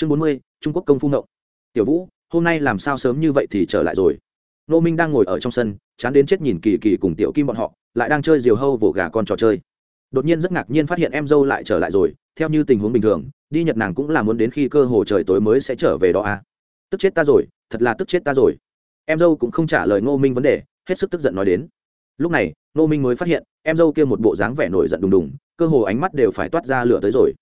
chương bốn mươi, trung quốc công phu ngộng. Tiểu vũ, hôm nay làm sao sớm như vậy thì trở lại rồi? Nô minh đang ngồi ở trong sân, chán đến chết nhìn kỳ kỳ cùng tiểu kim bọn họ, lại đang chơi diều hâu vỗ gà con trò chơi. Đột nhiên rất ngạc nhiên phát hiện em dâu lại trở lại rồi, theo như tình huống bình thường, đi nhật nàng cũng là muốn đến khi cơ hồ trời tối mới sẽ trở về đó à? Tức chết ta rồi, thật là tức chết ta rồi. Em dâu cũng không trả lời ngô minh vấn đề, hết sức tức giận nói đến. Lúc này, ngô minh mới phát hiện, em dâu kia một bộ dáng vẻ nổi giận đùng đùng, cơ hồ ánh mắt đều phải toát ra lửa tới rồi.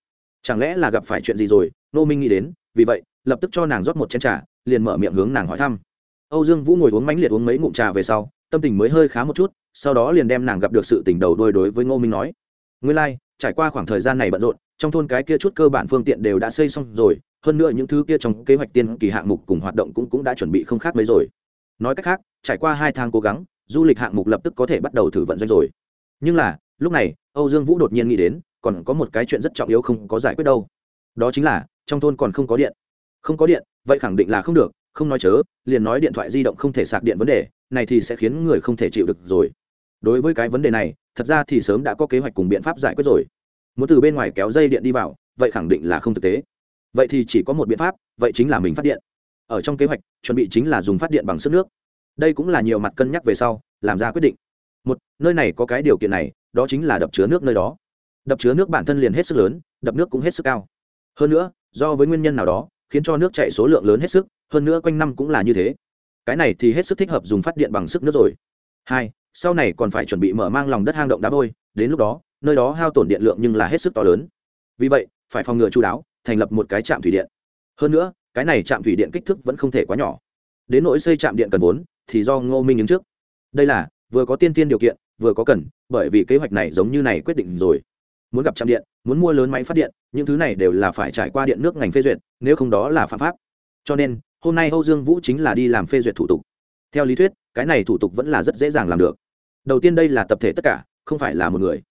Chẳng lẽ là gặp phải chuyện gì rồi Nô minh nghĩ đến vì vậy lập tức cho nàng rót một chén trà liền mở miệng hướng nàng hỏi thăm. Âu dương vũ ngồi uống mánh liệt uống mấy ngụm trà về sau tâm tình mới hơi khá một chút sau đó liền đem nàng gặp được sự tình đầu đôi đối với ngô minh nói. Nguyên lai、like, trải qua khoảng thời gian này bận rộn trong thôn cái kia chút cơ bản phương tiện đều đã xây xong rồi hơn nữa những thứ kia trong kế hoạch tiên kỳ hạng mục cùng hoạt động cũng cũng đã chuẩn bị không khác mấy rồi. Nói cách khác trải qua hai tháng cố gắng du lịch hạng mục lập tức có thể bắt đầu thử vận doanh rồi. Nhưng là lúc này âu dương vũ đột nhiên nghĩ đến còn có một cái chuyện rất trọng yếu không có giải quyết đâu. Đó chính là trong thôn còn không có điện. Không có điện, vậy khẳng định là không được, không nói chớ, liền nói điện thoại di động không thể sạc điện vấn đề, này thì sẽ khiến người không thể chịu được rồi. Đối với cái vấn đề này, thật ra thì sớm đã có kế hoạch cùng biện pháp giải quyết rồi. Muốn từ bên ngoài kéo dây điện đi vào, vậy khẳng định là không thực tế. Vậy thì chỉ có một biện pháp, vậy chính là mình phát điện. Ở trong kế hoạch, chuẩn bị chính là dùng phát điện bằng sức nước. Đây cũng là nhiều mặt cân nhắc về sau, làm ra quyết định. Một, nơi này có cái điều kiện này, đó chính là đập chứa nước nơi đó. Đập chứa nước bản thân liền hết sức lớn, đập nước cũng hết sức cao. Hơn nữa do với nguyên nhân nào đó, khiến cho nước chạy số lượng lớn hết sức, hơn nữa quanh năm cũng là như thế. Cái này thì hết sức thích hợp dùng phát điện bằng sức nước rồi. Hai, sau này còn phải chuẩn bị mở mang lòng đất hang động đá vôi, đến lúc đó, nơi đó hao tổn điện lượng nhưng là hết sức to lớn. Vì vậy, phải phòng ngừa chú đáo, thành lập một cái trạm thủy điện. Hơn nữa, cái này trạm thủy điện kích thước vẫn không thể quá nhỏ. Đến nỗi xây trạm điện cần vốn, thì do ngô minh đứng trước. Đây là, vừa có tiên tiên điều kiện, vừa có cần, bởi vì kế hoạch này giống như này quyết định rồi muốn gặp trạm điện, muốn mua lớn máy phát điện, những thứ này đều là phải trải qua điện nước ngành phê duyệt, nếu không đó là phạm pháp. Cho nên, hôm nay âu dương vũ chính là đi làm phê duyệt thủ tục. Theo lý thuyết, cái này thủ tục vẫn là rất dễ dàng làm được. Đầu tiên đây là tập thể tất cả, không phải là một người.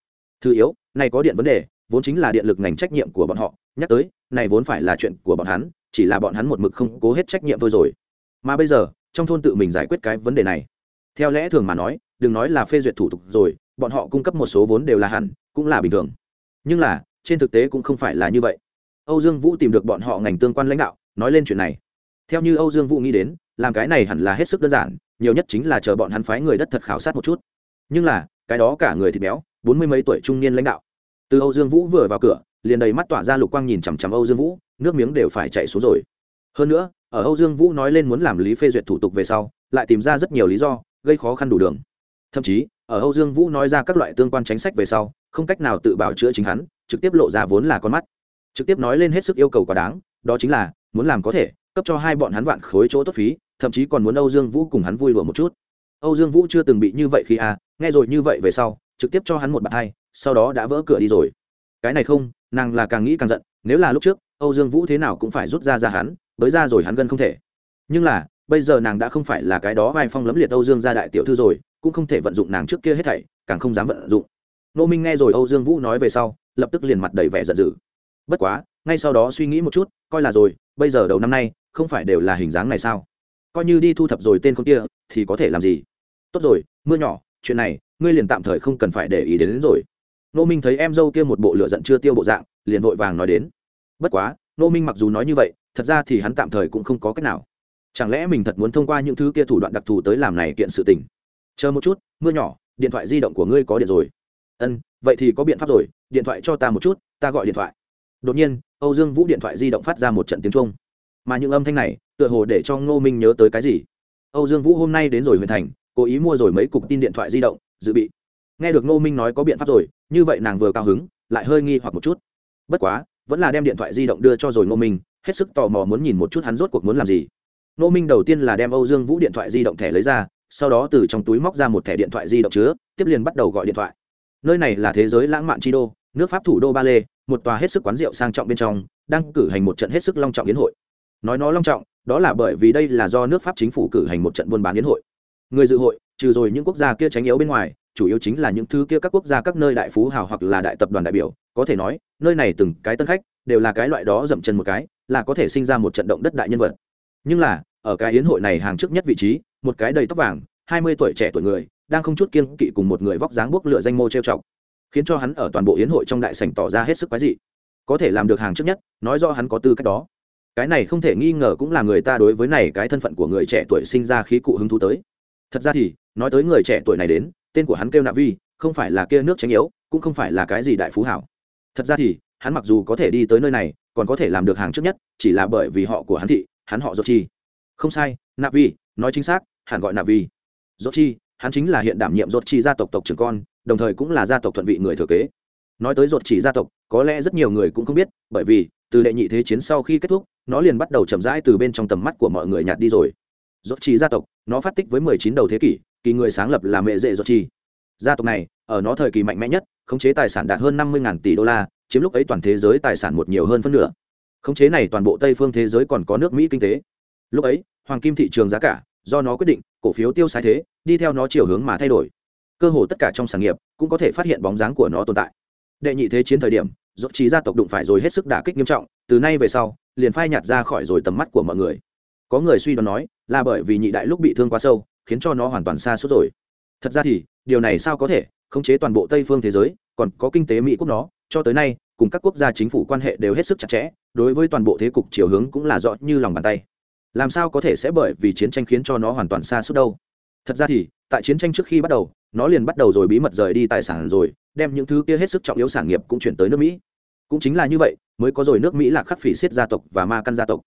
Thứ yếu, này có điện vấn đề, vốn chính là điện lực ngành trách nhiệm của bọn họ. Nhắc tới, này vốn phải là chuyện của bọn hắn, chỉ là bọn hắn một mực không cố hết trách nhiệm thôi rồi. Mà bây giờ, trong thôn tự mình giải quyết cái vấn đề này. Theo lẽ thường mà nói, đừng nói là phê duyệt thủ tục rồi, bọn họ cung cấp một số vốn đều là hẳn, cũng là bình thường nhưng là, trên thực tế cũng không phải là như vậy. Âu dương vũ tìm được bọn họ ngành tương quan lãnh đạo, nói lên chuyện này. Theo như âu dương vũ nghĩ đến, làm cái này hẳn là hết sức đơn giản, nhiều nhất chính là chờ bọn hắn phái người đất thật khảo sát một chút. Nhưng là, cái đó cả người thịt béo, bốn mươi mấy tuổi trung niên lãnh đạo. Từ âu dương vũ vừa vào cửa, liền đầy mắt tỏa ra lục quang nhìn chằm chằm âu dương vũ, nước miếng đều phải chạy xuống rồi. Hơn nữa, ở âu dương vũ nói lên muốn làm lý phê duyệt thủ tục về sau, lại tìm ra rất nhiều lý do, gây khó khăn đủ đường. Thậm chí, ở âu dương vũ nói ra các loại tương quan chính sách về sau không cách nào tự bảo chữa chính hắn, trực tiếp lộ ra vốn là con mắt. Trực tiếp nói lên hết sức yêu cầu quá đáng, đó chính là, muốn làm có thể, cấp cho hai bọn hắn vạn khối chỗ tốt phí, thậm chí còn muốn âu dương vũ cùng hắn vui đùa một chút. Âu dương vũ chưa từng bị như vậy khi à nghe rồi như vậy về sau, trực tiếp cho hắn một bàn hai, sau đó đã vỡ cửa đi rồi. Cái này không, nàng là càng nghĩ càng giận, nếu là lúc trước, âu dương vũ thế nào cũng phải rút ra ra hắn tới ra rồi hắn gần không thể. Nhưng là, bây giờ nàng đã không phải là cái đó vai phong lấm liệt âu dương gia đại tiểu thư rồi, cũng không thể vận dụng nàng trước kia hết thảy, càng không dám vận dụng nô minh nghe rồi âu dương vũ nói về sau lập tức liền mặt đầy vẻ giận dữ. Bất quá ngay sau đó suy nghĩ một chút coi là rồi bây giờ đầu năm nay không phải đều là hình dáng này sao? Coi như đi thu thập rồi tên con kia thì có thể làm gì? Tốt rồi mưa nhỏ chuyện này ngươi liền tạm thời không cần phải để ý đến, đến rồi. Nô minh thấy em dâu kia một bộ lửa giận chưa tiêu bộ dạng liền vội vàng nói đến. Bất quá nô minh mặc dù nói như vậy thật ra thì hắn tạm thời cũng không có cách nào. Chẳng lẽ mình thật muốn thông qua những thứ kia thủ đoạn đặc thù tới làm này kiện sự tình? Chờ một chút mưa nhỏ điện thoại di động của ngươi có điện rồi ân, vậy thì có biện pháp rồi, điện thoại cho ta một chút, ta gọi điện thoại. Đột nhiên, âu dương vũ điện thoại di động phát ra một trận tiếng trung mà những âm thanh này, tựa hồ để cho ngô minh nhớ tới cái gì. Âu dương vũ hôm nay đến rồi huyền thành, cố ý mua rồi mấy cục tin điện thoại di động, dự bị. Nghe được ngô minh nói có biện pháp rồi, như vậy nàng vừa cao hứng, lại hơi nghi hoặc một chút. Bất quá, vẫn là đem điện thoại di động đưa cho rồi ngô minh, hết sức tò mò muốn nhìn một chút hắn rốt cuộc muốn làm gì. Ngô minh đầu tiên là đem âu dương vũ điện thoại di động thẻ lấy ra, sau đó từ trong túi móc ra một thẻ điện thoại di động chứa, tiếp liền bắt đầu gọi điện thoại nơi này là thế giới lãng mạn chi đô, nước pháp thủ đô ba lê một tòa hết sức quán rượu sang trọng bên trong, đang cử hành một trận hết sức long trọng yến hội. Nói nó long trọng, đó là bởi vì đây là do nước pháp chính phủ cử hành một trận buôn bán yến hội. Người dự hội, trừ rồi những quốc gia kia tránh yếu bên ngoài, chủ yếu chính là những thứ kia các quốc gia các nơi đại phú hào hoặc là đại tập đoàn đại biểu. Có thể nói, nơi này từng cái tân khách, đều là cái loại đó dậm chân một cái, là có thể sinh ra một trận động đất đại nhân vật. Nhưng là, ở cái yến hội này hàng trước nhất vị trí, một cái đầy tóc vàng, hai mươi tuổi trẻ tuổi người đang không chút kiên kỵ cùng một người vóc dáng bốc lửa danh mô trêu chọc, khiến cho hắn ở toàn bộ yến hội trong đại sảnh tỏ ra hết sức quái dị. Có thể làm được hàng trước nhất, nói do hắn có tư cách đó. Cái này không thể nghi ngờ cũng là người ta đối với này cái thân phận của người trẻ tuổi sinh ra khí cụ hứng thú tới. Thật ra thì, nói tới người trẻ tuổi này đến, tên của hắn kêu nạ vi, không phải là kia nước tránh yếu, cũng không phải là cái gì đại phú hảo. Thật ra thì, hắn mặc dù có thể đi tới nơi này, còn có thể làm được hàng trước nhất, chỉ là bởi vì họ của hắn thị, hắn họ dốt chi. Không sai, nạ vi, nói chính xác, hẳn gọi nạ vi. Dốt chi hắn chính là hiện đảm nhiệm dốt chỉ gia tộc tộc trưởng con, đồng thời cũng là gia tộc thuận vị người thừa kế. Nói tới dốt chỉ gia tộc, có lẽ rất nhiều người cũng không biết, bởi vì, từ đệ nhị thế chiến sau khi kết thúc, nó liền bắt đầu chậm rãi từ bên trong tầm mắt của mọi người nhạt đi rồi. Dốt chỉ gia tộc, nó phát tích với mười chín đầu thế kỷ, kỳ người sáng lập là mẹ dễ dốt chỉ. gia tộc này, ở nó thời kỳ mạnh mẽ nhất, khống chế tài sản đạt hơn năm mươi tỷ đô la, chiếm lúc ấy toàn thế giới tài sản một nhiều hơn phân nửa. Khống chế này toàn bộ tây phương thế giới còn có nước mỹ kinh tế. Lúc ấy, hoàng kim thị trường giá cả do nó quyết định, cổ phiếu tiêu sai thế, đi theo nó chiều hướng mà thay đổi. Cơ hồ tất cả trong sản nghiệp cũng có thể phát hiện bóng dáng của nó tồn tại. Đệ nhị thế chiến thời điểm dốt trí gia tộc đụng phải rồi hết sức đả kích nghiêm trọng, từ nay về sau, liền phai nhạt ra khỏi rồi tầm mắt của mọi người. Có người suy đoán nói, là bởi vì nhị đại lúc bị thương quá sâu, khiến cho nó hoàn toàn xa suốt rồi. Thật ra thì, điều này sao có thể khống chế toàn bộ tây phương thế giới, còn có kinh tế mỹ quốc nó, cho tới nay, cùng các quốc gia chính phủ quan hệ đều hết sức chặt chẽ, đối với toàn bộ thế cục chiều hướng cũng là rõ như lòng bàn tay làm sao có thể sẽ bởi vì chiến tranh khiến cho nó hoàn toàn xa suốt đâu? Thật ra thì, tại chiến tranh trước khi bắt đầu, nó liền bắt đầu rồi bí mật rời đi tài sản rồi, đem những thứ kia hết sức trọng yếu sản nghiệp cũng chuyển tới nước mỹ. Cũng chính là như vậy, mới có rồi nước mỹ là khắc phỉ xiết gia tộc và ma căn gia tộc.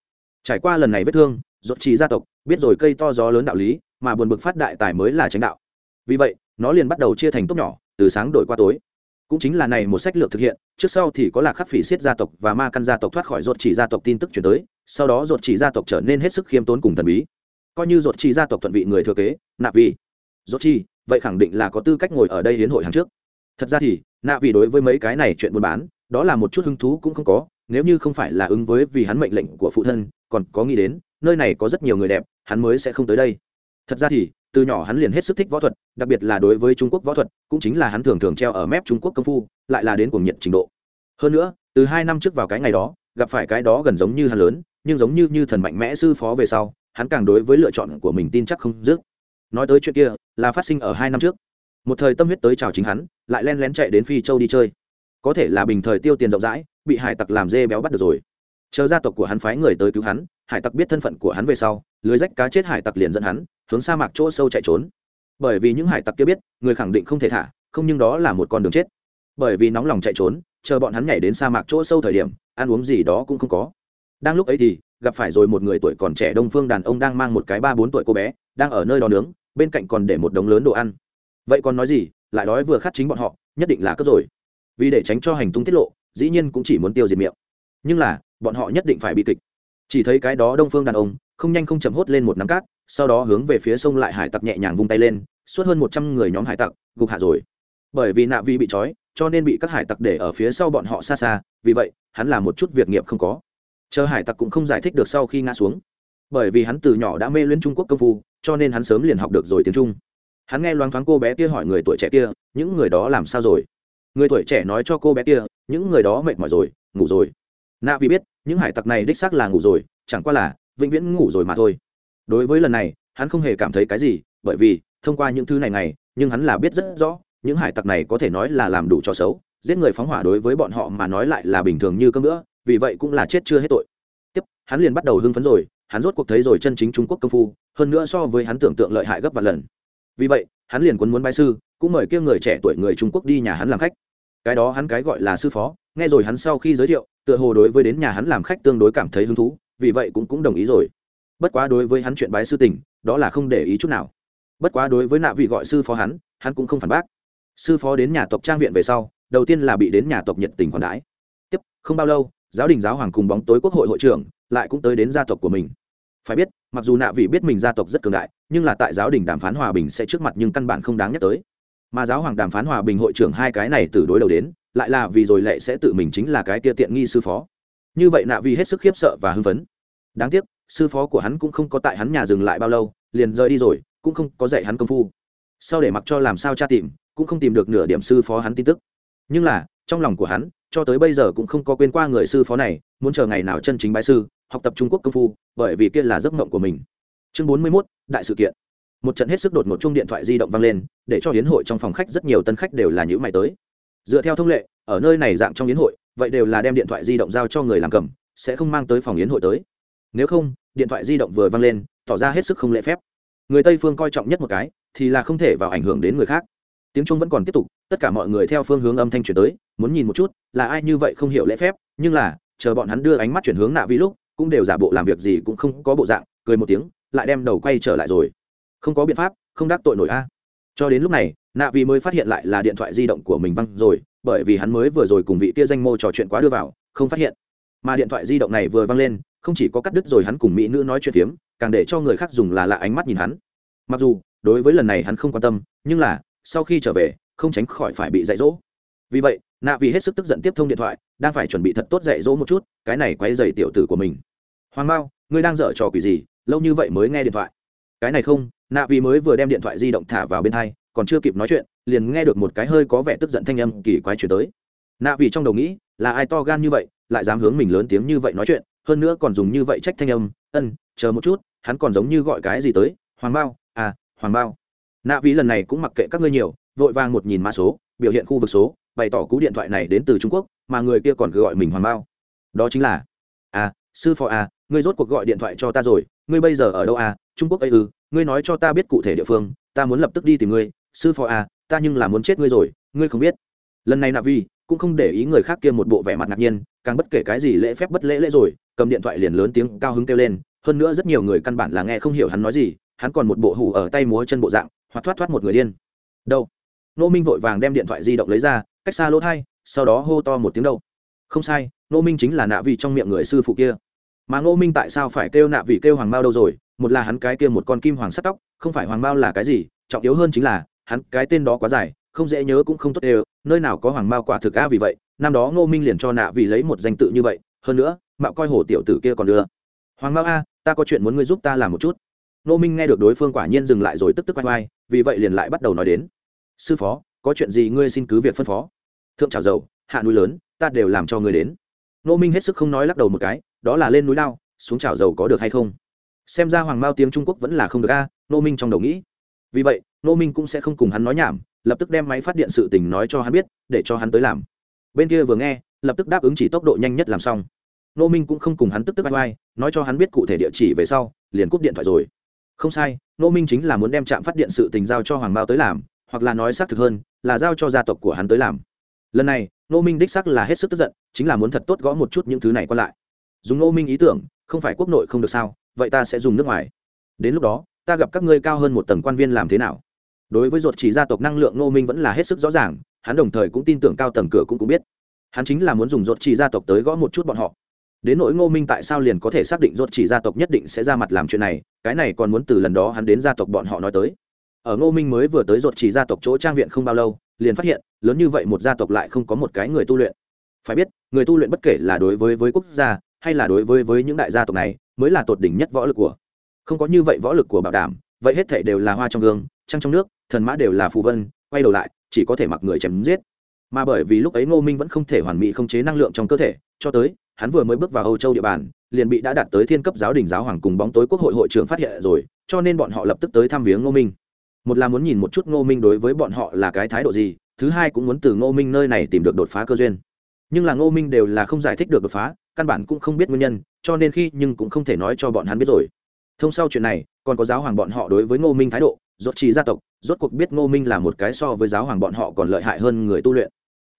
Trải qua lần này vết thương dốt trì gia tộc, biết rồi cây to gió lớn đạo lý, mà buồn bực phát đại tài mới là tránh đạo. Vì vậy, nó liền bắt đầu chia thành tốt nhỏ, từ sáng đổi qua tối. Cũng chính là này một sách lược thực hiện, trước sau thì có là khắc phỉ xiết gia tộc và ma căn gia tộc thoát khỏi ruột chỉ gia tộc tin tức chuyển tới sau đó ruột chỉ gia tộc trở nên hết sức khiêm tốn cùng thần bí. Coi như ruột chỉ gia tộc thuận vị người thừa kế nạp vì ruột chi vậy khẳng định là có tư cách ngồi ở đây hiến hội hàng trước. Thật ra thì, nạ vì đối với mấy cái này chuyện buôn bán, đó là một chút hứng thú cũng không có, nếu như không phải là ứng với vì hắn mệnh lệnh của phụ thân, còn có nghĩ đến, nơi này có rất nhiều người đẹp, hắn mới sẽ không tới đây. Thật ra thì, từ nhỏ hắn liền hết sức thích võ thuật, đặc biệt là đối với trung quốc võ thuật, cũng chính là hắn thường thường treo ở mép trung quốc công phu, lại là đến cuồng nhiệt trình độ. Hơn nữa, từ hai năm trước vào cái ngày đó, gặp phải cái đó gần giống như hắn lớn nhưng giống như như thần mạnh mẽ sư phó về sau, hắn càng đối với lựa chọn của mình tin chắc không dứt. Nói tới chuyện kia, là phát sinh ở hai năm trước. Một thời tâm huyết tới chào chính hắn, lại len lén chạy đến phi châu đi chơi. Có thể là bình thời tiêu tiền rộng rãi, bị hải tặc làm dê béo bắt được rồi. Chờ gia tộc của hắn phái người tới cứu hắn, hải tặc biết thân phận của hắn về sau, lưới rách cá chết hải tặc liền dẫn hắn, hướng sa mạc chỗ sâu chạy trốn. Bởi vì những hải tặc kia biết, người khẳng định không thể thả, không nhưng đó là một con đường chết. Bởi vì nóng lòng chạy trốn, chờ bọn hắn nhảy đến sa mạc chỗ sâu thời điểm, ăn uống gì đó cũng không có đang lúc ấy thì, gặp phải rồi một người tuổi còn trẻ đông phương đàn ông đang mang một cái ba bốn tuổi cô bé, đang ở nơi đó nướng, bên cạnh còn để một đống lớn đồ ăn. Vậy còn nói gì, lại đói vừa khát chính bọn họ, nhất định là cướp rồi. Vì để tránh cho hành tung tiết lộ, dĩ nhiên cũng chỉ muốn tiêu diệt miệng. Nhưng là, bọn họ nhất định phải bị kịch. Chỉ thấy cái đó đông phương đàn ông, không nhanh không chậm hốt lên một nắm cát, sau đó hướng về phía sông lại hải tặc nhẹ nhàng vung tay lên, suốt hơn một trăm người nhóm hải tặc, gục hạ rồi. Bởi vì nạ vi bị trói, cho nên bị các hải tặc để ở phía sau bọn họ xa xa, vì vậy, hắn làm một chút việc nghiệp không có chờ hải tặc cũng không giải thích được sau khi ngã xuống. Bởi vì hắn từ nhỏ đã mê luyến trung quốc công phu, cho nên hắn sớm liền học được rồi tiếng trung. Hắn nghe loáng thoáng cô bé kia hỏi người tuổi trẻ kia, những người đó làm sao rồi? Người tuổi trẻ nói cho cô bé kia, những người đó mệt mỏi rồi, ngủ rồi. Nạ vì biết, những hải tặc này đích xác là ngủ rồi, chẳng qua là vĩnh viễn ngủ rồi mà thôi. Đối với lần này, hắn không hề cảm thấy cái gì, bởi vì thông qua những thứ này này, nhưng hắn là biết rất rõ, những hải tặc này có thể nói là làm đủ cho xấu, giết người phóng hỏa đối với bọn họ mà nói lại là bình thường như cơm nữa vì vậy cũng là chết chưa hết tội. Tiếp, hắn liền bắt đầu hưng phấn rồi, hắn rốt cuộc thấy rồi chân chính trung quốc công phu, hơn nữa so với hắn tưởng tượng lợi hại gấp vài lần. Vì vậy, hắn liền quấn muốn bái sư, cũng mời kia người trẻ tuổi người trung quốc đi nhà hắn làm khách. Cái đó hắn cái gọi là sư phó, nghe rồi hắn sau khi giới thiệu, tựa hồ đối với đến nhà hắn làm khách tương đối cảm thấy hứng thú, vì vậy cũng cũng đồng ý rồi. Bất quá đối với hắn chuyện bái sư tình, đó là không để ý chút nào. Bất quá đối với nạ vị gọi sư phó hắn hắn cũng không phản bác. Sư phó đến nhà tộc trang viện về sau, đầu tiên là bị đến nhà tộc nhiệt tình khoản đãi. Tiếp, không bao lâu giáo đình giáo hoàng cùng bóng tối quốc hội hội trưởng lại cũng tới đến gia tộc của mình. Phải biết, mặc dù nạ vị biết mình gia tộc rất cường đại, nhưng là tại giáo đình đàm phán hòa bình sẽ trước mặt nhưng căn bản không đáng nhắc tới. Mà giáo hoàng đàm phán hòa bình hội trưởng hai cái này từ đối đầu đến, lại là vì rồi lệ sẽ tự mình chính là cái tia tiện nghi sư phó. Như vậy nạ vị hết sức khiếp sợ và hưng phấn. Đáng tiếc, sư phó của hắn cũng không có tại hắn nhà dừng lại bao lâu, liền rời đi rồi, cũng không có dạy hắn công phu. Sau để mặc cho làm sao tra tìm, cũng không tìm được nửa điểm sư phó hắn tin tức. Nhưng là, trong lòng của hắn cho tới bây giờ cũng không có quên qua người sư phó này muốn chờ ngày nào chân chính bái sư học tập trung quốc công phu bởi vì kia là giấc mộng của mình. Chương bốn mươi 41, đại sự kiện. Một trận hết sức đột một chung điện thoại di động vang lên để cho hiến hội trong phòng khách rất nhiều tân khách đều là những mày tới. Dựa theo thông lệ ở nơi này dạng trong hiến hội vậy đều là đem điện thoại di động giao cho người làm cầm sẽ không mang tới phòng hiến hội tới. Nếu không điện thoại di động vừa vang lên tỏ ra hết sức không lễ phép. Người tây phương coi trọng nhất một cái thì là không thể vào ảnh hưởng đến người khác. Tiếng trung vẫn còn tiếp tục tất cả mọi người theo phương hướng âm thanh chuyển tới, muốn nhìn một chút, là ai như vậy không hiểu lễ phép, nhưng là, chờ bọn hắn đưa ánh mắt chuyển hướng nạ vi lúc, cũng đều giả bộ làm việc gì cũng không có bộ dạng, cười một tiếng, lại đem đầu quay trở lại rồi. Không có biện pháp, không đắc tội nổi a. Cho đến lúc này, nạ vi mới phát hiện lại là điện thoại di động của mình văng rồi, bởi vì hắn mới vừa rồi cùng vị kia danh mô trò chuyện quá đưa vào, không phát hiện. Mà điện thoại di động này vừa văng lên, không chỉ có cắt đứt rồi hắn cùng mỹ nữ nói chuyện phiếm, càng để cho người khác dùng là lạ ánh mắt nhìn hắn. Mặc dù, đối với lần này hắn không quan tâm, nhưng là, sau khi trở về không tránh khỏi phải bị dạy dỗ. Vì vậy, nạ vì hết sức tức giận tiếp thông điện thoại, đang phải chuẩn bị thật tốt dạy dỗ một chút, cái này quay dày tiểu tử của mình. Hoàng mao, ngươi đang dở trò quỷ gì? Lâu như vậy mới nghe điện thoại. Cái này không, nạ vì mới vừa đem điện thoại di động thả vào bên thai còn chưa kịp nói chuyện, liền nghe được một cái hơi có vẻ tức giận thanh âm kỳ quái chuyển tới. Nạ vì trong đầu nghĩ, là ai to gan như vậy, lại dám hướng mình lớn tiếng như vậy nói chuyện, hơn nữa còn dùng như vậy trách thanh âm, ân, chờ một chút, hắn còn giống như gọi cái gì tới, hoàng bao à hoàng bao nạ vì lần này cũng mặc kệ các ngươi nhiều vội vàng một nhìn mã số, biểu hiện khu vực số, bày tỏ cú điện thoại này đến từ trung quốc, mà người kia còn cứ gọi mình hoàng bao đó chính là à sư phó à ngươi rốt cuộc gọi điện thoại cho ta rồi, ngươi bây giờ ở đâu à trung quốc ấy ư ngươi nói cho ta biết cụ thể địa phương, ta muốn lập tức đi tìm ngươi, sư phó à ta nhưng là muốn chết ngươi rồi, ngươi không biết. Lần này nạ vi cũng không để ý người khác kia một bộ vẻ mặt ngạc nhiên, càng bất kể cái gì lễ phép bất lễ lễ rồi, cầm điện thoại liền lớn tiếng cao hứng kêu lên, hơn nữa rất nhiều người căn bản là nghe không hiểu hắn nói gì, hắn còn một bộ hủ ở tay múa chân bộ dạng, hoặc thoát thoát một người điên. Đâu? Nô minh vội vàng đem điện thoại di động lấy ra, cách xa lỗ thai, sau đó hô to một tiếng đâu không sai, nô minh chính là nạ vị trong miệng người sư phụ kia. Mà Nô minh tại sao phải kêu nạ vị kêu hoàng mao đâu rồi? Một là hắn cái kia một con kim hoàng sắt tóc, không phải hoàng mao là cái gì, trọng yếu hơn chính là, hắn cái tên đó quá dài, không dễ nhớ cũng không tốt đều, nơi nào có hoàng mao quả thực a vì vậy, năm đó ngô minh liền cho nạ vì lấy một danh tự như vậy, hơn nữa, mạo coi hổ tiểu tử kia còn đưa. Hoàng mao a, ta có chuyện muốn ngươi giúp ta làm một chút. Ngô minh nghe được đối phương quả nhiên dừng lại rồi tức tức quay quay, vì vậy liền lại bắt đầu nói đến sư phó, có chuyện gì ngươi xin cứ việc phân phó. Thượng trào dầu, hạ núi lớn, ta đều làm cho ngươi đến. Nô minh hết sức không nói lắc đầu một cái, đó là lên núi lao, xuống trào dầu có được hay không? Xem ra hoàng mao tiếng trung quốc vẫn là không được a, Nô minh trong đầu nghĩ. Vì vậy, Nô minh cũng sẽ không cùng hắn nói nhảm, lập tức đem máy phát điện sự tình nói cho hắn biết, để cho hắn tới làm. Bên kia vừa nghe, lập tức đáp ứng chỉ tốc độ nhanh nhất làm xong. Nô minh cũng không cùng hắn tức tức bay bay nói cho hắn biết cụ thể địa chỉ về sau, liền cúp điện thoại rồi. Không sai, nô minh chính là muốn đem trạm phát điện sự tình giao cho hoàng mao tới làm hoặc là nói xác thực hơn, là giao cho gia tộc của hắn tới làm. Lần này nô minh đích xác là hết sức tức giận, chính là muốn thật tốt gõ một chút những thứ này qua lại. Dùng nô minh ý tưởng, không phải quốc nội không được sao, vậy ta sẽ dùng nước ngoài. Đến lúc đó, ta gặp các ngươi cao hơn một tầng quan viên làm thế nào? Đối với ruột chỉ gia tộc năng lượng ngô minh vẫn là hết sức rõ ràng, hắn đồng thời cũng tin tưởng cao tầng cửa cũng cũng biết. Hắn chính là muốn dùng ruột chỉ gia tộc tới gõ một chút bọn họ. Đến nỗi ngô minh tại sao liền có thể xác định ruột chỉ gia tộc nhất định sẽ ra mặt làm chuyện này, cái này còn muốn từ lần đó hắn đến gia tộc bọn họ nói tới ở ngô minh mới vừa tới ruột chỉ gia tộc chỗ trang viện không bao lâu, liền phát hiện, lớn như vậy một gia tộc lại không có một cái người tu luyện. Phải biết, người tu luyện bất kể là đối với với quốc gia, hay là đối với với những đại gia tộc này, mới là tột đỉnh nhất võ lực của. Không có như vậy võ lực của bảo đảm, vậy hết thể đều là hoa trong gương, trăng trong nước, thần mã đều là phù vân, quay đầu lại, chỉ có thể mặc người chém giết. Mà bởi vì lúc ấy ngô minh vẫn không thể hoàn mỹ không chế năng lượng trong cơ thể, cho tới, hắn vừa mới bước vào âu châu địa bàn, liền bị đã đạt tới thiên cấp giáo đình giáo hoàng cùng bóng tối quốc hội hội trưởng phát hiện rồi, cho nên bọn họ lập tức tới thăm viếng ngô minh một là muốn nhìn một chút ngô minh đối với bọn họ là cái thái độ gì, thứ hai cũng muốn từ ngô minh nơi này tìm được đột phá cơ duyên. Nhưng là ngô minh đều là không giải thích được đột phá, căn bản cũng không biết nguyên nhân, cho nên khi nhưng cũng không thể nói cho bọn hắn biết rồi. Thông sau chuyện này, còn có giáo hoàng bọn họ đối với ngô minh thái độ, rốt trì gia tộc, rốt cuộc biết ngô minh là một cái so với giáo hoàng bọn họ còn lợi hại hơn người tu luyện.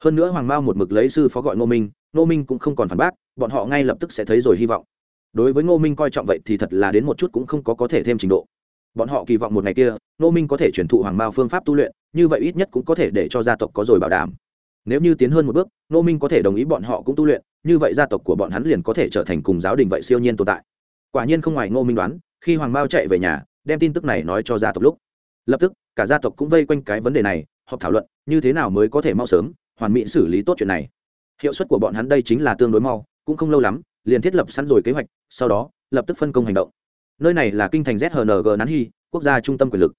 Hơn nữa hoàng mao một mực lấy sư phó gọi ngô minh ngô minh cũng không còn phản bác, bọn họ ngay lập tức sẽ thấy rồi hy vọng. Đối với ngô minh coi trọng vậy thì thật là đến một chút cũng không có có thể thêm trình độ bọn họ kỳ vọng một ngày kia, ngô minh có thể truyền thụ hoàng mao phương pháp tu luyện, như vậy ít nhất cũng có thể để cho gia tộc có rồi bảo đảm. Nếu như tiến hơn một bước, ngô minh có thể đồng ý bọn họ cũng tu luyện, như vậy gia tộc của bọn hắn liền có thể trở thành cùng giáo đình vậy siêu nhiên tồn tại. Quả nhiên không ngoài ngô minh đoán, khi hoàng mao chạy về nhà, đem tin tức này nói cho gia tộc lúc. Lập tức, cả gia tộc cũng vây quanh cái vấn đề này, họp thảo luận, như thế nào mới có thể mau sớm, hoàn mỹ xử lý tốt chuyện này. Hiệu suất của bọn hắn đây chính là tương đối mau, cũng không lâu lắm, liền thiết lập sẵn rồi kế hoạch, sau đó, lập tức phân công hành động nơi này là kinh thành zhng nán hy, quốc gia trung tâm quyền lực.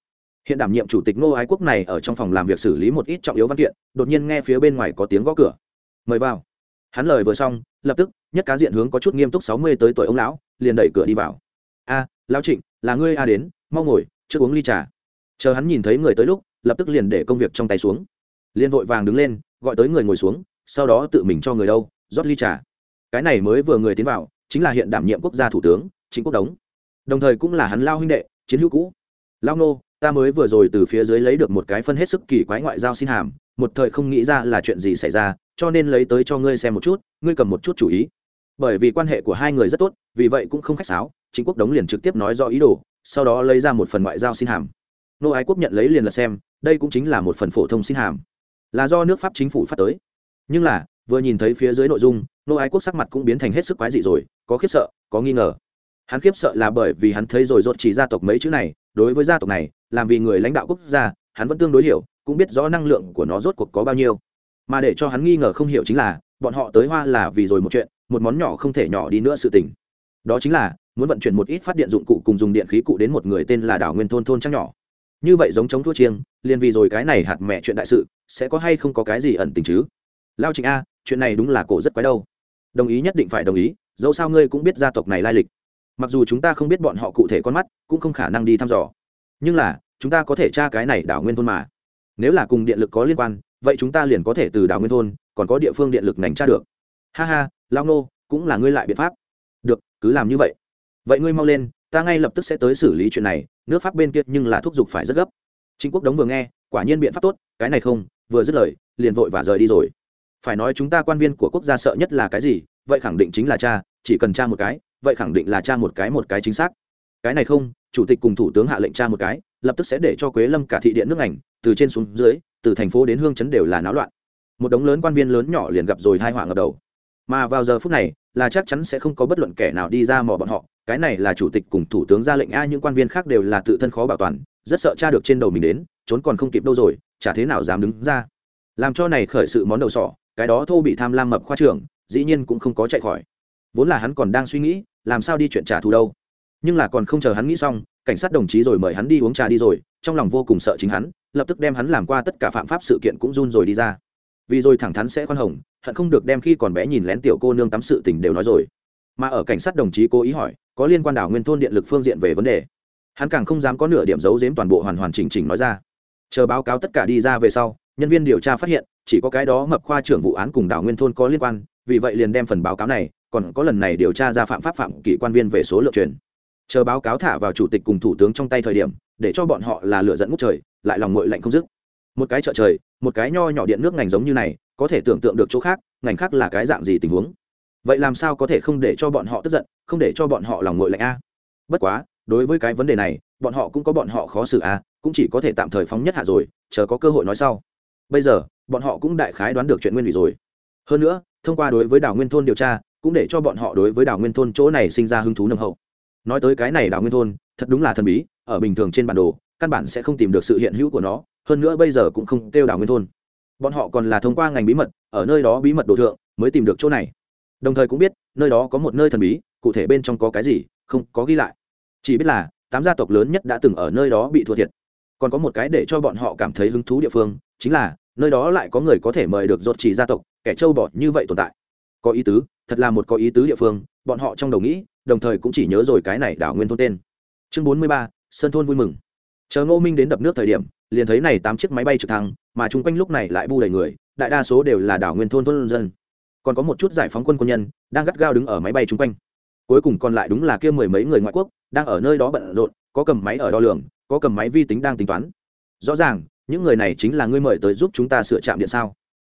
Hiện đảm nhiệm chủ tịch ngô ái quốc này ở trong phòng làm việc xử lý một ít trọng yếu văn kiện, đột nhiên nghe phía bên ngoài có tiếng gõ cửa. Mời vào. Hắn lời vừa xong, lập tức, nhất cá diện hướng có chút nghiêm túc sáu mươi tới tuổi ông lão, liền đẩy cửa đi vào. A, lão trịnh, là ngươi a đến, mau ngồi, trước uống ly trà. Chờ hắn nhìn thấy người tới lúc, lập tức liền để công việc trong tay xuống. Liền vội vàng đứng lên, gọi tới người ngồi xuống, sau đó tự mình cho người đâu, rót ly trà. Cái này mới vừa người tiến vào, chính là hiện đảm nhiệm quốc gia thủ tướng chính quốc đống đồng thời cũng là hắn lao huynh đệ, chiến hữu cũ. Lao nô, ta mới vừa rồi từ phía dưới lấy được một cái phân hết sức kỳ quái ngoại giao xin hàm, một thời không nghĩ ra là chuyện gì xảy ra, cho nên lấy tới cho ngươi xem một chút, ngươi cầm một chút chủ ý. Bởi vì quan hệ của hai người rất tốt, vì vậy cũng không khách sáo, chính quốc đống liền trực tiếp nói rõ ý đồ, sau đó lấy ra một phần ngoại giao xin hàm. Nô ái quốc nhận lấy liền là xem, đây cũng chính là một phần phổ thông xin hàm. Là do nước pháp chính phủ phát tới. Nhưng là, vừa nhìn thấy phía dưới nội dung, nô ái quốc sắc mặt cũng biến thành hết sức quái dị rồi, có khiếp sợ, có nghi ngờ hắn khiếp sợ là bởi vì hắn thấy rồi rốt chỉ gia tộc mấy chữ này, đối với gia tộc này, làm vì người lãnh đạo quốc gia, hắn vẫn tương đối hiểu, cũng biết rõ năng lượng của nó rốt cuộc có bao nhiêu. Mà để cho hắn nghi ngờ không hiểu chính là, bọn họ tới hoa là vì rồi một chuyện, một món nhỏ không thể nhỏ đi nữa sự tình. Đó chính là, muốn vận chuyển một ít phát điện dụng cụ cùng dùng điện khí cụ đến một người tên là đảo nguyên thôn thôn trăng nhỏ. Như vậy giống chống thua chiêng, liền vì rồi cái này hạt mẹ chuyện đại sự, sẽ có hay không có cái gì ẩn tình chứ? Lao trịnh a, chuyện này đúng là cổ rất quái đâu. Đồng ý nhất định phải đồng ý, dẫu sao ngươi cũng biết gia tộc này lai lịch mặc dù chúng ta không biết bọn họ cụ thể con mắt, cũng không khả năng đi thăm dò. Nhưng là, chúng ta có thể tra cái này đảo nguyên thôn mà. Nếu là cùng điện lực có liên quan, vậy chúng ta liền có thể từ đảo nguyên thôn, còn có địa phương điện lực ngành tra được. Ha ha lao nô, cũng là ngươi lại biện pháp. Được, cứ làm như vậy. Vậy ngươi mau lên, ta ngay lập tức sẽ tới xử lý chuyện này, nước pháp bên kia nhưng là thúc giục phải rất gấp. Chính quốc đống vừa nghe, quả nhiên biện pháp tốt, cái này không, vừa dứt lời, liền vội và rời đi rồi. Phải nói chúng ta quan viên của quốc gia sợ nhất là cái gì, vậy khẳng định chính là cha, chỉ cần cha một cái vậy khẳng định là cha một cái một cái chính xác. Cái này không, chủ tịch cùng thủ tướng hạ lệnh cha một cái, lập tức sẽ để cho quế lâm cả thị điện nước ảnh, từ trên xuống dưới, từ thành phố đến hương chấn đều là náo loạn. Một đống lớn quan viên lớn nhỏ liền gặp rồi hai họa ngập đầu. Mà vào giờ phút này, là chắc chắn sẽ không có bất luận kẻ nào đi ra mò bọn họ, cái này là chủ tịch cùng thủ tướng ra lệnh a, những quan viên khác đều là tự thân khó bảo toàn, rất sợ cha được trên đầu mình đến, trốn còn không kịp đâu rồi, chả thế nào dám đứng ra. Làm cho này khởi sự món đầu sỏ, cái đó thô bị tham lam mập khoa trưởng, dĩ nhiên cũng không có chạy khỏi. Vốn là hắn còn đang suy nghĩ làm sao đi chuyện trả thù đâu. Nhưng là còn không chờ hắn nghĩ xong, cảnh sát đồng chí rồi mời hắn đi uống trà đi rồi, trong lòng vô cùng sợ chính hắn, lập tức đem hắn làm qua tất cả phạm pháp sự kiện cũng run rồi đi ra. Vì rồi thẳng thắn sẽ khoan hồng, hận không được đem khi còn bé nhìn lén tiểu cô nương tắm sự tình đều nói rồi. Mà ở cảnh sát đồng chí cố ý hỏi, có liên quan đảo nguyên thôn điện lực phương diện về vấn đề. Hắn càng không dám có nửa điểm giấu giếm toàn bộ hoàn hoàn chỉnh chỉnh nói ra. Chờ báo cáo tất cả đi ra về sau, nhân viên điều tra phát hiện, chỉ có cái đó mập khoa trưởng vụ án cùng đảo nguyên thôn có liên quan, vì vậy liền đem phần báo cáo này còn có lần này điều tra ra phạm pháp phạm kỷ quan viên về số lượng truyền. Chờ báo cáo thả vào chủ tịch cùng thủ tướng trong tay thời điểm, để cho bọn họ là lựa dẫn ngút trời, lại lòng ngội lạnh không dứt. Một cái chợ trời, một cái nho nhỏ điện nước ngành giống như này, có thể tưởng tượng được chỗ khác, ngành khác là cái dạng gì tình huống. Vậy làm sao có thể không để cho bọn họ tức giận, không để cho bọn họ lòng ngội lạnh a? Bất quá, đối với cái vấn đề này, bọn họ cũng có bọn họ khó xử a, cũng chỉ có thể tạm thời phóng nhất hạ rồi, chờ có cơ hội nói sau. Bây giờ, bọn họ cũng đại khái đoán được chuyện nguyên ủy rồi. Hơn nữa, thông qua đối với đảo nguyên thôn điều tra cũng để cho bọn họ đối với đảo nguyên thôn chỗ này sinh ra hứng thú nồng hậu. Nói tới cái này đảo nguyên thôn, thật đúng là thần bí, ở bình thường trên bản đồ, căn bản sẽ không tìm được sự hiện hữu của nó, hơn nữa bây giờ cũng không kêu đảo nguyên thôn. Bọn họ còn là thông qua ngành bí mật, ở nơi đó bí mật đồ thượng, mới tìm được chỗ này. Đồng thời cũng biết, nơi đó có một nơi thần bí, cụ thể bên trong có cái gì, không có ghi lại. Chỉ biết là, tám gia tộc lớn nhất đã từng ở nơi đó bị thua thiệt. Còn có một cái để cho bọn họ cảm thấy hứng thú địa phương, chính là, nơi đó lại có người có thể mời được dột chỉ gia tộc, kẻ trâu bọ như vậy tồn tại. Có ý tứ thật là một có ý tứ địa phương, bọn họ trong đầu nghĩ, đồng thời cũng chỉ nhớ rồi cái này đảo nguyên thôn tên. Chương bốn mươi ba, sơn thôn vui mừng. Chờ ngô minh đến đập nước thời điểm, liền thấy này tám chiếc máy bay trực thăng, mà chung quanh lúc này lại bu đầy người, đại đa số đều là đảo nguyên thôn thôn dân. Còn có một chút giải phóng quân quân nhân, đang gắt gao đứng ở máy bay chung quanh. Cuối cùng còn lại đúng là kia mười mấy người ngoại quốc, đang ở nơi đó bận rộn, có cầm máy ở đo lường, có cầm máy vi tính đang tính toán. Rõ ràng, những người này chính là ngươi mời tới giúp chúng ta sửa trạm điện sao?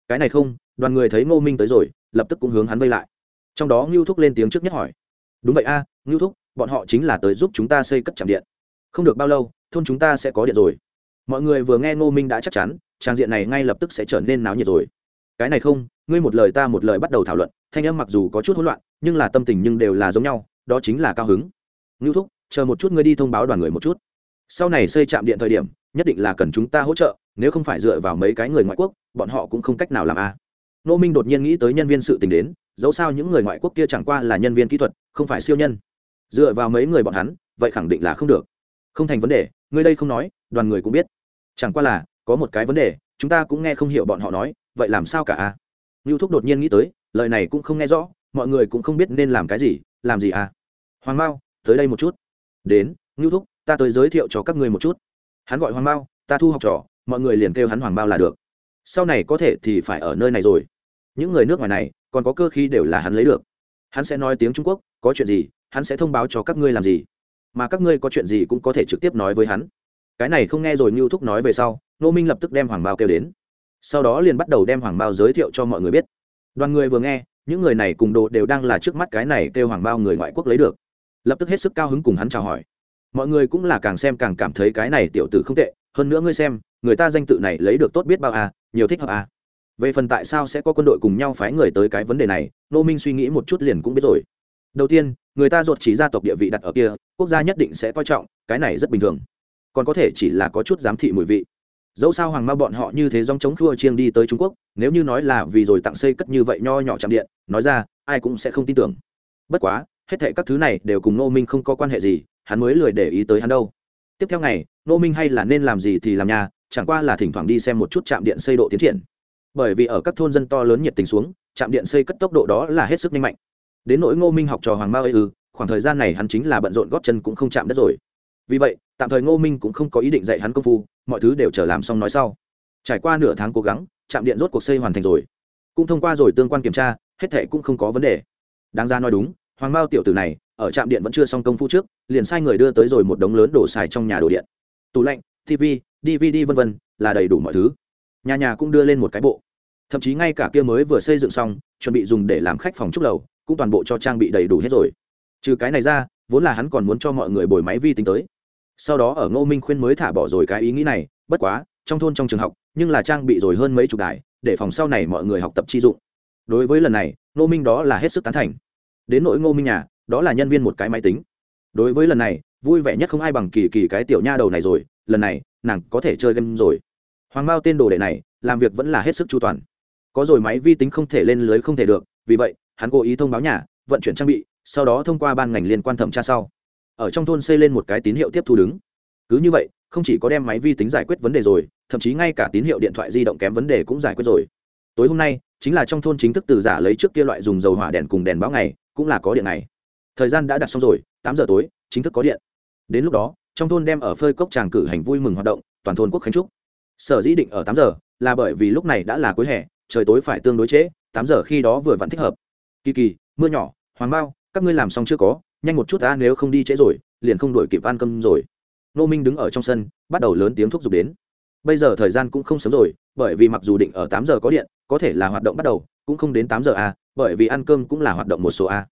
Cái này không, đoàn người thấy ngô minh tới rồi, lập tức cũng hướng hắn vây lại trong đó ngưu thúc lên tiếng trước nhất hỏi. Đúng vậy a à, ngưu thúc bọn họ chính là tới giúp chúng ta xây cất trạm điện. Không được bao lâu thôn chúng ta sẽ có điện rồi. Mọi người vừa nghe ngô minh đã chắc chắn trang diện này ngay lập tức sẽ trở nên náo nhiệt rồi. Cái này không ngươi một lời ta một lời bắt đầu thảo luận thanh âm mặc dù có chút hỗn loạn nhưng là tâm tình nhưng đều là giống nhau đó chính là cao hứng. Ngưu thúc chờ một chút ngươi đi thông báo đoàn người một chút. Sau này xây trạm điện thời điểm nhất định là cần chúng ta hỗ trợ nếu không phải dựa vào mấy cái người ngoại quốc bọn họ cũng không cách nào làm a. À. nô minh đột nhiên nghĩ tới nhân viên sự tình đến dẫu sao những người ngoại quốc kia chẳng qua là nhân viên kỹ thuật, không phải siêu nhân. Dựa vào mấy người bọn hắn, vậy khẳng định là không được. Không thành vấn đề ngươi đây không nói, đoàn người cũng biết. Chẳng qua là, có một cái vấn đề, chúng ta cũng nghe không hiểu bọn họ nói, vậy làm sao cả a? À? ngưu thúc đột nhiên nghĩ tới, lời này cũng không nghe rõ, mọi người cũng không biết nên làm cái gì, làm gì à hoàng mao, tới đây một chút. Đến, ngưu thúc, ta tới giới thiệu cho các ngươi một chút. Hắn gọi hoàng mao, ta thu học trò, mọi người liền kêu hắn hoàng mao là được. Sau này có thể thì phải ở nơi này rồi những người nước ngoài này, còn có cơ khí đều là hắn lấy được. Hắn sẽ nói tiếng trung quốc, có chuyện gì, hắn sẽ thông báo cho các ngươi làm gì. Mà các ngươi có chuyện gì cũng có thể trực tiếp nói với hắn. Cái này không nghe rồi như thúc nói về sau nô minh lập tức đem hoàng bao kêu đến. Sau đó liền bắt đầu đem hoàng bao giới thiệu cho mọi người biết. Đoàn người vừa nghe, những người này cùng đồ đều đang là trước mắt cái này kêu hoàng bao người ngoại quốc lấy được. Lập tức hết sức cao hứng cùng hắn chào hỏi. Mọi người cũng là càng xem càng cảm thấy cái này tiểu tử không tệ, hơn nữa ngươi xem, người ta danh tự này lấy được tốt biết bao à nhiều thích hợp à về phần tại sao sẽ có quân đội cùng nhau phái người tới cái vấn đề này nô minh suy nghĩ một chút liền cũng biết rồi. Đầu tiên, người ta ruột chỉ gia tộc địa vị đặt ở kia, quốc gia nhất định sẽ coi trọng, cái này rất bình thường. Còn có thể chỉ là có chút giám thị mùi vị. Dẫu sao hoàng ma bọn họ như thế dòng chống khua chiêng đi tới trung quốc, nếu như nói là vì rồi tặng xây cất như vậy nho nhỏ chạm điện, nói ra, ai cũng sẽ không tin tưởng. Bất quá, hết thệ các thứ này đều cùng nô minh không có quan hệ gì, hắn mới lười để ý tới hắn đâu. Tiếp theo ngày nô minh hay là nên làm gì thì làm nhà, chẳng qua là thỉnh thoảng đi xem một chút trạm điện xây độ tiến triển bởi vì ở các thôn dân to lớn nhiệt tình xuống, trạm điện xây cất tốc độ đó là hết sức nhanh mạnh. Đến nỗi ngô minh học trò hoàng mao ư ừ, khoảng thời gian này hắn chính là bận rộn góp chân cũng không chạm đất rồi. Vì vậy, tạm thời ngô minh cũng không có ý định dạy hắn công phu, mọi thứ đều chờ làm xong nói sau. Trải qua nửa tháng cố gắng, trạm điện rốt cuộc xây hoàn thành rồi. Cũng thông qua rồi tương quan kiểm tra, hết thệ cũng không có vấn đề. Đáng ra nói đúng, hoàng mao tiểu tử này, ở trạm điện vẫn chưa xong công phu trước, liền sai người đưa tới rồi một đống lớn đổ xài trong nhà đồ điện. Tủ lạnh tv dvd v v là đầy đủ mọi thứ. Nhà nhà cũng đưa lên một cái bộ thậm chí ngay cả kia mới vừa xây dựng xong, chuẩn bị dùng để làm khách phòng trúc lầu, cũng toàn bộ cho trang bị đầy đủ hết rồi. Trừ cái này ra, vốn là hắn còn muốn cho mọi người bồi máy vi tính tới. Sau đó ở ngô minh khuyên mới thả bỏ rồi cái ý nghĩ này, bất quá, trong thôn trong trường học, nhưng là trang bị rồi hơn mấy chục đài, để phòng sau này mọi người học tập chi dụng. Đối với lần này, ngô minh đó là hết sức tán thành. Đến nỗi ngô minh nhà, đó là nhân viên một cái máy tính. Đối với lần này, vui vẻ nhất không ai bằng kỳ kỳ cái tiểu nha đầu này rồi, lần này, nàng có thể chơi game rồi. Hoàng mao tên đồ đệ này, làm việc vẫn là hết sức chu toàn có rồi máy vi tính không thể lên lưới không thể được, vì vậy, hắn cố ý thông báo nhà, vận chuyển trang bị, sau đó thông qua ban ngành liên quan thẩm tra sau. Ở trong thôn xây lên một cái tín hiệu tiếp thu đứng. Cứ như vậy, không chỉ có đem máy vi tính giải quyết vấn đề rồi, thậm chí ngay cả tín hiệu điện thoại di động kém vấn đề cũng giải quyết rồi. Tối hôm nay, chính là trong thôn chính thức từ giả lấy trước kia loại dùng dầu hỏa đèn cùng đèn báo ngày, cũng là có điện này thời gian đã đặt xong rồi, tám giờ tối, chính thức có điện. Đến lúc đó, trong thôn đem ở phơi cốc tràng cử hành vui mừng hoạt động, toàn thôn quốc khánh trúc sở dĩ định ở tám giờ, là bởi vì lúc này đã là cuối hè trời tối phải tương đối trễ, tám giờ khi đó vừa vặn thích hợp. Kỳ kỳ, mưa nhỏ, hoàng bao, các ngươi làm xong chưa có, nhanh một chút ta nếu không đi trễ rồi, liền không đổi kịp ăn cơm rồi. Nô minh đứng ở trong sân, bắt đầu lớn tiếng thúc giục đến. Bây giờ thời gian cũng không sớm rồi, bởi vì mặc dù định ở tám giờ có điện, có thể là hoạt động bắt đầu, cũng không đến tám giờ a bởi vì ăn cơm cũng là hoạt động một số a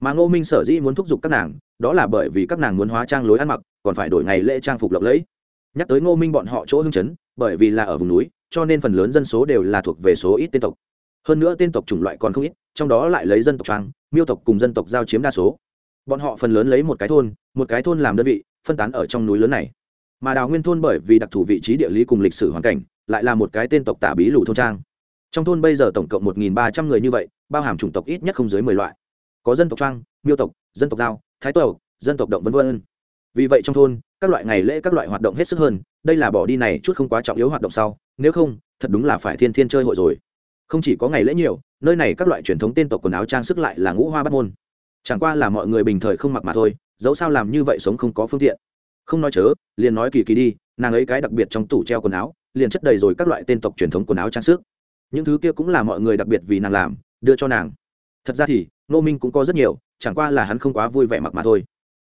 mà ngô minh sở dĩ muốn thúc giục các nàng, đó là bởi vì các nàng muốn hóa trang lối ăn mặc, còn phải đổi ngày lễ trang phục lộng lẫy. Nhắc tới ngô minh bọn họ chỗ hưng chấn bởi vì là ở vùng núi, cho nên phần lớn dân số đều là thuộc về số ít tên tộc. Hơn nữa tên tộc chủng loại còn không ít, trong đó lại lấy dân tộc trang, miêu tộc cùng dân tộc giao chiếm đa số. Bọn họ phần lớn lấy một cái thôn, một cái thôn làm đơn vị, phân tán ở trong núi lớn này. Mà đào nguyên thôn bởi vì đặc thù vị trí địa lý cùng lịch sử hoàn cảnh, lại là một cái tên tộc tả bí lù thôn trang. Trong thôn bây giờ tổng cộng một ba trăm người như vậy, bao hàm chủng tộc ít nhất không dưới mười loại. Có dân tộc trang, miêu tộc, dân tộc giao, thái tộc, dân tộc động v v vì vậy trong thôn, các loại ngày lễ, các loại hoạt động hết sức hơn đây là bỏ đi này chút không quá trọng yếu hoạt động sau, nếu không, thật đúng là phải thiên thiên chơi hội rồi. Không chỉ có ngày lễ nhiều, nơi này các loại truyền thống tên tộc quần áo trang sức lại là ngũ hoa bắt môn. Chẳng qua là mọi người bình thời không mặc mà thôi, dẫu sao làm như vậy sống không có phương tiện. Không nói chớ, liền nói kỳ kỳ đi, nàng ấy cái đặc biệt trong tủ treo quần áo, liền chất đầy rồi các loại tên tộc truyền thống quần áo trang sức. Những thứ kia cũng là mọi người đặc biệt vì nàng làm, đưa cho nàng. Thật ra thì nô minh cũng có rất nhiều, chẳng qua là hắn không quá vui vẻ mặc mà thôi.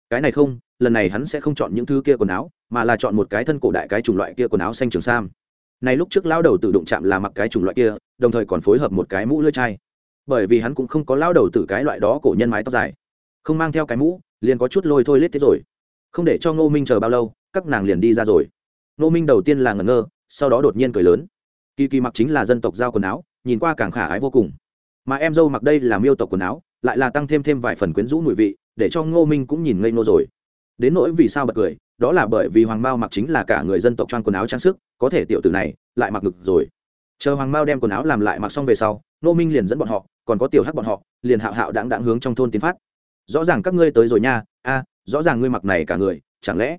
Cái này không, lần này hắn sẽ không chọn những thứ kia quần áo mà là chọn một cái thân cổ đại cái chủng loại kia quần áo xanh trường sam. Này lúc trước lao đầu tự đụng chạm là mặc cái chủng loại kia, đồng thời còn phối hợp một cái mũ lưỡi chai. Bởi vì hắn cũng không có lao đầu tử cái loại đó cổ nhân mái tóc dài. Không mang theo cái mũ, liền có chút lôi thôi lết thế rồi. Không để cho ngô minh chờ bao lâu, các nàng liền đi ra rồi. Ngô minh đầu tiên là ngẩn ngơ, sau đó đột nhiên cười lớn. Kỳ kỳ mặc chính là dân tộc giao quần áo, nhìn qua càng khả ái vô cùng. Mà em dâu mặc đây là miêu tộc quần áo, lại là tăng thêm thêm vài phần quyến rũ mùi vị, để cho ngô minh cũng nhìn ngây ngô rồi. Đến nỗi vì sao bật cười đó là bởi vì hoàng mao mặc chính là cả người dân tộc trang quần áo trang sức, có thể tiểu tử này lại mặc ngực rồi. Chờ hoàng mao đem quần áo làm lại mặc xong về sau, ngô minh liền dẫn bọn họ, còn có tiểu hắc bọn họ, liền hạo hạo đáng đáng hướng trong thôn tiến phát. Rõ ràng các ngươi tới rồi nha, a, rõ ràng ngươi mặc này cả người, chẳng lẽ?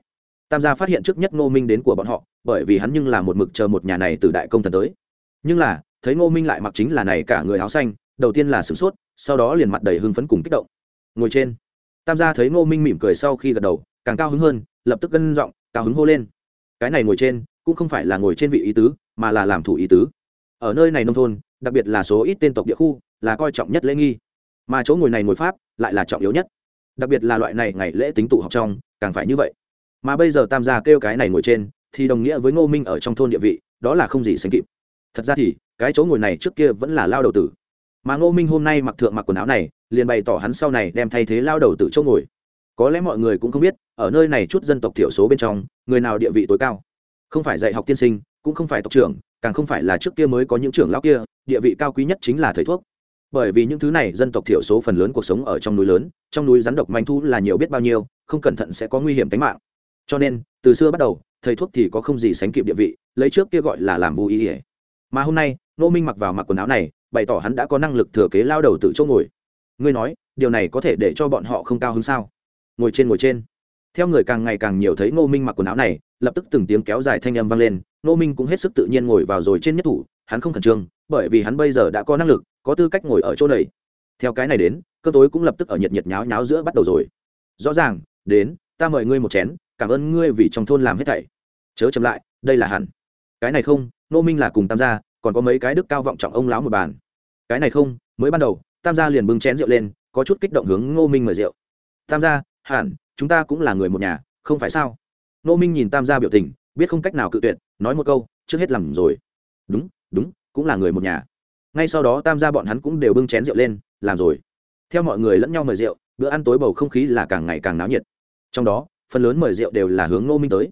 Tam gia phát hiện trước nhất ngô minh đến của bọn họ, bởi vì hắn nhưng là một mực chờ một nhà này từ đại công thần tới. Nhưng là, thấy ngô minh lại mặc chính là này cả người áo xanh, đầu tiên là sửng sốt, sau đó liền mặt đầy hưng phấn cùng kích động. Ngồi trên, tam gia thấy ngô minh mỉm cười sau khi gật đầu, càng cao hứng hơn lập tức gân giọng, cao hứng hô lên. Cái này ngồi trên, cũng không phải là ngồi trên vị ý tứ, mà là làm thủ ý tứ. Ở nơi này nông thôn, đặc biệt là số ít tên tộc địa khu, là coi trọng nhất lễ nghi. Mà chỗ ngồi này ngồi pháp, lại là trọng yếu nhất. Đặc biệt là loại này ngày lễ tính tụ học trong, càng phải như vậy. Mà bây giờ tam gia kêu cái này ngồi trên, thì đồng nghĩa với ngô minh ở trong thôn địa vị, đó là không gì sánh kịp. Thật ra thì, cái chỗ ngồi này trước kia vẫn là lao đầu tử. Mà ngô minh hôm nay mặc thượng mặc quần áo này, liền bày tỏ hắn sau này đem thay thế lao đầu tử chỗ ngồi có lẽ mọi người cũng không biết, ở nơi này chút dân tộc thiểu số bên trong, người nào địa vị tối cao? Không phải dạy học tiên sinh, cũng không phải tộc trưởng, càng không phải là trước kia mới có những trưởng lão kia, địa vị cao quý nhất chính là thầy thuốc. Bởi vì những thứ này dân tộc thiểu số phần lớn cuộc sống ở trong núi lớn, trong núi rắn độc manh thu là nhiều biết bao nhiêu, không cẩn thận sẽ có nguy hiểm tính mạng. Cho nên, từ xưa bắt đầu, thầy thuốc thì có không gì sánh kịp địa vị, lấy trước kia gọi là làm vô ý ỉa mà hôm nay, nô minh mặc vào mặc quần áo này, bày tỏ hắn đã có năng lực thừa kế lao đầu tự chỗ ngồi. Ngươi nói, điều này có thể để cho bọn họ không cao hơn sao? Ngồi trên ngồi trên. Theo người càng ngày càng nhiều thấy ngô minh mặc quần áo này, lập tức từng tiếng kéo dài thanh âm vang lên, ngô minh cũng hết sức tự nhiên ngồi vào rồi trên nhất thủ, hắn không khẩn trương, bởi vì hắn bây giờ đã có năng lực, có tư cách ngồi ở chỗ này. Theo cái này đến cơ tối cũng lập tức ở nhiệt nhiệt nháo nháo giữa bắt đầu rồi. Rõ ràng, đến, ta mời ngươi một chén, cảm ơn ngươi vì trong thôn làm hết thảy. Chớ chậm lại, đây là hẳn. Cái này không nô minh là cùng tam gia, còn có mấy cái đức cao vọng trọng ông lão một bàn. Cái này không, mới ban đầu, tam gia liền bưng chén rượu lên, có chút kích động hướng ngô minh mời rượu. Tam gia hẳn, chúng ta cũng là người một nhà, không phải sao? Nô minh nhìn tam gia biểu tình, biết không cách nào cự tuyệt, nói một câu, trước hết làm rồi. Đúng đúng, cũng là người một nhà. Ngay sau đó tam gia bọn hắn cũng đều bưng chén rượu lên, làm rồi. Theo mọi người lẫn nhau mời rượu, bữa ăn tối bầu không khí là càng ngày càng náo nhiệt. Trong đó, phần lớn mời rượu đều là hướng nô minh tới.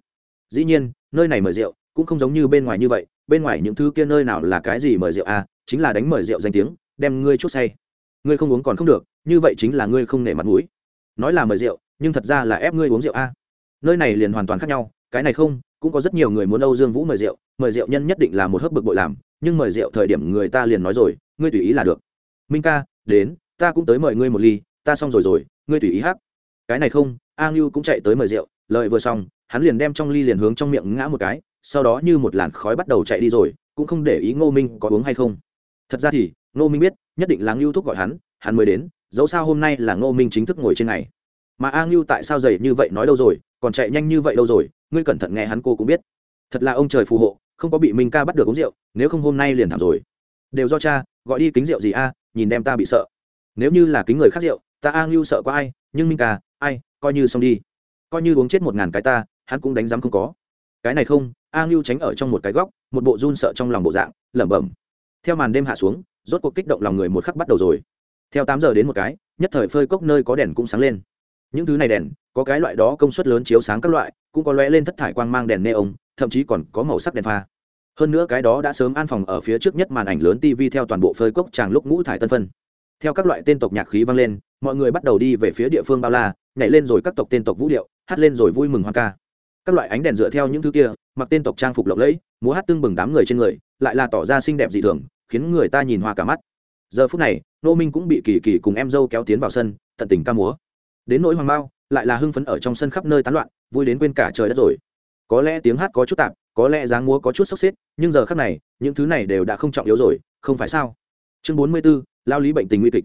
Dĩ nhiên, nơi này mời rượu cũng không giống như bên ngoài như vậy, bên ngoài những thứ kia nơi nào là cái gì mời rượu à chính là đánh mời rượu danh tiếng, đem ngươi chút say. Ngươi không uống còn không được, như vậy chính là ngươi không nể mặt mũi nói là mời rượu, nhưng thật ra là ép ngươi uống rượu a. Nơi này liền hoàn toàn khác nhau, cái này không, cũng có rất nhiều người muốn âu dương vũ mời rượu mời rượu nhân nhất định là một hớp bực bội làm, nhưng mời rượu thời điểm người ta liền nói rồi, ngươi tùy ý là được. Minh ca, đến, ta cũng tới mời ngươi một ly, ta xong rồi rồi, ngươi tùy ý hát. Cái này không, a ngưu cũng chạy tới mời rượu lợi vừa xong, hắn liền đem trong ly liền hướng trong miệng ngã một cái, sau đó như một làn khói bắt đầu chạy đi rồi, cũng không để ý ngô minh có uống hay không. Thật ra thì, ngô minh biết, nhất định là ngưu thúc gọi hắn hắn mới đến dẫu sao hôm nay là ngô minh chính thức ngồi trên này, mà a ngưu tại sao dày như vậy nói đâu rồi còn chạy nhanh như vậy đâu rồi ngươi cẩn thận nghe hắn cô cũng biết. Thật là ông trời phù hộ không có bị minh ca bắt được uống rượu nếu không hôm nay liền thảm rồi. Đều do cha gọi đi kính rượu gì a nhìn đem ta bị sợ. Nếu như là kính người khác rượu ta a ngưu sợ có ai nhưng minh ca ai coi như xong đi. Coi như uống chết một ngàn cái ta hắn cũng đánh giám không có. Cái này không a ngưu tránh ở trong một cái góc một bộ run sợ trong lòng bộ dạng lẩm bẩm. Theo màn đêm hạ xuống rốt cuộc kích động lòng người một khắc bắt đầu rồi theo tám giờ đến một cái, nhất thời phơi cốc nơi có đèn cũng sáng lên. Những thứ này đèn, có cái loại đó công suất lớn chiếu sáng các loại, cũng có lóe lên thất thải quang mang đèn neon, thậm chí còn có màu sắc đèn pha. Hơn nữa cái đó đã sớm an phòng ở phía trước nhất màn ảnh lớn tv theo toàn bộ phơi cốc tràng lúc ngũ thải tân phân. Theo các loại tên tộc nhạc khí vang lên, mọi người bắt đầu đi về phía địa phương bao la, nhảy lên rồi các tộc tên tộc vũ điệu, hát lên rồi vui mừng hoa ca. Các loại ánh đèn dựa theo những thứ kia, mặc tên tộc trang phục lộng lẫy, múa hát tương bừng đám người trên người, lại là tỏ ra xinh đẹp dị thường, khiến người ta nhìn hoa cả mắt. Giờ phút này nô minh cũng bị kỳ kỳ cùng em dâu kéo tiến vào sân tận tình ca múa. Đến nỗi hoàng mao lại là hưng phấn ở trong sân khắp nơi tán loạn vui đến quên cả trời đất rồi. Có lẽ tiếng hát có chút tạp có lẽ dáng múa có chút sốc xếp nhưng giờ khắc này những thứ này đều đã không trọng yếu rồi không phải sao? Chương bốn mươi 44, lao lý bệnh tình nguy kịch.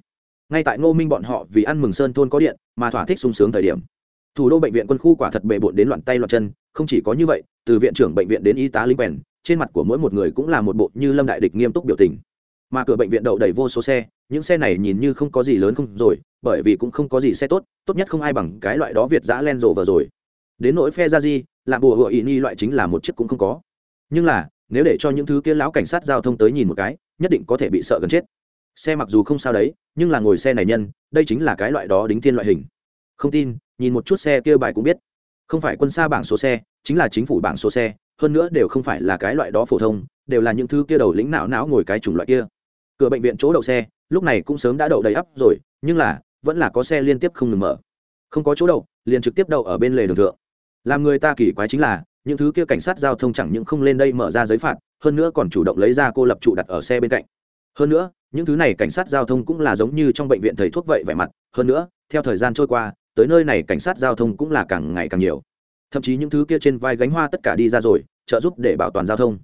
Ngay tại ngô minh bọn họ vì ăn mừng sơn thôn có điện mà thỏa thích sung sướng thời điểm. Thủ đô bệnh viện quân khu quả thật bề bộn đến loạn tay loạn chân không chỉ có như vậy từ viện trưởng bệnh viện đến y tá lính quèn trên mặt của mỗi một người cũng là một bộ như lâm đại địch nghiêm túc biểu tình mà cửa bệnh viện đậu đầy vô số xe, những xe này nhìn như không có gì lớn không rồi, bởi vì cũng không có gì xe tốt tốt nhất không ai bằng cái loại đó việt giã len rộ vừa rồi. Đến nỗi phe ra di làm bùa hựa ý ni loại chính là một chiếc cũng không có. Nhưng là, nếu để cho những thứ kia lão cảnh sát giao thông tới nhìn một cái, nhất định có thể bị sợ gần chết. Xe mặc dù không sao đấy, nhưng là ngồi xe này nhân, đây chính là cái loại đó đính thiên loại hình. Không tin, nhìn một chút xe kia bài cũng biết. Không phải quân xa bảng số xe, chính là chính phủ bảng số xe, hơn nữa đều không phải là cái loại đó phổ thông, đều là những thứ kia đầu lĩnh não não ngồi cái chủng loại kia cửa bệnh viện chỗ đậu xe, lúc này cũng sớm đã đậu đầy ắp rồi, nhưng là, vẫn là có xe liên tiếp không ngừng mở. Không có chỗ đậu, liền trực tiếp đậu ở bên lề đường thượng. Làm người ta kỳ quái chính là, những thứ kia cảnh sát giao thông chẳng những không lên đây mở ra giấy phạt, hơn nữa còn chủ động lấy ra cô lập trụ đặt ở xe bên cạnh. Hơn nữa, những thứ này cảnh sát giao thông cũng là giống như trong bệnh viện thầy thuốc vậy vẻ mặt, hơn nữa, theo thời gian trôi qua, tới nơi này cảnh sát giao thông cũng là càng ngày càng nhiều. Thậm chí những thứ kia trên vai gánh hoa tất cả đi ra rồi, trợ giúp để bảo toàn giao thông.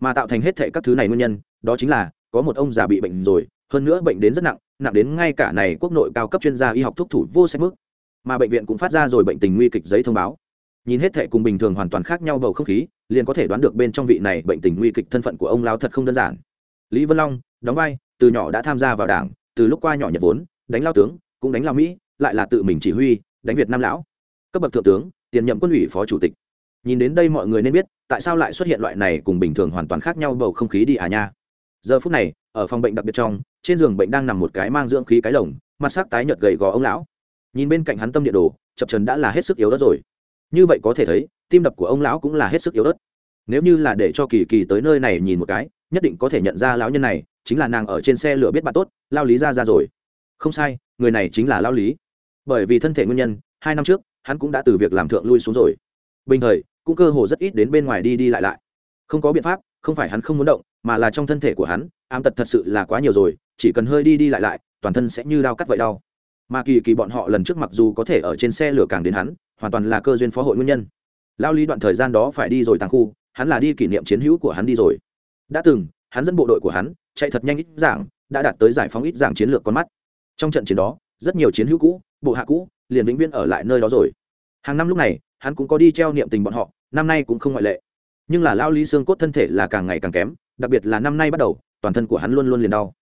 Mà tạo thành hết thệ các thứ này nguyên nhân, đó chính là có một ông già bị bệnh rồi, hơn nữa bệnh đến rất nặng nặng đến ngay cả này quốc nội cao cấp chuyên gia y học thuốc thủ vô sách mức. Mà bệnh viện cũng phát ra rồi bệnh tình nguy kịch giấy thông báo. Nhìn hết thệ cùng bình thường hoàn toàn khác nhau bầu không khí, liền có thể đoán được bên trong vị này bệnh tình nguy kịch thân phận của ông lao thật không đơn giản. Lý vân long, đóng vai, từ nhỏ đã tham gia vào đảng, từ lúc qua nhỏ nhật vốn, đánh lao tướng, cũng đánh lao mỹ, lại là tự mình chỉ huy, đánh việt nam lão. Cấp bậc thượng tướng, tiền nhậm quân ủy phó chủ tịch. Nhìn đến đây mọi người nên biết, tại sao lại xuất hiện loại này cùng bình thường hoàn toàn khác nhau bầu không khí đi à nha giờ phút này, ở phòng bệnh đặc biệt trong, trên giường bệnh đang nằm một cái mang dưỡng khí cái lồng, mặt sắc tái nhợt gầy gò ông lão. Nhìn bên cạnh hắn tâm địa đồ, chập trần đã là hết sức yếu ớt rồi. Như vậy có thể thấy, tim đập của ông lão cũng là hết sức yếu ớt. Nếu như là để cho kỳ kỳ tới nơi này nhìn một cái, nhất định có thể nhận ra lão nhân này, chính là nàng ở trên xe lửa biết bạn tốt, lao lý ra ra rồi. Không sai, người này chính là lao lý. Bởi vì thân thể nguyên nhân, hai năm trước, hắn cũng đã từ việc làm thượng lui xuống rồi. Bình thời, cũng cơ hồ rất ít đến bên ngoài đi đi lại lại. Không có biện pháp, không phải hắn không muốn động mà là trong thân thể của hắn, ám tật thật sự là quá nhiều rồi, chỉ cần hơi đi đi lại lại, toàn thân sẽ như đau cắt vậy đau. Mà kỳ kỳ bọn họ lần trước mặc dù có thể ở trên xe lửa càng đến hắn, hoàn toàn là cơ duyên phó hội nguyên nhân. Lao lý đoạn thời gian đó phải đi rồi tàng khu, hắn là đi kỷ niệm chiến hữu của hắn đi rồi. Đã từng, hắn dẫn bộ đội của hắn, chạy thật nhanh ít giảng đã đạt tới giải phóng ít giảng chiến lược con mắt. Trong trận chiến đó, rất nhiều chiến hữu cũ, bộ hạ cũ, liền vĩnh viễn ở lại nơi đó rồi. Hàng năm lúc này, hắn cũng có đi treo niệm tình bọn họ, năm nay cũng không ngoại lệ. Nhưng là lao lý xương cốt thân thể là càng ngày càng kém đặc biệt là năm nay bắt đầu, toàn thân của hắn luôn luôn liền đau.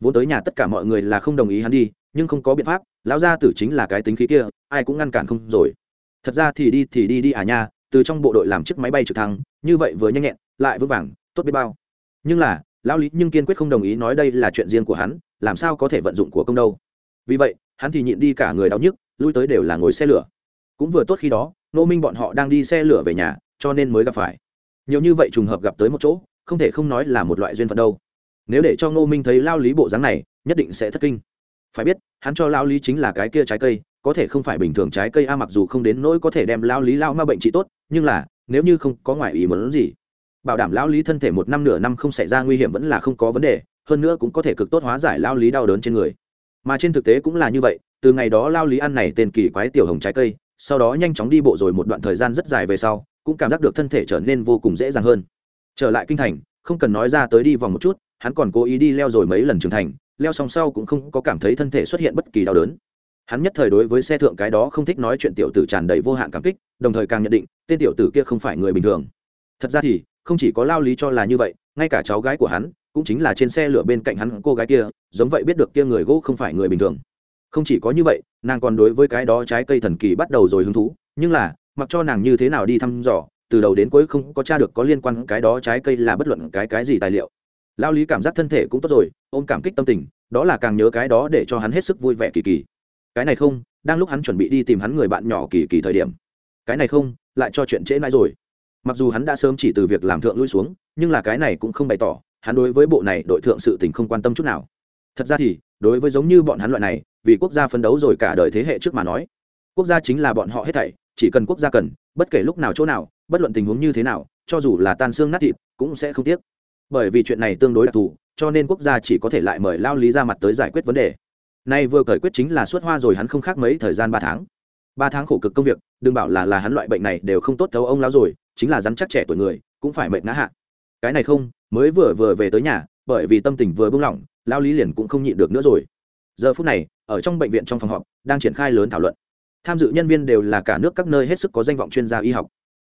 Vốn tới nhà tất cả mọi người là không đồng ý hắn đi, nhưng không có biện pháp, lão gia tử chính là cái tính khí kia, ai cũng ngăn cản không rồi. Thật ra thì đi thì đi đi à nha, từ trong bộ đội làm chiếc máy bay trực thăng, như vậy vừa nhanh nhẹn, lại vững vàng, tốt biết bao. Nhưng là, lão lý nhưng kiên quyết không đồng ý nói đây là chuyện riêng của hắn, làm sao có thể vận dụng của công đâu. Vì vậy, hắn thì nhịn đi cả người đau nhức, lui tới đều là ngồi xe lửa. Cũng vừa tốt khi đó nô minh bọn họ đang đi xe lửa về nhà, cho nên mới gặp phải. Nhiều như vậy trùng hợp gặp tới một chỗ không thể không nói là một loại duyên phận đâu. Nếu để cho ngô minh thấy lao lý bộ dáng này, nhất định sẽ thất kinh. Phải biết, hắn cho lao lý chính là cái kia trái cây, có thể không phải bình thường trái cây a, mặc dù không đến nỗi có thể đem lao lý lao ma bệnh trị tốt, nhưng là, nếu như không có ngoại ý muốn gì, bảo đảm lao lý thân thể một năm nửa năm không xảy ra nguy hiểm vẫn là không có vấn đề, hơn nữa cũng có thể cực tốt hóa giải lao lý đau đớn trên người. Mà trên thực tế cũng là như vậy, từ ngày đó lao lý ăn này tên kỳ quái tiểu hồng trái cây, sau đó nhanh chóng đi bộ rồi một đoạn thời gian rất dài về sau, cũng cảm giác được thân thể trở nên vô cùng dễ dàng hơn trở lại kinh thành, không cần nói ra tới đi vòng một chút, hắn còn cố ý đi leo rồi mấy lần trưởng thành, leo xong sau cũng không có cảm thấy thân thể xuất hiện bất kỳ đau đớn. Hắn nhất thời đối với xe thượng cái đó không thích nói chuyện tiểu tử tràn đầy vô hạn cảm kích, đồng thời càng nhận định, tên tiểu tử kia không phải người bình thường. Thật ra thì, không chỉ có lao lý cho là như vậy, ngay cả cháu gái của hắn, cũng chính là trên xe lửa bên cạnh hắn cô gái kia, giống vậy biết được kia người gỗ không phải người bình thường. Không chỉ có như vậy, nàng còn đối với cái đó trái cây thần kỳ bắt đầu rồi hứng thú, nhưng là, mặc cho nàng như thế nào đi thăm dò từ đầu đến cuối không có t r a được có liên quan cái đó trái cây là bất luận cái cái gì tài liệu. Lao lý cảm giác thân thể cũng tốt rồi, ôm cảm kích tâm tình, đó là càng nhớ cái đó để cho hắn hết sức vui vẻ kỳ kỳ. Cái này không, đang lúc hắn chuẩn bị đi tìm hắn người bạn nhỏ kỳ kỳ thời điểm. Cái này không, lại cho chuyện trễ mãi rồi. Mặc dù hắn đã sớm chỉ từ việc làm thượng lui xuống, nhưng là cái này cũng không bày tỏ, hắn đối với bộ này đội thượng sự tình không quan tâm chút nào. Thật ra thì, đối với giống như bọn hắn loại này, vì quốc gia phấn đấu rồi cả đời thế hệ trước mà nói, quốc gia chính là bọn họ hết thảy, chỉ cần quốc gia cần bất kể lúc nào chỗ nào, bất luận tình huống như thế nào, cho dù là tan xương nát thịt, cũng sẽ không tiếc. Bởi vì chuyện này tương đối đặc thù, cho nên quốc gia chỉ có thể lại mời lao lý ra mặt tới giải quyết vấn đề. Nay vừa cởi quyết chính là suốt hoa rồi hắn không khác mấy thời gian ba tháng. Ba tháng khổ cực công việc, đừng bảo là là hắn loại bệnh này đều không tốt thấu ông lão rồi, chính là rắn chắc trẻ tuổi người, cũng phải mệt ngã hạ. Cái này không, mới vừa vừa về tới nhà, bởi vì tâm tình vừa buông lỏng, lao lý liền cũng không nhịn được nữa rồi. Giờ phút này, ở trong bệnh viện trong phòng họp, đang triển khai lớn thảo luận tham dự nhân viên đều là cả nước các nơi hết sức có danh vọng chuyên gia y học.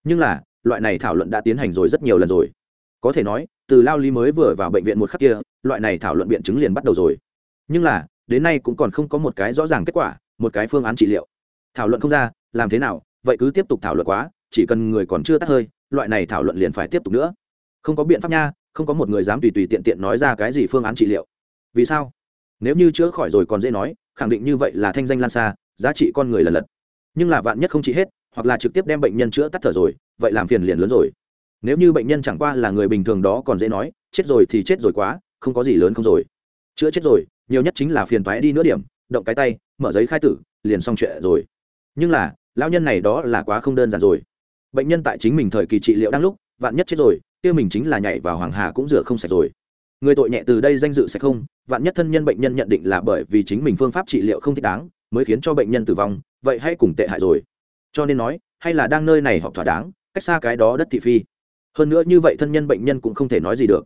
Nhưng là, loại này thảo luận đã tiến hành rồi rất nhiều lần rồi. Có thể nói, từ lao lý mới vừa vào bệnh viện một khắc kia, loại này thảo luận biện chứng liền bắt đầu rồi. Nhưng là, đến nay cũng còn không có một cái rõ ràng kết quả, một cái phương án trị liệu. Thảo luận không ra, làm thế nào, vậy cứ tiếp tục thảo luận quá, chỉ cần người còn chưa tắt hơi, loại này thảo luận liền phải tiếp tục nữa. Không có biện pháp nha, không có một người dám tùy tùy tiện tiện nói ra cái gì phương án trị liệu. Vì sao? Nếu như chữa khỏi rồi còn dễ nói, khẳng định như vậy là thanh danh lan xa giá trị con người lần lật. Nhưng là vạn nhất không trị hết, hoặc là trực tiếp đem bệnh nhân chữa tắt thở rồi, vậy làm phiền liền lớn rồi. Nếu như bệnh nhân chẳng qua là người bình thường đó còn dễ nói, chết rồi thì chết rồi quá, không có gì lớn không rồi. Chữa chết rồi, nhiều nhất chính là phiền toái đi nữa điểm, động cái tay, mở giấy khai tử, liền xong chuyện rồi. Nhưng là, lão nhân này đó là quá không đơn giản rồi. Bệnh nhân tại chính mình thời kỳ trị liệu đang lúc, vạn nhất chết rồi, kia mình chính là nhảy vào hoàng hà cũng rửa không sạch rồi. Người tội nhẹ từ đây danh dự sẽ không, vạn nhất thân nhân bệnh nhân nhận định là bởi vì chính mình phương pháp trị liệu không thích đáng mới khiến cho bệnh nhân tử vong, vậy hay cùng tệ hại rồi. Cho nên nói, hay là đang nơi này họp thỏa đáng, cách xa cái đó đất thị phi. Hơn nữa như vậy thân nhân bệnh nhân cũng không thể nói gì được.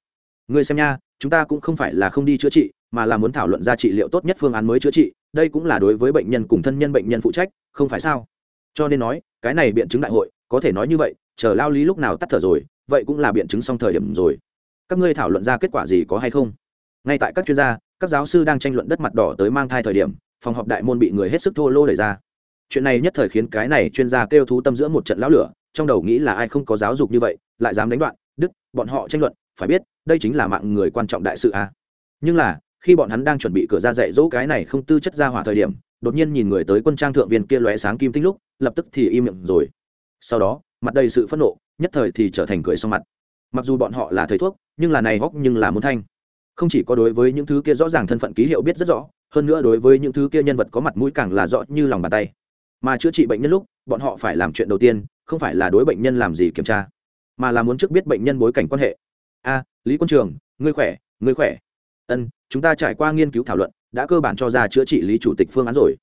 Người xem nha, chúng ta cũng không phải là không đi chữa trị, mà là muốn thảo luận ra trị liệu tốt nhất phương án mới chữa trị, đây cũng là đối với bệnh nhân cùng thân nhân bệnh nhân phụ trách, không phải sao? Cho nên nói, cái này biện chứng đại hội, có thể nói như vậy, chờ lao lý lúc nào tắt thở rồi, vậy cũng là biện chứng xong thời điểm rồi. Các ngươi thảo luận ra kết quả gì có hay không? Ngay tại các chuyên gia, các giáo sư đang tranh luận đất mặt đỏ tới mang thai thời điểm phòng họp đại môn bị người hết sức thô lô đẩy ra. Chuyện này nhất thời khiến cái này chuyên gia kêu thú tâm giữa một trận lão lửa, trong đầu nghĩ là ai không có giáo dục như vậy, lại dám đánh đoạn đức bọn họ tranh luận, phải biết, đây chính là mạng người quan trọng đại sự a nhưng là, khi bọn hắn đang chuẩn bị cửa ra dạy dỗ cái này không tư chất ra hỏa thời điểm, đột nhiên nhìn người tới quân trang thượng viên kia lóe sáng kim tinh lúc, lập tức thì im miệng rồi. Sau đó, mặt đầy sự phẫn nộ, nhất thời thì trở thành cười sau mặt. Mặc dù bọn họ là thầy thuốc, nhưng là này góc nhưng là muốn thanh. Không chỉ có đối với những thứ kia rõ ràng thân phận ký hiệu biết rất rõ hơn nữa đối với những thứ kia nhân vật có mặt mũi càng là rõ như lòng bàn tay. Mà chữa trị bệnh nhân lúc, bọn họ phải làm chuyện đầu tiên, không phải là đối bệnh nhân làm gì kiểm tra, mà là muốn trước biết bệnh nhân bối cảnh quan hệ. A, lý quân trường, ngươi khỏe ngươi khỏe. Ân, chúng ta trải qua nghiên cứu thảo luận, đã cơ bản cho ra chữa trị lý chủ tịch phương án rồi.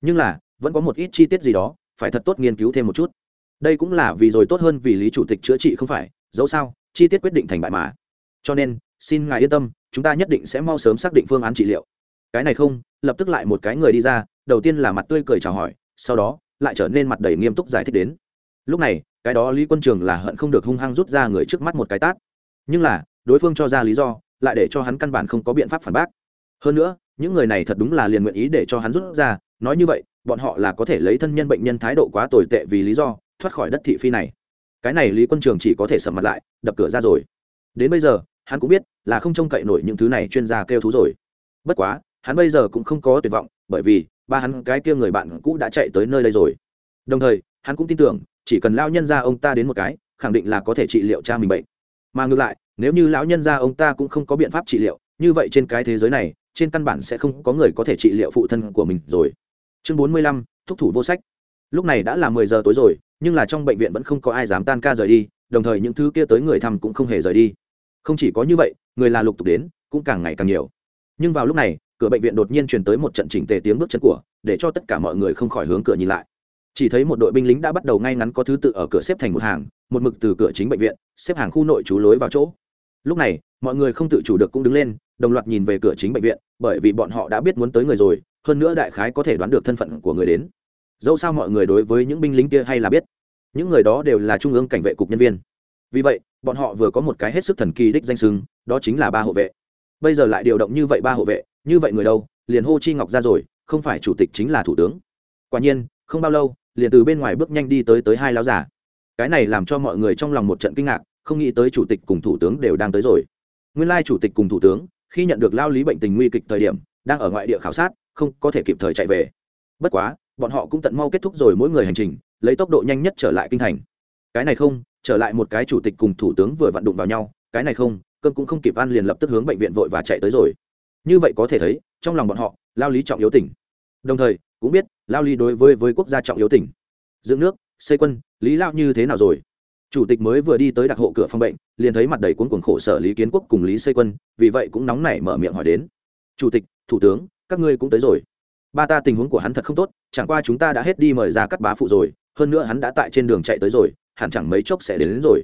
Nhưng là, vẫn có một ít chi tiết gì đó, phải thật tốt nghiên cứu thêm một chút. Đây cũng là vì rồi tốt hơn vì lý chủ tịch chữa trị không phải, dẫu sao, chi tiết quyết định thành bại mà. Cho nên, xin ngài yên tâm, chúng ta nhất định sẽ mau sớm xác định phương án trị liệu cái này không, lập tức lại một cái người đi ra, đầu tiên là mặt tươi cười chào hỏi, sau đó, lại trở nên mặt đầy nghiêm túc giải thích đến. Lúc này, cái đó lý quân trường là hận không được hung hăng rút ra người trước mắt một cái tát. Nhưng là, đối phương cho ra lý do, lại để cho hắn căn bản không có biện pháp phản bác. Hơn nữa, những người này thật đúng là liền nguyện ý để cho hắn rút ra, nói như vậy, bọn họ là có thể lấy thân nhân bệnh nhân thái độ quá tồi tệ vì lý do, thoát khỏi đất thị phi này. Cái này lý quân trường chỉ có thể sầm mặt lại, đập cửa ra rồi. Đến bây giờ, hắn cũng biết là không trông cậy nổi những thứ này chuyên gia kêu thú rồi. Bất quá hắn bây giờ cũng không có tuyệt vọng, bởi vì ba hắn cái kia người bạn cũ đã chạy tới nơi đây rồi. Đồng thời, hắn cũng tin tưởng, chỉ cần lão nhân ra ông ta đến một cái, khẳng định là có thể trị liệu cha mình bệnh. Mà ngược lại, nếu như lão nhân ra ông ta cũng không có biện pháp trị liệu, như vậy trên cái thế giới này, trên căn bản sẽ không có người có thể trị liệu phụ thân của mình rồi. Chương bốn mươi lăm, thúc thủ vô sách. Lúc này đã là mười giờ tối rồi, nhưng là trong bệnh viện vẫn không có ai dám tan ca rời đi, đồng thời những thứ kia tới người thăm cũng không hề rời đi. Không chỉ có như vậy, người là lục tục đến, cũng càng ngày càng nhiều. Nhưng vào lúc này cửa bệnh viện đột nhiên truyền tới một trận chỉnh tề tiếng bước chân của, để cho tất cả mọi người không khỏi hướng cửa nhìn lại. Chỉ thấy một đội binh lính đã bắt đầu ngay ngắn có thứ tự ở cửa xếp thành một hàng, một mực từ cửa chính bệnh viện, xếp hàng khu nội trú lối vào chỗ. Lúc này, mọi người không tự chủ được cũng đứng lên, đồng loạt nhìn về cửa chính bệnh viện, bởi vì bọn họ đã biết muốn tới người rồi, hơn nữa đại khái có thể đoán được thân phận của người đến. Dẫu sao mọi người đối với những binh lính kia hay là biết, những người đó đều là trung ương cảnh vệ cục nhân viên. Vì vậy, bọn họ vừa có một cái hết sức thần kỳ đích danh sưng đó chính là ba hộ vệ bây giờ lại điều động như vậy ba hộ vệ, như vậy người đâu, liền hô chi ngọc ra rồi, không phải chủ tịch chính là thủ tướng. Quả nhiên, không bao lâu, liền từ bên ngoài bước nhanh đi tới tới hai lão giả cái này làm cho mọi người trong lòng một trận kinh ngạc, không nghĩ tới chủ tịch cùng thủ tướng đều đang tới rồi. Nguyên lai chủ tịch cùng thủ tướng, khi nhận được lao lý bệnh tình nguy kịch thời điểm, đang ở ngoại địa khảo sát, không có thể kịp thời chạy về. Bất quá, bọn họ cũng tận mau kết thúc rồi mỗi người hành trình, lấy tốc độ nhanh nhất trở lại kinh thành. Cái này không, trở lại một cái chủ tịch cùng thủ tướng vừa vặn đụng vào nhau, cái này không cơm cũng không kịp ăn liền lập tức hướng bệnh viện vội và chạy tới rồi. Như vậy có thể thấy trong lòng bọn họ lao lý trọng yếu tỉnh. Đồng thời cũng biết lao lý đối với với quốc gia trọng yếu tỉnh. Dựng nước xây quân lý lao như thế nào rồi? Chủ tịch mới vừa đi tới đặc hộ cửa phòng bệnh liền thấy mặt đầy cuốn cuồng khổ sở lý kiến quốc cùng lý xây quân vì vậy cũng nóng nảy mở miệng hỏi đến. Chủ tịch thủ tướng các ngươi cũng tới rồi. Ba ta tình huống của hắn thật không tốt chẳng qua chúng ta đã hết đi mời ra cắt bá phụ rồi hơn nữa hắn đã tại trên đường chạy tới rồi hẳn chẳng mấy chốc sẽ đến, đến rồi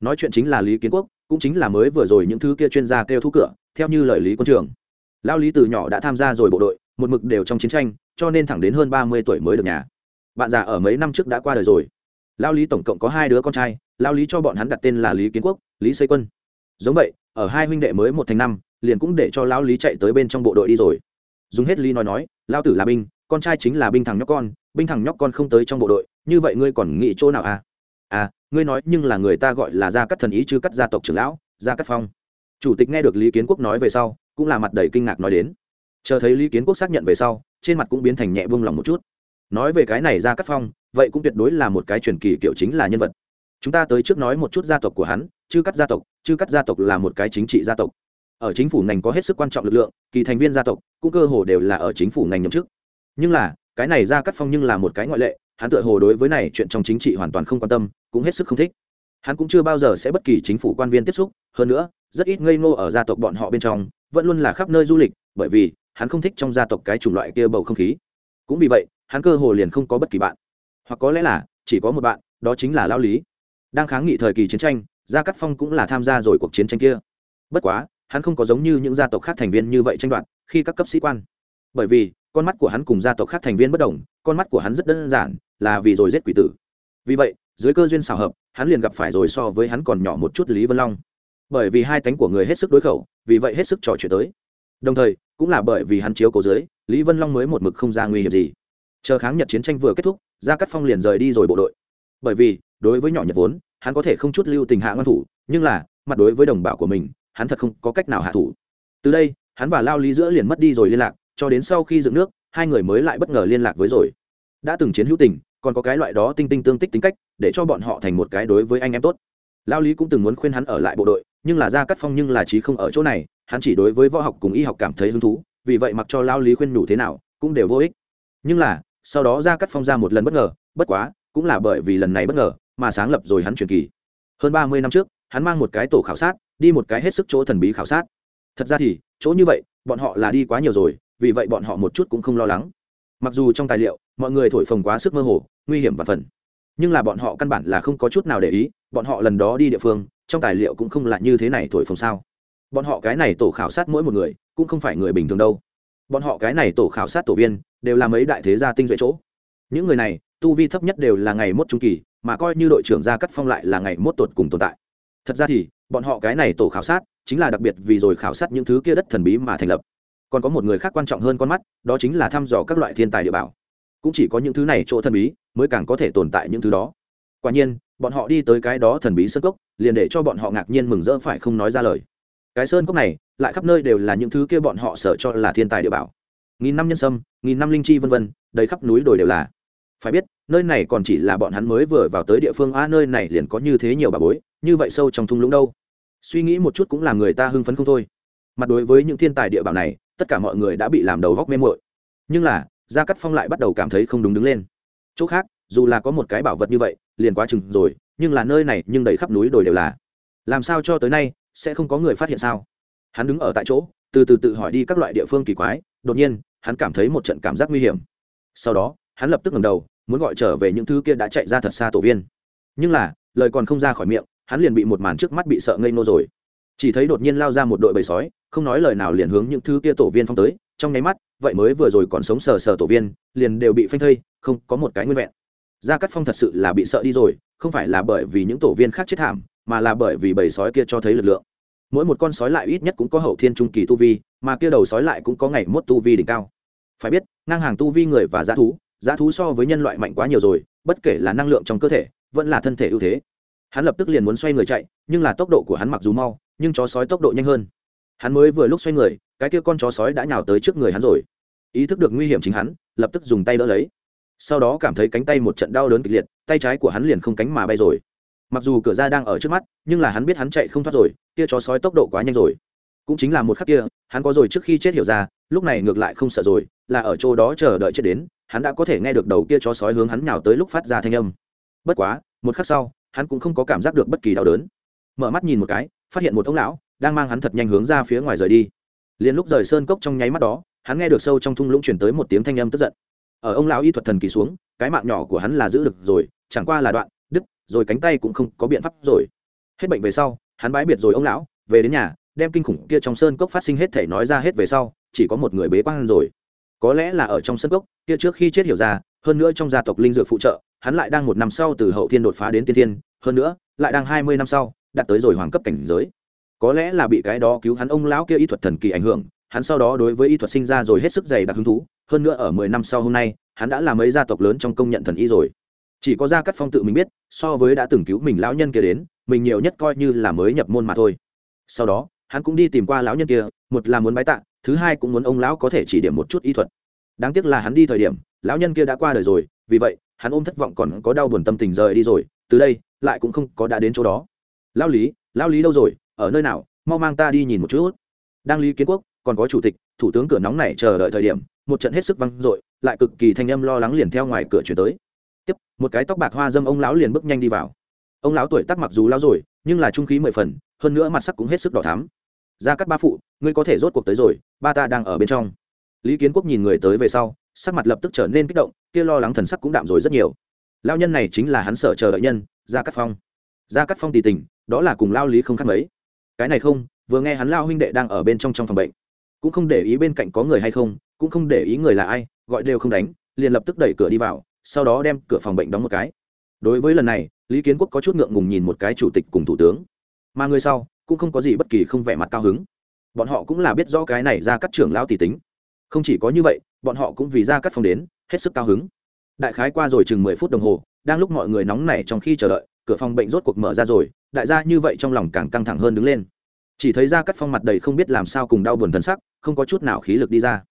nói chuyện chính là lý kiến quốc, cũng chính là mới vừa rồi những thứ kia chuyên gia kêu thú cửa, theo như lời lý quân trường. Lao lý từ nhỏ đã tham gia rồi bộ đội, một mực đều trong chiến tranh, cho nên thẳng đến hơn ba mươi tuổi mới được nhà. Bạn già ở mấy năm trước đã qua đời rồi. Lao lý tổng cộng có hai đứa con trai lao lý cho bọn hắn đặt tên là lý kiến quốc, lý xây quân. Giống vậy, ở hai huynh đệ mới một thành năm, liền cũng để cho lao lý chạy tới bên trong bộ đội đi rồi. Dùng hết lý nói nói lao tử là binh, con trai chính là binh thằng nhóc con, binh thằng nhóc con không tới trong bộ đội, như vậy ngươi còn nghĩ chỗ nào à? À ngươi nói nhưng là người ta gọi là gia cắt thần ý chứ cắt gia tộc trưởng lão, gia cắt phong. Chủ tịch nghe được lý kiến quốc nói về sau, cũng là mặt đầy kinh ngạc nói đến. Chờ thấy lý kiến quốc xác nhận về sau, trên mặt cũng biến thành nhẹ vương lòng một chút. Nói về cái này gia cắt phong, vậy cũng tuyệt đối là một cái truyền kỳ kiểu chính là nhân vật. Chúng ta tới trước nói một chút gia tộc của hắn chứ cắt gia tộc chứ cắt gia tộc là một cái chính trị gia tộc. Ở chính phủ ngành có hết sức quan trọng lực lượng, kỳ thành viên gia tộc, cũng cơ hồ đều là ở chính phủ ngành nhậm chức. Nhưng là, cái này gia cắt phong nhưng là một cái ngoại lệ hắn tựa hồ đối với này chuyện trong chính trị hoàn toàn không quan tâm, cũng hết sức không thích. Hắn cũng chưa bao giờ sẽ bất kỳ chính phủ quan viên tiếp xúc, hơn nữa, rất ít ngây ngô ở gia tộc bọn họ bên trong, vẫn luôn là khắp nơi du lịch, bởi vì, hắn không thích trong gia tộc cái chủng loại kia bầu không khí. Cũng vì vậy, hắn cơ hồ liền không có bất kỳ bạn. Hoặc có lẽ là, chỉ có một bạn, đó chính là lao lý. Đang kháng nghị thời kỳ chiến tranh, gia cát phong cũng là tham gia rồi cuộc chiến tranh kia. Bất quá, hắn không có giống như những gia tộc khác thành viên như vậy tranh đoạt, khi các cấp sĩ quan. Bởi vì, con mắt của hắn cùng gia tộc khác thành viên bất đồng, con mắt của hắn rất đơn giản là vì rồi giết quỷ tử. Vì vậy, dưới cơ duyên xảo hợp, hắn liền gặp phải rồi so với hắn còn nhỏ một chút lý vân long. Bởi vì hai tánh của người hết sức đối khẩu, vì vậy hết sức trò chuyện tới. Đồng thời, cũng là bởi vì hắn chiếu cố dưới, lý vân long mới một mực không ra nguy hiểm gì. Chờ kháng nhật chiến tranh vừa kết thúc, gia cắt phong liền rời đi rồi bộ đội. Bởi vì, đối với nhỏ nhật vốn, hắn có thể không chút lưu tình hạ ngăn thủ, nhưng là, mặt đối với đồng bào của mình, hắn thật không có cách nào hạ thủ. Từ đây, hắn và lao lý giữa liền mất đi rồi liên lạc, cho đến sau khi dựng nước, hai người mới lại bất ngờ liên lạc với rồi. Đã từng chiến hữu tình còn có cái loại đó tinh tinh tương tích tính cách, để cho bọn họ thành một cái đối với anh em tốt. Lao lý cũng từng muốn khuyên hắn ở lại bộ đội, nhưng là ra cắt phong nhưng là trí không ở chỗ này, hắn chỉ đối với võ học cùng y học cảm thấy hứng thú, vì vậy mặc cho lao lý khuyên nhủ thế nào, cũng đều vô ích. Nhưng là, sau đó ra cắt phong ra một lần bất ngờ, bất quá, cũng là bởi vì lần này bất ngờ, mà sáng lập rồi hắn truyền kỳ. Hơn ba mươi năm trước, hắn mang một cái tổ khảo sát, đi một cái hết sức chỗ thần bí khảo sát. Thật ra thì, chỗ như vậy, bọn họ là đi quá nhiều rồi, vì vậy bọn họ một chút cũng không lo lắng mặc dù trong tài liệu, mọi người thổi phồng quá sức mơ hồ, nguy hiểm và phần. Nhưng là bọn họ căn bản là không có chút nào để ý, bọn họ lần đó đi địa phương, trong tài liệu cũng không là như thế này thổi phồng sao. Bọn họ cái này tổ khảo sát mỗi một người, cũng không phải người bình thường đâu. Bọn họ cái này tổ khảo sát tổ viên, đều là mấy đại thế gia tinh duệ chỗ. Những người này, tu vi thấp nhất đều là ngày mốt trung kỳ, mà coi như đội trưởng gia cắt phong lại là ngày mốt tột cùng tồn tại. Thật ra thì, bọn họ cái này tổ khảo sát, chính là đặc biệt vì rồi khảo sát những thứ kia đất thần bí mà thành lập còn có một người khác quan trọng hơn con mắt, đó chính là thăm dò các loại thiên tài địa bảo. Cũng chỉ có những thứ này chỗ thần bí mới càng có thể tồn tại những thứ đó. Quả nhiên, bọn họ đi tới cái đó thần bí sơn cốc, liền để cho bọn họ ngạc nhiên mừng rỡ phải không nói ra lời. Cái sơn cốc này, lại khắp nơi đều là những thứ kia bọn họ sợ cho là thiên tài địa bảo. Nghìn năm nhân sâm, nghìn năm linh chi vân vân, đầy khắp núi đồi đều là. Phải biết, nơi này còn chỉ là bọn hắn mới vừa vào tới địa phương, a, nơi này liền có như thế nhiều bà bối, như vậy sâu trong thung lũng đâu. Suy nghĩ một chút cũng làm người ta hưng phấn không thôi. Mặt đối với những thiên tài địa bảo này tất cả mọi người đã bị làm đầu góc mê mội nhưng là, gia cắt phong lại bắt đầu cảm thấy không đúng đứng lên. Chỗ khác, dù là có một cái bảo vật như vậy, liền quá chừng rồi, nhưng là nơi này nhưng đầy khắp núi đồi đều là. Làm sao cho tới nay, sẽ không có người phát hiện sao? Hắn đứng ở tại chỗ, từ từ tự hỏi đi các loại địa phương kỳ quái, đột nhiên, hắn cảm thấy một trận cảm giác nguy hiểm. Sau đó, hắn lập tức ngầm đầu, muốn gọi trở về những thứ kia đã chạy ra thật xa tổ viên. Nhưng là, lời còn không ra khỏi miệng, hắn liền bị một màn trước mắt bị sợ ngây nô rồi chỉ thấy đột nhiên lao ra một đội bầy sói, không nói lời nào liền hướng những thứ kia tổ viên phong tới, trong nháy mắt, vậy mới vừa rồi còn sống sờ sờ tổ viên, liền đều bị phanh thây, không có một cái nguyên vẹn. Gia cắt phong thật sự là bị sợ đi rồi, không phải là bởi vì những tổ viên khác chết thảm, mà là bởi vì bầy sói kia cho thấy lực lượng. Mỗi một con sói lại ít nhất cũng có hậu thiên trung kỳ tu vi, mà kia đầu sói lại cũng có ngày mốt tu vi đỉnh cao. Phải biết, ngang hàng tu vi người và g thú g thú so với nhân loại mạnh quá nhiều rồi, bất kể là năng lượng trong cơ thể, vẫn là thân thể ưu thế. Hắn lập tức liền muốn xoay người chạy, nhưng là tốc độ của hắn mặc dù mau nhưng chó sói tốc độ nhanh hơn. Hắn mới vừa lúc xoay người, cái kia con chó sói đã nhào tới trước người hắn rồi. Ý thức được nguy hiểm chính hắn, lập tức dùng tay đỡ lấy. Sau đó cảm thấy cánh tay một trận đau đớn kịch liệt, tay trái của hắn liền không cánh mà bay rồi. Mặc dù cửa ra đang ở trước mắt, nhưng là hắn biết hắn chạy không thoát rồi, kia chó sói tốc độ quá nhanh rồi. Cũng chính là một khắc kia, hắn có rồi trước khi chết hiểu ra, lúc này ngược lại không sợ rồi, là ở chỗ đó chờ đợi chết đến, hắn đã có thể nghe được đầu kia chó sói hướng hắn nhào tới lúc phát ra thanh âm. Bất quá, một khắc sau, hắn cũng không có cảm giác được bất kỳ đau đớn. Mở mắt nhìn một cái phát hiện một ông lão đang mang hắn thật nhanh hướng ra phía ngoài rời đi. Liền lúc rời sơn cốc trong nháy mắt đó, hắn nghe được sâu trong thung lũng chuyển tới một tiếng thanh âm tức giận. Ở ông lão y thuật thần kỳ xuống, cái mạng nhỏ của hắn là giữ được rồi, chẳng qua là đoạn, đứt, rồi cánh tay cũng không có biện pháp rồi. Hết bệnh về sau, hắn bái biệt rồi ông lão, về đến nhà, đem kinh khủng kia trong sơn cốc phát sinh hết thể nói ra hết về sau, chỉ có một người bế quan rồi. Có lẽ là ở trong sơn cốc, kia trước khi chết hiểu ra, hơn nữa trong gia tộc linh dược phụ trợ, hắn lại đang một năm sau từ hậu thiên đột phá đến tiên thiên, hơn nữa, lại đang hai mươi năm sau đạt tới rồi hoàng cấp cảnh giới. Có lẽ là bị cái đó cứu hắn ông lão kia y thuật thần kỳ ảnh hưởng, hắn sau đó đối với y thuật sinh ra rồi hết sức dày đặc hứng thú, hơn nữa ở mười năm sau hôm nay, hắn đã là mấy gia tộc lớn trong công nhận thần y rồi. Chỉ có gia cắt phong tự mình biết, so với đã từng cứu mình lão nhân kia đến, mình nhiều nhất coi như là mới nhập môn mà thôi. Sau đó, hắn cũng đi tìm qua lão nhân kia, một là muốn bái tạ, thứ hai cũng muốn ông lão có thể chỉ điểm một chút y thuật. Đáng tiếc là hắn đi thời điểm, lão nhân kia đã qua đời rồi, vì vậy, hắn ôm thất vọng còn có đau buồn tâm tình rời đi rồi, từ đây, lại cũng không có đã đến chỗ đó lão lý lão lý đâu rồi? Ở nơi nào? Mau mang ta đi nhìn một chút. Đang lý kiến quốc, còn có chủ tịch, thủ tướng cửa nóng này chờ đợi thời điểm, một trận hết sức vang dội, lại cực kỳ thanh âm lo lắng liền theo ngoài cửa chuyển tới. Tiếp, một cái tóc bạc hoa dâm ông lão liền bước nhanh đi vào. Ông lão tuổi tác mặc dù lão rồi, nhưng là trung khí mười phần, hơn nữa mặt sắc cũng hết sức đỏ thắm. Ra cắt ba phụ, ngươi có thể rốt cuộc tới rồi, ba ta đang ở bên trong. Lý kiến quốc nhìn người tới về sau, sắc mặt lập tức trở nên kích động, kia lo lắng thần sắc cũng đạm rồi rất nhiều. Lao nhân này chính là hắn sợ chờ đợi nhân gia cắt phong. Gia cắt phong tì tình đó là cùng lao lý không khác mấy. Cái này không, vừa nghe hắn lao huynh đệ đang ở bên trong trong phòng bệnh, cũng không để ý bên cạnh có người hay không, cũng không để ý người là ai, gọi đều không đánh, liền lập tức đẩy cửa đi vào, sau đó đem cửa phòng bệnh đóng một cái. Đối với lần này, lý kiến quốc có chút ngượng ngùng nhìn một cái chủ tịch cùng thủ tướng. Mà người sau, cũng không có gì bất kỳ không vẻ mặt cao hứng. Bọn họ cũng là biết rõ cái này ra cắt trưởng lao tỷ tính. Không chỉ có như vậy, bọn họ cũng vì ra cắt phòng đến, hết sức cao hứng. Đại khái qua rồi chừng mười phút đồng hồ, đang lúc mọi người nóng nảy trong khi chờ đợi cửa phòng bệnh rốt cuộc mở ra rồi, đại gia như vậy trong lòng càng căng thẳng hơn đứng lên. Chỉ thấy ra cắt phong mặt đầy không biết làm sao cùng đau buồn thân sắc, không có chút nào khí lực đi ra.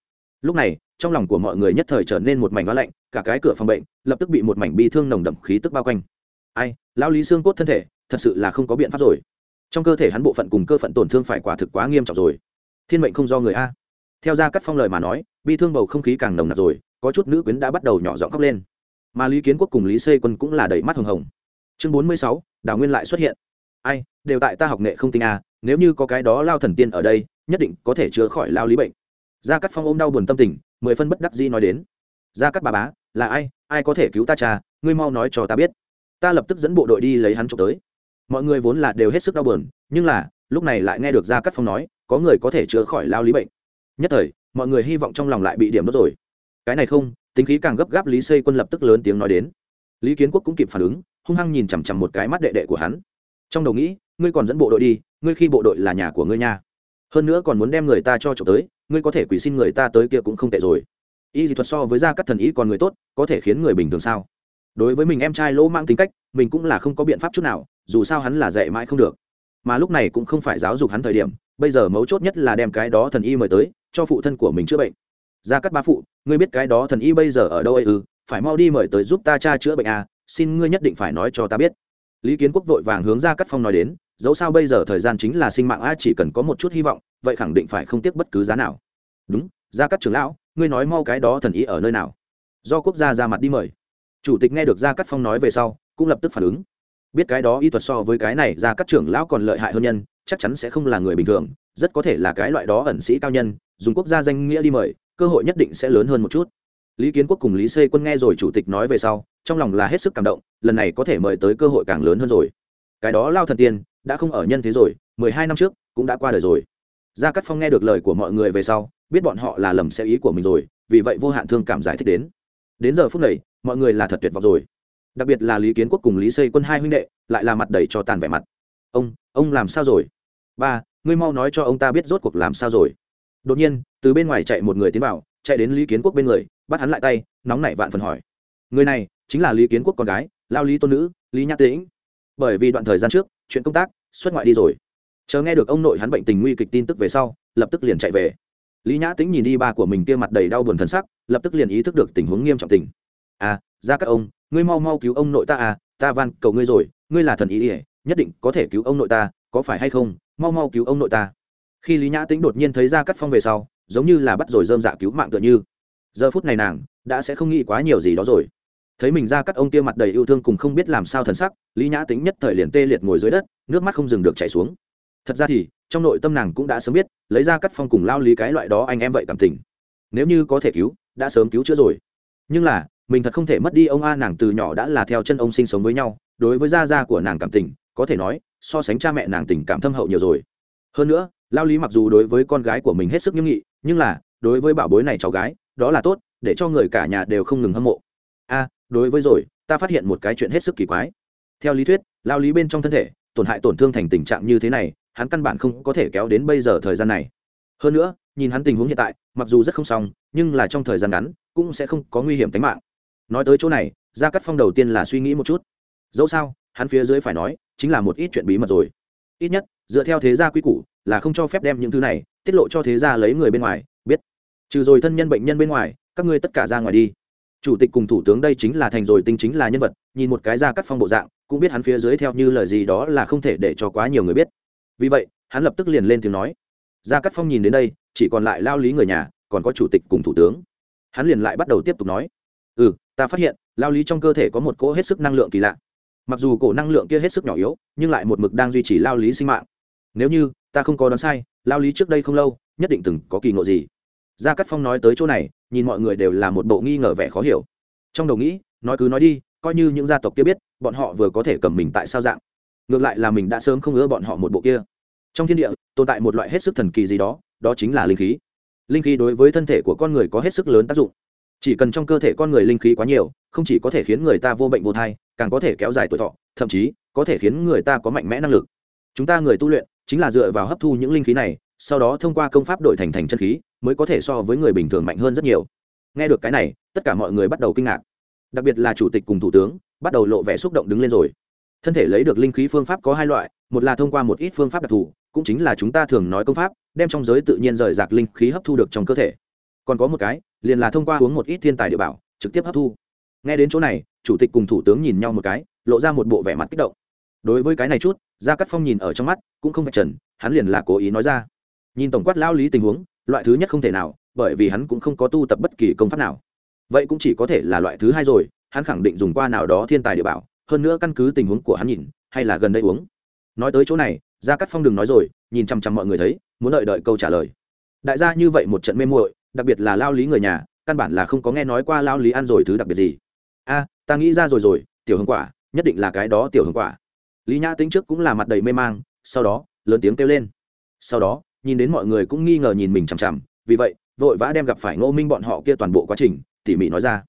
Lúc này, trong lòng của mọi người nhất thời trở nên một mảnh hoa lạnh, cả cái cửa phòng bệnh lập tức bị một mảnh bi thương nồng đậm khí tức bao quanh. Ai, lão lý xương cốt thân thể, thật sự là không có biện pháp rồi. Trong cơ thể hắn bộ phận cùng cơ phận tổn thương phải quả thực quá nghiêm trọng rồi. Thiên mệnh không do người a. Theo ra cắt phong lời mà nói, bi thương bầu không khí càng nồng nặc rồi, có chút nữ quyến đã bắt đầu nhỏ giọng khóc lên. Mà lý kiến quốc cùng lý xây quân cũng là đầy mắt hồng hồng chương bốn mươi sáu đào nguyên lại xuất hiện. Ai, đều tại ta học nghệ không tinh à nếu như có cái đó lao thần tiên ở đây, nhất định có thể chữa khỏi lao lý bệnh. Gia cắt phong ôm đau buồn tâm tình, mười phân bất đắc dĩ nói đến. Gia cắt bà bá, là ai ai có thể cứu ta cha, ngươi mau nói cho ta biết. Ta lập tức dẫn bộ đội đi lấy hắn trộm tới. Mọi người vốn là đều hết sức đau buồn, nhưng là, lúc này lại nghe được gia cắt phong nói, có người có thể chữa khỏi lao lý bệnh. Nhất thời, mọi người hy vọng trong lòng lại bị điểm đốt rồi. Cái này không, tính khí càng gấp gáp lý xây quân lập tức lớn tiếng nói đến. Lý kiến quốc cũng kịp phản ứng hung hăng nhìn chằm chằm một cái mắt đệ đệ của hắn. Trong đầu nghĩ, ngươi còn dẫn bộ đội đi, ngươi khi bộ đội là nhà của ngươi nha. Hơn nữa còn muốn đem người ta cho trộm tới, ngươi có thể quỷ xin người ta tới kia cũng không tệ rồi. Y dị thuật so với gia cắt thần ý còn người tốt, có thể khiến người bình thường sao? Đối với mình em trai lỗ mang tính cách, mình cũng là không có biện pháp chút nào, dù sao hắn là dạy mãi không được. Mà lúc này cũng không phải giáo dục hắn thời điểm, bây giờ mấu chốt nhất là đem cái đó thần y mời tới, cho phụ thân của mình chữa bệnh. Gia cắt ba phụ, ngươi biết cái đó thần y bây giờ ở đâu ấy ư? Phải mau đi mời tới giúp ta cha chữa bệnh à xin ngươi nhất định phải nói cho ta biết. Lý kiến quốc vội vàng hướng ra cắt phong nói đến, dẫu sao bây giờ thời gian chính là sinh mạng a chỉ cần có một chút hy vọng, vậy khẳng định phải không tiếc bất cứ giá nào. Đúng gia cắt trưởng lão, ngươi nói mau cái đó thần ý ở nơi nào? Do quốc gia ra mặt đi mời. Chủ tịch nghe được gia cắt phong nói về sau, cũng lập tức phản ứng. Biết cái đó y thuật so với cái này gia cắt trưởng lão còn lợi hại hơn nhân, chắc chắn sẽ không là người bình thường, rất có thể là cái loại đó ẩn sĩ cao nhân, dùng quốc gia danh nghĩa đi mời, cơ hội nhất định sẽ lớn hơn một chút lý kiến quốc cùng lý xây quân nghe rồi chủ tịch nói về sau, trong lòng là hết sức cảm động, lần này có thể mời tới cơ hội càng lớn hơn rồi. Cái đó lao thần tiên, đã không ở nhân thế rồi, mười hai năm trước, cũng đã qua đời rồi. Gia Cát phong nghe được lời của mọi người về sau, biết bọn họ là lầm xe ý của mình rồi, vì vậy vô hạn thương cảm giải thích đến. Đến giờ phút này, mọi người là thật tuyệt vọng rồi. Đặc biệt là lý kiến quốc cùng lý xây quân hai huynh đệ, lại là mặt đầy cho tàn vẻ mặt. Ông ông làm sao rồi? Ba, ngươi mau nói cho ông ta biết rốt cuộc làm sao rồi. Đột nhiên, từ bên ngoài chạy một người tiến vào, chạy đến lý kiến quốc bên người bắt hắn lại tay, nóng nảy vạn phần hỏi. Người này chính là lý kiến quốc con gái, lao lý tôn nữ, lý nhã tĩnh. Bởi vì đoạn thời gian trước, chuyện công tác xuất ngoại đi rồi. Chờ nghe được ông nội hắn bệnh tình nguy kịch tin tức về sau, lập tức liền chạy về. Lý nhã tĩnh nhìn đi ba của mình kia mặt đầy đau buồn thân sắc, lập tức liền ý thức được tình huống nghiêm trọng tình. À ra các ông, ngươi mau mau cứu ông nội ta à ta van cầu ngươi rồi, ngươi là thần ý ỉa nhất định có thể cứu ông nội ta, có phải hay không, mau mau cứu ông nội ta. Khi lý nhã tĩnh đột nhiên thấy ra cắt phong về sau, giống như là bắt rồi dơm dạ cứu mạng tựa như giờ phút này nàng đã sẽ không nghĩ quá nhiều gì đó rồi. Thấy mình ra cắt ông kia mặt đầy yêu thương cùng không biết làm sao thần sắc, lý nhã tính nhất thời liền tê liệt ngồi dưới đất, nước mắt không dừng được chảy xuống. Thật ra thì, trong nội tâm nàng cũng đã sớm biết, lấy ra cắt phong cùng lao lý cái loại đó anh em vậy cảm tình. Nếu như có thể cứu, đã sớm cứu chữa rồi. Nhưng là, mình thật không thể mất đi ông a, nàng từ nhỏ đã là theo chân ông sinh sống với nhau, đối với gia gia của nàng cảm tình, có thể nói, so sánh cha mẹ nàng tình cảm thâm hậu nhiều rồi. Hơn nữa, lao lý mặc dù đối với con gái của mình hết sức nghiêm nghị, nhưng là, đối với bảo bối này cháu gái đó là tốt, để cho người cả nhà đều không ngừng hâm mộ. A, đối với rồi, ta phát hiện một cái chuyện hết sức kỳ quái. Theo lý thuyết, lao lý bên trong thân thể, tổn hại tổn thương thành tình trạng như thế này, hắn căn bản không có thể kéo đến bây giờ thời gian này. Hơn nữa, nhìn hắn tình huống hiện tại, mặc dù rất không xong, nhưng là trong thời gian ngắn, cũng sẽ không có nguy hiểm tính mạng. Nói tới chỗ này, gia cắt phong đầu tiên là suy nghĩ một chút. Dẫu sao, hắn phía dưới phải nói, chính là một ít chuyện bí mật rồi. Ít nhất, dựa theo thế gia quy củ, là không cho phép đem những thứ này tiết lộ cho thế gia lấy người bên ngoài trừ rồi thân nhân bệnh nhân bên ngoài, các ngươi tất cả ra ngoài đi. Chủ tịch cùng thủ tướng đây chính là thành rồi tinh chính là nhân vật, nhìn một cái ra cắt phong bộ dạng, cũng biết hắn phía dưới theo như lời gì đó là không thể để cho quá nhiều người biết. Vì vậy, hắn lập tức liền lên tiếng nói. Gia cắt phong nhìn đến đây, chỉ còn lại lao lý người nhà, còn có chủ tịch cùng thủ tướng. Hắn liền lại bắt đầu tiếp tục nói. Ừ ta phát hiện, lao lý trong cơ thể có một cỗ hết sức năng lượng kỳ lạ. Mặc dù cổ năng lượng kia hết sức nhỏ yếu, nhưng lại một mực đang duy trì lao lý sinh mạng. Nếu như, ta không có đoán sai, lao lý trước đây không lâu, nhất định từng có kỳ ngộ gì gia cắt phong nói tới chỗ này, nhìn mọi người đều là một bộ nghi ngờ vẻ khó hiểu. Trong đầu nghĩ, nói cứ nói đi, coi như những gia tộc kia biết, bọn họ vừa có thể cầm mình tại sao dạng. Ngược lại là mình đã sớm không ưa bọn họ một bộ kia. Trong thiên địa, tồn tại một loại hết sức thần kỳ gì đó đó chính là linh khí. Linh khí đối với thân thể của con người có hết sức lớn tác dụng. Chỉ cần trong cơ thể con người linh khí quá nhiều, không chỉ có thể khiến người ta vô bệnh vô thai, càng có thể kéo dài tuổi thọ, thậm chí, có thể khiến người ta có mạnh mẽ năng lực. Chúng ta người tu luyện, chính là dựa vào hấp thu những linh khí này, sau đó thông qua công pháp đổi thành thành chân khí mới có thể so với người bình thường mạnh hơn rất nhiều. Nghe được cái này, tất cả mọi người bắt đầu kinh ngạc. Đặc biệt là chủ tịch cùng thủ tướng, bắt đầu lộ vẻ xúc động đứng lên rồi. Thân thể lấy được linh khí phương pháp có hai loại, một là thông qua một ít phương pháp đặc thù, cũng chính là chúng ta thường nói công pháp, đem trong giới tự nhiên rời rạc linh khí hấp thu được trong cơ thể. Còn có một cái, liền là thông qua uống một ít thiên tài địa bảo, trực tiếp hấp thu. Nghe đến chỗ này, chủ tịch cùng thủ tướng nhìn nhau một cái, lộ ra một bộ vẻ mặt kích động. Đối với cái này chút, gia cắt phong nhìn ở trong mắt, cũng không phải trần, hắn liền là cố ý nói ra. Nhìn tổng quát lao lý tình huống loại thứ nhất không thể nào, bởi vì hắn cũng không có tu tập bất kỳ công pháp nào. Vậy cũng chỉ có thể là loại thứ hai rồi, hắn khẳng định dùng qua nào đó thiên tài địa bảo, hơn nữa căn cứ tình huống của hắn nhìn, hay là gần đây uống. Nói tới chỗ này, gia cắt phong đừng nói rồi, nhìn chăm chăm mọi người thấy, muốn đợi đợi câu trả lời. Đại gia như vậy một trận mê muội, đặc biệt là lao lý người nhà, căn bản là không có nghe nói qua lao lý ăn rồi thứ đặc biệt gì. A, ta nghĩ ra rồi rồi, tiểu hương quả, nhất định là cái đó tiểu hương quả. Lý nhã tính trước cũng là mặt đầy mê mang, sau đó, lớn tiếng kêu lên. Sau đó nhìn đến mọi người cũng nghi ngờ nhìn mình chằm chằm, vì vậy, vội vã đem gặp phải ngô minh bọn họ kia toàn bộ quá trình, tỉ mỉ nói ra.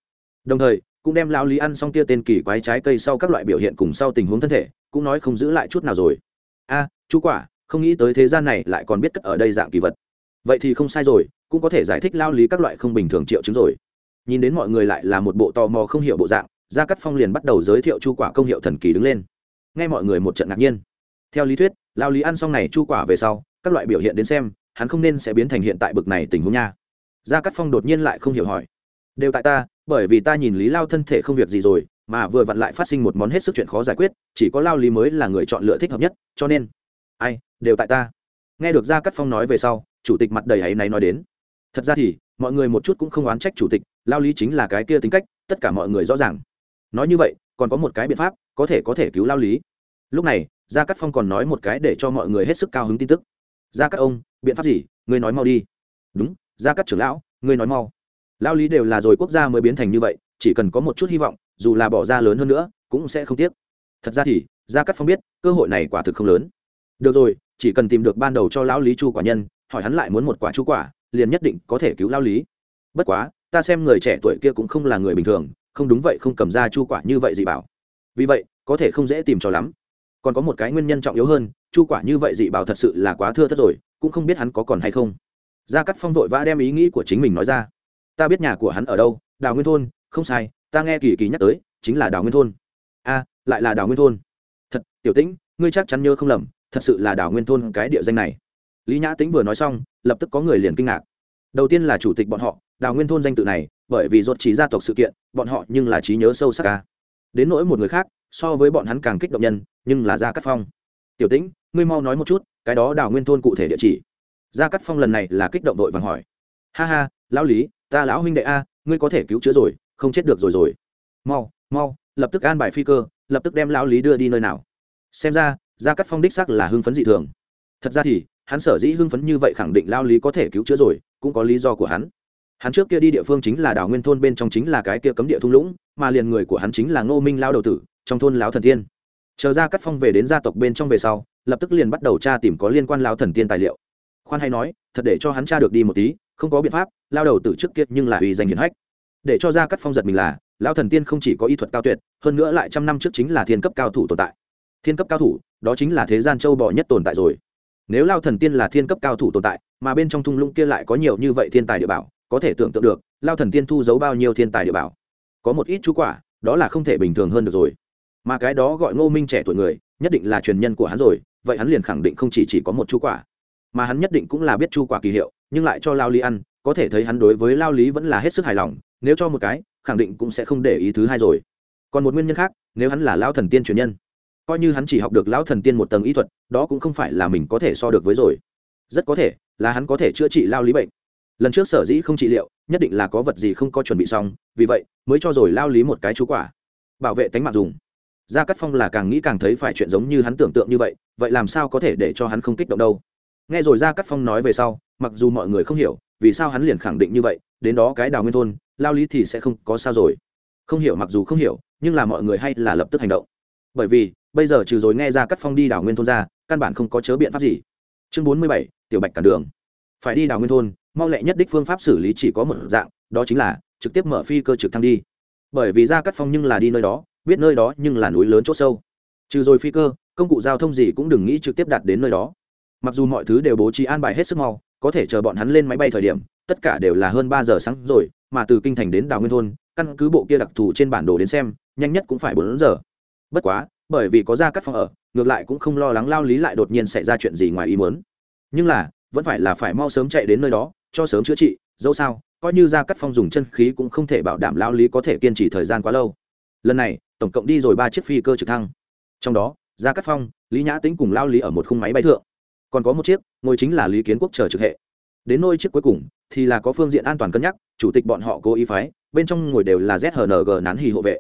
Đồng thời, cũng đem lao lý ăn xong kia tên kỳ quái trái cây sau các loại biểu hiện cùng sau tình huống thân thể, cũng nói không giữ lại chút nào rồi. A, chú quả, không nghĩ tới thế gian này lại còn biết cất ở đây dạng kỳ vật. Vậy thì không sai rồi, cũng có thể giải thích lao lý các loại không bình thường triệu chứng rồi. Nhìn đến mọi người lại là một bộ tò mò không hiểu bộ dạng, gia cắt phong liền bắt đầu giới thiệu chu quả công hiệu thần kỳ đứng lên. Nghe mọi người một trận ngạc nhiên. Theo lý thuyết lao lý ăn xong này chu quả về sau các loại biểu hiện đến xem, hắn không nên sẽ biến thành hiện tại bực này tình huống nha. Gia cắt phong đột nhiên lại không hiểu hỏi. Đều tại ta, bởi vì ta nhìn lý lao thân thể không việc gì rồi, mà vừa vặn lại phát sinh một món hết sức chuyện khó giải quyết, chỉ có lao lý mới là người chọn lựa thích hợp nhất, cho nên. Ai, đều tại ta. Nghe được gia cắt phong nói về sau, chủ tịch mặt đầy ấy này nói đến. Thật ra thì, mọi người một chút cũng không oán trách chủ tịch, lao lý chính là cái kia tính cách, tất cả mọi người rõ ràng. Nói như vậy, còn có một cái biện pháp, có thể có thể cứu lao lý. Lúc này, gia cắt phong còn nói một cái để cho mọi người hết sức cao hứng tin tức gia các ông, biện pháp gì? Ngươi nói mau đi. Đúng, gia các trưởng lão, ngươi nói mau. Lao lý đều là rồi quốc gia mới biến thành như vậy, chỉ cần có một chút hy vọng, dù là bỏ ra lớn hơn nữa, cũng sẽ không tiếc. Thật ra thì, gia cắt phong biết, cơ hội này quả thực không lớn. Được rồi, chỉ cần tìm được ban đầu cho lão lý chu quả nhân, hỏi hắn lại muốn một quả chu quả, liền nhất định có thể cứu lao lý. Bất quá, ta xem người trẻ tuổi kia cũng không là người bình thường, không đúng vậy không cầm ra chu quả như vậy gì bảo. Vì vậy, có thể không dễ tìm cho lắm còn có một cái nguyên nhân trọng yếu hơn, chu quả như vậy dị bảo thật sự là quá thưa thất rồi, cũng không biết hắn có còn hay không. Gia cắt phong vội vã đem ý nghĩ của chính mình nói ra. Ta biết nhà của hắn ở đâu, đào nguyên thôn, không sai, ta nghe kỳ kỳ nhắc tới, chính là đào nguyên thôn. A, lại là đào nguyên thôn. Thật, tiểu tĩnh, ngươi chắc chắn nhớ không lầm, thật sự là đào nguyên thôn cái địa danh này. Lý nhã tĩnh vừa nói xong, lập tức có người liền kinh ngạc. Đầu tiên là chủ tịch bọn họ, đào nguyên thôn danh tự này, bởi vì ruột trí gia tộc sự kiện, bọn họ nhưng là trí nhớ sâu sắc ca đến nỗi một người khác so với bọn hắn càng kích động nhân, nhưng là gia cắt phong. Tiểu tĩnh, ngươi mau nói một chút, cái đó đào nguyên thôn cụ thể địa chỉ. Gia cắt phong lần này là kích động đội vàng hỏi. Ha ha, lão lý, ta lão huynh đệ a, ngươi có thể cứu chữa rồi, không chết được rồi rồi. Mau mau, lập tức an bài phi cơ, lập tức đem lão lý đưa đi nơi nào. Xem ra, gia cắt phong đích sắc là hưng phấn dị thường. Thật ra thì, hắn sở dĩ hưng phấn như vậy khẳng định lao lý có thể cứu chữa rồi, cũng có lý do của hắn. Hắn trước kia đi địa phương chính là đảo nguyên thôn bên trong chính là cái kia cấm địa thung lũng, mà liền người của hắn chính là ngô minh lao đầu tử trong thôn lão thần tiên. Chờ ra cắt phong về đến gia tộc bên trong về sau, lập tức liền bắt đầu tra tìm có liên quan lão thần tiên tài liệu. Khoan hay nói, thật để cho hắn tra được đi một tí, không có biện pháp, lao đầu từ trước kia nhưng là uy danh hiển hách. Để cho ra cắt phong giật mình là, lão thần tiên không chỉ có y thuật cao tuyệt, hơn nữa lại trăm năm trước chính là thiên cấp cao thủ tồn tại. Thiên cấp cao thủ, đó chính là thế gian châu bò nhất tồn tại rồi. Nếu lao thần tiên là thiên cấp cao thủ tồn tại, mà bên trong thung lũng kia lại có nhiều như vậy thiên tài địa bảo, có thể tưởng tượng được lao thần tiên thu giấu bao nhiêu thiên tài địa bảo. Có một ít chú quả, đó là không thể bình thường hơn được rồi mà cái đó gọi ngô minh trẻ tuổi người, nhất định là truyền nhân của hắn rồi, vậy hắn liền khẳng định không chỉ chỉ có một chu quả. Mà hắn nhất định cũng là biết chu quả kỳ hiệu, nhưng lại cho lao lý ăn, có thể thấy hắn đối với lao lý vẫn là hết sức hài lòng, nếu cho một cái, khẳng định cũng sẽ không để ý thứ hai rồi. Còn một nguyên nhân khác, nếu hắn là lao thần tiên truyền nhân, coi như hắn chỉ học được lão thần tiên một tầng y thuật, đó cũng không phải là mình có thể so được với rồi. Rất có thể là hắn có thể chữa trị lao lý bệnh. Lần trước sở dĩ không trị liệu, nhất định là có vật gì không có chuẩn bị xong, vì vậy mới cho rồi lao lý một cái chú quả. Bảo vệ tánh mạng dùng gia cắt phong là càng nghĩ càng thấy phải chuyện giống như hắn tưởng tượng như vậy vậy làm sao có thể để cho hắn không kích động đâu? Nghe rồi gia cắt phong nói về sau, mặc dù mọi người không hiểu, vì sao hắn liền khẳng định như vậy, đến đó cái đào nguyên thôn, lao lý thì sẽ không có sao rồi. Không hiểu mặc dù không hiểu, nhưng là mọi người hay là lập tức hành động. Bởi vì, bây giờ trừ rồi nghe ra cắt phong đi đảo nguyên thôn ra, căn bản không có chớ biện pháp gì. Chương bốn mươi bảy, tiểu bạch cản đường. Phải đi đảo nguyên thôn, mau lẹ nhất đích phương pháp xử lý chỉ có một dạng, đó chính là trực tiếp mở phi cơ trực thăng đi. Bởi vì ra cắt phong nhưng là đi nơi đó biết nơi đó nhưng là núi lớn chỗ sâu. Trừ rồi phi cơ, công cụ giao thông gì cũng đừng nghĩ trực tiếp đạt đến nơi đó. Mặc dù mọi thứ đều bố trí an bài hết sức mau, có thể chờ bọn hắn lên máy bay thời điểm, tất cả đều là hơn ba giờ sáng rồi, mà từ kinh thành đến đào nguyên thôn, căn cứ bộ kia đặc thù trên bản đồ đến xem, nhanh nhất cũng phải bốn giờ. Bất quá, bởi vì có ra các phòng ở, ngược lại cũng không lo lắng lao lý lại đột nhiên xảy ra chuyện gì ngoài ý muốn. Nhưng là, vẫn phải là phải mau sớm chạy đến nơi đó, cho sớm chữa trị, dẫu sao, coi như ra cắt phong dùng chân khí cũng không thể bảo đảm lao lý có thể kiên trì thời gian quá lâu. Lần này tổng cộng đi rồi ba chiếc phi cơ trực thăng. Trong đó, gia cát phong, lý nhã tính cùng lao lý ở một khung máy bay thượng. Còn có một chiếc, ngồi chính là lý kiến quốc chờ trực hệ. Đến nôi chiếc cuối cùng, thì là có phương diện an toàn cân nhắc, chủ tịch bọn họ cố ý phái, bên trong ngồi đều là zhng nán hì hộ vệ.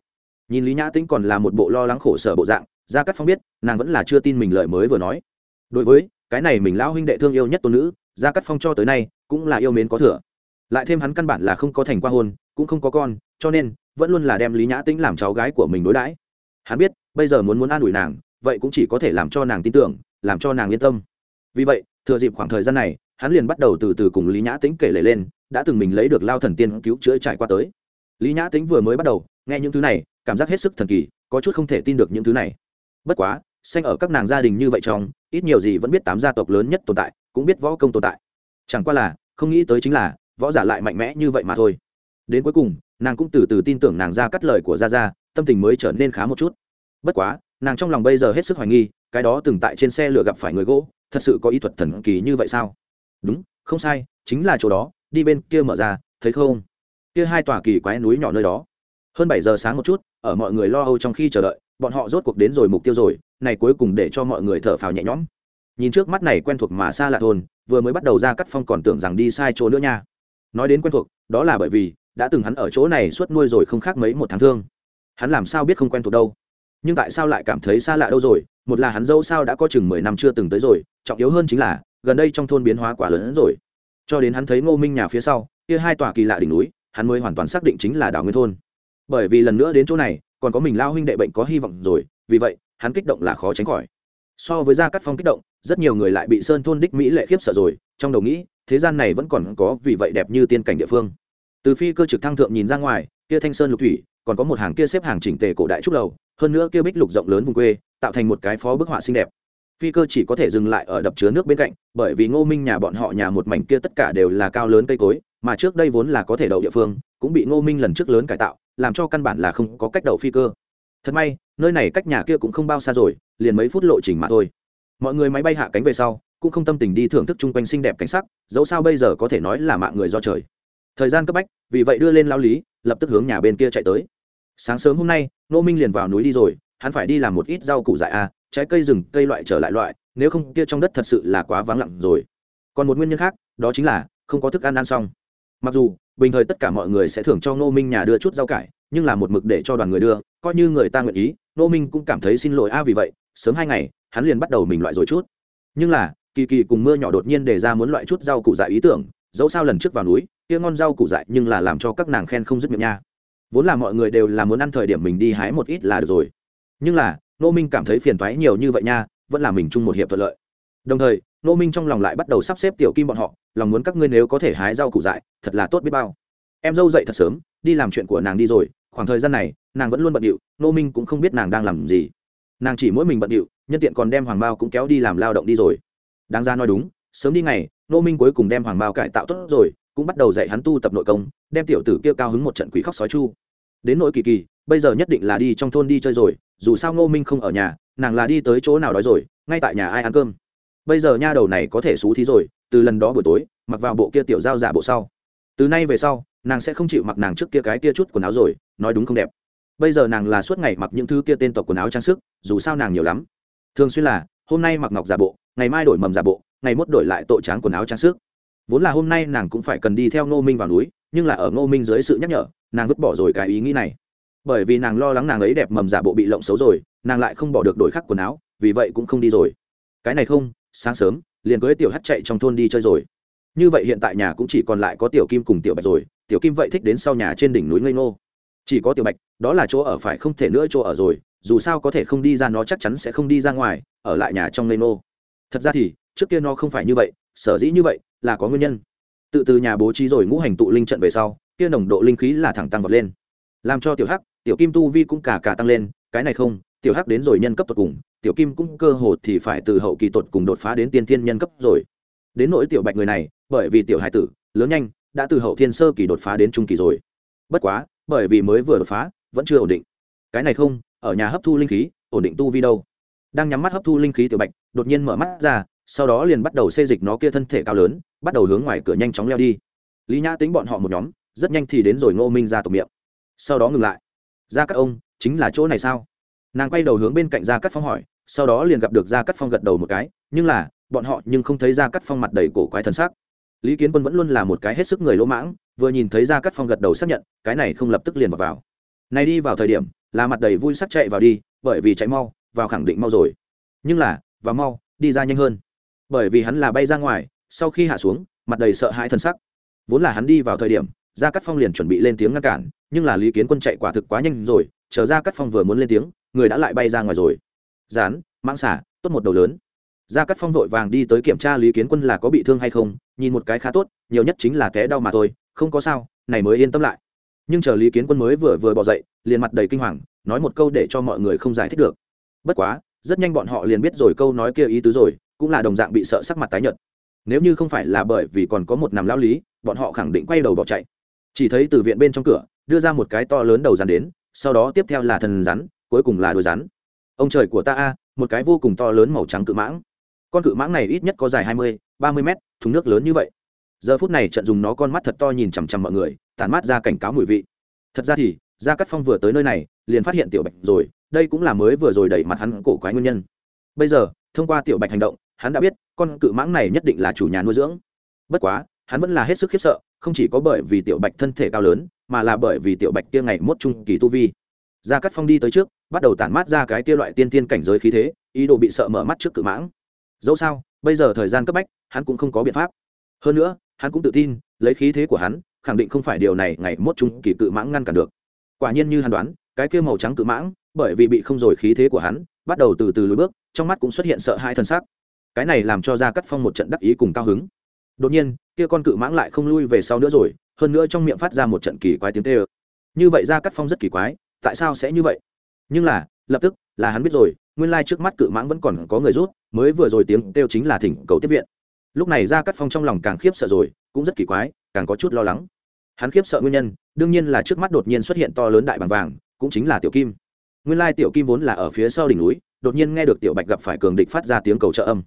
Nhìn lý nhã tính còn là một bộ lo lắng khổ sở bộ dạng, gia cát phong biết, nàng vẫn là chưa tin mình lời mới vừa nói. Đối với cái này mình lão huynh đệ thương yêu nhất tôn nữ, gia cát phong cho tới nay cũng là yêu mến có thừa. Lại thêm hắn căn bản là không có thành qua hôn, cũng không có con, cho nên vẫn luôn là đem lý nhã tĩnh làm cháu gái của mình đối đãi hắn biết bây giờ muốn muốn an ủi nàng vậy cũng chỉ có thể làm cho nàng tin tưởng làm cho nàng yên tâm vì vậy thừa dịp khoảng thời gian này hắn liền bắt đầu từ từ cùng lý nhã tĩnh kể lể lên đã từng mình lấy được lao thần tiên cứu chữa trải qua tới lý nhã tĩnh vừa mới bắt đầu nghe những thứ này cảm giác hết sức thần kỳ có chút không thể tin được những thứ này bất quá xanh ở các nàng gia đình như vậy trong ít nhiều gì vẫn biết tám gia tộc lớn nhất tồn tại cũng biết võ công tồn tại chẳng qua là không nghĩ tới chính là võ giả lại mạnh mẽ như vậy mà thôi đến cuối cùng nàng cũng từ từ tin tưởng nàng ra cắt lời của gia gia, tâm tình mới trở nên khá một chút. Bất quá, nàng trong lòng bây giờ hết sức hoài nghi, cái đó từng tại trên xe lửa gặp phải người gỗ, thật sự có ý thuật thần kỳ như vậy sao? Đúng, không sai, chính là chỗ đó, đi bên kia mở ra, thấy không? Kia hai tòa kỳ quái núi nhỏ nơi đó. Hơn bảy giờ sáng một chút, ở mọi người lo âu trong khi chờ đợi, bọn họ rốt cuộc đến rồi mục tiêu rồi, này cuối cùng để cho mọi người thở phào nhẹ nhõm. Nhìn trước mắt này quen thuộc mà xa lạ thôn, vừa mới bắt đầu ra cắt phong còn tưởng rằng đi sai chỗ nữa nha. Nói đến quen thuộc, đó là bởi vì đã từng hắn ở chỗ này suốt nuôi rồi không khác mấy một tháng thương. Hắn làm sao biết không quen thuộc đâu? Nhưng tại sao lại cảm thấy xa lạ đâu rồi? Một là hắn dâu sao đã có chừng mười năm chưa từng tới rồi, trọng yếu hơn chính là, gần đây trong thôn biến hóa quá lớn hơn rồi. Cho đến hắn thấy ngô minh nhà phía sau, kia hai tòa kỳ lạ đỉnh núi, hắn mới hoàn toàn xác định chính là đảo nguyên thôn. Bởi vì lần nữa đến chỗ này, còn có mình lao huynh đệ bệnh có hy vọng rồi, vì vậy, hắn kích động là khó tránh khỏi. So với gia cắt phong kích động, rất nhiều người lại bị sơn thôn đích mỹ lệ khiếp sợ rồi, trong đầu nghĩ, thế gian này vẫn còn có vì vậy đẹp như tiên cảnh địa phương từ phi cơ trực thăng thượng nhìn ra ngoài, kia thanh sơn lục thủy, còn có một hàng kia xếp hàng chỉnh tề cổ đại trúc lầu, hơn nữa kia bích lục rộng lớn vùng quê, tạo thành một cái phó bức họa xinh đẹp. Phi cơ chỉ có thể dừng lại ở đập chứa nước bên cạnh, bởi vì ngô minh nhà bọn họ nhà một mảnh kia tất cả đều là cao lớn cây cối, mà trước đây vốn là có thể đậu địa phương, cũng bị ngô minh lần trước lớn cải tạo, làm cho căn bản là không có cách đậu phi cơ. Thật may, nơi này cách nhà kia cũng không bao xa rồi, liền mấy phút lộ trình mà thôi. Mọi người máy bay hạ cánh về sau, cũng không tâm tình đi thưởng thức chung quanh xinh đẹp cảnh sắc, dẫu sao bây giờ có thể nói là mạng người do trời thời gian cấp bách, vì vậy đưa lên lao lý, lập tức hướng nhà bên kia chạy tới. Sáng sớm hôm nay nô minh liền vào núi đi rồi, hắn phải đi làm một ít rau củ dại a trái cây rừng, cây loại trở lại loại, nếu không kia trong đất thật sự là quá vắng lặng rồi. Còn một nguyên nhân khác, đó chính là không có thức ăn ăn xong. Mặc dù, bình thời tất cả mọi người sẽ thưởng cho nô minh nhà đưa chút rau cải, nhưng là một mực để cho đoàn người đưa, coi như người ta nguyện ý nô minh cũng cảm thấy xin lỗi a, vì vậy, sớm hai ngày, hắn liền bắt đầu mình loại rồi chút. Nhưng là, kỳ kỳ cùng mưa nhỏ đột nhiên đề ra muốn loại chút rau củ dại ý tưởng, dẫu sao lần trước vào núi kia ngon rau củ dại nhưng là làm cho các nàng khen không dứt miệng nha. Vốn là mọi người đều là muốn ăn thời điểm mình đi hái một ít là được rồi. Nhưng là, nô minh cảm thấy phiền toái nhiều như vậy nha, vẫn là mình chung một hiệp thuận lợi. Đồng thời, nô minh trong lòng lại bắt đầu sắp xếp tiểu kim bọn họ, lòng muốn các ngươi nếu có thể hái rau củ dại, thật là tốt biết bao. Em dâu dậy thật sớm, đi làm chuyện của nàng đi rồi, khoảng thời gian này, nàng vẫn luôn bận điệu, nô minh cũng không biết nàng đang làm gì. Nàng chỉ mỗi mình bận điệu, nhân tiện còn đem hoàng bao cũng kéo đi làm lao động đi rồi. Đáng ra nói đúng, sớm đi ngày, nô minh cuối cùng đem hoàng bao cải tạo tốt rồi cũng bắt đầu dạy hắn tu tập nội công, đem tiểu tử kia cao hứng một trận quỷ khóc sói chu. Đến nội kỳ kỳ, bây giờ nhất định là đi trong thôn đi chơi rồi, dù sao ngô minh không ở nhà, nàng là đi tới chỗ nào đói rồi, ngay tại nhà ai ăn cơm. Bây giờ nha đầu này có thể xú thí rồi, từ lần đó buổi tối, mặc vào bộ kia tiểu giao giả bộ sau. Từ nay về sau, nàng sẽ không chịu mặc nàng trước kia cái kia chút quần áo rồi, nói đúng không đẹp? Bây giờ nàng là suốt ngày mặc những thứ kia tên tộc quần áo trang sức, dù sao nàng nhiều lắm. Thường xuyên là, hôm nay mặc ngọc giả bộ, ngày mai đổi mầm giả bộ, ngày mốt đổi lại tội tráng quần áo trang sức vốn là hôm nay nàng cũng phải cần đi theo ngô minh vào núi, nhưng là ở ngô minh dưới sự nhắc nhở, nàng vứt bỏ rồi cái ý nghĩ này. Bởi vì nàng lo lắng nàng ấy đẹp mầm giả bộ bị lộng xấu rồi, nàng lại không bỏ được đổi khắc quần áo, vì vậy cũng không đi rồi. Cái này không, sáng sớm, liền cưới tiểu hắt chạy trong thôn đi chơi rồi. Như vậy hiện tại nhà cũng chỉ còn lại có tiểu kim cùng tiểu bạch rồi, tiểu kim vậy thích đến sau nhà trên đỉnh núi ngây ngô. Chỉ có tiểu bạch, đó là chỗ ở phải không thể nữa chỗ ở rồi, dù sao có thể không đi ra nó chắc chắn sẽ không đi ra ngoài, ở lại nhà trong ngây ngô. Thật ra thì, trước kia nó không phải như vậy sở dĩ như vậy là có nguyên nhân. Tự từ nhà bố trí rồi ngũ hành tụ linh trận về sau, kia nồng độ linh khí là thẳng tăng vọt lên. Làm cho tiểu hắc, tiểu kim tu vi cũng cả cả tăng lên, cái này không, tiểu hắc đến rồi nhân cấp tột cùng, tiểu kim cũng cơ hồ thì phải từ hậu kỳ tột cùng đột phá đến tiên thiên nhân cấp rồi. Đến nỗi tiểu bạch người này, bởi vì tiểu hải tử, lớn nhanh, đã từ hậu thiên sơ kỳ đột phá đến trung kỳ rồi. Bất quá, bởi vì mới vừa đột phá, vẫn chưa ổn định. Cái này không, ở nhà hấp thu linh khí, ổn định tu vi đâu. Đang nhắm mắt hấp thu linh khí tiểu bạch, đột nhiên mở mắt ra sau đó liền bắt đầu xê dịch nó kia thân thể cao lớn bắt đầu hướng ngoài cửa nhanh chóng leo đi. Lý nhã tính bọn họ một nhóm rất nhanh thì đến rồi ngô minh ra tộc miệng. Sau đó ngừng lại. Ra các ông chính là chỗ này sao? Nàng quay đầu hướng bên cạnh gia cắt phong hỏi sau đó liền gặp được gia cắt phong gật đầu một cái nhưng là bọn họ nhưng không thấy gia cắt phong mặt đầy cổ quái thần sắc. Lý kiến quân vẫn luôn là một cái hết sức người lỗ mãng vừa nhìn thấy gia cắt phong gật đầu xác nhận cái này không lập tức liền vào, vào. này đi vào thời điểm là mặt đầy vui sắc chạy vào đi bởi vì chạy mau vào khẳng định mau rồi. Nhưng là và mau đi ra nhanh hơn bởi vì hắn là bay ra ngoài, sau khi hạ xuống, mặt đầy sợ hãi thân sắc. Vốn là hắn đi vào thời điểm, gia cắt phong liền chuẩn bị lên tiếng ngăn cản, nhưng là lý kiến quân chạy quả thực quá nhanh rồi, chờ gia cắt phong vừa muốn lên tiếng, người đã lại bay ra ngoài rồi. Dán mãng xả, tốt một đầu lớn. Gia cắt phong vội vàng đi tới kiểm tra lý kiến quân là có bị thương hay không, nhìn một cái khá tốt, nhiều nhất chính là té đau mà thôi, không có sao, này mới yên tâm lại. Nhưng chờ lý kiến quân mới vừa vừa bỏ dậy, liền mặt đầy kinh hoàng, nói một câu để cho mọi người không giải thích được. Bất quá, rất nhanh bọn họ liền biết rồi câu nói kia ý tứ rồi cũng là đồng dạng bị sợ sắc mặt tái nhợt. Nếu như không phải là bởi vì còn có một nằm lao lý, bọn họ khẳng định quay đầu bỏ chạy. Chỉ thấy từ viện bên trong cửa, đưa ra một cái to lớn đầu rắn đến, sau đó tiếp theo là thần rắn, cuối cùng là đuôi rắn. Ông trời của ta a, một cái vô cùng to lớn màu trắng cự mãng. Con cự mãng này ít nhất có dài hai mươi, ba mươi mét, thùng nước lớn như vậy. Giờ phút này trận dùng nó con mắt thật to nhìn chằm chằm mọi người, tản mát ra cảnh cáo mùi vị. Thật ra thì, gia cắt phong vừa tới nơi này, liền phát hiện tiểu bạch rồi, đây cũng là mới vừa rồi đẩy mặt hắn cổ quái nguyên nhân. Bây giờ, thông qua tiểu bạch hành động hắn đã biết, con cự mãng này nhất định là chủ nhà nuôi dưỡng. Bất quá, hắn vẫn là hết sức khiếp sợ, không chỉ có bởi vì tiểu bạch thân thể cao lớn, mà là bởi vì tiểu bạch kia ngày mốt trung kỳ tu vi. Gia cắt phong đi tới trước, bắt đầu tản mát ra cái kia loại tiên tiên cảnh giới khí thế, ý đồ bị sợ mở mắt trước cự mãng. Dẫu sao, bây giờ thời gian cấp bách, hắn cũng không có biện pháp. Hơn nữa, hắn cũng tự tin, lấy khí thế của hắn, khẳng định không phải điều này ngày mốt trung kỳ cự mãng ngăn cản được. Quả nhiên như hắn đoán, cái kia màu trắng cự mãng, bởi vì bị không rồi khí thế của hắn, bắt đầu từ từ lùi bước, trong mắt cũng xuất hiện sợ hai thân xác cái này làm cho gia cắt phong một trận đắc ý cùng cao hứng. Đột nhiên, kia con cự mãng lại không lui về sau nữa rồi, hơn nữa trong miệng phát ra một trận kỳ quái tiếng tê ơ như vậy gia cắt phong rất kỳ quái, tại sao sẽ như vậy? Nhưng là, lập tức, là hắn biết rồi, nguyên lai trước mắt cự mãng vẫn còn có người rút, mới vừa rồi tiếng kêu chính là thỉnh cầu tiếp viện. Lúc này gia cắt phong trong lòng càng khiếp sợ rồi, cũng rất kỳ quái, càng có chút lo lắng. Hắn khiếp sợ nguyên nhân, đương nhiên là trước mắt đột nhiên xuất hiện to lớn đại bằng vàng, cũng chính là tiểu kim. Nguyên lai tiểu kim vốn là ở phía sau đỉnh núi, đột nhiên nghe được tiểu bạch gặp phải cường địch phát ra tiếng cầu trợ âm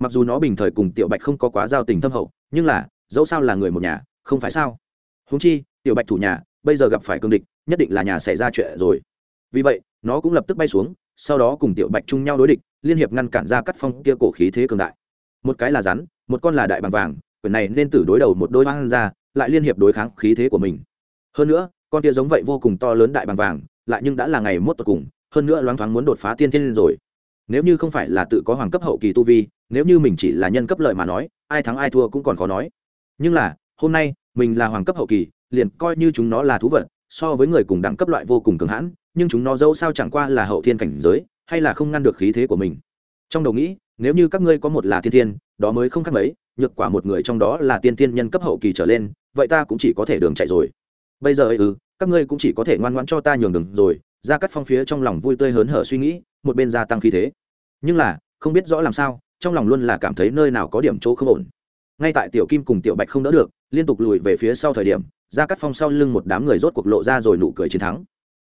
mặc dù nó bình thời cùng tiểu bạch không có quá giao tình thâm hậu, nhưng là, dẫu sao là người một nhà, không phải sao? Húng chi, tiểu bạch thủ nhà, bây giờ gặp phải cương địch, nhất định là nhà xảy ra chuyện rồi. Vì vậy, nó cũng lập tức bay xuống, sau đó cùng tiểu bạch chung nhau đối địch, liên hiệp ngăn cản ra cắt phong kia cổ khí thế cường đại. Một cái là rắn, một con là đại bằng vàng quyển này nên tử đối đầu một đôi hoang ra, lại liên hiệp đối kháng khí thế của mình. Hơn nữa, con kia giống vậy vô cùng to lớn đại bằng vàng, lại nhưng đã là ngày mốt tột cùng, hơn nữa loáng thoáng muốn đột phá tiên thiên rồi nếu như không phải là tự có hoàng cấp hậu kỳ tu vi, nếu như mình chỉ là nhân cấp lợi mà nói, ai thắng ai thua cũng còn khó nói. Nhưng là, hôm nay, mình là hoàng cấp hậu kỳ, liền coi như chúng nó là thú vật, so với người cùng đẳng cấp loại vô cùng cường hãn, nhưng chúng nó dẫu sao chẳng qua là hậu thiên cảnh giới, hay là không ngăn được khí thế của mình. Trong đầu nghĩ, nếu như các ngươi có một là thiên thiên, đó mới không khác mấy, nhược quả một người trong đó là tiên thiên nhân cấp hậu kỳ trở lên, vậy ta cũng chỉ có thể đường chạy rồi. Bây giờ ấy ư các ngươi cũng chỉ có thể ngoan ngoãn cho ta nhường đường rồi, ra cắt phong phía trong lòng vui tươi hớn hở suy nghĩ, một bên gia tăng khí thế nhưng là, không biết rõ làm sao, trong lòng luôn là cảm thấy nơi nào có điểm chỗ không ổn. Ngay tại tiểu kim cùng tiểu bạch không đỡ được, liên tục lùi về phía sau thời điểm ra cắt phong sau lưng một đám người rốt cuộc lộ ra rồi nụ cười chiến thắng.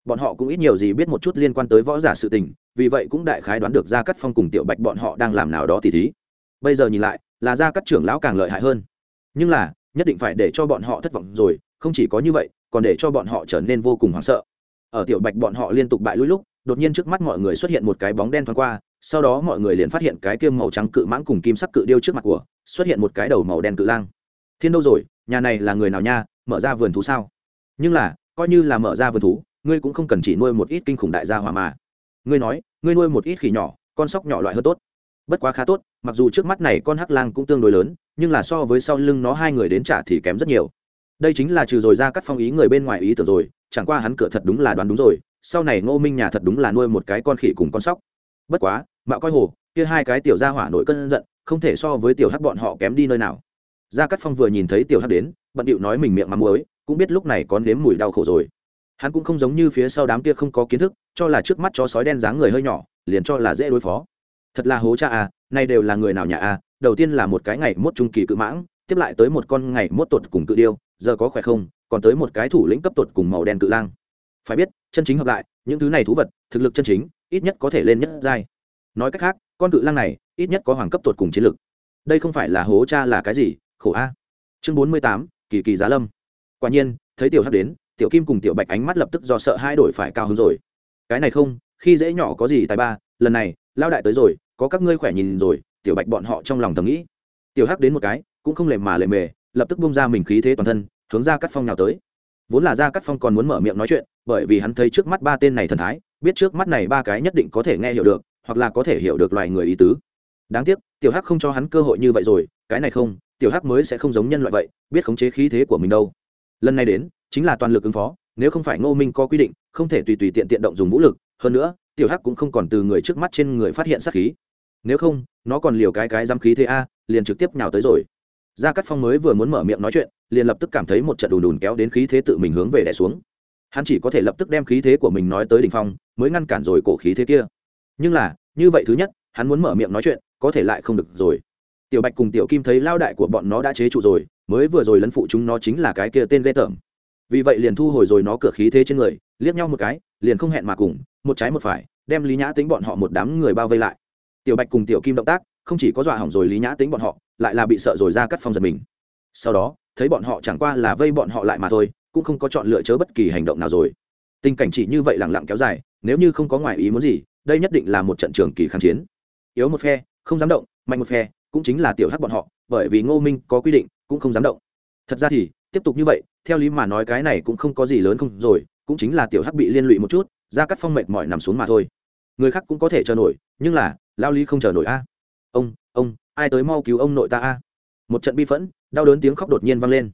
Bọn họ cũng ít nhiều gì biết một chút liên quan tới võ giả sự tình, vì vậy cũng đại khái đoán được ra cắt phong cùng tiểu bạch bọn họ đang làm nào đó tỉ thí. Bây giờ nhìn lại, là ra cắt trưởng lão càng lợi hại hơn. Nhưng là, nhất định phải để cho bọn họ thất vọng rồi, không chỉ có như vậy, còn để cho bọn họ trở nên vô cùng hoảng sợ. Ở tiểu bạch bọn họ liên tục bại lũi lúc, đột nhiên trước mắt mọi người xuất hiện một cái bóng đen thoáng qua sau đó mọi người liền phát hiện cái kim màu trắng cự mãng cùng kim sắc cự điêu trước mặt của, xuất hiện một cái đầu màu đen cự lang. Thiên đâu rồi, nhà này là người nào nha, mở ra vườn thú sao? Nhưng là, coi như là mở ra vườn thú, ngươi cũng không cần chỉ nuôi một ít kinh khủng đại gia hỏa mà. Ngươi nói, ngươi nuôi một ít khỉ nhỏ, con sóc nhỏ loại hơn tốt. Bất quá khá tốt, mặc dù trước mắt này con hắc lang cũng tương đối lớn, nhưng là so với sau lưng nó hai người đến trả thì kém rất nhiều. Đây chính là trừ rồi ra cắt phong ý người bên ngoài ý tưởng rồi, chẳng qua hắn cửa thật đúng là đoán đúng rồi, sau này ngô minh nhà thật đúng là nuôi một cái con khỉ cùng con sóc. Bất quá mạo coi hồ, kia hai cái tiểu gia hỏa nổi cơn giận, không thể so với tiểu hắc bọn họ kém đi nơi nào. Gia Cát phong vừa nhìn thấy tiểu hắc đến, bận điệu nói mình miệng mắm muối, cũng biết lúc này có nếm mùi đau khổ rồi. Hắn cũng không giống như phía sau đám kia không có kiến thức, cho là trước mắt chó sói đen dáng người hơi nhỏ, liền cho là dễ đối phó. Thật là hố cha à nay đều là người nào nhà à đầu tiên là một cái ngày mốt trung kỳ cự mãng, tiếp lại tới một con ngày mốt tột cùng cự điêu, giờ có khỏe không, còn tới một cái thủ lĩnh cấp tột cùng màu đen cự lang. Phải biết, chân chính hợp lại, những thứ này thú vật, thực lực chân chính, ít nhất có thể lên nhất giai nói cách khác, con cự lang này, ít nhất có hoàng cấp tột cùng chiến lực. Đây không phải là hố cha là cái gì, khổ a. Chương bốn mươi tám, kỳ kỳ giá lâm. Quả nhiên, thấy tiểu hắc đến, tiểu kim cùng tiểu bạch ánh mắt lập tức do sợ hai đổi phải cao hơn rồi. Cái này không, khi dễ nhỏ có gì tài ba, lần này, lao đại tới rồi, có các ngươi khỏe nhìn rồi, tiểu bạch bọn họ trong lòng thầm nghĩ. Tiểu hắc đến một cái, cũng không lề mà lề mề, lập tức bung ra mình khí thế toàn thân, hướng ra cắt phong nào tới. Vốn là ra cắt phong còn muốn mở miệng nói chuyện, bởi vì hắn thấy trước mắt ba tên này thần thái, biết trước mắt này ba cái nhất định có thể nghe hiểu được hoặc là có thể hiểu được loài người ý tứ. Đáng tiếc, tiểu hắc không cho hắn cơ hội như vậy rồi, cái này không, tiểu hắc mới sẽ không giống nhân loại vậy, biết khống chế khí thế của mình đâu. Lần này đến, chính là toàn lực ứng phó, nếu không phải ngô minh có quy định, không thể tùy tùy tiện tiện động dùng vũ lực, hơn nữa, tiểu hắc cũng không còn từ người trước mắt trên người phát hiện sát khí. Nếu không, nó còn liều cái cái giam khí thế a, liền trực tiếp nhào tới rồi. Gia Cát phong mới vừa muốn mở miệng nói chuyện, liền lập tức cảm thấy một trận đùn đùn kéo đến khí thế tự mình hướng về đè xuống. Hắn chỉ có thể lập tức đem khí thế của mình nói tới đỉnh phong, mới ngăn cản rồi cổ khí thế kia nhưng là, như vậy thứ nhất, hắn muốn mở miệng nói chuyện, có thể lại không được rồi. Tiểu bạch cùng tiểu kim thấy lao đại của bọn nó đã chế trụ rồi, mới vừa rồi lấn phụ chúng nó chính là cái kia tên ghê tởm. Vì vậy liền thu hồi rồi nó cửa khí thế trên người, liếc nhau một cái, liền không hẹn mà cùng, một trái một phải, đem lý nhã tính bọn họ một đám người bao vây lại. Tiểu bạch cùng tiểu kim động tác, không chỉ có dọa hỏng rồi lý nhã tính bọn họ, lại là bị sợ rồi ra cắt phong giật mình. Sau đó, thấy bọn họ chẳng qua là vây bọn họ lại mà thôi, cũng không có chọn lựa chớ bất kỳ hành động nào rồi. Tình cảnh chỉ như vậy lẳng lặng kéo dài, nếu như không có ngoài ý muốn gì đây nhất định là một trận trường kỳ kháng chiến. Yếu một phe, không dám động, mạnh một phe, cũng chính là tiểu hắc bọn họ, bởi vì ngô minh có quy định, cũng không dám động. Thật ra thì, tiếp tục như vậy, theo lý mà nói cái này cũng không có gì lớn không rồi, cũng chính là tiểu hắc bị liên lụy một chút, ra cắt phong mệt mỏi nằm xuống mà thôi. Người khác cũng có thể chờ nổi, nhưng là, lao lý không chờ nổi a. Ông ông, ai tới mau cứu ông nội ta a? Một trận bi phẫn, đau đớn tiếng khóc đột nhiên vang lên.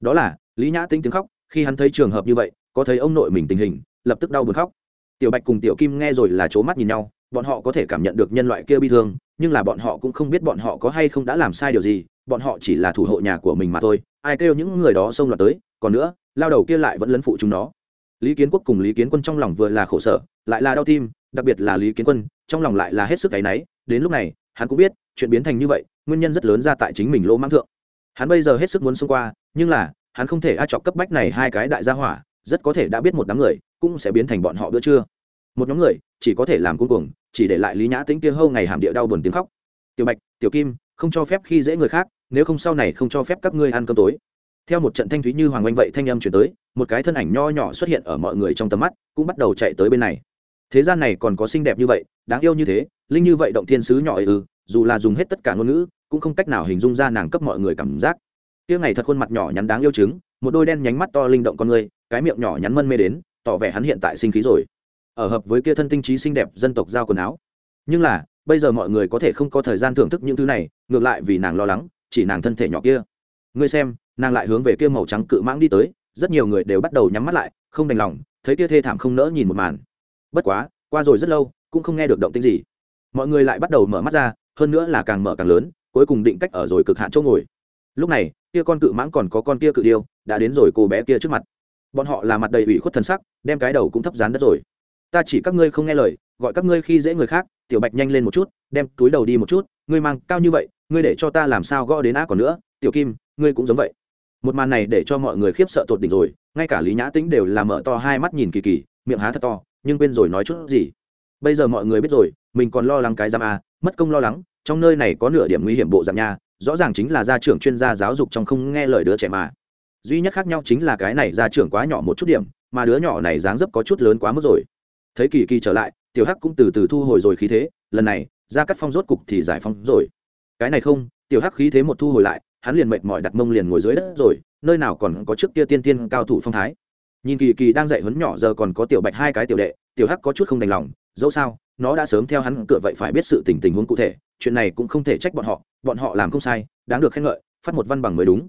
Đó là, lý nhã tinh tiếng khóc, khi hắn thấy trường hợp như vậy, có thấy ông nội mình tình hình, lập tức đau buồn khóc tiểu bạch cùng tiểu kim nghe rồi là c mắt nhìn nhau, bọn họ có thể cảm nhận được nhân loại kia bi thương, nhưng là bọn họ cũng không biết bọn họ có hay không đã làm sai điều gì, bọn họ chỉ là thủ hộ nhà của mình mà thôi, ai kêu những người đó xông loạt tới, còn nữa, lao đầu kia lại vẫn lấn phụ chúng nó. Lý kiến quốc cùng lý kiến quân trong lòng vừa là khổ sở, lại là đau tim, đặc biệt là lý kiến quân, trong lòng lại là hết sức áy náy, đến lúc này, hắn cũng biết, chuyện biến thành như vậy, nguyên nhân rất lớn ra tại chính mình lỗ mãng thượng. Hắn bây giờ hết sức muốn xông qua, nhưng là, hắn không thể a chọc cấp bách này hai cái đại gia hỏa rất có thể đã biết một đám người cũng sẽ biến thành bọn họ bữa trưa. Một nhóm người chỉ có thể làm cuối cùng chỉ để lại lý nhã tính kia hâu ngày hàm địa đau buồn tiếng khóc. Tiểu bạch, tiểu kim, không cho phép khi dễ người khác, nếu không sau này không cho phép các ngươi ăn cơm tối. Theo một trận thanh thúy như hoàng oanh vậy thanh âm chuyển tới, một cái thân ảnh nho nhỏ xuất hiện ở mọi người trong tầm mắt, cũng bắt đầu chạy tới bên này. Thế gian này còn có xinh đẹp như vậy, đáng yêu như thế, linh như vậy động thiên sứ nhỏ ấy ư, dù là dùng hết tất cả ngôn ngữ, cũng không cách nào hình dung ra nàng cấp mọi người cảm giác. Kia ngày thật khuôn mặt nhỏ nhắn đáng yêu chứng một đôi đen nhánh mắt to linh động con người, cái miệng nhỏ nhắn mân mê đến, tỏ vẻ hắn hiện tại sinh khí rồi. Ở hợp với kia thân tinh trí xinh đẹp dân tộc giao quần áo. Nhưng là, bây giờ mọi người có thể không có thời gian thưởng thức những thứ này, ngược lại vì nàng lo lắng, chỉ nàng thân thể nhỏ kia. Ngươi xem, nàng lại hướng về kia màu trắng cự mãng đi tới, rất nhiều người đều bắt đầu nhắm mắt lại, không đành lòng, thấy kia thê thảm không nỡ nhìn một màn. Bất quá, qua rồi rất lâu, cũng không nghe được động tĩnh gì. Mọi người lại bắt đầu mở mắt ra, hơn nữa là càng mở càng lớn, cuối cùng định cách ở rồi cực hạn chỗ ngồi lúc này, kia con cự mãng còn có con kia cự điêu, đã đến rồi cô bé kia trước mặt. Bọn họ là mặt đầy ủy khuất thần sắc, đem cái đầu cũng thấp dán đất rồi. Ta chỉ các ngươi không nghe lời, gọi các ngươi khi dễ người khác, tiểu bạch nhanh lên một chút, đem túi đầu đi một chút, ngươi mang cao như vậy, ngươi để cho ta làm sao gõ đến á còn nữa, tiểu kim, ngươi cũng giống vậy. Một màn này để cho mọi người khiếp sợ tột đỉnh rồi, ngay cả lý nhã tĩnh đều là mở to hai mắt nhìn kỳ kỳ, miệng há thật to, nhưng quên rồi nói chút gì. Bây giờ mọi người biết rồi, mình còn lo lắng cái giam à mất công lo lắng, trong nơi này có nửa điểm nguy hiểm bộ dạng nha rõ ràng chính là gia trưởng chuyên gia giáo dục trong không nghe lời đứa trẻ mà. Duy nhất khác nhau chính là cái này gia trưởng quá nhỏ một chút điểm, mà đứa nhỏ này dáng dấp có chút lớn quá mức rồi. Thấy kỳ kỳ trở lại, tiểu hắc cũng từ từ thu hồi rồi khí thế, lần này ra cắt phong rốt cục thì giải phóng rồi. Cái này không, tiểu hắc khí thế một thu hồi lại, hắn liền mệt mỏi đặt mông liền ngồi dưới đất rồi, nơi nào còn có trước kia tiên tiên cao thủ phong thái. Nhìn kỳ kỳ đang dạy huấn nhỏ giờ còn có tiểu bạch hai cái tiểu đệ, tiểu hắc có chút không đành lòng dẫu sao, nó đã sớm theo hắn cựa vậy phải biết sự tình tình huống cụ thể, chuyện này cũng không thể trách bọn họ bọn họ làm không sai, đáng được khen ngợi, phát một văn bằng mới đúng.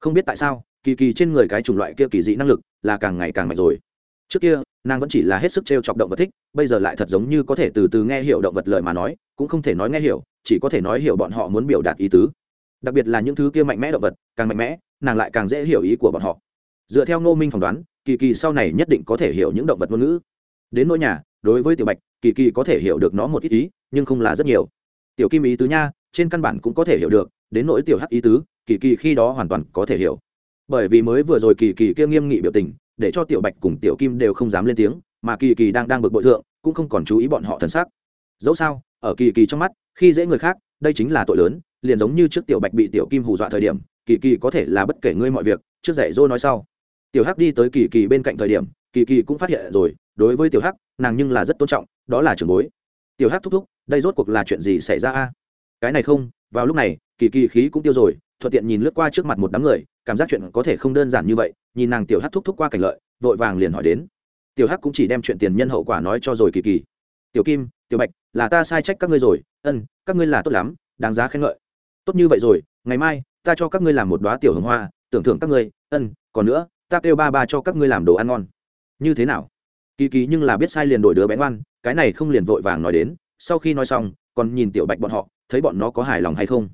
Không biết tại sao, kỳ kỳ trên người cái chủng loại kia kỳ dị năng lực là càng ngày càng mạnh rồi. Trước kia, nàng vẫn chỉ là hết sức t r e o chọc động vật thích, bây giờ lại thật giống như có thể từ từ nghe hiểu động vật lời mà nói, cũng không thể nói nghe hiểu, chỉ có thể nói hiểu bọn họ muốn biểu đạt ý tứ. Đặc biệt là những thứ kia mạnh mẽ động vật, càng mạnh mẽ, nàng lại càng dễ hiểu ý của bọn họ. Dựa theo ngô minh phỏng đoán, kỳ kỳ sau này nhất định có thể hiểu những động vật ngôn ngữ. Đến nỗi nhà, đối với tiểu bạch kỳ kỳ có thể hiểu được nó một ít ý, nhưng không là rất nhiều. Tiểu kim ý tứ nha, trên căn bản cũng có thể hiểu được, đến nỗi tiểu hắc ý tứ, kỳ kỳ khi đó hoàn toàn có thể hiểu. Bởi vì mới vừa rồi kỳ kỳ kia nghiêm nghị biểu tình, để cho tiểu bạch cùng tiểu kim đều không dám lên tiếng, mà kỳ kỳ đang đang bực bội thượng, cũng không còn chú ý bọn họ thân xác dẫu sao, ở kỳ kỳ trong mắt, khi dễ người khác, đây chính là tội lớn, liền giống như trước tiểu bạch bị tiểu kim hù dọa thời điểm, kỳ kỳ có thể là bất kể ngươi mọi việc, trước dạy dô nói sau. Tiểu hắc đi tới kỳ kỳ bên cạnh thời điểm, kỳ kỳ cũng phát hiện rồi, đối với tiểu hắc, nàng nhưng là rất tôn trọng đó là trưởng bối. Tiểu hắc thúc thúc, đây rốt cuộc là chuyện gì xảy ra a? Cái này không, vào lúc này, kỳ kỳ khí cũng tiêu rồi, thuận tiện nhìn lướt qua trước mặt một đám người, cảm giác chuyện có thể không đơn giản như vậy, nhìn nàng tiểu hắc thúc thúc qua cảnh lợi, vội vàng liền hỏi đến. Tiểu hắc cũng chỉ đem chuyện tiền nhân hậu quả nói cho rồi kỳ kỳ. Tiểu kim, tiểu bạch, là ta sai trách các ngươi rồi, ân, các ngươi là tốt lắm, đáng giá khen ngợi. Tốt như vậy rồi, ngày mai, ta cho các ngươi làm một đoá tiểu hồng hoa, tưởng thưởng các ngươi, ân, còn nữa, ta kêu ba ba cho các ngươi làm đồ ăn ngon. Như thế nào? Kỳ kỳ nhưng là biết sai liền đổi đứa bé ngoan cái này không liền vội vàng nói đến, sau khi nói xong, còn nhìn tiểu bạch bọn họ, thấy bọn nó có hài lòng hay không.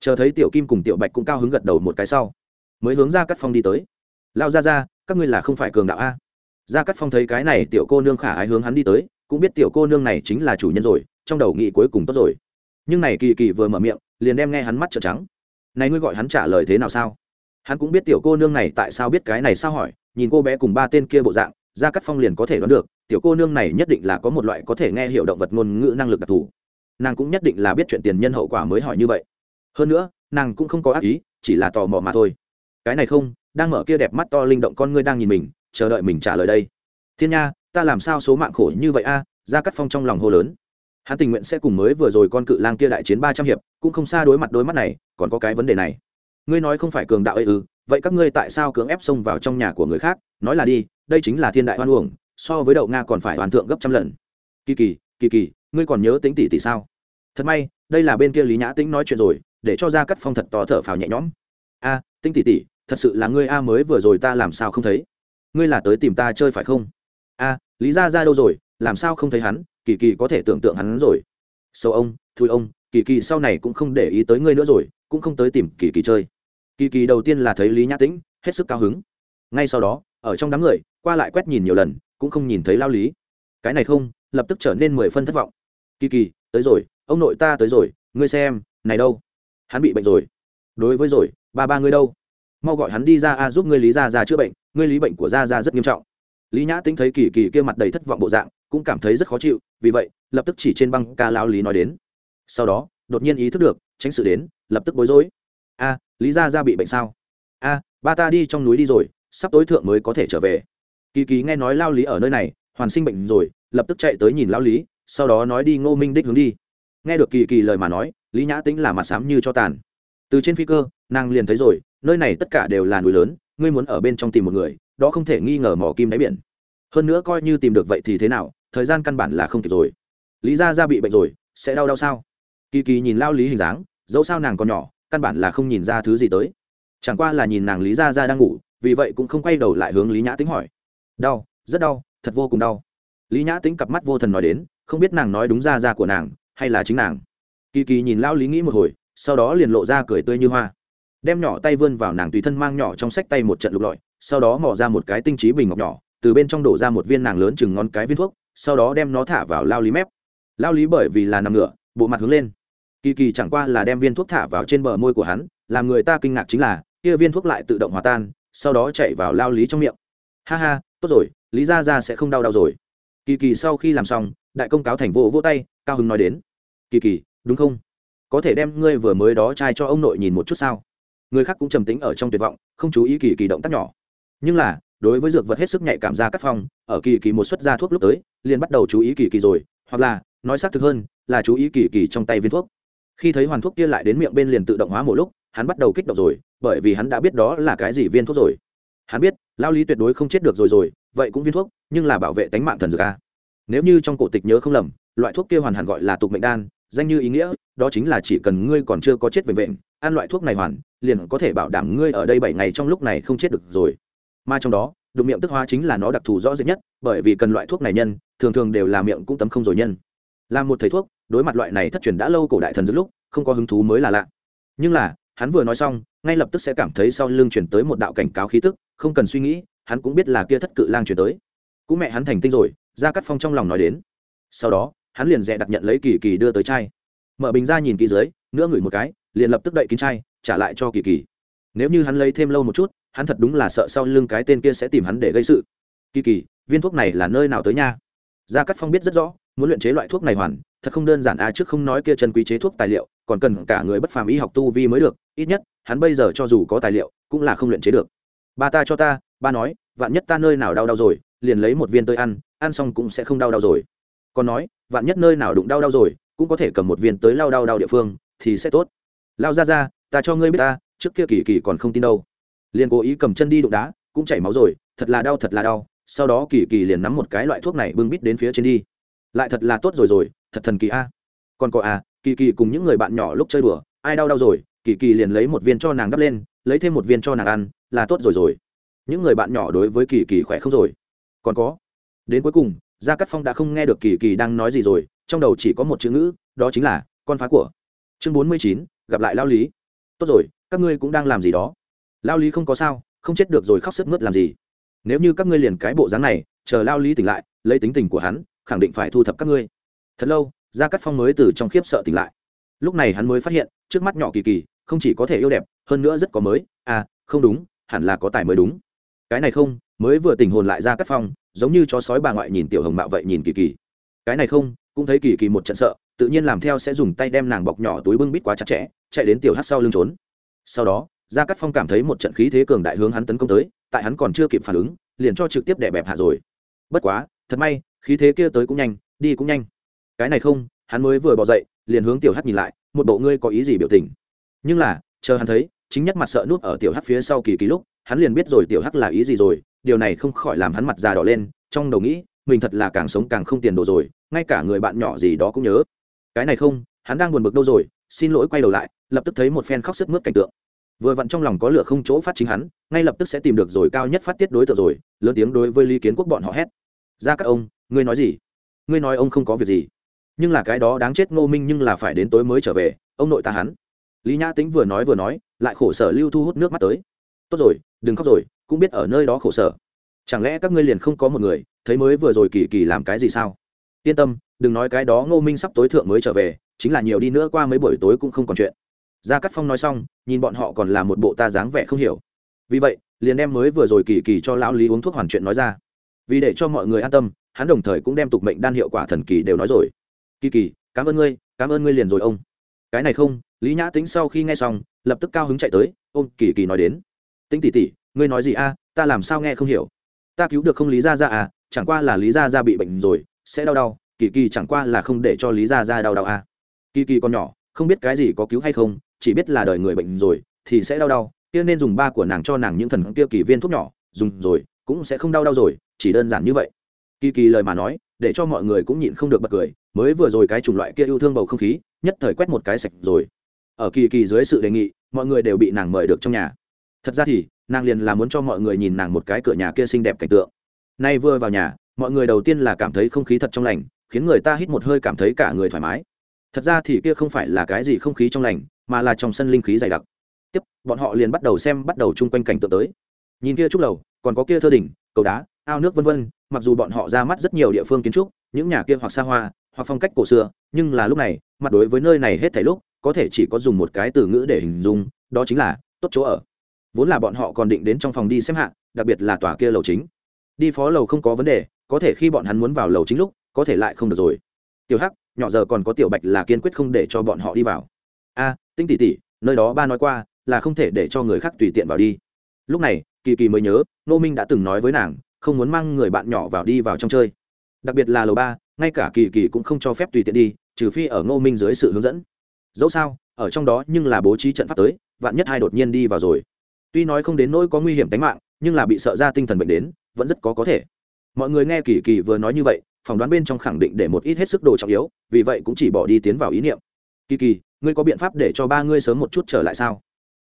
Chờ thấy tiểu kim cùng tiểu bạch cũng cao hứng gật đầu một cái sau, mới hướng ra cắt phong đi tới. Lao ra ra các ngươi là không phải cường đạo a? Ra cắt phong thấy cái này tiểu cô nương khả ái hướng hắn đi tới, cũng biết tiểu cô nương này chính là chủ nhân rồi, trong đầu nghĩ cuối cùng tốt rồi. Nhưng này kỳ kỳ vừa mở miệng, liền đem nghe hắn mắt trợn trắng. Này ngươi gọi hắn trả lời thế nào sao? Hắn cũng biết tiểu cô nương này tại sao biết cái này sao hỏi, nhìn cô bé cùng ba tên kia bộ dạng Gia cắt phong liền có thể đoán được, tiểu cô nương này nhất định là có một loại có thể nghe hiểu động vật ngôn ngữ năng lực đặc thù. Nàng cũng nhất định là biết chuyện tiền nhân hậu quả mới hỏi như vậy. Hơn nữa, nàng cũng không có ác ý, chỉ là tò mò mà thôi. Cái này không, đang mở kia đẹp mắt to linh động con ngươi đang nhìn mình, chờ đợi mình trả lời đây. Thiên nha, ta làm sao số mạng khổ như vậy a? Gia cắt phong trong lòng hô lớn. Hắn tình nguyện sẽ cùng mới vừa rồi con cự lang kia đại chiến ba trăm hiệp, cũng không xa đối mặt đôi mắt này, còn có cái vấn đề này. Ngươi nói không phải cường đạo ấy ư? Vậy các ngươi tại sao cưỡng ép xông vào trong nhà của người khác? Nói là đi đây chính là thiên đại hoan uổng so với đậu nga còn phải hoàn thượng gấp trăm lần. Kỳ kỳ kỳ kỳ ngươi còn nhớ tính tỷ tỷ sao? Thật may đây là bên kia lý nhã tĩnh nói chuyện rồi để cho ra cắt phong thật to thở phào nhẹ nhõm. A à, tinh tỷ tỷ thật sự là ngươi a mới vừa rồi ta làm sao không thấy? Ngươi là tới tìm ta chơi phải không? A lý ra ra đâu rồi? Làm sao không thấy hắn? Kỳ kỳ có thể tưởng tượng hắn rồi. Sâu ông thui ông kỳ kỳ sau này cũng không để ý tới ngươi nữa rồi cũng không tới tìm kỳ kỳ chơi kỳ kỳ đầu tiên là thấy lý nhã tĩnh, hết sức cao hứng. Ngay sau đó, ở trong đám người, qua lại quét nhìn nhiều lần, cũng không nhìn thấy lao lý. Cái này không, lập tức trở nên mười phân thất vọng. Kỳ kỳ, tới rồi, ông nội ta tới rồi, ngươi xem, này đâu? Hắn bị bệnh rồi. Đối với rồi, ba ba ngươi đâu? Mau gọi hắn đi ra a, giúp ngươi lý ra ra chữa bệnh, ngươi lý bệnh của ra ra rất nghiêm trọng. Lý nhã tính thấy kỳ kỳ kia mặt đầy thất vọng bộ dạng, cũng cảm thấy rất khó chịu, vì vậy, lập tức chỉ trên băng ca lao lý nói đến. Sau đó, đột nhiên ý thức được, tránh sự đến, lập tức bối rối. A lý ra ra bị bệnh sao? A, ba ta đi trong núi đi rồi, sắp tối thượng mới có thể trở về. Kỳ kỳ nghe nói lao lý ở nơi này, hoàn sinh bệnh rồi, lập tức chạy tới nhìn lao lý, sau đó nói đi ngô minh đích hướng đi. Nghe được kỳ kỳ lời mà nói, lý nhã tĩnh là mặt sám như cho tàn. Từ trên phi cơ, nàng liền thấy rồi, nơi này tất cả đều là núi lớn, ngươi muốn ở bên trong tìm một người, đó không thể nghi ngờ mỏ kim đáy biển. Hơn nữa coi như tìm được vậy thì thế nào, thời gian căn bản là không kịp rồi. Lý ra ra bị bệnh rồi, sẽ đau đau sao? Kỳ kỳ nhìn lao lý hình dáng, dẫu sao nàng còn nhỏ căn bản là không nhìn ra thứ gì tới. Chẳng qua là nhìn nàng lý ra ra đang ngủ, vì vậy cũng không quay đầu lại hướng lý nhã tính hỏi. Đau, rất đau, thật vô cùng đau. Lý nhã tính cặp mắt vô thần nói đến, không biết nàng nói đúng ra ra của nàng, hay là chính nàng. Kỳ kỳ nhìn lao lý nghĩ một hồi, sau đó liền lộ ra cười tươi như hoa. Đem nhỏ tay vươn vào nàng tùy thân mang nhỏ trong sách tay một trận lục lọi, sau đó mò ra một cái tinh trí bình ngọc nhỏ, từ bên trong đổ ra một viên nàng lớn chừng ngón cái viên thuốc, sau đó đem nó thả vào lao lý mép. Lao lý bởi vì là nằm ngửa bộ mặt hướng lên kỳ kỳ chẳng qua là đem viên thuốc thả vào trên bờ môi của hắn làm người ta kinh ngạc chính là kia viên thuốc lại tự động hòa tan sau đó chạy vào lao lý trong miệng. Ha ha tốt rồi lý ra ra sẽ không đau đau rồi. Kỳ kỳ sau khi làm xong đại công cáo thành vô vô tay cao Hưng nói đến. Kỳ kỳ đúng không? Có thể đem ngươi vừa mới đó trai cho ông nội nhìn một chút sao? Người khác cũng trầm tính ở trong tuyệt vọng không chú ý kỳ kỳ động tác nhỏ. Nhưng là đối với dược vật hết sức nhạy cảm ra cắt phòng, ở kỳ kỳ một xuất ra thuốc lúc tới liền bắt đầu chú ý kỳ kỳ rồi hoặc là nói xác thực hơn là chú ý kỳ kỳ trong tay viên thuốc khi thấy hoàn thuốc kia lại đến miệng bên liền tự động hóa một lúc, hắn bắt đầu kích động rồi, bởi vì hắn đã biết đó là cái gì viên thuốc rồi. Hắn biết, lao lý tuyệt đối không chết được rồi rồi, vậy cũng viên thuốc, nhưng là bảo vệ tánh mạng thần dược a. Nếu như trong cổ tịch nhớ không lầm, loại thuốc kia hoàn hẳn gọi là tục mệnh đan, danh như ý nghĩa, đó chính là chỉ cần ngươi còn chưa có chết về vệnh ăn loại thuốc này hoàn, liền có thể bảo đảm ngươi ở đây bảy ngày trong lúc này không chết được rồi. Mà trong đó, đụng miệng tức hóa chính là nó đặc thù rõ rệt nhất, bởi vì cần loại thuốc này nhân, thường thường đều là miệng cũng tấm không rồi nhân. Làm một thầy thuốc đối mặt loại này thất truyền đã lâu cổ đại thần giữa lúc, không có hứng thú mới là lạ. Nhưng là, hắn vừa nói xong, ngay lập tức sẽ cảm thấy sau lưng chuyển tới một đạo cảnh cáo khí tức, không cần suy nghĩ, hắn cũng biết là kia thất cự lang chuyển tới. Cũng mẹ hắn thành tinh rồi ra cắt phong trong lòng nói đến. Sau đó, hắn liền dè đặt nhận lấy kỳ kỳ đưa tới chai. Mở bình ra nhìn kỹ dưới, nữa ngửi một cái, liền lập tức đậy kín chai, trả lại cho kỳ kỳ. Nếu như hắn lấy thêm lâu một chút, hắn thật đúng là sợ sau lưng cái tên kia sẽ tìm hắn để gây sự. Kỳ kỳ, viên thuốc này là nơi nào tới nha? Gia cắt phong biết rất rõ muốn luyện chế loại thuốc này hoàn, thật không đơn giản a, trước không nói kia chân quý chế thuốc tài liệu, còn cần cả người bất phàm y học tu vi mới được, ít nhất, hắn bây giờ cho dù có tài liệu, cũng là không luyện chế được. Ba ta cho ta, ba nói, vạn nhất ta nơi nào đau đau rồi, liền lấy một viên tới ăn ăn xong cũng sẽ không đau đau rồi. Còn nói, vạn nhất nơi nào đụng đau đau rồi, cũng có thể cầm một viên tới lao đau đau địa phương, thì sẽ tốt. Lao ra ra, ta cho ngươi biết ta, trước kia kỳ kỳ còn không tin đâu. Liền cố ý cầm chân đi đụng đá, cũng chảy máu rồi, thật là đau thật là đau, sau đó kỳ kỳ liền nắm một cái loại thuốc này bưng bít đến phía trên đi lại thật là tốt rồi rồi, thật thần kỳ a. Còn có à kỳ kỳ cùng những người bạn nhỏ lúc chơi đùa, ai đau đau rồi, kỳ kỳ liền lấy một viên cho nàng đắp lên, lấy thêm một viên cho nàng ăn, là tốt rồi rồi. Những người bạn nhỏ đối với kỳ kỳ khỏe không rồi. Còn có, đến cuối cùng, gia cắt phong đã không nghe được kỳ kỳ đang nói gì rồi, trong đầu chỉ có một chữ ngữ, đó chính là con phá của. Chương bốn mươi chín, gặp lại lao lý. Tốt rồi, các ngươi cũng đang làm gì đó. Lao lý không có sao, không chết được rồi khóc sức mướt làm gì. Nếu như các ngươi liền cái bộ dáng này, chờ lao lý tỉnh lại, lấy tính tình của hắn khẳng định phải thu thập các ngươi. Thật lâu, gia cắt phong mới từ trong khiếp sợ tỉnh lại. Lúc này hắn mới phát hiện, trước mắt nhỏ kỳ kỳ, không chỉ có thể yêu đẹp, hơn nữa rất có mới. À không đúng, hẳn là có tài mới đúng. Cái này không, mới vừa tình hồn lại ra cắt phong, giống như chó sói bà ngoại nhìn tiểu hồng mạo vậy nhìn kỳ kỳ. Cái này không, cũng thấy kỳ kỳ một trận sợ, tự nhiên làm theo sẽ dùng tay đem nàng bọc nhỏ túi bưng bít quá chặt chẽ, chạy đến tiểu hát sau lưng trốn. Sau đó, gia cắt phong cảm thấy một trận khí thế cường đại hướng hắn tấn công tới, tại hắn còn chưa kịp phản ứng, liền cho trực tiếp đè bẹp hạ rồi. Bất quá thật may, khí thế kia tới cũng nhanh, đi cũng nhanh. Cái này không, hắn mới vừa bỏ dậy, liền hướng tiểu hát nhìn lại, một bộ ngươi có ý gì biểu tình. Nhưng là, chờ hắn thấy, chính nhất mặt sợ nuốt ở tiểu hát phía sau kỳ kỳ lúc, hắn liền biết rồi tiểu hắc là ý gì rồi, điều này không khỏi làm hắn mặt già đỏ lên, trong đầu nghĩ, mình thật là càng sống càng không tiền đồ rồi, ngay cả người bạn nhỏ gì đó cũng nhớ. Cái này không, hắn đang buồn bực đâu rồi, xin lỗi quay đầu lại, lập tức thấy một phen khóc sức mướt cảnh tượng. Vừa vặn trong lòng có lửa không chỗ phát chính hắn, ngay lập tức sẽ tìm được rồi cao nhất phát tiết đối tượng rồi, lớn tiếng đối với lý kiến quốc bọn họ hét ra các ông, ngươi nói gì? Ngươi nói ông không có việc gì. Nhưng là cái đó đáng chết ngô minh nhưng là phải đến tối mới trở về, ông nội ta hắn. Lý nhã tính vừa nói vừa nói, lại khổ sở lưu thu hút nước mắt tới. Tốt rồi, đừng khóc rồi, cũng biết ở nơi đó khổ sở. Chẳng lẽ các ngươi liền không có một người, thấy mới vừa rồi kỳ kỳ làm cái gì sao? Yên tâm, đừng nói cái đó ngô minh sắp tối thượng mới trở về, chính là nhiều đi nữa qua mấy buổi tối cũng không còn chuyện. Gia cắt phong nói xong, nhìn bọn họ còn là một bộ ta dáng vẻ không hiểu. Vì vậy, liền đem mới vừa rồi kỳ kỳ cho lão lý uống thuốc hoàn chuyện nói ra vì để cho mọi người an tâm, hắn đồng thời cũng đem tục mệnh đan hiệu quả thần kỳ đều nói rồi. Kỳ kỳ, cảm ơn ngươi, cảm ơn ngươi liền rồi ông. Cái này không, lý nhã tính sau khi nghe xong, lập tức cao hứng chạy tới, ôm kỳ kỳ nói đến. Tính tỉ tỉ ngươi nói gì a, ta làm sao nghe không hiểu? Ta cứu được không lý ra ra à chẳng qua là lý ra ra bị bệnh rồi, sẽ đau đau, kỳ kỳ chẳng qua là không để cho lý ra ra đau đau à. kỳ kỳ còn nhỏ, không biết cái gì có cứu hay không, chỉ biết là đời người bệnh rồi, thì sẽ đau đau, kia nên dùng ba của nàng cho nàng những thần kia kỳ viên thuốc nhỏ, dùng rồi cũng sẽ không đau đau rồi, chỉ đơn giản như vậy. Kỳ kỳ lời mà nói, để cho mọi người cũng nhịn không được bật cười, mới vừa rồi cái chủng loại kia yêu thương bầu không khí, nhất thời quét một cái sạch rồi. Ở kỳ kỳ dưới sự đề nghị, mọi người đều bị nàng mời được trong nhà. Thật ra thì, nàng liền là muốn cho mọi người nhìn nàng một cái cửa nhà kia xinh đẹp cảnh tượng. Nay vừa vào nhà, mọi người đầu tiên là cảm thấy không khí thật trong lành, khiến người ta hít một hơi cảm thấy cả người thoải mái. Thật ra thì kia không phải là cái gì không khí trong lành, mà là trong sân linh khí dày đặc. Tiếp, bọn họ liền bắt đầu xem bắt đầu chung quanh cảnh tượng tới. Nhìn kia trúc lầu còn có kia thơ đỉnh, cầu đá, ao nước vân vân, mặc dù bọn họ ra mắt rất nhiều địa phương kiến trúc, những nhà kia hoặc xa hoa, hoặc phong cách cổ xưa, nhưng là lúc này, mặt đối với nơi này hết thảy lúc, có thể chỉ có dùng một cái từ ngữ để hình dung, đó chính là, tốt chỗ ở. Vốn là bọn họ còn định đến trong phòng đi xem hạ, đặc biệt là tòa kia lầu chính. Đi phó lầu không có vấn đề, có thể khi bọn hắn muốn vào lầu chính lúc, có thể lại không được rồi. Tiểu hắc, nhỏ giờ còn có tiểu bạch là kiên quyết không để cho bọn họ đi vào. A, tinh tỷ tỷ, nơi đó ba nói qua, là không thể để cho người khác tùy tiện vào đi lúc này, kỳ kỳ mới nhớ nô minh đã từng nói với nàng, không muốn mang người bạn nhỏ vào đi vào trong chơi. Đặc biệt là lầu ba, ngay cả kỳ kỳ cũng không cho phép tùy tiện đi, trừ phi ở ngô minh dưới sự hướng dẫn. Dẫu sao, ở trong đó nhưng là bố trí trận pháp tới, vạn nhất hai đột nhiên đi vào rồi. Tuy nói không đến nỗi có nguy hiểm tính mạng, nhưng là bị sợ ra tinh thần bệnh đến, vẫn rất có có thể. Mọi người nghe kỳ kỳ vừa nói như vậy, phỏng đoán bên trong khẳng định để một ít hết sức đồ trọng yếu, vì vậy cũng chỉ bỏ đi tiến vào ý niệm. Kỳ kỳ, ngươi có biện pháp để cho ba ngươi sớm một chút trở lại sao?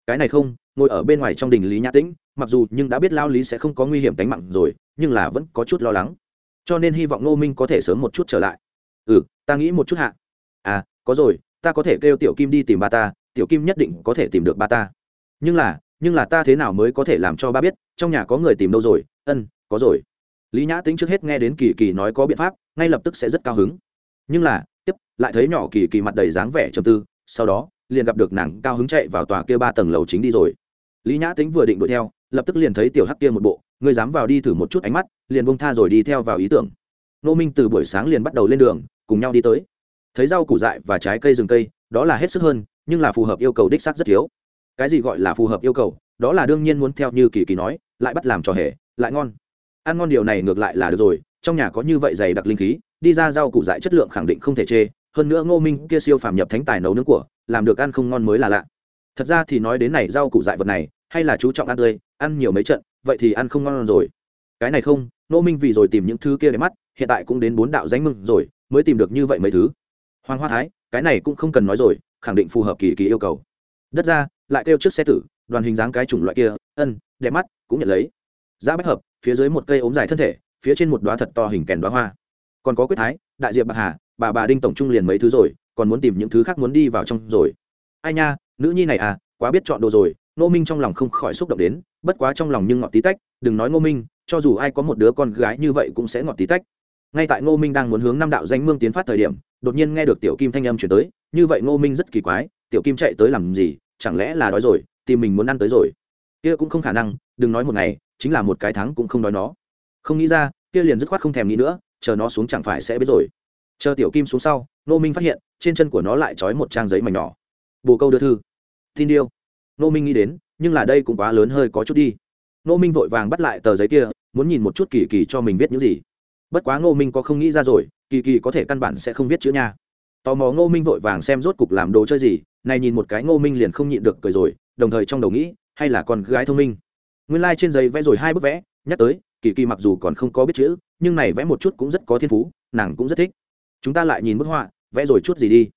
Cái này không ngồi ở bên ngoài trong đình lý nhã tĩnh, mặc dù nhưng đã biết lao lý sẽ không có nguy hiểm tính mạng rồi, nhưng là vẫn có chút lo lắng. Cho nên hy vọng ngô minh có thể sớm một chút trở lại. Ừ ta nghĩ một chút hạ. À có rồi, ta có thể kêu tiểu kim đi tìm ba ta, tiểu kim nhất định có thể tìm được ba ta. Nhưng là nhưng là ta thế nào mới có thể làm cho ba biết, trong nhà có người tìm đâu rồi? Ân, có rồi. Lý nhã tính trước hết nghe đến kỳ kỳ nói có biện pháp, ngay lập tức sẽ rất cao hứng. Nhưng là, tiếp, lại thấy nhỏ kỳ kỳ mặt đầy dáng vẻ trầm tư, sau đó, liền gặp được nàng cao hứng chạy vào tòa kia ba tầng lầu chính đi rồi lý nhã tính vừa định đuổi theo, lập tức liền thấy tiểu hắc kia một bộ, ngươi dám vào đi thử một chút ánh mắt, liền bông tha rồi đi theo vào ý tưởng. Nô minh từ buổi sáng liền bắt đầu lên đường, cùng nhau đi tới. Thấy rau củ dại và trái cây rừng cây, đó là hết sức hơn, nhưng là phù hợp yêu cầu đích xác rất thiếu. Cái gì gọi là phù hợp yêu cầu? Đó là đương nhiên muốn theo như kỳ kỳ nói, lại bắt làm trò hề, lại ngon. Ăn ngon điều này ngược lại là được rồi, trong nhà có như vậy dày đặc linh khí, đi ra rau củ dại chất lượng khẳng định không thể chê. Hơn nữa ngô minh kia siêu phàm nhập thánh tài nấu nướng của, làm được ăn không ngon mới là lạ thật ra thì nói đến này rau củ dại vật này, hay là chú trọng ăn tươi, ăn nhiều mấy trận, vậy thì ăn không ngon rồi. Cái này không nô minh vì rồi tìm những thứ kia để mắt, hiện tại cũng đến bốn đạo danh mừng rồi, mới tìm được như vậy mấy thứ. Hoàng hoa thái, cái này cũng không cần nói rồi, khẳng định phù hợp kỳ kỳ yêu cầu. Đất ra, lại kêu trước xe tử, đoàn hình dáng cái chủng loại kia, ân, đẹp mắt, cũng nhận lấy. Giá bách hợp, phía dưới một cây ốm dài thân thể, phía trên một đoá thật to hình kèn đoá hoa. Còn có quyết thái, đại diệp bạc hà, bà bà đinh tổng trung liền mấy thứ rồi, còn muốn tìm những thứ khác muốn đi vào trong rồi. Ai nha nữ nhi này à quá biết chọn đồ rồi, ngô minh trong lòng không khỏi xúc động đến, bất quá trong lòng nhưng ngọt tí tách, đừng nói ngô minh, cho dù ai có một đứa con gái như vậy cũng sẽ ngọt tí tách. Ngay tại ngô minh đang muốn hướng năm đạo danh mương tiến phát thời điểm, đột nhiên nghe được tiểu kim thanh âm chuyển tới, như vậy ngô minh rất kỳ quái, tiểu kim chạy tới làm gì, chẳng lẽ là đói rồi, tìm mình muốn ăn tới rồi. Kia cũng không khả năng, đừng nói một ngày, chính là một cái tháng cũng không đói nó. Không nghĩ ra, kia liền dứt khoát không thèm nghĩ nữa, chờ nó xuống chẳng phải sẽ biết rồi. Chờ tiểu kim xuống sau nô minh phát hiện, trên chân của nó lại trói một trang giấy mảnh nhỏ bồ câu đưa thư. Tin điêu. Nô minh nghĩ đến, nhưng là đây cũng quá lớn hơi có chút đi. Nô minh vội vàng bắt lại tờ giấy kia, muốn nhìn một chút kỳ kỳ cho mình viết những gì. Bất quá ngô minh có không nghĩ ra rồi, kỳ kỳ có thể căn bản sẽ không viết chữ nha. Tò mò ngô minh vội vàng xem rốt cục làm đồ chơi gì, này nhìn một cái ngô minh liền không nhịn được cười rồi, đồng thời trong đầu nghĩ, hay là con gái thông minh. Nguyên lai、like、trên giấy vẽ rồi hai bức vẽ, nhắc tới, kỳ kỳ mặc dù còn không có biết chữ, nhưng này vẽ một chút cũng rất có thiên phú, nàng cũng rất thích. Chúng ta lại nhìn bức họa, vẽ rồi chút gì đi.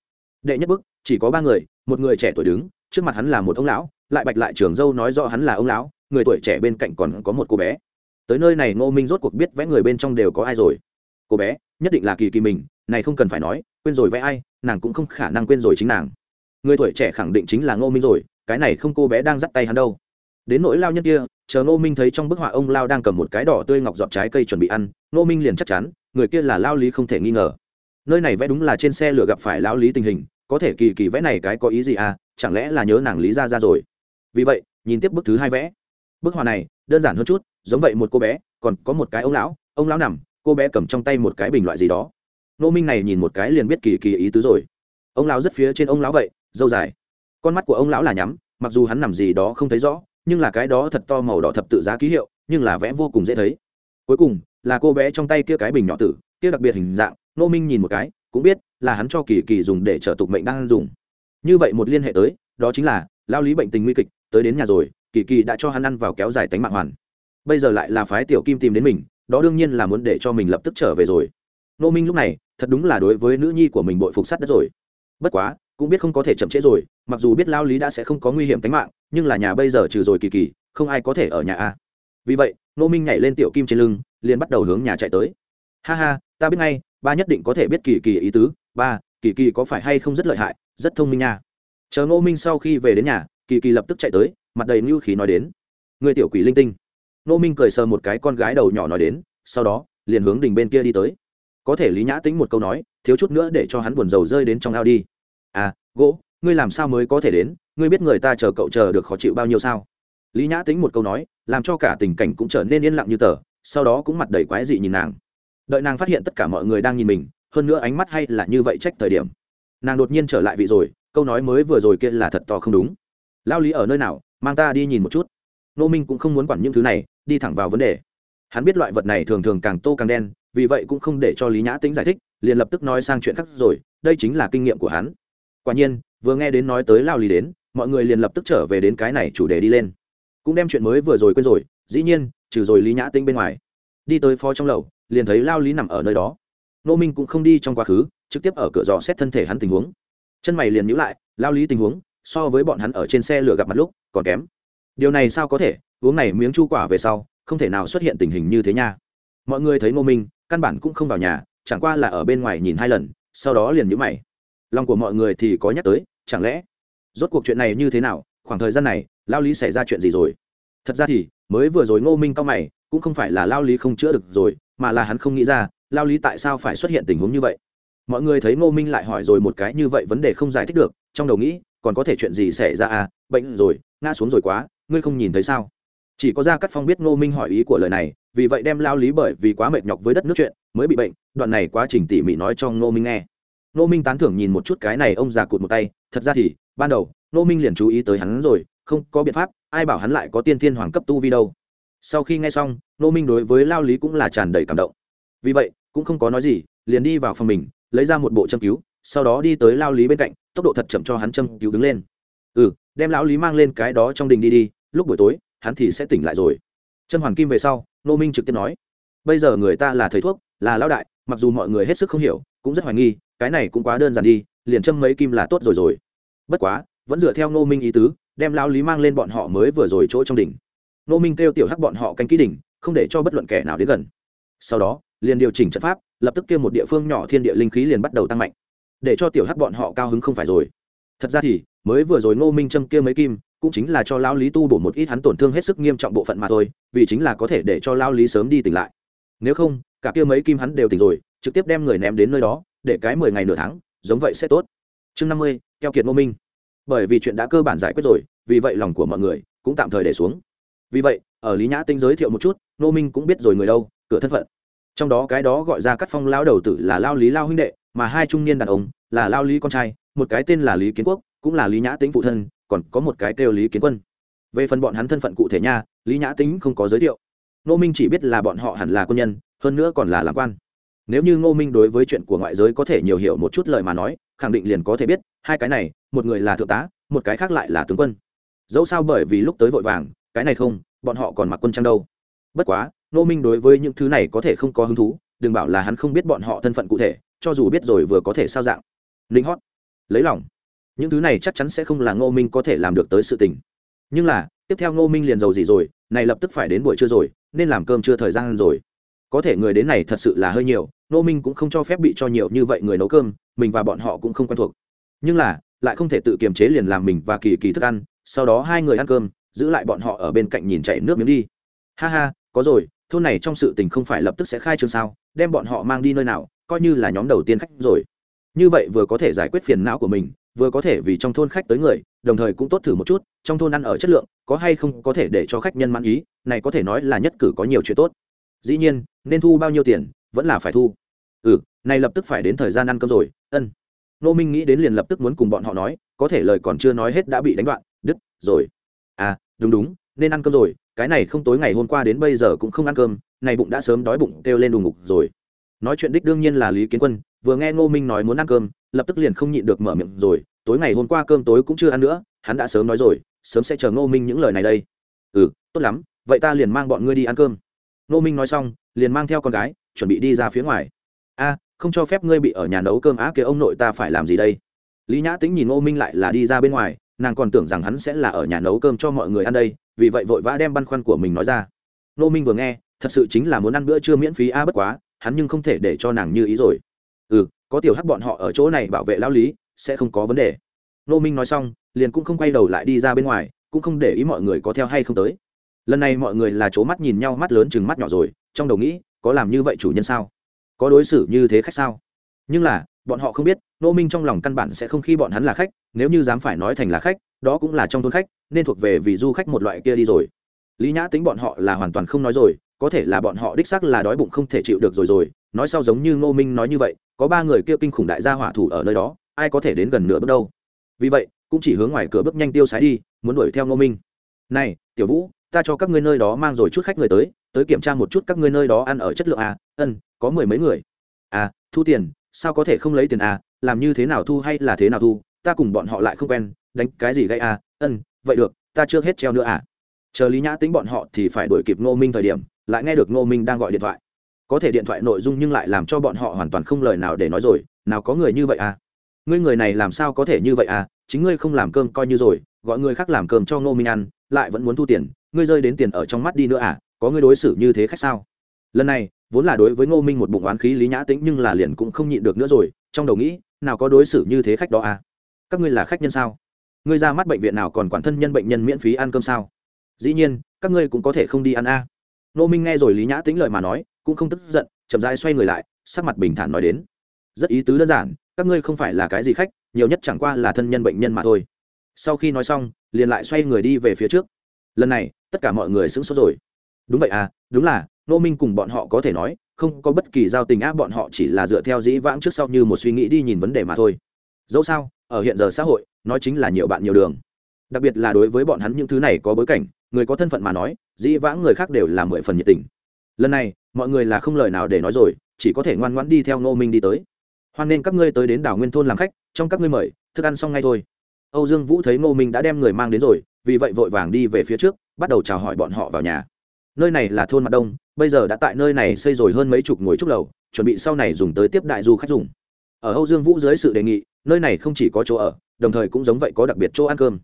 Đệ nhất bức, chỉ có ba người một người trẻ tuổi đứng, trước mặt hắn là một ông lão, lại bạch lại trường dâu nói rõ hắn là ông lão, người tuổi trẻ bên cạnh còn có một cô bé. Tới nơi này ngô minh rốt cuộc biết vẽ người bên trong đều có ai rồi. Cô bé, nhất định là kỳ kỳ mình, này không cần phải nói, quên rồi vẽ ai, nàng cũng không khả năng quên rồi chính nàng. Người tuổi trẻ khẳng định chính là ngô minh rồi, cái này không cô bé đang dắt tay hắn đâu. Đến nỗi lao nhân kia, chờ ngô minh thấy trong bức họa ông lao đang cầm một cái đỏ tươi ngọc giọt trái cây chuẩn bị ăn, ngô minh liền chắc chắn, người kia là lao lý không thể nghi ngờ. Nơi này vẽ đúng là trên xe lửa gặp phải lao lý tình hình có thể kỳ kỳ vẽ này cái có ý gì à chẳng lẽ là nhớ nàng lý ra ra rồi? Vì vậy, nhìn tiếp bức thứ hai vẽ. Bức họa này, đơn giản hơn chút, giống vậy một cô bé, còn có một cái ông lão ông lão nằm, cô bé cầm trong tay một cái bình loại gì đó. Nô minh này nhìn một cái liền biết kỳ kỳ ý tứ rồi. Ông lão rất phía trên ông lão vậy, dâu dài. Con mắt của ông lão là nhắm, mặc dù hắn nằm gì đó không thấy rõ, nhưng là cái đó thật to màu đỏ thập tự giá ký hiệu, nhưng là vẽ vô cùng dễ thấy. Cuối cùng, là cô bé trong tay kia cái bình nhỏ tử, kia đặc biệt hình dạng, nô minh nhìn một cái cũng biết là hắn cho kỳ kỳ dùng để trở tục mệnh đang dùng. Như vậy một liên hệ tới, đó chính là, lao lý bệnh tình nguy kịch, tới đến nhà rồi, kỳ kỳ đã cho hắn ăn vào kéo dài tánh mạng hoàn. Bây giờ lại là phái tiểu kim tìm đến mình, đó đương nhiên là muốn để cho mình lập tức trở về rồi. Nô minh lúc này, thật đúng là đối với nữ nhi của mình bội phục sắt đất rồi. Bất quá, cũng biết không có thể chậm trễ rồi, mặc dù biết lao lý đã sẽ không có nguy hiểm tính mạng, nhưng là nhà bây giờ trừ rồi kỳ kỳ, không ai có thể ở nhà a. Vì vậy, nô minh nhảy lên tiểu kim trên lưng, liền bắt đầu hướng nhà chạy tới. Ha ha, ta biết ngay ba nhất định có thể biết kỳ kỳ ý tứ, ba, kỳ kỳ có phải hay không rất lợi hại, rất thông minh nha. Chờ ngô minh sau khi về đến nhà, kỳ kỳ lập tức chạy tới, mặt đầy ngưu khí nói đến người tiểu quỷ linh tinh. Ngô minh cười sờ một cái con gái đầu nhỏ nói đến, sau đó, liền hướng đình bên kia đi tới. Có thể lý nhã tính một câu nói, thiếu chút nữa để cho hắn buồn rầu rơi đến trong ao đi. À gỗ, ngươi làm sao mới có thể đến? Ngươi biết người ta chờ cậu chờ được khó chịu bao nhiêu sao? Lý nhã tính một câu nói, làm cho cả tình cảnh cũng trở nên yên lặng như tờ, sau đó cũng mặt đầy quái dị nhìn nàng đợi nàng phát hiện tất cả mọi người đang nhìn mình, hơn nữa ánh mắt hay là như vậy trách thời điểm. Nàng đột nhiên trở lại vị rồi, câu nói mới vừa rồi kia là thật to không đúng. Lao lý ở nơi nào, mang ta đi nhìn một chút. Nô minh cũng không muốn quản những thứ này, đi thẳng vào vấn đề. Hắn biết loại vật này thường thường càng tô càng đen, vì vậy cũng không để cho lý nhã tính giải thích, liền lập tức nói sang chuyện khác rồi, đây chính là kinh nghiệm của hắn. Quả nhiên, vừa nghe đến nói tới lao lý đến, mọi người liền lập tức trở về đến cái này chủ đề đi lên. Cũng đem chuyện mới vừa rồi quên rồi, dĩ nhiên, trừ rồi lý nhã tinh bên ngoài đi tới phó trong lầu, liền thấy lao lý nằm ở nơi đó. Nô minh cũng không đi trong quá khứ, trực tiếp ở cửa dò xét thân thể hắn tình huống. Chân mày liền nhữ lại, lao lý tình huống, so với bọn hắn ở trên xe lửa gặp mặt lúc, còn kém. Điều này sao có thể, uống này miếng chu quả về sau, không thể nào xuất hiện tình hình như thế nha. Mọi người thấy Nô minh, căn bản cũng không vào nhà, chẳng qua là ở bên ngoài nhìn hai lần, sau đó liền nhữ mày. Lòng của mọi người thì có nhắc tới, chẳng lẽ, rốt cuộc chuyện này như thế nào, khoảng thời gian này, lao lý xảy ra chuyện gì rồi? Thật ra thì, mới vừa rồi ngô minh cao mày cũng không phải là lao lý không chữa được rồi, mà là hắn không nghĩ ra, lao lý tại sao phải xuất hiện tình huống như vậy? Mọi người thấy ngô minh lại hỏi rồi một cái như vậy vấn đề không giải thích được, trong đầu nghĩ, còn có thể chuyện gì xảy ra à? Bệnh rồi, ngã xuống rồi quá, ngươi không nhìn thấy sao? Chỉ có Ra cắt phong biết ngô minh hỏi ý của lời này, vì vậy đem lao lý bởi vì quá mệt nhọc với đất nước chuyện, mới bị bệnh, đoạn này quá trình tỉ mỉ nói cho ngô minh nghe. Ngô minh tán thưởng nhìn một chút cái này, ông già cụt một tay, thật ra thì, ban đầu, ngô minh liền chú ý tới hắn rồi, không có biện pháp, ai bảo hắn lại có tiên thiên hoàng cấp tu vi đâu sau khi nghe xong nô minh đối với lao lý cũng là tràn đầy cảm động. Vì vậy, cũng không có nói gì, liền đi vào phòng mình, lấy ra một bộ châm cứu, sau đó đi tới lao lý bên cạnh, tốc độ thật chậm cho hắn châm cứu đứng lên. Ừ đem lão lý mang lên cái đó trong đình đi đi, lúc buổi tối, hắn thì sẽ tỉnh lại rồi. Trâm hoàn kim về sau nô minh trực tiếp nói, bây giờ người ta là thầy thuốc, là lão đại, mặc dù mọi người hết sức không hiểu, cũng rất hoài nghi, cái này cũng quá đơn giản đi, liền châm mấy kim là tốt rồi rồi. Bất quá, vẫn dựa theo nô minh ý tứ, đem lão lý mang lên bọn họ mới vừa rồi chỗ trong đỉnh nô minh kêu tiểu hắc bọn họ canh ký đỉnh, không để cho bất luận kẻ nào đến gần. Sau đó, liền điều chỉnh trận pháp, lập tức kêu một địa phương nhỏ thiên địa linh khí liền bắt đầu tăng mạnh. Để cho tiểu hắc bọn họ cao hứng không phải rồi. Thật ra thì, mới vừa rồi ngô minh châm kia mấy kim, cũng chính là cho lão lý tu bổ một ít hắn tổn thương hết sức nghiêm trọng bộ phận mà thôi, vì chính là có thể để cho lão lý sớm đi tỉnh lại. Nếu không, cả kia mấy kim hắn đều tỉnh rồi, trực tiếp đem người ném đến nơi đó, để cái mười ngày nửa tháng, giống vậy sẽ tốt. Chương năm mươi, keo kiệt ngô minh. Bởi vì chuyện đã cơ bản giải quyết rồi, vì vậy lòng của mọi người cũng tạm thời để xuống vì vậy, ở lý nhã tinh giới thiệu một chút Nô minh cũng biết rồi người đâu, cửa thân phận. Trong đó cái đó gọi ra cắt phong lao đầu tử là lao lý lao huynh đệ, mà hai trung niên đàn ông là lao lý con trai, một cái tên là lý kiến quốc, cũng là lý nhã tính phụ thân, còn có một cái kêu lý kiến quân. Về phần bọn hắn thân phận cụ thể nha, lý nhã tính không có giới thiệu. Nô minh chỉ biết là bọn họ hẳn là quân nhân, hơn nữa còn là làm quan. Nếu như ngô minh đối với chuyện của ngoại giới có thể nhiều hiểu một chút lời mà nói, khẳng định liền có thể biết, hai cái này, một người là thượng tá, một cái khác lại là tướng quân. Dẫu sao bởi vì lúc tới vội vàng cái này không, bọn họ còn mặc quân trang đâu. Bất quá, ngô minh đối với những thứ này có thể không có hứng thú, đừng bảo là hắn không biết bọn họ thân phận cụ thể, cho dù biết rồi vừa có thể sao dạng. Linh hót, lấy lòng. Những thứ này chắc chắn sẽ không là ngô minh có thể làm được tới sự tình. Nhưng là, tiếp theo ngô minh liền giàu gì rồi, này lập tức phải đến buổi trưa rồi, nên làm cơm chưa thời gian rồi. Có thể người đến này thật sự là hơi nhiều, ngô minh cũng không cho phép bị cho nhiều như vậy người nấu cơm, mình và bọn họ cũng không quen thuộc. Nhưng là, lại không thể tự kiềm chế liền làm mình và kỳ kỳ thức ăn, sau đó hai người ăn cơm giữ lại bọn họ ở bên cạnh nhìn chạy nước miếng đi. Ha ha, có rồi, thôn này trong sự tình không phải lập tức sẽ khai trương sao, đem bọn họ mang đi nơi nào, coi như là nhóm đầu tiên khách rồi. Như vậy vừa có thể giải quyết phiền não của mình, vừa có thể vì trong thôn khách tới người, đồng thời cũng tốt thử một chút, trong thôn ăn ở chất lượng, có hay không có thể để cho khách nhân mãn ý, này có thể nói là nhất cử có nhiều chuyện tốt. Dĩ nhiên, nên thu bao nhiêu tiền, vẫn là phải thu. Ừ này lập tức phải đến thời gian ăn cơm rồi, ân. Nô minh nghĩ đến liền lập tức muốn cùng bọn họ nói, có thể lời còn chưa nói hết đã bị đánh đoạn, đứt, rồi à đúng đúng, nên ăn cơm rồi, cái này không tối ngày hôm qua đến bây giờ cũng không ăn cơm, này bụng đã sớm đói bụng, kêu lên đùng ngục rồi. Nói chuyện đích đương nhiên là lý kiến quân, vừa nghe ngô minh nói muốn ăn cơm, lập tức liền không nhịn được mở miệng rồi, tối ngày hôm qua cơm tối cũng chưa ăn nữa, hắn đã sớm nói rồi, sớm sẽ chờ ngô minh những lời này đây. Ừ tốt lắm, vậy ta liền mang bọn ngươi đi ăn cơm. Ngô minh nói xong, liền mang theo con gái, chuẩn bị đi ra phía ngoài. A không cho phép ngươi bị ở nhà nấu cơm á kia ông nội ta phải làm gì đây? Lý nhã tính nhìn ngô minh lại là đi ra bên ngoài nàng còn tưởng rằng hắn sẽ là ở nhà nấu cơm cho mọi người ăn đây, vì vậy vội vã đem băn khoăn của mình nói ra. Nô minh vừa nghe, thật sự chính là muốn ăn bữa trưa miễn phí a, bất quá, hắn nhưng không thể để cho nàng như ý rồi. Ừ có tiểu hắc bọn họ ở chỗ này bảo vệ lão lý, sẽ không có vấn đề. Nô minh nói xong, liền cũng không quay đầu lại đi ra bên ngoài, cũng không để ý mọi người có theo hay không tới. Lần này mọi người là c mắt nhìn nhau mắt lớn chừng mắt nhỏ rồi, trong đầu nghĩ, có làm như vậy chủ nhân sao? Có đối xử như thế khách sao? Nhưng là, bọn họ không biết nô minh trong lòng căn bản sẽ không khi bọn hắn là khách nếu như dám phải nói thành là khách, đó cũng là trong thôn khách, nên thuộc về vì du khách một loại kia đi rồi. Lý nhã tính bọn họ là hoàn toàn không nói rồi, có thể là bọn họ đích xác là đói bụng không thể chịu được rồi rồi, nói sau giống như ngô minh nói như vậy, có ba người kia kinh khủng đại gia hỏa thủ ở nơi đó, ai có thể đến gần nửa bước đâu. Vì vậy, cũng chỉ hướng ngoài cửa bước nhanh tiêu sái đi, muốn đuổi theo ngô minh. Này, tiểu vũ, ta cho các ngươi nơi đó mang rồi chút khách người tới tới kiểm tra một chút các ngươi nơi đó ăn ở chất lượng à ân, có mười mấy người. À thu tiền, sao có thể không lấy tiền à làm như thế nào thu hay là thế nào thu? Ta cùng bọn họ lại không quen, đánh cái gì gây à ân, vậy được, ta chưa hết treo nữa à. Chờ lý nhã tính bọn họ thì phải đuổi kịp ngô minh thời điểm, lại nghe được ngô minh đang gọi điện thoại. Có thể điện thoại nội dung nhưng lại làm cho bọn họ hoàn toàn không lời nào để nói rồi, nào có người như vậy à. Ngươi người này làm sao có thể như vậy à chính ngươi không làm cơm coi như rồi, gọi người khác làm cơm cho ngô minh ăn, lại vẫn muốn thu tiền, ngươi rơi đến tiền ở trong mắt đi nữa à có ngươi đối xử như thế khách sao. Lần này, vốn là đối với ngô minh một bụng oán khí lý nhã tĩnh nhưng là liền cũng không nhịn được nữa rồi, trong đầu nghĩ, nào có đối xử như thế khách đó à các ngươi là khách nhân sao? Ngươi ra mắt bệnh viện nào còn quản thân nhân bệnh nhân miễn phí ăn cơm sao? Dĩ nhiên, các ngươi cũng có thể không đi ăn a. À. minh nghe rồi lý nhã tĩnh lời mà nói, cũng không tức giận, chậm rãi xoay người lại, sắc mặt bình thản nói đến. Rất ý tứ đơn giản, các ngươi không phải là cái gì khách, nhiều nhất chẳng qua là thân nhân bệnh nhân mà thôi. Sau khi nói xong, liền lại xoay người đi về phía trước. Lần này, tất cả mọi người sững sốt rồi. Đúng vậy à đúng là, nô minh cùng bọn họ có thể nói, không có bất kỳ giao tình áp bọn họ chỉ là dựa theo dĩ vãng trước sau như một suy nghĩ đi nhìn vấn đề mà thôi. Dẫu sao ở hiện giờ xã hội, nói chính là nhiều bạn nhiều đường. Đặc biệt là đối với bọn hắn những thứ này có bối cảnh, người có thân phận mà nói, dĩ vãng người khác đều là mười phần nhiệt tình. Lần này, mọi người là không lời nào để nói rồi, chỉ có thể ngoan ngoãn đi theo ngô minh đi tới. Hoan nên các ngươi tới đến đảo nguyên thôn làm khách, trong các ngươi mời, thức ăn xong ngay thôi. Âu dương vũ thấy ngô minh đã đem người mang đến rồi, vì vậy vội vàng đi về phía trước, bắt đầu chào hỏi bọn họ vào nhà. Nơi này là thôn mặt đông, bây giờ đã tại nơi này xây rồi hơn mấy chục ngồi trúc lầu, chuẩn bị sau này dùng tới tiếp đại du khách dùng. Ở âu dương vũ dưới sự đề nghị nơi này không chỉ có chỗ ở, đồng thời cũng giống vậy có đặc biệt chỗ ăn cơm.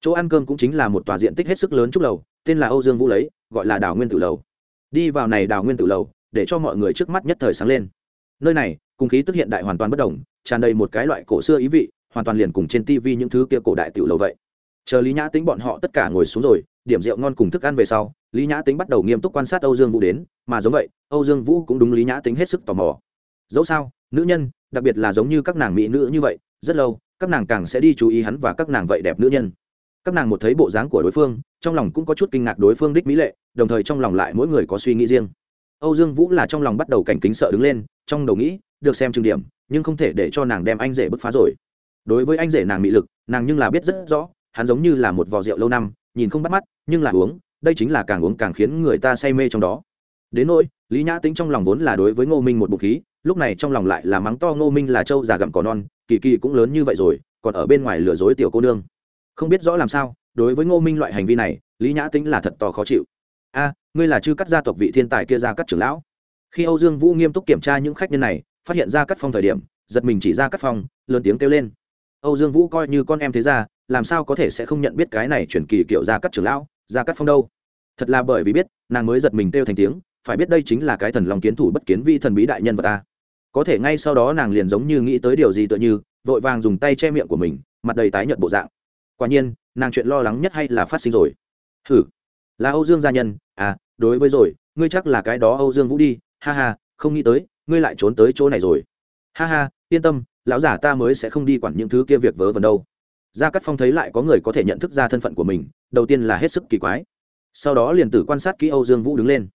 Chỗ ăn cơm cũng chính là một tòa diện tích hết sức lớn trúc lầu, tên là âu dương vũ lấy, gọi là đảo nguyên tử lầu. Đi vào này đảo nguyên tử lầu, để cho mọi người trước mắt nhất thời sáng lên. Nơi này, cùng khí tức hiện đại hoàn toàn bất đồng, tràn đầy một cái loại cổ xưa ý vị, hoàn toàn liền cùng trên tivi những thứ kia cổ đại tiểu lầu vậy. Chờ lý nhã tính bọn họ tất cả ngồi xuống rồi, điểm rượu ngon cùng thức ăn về sau, lý nhã tính bắt đầu nghiêm túc quan sát âu dương vũ đến, mà giống vậy, âu dương vũ cũng đúng lý nhã tính hết sức tò mò dẫu sao, nữ nhân, đặc biệt là giống như các nàng mỹ nữ như vậy, rất lâu, các nàng càng sẽ đi chú ý hắn và các nàng vậy đẹp nữ nhân. Các nàng một thấy bộ dáng của đối phương, trong lòng cũng có chút kinh ngạc đối phương đích mỹ lệ, đồng thời trong lòng lại mỗi người có suy nghĩ riêng. Âu dương vũ là trong lòng bắt đầu cảnh kính sợ đứng lên, trong đầu nghĩ, được xem trừng điểm, nhưng không thể để cho nàng đem anh rể bứt phá rồi. Đối với anh rể nàng mỹ lực, nàng nhưng là biết rất rõ, hắn giống như là một vò rượu lâu năm, nhìn không bắt mắt, nhưng là uống, đây chính là càng uống càng khiến người ta say mê trong đó. Đến nỗi, lý nhã tính trong lòng vốn là đối với ngô minh một bụng khí lúc này trong lòng lại là mắng to ngô minh là trâu già gặm cỏ non, kỳ kỳ cũng lớn như vậy rồi, còn ở bên ngoài lừa dối tiểu cô nương. Không biết rõ làm sao, đối với ngô minh loại hành vi này, lý nhã tính là thật to khó chịu. A, ngươi là chư cắt gia tộc vị thiên tài kia ra cắt trưởng lão. Khi âu dương vũ nghiêm túc kiểm tra những khách nhân này, phát hiện ra cắt phong thời điểm, giật mình chỉ ra cắt phong, lớn tiếng kêu lên. Âu dương vũ coi như con em thế ra làm sao có thể sẽ không nhận biết cái này chuyển kỳ kiểu ra cắt trưởng lão, ra cắt phong đâu? Thật là bởi vì biết, nàng mới giật mình kêu thành tiếng, phải biết đây chính là cái thần lòng kiến thủ bất kiến vi thần bí đại nhân vật ta có thể ngay sau đó nàng liền giống như nghĩ tới điều gì tựa như, vội vàng dùng tay che miệng của mình, mặt đầy tái nhợt bộ dạng. Quả nhiên, nàng chuyện lo lắng nhất hay là phát sinh rồi. Hử? Là âu dương gia nhân? À đối với rồi, ngươi chắc là cái đó âu dương vũ đi, ha ha, không nghĩ tới, ngươi lại trốn tới chỗ này rồi. Ha ha, yên tâm, lão giả ta mới sẽ không đi quản những thứ kia việc vớ vẩn đâu. Gia cắt phong thấy lại có người có thể nhận thức ra thân phận của mình, đầu tiên là hết sức kỳ quái. Sau đó liền tử quan sát kỹ âu dương vũ đứng lên.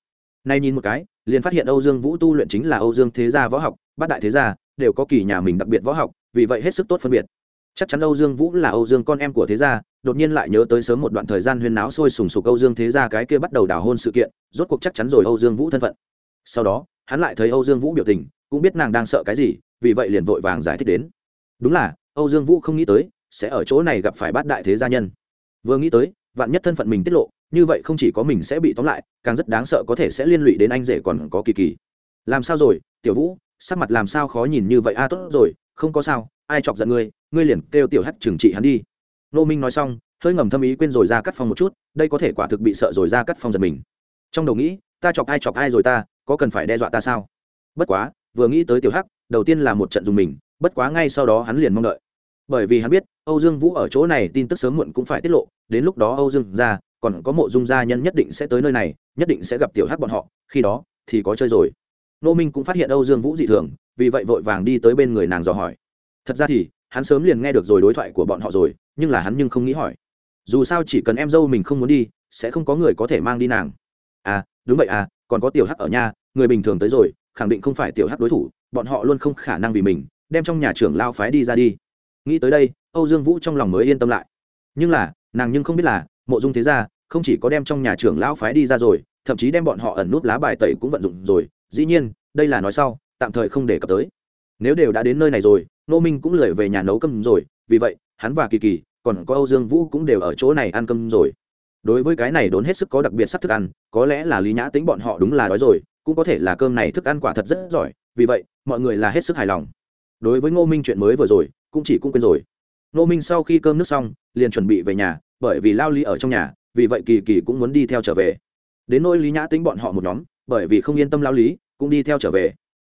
Nay nhìn một cái liền phát hiện âu dương vũ tu luyện chính là âu dương thế gia võ học, bát đại thế gia, đều có kỳ nhà mình đặc biệt võ học, vì vậy hết sức tốt phân biệt. Chắc chắn âu dương vũ là âu dương con em của thế gia, đột nhiên lại nhớ tới sớm một đoạn thời gian huyên náo sôi sùng sục âu dương thế gia cái kia bắt đầu đảo hôn sự kiện, rốt cuộc chắc chắn rồi âu dương vũ thân phận. Sau đó, hắn lại thấy âu dương vũ biểu tình, cũng biết nàng đang sợ cái gì, vì vậy liền vội vàng giải thích đến. Đúng là, âu dương vũ không nghĩ tới, sẽ ở chỗ này gặp phải bát đại thế gia nhân. Vừa nghĩ tới, vạn nhất thân phận mình tiết lộ như vậy không chỉ có mình sẽ bị tóm lại, càng rất đáng sợ có thể sẽ liên lụy đến anh rể còn có kỳ kỳ. Làm sao rồi, tiểu vũ, sắc mặt làm sao khó nhìn như vậy? A tốt rồi, không có sao, ai chọc giận ngươi ngươi liền kêu tiểu hắt trừng trị hắn đi. Nô minh nói xong, hơi ngầm thâm ý quên rồi ra cắt phòng một chút, đây có thể quả thực bị sợ rồi ra cắt phòng giật mình. Trong đầu nghĩ, ta chọc ai chọc ai rồi ta, có cần phải đe dọa ta sao? Bất quá, vừa nghĩ tới tiểu hắc, đầu tiên là một trận dùng mình, bất quá ngay sau đó hắn liền mong đợi. Bởi vì hắn biết, âu dương vũ ở chỗ này tin tức sớm muộn cũng phải tiết lộ, đến lúc đó âu dương ra còn có mộ dung gia nhân nhất định sẽ tới nơi này, nhất định sẽ gặp tiểu hắc bọn họ, khi đó thì có chơi rồi. Nô minh cũng phát hiện âu dương vũ dị thường, vì vậy vội vàng đi tới bên người nàng dò hỏi. Thật ra thì, hắn sớm liền nghe được rồi đối thoại của bọn họ rồi, nhưng là hắn nhưng không nghĩ hỏi. Dù sao chỉ cần em dâu mình không muốn đi, sẽ không có người có thể mang đi nàng. À đúng vậy à còn có tiểu hắc ở nhà, người bình thường tới rồi, khẳng định không phải tiểu hắc đối thủ, bọn họ luôn không khả năng vì mình, đem trong nhà trưởng lao phái đi ra đi. Nghĩ tới đây, âu dương vũ trong lòng mới yên tâm lại. Nhưng là, nàng nhưng không biết là, mộ dung thế gia không chỉ có đem trong nhà trưởng lão phái đi ra rồi, thậm chí đem bọn họ ẩn nút lá bài tẩy cũng vận dụng rồi. Dĩ nhiên, đây là nói sau, tạm thời không để cập tới. Nếu đều đã đến nơi này rồi nô minh cũng lười về nhà nấu cơm rồi, vì vậy, hắn và kỳ kỳ, còn có âu dương vũ cũng đều ở chỗ này ăn cơm rồi. Đối với cái này đốn hết sức có đặc biệt sắc thức ăn, có lẽ là lý nhã tính bọn họ đúng là đói rồi, cũng có thể là cơm này thức ăn quả thật rất giỏi, vì vậy, mọi người là hết sức hài lòng. Đối với ngô minh chuyện mới vừa rồi, cũng chỉ cũng quên rồi. Ngô minh sau khi cơm nước xong, liền chuẩn bị về nhà, bởi vì lao lý ở trong nhà vì vậy kỳ kỳ cũng muốn đi theo trở về. Đến nỗi lý nhã tính bọn họ một nhóm, bởi vì không yên tâm lao lý, cũng đi theo trở về.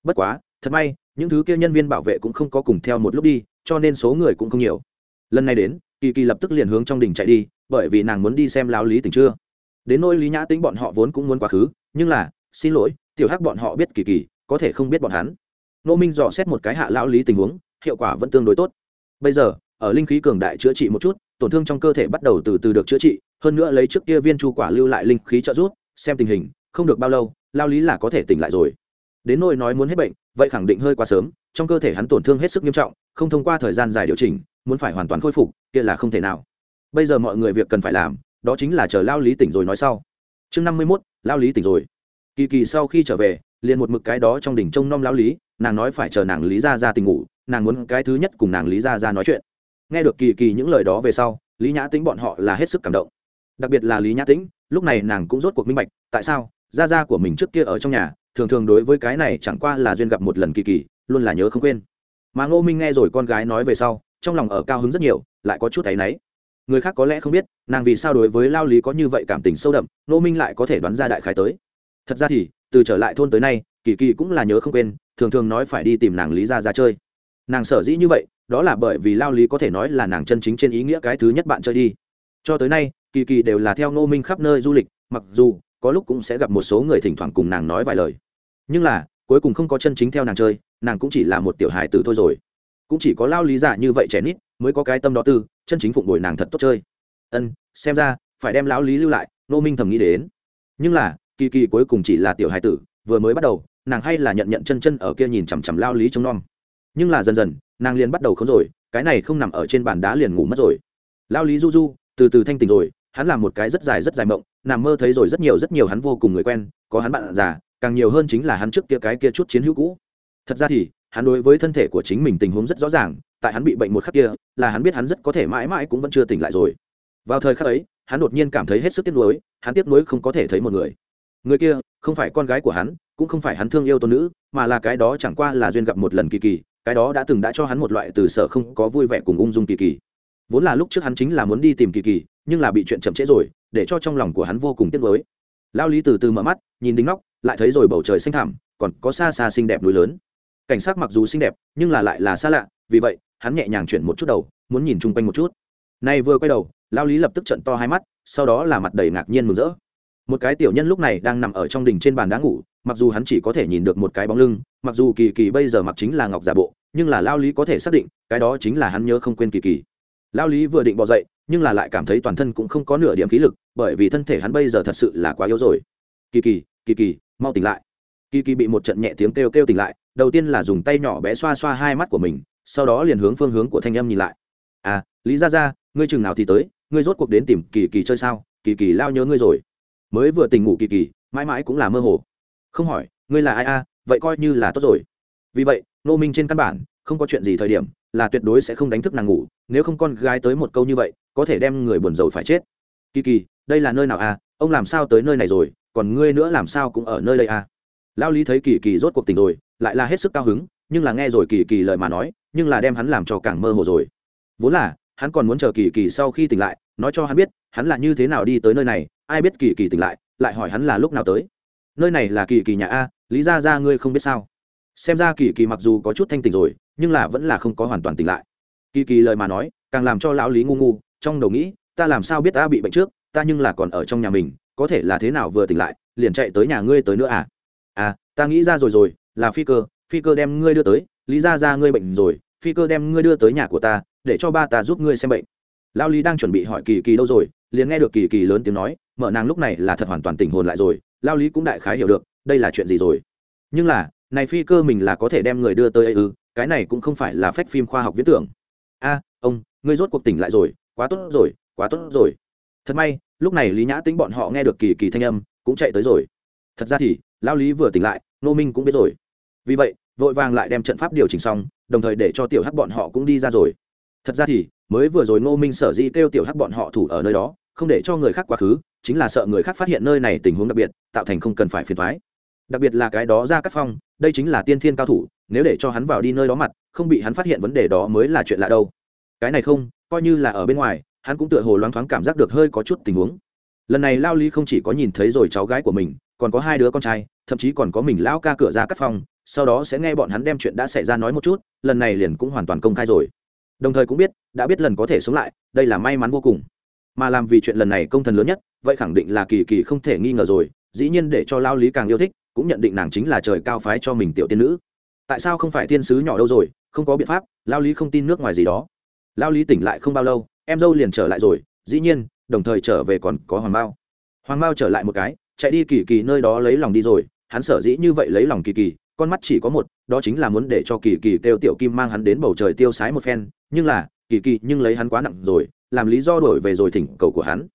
Bất quá, thật may, những thứ kia nhân viên bảo vệ cũng không có cùng theo một lúc đi, cho nên số người cũng không nhiều. Lần này đến, kỳ kỳ lập tức liền hướng trong đỉnh chạy đi, bởi vì nàng muốn đi xem lao lý tỉnh chưa. Đến nỗi lý nhã tính bọn họ vốn cũng muốn quá khứ, nhưng là, xin lỗi, tiểu hắc bọn họ biết kỳ kỳ, có thể không biết bọn hắn. Nô minh dò xét một cái hạ lão lý tình huống, hiệu quả vẫn tương đối tốt. Bây giờ, ở linh khí cường đại chữa trị một chút, tổn thương trong cơ thể bắt đầu từ từ được chữa trị hơn nữa lấy trước kia viên chu quả lưu lại linh khí trợ giúp, xem tình hình, không được bao lâu, lao lý là có thể tỉnh lại rồi. Đến nỗi nói muốn hết bệnh, vậy khẳng định hơi quá sớm, trong cơ thể hắn tổn thương hết sức nghiêm trọng, không thông qua thời gian dài điều chỉnh, muốn phải hoàn toàn khôi phục, kia là không thể nào. Bây giờ mọi người việc cần phải làm, đó chính là chờ lao lý tỉnh rồi nói sau. Chương năm mươi mốt, lao lý tỉnh rồi. Kỳ kỳ sau khi trở về, liền một mực cái đó trong đỉnh trông nom lao lý, nàng nói phải chờ nàng lý ra ra tình ngủ, nàng muốn cái thứ nhất cùng nàng lý ra ra nói chuyện. Nghe được kỳ kỳ những lời đó về sau, lý nhã tính bọn họ là hết sức cảm động đặc biệt là lý nhã tĩnh lúc này nàng cũng rốt cuộc minh bạch tại sao gia gia của mình trước kia ở trong nhà thường thường đối với cái này chẳng qua là duyên gặp một lần kỳ kỳ luôn là nhớ không quên mà ngô minh nghe rồi con gái nói về sau trong lòng ở cao hứng rất nhiều lại có chút thấy náy người khác có lẽ không biết nàng vì sao đối với lao lý có như vậy cảm tình sâu đậm ngô minh lại có thể đoán ra đại khái tới thật ra thì từ trở lại thôn tới nay kỳ kỳ cũng là nhớ không quên thường thường nói phải đi tìm nàng lý ra ra chơi nàng sở dĩ như vậy đó là bởi vì lao lý có thể nói là nàng chân chính trên ý nghĩa cái thứ nhất bạn chơi đi cho tới nay kỳ kỳ đều là theo ngô minh khắp nơi du lịch, mặc dù có lúc cũng sẽ gặp một số người thỉnh thoảng cùng nàng nói vài lời. Nhưng là, cuối cùng không có chân chính theo nàng chơi, nàng cũng chỉ là một tiểu hài tử thôi rồi. Cũng chỉ có lao lý giả như vậy trẻ nít mới có cái tâm đó tư, chân chính phụng bồi nàng thật tốt chơi. Ân, xem ra, phải đem lão lý lưu lại nô minh thầm nghĩ đến. Nhưng là, kỳ kỳ cuối cùng chỉ là tiểu hài tử, vừa mới bắt đầu, nàng hay là nhận nhận chân chân ở kia nhìn chằm chằm lao lý trông nom. Nhưng là dần dần, nàng liền bắt đầu không rồi, cái này không nằm ở trên bàn đá liền ngủ mất rồi. Lao lý du du, từ từ thanh tỉnh rồi hắn làm một cái rất dài rất dài mộng, nằm mơ thấy rồi rất nhiều rất nhiều hắn vô cùng người quen, có hắn bạn già, càng nhiều hơn chính là hắn trước kia cái kia chút chiến hữu cũ. Thật ra thì, hắn đối với thân thể của chính mình tình huống rất rõ ràng, tại hắn bị bệnh một khắc kia, là hắn biết hắn rất có thể mãi mãi cũng vẫn chưa tỉnh lại rồi. Vào thời khắc ấy, hắn đột nhiên cảm thấy hết sức tiếc nuối, hắn tiếc nuối không có thể thấy một người. Người kia, không phải con gái của hắn, cũng không phải hắn thương yêu tôn nữ, mà là cái đó chẳng qua là duyên gặp một lần kỳ kỳ, cái đó đã từng đã cho hắn một loại từ sở không có vui vẻ cùng ung dung kỳ kỳ. Vốn là lúc trước hắn chính là muốn đi tìm kỳ kỳ nhưng là bị chuyện chậm trễ rồi, để cho trong lòng của hắn vô cùng tiếc nuối. Lao lý từ từ mở mắt, nhìn đính nóc lại thấy rồi bầu trời xanh thẳm, còn có xa xa xinh đẹp núi lớn. Cảnh sát mặc dù xinh đẹp, nhưng là lại là xa lạ, vì vậy, hắn nhẹ nhàng chuyển một chút đầu, muốn nhìn chung quanh một chút. Nay vừa quay đầu, lao lý lập tức trận to hai mắt, sau đó là mặt đầy ngạc nhiên mừng rỡ. Một cái tiểu nhân lúc này đang nằm ở trong đình trên bàn đá ngủ, mặc dù hắn chỉ có thể nhìn được một cái bóng lưng, mặc dù kỳ kỳ bây giờ mặc chính là ngọc giả bộ, nhưng là lao lý có thể xác định, cái đó chính là hắn nhớ không quên kỳ kỳ. Lao lý vừa định bỏ dậy nhưng là lại cảm thấy toàn thân cũng không có nửa điểm khí lực, bởi vì thân thể hắn bây giờ thật sự là quá yếu rồi. Kỳ kỳ kỳ kỳ, mau tỉnh lại. Kỳ kỳ bị một trận nhẹ tiếng kêu kêu tỉnh lại, đầu tiên là dùng tay nhỏ bé xoa xoa hai mắt của mình, sau đó liền hướng phương hướng của thanh âm nhìn lại. À lý ra ra ngươi chừng nào thì tới, ngươi rốt cuộc đến tìm kỳ kỳ chơi sao? Kỳ kỳ lao nhớ ngươi rồi. Mới vừa tỉnh ngủ kỳ kỳ, mãi mãi cũng là mơ hồ. Không hỏi, ngươi là ai a? Vậy coi như là tốt rồi. Vì vậy nô minh trên căn bản không có chuyện gì thời điểm, là tuyệt đối sẽ không đánh thức nàng ngủ, nếu không con gái tới một câu như vậy có thể đem người buồn rầu phải chết. Kỳ kỳ, đây là nơi nào à? Ông làm sao tới nơi này rồi? Còn ngươi nữa làm sao cũng ở nơi đây à? Lao lý thấy kỳ kỳ rốt cuộc tình rồi, lại là hết sức cao hứng, nhưng là nghe rồi kỳ kỳ lời mà nói, nhưng là đem hắn làm cho càng mơ hồ rồi. Vốn là, hắn còn muốn chờ kỳ kỳ sau khi tỉnh lại, nói cho hắn biết, hắn là như thế nào đi tới nơi này, ai biết kỳ kỳ tỉnh lại lại hỏi hắn là lúc nào tới. Nơi này là kỳ kỳ nhà a, lý ra ra ngươi không biết sao? Xem ra kỳ kỳ mặc dù có chút thanh tỉnh rồi, nhưng là vẫn là không có hoàn toàn tỉnh lại. Kỳ kỳ lời mà nói, càng làm cho lão lý ngu ngu trong đầu nghĩ, ta làm sao biết ta bị bệnh trước? Ta nhưng là còn ở trong nhà mình, có thể là thế nào vừa tỉnh lại, liền chạy tới nhà ngươi tới nữa à? À ta nghĩ ra rồi rồi, là phi cơ phi cơ đem ngươi đưa tới, lý ra ra ngươi bệnh rồi, phi cơ đem ngươi đưa tới nhà của ta, để cho ba ta giúp ngươi xem bệnh. Lao lý đang chuẩn bị hỏi kỳ kỳ đâu rồi, liền nghe được kỳ kỳ lớn tiếng nói, mở nàng lúc này là thật hoàn toàn tỉnh hồn lại rồi lao lý cũng đại khái hiểu được, đây là chuyện gì rồi? Nhưng là, này phi cơ mình là có thể đem người đưa tới ấy ư, cái này cũng không phải là phách phim khoa học viễn tưởng. A, ông, ngươi rốt cuộc tỉnh lại rồi quá tốt rồi, quá tốt rồi. Thật may, lúc này lý nhã tính bọn họ nghe được kỳ kỳ thanh âm, cũng chạy tới rồi. Thật ra thì lao lý vừa tỉnh lại nô minh cũng biết rồi. Vì vậy, vội vàng lại đem trận pháp điều chỉnh xong, đồng thời để cho tiểu hắc bọn họ cũng đi ra rồi. Thật ra thì, mới vừa rồi ngô minh sở di kêu tiểu hắc bọn họ thủ ở nơi đó, không để cho người khác quá khứ, chính là sợ người khác phát hiện nơi này tình huống đặc biệt, tạo thành không cần phải phiền thoái đặc biệt là cái đó ra cắt phong, đây chính là tiên thiên cao thủ, nếu để cho hắn vào đi nơi đó mặt, không bị hắn phát hiện vấn đề đó mới là chuyện lạ đâu. Cái này không coi như là ở bên ngoài, hắn cũng tựa hồ loáng thoáng cảm giác được hơi có chút tình huống. Lần này lao lý không chỉ có nhìn thấy rồi cháu gái của mình, còn có hai đứa con trai, thậm chí còn có mình lão ca cửa ra cắt phong sau đó sẽ nghe bọn hắn đem chuyện đã xảy ra nói một chút, lần này liền cũng hoàn toàn công khai rồi. Đồng thời cũng biết, đã biết lần có thể sống lại, đây là may mắn vô cùng. Mà làm vì chuyện lần này công thần lớn nhất, vậy khẳng định là kỳ kỳ không thể nghi ngờ rồi, dĩ nhiên để cho lao lý càng yêu thích, cũng nhận định nàng chính là trời cao phái cho mình tiểu tiên nữ. Tại sao không phải thiên sứ nhỏ đâu rồi, không có biện pháp, lao lý không tin nước ngoài gì đó lao lý tỉnh lại không bao lâu, em dâu liền trở lại rồi, dĩ nhiên, đồng thời trở về còn có hoàng mao. Hoàng mao trở lại một cái, chạy đi kỳ kỳ nơi đó lấy lòng đi rồi, hắn sở dĩ như vậy lấy lòng kỳ kỳ, con mắt chỉ có một, đó chính là muốn để cho kỳ kỳ kêu tiểu kim mang hắn đến bầu trời tiêu sái một phen, nhưng là, kỳ kỳ nhưng lấy hắn quá nặng rồi, làm lý do đổi về rồi thỉnh cầu của hắn.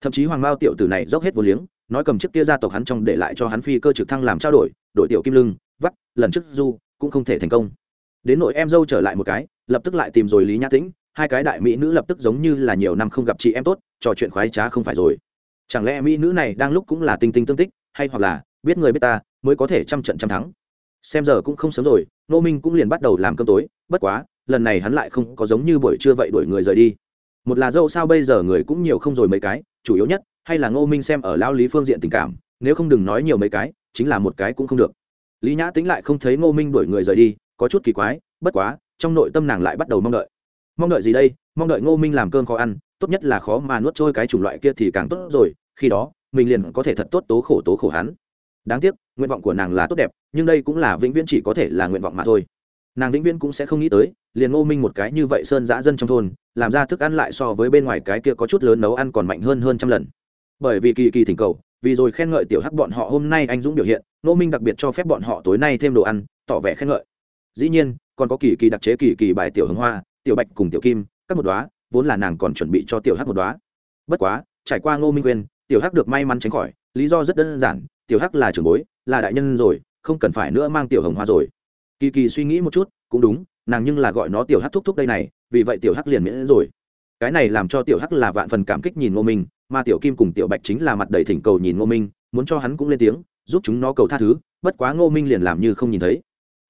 Thậm chí hoàng mao tiểu tử này dốc hết vô liếng, nói cầm chiếc kia gia tộc hắn trong để lại cho hắn phi cơ trực thăng làm trao đổi đội tiểu kim lưng, vắt, lần trước du, cũng không thể thành công. Đến nội em dâu trở lại một cái, lập tức lại tìm rồi lý nhã tĩnh hai cái đại mỹ nữ lập tức giống như là nhiều năm không gặp chị em tốt, trò chuyện khoái trá không phải rồi. Chẳng lẽ mỹ nữ này đang lúc cũng là tinh tinh tương tích, hay hoặc là biết người biết ta, mới có thể trăm trận trăm thắng? Xem giờ cũng không sớm rồi nô minh cũng liền bắt đầu làm cơm tối, bất quá, lần này hắn lại không có giống như buổi trưa vậy đuổi người rời đi. Một là dâu sao bây giờ người cũng nhiều không rồi mấy cái, chủ yếu nhất, hay là ngô minh xem ở lao lý phương diện tình cảm, nếu không đừng nói nhiều mấy cái, chính là một cái cũng không được. Lý nhã tính lại không thấy ngô minh đuổi người rời đi, có chút kỳ quái, bất quá, trong nội tâm nàng lại bắt đầu mong đợi mong đợi gì đây, mong đợi ngô minh làm cơm khó ăn, tốt nhất là khó mà nuốt trôi cái chủng loại kia thì càng tốt rồi, khi đó, mình liền có thể thật tốt tố khổ tố khổ hắn. Đáng tiếc, nguyện vọng của nàng là tốt đẹp, nhưng đây cũng là vĩnh viễn chỉ có thể là nguyện vọng mà thôi. Nàng vĩnh viễn cũng sẽ không nghĩ tới, liền ngô minh một cái như vậy sơn dã dân trong thôn, làm ra thức ăn lại so với bên ngoài cái kia có chút lớn nấu ăn còn mạnh hơn hơn trăm lần. Bởi vì kỳ kỳ thỉnh cầu, vì rồi khen ngợi tiểu hắc bọn họ hôm nay anh dũng biểu hiện, ngô minh đặc biệt cho phép bọn họ tối nay thêm đồ ăn, tỏ vẻ khen ngợi. Dĩ nhiên, còn có kỳ kỳ đặc chế kỳ kỳ bài tiểu hương hoa tiểu bạch cùng tiểu kim, các một đoá vốn là nàng còn chuẩn bị cho tiểu hắc một đoá bất quá, trải qua ngô minh quyên, tiểu hắc được may mắn tránh khỏi, lý do rất đơn giản, tiểu hắc là trưởng bối, là đại nhân rồi, không cần phải nữa mang tiểu hồng hoa rồi. Kỳ kỳ suy nghĩ một chút, cũng đúng, nàng nhưng là gọi nó tiểu hắc thúc thúc đây này, vì vậy tiểu hắc liền miễn rồi. Cái này làm cho tiểu hắc là vạn phần cảm kích nhìn ngô minh, mà tiểu kim cùng tiểu bạch chính là mặt đầy thỉnh cầu nhìn ngô minh, muốn cho hắn cũng lên tiếng, giúp chúng nó cầu tha thứ, bất quá ngô minh liền làm như không nhìn thấy.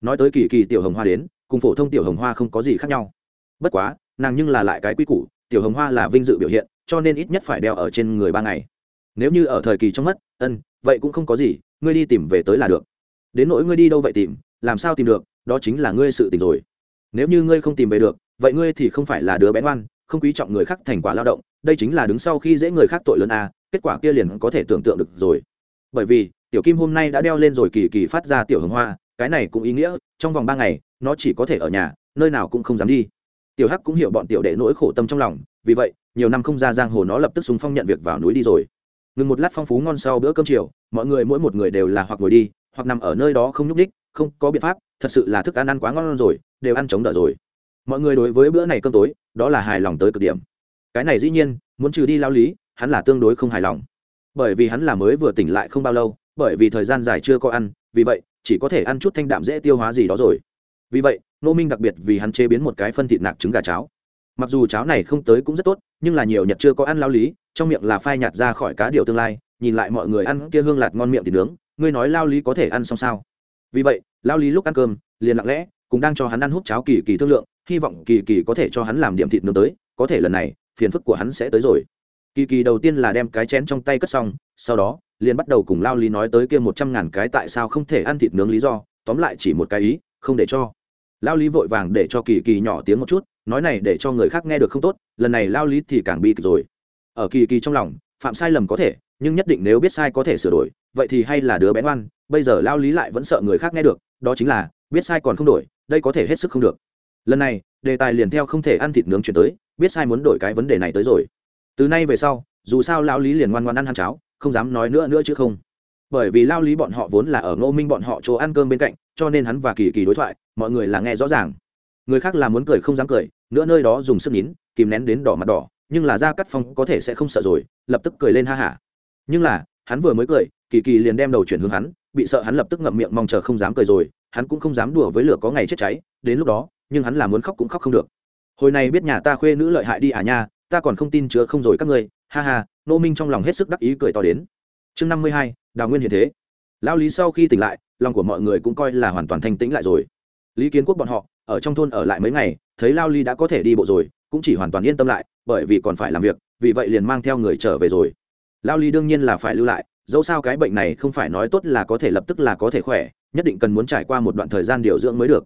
Nói tới kỳ kỳ tiểu hồng hoa đến, cùng phổ thông tiểu hồng hoa không có gì khác nhau bất quá, nàng nhưng là lại cái quy củ, tiểu hồng hoa là vinh dự biểu hiện, cho nên ít nhất phải đeo ở trên người ba ngày. Nếu như ở thời kỳ trong mất, ân, vậy cũng không có gì, ngươi đi tìm về tới là được. Đến nỗi ngươi đi đâu vậy tìm, làm sao tìm được, đó chính là ngươi sự tình rồi. Nếu như ngươi không tìm về được, vậy ngươi thì không phải là đứa bé ngoan, không quý trọng người khác thành quả lao động, đây chính là đứng sau khi dễ người khác tội lớn a, kết quả kia liền có thể tưởng tượng được rồi. Bởi vì, tiểu kim hôm nay đã đeo lên rồi kỳ kỳ phát ra tiểu hồng hoa, cái này cũng ý nghĩa, trong vòng ba ngày, nó chỉ có thể ở nhà, nơi nào cũng không dám đi tiểu hắc cũng hiểu bọn tiểu đệ nỗi khổ tâm trong lòng, vì vậy, nhiều năm không ra giang hồ nó lập tức súng phong nhận việc vào núi đi rồi. Ngừng một lát phong phú ngon sau bữa cơm chiều, mọi người mỗi một người đều là hoặc ngồi đi, hoặc nằm ở nơi đó không nhúc ních không có biện pháp, thật sự là thức ăn ăn quá ngon rồi, đều ăn chống đỡ rồi. Mọi người đối với bữa này cơm tối, đó là hài lòng tới cực điểm. Cái này dĩ nhiên, muốn trừ đi lao lý, hắn là tương đối không hài lòng. Bởi vì hắn là mới vừa tỉnh lại không bao lâu, bởi vì thời gian dài chưa có ăn, vì vậy, chỉ có thể ăn chút thanh đạm dễ tiêu hóa gì đó rồi. Vì vậy nô minh đặc biệt vì hắn chế biến một cái phân thịt nạc trứng gà cháo. Mặc dù cháo này không tới cũng rất tốt, nhưng là nhiều nhật chưa có ăn lao lý, trong miệng là phai nhạt ra khỏi cá điều tương lai, nhìn lại mọi người ăn kia hương lạt ngon miệng thịt nướng, ngươi nói lao lý có thể ăn xong sao? Vì vậy, lao lý lúc ăn cơm, liền lặng lẽ cũng đang cho hắn ăn hút cháo kỳ kỳ thương lượng, hy vọng kỳ kỳ có thể cho hắn làm điểm thịt nướng tới, có thể lần này, phiền phức của hắn sẽ tới rồi. Kỳ kỳ đầu tiên là đem cái chén trong tay cất xong, sau đó, liền bắt đầu cùng lao lý nói tới kia một trăm ngàn cái tại sao không thể ăn thịt nướng lý do, tóm lại chỉ một cái ý, không để cho lao lý vội vàng để cho kỳ kỳ nhỏ tiếng một chút, nói này để cho người khác nghe được không tốt, lần này lao lý thì càng bi kịch rồi. Ở kỳ kỳ trong lòng, phạm sai lầm có thể, nhưng nhất định nếu biết sai có thể sửa đổi, vậy thì hay là đứa bé ngoan, bây giờ lao lý lại vẫn sợ người khác nghe được, đó chính là, biết sai còn không đổi, đây có thể hết sức không được. Lần này, đề tài liền theo không thể ăn thịt nướng chuyển tới, biết sai muốn đổi cái vấn đề này tới rồi. Từ nay về sau, dù sao lao lý liền ngoan ngoan ăn ăn cháo, không dám nói nữa nữa chứ không. Bởi vì lao lý bọn họ vốn là ở ngô minh bọn họ chỗ ăn cơm bên cạnh cho nên hắn và kỳ kỳ đối thoại, mọi người là nghe rõ ràng. Người khác là muốn cười không dám cười, nữa nơi đó dùng sức nín, kìm nén đến đỏ mặt đỏ, nhưng là ra cắt phong có thể sẽ không sợ rồi, lập tức cười lên ha hả. Nhưng là, hắn vừa mới cười, kỳ kỳ liền đem đầu chuyển hướng hắn, bị sợ hắn lập tức ngậm miệng mong chờ không dám cười rồi, hắn cũng không dám đùa với lửa có ngày chết cháy, đến lúc đó, nhưng hắn là muốn khóc cũng khóc không được. Hồi này biết nhà ta khuê nữ lợi hại đi à nha, ta còn không tin chứa không rồi các ngươi, ha ha, nô minh trong lòng hết sức đắc ý cười to đến. Chương năm mươi hai, đào nguyên hiện thế. Lao lý sau khi tỉnh lại lòng của mọi người cũng coi là hoàn toàn thanh tĩnh lại rồi. Lý kiến quốc bọn họ, ở trong thôn ở lại mấy ngày, thấy lao lý đã có thể đi bộ rồi, cũng chỉ hoàn toàn yên tâm lại, bởi vì còn phải làm việc, vì vậy liền mang theo người trở về rồi. Lao lý đương nhiên là phải lưu lại, dẫu sao cái bệnh này không phải nói tốt là có thể lập tức là có thể khỏe, nhất định cần muốn trải qua một đoạn thời gian điều dưỡng mới được.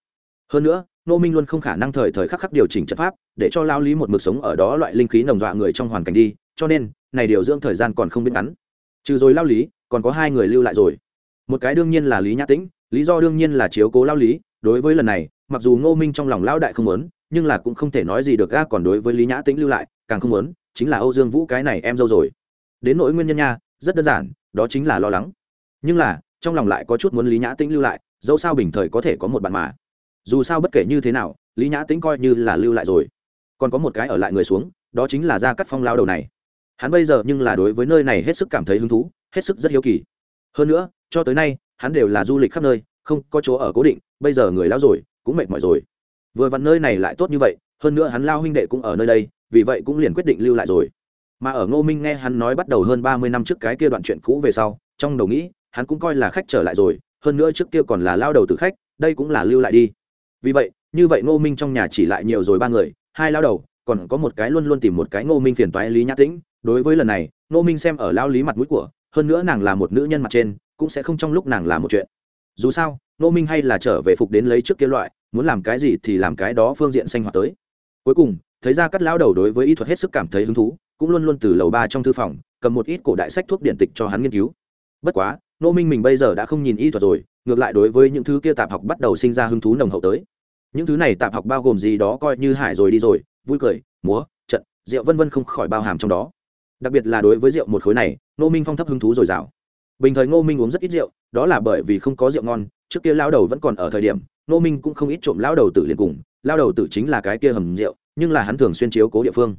Hơn nữa, nô minh luôn không khả năng thời thời khắc khắc điều chỉnh chất pháp, để cho lao lý một mực sống ở đó loại linh khí nồng dọa người trong hoàn cảnh đi, cho nên, này điều dưỡng thời gian còn không biết ngắn. Trừ rồi lao lý còn có hai người lưu lại rồi một cái đương nhiên là lý nhã tĩnh, lý do đương nhiên là chiếu cố lao lý, đối với lần này, mặc dù ngô minh trong lòng lão đại không muốn, nhưng là cũng không thể nói gì được ga còn đối với lý nhã tĩnh lưu lại, càng không muốn, chính là âu dương vũ cái này em dâu rồi. Đến nỗi nguyên nhân nha, rất đơn giản, đó chính là lo lắng. Nhưng là, trong lòng lại có chút muốn lý nhã tĩnh lưu lại, dẫu sao bình thời có thể có một bạn mà. Dù sao bất kể như thế nào, lý nhã tĩnh coi như là lưu lại rồi. Còn có một cái ở lại người xuống, đó chính là gia cắt phong lao đầu này. Hắn bây giờ nhưng là đối với nơi này hết sức cảm thấy hứng thú, hết sức rất hiếu kỳ. Hơn nữa cho tới nay, hắn đều là du lịch khắp nơi, không có chỗ ở cố định, bây giờ người lao rồi, cũng mệt mỏi rồi. Vừa vặn nơi này lại tốt như vậy, hơn nữa hắn lao huynh đệ cũng ở nơi đây, vì vậy cũng liền quyết định lưu lại rồi. Mà ở ngô minh nghe hắn nói bắt đầu hơn ba mươi năm trước cái kia đoạn chuyện cũ về sau, trong đầu nghĩ, hắn cũng coi là khách trở lại rồi, hơn nữa trước kia còn là lao đầu từ khách, đây cũng là lưu lại đi. Vì vậy, như vậy ngô minh trong nhà chỉ lại nhiều rồi ba người, hai lao đầu, còn có một cái luôn luôn tìm một cái ngô minh phiền toái lý nhã tĩnh. Đối với lần này, ngô minh xem ở lao lý mặt mũi của, hơn nữa nàng là một nữ nhân mặt trên cũng sẽ không trong lúc nàng làm một chuyện. Dù sao nô minh hay là trở về phục đến lấy trước kia loại, muốn làm cái gì thì làm cái đó phương diện sanh hoạt tới. Cuối cùng, thấy ra cắt lão đầu đối với y thuật hết sức cảm thấy hứng thú, cũng luôn luôn từ lầu ba trong thư phòng, cầm một ít cổ đại sách thuốc điện tịch cho hắn nghiên cứu. Bất quá nô minh mình bây giờ đã không nhìn y thuật rồi, ngược lại đối với những thứ kia tạp học bắt đầu sinh ra hứng thú nồng hậu tới. Những thứ này tạp học bao gồm gì đó coi như hải rồi đi rồi, vui cười, múa, trận, rượu vân vân không khỏi bao hàm trong đó. Đặc biệt là đối với rượu một khối này nô minh phong thấp hứng thú dồi dào bình thời ngô minh uống rất ít rượu, đó là bởi vì không có rượu ngon, trước kia lao đầu vẫn còn ở thời điểm, Ngô minh cũng không ít trộm lao đầu tử liền cùng lao đầu tử chính là cái kia hầm rượu, nhưng là hắn thường xuyên chiếu cố địa phương.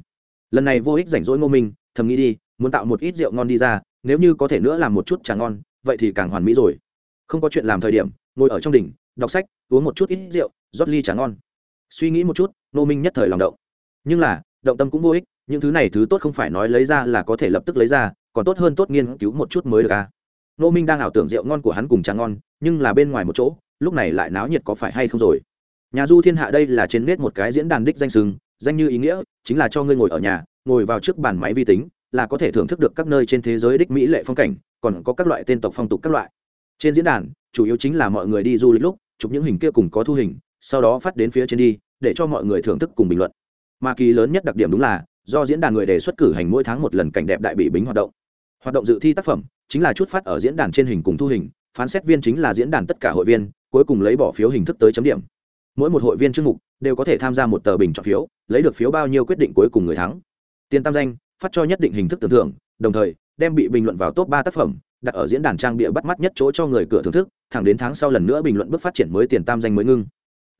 Lần này vô ích rảnh rỗi ngô minh, thầm nghĩ đi, muốn tạo một ít rượu ngon đi ra, nếu như có thể nữa làm một chút trà ngon, vậy thì càng hoàn mỹ rồi. Không có chuyện làm thời điểm, ngồi ở trong đỉnh, đọc sách, uống một chút ít rượu, rót ly trà ngon. Suy nghĩ một chút, ngô minh nhất thời lòng động. Nhưng là, động tâm cũng vô ích, những thứ này thứ tốt không phải nói lấy ra là có thể lập tức lấy ra, còn tốt hơn tốt nghiên cứu một chút mới được à? Nô minh đang ảo tưởng rượu ngon của hắn cùng trà ngon, nhưng là bên ngoài một chỗ, lúc này lại náo nhiệt có phải hay không rồi? Nhà du thiên hạ đây là trên nét một cái diễn đàn đích danh sừng danh như ý nghĩa, chính là cho ngươi ngồi ở nhà, ngồi vào trước bàn máy vi tính, là có thể thưởng thức được các nơi trên thế giới đích mỹ lệ phong cảnh, còn có các loại tên tộc phong tục các loại. Trên diễn đàn, chủ yếu chính là mọi người đi du lịch lúc, chụp những hình kia cùng có thu hình, sau đó phát đến phía trên đi, để cho mọi người thưởng thức cùng bình luận. Mà kỳ lớn nhất đặc điểm đúng là, do diễn đàn người đề xuất cử hành mỗi tháng một lần cảnh đẹp đại bị bính hoạt động. Hoạt động dự thi tác phẩm chính là chút phát ở diễn đàn trên hình cùng thu hình, phán xét viên chính là diễn đàn tất cả hội viên, cuối cùng lấy bỏ phiếu hình thức tới chấm điểm. Mỗi một hội viên chương mục đều có thể tham gia một tờ bình chọn phiếu, lấy được phiếu bao nhiêu quyết định cuối cùng người thắng. Tiền tam danh, phát cho nhất định hình thức tưởng thưởng, đồng thời, đem bị bình luận vào top ba tác phẩm, đặt ở diễn đàn trang bịa bắt mắt nhất chỗ cho người cửa thưởng thức, thẳng đến tháng sau lần nữa bình luận bước phát triển mới tiền tam danh mới ngưng.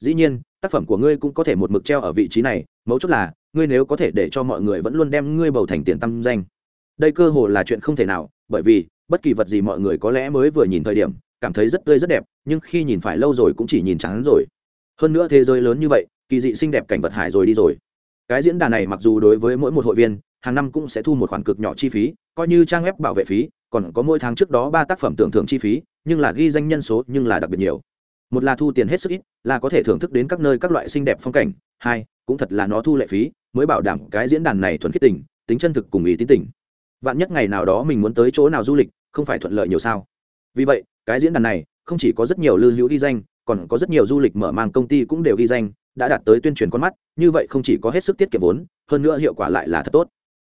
Dĩ nhiên, tác phẩm của ngươi cũng có thể một mực treo ở vị trí này, mấu chốt là, ngươi nếu có thể để cho mọi người vẫn luôn đem ngươi bầu thành tiền tam danh. Đây cơ hồ là chuyện không thể nào, bởi vì bất kỳ vật gì mọi người có lẽ mới vừa nhìn thời điểm, cảm thấy rất tươi rất đẹp, nhưng khi nhìn phải lâu rồi cũng chỉ nhìn trắng rồi. Hơn nữa thế giới lớn như vậy, kỳ dị xinh đẹp cảnh vật hải rồi đi rồi. Cái diễn đàn này mặc dù đối với mỗi một hội viên, hàng năm cũng sẽ thu một khoản cực nhỏ chi phí, coi như trang web bảo vệ phí, còn có mỗi tháng trước đó ba tác phẩm tưởng thưởng chi phí, nhưng là ghi danh nhân số nhưng là đặc biệt nhiều. Một là thu tiền hết sức ít, là có thể thưởng thức đến các nơi các loại xinh đẹp phong cảnh, hai, cũng thật là nó thu lệ phí, mới bảo đảm cái diễn đàn này thuần khiết tình, tính chân thực cùng ý tín tình. Vạn nhất ngày nào đó mình muốn tới chỗ nào du lịch không phải thuận lợi nhiều sao? Vì vậy, cái diễn đàn này không chỉ có rất nhiều lưu hữu ghi danh, còn có rất nhiều du lịch mở mang công ty cũng đều ghi danh, đã đạt tới tuyên truyền con mắt, như vậy không chỉ có hết sức tiết kiệm vốn, hơn nữa hiệu quả lại là thật tốt.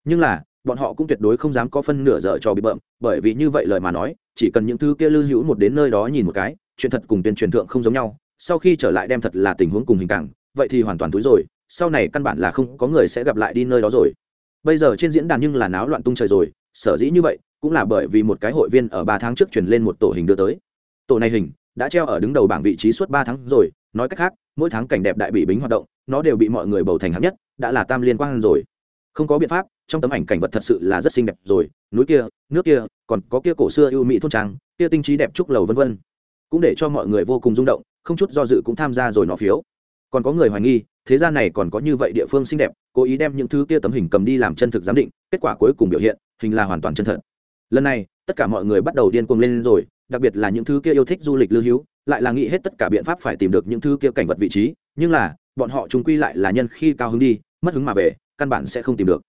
Nhưng là, bọn họ cũng tuyệt đối không dám có phân nửa giờ cho bị bợm, bởi vì như vậy lời mà nói, chỉ cần những thứ kia lưu hữu một đến nơi đó nhìn một cái, chuyện thật cùng tuyên truyền thượng không giống nhau, sau khi trở lại đem thật là tình huống cùng hình cảng vậy thì hoàn toàn túi rồi, sau này căn bản là không có người sẽ gặp lại đi nơi đó rồi. Bây giờ trên diễn đàn nhưng là náo loạn tung trời rồi, sở dĩ như vậy cũng là bởi vì một cái hội viên ở ba tháng trước chuyển lên một tổ hình đưa tới. Tổ này hình đã treo ở đứng đầu bảng vị trí suốt ba tháng rồi, nói cách khác, mỗi tháng cảnh đẹp đại bị bính hoạt động, nó đều bị mọi người bầu thành hạng nhất, đã là tam liên quan rồi. Không có biện pháp, trong tấm ảnh cảnh vật thật sự là rất xinh đẹp rồi, núi kia, nước kia, còn có kia cổ xưa ưu mỹ thôn trang, kia tinh trí đẹp trúc lầu vân vân. Cũng để cho mọi người vô cùng rung động, không chút do dự cũng tham gia rồi nó phiếu. Còn có người hoài nghi, thế gian này còn có như vậy địa phương xinh đẹp, cố ý đem những thứ kia tấm hình cầm đi làm chân thực giám định, kết quả cuối cùng biểu hiện, hình là hoàn toàn chân thật lần này, tất cả mọi người bắt đầu điên cuồng lên rồi, đặc biệt là những thứ kia yêu thích du lịch lưu hữu, lại là nghĩ hết tất cả biện pháp phải tìm được những thứ kia cảnh vật vị trí, nhưng là, bọn họ chúng quy lại là nhân khi cao hứng đi, mất hứng mà về, căn bản sẽ không tìm được.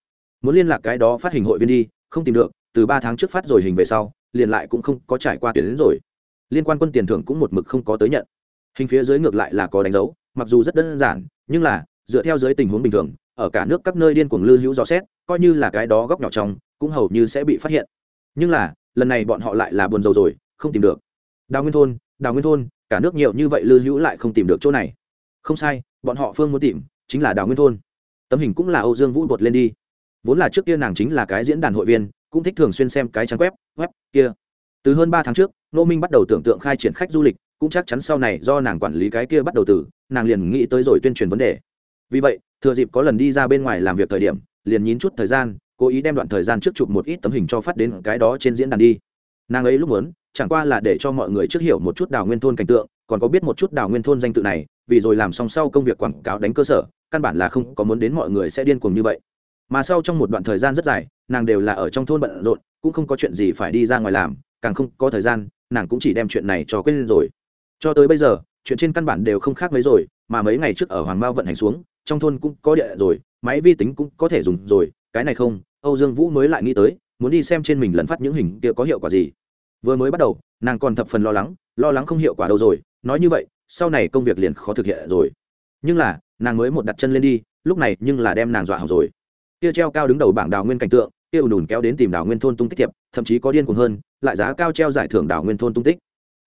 Muốn liên lạc cái đó phát hình hội viên đi, không tìm được, từ ba tháng trước phát rồi hình về sau, liền lại cũng không có trải qua tiền đến rồi. Liên quan quân tiền thưởng cũng một mực không có tới nhận. Hình phía dưới ngược lại là có đánh dấu, mặc dù rất đơn giản, nhưng là, dựa theo dưới tình huống bình thường, ở cả nước các nơi điên cuồng lưu hữu dò xét, coi như là cái đó góc nhỏ trong, cũng hầu như sẽ bị phát hiện nhưng là, lần này bọn họ lại là buồn rầu rồi, không tìm được. Đào nguyên thôn, đào nguyên thôn, cả nước nhiều như vậy lư hữu lại không tìm được chỗ này. Không sai, bọn họ phương muốn tìm, chính là đào nguyên thôn. Tấm hình cũng là âu dương vũ bột lên đi. Vốn là trước kia nàng chính là cái diễn đàn hội viên, cũng thích thường xuyên xem cái trang web web kia. Từ hơn ba tháng trước, nô minh bắt đầu tưởng tượng khai triển khách du lịch, cũng chắc chắn sau này do nàng quản lý cái kia bắt đầu từ, nàng liền nghĩ tới rồi tuyên truyền vấn đề. Vì vậy, thừa dịp có lần đi ra bên ngoài làm việc thời điểm, liền nhín chút thời gian cố ý đem đoạn thời gian trước chụp một ít tấm hình cho phát đến cái đó trên diễn đàn đi. Nàng ấy lúc muốn, chẳng qua là để cho mọi người trước hiểu một chút đào nguyên thôn cảnh tượng, còn có biết một chút đào nguyên thôn danh tự này, vì rồi làm xong sau công việc quảng cáo đánh cơ sở, căn bản là không có muốn đến mọi người sẽ điên cuồng như vậy. Mà sau trong một đoạn thời gian rất dài, nàng đều là ở trong thôn bận rộn, cũng không có chuyện gì phải đi ra ngoài làm, càng không có thời gian, nàng cũng chỉ đem chuyện này cho quên rồi. Cho tới bây giờ, chuyện trên căn bản đều không khác mấy rồi, mà mấy ngày trước ở hoàng mao vận hành xuống, trong thôn cũng có địa rồi, máy vi tính cũng có thể dùng rồi, cái này không âu dương vũ mới lại nghĩ tới, muốn đi xem trên mình lần phát những hình kia có hiệu quả gì. Vừa mới bắt đầu, nàng còn thập phần lo lắng lo lắng không hiệu quả đâu rồi, nói như vậy, sau này công việc liền khó thực hiện rồi. Nhưng là, nàng mới một đặt chân lên đi, lúc này nhưng là đem nàng dọa hỏng rồi. Kia treo cao đứng đầu bảng đào nguyên cảnh tượng, kia ùn ùn kéo đến tìm đào nguyên thôn tung tích tiệp thậm chí có điên cuồng hơn, lại giá cao treo giải thưởng đào nguyên thôn tung tích.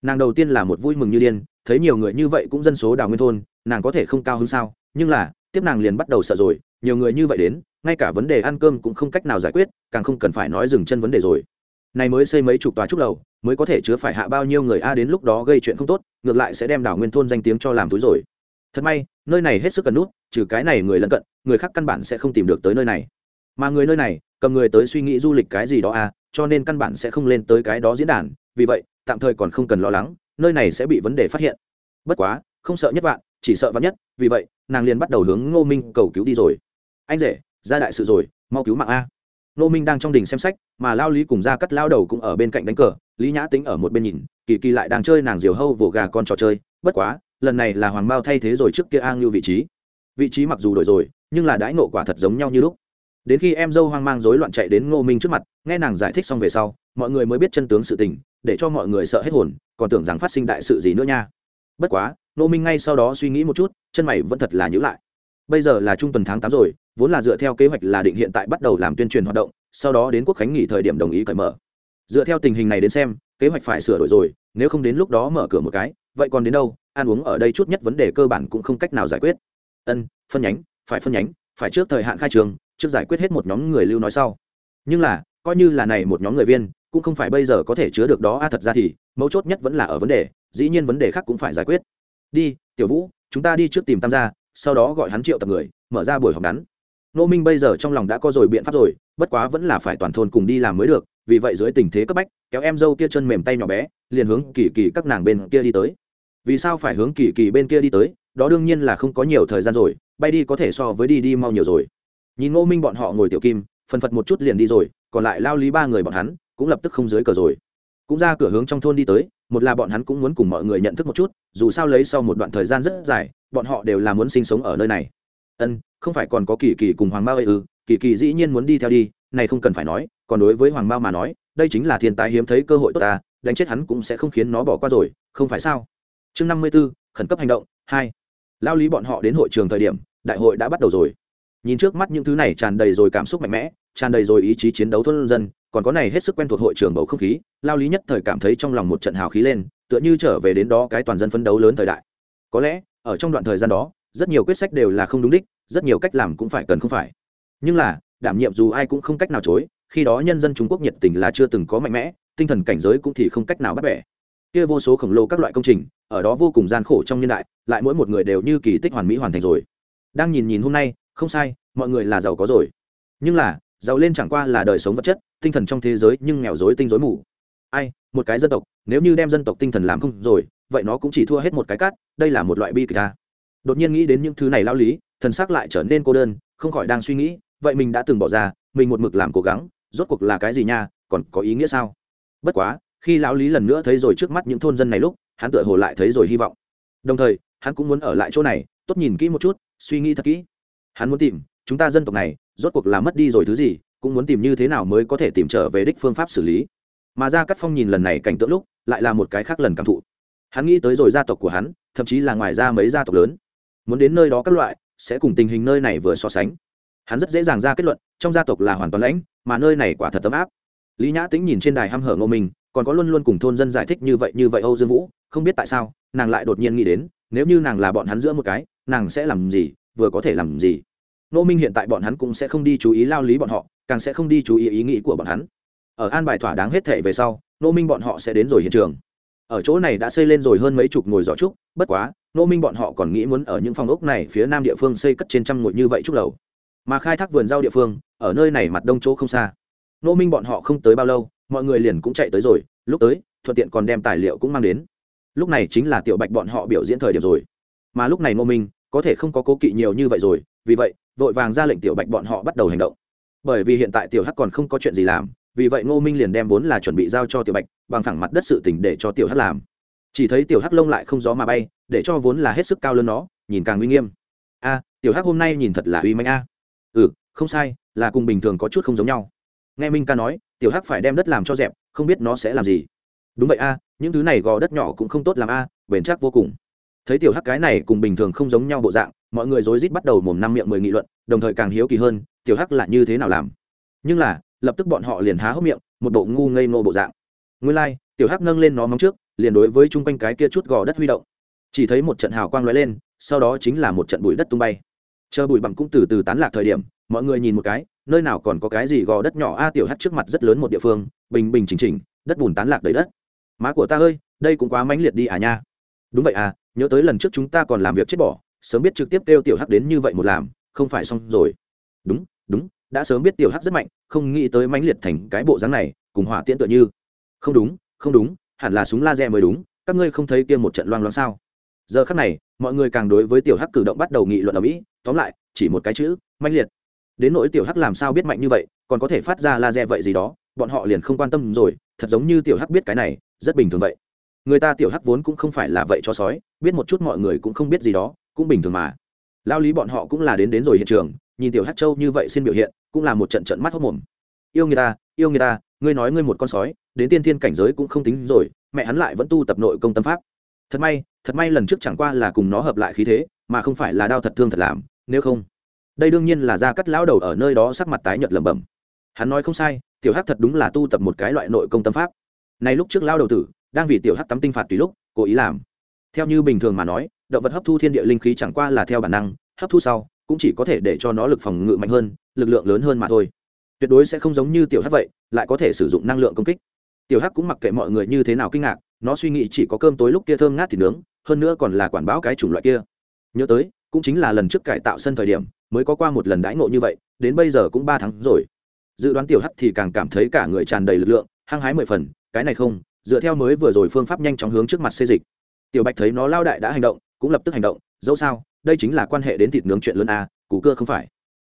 Nàng đầu tiên là một vui mừng như điên, thấy nhiều người như vậy cũng dân số đào nguyên thôn, nàng có thể không cao hơn sao? Nhưng là, tiếp nàng liền bắt đầu sợ rồi nhiều người như vậy đến, ngay cả vấn đề ăn cơm cũng không cách nào giải quyết, càng không cần phải nói dừng chân vấn đề rồi. Này mới xây mấy chục tòa trúc lầu, mới có thể chứa phải hạ bao nhiêu người a đến lúc đó gây chuyện không tốt, ngược lại sẽ đem đảo nguyên thôn danh tiếng cho làm túi rồi. Thật may, nơi này hết sức cần nút, trừ cái này người lân cận, người khác căn bản sẽ không tìm được tới nơi này. Mà người nơi này, cầm người tới suy nghĩ du lịch cái gì đó a, cho nên căn bản sẽ không lên tới cái đó diễn đàn, vì vậy, tạm thời còn không cần lo lắng, nơi này sẽ bị vấn đề phát hiện. Bất quá, không sợ nhất vạn, chỉ sợ vạn nhất, vì vậy, nàng liền bắt đầu hướng ngô minh cầu cứu đi rồi anh rể, ra đại sự rồi, mau cứu mạng a. Ngô minh đang trong đình xem sách, mà lao lý cùng ra cắt lao đầu cũng ở bên cạnh đánh cờ, lý nhã tính ở một bên nhìn, kỳ kỳ lại đang chơi nàng diều hâu vồ gà con trò chơi, bất quá, lần này là hoàng mao thay thế rồi trước kia a ngưu vị trí. Vị trí mặc dù đổi rồi, nhưng là đãi nộ quả thật giống nhau như lúc. Đến khi em dâu hoang mang rối loạn chạy đến ngô minh trước mặt, nghe nàng giải thích xong về sau, mọi người mới biết chân tướng sự tình, để cho mọi người sợ hết hồn, còn tưởng rằng phát sinh đại sự gì nữa nha. Bất quá, ngô minh ngay sau đó suy nghĩ một chút, chân mày vẫn thật là nhữ lại bây giờ là trung tuần tháng tám rồi, vốn là dựa theo kế hoạch là định hiện tại bắt đầu làm tuyên truyền hoạt động, sau đó đến quốc khánh nghỉ thời điểm đồng ý cởi mở. Dựa theo tình hình này đến xem, kế hoạch phải sửa đổi rồi, nếu không đến lúc đó mở cửa một cái, vậy còn đến đâu? Ăn uống ở đây chút nhất vấn đề cơ bản cũng không cách nào giải quyết. Ân, phân nhánh, phải phân nhánh, phải trước thời hạn khai trường, trước giải quyết hết một nhóm người lưu nói sau. Nhưng là, coi như là này một nhóm người viên, cũng không phải bây giờ có thể chứa được đó. A thật ra thì, mấu chốt nhất vẫn là ở vấn đề, dĩ nhiên vấn đề khác cũng phải giải quyết. Đi, tiểu vũ, chúng ta đi trước tìm tam gia sau đó gọi hắn triệu tập người, mở ra buổi họp ngắn. Nô minh bây giờ trong lòng đã có rồi biện pháp rồi, bất quá vẫn là phải toàn thôn cùng đi làm mới được, vì vậy dưới tình thế cấp bách, kéo em dâu kia chân mềm tay nhỏ bé, liền hướng kỳ kỳ các nàng bên kia đi tới. Vì sao phải hướng kỳ kỳ bên kia đi tới? Đó đương nhiên là không có nhiều thời gian rồi, bay đi có thể so với đi đi mau nhiều rồi. Nhìn ngô minh bọn họ ngồi tiểu kim, phần phật một chút liền đi rồi, còn lại lao lý ba người bọn hắn cũng lập tức không dưới cờ rồi. Cũng ra cửa hướng trong thôn đi tới một là bọn hắn cũng muốn cùng mọi người nhận thức một chút, dù sao lấy sau một đoạn thời gian rất dài, bọn họ đều là muốn sinh sống ở nơi này. Ân, không phải còn có kỳ kỳ cùng hoàng mao ư? Kỳ kỳ dĩ nhiên muốn đi theo đi, này không cần phải nói, còn đối với hoàng mao mà nói, đây chính là thiên tài hiếm thấy cơ hội tốt ta, đánh chết hắn cũng sẽ không khiến nó bỏ qua rồi, không phải sao? Chương năm mươi b ố khẩn cấp hành động, hai. Lao lý bọn họ đến hội trường thời điểm, đại hội đã bắt đầu rồi. Nhìn trước mắt những thứ này tràn đầy rồi cảm xúc mạnh mẽ, tràn đầy rồi ý chí chiến đấu thôn dân còn có này hết sức quen thuộc hội trường bầu không khí, lao lý nhất thời cảm thấy trong lòng một trận hào khí lên, tựa như trở về đến đó cái toàn dân phấn đấu lớn thời đại. Có lẽ, ở trong đoạn thời gian đó, rất nhiều quyết sách đều là không đúng đích, rất nhiều cách làm cũng phải cần không phải. Nhưng là, đảm nhiệm dù ai cũng không cách nào chối, khi đó nhân dân trung quốc nhiệt tình là chưa từng có mạnh mẽ, tinh thần cảnh giới cũng thì không cách nào bắt bẻ. Kia vô số khổng lồ các loại công trình, ở đó vô cùng gian khổ trong niên đại, lại mỗi một người đều như kỳ tích hoàn mỹ hoàn thành rồi. Đang nhìn nhìn hôm nay, không sai, mọi người là giàu có rồi. Nhưng là giàu lên chẳng qua là đời sống vật chất, tinh thần trong thế giới nhưng nghèo dối tinh dối mù. Ai, một cái dân tộc, nếu như đem dân tộc tinh thần làm không rồi, vậy nó cũng chỉ thua hết một cái cát, đây là một loại bi kịch ta đột nhiên nghĩ đến những thứ này lao lý, thần sắc lại trở nên cô đơn, không khỏi đang suy nghĩ, vậy mình đã từng bỏ ra, mình một mực làm cố gắng, rốt cuộc là cái gì nha, còn có ý nghĩa sao? Bất quá, khi lão lý lần nữa thấy rồi trước mắt những thôn dân này lúc, hắn tựa hồ lại thấy rồi hy vọng. Đồng thời, hắn cũng muốn ở lại chỗ này, tốt nhìn kỹ một chút, suy nghĩ thật kỹ. Hắn muốn tìm, chúng ta dân tộc này rốt cuộc là mất đi rồi thứ gì, cũng muốn tìm như thế nào mới có thể tìm trở về đích phương pháp xử lý. Mà ra cắt phong nhìn lần này cảnh tượng lúc, lại là một cái khác lần cảm thụ. Hắn nghĩ tới rồi gia tộc của hắn, thậm chí là ngoài ra mấy gia tộc lớn. Muốn đến nơi đó các loại, sẽ cùng tình hình nơi này vừa so sánh. Hắn rất dễ dàng ra kết luận, trong gia tộc là hoàn toàn lãnh, mà nơi này quả thật tấm áp. Lý nhã tính nhìn trên đài h hở ngô minh còn có luôn luôn cùng thôn dân giải thích như vậy như vậy âu dương vũ, không biết tại sao, nàng lại đột nhiên nghĩ đến, nếu như nàng là bọn hắn giữa một cái, nàng sẽ làm gì, vừa có thể làm gì? Nô minh hiện tại bọn hắn cũng sẽ không đi chú ý lao lý bọn họ, càng sẽ không đi chú ý ý nghĩ của bọn hắn. Ở an bài thỏa đáng hết thể về sau nô minh bọn họ sẽ đến rồi hiện trường. Ở chỗ này đã xây lên rồi hơn mấy chục ngồi giỏ trúc, bất quá nô minh bọn họ còn nghĩ muốn ở những phòng ốc này phía nam địa phương xây cất trên trăm ngồi như vậy trúc lầu. Mà khai thác vườn rau địa phương, ở nơi này mặt đông chỗ không xa. Nô minh bọn họ không tới bao lâu, mọi người liền cũng chạy tới rồi, lúc tới, thuận tiện còn đem tài liệu cũng mang đến. Lúc này chính là tiểu bạch bọn họ biểu diễn thời điểm rồi. Mà lúc này nô minh, có thể không có cố kỵ nhiều như vậy rồi, vì vậy vội vàng ra lệnh tiểu bạch bọn họ bắt đầu hành động. Bởi vì hiện tại tiểu hắc còn không có chuyện gì làm, vì vậy ngô minh liền đem vốn là chuẩn bị giao cho tiểu bạch, bằng thẳng mặt đất sự tỉnh để cho tiểu hắc làm. Chỉ thấy tiểu hắc lông lại không gió mà bay, để cho vốn là hết sức cao lớn nó, nhìn càng uy nghiêm. A, tiểu hắc hôm nay nhìn thật là uy manh a. Ừ không sai, là cùng bình thường có chút không giống nhau. Nghe minh ca nói, tiểu hắc phải đem đất làm cho dẹp, không biết nó sẽ làm gì. Đúng vậy a, những thứ này gò đất nhỏ cũng không tốt làm a, bền chắc vô cùng. Thấy tiểu hắc cái này cùng bình thường không giống nhau bộ dạng mọi người rối rít bắt đầu mồm năm miệng mười nghị luận đồng thời càng hiếu kỳ hơn tiểu hắc là như thế nào làm. Nhưng là lập tức bọn họ liền há hốc miệng một bộ ngu ngây ngô bộ dạng. Nguyên lai、like, tiểu hắc nâng lên nó móng trước liền đối với chung quanh cái kia chút gò đất huy động. Chỉ thấy một trận hào quang lóe lên sau đó chính là một trận bụi đất tung bay. Chờ bụi bằng cũng từ từ tán lạc thời điểm mọi người nhìn một cái nơi nào còn có cái gì gò đất nhỏ a tiểu hắc trước mặt rất lớn một địa phương bình bình chỉnh chỉnh đất bùn tán lạc đầy đất. Má của ta ơi đây cũng quá mãnh liệt đi à nha. Đúng vậy à nhớ tới lần trước chúng ta còn làm việc chết bỏ sớm biết trực tiếp kêu tiểu hắc đến như vậy một làm, không phải xong rồi. Đúng đúng, đã sớm biết tiểu hắc rất mạnh, không nghĩ tới mãnh liệt thành cái bộ dáng này, cùng hỏa tiễn tựa như. Không đúng không đúng, hẳn là súng laser mới đúng, các ngươi không thấy kia một trận loang loang sao? Giờ khắc này, mọi người càng đối với tiểu hắc cử động bắt đầu nghị luận ở mỹ, tóm lại, chỉ một cái chữ, mãnh liệt. Đến nỗi tiểu hắc làm sao biết mạnh như vậy, còn có thể phát ra laser vậy gì đó, bọn họ liền không quan tâm rồi, thật giống như tiểu hắc biết cái này, rất bình thường vậy. Người ta tiểu hắc vốn cũng không phải là vậy cho sói, biết một chút mọi người cũng không biết gì đó cũng bình thường mà. Lao lý bọn họ cũng là đến đến rồi hiện trường, nhìn tiểu hắc châu như vậy xin biểu hiện, cũng là một trận trận mắt hốc mồm. Yêu người ta, yêu người ta, ngươi nói ngươi một con sói, đến tiên thiên cảnh giới cũng không tính rồi, mẹ hắn lại vẫn tu tập nội công tâm pháp. Thật may thật may lần trước chẳng qua là cùng nó hợp lại khí thế, mà không phải là đau thật thương thật làm, nếu không. Đây đương nhiên là ra cắt lão đầu ở nơi đó sắc mặt tái nhợt lẩm bẩm. Hắn nói không sai, tiểu hắc thật đúng là tu tập một cái loại nội công tâm pháp. Này lúc trước lão đầu tử, đang vì tiểu hắc tắm tinh phạt tùy lúc, cố ý làm. Theo như bình thường mà nói động vật hấp thu thiên địa linh khí chẳng qua là theo bản năng, hấp thu sau, cũng chỉ có thể để cho nó lực phòng ngự mạnh hơn, lực lượng lớn hơn mà thôi. Tuyệt đối sẽ không giống như tiểu hắc vậy, lại có thể sử dụng năng lượng công kích. Tiểu hắc cũng mặc kệ mọi người như thế nào kinh ngạc, nó suy nghĩ chỉ có cơm tối lúc kia thơm ngát thì nướng, hơn nữa còn là quản báo cái chủng loại kia. Nhớ tới, cũng chính là lần trước cải tạo sân thời điểm, mới có qua một lần đãi ngộ như vậy, đến bây giờ cũng ba tháng rồi. Dự đoán tiểu hắc thì càng cảm thấy cả người tràn đầy lực lượng, hăng hái mười phần, cái này không, dựa theo mới vừa rồi phương pháp nhanh chóng hướng trước mặt xê dịch. Tiểu bạch thấy nó lao đại đã hành động cũng lập tức hành động, dẫu sao, đây chính là quan hệ đến thịt nướng chuyện lớn a, củ cưa không phải.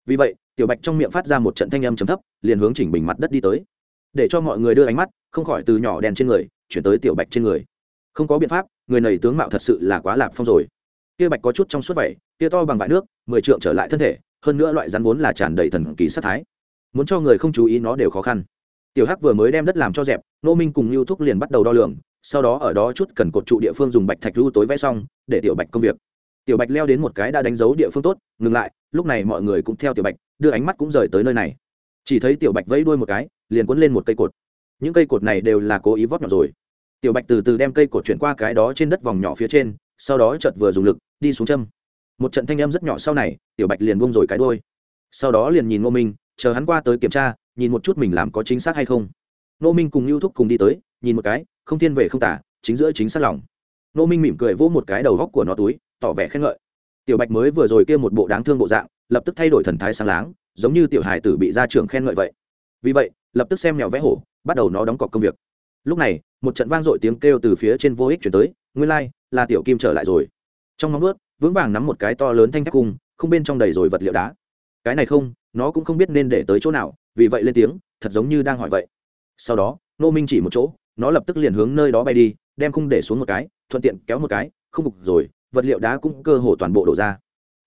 Vì vậy, tiểu bạch trong miệng phát ra một trận thanh âm chấm thấp, liền hướng chỉnh bình mặt đất đi tới. Để cho mọi người đưa ánh mắt, không khỏi từ nhỏ đèn trên người, chuyển tới tiểu bạch trên người. Không có biện pháp, người này tướng mạo thật sự là quá lạp phong rồi. Kia bạch có chút trong suốt vẩy kia to bằng vải nước, mười trượng trở lại thân thể, hơn nữa loại rắn vốn là tràn đầy thần kỳ sát thái. Muốn cho người không chú ý nó đều khó khăn. Tiểu hắc vừa mới đem đất làm cho dẹp nô minh cùng lưu thúc liền bắt đầu đo lường sau đó ở đó chút cần cột trụ địa phương dùng bạch thạch ru tối vẽ xong, để tiểu bạch công việc. Tiểu bạch leo đến một cái đã đánh dấu địa phương tốt, ngừng lại, lúc này mọi người cũng theo tiểu bạch, đưa ánh mắt cũng rời tới nơi này. Chỉ thấy tiểu bạch vẫy đuôi một cái, liền quấn lên một cây cột. Những cây cột này đều là cố ý vót nhỏ rồi. Tiểu bạch từ từ đem cây cột chuyển qua cái đó trên đất vòng nhỏ phía trên, sau đó chợt vừa dùng lực, đi xuống châm. Một trận thanh âm rất nhỏ sau này, tiểu bạch liền buông rồi cái đuôi. sau đó liền nhìn ngô minh, chờ hắn qua tới kiểm tra, nhìn một chút mình làm có chính xác hay không. Ngô minh cùng lưu thúc cùng đi tới nhìn một cái không thiên về không tả chính giữa chính xác lòng. Nô minh mỉm cười vỗ một cái đầu góc của nó túi tỏ vẻ khen ngợi. Tiểu bạch mới vừa rồi kia một bộ đáng thương bộ dạng lập tức thay đổi thần thái sáng láng giống như tiểu hài tử bị gia trưởng khen ngợi vậy. Vì vậy lập tức xem mèo vẽ hổ bắt đầu nó đóng cọc công việc. Lúc này một trận vang dội tiếng kêu từ phía trên vô ích chuyển tới nguyên lai、like, là tiểu kim trở lại rồi. Trong móng ướt vững vàng nắm một cái to lớn thanh thép cung không bên trong đầy rồi vật liệu đá. Cái này không nó cũng không biết nên để tới chỗ nào vì vậy lên tiếng thật giống như đang hỏi vậy. Sau đó nô minh chỉ một chỗ nó lập tức liền hướng nơi đó bay đi đem khung để xuống một cái thuận tiện kéo một cái không cục rồi vật liệu đá cũng cơ hồ toàn bộ đổ ra.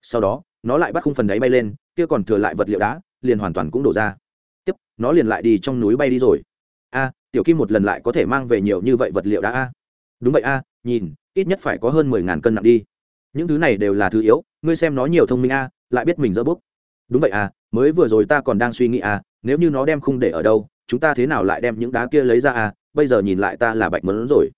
Sau đó nó lại bắt khung phần đáy bay lên kia còn thừa lại vật liệu đá liền hoàn toàn cũng đổ ra. Tiếp nó liền lại đi trong núi bay đi rồi. A tiểu kim một lần lại có thể mang về nhiều như vậy vật liệu đá a? Đúng vậy a nhìn ít nhất phải có hơn mười ngàn cân nặng đi. Những thứ này đều là thứ yếu ngươi xem nó nhiều thông minh a lại biết mình dỡ bút đúng vậy a, mới vừa rồi ta còn đang suy nghĩ a, nếu như nó đem khung để ở đâu chúng ta thế nào lại đem những đá kia lấy ra à bây giờ nhìn lại ta là bạch mẫn rồi.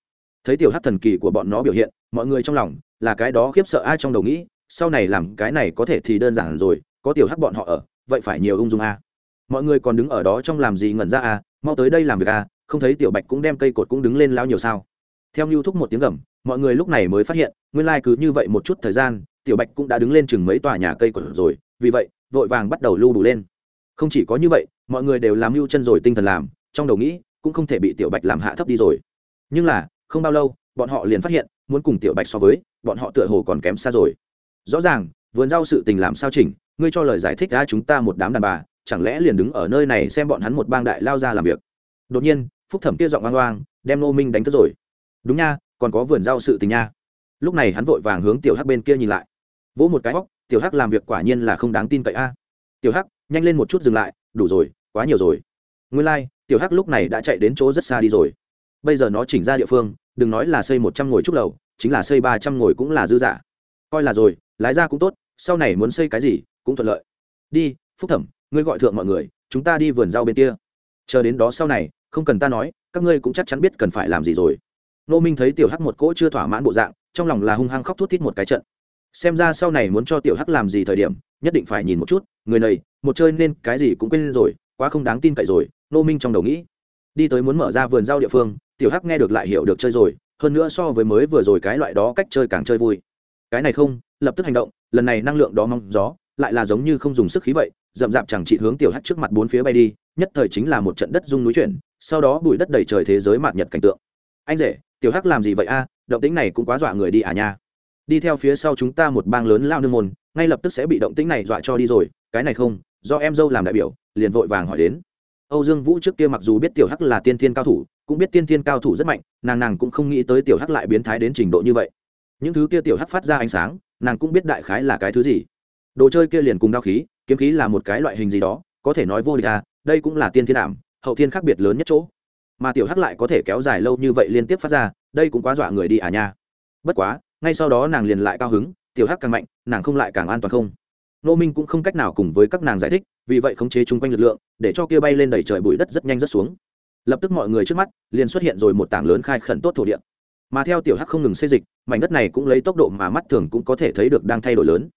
Thấy tiểu hắc thần kỳ của bọn nó biểu hiện, mọi người trong lòng là cái đó khiếp sợ ai trong đầu nghĩ, sau này làm cái này có thể thì đơn giản rồi, có tiểu hắc bọn họ ở, vậy phải nhiều ung dung a. Mọi người còn đứng ở đó trong làm gì ngẩn ra a, mau tới đây làm việc a, không thấy tiểu bạch cũng đem cây cột cũng đứng lên lao nhiều sao. Theo như thúc một tiếng gầm, mọi người lúc này mới phát hiện, nguyên lai、like、cứ như vậy một chút thời gian, tiểu bạch cũng đã đứng lên chừng mấy tòa nhà cây cột rồi, vì vậy, vội vàng bắt đầu lưu đủ lên. Không chỉ có như vậy, mọi người đều làm mưu chân rồi tinh thần làm, trong đầu nghĩ cũng không thể bị tiểu bạch làm hạ thấp đi rồi. Nhưng là không bao lâu bọn họ liền phát hiện muốn cùng tiểu bạch so với bọn họ tựa hồ còn kém xa rồi. Rõ ràng vườn rau sự tình làm sao chỉnh ngươi cho lời giải thích ra chúng ta một đám đàn bà chẳng lẽ liền đứng ở nơi này xem bọn hắn một bang đại lao ra làm việc? Đột nhiên phúc thẩm kia giọng oang oang đem nô minh đánh thức rồi. Đúng nha còn có vườn rau sự tình nha. Lúc này hắn vội vàng hướng tiểu hắc bên kia nhìn lại. Vỗ một cái hóc tiểu hắc làm việc quả nhiên là không đáng tin cậy a. Tiểu hắc nhanh lên một chút dừng lại đủ rồi quá nhiều rồi. Nguyên lai、like, tiểu hắc lúc này đã chạy đến chỗ rất xa đi rồi. Bây giờ nó chỉnh ra địa phương, đừng nói là xây một trăm ngồi trúc lầu, chính là xây ba trăm ngồi cũng là dư giả coi là rồi, lái ra cũng tốt, sau này muốn xây cái gì cũng thuận lợi. Đi, phúc thẩm, ngươi gọi thượng mọi người, chúng ta đi vườn rau bên kia. Chờ đến đó sau này, không cần ta nói, các ngươi cũng chắc chắn biết cần phải làm gì rồi. Nô minh thấy tiểu hắc một cỗ chưa thỏa mãn bộ dạng, trong lòng là hung hăng khóc thút thít một cái trận. Xem ra sau này muốn cho tiểu hắc làm gì thời điểm, nhất định phải nhìn một chút, người này, một chơi nên cái gì cũng quên rồi, quá không đáng tin cậy rồi nô minh trong đầu nghĩ, đi tới muốn mở ra vườn rau địa phương, tiểu hắc nghe được lại hiểu được chơi rồi, hơn nữa so với mới vừa rồi cái loại đó cách chơi càng chơi vui. Cái này không, lập tức hành động, lần này năng lượng đó mong gió, lại là giống như không dùng sức khí vậy, rậm rạp chẳng chỉ hướng tiểu hắc trước mặt bốn phía bay đi, nhất thời chính là một trận đất rung núi chuyển, sau đó bụi đất đầy trời thế giới mạt nhật cảnh tượng. Anh rể, tiểu hắc làm gì vậy a? Động tĩnh này cũng quá dọa người đi à nha. Đi theo phía sau chúng ta một bang lớn lao nương môn, ngay lập tức sẽ bị động tĩnh này dọa cho đi rồi. Cái này không, do em dâu làm đại biểu, liền vội vàng hỏi đến âu dương vũ trước kia mặc dù biết tiểu hắc là tiên thiên cao thủ cũng biết tiên thiên cao thủ rất mạnh nàng nàng cũng không nghĩ tới tiểu hắc lại biến thái đến trình độ như vậy. Những thứ kia tiểu hắc phát ra ánh sáng nàng cũng biết đại khái là cái thứ gì. Đồ chơi kia liền cùng đao khí kiếm khí là một cái loại hình gì đó có thể nói vô địch à đây cũng là tiên thiên đảm, hậu thiên khác biệt lớn nhất chỗ. Mà tiểu hắc lại có thể kéo dài lâu như vậy liên tiếp phát ra đây cũng quá dọa người đi à nha. Bất quá ngay sau đó nàng liền lại cao hứng tiểu hắc càng mạnh nàng không lại càng an toàn không? Nô minh cũng không cách nào cùng với các nàng giải thích, vì vậy khống chế chung quanh lực lượng, để cho kia bay lên đẩy trời bụi đất rất nhanh rất xuống. Lập tức mọi người trước mắt, liền xuất hiện rồi một tảng lớn khai khẩn tốt thổ địa. Mà theo tiểu hắc không ngừng xây dịch, mảnh đất này cũng lấy tốc độ mà mắt thường cũng có thể thấy được đang thay đổi lớn.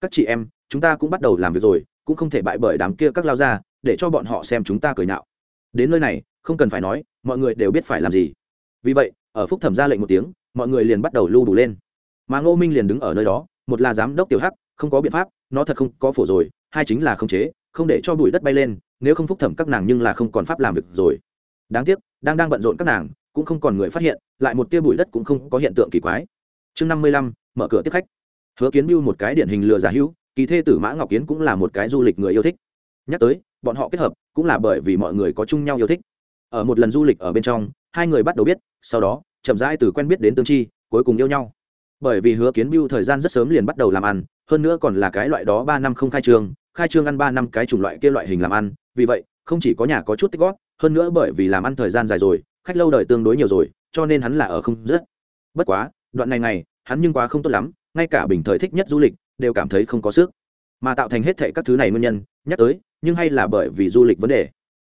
Các chị em, chúng ta cũng bắt đầu làm việc rồi, cũng không thể bại bởi đám kia các lao ra để cho bọn họ xem chúng ta cười nhạo. Đến nơi này, không cần phải nói, mọi người đều biết phải làm gì. Vì vậy, ở phúc thẩm ra lệnh một tiếng, mọi người liền bắt đầu lưu đủ lên. Mà ngô minh liền đứng ở nơi đó, một là giám đốc tiểu hắc, không có biện pháp nó thật không có phổ rồi, hai chính là không chế, không để cho bụi đất bay lên, nếu không phúc thẩm các nàng nhưng là không còn pháp làm việc rồi. Đáng tiếc, đang đang bận rộn các nàng, cũng không còn người phát hiện, lại một tia bụi đất cũng không có hiện tượng kỳ quái. Chương năm mươi lăm, mở cửa tiếp khách. Hứa kiến mưu một cái điển hình lừa giả hữu, kỳ thê tử mã ngọc kiến cũng là một cái du lịch người yêu thích. Nhắc tới, bọn họ kết hợp, cũng là bởi vì mọi người có chung nhau yêu thích. Ở một lần du lịch ở bên trong, hai người bắt đầu biết, sau đó, chậm rãi từ quen biết đến tương chi, cuối cùng yêu nhau. Bởi vì hứa kiến mưu thời gian rất sớm liền bắt đầu làm ăn hơn nữa còn là cái loại đó ba năm không khai trương khai trương ăn ba năm cái chủng loại kia loại hình làm ăn, vì vậy, không chỉ có nhà có chút tích góp, hơn nữa bởi vì làm ăn thời gian dài rồi, khách lâu đời tương đối nhiều rồi, cho nên hắn là ở không rất bất quá, đoạn này này hắn nhưng quá không tốt lắm, ngay cả bình thời thích nhất du lịch, đều cảm thấy không có sức. Mà tạo thành hết thệ các thứ này nguyên nhân, nhắc tới, nhưng hay là bởi vì du lịch vấn đề.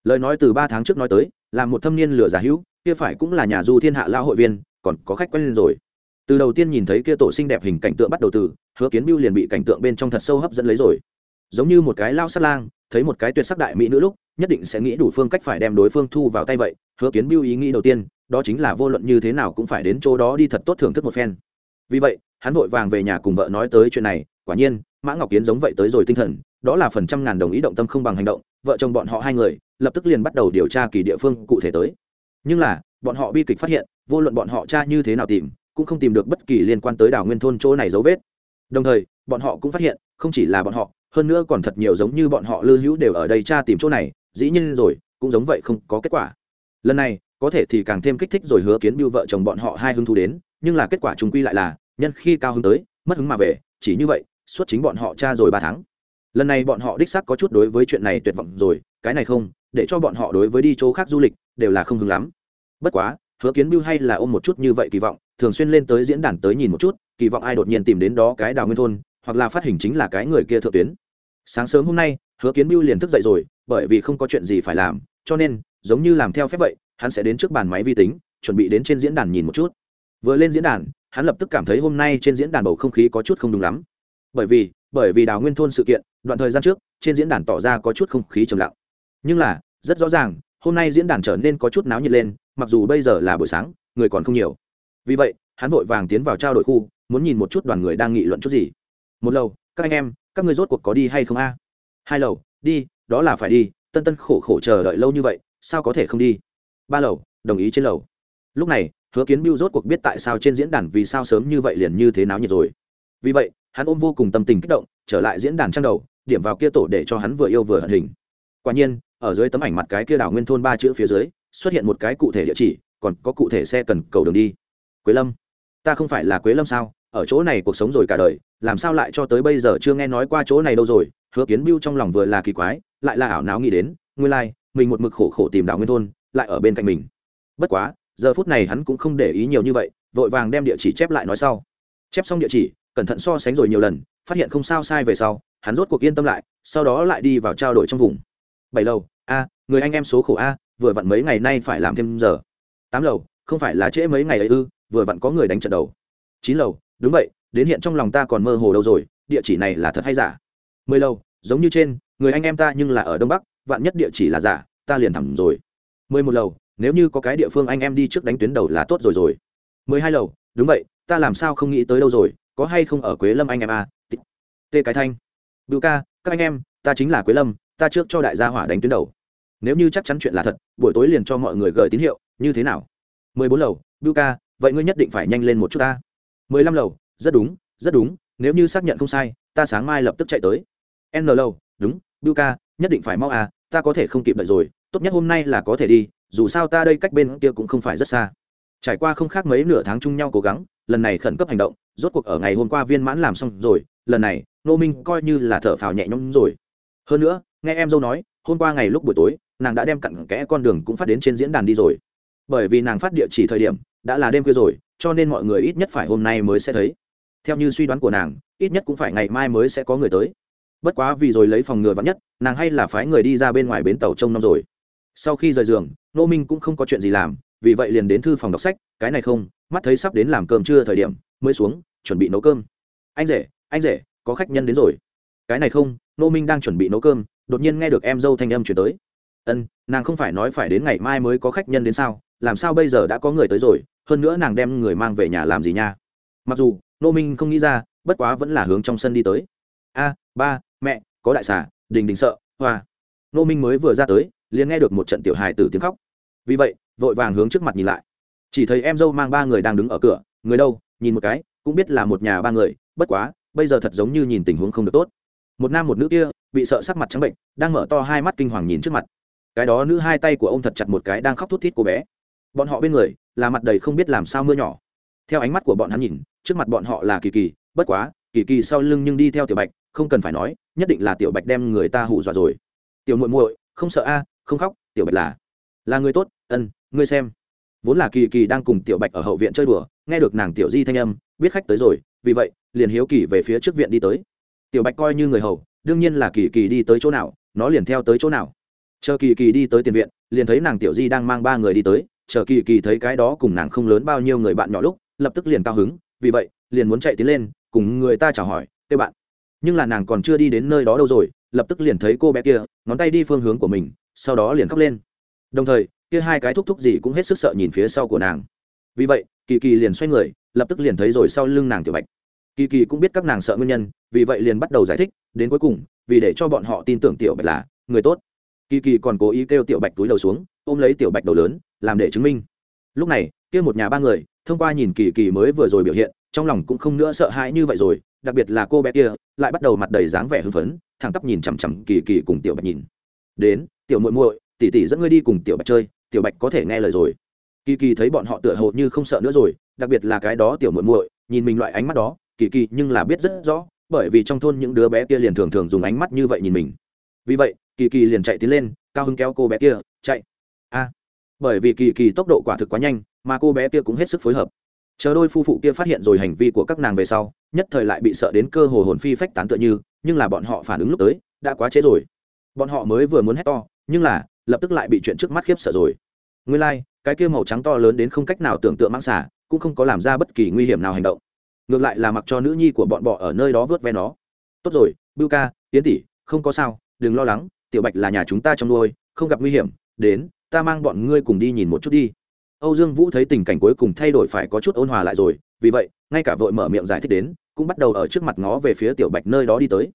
Lời nói từ ba tháng trước nói tới, là một thâm niên lừa giả hữu, kia phải cũng là nhà du thiên hạ lao hội viên, còn có khách quen lên rồi. Từ đầu tiên nhìn thấy kia tổ sinh đẹp hình cảnh tượng bắt đầu từ hứa kiến biêu liền bị cảnh tượng bên trong thật sâu hấp dẫn lấy rồi. Giống như một cái lao sát lang, thấy một cái tuyệt sắc đại mỹ nữ lúc, nhất định sẽ nghĩ đủ phương cách phải đem đối phương thu vào tay vậy. Hứa kiến biêu ý nghĩ đầu tiên, đó chính là vô luận như thế nào cũng phải đến chỗ đó đi thật tốt thưởng thức một phen. Vì vậy, hắn vội vàng về nhà cùng vợ nói tới chuyện này, quả nhiên, mã ngọc kiến giống vậy tới rồi tinh thần, đó là phần trăm ngàn đồng ý động tâm không bằng hành động, vợ chồng bọn họ hai người, lập tức liền bắt đầu điều tra kỳ địa phương cụ thể tới. Nhưng là, bọn họ bi kịch phát hiện, vô luận bọn họ tra như thế nào tìm, cũng không tìm được bất kỳ liên quan tới đảo nguyên thôn chỗ này dấu vết đồng thời, bọn họ cũng phát hiện, không chỉ là bọn họ, hơn nữa còn thật nhiều giống như bọn họ lư hữu đều ở đây tra tìm chỗ này, dĩ nhiên rồi, cũng giống vậy không có kết quả. Lần này, có thể thì càng thêm kích thích rồi hứa kiến biêu vợ chồng bọn họ hai hứng thú đến, nhưng là kết quả chúng quy lại là, nhân khi cao hứng tới, mất hứng mà về, chỉ như vậy, suốt chính bọn họ tra rồi ba tháng. Lần này bọn họ đích xác có chút đối với chuyện này tuyệt vọng rồi, cái này không, để cho bọn họ đối với đi chỗ khác du lịch, đều là không hứng lắm. Bất quá hứa kiến bưu hay là ôm một chút như vậy kỳ vọng, thường xuyên lên tới diễn đàn tới nhìn một chút, kỳ vọng ai đột nhiên tìm đến đó cái đào nguyên thôn, hoặc là phát hình chính là cái người kia thượng tuyến. Sáng sớm hôm nay, hứa kiến bưu liền thức dậy rồi, bởi vì không có chuyện gì phải làm, cho nên, giống như làm theo phép vậy, hắn sẽ đến trước bàn máy vi tính, chuẩn bị đến trên diễn đàn nhìn một chút. Vừa lên diễn đàn, hắn lập tức cảm thấy hôm nay trên diễn đàn bầu không khí có chút không đúng lắm. Bởi vì bởi vì đào nguyên thôn sự kiện, đoạn thời gian trước, trên diễn đàn tỏ ra có chút không khí trầm lặng. Nhưng là, rất rõ ràng, hôm nay diễn đàn trở nên có chút náo nhiệt lên mặc dù bây giờ là buổi sáng, người còn không nhiều. Vì vậy, hắn vội vàng tiến vào trao đổi khu, muốn nhìn một chút đoàn người đang nghị luận chút gì. Một lầu, các anh em, các người rốt cuộc có đi hay không a? Hai lầu, đi, đó là phải đi, tân tân khổ khổ chờ đợi lâu như vậy, sao có thể không đi? Ba lầu, đồng ý trên lầu. Lúc này, hứa kiến biêu rốt cuộc biết tại sao trên diễn đàn vì sao sớm như vậy liền như thế náo nhiệt rồi. Vì vậy, hắn ôm vô cùng tâm tình kích động, trở lại diễn đàn trang đầu, điểm vào kia tổ để cho hắn vừa yêu vừa hận hình. Quả nhiên, ở dưới tấm ảnh mặt cái kia đảo nguyên thôn ba chữ phía dưới xuất hiện một cái cụ thể địa chỉ còn có cụ thể xe cần cầu đường đi. Quế lâm ta không phải là quế lâm sao? Ở chỗ này cuộc sống rồi cả đời làm sao lại cho tới bây giờ chưa nghe nói qua chỗ này đâu rồi? Hứa kiến biêu trong lòng vừa là kỳ quái lại là ảo não nghĩ đến nguyên lai、like, mình một mực khổ khổ tìm đảo nguyên thôn lại ở bên cạnh mình. Bất quá giờ phút này hắn cũng không để ý nhiều như vậy vội vàng đem địa chỉ chép lại nói sau. Chép xong địa chỉ cẩn thận so sánh rồi nhiều lần phát hiện không sao sai về sau hắn rốt cuộc yên tâm lại sau đó lại đi vào trao đổi trong vùng. Bảy lầu a người anh em số khổ a vừa vặn mấy ngày nay phải làm thêm giờ. Tám lầu, không phải là trễ mấy ngày ấy ư, vừa vặn có người đánh trận đầu. Chín lầu, đúng vậy, đến hiện trong lòng ta còn mơ hồ đâu rồi, địa chỉ này là thật hay giả? Mười lầu, giống như trên, người anh em ta nhưng là ở đông bắc, vạn nhất địa chỉ là giả, ta liền thẳng rồi. Mười một lầu, nếu như có cái địa phương anh em đi trước đánh tuyến đầu là tốt rồi rồi. Mười hai lầu, đúng vậy, ta làm sao không nghĩ tới đâu rồi, có hay không ở quế lâm anh em à? tê cái thanh. Bưu ca, các anh em, ta chính là quế lâm, ta trước cho đại gia hỏa đánh tuyến đầu nếu như chắc chắn chuyện là thật, buổi tối liền cho mọi người gửi tín hiệu, như thế nào? Mười bốn lầu bưu ca, vậy ngươi nhất định phải nhanh lên một chút ta. Mười lăm lầu, rất đúng rất đúng, nếu như xác nhận không sai, ta sáng mai lập tức chạy tới. N lầu, đúng bưu ca, nhất định phải mau à ta có thể không kịp đợi rồi, tốt nhất hôm nay là có thể đi, dù sao ta đây cách bên kia cũng không phải rất xa. Trải qua không khác mấy nửa tháng chung nhau cố gắng, lần này khẩn cấp hành động, rốt cuộc ở ngày hôm qua viên mãn làm xong rồi, lần này nô minh coi như là thở phào nhẹ nhõm rồi. Hơn nữa, nghe em dâu nói, hôm qua ngày lúc buổi tối nàng đã đem cặn kẽ con đường cũng phát đến trên diễn đàn đi rồi. Bởi vì nàng phát địa chỉ thời điểm, đã là đêm khuya rồi, cho nên mọi người ít nhất phải hôm nay mới sẽ thấy. Theo như suy đoán của nàng, ít nhất cũng phải ngày mai mới sẽ có người tới. Bất quá vì rồi lấy phòng ngừa vắng nhất, nàng hay là phái người đi ra bên ngoài bến tàu trông năm rồi. Sau khi rời giường nô minh cũng không có chuyện gì làm, vì vậy liền đến thư phòng đọc sách, cái này không, mắt thấy sắp đến làm cơm trưa thời điểm, mới xuống, chuẩn bị nấu cơm. Anh rể anh rể, có khách nhân đến rồi. Cái này không nô minh đang chuẩn bị nấu cơm, đột nhiên nghe được em dâu thanh âm chuyển tới ân, nàng không phải nói phải đến ngày mai mới có khách nhân đến sao? Làm sao bây giờ đã có người tới rồi? Hơn nữa nàng đem người mang về nhà làm gì nha? Mặc dù, nô minh không nghĩ ra, bất quá vẫn là hướng trong sân đi tới. A, ba, mẹ, có đại xà, đình đình sợ, hoa. Nô minh mới vừa ra tới, liền nghe được một trận tiểu hài từ tiếng khóc. Vì vậy, vội vàng hướng trước mặt nhìn lại. Chỉ thấy em dâu mang ba người đang đứng ở cửa, người đâu, nhìn một cái, cũng biết là một nhà ba người, bất quá, bây giờ thật giống như nhìn tình huống không được tốt. Một nam một nữ kia, bị sợ sắc mặt trắng bệnh, đang mở to hai mắt kinh hoàng nhìn trước mặt cái đó nữ hai tay của ông thật chặt một cái đang khóc thút thít cô bé. Bọn họ bên người là mặt đầy không biết làm sao mưa nhỏ. Theo ánh mắt của bọn hắn nhìn, trước mặt bọn họ là kỳ kỳ, bất quá, kỳ kỳ sau lưng nhưng đi theo tiểu bạch, không cần phải nói, nhất định là tiểu bạch đem người ta hù dọa rồi. Tiểu muội muội, không sợ a, không khóc, tiểu bạch là là người tốt, ân, ngươi xem. Vốn là kỳ kỳ đang cùng tiểu bạch ở hậu viện chơi đùa, nghe được nàng tiểu di thanh âm, biết khách tới rồi, vì vậy, liền hiếu kỳ về phía trước viện đi tới. Tiểu bạch coi như người hầu, đương nhiên là kỳ kỳ đi tới chỗ nào, nó liền theo tới chỗ nào chờ kỳ kỳ đi tới tiền viện, liền thấy nàng tiểu di đang mang ba người đi tới. Chờ kỳ kỳ thấy cái đó cùng nàng không lớn bao nhiêu người bạn nhỏ lúc, lập tức liền cao hứng, vì vậy, liền muốn chạy tiến lên, cùng người ta chào hỏi tê bạn. Nhưng là nàng còn chưa đi đến nơi đó đâu rồi, lập tức liền thấy cô bé kia, ngón tay đi phương hướng của mình, sau đó liền khóc lên. Đồng thời, kia hai cái thúc thúc gì cũng hết sức sợ nhìn phía sau của nàng. Vì vậy, kỳ kỳ liền xoay người, lập tức liền thấy rồi sau lưng nàng tiểu bạch. Kỳ kỳ cũng biết các nàng sợ nguyên nhân, vì vậy liền bắt đầu giải thích, đến cuối cùng, vì để cho bọn họ tin tưởng tiểu bạch là người tốt kỳ kỳ còn cố ý kêu tiểu bạch túi đầu xuống, ôm lấy tiểu bạch đầu lớn, làm để chứng minh. Lúc này, kia một nhà ba người, thông qua nhìn kỳ kỳ mới vừa rồi biểu hiện, trong lòng cũng không nữa sợ hãi như vậy rồi, đặc biệt là cô bé kia, lại bắt đầu mặt đầy dáng vẻ hưng phấn, thẳng tắp nhìn chằm chằm kỳ kỳ cùng tiểu bạch nhìn. Đến, tiểu muội muội, tỷ tỷ dẫn ngươi đi cùng tiểu bạch chơi, tiểu bạch có thể nghe lời rồi. Kỳ kỳ thấy bọn họ tựa hồ như không sợ nữa rồi, đặc biệt là cái đó tiểu muội muội, nhìn mình loại ánh mắt đó, kỳ kỳ nhưng là biết rất rõ, bởi vì trong thôn những đứa bé kia liền thường thường dùng ánh mắt như vậy nhìn mình vì vậy kỳ kỳ liền chạy tiến lên cao hứng kéo cô bé kia chạy. A. Bởi vì kỳ kỳ tốc độ quả thực quá nhanh mà cô bé kia cũng hết sức phối hợp. Chờ đôi phu phụ kia phát hiện rồi hành vi của các nàng về sau nhất thời lại bị sợ đến cơ hồ hồn phi phách tán tựa như nhưng là bọn họ phản ứng lúc tới đã quá trễ rồi. Bọn họ mới vừa muốn hét to nhưng là lập tức lại bị chuyện trước mắt khiếp sợ rồi. Nguyên lai、like, cái kia màu trắng to lớn đến không cách nào tưởng tượng mang xả cũng không có làm ra bất kỳ nguy hiểm nào hành động. Ngược lại là mặc cho nữ nhi của bọn bọ ở nơi đó vớt ve nó. Tốt rồi bưu ca tiến tỷ không có sao đừng lo lắng, tiểu bạch là nhà chúng ta trong nuôi, không gặp nguy hiểm, đến, ta mang bọn ngươi cùng đi nhìn một chút đi. Âu dương vũ thấy tình cảnh cuối cùng thay đổi phải có chút ôn hòa lại rồi, vì vậy, ngay cả vội mở miệng giải thích đến, cũng bắt đầu ở trước mặt ngó về phía tiểu bạch nơi đó đi tới.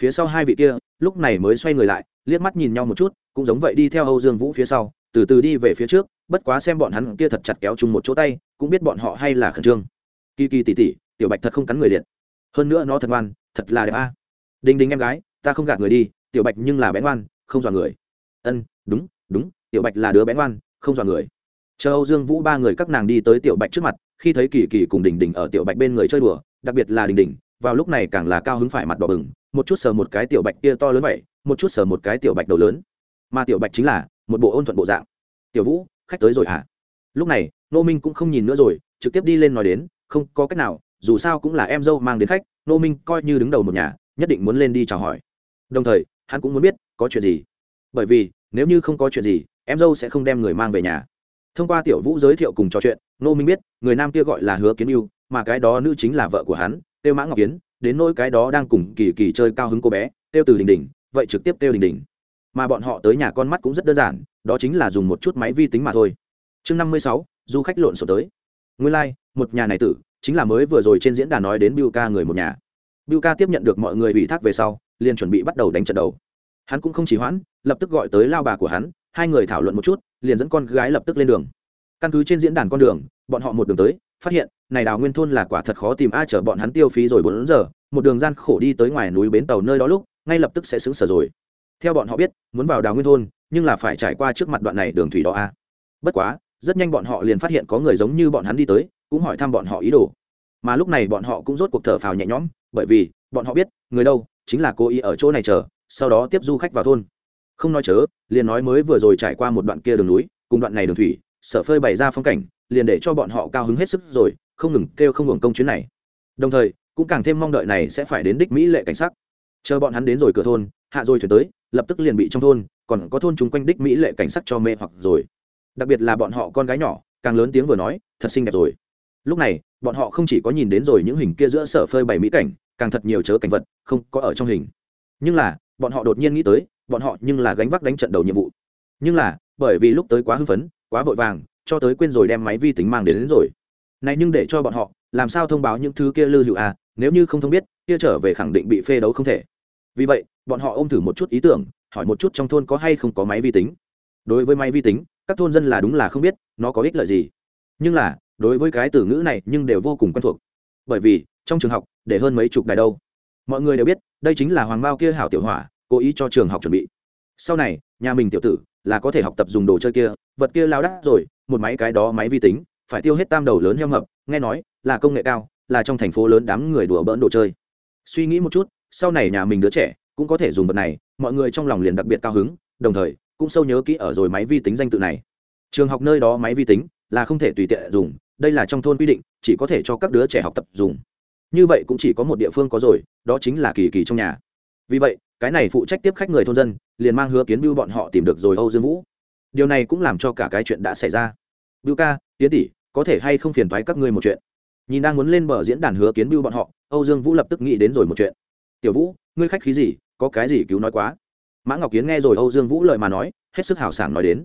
Phía sau hai vị kia, lúc này mới xoay người lại, liếc mắt nhìn nhau một chút, cũng giống vậy đi theo âu dương vũ phía sau, từ từ đi về phía trước, bất quá xem bọn hắn kia thật chặt kéo chung một chỗ tay, cũng biết bọn họ hay là khẩn trương. Kỳ kỳ tỉ tỉ tiểu bạch thật không cắn người liệt hơn nữa nó thật ngoan, thật là đẹp a. À. đình đình em gái, ta không gạt người đi tiểu bạch nhưng là bén ngoan, không dọa người. Ân, đúng đúng, tiểu bạch là đứa bén ngoan, không dọa người. Chờ âu dương vũ ba người các nàng đi tới tiểu bạch trước mặt, khi thấy kỳ kỳ cùng đình đình ở tiểu bạch bên người chơi đùa, đặc biệt là đình đình, vào lúc này càng là cao hứng phải mặt đỏ bừng, một chút sờ một cái tiểu bạch kia to lớn vậy, một chút sờ một cái tiểu bạch đầu lớn. Mà tiểu bạch chính là một bộ ôn thuận bộ dạng. Tiểu vũ, khách tới rồi hả? Lúc này, nô minh cũng không nhìn nữa rồi, trực tiếp đi lên nói đến, không có cách nào, dù sao cũng là em dâu mang đến khách, nô minh coi như đứng đầu một nhà, nhất định muốn lên đi chào hỏi. Đồng thời hắn cũng muốn biết có chuyện gì. Bởi vì nếu như không có chuyện gì em dâu sẽ không đem người mang về nhà. Thông qua tiểu vũ giới thiệu cùng trò chuyện nô minh biết người nam kia gọi là hứa kiến yêu mà cái đó nữ chính là vợ của hắn tiêu mã ngọc kiến đến nỗi cái đó đang cùng kỳ kỳ chơi cao hứng cô bé tiêu từ đình đình vậy trực tiếp tiêu đình đình. Mà bọn họ tới nhà con mắt cũng rất đơn giản đó chính là dùng một chút máy vi tính mà thôi. Chương năm mươi sáu du khách lộn xộn tới. Nguyên lai、like, một nhà này tử chính là mới vừa rồi trên diễn đàn nói đến biu ca người một nhà. Biu ca tiếp nhận được mọi người ủy thác về sau liền chuẩn bị bắt đầu đánh trận đầu hắn cũng không chỉ hoãn, lập tức gọi tới lao bà của hắn, hai người thảo luận một chút, liền dẫn con gái lập tức lên đường. Căn cứ trên diễn đàn con đường, bọn họ một đường tới, phát hiện, này đào nguyên thôn là quả thật khó tìm, ai chở bọn hắn tiêu phí rồi bốn giờ, một đường gian khổ đi tới ngoài núi bến tàu nơi đó lúc, ngay lập tức sẽ xứng sở rồi. Theo bọn họ biết, muốn vào đào nguyên thôn, nhưng là phải trải qua trước mặt đoạn này đường thủy đó a bất quá, rất nhanh bọn họ liền phát hiện có người giống như bọn hắn đi tới, cũng hỏi thăm bọn họ ý đồ. Mà lúc này bọn họ cũng rốt cuộc thở phào nhẹ nhõm, bởi vì, bọn họ biết, người đâu chính là cố ý ở chỗ này chờ, sau đó tiếp du khách vào thôn. Không nói chớ, liền nói mới vừa rồi trải qua một đoạn kia đường núi, cùng đoạn này đường thủy, sở phơi bày ra phong cảnh, liền để cho bọn họ cao hứng hết sức rồi, không ngừng kêu không hưởng công chuyến này. Đồng thời, cũng càng thêm mong đợi này sẽ phải đến đích mỹ lệ cảnh sắc. Chờ bọn hắn đến rồi cửa thôn, hạ rồi thuyền tới, lập tức liền bị trong thôn, còn có thôn chung quanh đích mỹ lệ cảnh sắc cho mê hoặc rồi. Đặc biệt là bọn họ con gái nhỏ, càng lớn tiếng vừa nói, thật xinh đẹp rồi. Lúc này, bọn họ không chỉ có nhìn đến rồi những hình kia giữa sở phơi bày mỹ cảnh càng thật nhiều chớ cảnh vật không có ở trong hình. Nhưng là bọn họ đột nhiên nghĩ tới bọn họ nhưng là gánh vác đánh trận đầu nhiệm vụ. Nhưng là bởi vì lúc tới quá hưng phấn quá vội vàng cho tới quên rồi đem máy vi tính mang đến, đến rồi. Này nhưng để cho bọn họ làm sao thông báo những thứ kia lư hữu à nếu như không thông biết kia trở về khẳng định bị phê đấu không thể. Vì vậy bọn họ ôm thử một chút ý tưởng hỏi một chút trong thôn có hay không có máy vi tính. Đối với máy vi tính các thôn dân là đúng là không biết nó có ích lợi gì. Nhưng là đối với cái từ ngữ này nhưng đều vô cùng quen thuộc. Bởi vì trong trường học để hơn mấy chục đài đâu. Mọi người đều biết, đây chính là hoàng bao kia hảo tiểu hỏa, cố ý cho trường học chuẩn bị. Sau này, nhà mình tiểu tử là có thể học tập dùng đồ chơi kia, vật kia lao đắt rồi, một máy cái đó máy vi tính, phải tiêu hết tam đầu lớn heo mập, nghe nói là công nghệ cao, là trong thành phố lớn đám người đùa bỡn đồ chơi. Suy nghĩ một chút, sau này nhà mình đứa trẻ cũng có thể dùng vật này, mọi người trong lòng liền đặc biệt cao hứng, đồng thời cũng sâu nhớ kỹ ở rồi máy vi tính danh tự này. Trường học nơi đó máy vi tính là không thể tùy tiện dùng, đây là trong thôn quy định, chỉ có thể cho các đứa trẻ học tập dùng như vậy cũng chỉ có một địa phương có rồi, đó chính là kỳ kỳ trong nhà. Vì vậy, cái này phụ trách tiếp khách người thôn dân, liền mang hứa kiến bưu bọn họ tìm được rồi âu dương vũ. Điều này cũng làm cho cả cái chuyện đã xảy ra. Bưu ca tiến tỷ, có thể hay không phiền thoái các ngươi một chuyện? Nhìn đang muốn lên bờ diễn đàn hứa kiến bưu bọn họ, âu dương vũ lập tức nghĩ đến rồi một chuyện. Tiểu vũ, ngươi khách khí gì, có cái gì cứu nói quá? Mã ngọc kiến nghe rồi âu dương vũ lời mà nói, hết sức hào sảng nói đến.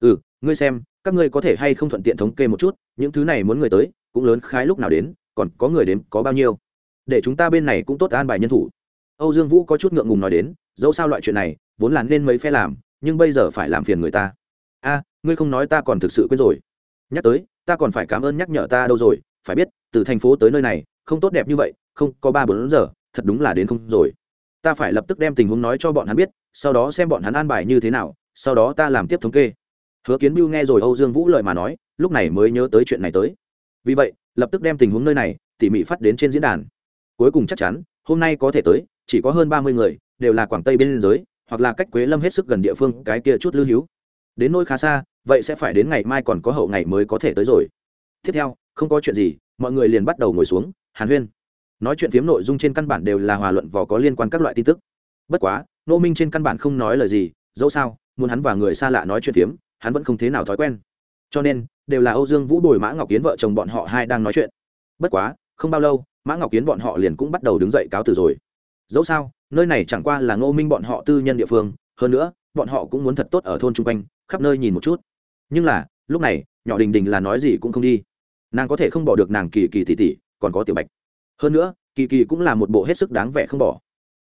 Ừ ngươi xem, các ngươi có thể hay không thuận tiện thống kê một chút, những thứ này muốn người tới, cũng lớn khái lúc nào đến còn có người đến có bao nhiêu? Để chúng ta bên này cũng tốt an bài nhân thủ. Âu dương vũ có chút ngượng ngùng nói đến, dẫu sao loại chuyện này, vốn là nên mấy phe làm, nhưng bây giờ phải làm phiền người ta. A, ngươi không nói ta còn thực sự quên rồi. Nhắc tới, ta còn phải cảm ơn nhắc nhở ta đâu rồi, phải biết, từ thành phố tới nơi này, không tốt đẹp như vậy, không, có ba bốn giờ, thật đúng là đến không rồi. Ta phải lập tức đem tình huống nói cho bọn hắn biết, sau đó xem bọn hắn an bài như thế nào, sau đó ta làm tiếp thống kê. Hứa kiến bưu nghe rồi âu dương vũ lời mà nói, lúc này mới nhớ tới chuyện này tới. Vì vậy lập tức đem tình huống nơi này tỉ mỉ phát đến trên diễn đàn. Cuối cùng chắc chắn, hôm nay có thể tới, chỉ có hơn ba mươi người, đều là quảng tây bên liên giới, hoặc là cách quế lâm hết sức gần địa phương, cái kia chút lưu hữu. Đến nơi khá xa, vậy sẽ phải đến ngày mai còn có hậu ngày mới có thể tới rồi. Tiếp theo, không có chuyện gì, mọi người liền bắt đầu ngồi xuống, hàn huyên. Nói chuyện phiếm nội dung trên căn bản đều là hòa luận vò có liên quan các loại tin tức. Bất quá nô minh trên căn bản không nói lời gì, dẫu sao, muốn hắn và người xa lạ nói chuyện phiếm, hắn vẫn không thế nào thói quen. Cho nên đều là âu dương vũ bồi mã ngọc kiến vợ chồng bọn họ hai đang nói chuyện. Bất quá, không bao lâu, mã ngọc kiến bọn họ liền cũng bắt đầu đứng dậy cáo từ rồi. Dẫu sao, nơi này chẳng qua là ngô minh bọn họ tư nhân địa phương, hơn nữa, bọn họ cũng muốn thật tốt ở thôn chung quanh, khắp nơi nhìn một chút. Nhưng là, lúc này, nhỏ đình đình là nói gì cũng không đi. Nàng có thể không bỏ được nàng kỳ kỳ tỷ tỷ, còn có tiểu bạch. Hơn nữa, kỳ kỳ cũng là một bộ hết sức đáng vẻ không bỏ.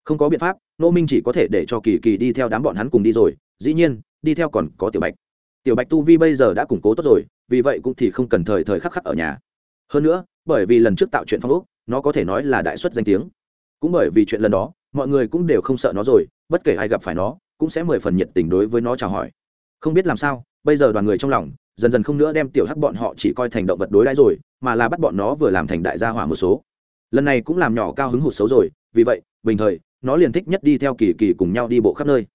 Không có biện pháp nô minh chỉ có thể để cho kỳ kỳ đi theo đám bọn hắn cùng đi rồi. Dĩ nhiên, đi theo còn có tiểu bạch. Tiểu bạch tu vi bây giờ đã củng cố tốt rồi vì vậy cũng thì không cần thời thời khắc khắc ở nhà. Hơn nữa, bởi vì lần trước tạo chuyện phong ốc, nó có thể nói là đại xuất danh tiếng. Cũng bởi vì chuyện lần đó, mọi người cũng đều không sợ nó rồi, bất kể ai gặp phải nó, cũng sẽ mười phần nhiệt tình đối với nó chào hỏi. Không biết làm sao, bây giờ đoàn người trong lòng, dần dần không nữa đem tiểu hắc bọn họ chỉ coi thành động vật đối đãi rồi, mà là bắt bọn nó vừa làm thành đại gia hỏa một số. Lần này cũng làm nhỏ cao hứng hụt xấu rồi, vì vậy, bình thời, nó liền thích nhất đi theo kỳ kỳ cùng nhau đi bộ khắp nơi.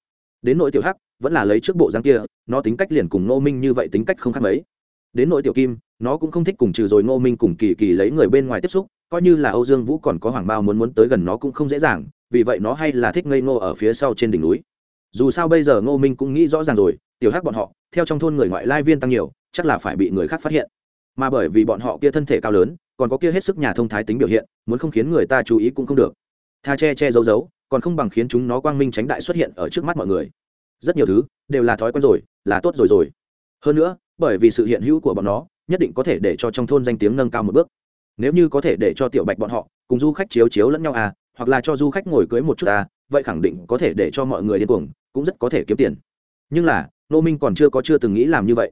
Đến nỗi tiểu hắc, vẫn là lấy trước bộ dáng kia, nó tính cách liền cùng ngô minh như vậy tính cách không khác mấy đến nội tiểu kim, nó cũng không thích cùng trừ rồi ngô minh cùng kỳ kỳ lấy người bên ngoài tiếp xúc, coi như là âu dương vũ còn có hoàng bao muốn muốn tới gần nó cũng không dễ dàng, vì vậy nó hay là thích ngây ngô ở phía sau trên đỉnh núi. Dù sao bây giờ ngô minh cũng nghĩ rõ ràng rồi, tiểu hắc bọn họ, theo trong thôn người ngoại lai viên tăng nhiều, chắc là phải bị người khác phát hiện. Mà bởi vì bọn họ kia thân thể cao lớn, còn có kia hết sức nhà thông thái tính biểu hiện, muốn không khiến người ta chú ý cũng không được. Tha che che giấu giấu, còn không bằng khiến chúng nó quang minh tránh đại xuất hiện ở trước mắt mọi người. Rất nhiều thứ đều là thói quen rồi, là tốt rồi rồi. Hơn nữa bởi vì sự hiện hữu của bọn nó, nhất định có thể để cho trong thôn danh tiếng nâng cao một bước. Nếu như có thể để cho tiểu bạch bọn họ cùng du khách chiếu chiếu lẫn nhau à hoặc là cho du khách ngồi cưới một chút à vậy khẳng định có thể để cho mọi người điên cuồng, cũng rất có thể kiếm tiền. Nhưng là nô minh còn chưa có chưa từng nghĩ làm như vậy.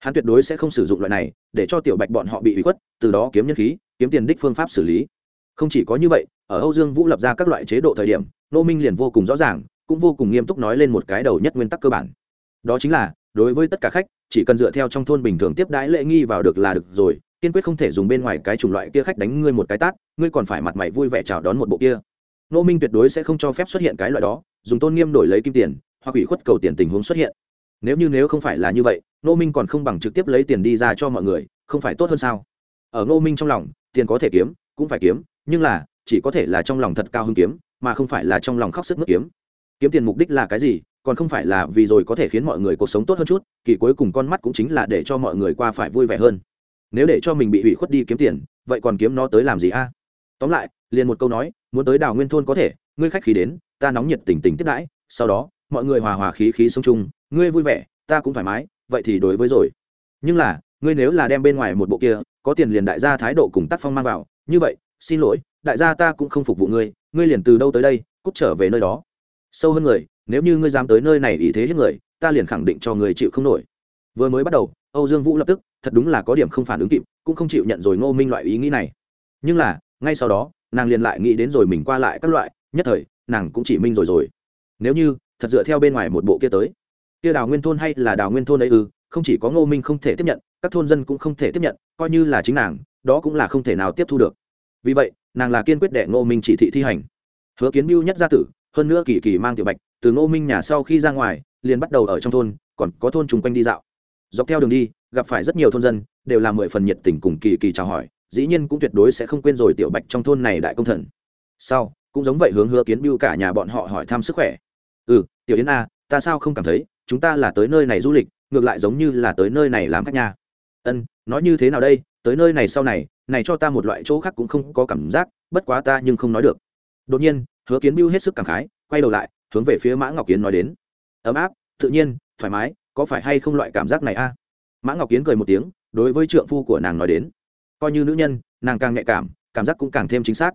Hắn tuyệt đối sẽ không sử dụng loại này để cho tiểu bạch bọn họ bị ủy khuất, từ đó kiếm nhân khí, kiếm tiền đích phương pháp xử lý. Không chỉ có như vậy, ở âu dương vũ lập ra các loại chế độ thời điểm nô minh liền vô cùng rõ ràng, cũng vô cùng nghiêm túc nói lên một cái đầu nhất nguyên tắc cơ bản. Đó chính là, đối với tất cả khách chỉ cần dựa theo trong thôn bình thường tiếp đãi lễ nghi vào được là được rồi, kiên quyết không thể dùng bên ngoài cái chủng loại kia khách đánh ngươi một cái tát, ngươi còn phải mặt mày vui vẻ chào đón một bộ kia. Nô minh tuyệt đối sẽ không cho phép xuất hiện cái loại đó, dùng tôn nghiêm đổi lấy kim tiền, hoặc ủy khuất cầu tiền tình huống xuất hiện. Nếu như nếu không phải là như vậy, nô minh còn không bằng trực tiếp lấy tiền đi ra cho mọi người, không phải tốt hơn sao? Ở ngô minh trong lòng, tiền có thể kiếm, cũng phải kiếm, nhưng là, chỉ có thể là trong lòng thật cao hơn kiếm, mà không phải là trong lòng khóc sức mất kiếm. Kiếm tiền mục đích là cái gì? Còn không phải là vì rồi có thể khiến mọi người cuộc sống tốt hơn chút, kỳ cuối cùng con mắt cũng chính là để cho mọi người qua phải vui vẻ hơn. Nếu để cho mình bị hủy khuất đi kiếm tiền, vậy còn kiếm nó tới làm gì a? Tóm lại, liền một câu nói, muốn tới đào nguyên thôn có thể, ngươi khách khí đến, ta nóng nhiệt tình tình tiếp đãi, sau đó, mọi người hòa hòa khí khí sống chung, ngươi vui vẻ, ta cũng thoải mái, vậy thì đối với rồi. Nhưng là, ngươi nếu là đem bên ngoài một bộ kia, có tiền liền đại gia thái độ cùng tác phong mang vào, như vậy, xin lỗi, đại gia ta cũng không phục vụ ngươi ngươi liền từ đâu tới đây, cút trở về nơi đó. Sâu hơn người nếu như ngươi dám tới nơi này ý thế hết người, ta liền khẳng định cho người chịu không nổi. Vừa mới bắt đầu, âu dương vũ lập tức, thật đúng là có điểm không phản ứng kịp, cũng không chịu nhận rồi ngô minh loại ý nghĩ này. Nhưng là, ngay sau đó, nàng liền lại nghĩ đến rồi mình qua lại các loại, nhất thời, nàng cũng chỉ minh rồi rồi. Nếu như, thật dựa theo bên ngoài một bộ kia tới. Kia đào nguyên thôn hay là đào nguyên thôn ấy ư, không chỉ có ngô minh không thể tiếp nhận, các thôn dân cũng không thể tiếp nhận, coi như là chính nàng, đó cũng là không thể nào tiếp thu được. Vì vậy, nàng là kiên quyết đệ ngô minh chỉ thị thi hành. Hứa kiến mưu nhất gia tử hơn nữa kỳ kỳ mang tiểu bạch từ ngô minh nhà sau khi ra ngoài liền bắt đầu ở trong thôn còn có thôn chung quanh đi dạo dọc theo đường đi gặp phải rất nhiều thôn dân đều là mười phần nhiệt tình cùng kỳ kỳ chào hỏi dĩ nhiên cũng tuyệt đối sẽ không quên rồi tiểu bạch trong thôn này đại công thần sau cũng giống vậy hướng hứa kiến mưu cả nhà bọn họ hỏi thăm sức khỏe ừ tiểu yến a ta sao không cảm thấy chúng ta là tới nơi này du lịch ngược lại giống như là tới nơi này làm khách nhà ân nói như thế nào đây tới nơi này sau này này cho ta một loại chỗ khác cũng không có cảm giác bất quá ta nhưng không nói được đột nhiên hứa kiến bưu hết sức cảm khái, quay đầu lại, hướng về phía mã ngọc kiến nói đến. Ấm áp, tự nhiên, thoải mái, có phải hay không loại cảm giác này a? À? Mã ngọc kiến cười một tiếng, đối với trượng phu của nàng nói đến. Coi như nữ nhân, nàng càng nhạy cảm cảm giác cũng càng thêm chính xác.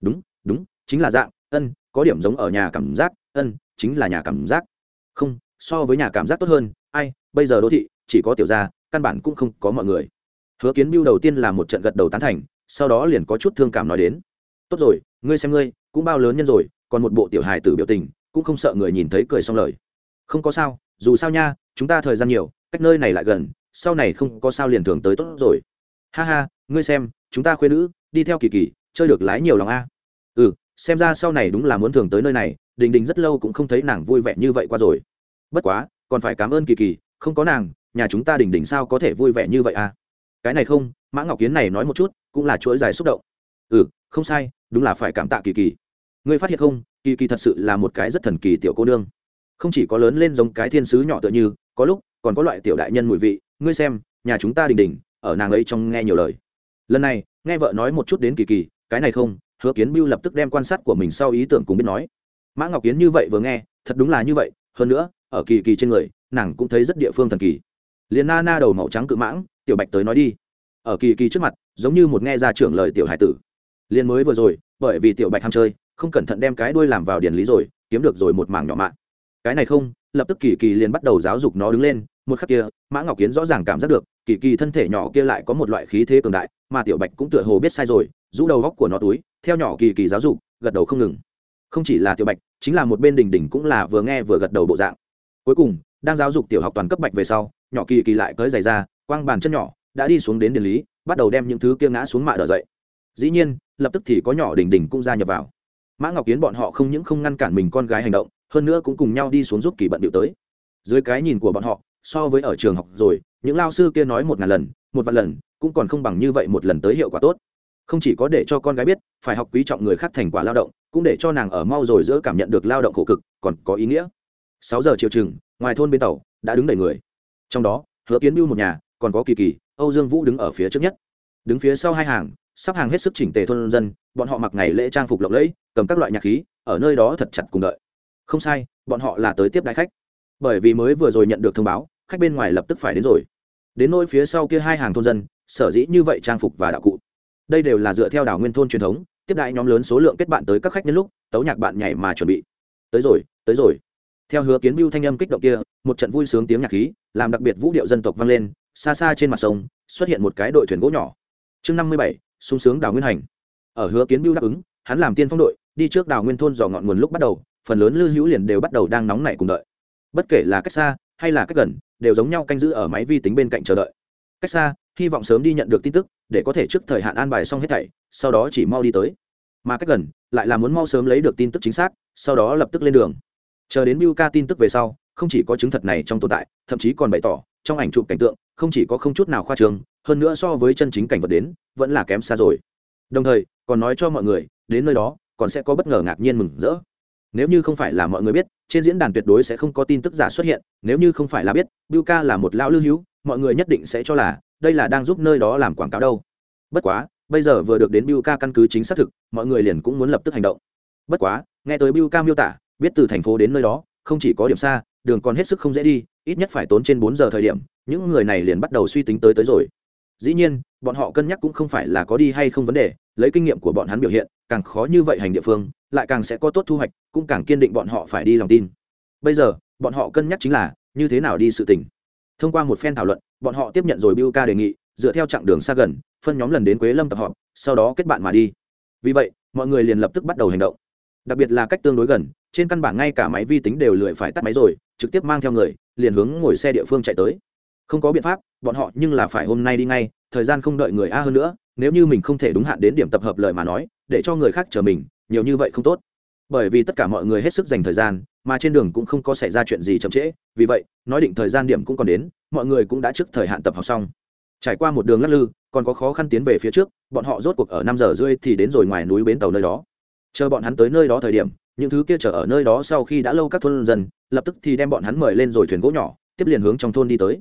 Đúng đúng, chính là dạng, ân, có điểm giống ở nhà cảm giác, ân, chính là nhà cảm giác. Không, so với nhà cảm giác tốt hơn, ai, bây giờ đô thị, chỉ có tiểu gia, căn bản cũng không có mọi người. Hứa kiến biêu đầu tiên là một trận gật đầu tán thành, sau đó liền có chút thương cảm nói đến. Tốt rồi, ngươi xem ngươi cũng bao lớn nhân rồi, còn một bộ tiểu hài tử biểu tình, cũng không sợ người nhìn thấy cười xong lời. Không có sao, dù sao nha, chúng ta thời gian nhiều, cách nơi này lại gần, sau này không có sao liền thường tới tốt rồi. Ha ha, ngươi xem, chúng ta khuyên nữ, đi theo kỳ kỳ, chơi được lái nhiều lòng a. Ừ xem ra sau này đúng là muốn thường tới nơi này, đình đình rất lâu cũng không thấy nàng vui vẻ như vậy qua rồi. Bất quá, còn phải cảm ơn kỳ kỳ, không có nàng, nhà chúng ta đình đình sao có thể vui vẻ như vậy à cái này không, mã ngọc kiến này nói một chút, cũng là chuỗi dài xúc động. Ừ không sai đúng là phải cảm tạ kỳ kỳ. Ngươi phát hiện không? Kỳ kỳ thật sự là một cái rất thần kỳ tiểu cô nương. Không chỉ có lớn lên giống cái thiên sứ nhỏ tựa như, có lúc còn có loại tiểu đại nhân mùi vị. Ngươi xem, nhà chúng ta đình đình, ở nàng ấy trong nghe nhiều lời. Lần này, nghe vợ nói một chút đến kỳ kỳ, cái này không, hứa kiến biêu lập tức đem quan sát của mình sau ý tưởng cùng biết nói. Mã ngọc kiến như vậy vừa nghe, thật đúng là như vậy. Hơn nữa, ở kỳ kỳ trên người, nàng cũng thấy rất địa phương thần kỳ. Liền na na đầu màu trắng cự mãng, tiểu bạch tới nói đi. Ở kỳ kỳ trước mặt, giống như một nghe ra trưởng lời tiểu hải tử liền mới vừa rồi, bởi vì tiểu bạch ham chơi, không cẩn thận đem cái đuôi làm vào điển lý rồi, kiếm được rồi một mảng nhỏ mạng. Cái này không, lập tức kỳ kỳ liền bắt đầu giáo dục nó đứng lên, một khắc kia, mã ngọc kiến rõ ràng cảm giác được, kỳ kỳ thân thể nhỏ kia lại có một loại khí thế cường đại, mà tiểu bạch cũng tựa hồ biết sai rồi, rũ đầu góc của nó túi, theo nhỏ kỳ kỳ giáo dục, gật đầu không ngừng. Không chỉ là tiểu bạch, chính là một bên đình đình cũng là vừa nghe vừa gật đầu bộ dạng. Cuối cùng, đang giáo dục tiểu học toàn cấp bạch về sau, nhỏ kỳ kỳ lại cởi giày ra, quang bàn chân nhỏ, đã đi xuống đến điển lý, bắt đầu đem những thứ kia ngã xuống mạ đỡ dậy. Dĩ nhiên lập tức thì có nhỏ đình đình cũng ra nhập vào. Mã ngọc kiến bọn họ không những không ngăn cản mình con gái hành động, hơn nữa cũng cùng nhau đi xuống giúp kỳ bận điệu tới. Dưới cái nhìn của bọn họ, so với ở trường học rồi, những lao sư kia nói một ngàn lần, một vạn lần, cũng còn không bằng như vậy một lần tới hiệu quả tốt. Không chỉ có để cho con gái biết, phải học quý trọng người khác thành quả lao động, cũng để cho nàng ở mau rồi giữa cảm nhận được lao động khổ cực, còn có ý nghĩa. Sáu giờ chiều chừng, ngoài thôn bên tàu, đã đứng đầy người. Trong đó, hứa kiến mưu một nhà, còn có kỳ kỳ, âu dương vũ đứng ở phía trước nhất. Đứng phía sau hai hàng sắp hàng hết sức chỉnh tề thôn dân, bọn họ mặc ngày lễ trang phục lộng lẫy, cầm các loại nhạc khí, ở nơi đó thật chặt cùng đợi. Không sai, bọn họ là tới tiếp đại khách. Bởi vì mới vừa rồi nhận được thông báo, khách bên ngoài lập tức phải đến rồi. Đến nỗi phía sau kia hai hàng thôn dân, sở dĩ như vậy trang phục và đạo cụ. Đây đều là dựa theo đảo nguyên thôn truyền thống, tiếp đại nhóm lớn số lượng kết bạn tới các khách nhân lúc, tấu nhạc bạn nhảy mà chuẩn bị. Tới rồi tới rồi. Theo hứa kiến bưu thanh âm kích động kia, một trận vui sướng tiếng nhạc khí, làm đặc biệt vũ điệu dân tộc vang lên, xa xa trên mặt sông, xuất hiện một cái đội thuyền gỗ nhỏ. Chương năm mươi bảy sung sướng đào nguyên hành. Ở hứa kiến bưu đáp ứng, hắn làm tiên phong đội, đi trước đào nguyên thôn dò ngọn nguồn lúc bắt đầu, phần lớn lư hữu liền đều bắt đầu đang nóng nảy cùng đợi. Bất kể là cách xa, hay là cách gần, đều giống nhau canh giữ ở máy vi tính bên cạnh chờ đợi. Cách xa, hy vọng sớm đi nhận được tin tức, để có thể trước thời hạn an bài xong hết thảy, sau đó chỉ mau đi tới. Mà cách gần, lại là muốn mau sớm lấy được tin tức chính xác, sau đó lập tức lên đường. Chờ đến Biu ca tin tức về sau, không chỉ có chứng thật này trong tồn tại, thậm chí còn bày tỏ, trong ảnh chụp cảnh tượng không chỉ có không chút nào khoa trương, hơn nữa so với chân chính cảnh vật đến, vẫn là kém xa rồi. Đồng thời, còn nói cho mọi người, đến nơi đó, còn sẽ có bất ngờ ngạc nhiên mừng rỡ. Nếu như không phải là mọi người biết, trên diễn đàn tuyệt đối sẽ không có tin tức giả xuất hiện, nếu như không phải là biết Biu ca là một lão lưu hữu, mọi người nhất định sẽ cho là, đây là đang giúp nơi đó làm quảng cáo đâu. Bất quá, bây giờ vừa được đến Biu ca căn cứ chính xác thực, mọi người liền cũng muốn lập tức hành động. Bất quá, nghe tới Biu ca miêu tả, biết từ thành phố đến nơi đó, không chỉ có điểm xa, đường còn hết sức không dễ đi, ít nhất phải tốn trên bốn giờ thời điểm những người này liền bắt đầu suy tính tới tới rồi. Dĩ nhiên, bọn họ cân nhắc cũng không phải là có đi hay không vấn đề, lấy kinh nghiệm của bọn hắn biểu hiện, càng khó như vậy hành địa phương, lại càng sẽ có tốt thu hoạch, cũng càng kiên định bọn họ phải đi lòng tin. Bây giờ, bọn họ cân nhắc chính là, như thế nào đi sự tình. Thông qua một phen thảo luận, bọn họ tiếp nhận rồi biu ca đề nghị, dựa theo chặng đường xa gần, phân nhóm lần đến quế lâm tập họp, sau đó kết bạn mà đi. Vì vậy, mọi người liền lập tức bắt đầu hành động. Đặc biệt là cách tương đối gần, trên căn bản ngay cả máy vi tính đều lười phải tắt máy rồi, trực tiếp mang theo người, liền hướng ngồi xe địa phương chạy tới không có biện pháp, bọn họ nhưng là phải hôm nay đi ngay, thời gian không đợi người a hơn nữa, nếu như mình không thể đúng hạn đến điểm tập hợp lời mà nói, để cho người khác chờ mình, nhiều như vậy không tốt. Bởi vì tất cả mọi người hết sức dành thời gian, mà trên đường cũng không có xảy ra chuyện gì chậm trễ, vì vậy, nói định thời gian điểm cũng còn đến, mọi người cũng đã trước thời hạn tập học xong. Trải qua một đường lắc lư, còn có khó khăn tiến về phía trước, bọn họ rốt cuộc ở năm giờ rưỡi thì đến rồi ngoài núi bến tàu nơi đó. Chờ bọn hắn tới nơi đó thời điểm, những thứ kia chờ ở nơi đó sau khi đã lâu các thôn dân, lập tức thì đem bọn hắn mời lên rồi thuyền gỗ nhỏ, tiếp liền hướng trong thôn đi tới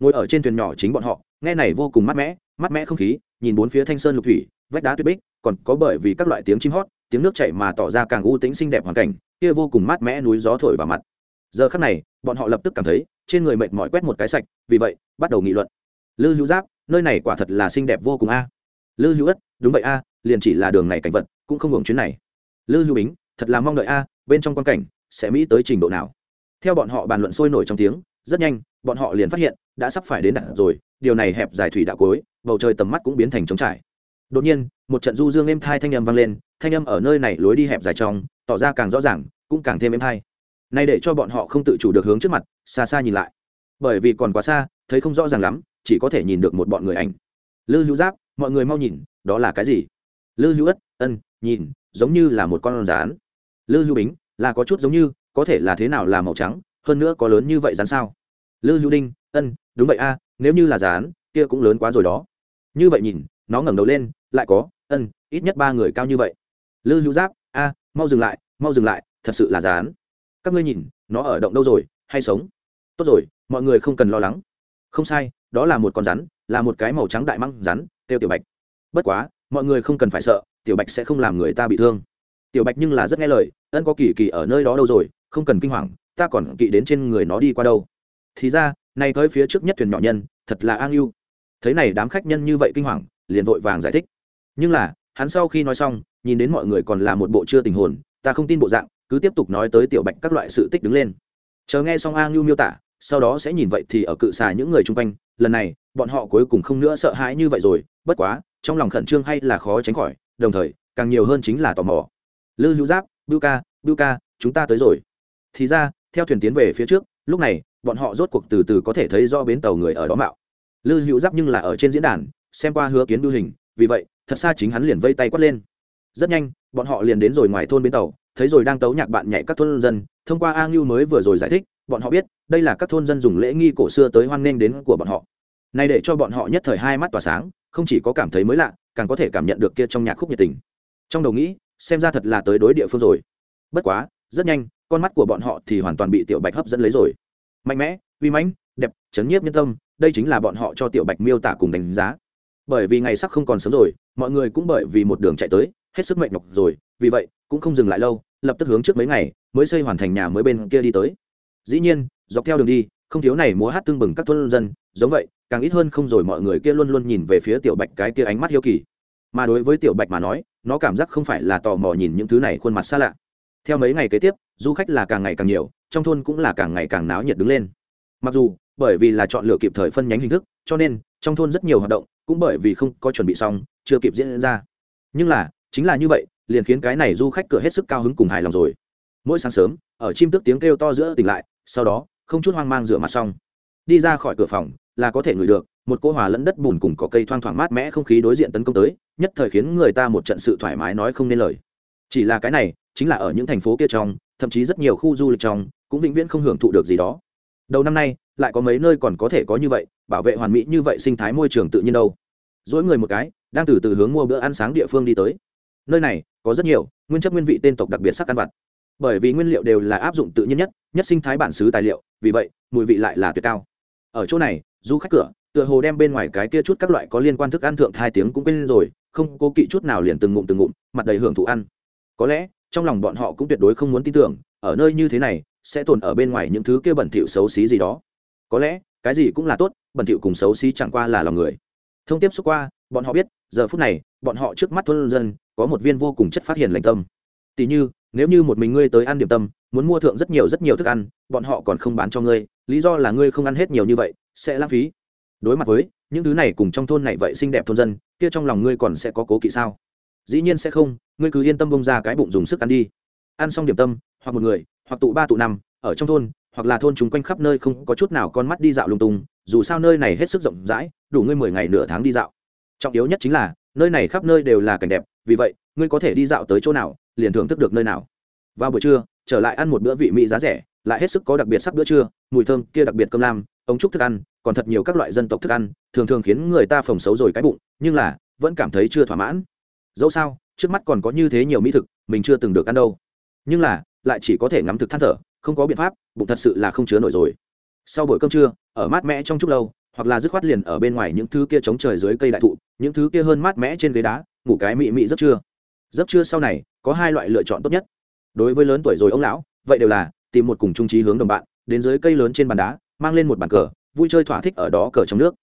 ngồi ở trên thuyền nhỏ chính bọn họ, nghe này vô cùng mát mẻ mát mẻ không khí, nhìn bốn phía thanh sơn lục thủy, vách đá tuyết bích, còn có bởi vì các loại tiếng chim hót, tiếng nước chảy mà tỏ ra càng u tính xinh đẹp hoàn cảnh, kia vô cùng mát mẻ núi gió thổi vào mặt. Giờ khắc này, bọn họ lập tức cảm thấy, trên người mệt mỏi quét một cái sạch, vì vậy, bắt đầu nghị luận. Lư hữu giáp, nơi này quả thật là xinh đẹp vô cùng a. Lư hữu ất, đúng vậy a, liền chỉ là đường này cảnh vật, cũng không hưởng chuyến này. Lư hữu bính, thật là mong đợi a, bên trong quan cảnh, sẽ mỹ tới trình độ nào? Theo bọn họ bàn luận sôi nổi trong tiếng, rất nhanh, bọn họ liền phát hiện đã sắp phải đến đặt rồi, điều này hẹp dài thủy đạo cối, bầu trời tầm mắt cũng biến thành trống trải. Đột nhiên, một trận du dương êm thai thanh âm vang lên, thanh âm ở nơi này lối đi hẹp dài trong, tỏ ra càng rõ ràng, cũng càng thêm êm thai. Này để cho bọn họ không tự chủ được hướng trước mặt, xa xa nhìn lại. Bởi vì còn quá xa, thấy không rõ ràng lắm, chỉ có thể nhìn được một bọn người ảnh. Lư hữu giáp, mọi người mau nhìn, đó là cái gì? Lư hữu ất, ân, nhìn, giống như là một con rán lư hữu bính, là có chút giống như, có thể là thế nào là màu trắng, hơn nữa có lớn như vậy rán sao? Lư hữu đinh ân, đúng vậy a, nếu như là rán kia cũng lớn quá rồi đó. Như vậy nhìn, nó ngẩng đầu lên, lại có, ân, ít nhất ba người cao như vậy. Lư hữu giáp, a, mau dừng lại, mau dừng lại, thật sự là rán các ngươi nhìn, nó ở động đâu rồi, hay sống? Tốt rồi, mọi người không cần lo lắng. Không sai, đó là một con rắn, là một cái màu trắng đại măng rắn têu tiểu bạch. Bất quá, mọi người không cần phải sợ, tiểu bạch sẽ không làm người ta bị thương. Tiểu bạch nhưng là rất nghe lời, ân có kỳ kỳ ở nơi đó đâu rồi, không cần kinh hoàng, ta còn kỵ đến trên người nó đi qua đâu. Thì ra nay tới phía trước nhất thuyền nhỏ nhân, thật là an ưu. Thấy này đám khách nhân như vậy kinh hoàng, liền vội vàng giải thích. Nhưng là, hắn sau khi nói xong, nhìn đến mọi người còn là một bộ chưa tình hồn, ta không tin bộ dạng, cứ tiếp tục nói tới tiểu bạch các loại sự tích đứng lên. Chờ nghe xong a ngưu miêu tả, sau đó sẽ nhìn vậy thì ở cự xà những người chung quanh, lần này, bọn họ cuối cùng không nữa sợ hãi như vậy rồi, bất quá, trong lòng khẩn trương hay là khó tránh khỏi, đồng thời, càng nhiều hơn chính là tò mò. Lư hữu giáp, bưu ca bưu ca, chúng ta tới rồi. Thì ra, theo thuyền tiến về phía trước, lúc này bọn họ rốt cuộc từ từ có thể thấy do bến tàu người ở đó mạo. Lư hữu giáp nhưng là ở trên diễn đàn, xem qua hứa kiến đu hình, vì vậy, thật xa chính hắn liền vây tay quát lên. Rất nhanh, bọn họ liền đến rồi ngoài thôn bến tàu, thấy rồi đang tấu nhạc bạn nhảy các thôn dân, thông qua a ngưu mới vừa rồi giải thích, bọn họ biết, đây là các thôn dân dùng lễ nghi cổ xưa tới hoan nghênh đến của bọn họ. Này để cho bọn họ nhất thời hai mắt tỏa sáng, không chỉ có cảm thấy mới lạ, càng có thể cảm nhận được kia trong nhạc khúc nhiệt tình. Trong đầu nghĩ, xem ra thật là tới đối địa phương rồi. Bất quá, rất nhanh, con mắt của bọn họ thì hoàn toàn bị tiểu bạch hấp dẫn lấy rồi mạnh mẽ, uy mãnh, đẹp, chấn nhiếp nhân tâm, đây chính là bọn họ cho tiểu bạch miêu tả cùng đánh giá. Bởi vì ngày sắc không còn sớm rồi, mọi người cũng bởi vì một đường chạy tới, hết sức mệt nhọc rồi, vì vậy, cũng không dừng lại lâu, lập tức hướng trước mấy ngày, mới xây hoàn thành nhà mới bên kia đi tới. Dĩ nhiên, dọc theo đường đi, không thiếu này múa hát tương bừng các thôn dân, giống vậy, càng ít hơn không rồi mọi người kia luôn luôn nhìn về phía tiểu bạch cái kia ánh mắt hiếu kỳ. Mà đối với tiểu bạch mà nói, nó cảm giác không phải là tò mò nhìn những thứ này khuôn mặt xa lạ. Theo mấy ngày kế tiếp, du khách là càng ngày càng nhiều trong thôn cũng là càng ngày càng náo nhiệt đứng lên. Mặc dù, bởi vì là chọn lựa kịp thời phân nhánh hình thức, cho nên, trong thôn rất nhiều hoạt động cũng bởi vì không có chuẩn bị xong, chưa kịp diễn ra. Nhưng là, chính là như vậy, liền khiến cái này du khách cửa hết sức cao hứng cùng hài lòng rồi. Mỗi sáng sớm, ở chim tức tiếng kêu to giữa tỉnh lại, sau đó, không chút hoang mang rửa mặt xong. Đi ra khỏi cửa phòng, là có thể ngửi được, một cô hòa lẫn đất bùn cùng có cây thoang thoảng mát mẽ không khí đối diện tấn công tới, nhất thời khiến người ta một trận sự thoải mái nói không nên lời. Chỉ là cái này, chính là ở những thành phố kia trong thậm chí rất nhiều khu du lịch trong cũng vĩnh viễn không hưởng thụ được gì đó. Đầu năm nay, lại có mấy nơi còn có thể có như vậy, bảo vệ hoàn mỹ như vậy sinh thái môi trường tự nhiên đâu. Dỗi người một cái, đang từ từ hướng mua bữa ăn sáng địa phương đi tới. Nơi này, có rất nhiều nguyên chất nguyên vị tên tộc đặc biệt sắc ăn vặt. Bởi vì nguyên liệu đều là áp dụng tự nhiên nhất nhất sinh thái bản xứ tài liệu, vì vậy, mùi vị lại là tuyệt cao. Ở chỗ này, du khách cửa, tựa hồ đem bên ngoài cái kia chút các loại có liên quan thức ăn thượng hai tiếng cũng quên rồi, không cố kỵ chút nào liền từng ngụm từng ngụm, mặt đầy hưởng thụ ăn. Có lẽ trong lòng bọn họ cũng tuyệt đối không muốn tin tưởng, ở nơi như thế này, sẽ tồn ở bên ngoài những thứ kia bẩn thỉu xấu xí gì đó. Có lẽ, cái gì cũng là tốt, bẩn thỉu cùng xấu xí chẳng qua là lòng người. Thông tiếp xúc qua, bọn họ biết, giờ phút này, bọn họ trước mắt thôn dân, có một viên vô cùng chất phát hiện lành tâm. Tỉ như, nếu như một mình ngươi tới ăn điểm tâm, muốn mua thượng rất nhiều rất nhiều thức ăn, bọn họ còn không bán cho ngươi, lý do là ngươi không ăn hết nhiều như vậy, sẽ lãng phí. Đối mặt với, những thứ này cùng trong thôn này vậy xinh đẹp thôn dân, kia trong lòng ngươi còn sẽ có cố kỵ sao? Dĩ nhiên sẽ không ngươi cứ yên tâm bông ra cái bụng dùng sức ăn đi. Ăn xong điểm tâm, hoặc một người, hoặc tụ ba tụ năm, ở trong thôn, hoặc là thôn chúng quanh khắp nơi không có chút nào con mắt đi dạo lung tung, dù sao nơi này hết sức rộng rãi, đủ ngươi mười ngày nửa tháng đi dạo. Trọng yếu nhất chính là, nơi này khắp nơi đều là cảnh đẹp, vì vậy, ngươi có thể đi dạo tới chỗ nào, liền thưởng thức được nơi nào. Vào buổi trưa, trở lại ăn một bữa vị mỹ giá rẻ, lại hết sức có đặc biệt sắc bữa trưa, mùi thơm kia đặc biệt cơm lam, ống trúc thức ăn, còn thật nhiều các loại dân tộc thức ăn, thường thường khiến người ta phồng xấu rồi cái bụng, nhưng là, vẫn cảm thấy chưa thỏa mãn. Dẫu sao trước mắt còn có như thế nhiều mỹ thực, mình chưa từng được ăn đâu. Nhưng là, lại chỉ có thể ngắm thực than thở, không có biện pháp, bụng thật sự là không chứa nổi rồi. Sau buổi cơm trưa, ở mát mẽ trong chút lâu, hoặc là dứt khoát liền ở bên ngoài những thứ kia chống trời dưới cây đại thụ, những thứ kia hơn mát mẽ trên ghế đá, ngủ cái mị mị giấc trưa. Giấc trưa sau này, có hai loại lựa chọn tốt nhất. Đối với lớn tuổi rồi ông lão, vậy đều là tìm một cùng trung trí hướng đồng bạn, đến dưới cây lớn trên bàn đá, mang lên một bàn cờ, vui chơi thỏa thích ở đó cờ trong nước.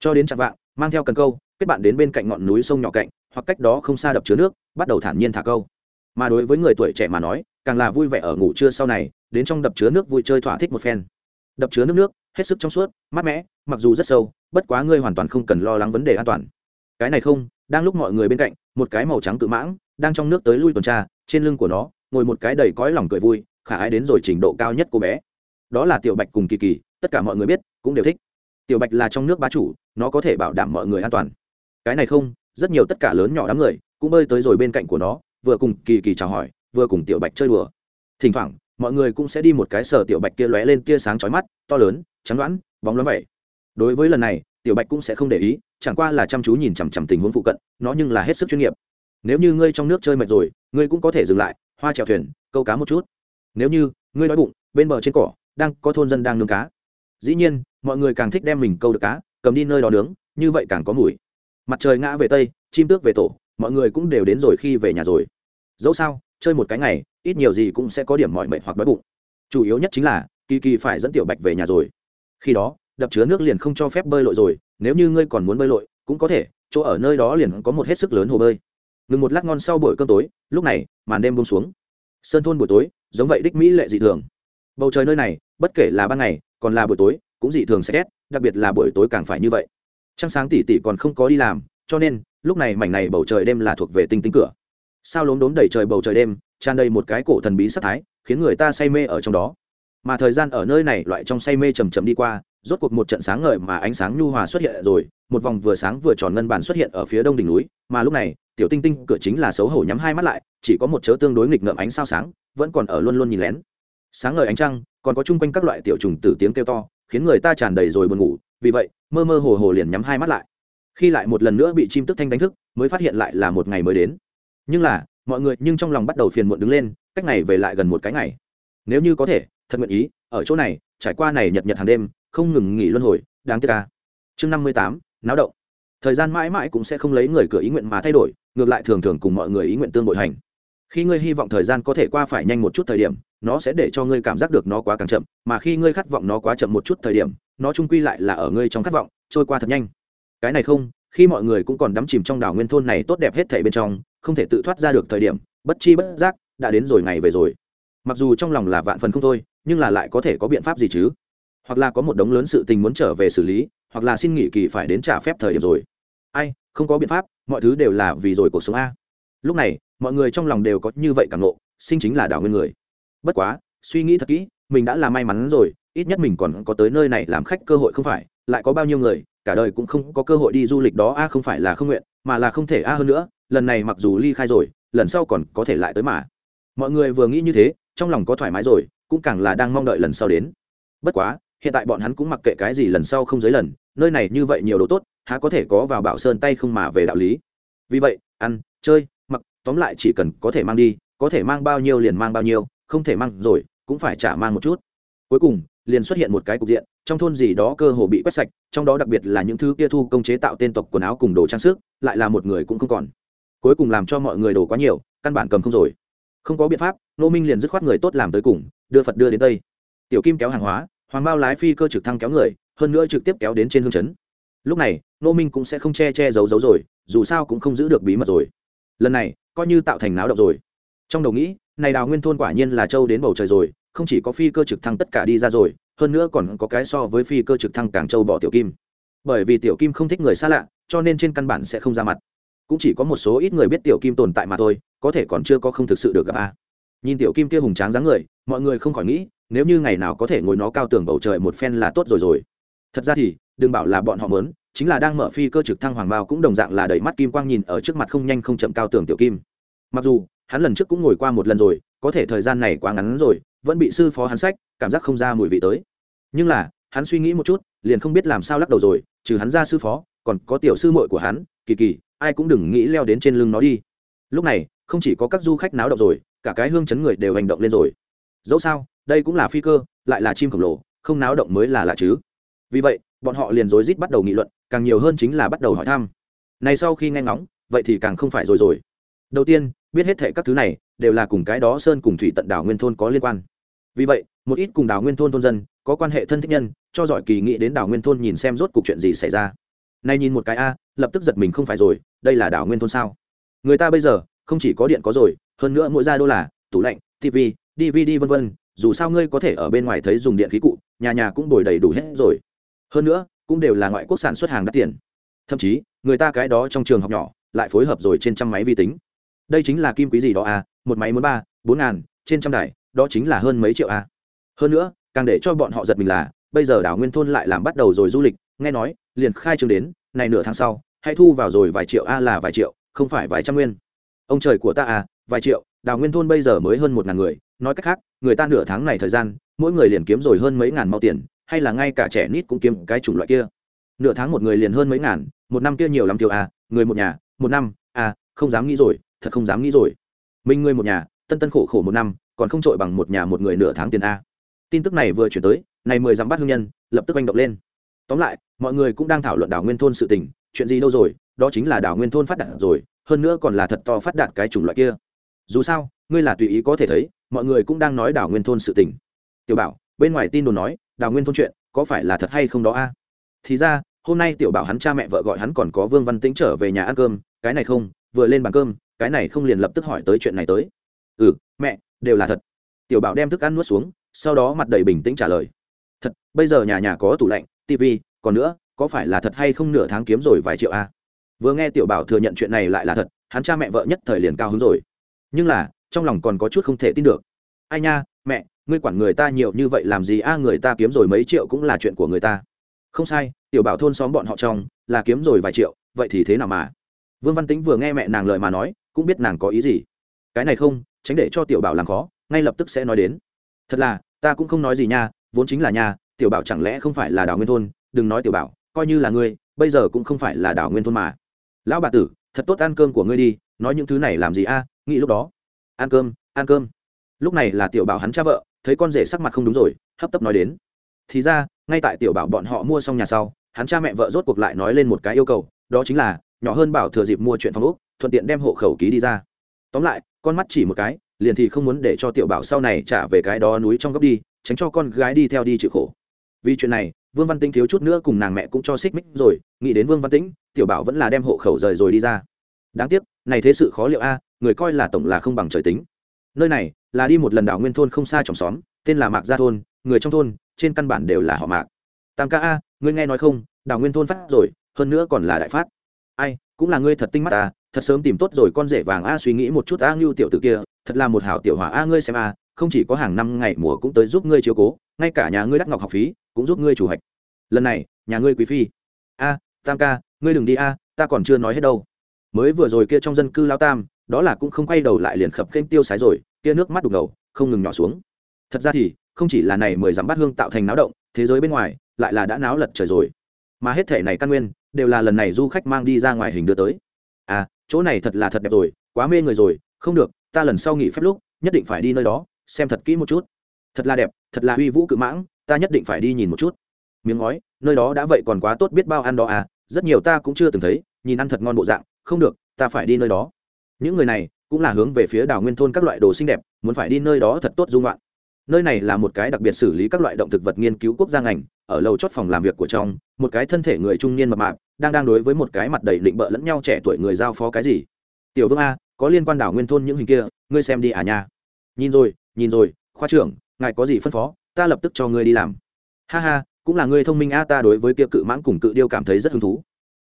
Cho đến chặng vạng, mang theo cần câu, kết bạn đến bên cạnh ngọn núi sông nhỏ cạnh hoặc cách đó không xa đập chứa nước, bắt đầu thản nhiên thả câu. Mà đối với người tuổi trẻ mà nói, càng là vui vẻ ở ngủ trưa sau này, đến trong đập chứa nước vui chơi thỏa thích một phen. Đập chứa nước nước, hết sức trong suốt, mát mẻ, mặc dù rất sâu, bất quá ngươi hoàn toàn không cần lo lắng vấn đề an toàn. Cái này không, đang lúc mọi người bên cạnh, một cái màu trắng cự mãng, đang trong nước tới lui tuần tra, trên lưng của nó, ngồi một cái đầy cõi lòng cười vui, khả ái đến rồi trình độ cao nhất cô bé. Đó là tiểu bạch cùng kỳ kỳ, tất cả mọi người biết, cũng đều thích. Tiểu bạch là trong nước bá chủ, nó có thể bảo đảm mọi người an toàn. Cái này không rất nhiều tất cả lớn nhỏ đám người cũng bơi tới rồi bên cạnh của nó, vừa cùng kỳ kỳ chào hỏi, vừa cùng tiểu bạch chơi đùa. Thỉnh thoảng, mọi người cũng sẽ đi một cái sở tiểu bạch kia lóe lên tia sáng chói mắt, to lớn, trắng đoán, bóng loáng vậy. Đối với lần này, tiểu bạch cũng sẽ không để ý, chẳng qua là chăm chú nhìn chằm chằm tình huống phụ cận, nó nhưng là hết sức chuyên nghiệp. Nếu như ngươi trong nước chơi mệt rồi, ngươi cũng có thể dừng lại, hoa chèo thuyền, câu cá một chút. Nếu như ngươi đói bụng, bên bờ trên cỏ, đang có thôn dân đang nướng cá. Dĩ nhiên, mọi người càng thích đem mình câu được cá, cầm đi nơi đó nướng, như vậy càng có mùi mặt trời ngã về tây, chim tước về tổ, mọi người cũng đều đến rồi khi về nhà rồi. Dẫu sao, chơi một cái ngày, ít nhiều gì cũng sẽ có điểm mọi mệt hoặc đói bụng. Chủ yếu nhất chính là, kỳ kỳ phải dẫn tiểu bạch về nhà rồi. Khi đó, đập chứa nước liền không cho phép bơi lội rồi, nếu như ngươi còn muốn bơi lội, cũng có thể, chỗ ở nơi đó liền có một hết sức lớn hồ bơi. Ngừng một lát ngon sau buổi cơm tối, lúc này, màn đêm buông xuống. Sơn thôn buổi tối, giống vậy đích mỹ lệ dị thường. Bầu trời nơi này, bất kể là ban ngày, còn là buổi tối, cũng dị thường sẽ ghét, đặc biệt là buổi tối càng phải như vậy trăng sáng tỉ tỉ còn không có đi làm, cho nên, lúc này mảnh này bầu trời đêm là thuộc về tinh tinh cửa. Sao lốm đốm đầy trời bầu trời đêm, tràn đầy một cái cổ thần bí sắc thái, khiến người ta say mê ở trong đó. Mà thời gian ở nơi này loại trong say mê chầm chầm đi qua, rốt cuộc một trận sáng ngời mà ánh sáng nhu hòa xuất hiện rồi, một vòng vừa sáng vừa tròn ngân bàn xuất hiện ở phía đông đỉnh núi, mà lúc này, tiểu tinh tinh cửa chính là xấu hổ nhắm hai mắt lại, chỉ có một chớ tương đối nghịch ngợm ánh sao sáng, vẫn còn ở luôn luôn nhìn lén. Sáng ngời ánh trăng, còn có chung quanh các loại tiểu trùng tử tiếng kêu to khiến người ta tràn đầy rồi buồn ngủ, vì vậy, mơ mơ hồ hồ liền nhắm hai mắt lại. Khi lại một lần nữa bị chim tức thanh đánh thức, mới phát hiện lại là một ngày mới đến. Nhưng là, mọi người nhưng trong lòng bắt đầu phiền muộn đứng lên, cách ngày về lại gần một cái ngày. Nếu như có thể, thật nguyện ý, ở chỗ này, trải qua này nhật nhật hàng đêm, không ngừng nghỉ luân hồi, đáng tiếc ca chương năm mươi tám, náo động. Thời gian mãi mãi cũng sẽ không lấy người cửa ý nguyện mà thay đổi, ngược lại thường thường cùng mọi người ý nguyện tương bội hành khi ngươi hy vọng thời gian có thể qua phải nhanh một chút thời điểm, nó sẽ để cho ngươi cảm giác được nó quá càng chậm, mà khi ngươi khát vọng nó quá chậm một chút thời điểm, nó trung quy lại là ở ngươi trong khát vọng, trôi qua thật nhanh. Cái này không, khi mọi người cũng còn đắm chìm trong đảo nguyên thôn này tốt đẹp hết thảy bên trong, không thể tự thoát ra được thời điểm, bất chi bất giác, đã đến rồi ngày về rồi. Mặc dù trong lòng là vạn phần không thôi, nhưng là lại có thể có biện pháp gì chứ? Hoặc là có một đống lớn sự tình muốn trở về xử lý, hoặc là xin nghỉ kỳ phải đến trả phép thời điểm rồi. Ai, không có biện pháp, mọi thứ đều là vì rồi cuộc sống a lúc này, mọi người trong lòng đều có như vậy cảm nộ sinh chính là đảo nguyên người. Bất quá, suy nghĩ thật kỹ, mình đã là may mắn rồi, ít nhất mình còn có tới nơi này làm khách cơ hội không phải, lại có bao nhiêu người, cả đời cũng không có cơ hội đi du lịch đó, a, không phải là không nguyện, mà là không thể, a, hơn nữa, lần này mặc dù ly khai rồi, lần sau còn có thể lại tới mà. Mọi người vừa nghĩ như thế, trong lòng có thoải mái rồi, cũng càng là đang mong đợi lần sau đến. Bất quá, hiện tại bọn hắn cũng mặc kệ cái gì lần sau không dưới lần, nơi này như vậy nhiều đồ tốt, há có thể có vào bảo sơn tay không mà về đạo lý. Vì vậy, ăn, chơi tóm lại chỉ cần có thể mang đi, có thể mang bao nhiêu liền mang bao nhiêu, không thể mang rồi, cũng phải trả mang một chút. Cuối cùng, liền xuất hiện một cái cục diện, trong thôn gì đó cơ hồ bị quét sạch, trong đó đặc biệt là những thứ kia thu công chế tạo tên tộc quần áo cùng đồ trang sức, lại là một người cũng không còn. Cuối cùng làm cho mọi người đồ quá nhiều, căn bản cầm không rồi. Không có biện pháp nô minh liền dứt khoát người tốt làm tới cùng, đưa phật đưa đến tây. Tiểu kim kéo hàng hóa, hoàng bao lái phi cơ trực thăng kéo người, hơn nữa trực tiếp kéo đến trên hương chấn. Lúc này nô minh cũng sẽ không che che giấu giấu rồi, dù sao cũng không giữ được bí mật rồi lần này coi như tạo thành náo động rồi. Trong đầu nghĩ, này đào nguyên thôn quả nhiên là châu đến bầu trời rồi, không chỉ có phi cơ trực thăng tất cả đi ra rồi, hơn nữa còn có cái so với phi cơ trực thăng càng châu bỏ tiểu kim. Bởi vì tiểu kim không thích người xa lạ, cho nên trên căn bản sẽ không ra mặt. Cũng chỉ có một số ít người biết tiểu kim tồn tại mà thôi, có thể còn chưa có không thực sự được gặp a. Nhìn tiểu kim kia hùng tráng dáng người, mọi người không khỏi nghĩ, nếu như ngày nào có thể ngồi nó cao tường bầu trời một phen là tốt rồi rồi. Thật ra thì, đừng bảo là bọn họ mớn chính là đang mở phi cơ trực thăng hoàng bao cũng đồng dạng là đẩy mắt kim quang nhìn ở trước mặt không nhanh không chậm cao tường tiểu kim. Mặc dù, hắn lần trước cũng ngồi qua một lần rồi, có thể thời gian này quá ngắn rồi, vẫn bị sư phó hắn sách, cảm giác không ra mùi vị tới. Nhưng là, hắn suy nghĩ một chút, liền không biết làm sao lắc đầu rồi, trừ hắn ra sư phó, còn có tiểu sư muội của hắn, kỳ kỳ, ai cũng đừng nghĩ leo đến trên lưng nó đi. Lúc này, không chỉ có các du khách náo động rồi, cả cái hương chấn người đều hành động lên rồi. Dẫu sao, đây cũng là phi cơ, lại là chim khổng lồ, không náo động mới là lạ chứ. Vì vậy, bọn họ liền rối rít bắt đầu nghị luận càng nhiều hơn chính là bắt đầu hỏi thăm. Này sau khi nghe ngóng, vậy thì càng không phải rồi rồi. Đầu tiên, biết hết thệ các thứ này, đều là cùng cái đó sơn cùng thủy tận đảo nguyên thôn có liên quan. Vì vậy, một ít cùng đảo nguyên thôn thôn dân, có quan hệ thân thích nhân, cho giỏi kỳ nghĩ đến đảo nguyên thôn nhìn xem rốt cuộc chuyện gì xảy ra. Nay nhìn một cái a, lập tức giật mình không phải rồi, đây là đảo nguyên thôn sao? Người ta bây giờ, không chỉ có điện có rồi, hơn nữa mỗi gia đô là, tủ lạnh tv dvd vân vân, dù sao ngươi có thể ở bên ngoài thấy dùng điện khí cụ, nhà nhà cũng đổi đầy đủ hết rồi. Hơn nữa cũng đều là ngoại quốc sản xuất hàng đắt tiền. Thậm chí, người ta cái đó trong trường học nhỏ, lại phối hợp rồi trên trăm máy vi tính. Đây chính là kim quý gì đó à một máy muốn ba, bốn ngàn, trên trăm đài, đó chính là hơn mấy triệu à. Hơn nữa, càng để cho bọn họ giật mình là, bây giờ đảo nguyên thôn lại làm bắt đầu rồi du lịch, nghe nói, liền khai trương đến, này nửa tháng sau, hãy thu vào rồi vài triệu a là vài triệu, không phải vài trăm nguyên. Ông trời của ta à vài triệu đào nguyên thôn bây giờ mới hơn một ngàn người, nói cách khác, người ta nửa tháng này thời gian, mỗi người liền kiếm rồi hơn mấy ngàn mau tiền hay là ngay cả trẻ nít cũng kiếm cái chủng loại kia. Nửa tháng một người liền hơn mấy ngàn, một năm kia nhiều lắm tiêu à người một nhà, một năm à không dám nghĩ rồi, thật không dám nghĩ rồi. Mình người một nhà, tân tân khổ khổ một năm, còn không trội bằng một nhà một người nửa tháng tiền a. Tin tức này vừa chuyển tới, này mười dám bắt hương nhân, lập tức manh động lên. Tóm lại, mọi người cũng đang thảo luận đảo nguyên thôn sự tình, chuyện gì đâu rồi, đó chính là đảo nguyên thôn phát đạt rồi, hơn nữa còn là thật to phát đạt cái chủng loại kia. Dù sao, ngươi là tùy ý có thể thấy, mọi người cũng đang nói đảo nguyên thôn sự tình. Tiểu bảo, bên ngoài tin đồn nói đào nguyên thôn chuyện, có phải là thật hay không đó a? Thì ra, hôm nay tiểu bảo hắn cha mẹ vợ gọi hắn còn có vương văn tĩnh trở về nhà ăn cơm, cái này không, vừa lên bàn cơm, cái này không liền lập tức hỏi tới chuyện này tới. Ừ mẹ, đều là thật. Tiểu bảo đem thức ăn nuốt xuống, sau đó mặt đầy bình tĩnh trả lời. Thật, bây giờ nhà nhà có tủ lạnh tv còn nữa, có phải là thật hay không nửa tháng kiếm rồi vài triệu a? Vừa nghe tiểu bảo thừa nhận chuyện này lại là thật, hắn cha mẹ vợ nhất thời liền cao hứng rồi. Nhưng là, trong lòng còn có chút không thể tin được. Ai nha, mẹ ngươi quản người ta nhiều như vậy làm gì? A, người ta kiếm rồi mấy triệu cũng là chuyện của người ta. Không sai, tiểu bảo thôn xóm bọn họ trong là kiếm rồi vài triệu, vậy thì thế nào mà? Vương văn tính vừa nghe mẹ nàng lời mà nói, cũng biết nàng có ý gì. Cái này không, tránh để cho tiểu bảo làm khó, ngay lập tức sẽ nói đến. Thật là, ta cũng không nói gì nha, vốn chính là nha, tiểu bảo chẳng lẽ không phải là đảo nguyên thôn? Đừng nói tiểu bảo, coi như là ngươi, bây giờ cũng không phải là đảo nguyên thôn mà. Lão bà tử, thật tốt ăn cơm của ngươi đi, nói những thứ này làm gì a? Nghĩ lúc đó. Ăn cơm ăn cơm. Lúc này là tiểu bảo hắn cha vợ thấy con rể sắc mặt không đúng rồi, hấp tấp nói đến. Thì ra, ngay tại tiểu bảo bọn họ mua xong nhà sau, hắn cha mẹ vợ rốt cuộc lại nói lên một cái yêu cầu, đó chính là, nhỏ hơn bảo thừa dịp mua chuyện phòng úc thuận tiện đem hộ khẩu ký đi ra. Tóm lại, con mắt chỉ một cái, liền thì không muốn để cho tiểu bảo sau này trả về cái đó núi trong góc đi, tránh cho con gái đi theo đi chịu khổ. Vì chuyện này, vương văn tĩnh thiếu chút nữa cùng nàng mẹ cũng cho xích mích rồi, nghĩ đến vương văn tĩnh, tiểu bảo vẫn là đem hộ khẩu rời rồi đi ra. Đáng tiếc, này thế sự khó liệu a, người coi là tổng là không bằng trời tính. Nơi này là đi một lần đảo nguyên thôn không xa trong xóm, tên là mạc gia thôn, người trong thôn, trên căn bản đều là họ mạc. Tam ca a, ngươi nghe nói không, đảo nguyên thôn phát rồi, hơn nữa còn là đại phát. Ai, cũng là ngươi thật tinh mắt ta, thật sớm tìm tốt rồi con rể vàng a suy nghĩ một chút a ngưu tiểu t ử kia, thật là một hảo tiểu hòa a ngươi xem a, không chỉ có hàng năm ngày mùa cũng tới giúp ngươi chiếu cố, ngay cả nhà ngươi đắc ngọc học phí, cũng giúp ngươi chủ hạch. Lần này, nhà ngươi quý phi. A, tam ca, ngươi đừng đi a, ta còn chưa nói hết đâu. Mới vừa rồi kia trong dân cư lao tam, đó là cũng không quay đầu lại liền khập kênh tiêu sái rồi kia nước mắt đục ngầu, không ngừng nhỏ xuống. Thật ra thì, không chỉ là này mười dặm bát hương tạo thành náo động, thế giới bên ngoài, lại là đã náo lật trời rồi. Mà hết thể này căn nguyên, đều là lần này du khách mang đi ra ngoài hình đưa tới. À chỗ này thật là thật đẹp rồi, quá mê người rồi. Không được, ta lần sau nghỉ phép lúc, nhất định phải đi nơi đó, xem thật kỹ một chút. Thật là đẹp, thật là uy vũ cự mãng, ta nhất định phải đi nhìn một chút. Miếng ngói, nơi đó đã vậy còn quá tốt biết bao ăn đó à rất nhiều ta cũng chưa từng thấy, nhìn ăn thật ngon bộ dạng, không được, ta phải đi nơi đó. Những người này cũng là hướng về phía đảo nguyên thôn các loại đồ xinh đẹp, muốn phải đi nơi đó thật tốt dung loạn. Nơi này là một cái đặc biệt xử lý các loại động thực vật nghiên cứu quốc gia ngành, ở lầu chót phòng làm việc của trong, một cái thân thể người trung niên mập mạp, đang đang đối với một cái mặt đầy định bợ lẫn nhau trẻ tuổi người giao phó cái gì. Tiểu vương a, có liên quan đảo nguyên thôn những hình kia, ngươi xem đi à nha. Nhìn rồi nhìn rồi, khoa trưởng, ngài có gì phân phó, ta lập tức cho ngươi đi làm. Ha ha, cũng là ngươi thông minh a, ta đối với kia cự mãng cùng cự điêu cảm thấy rất hứng thú.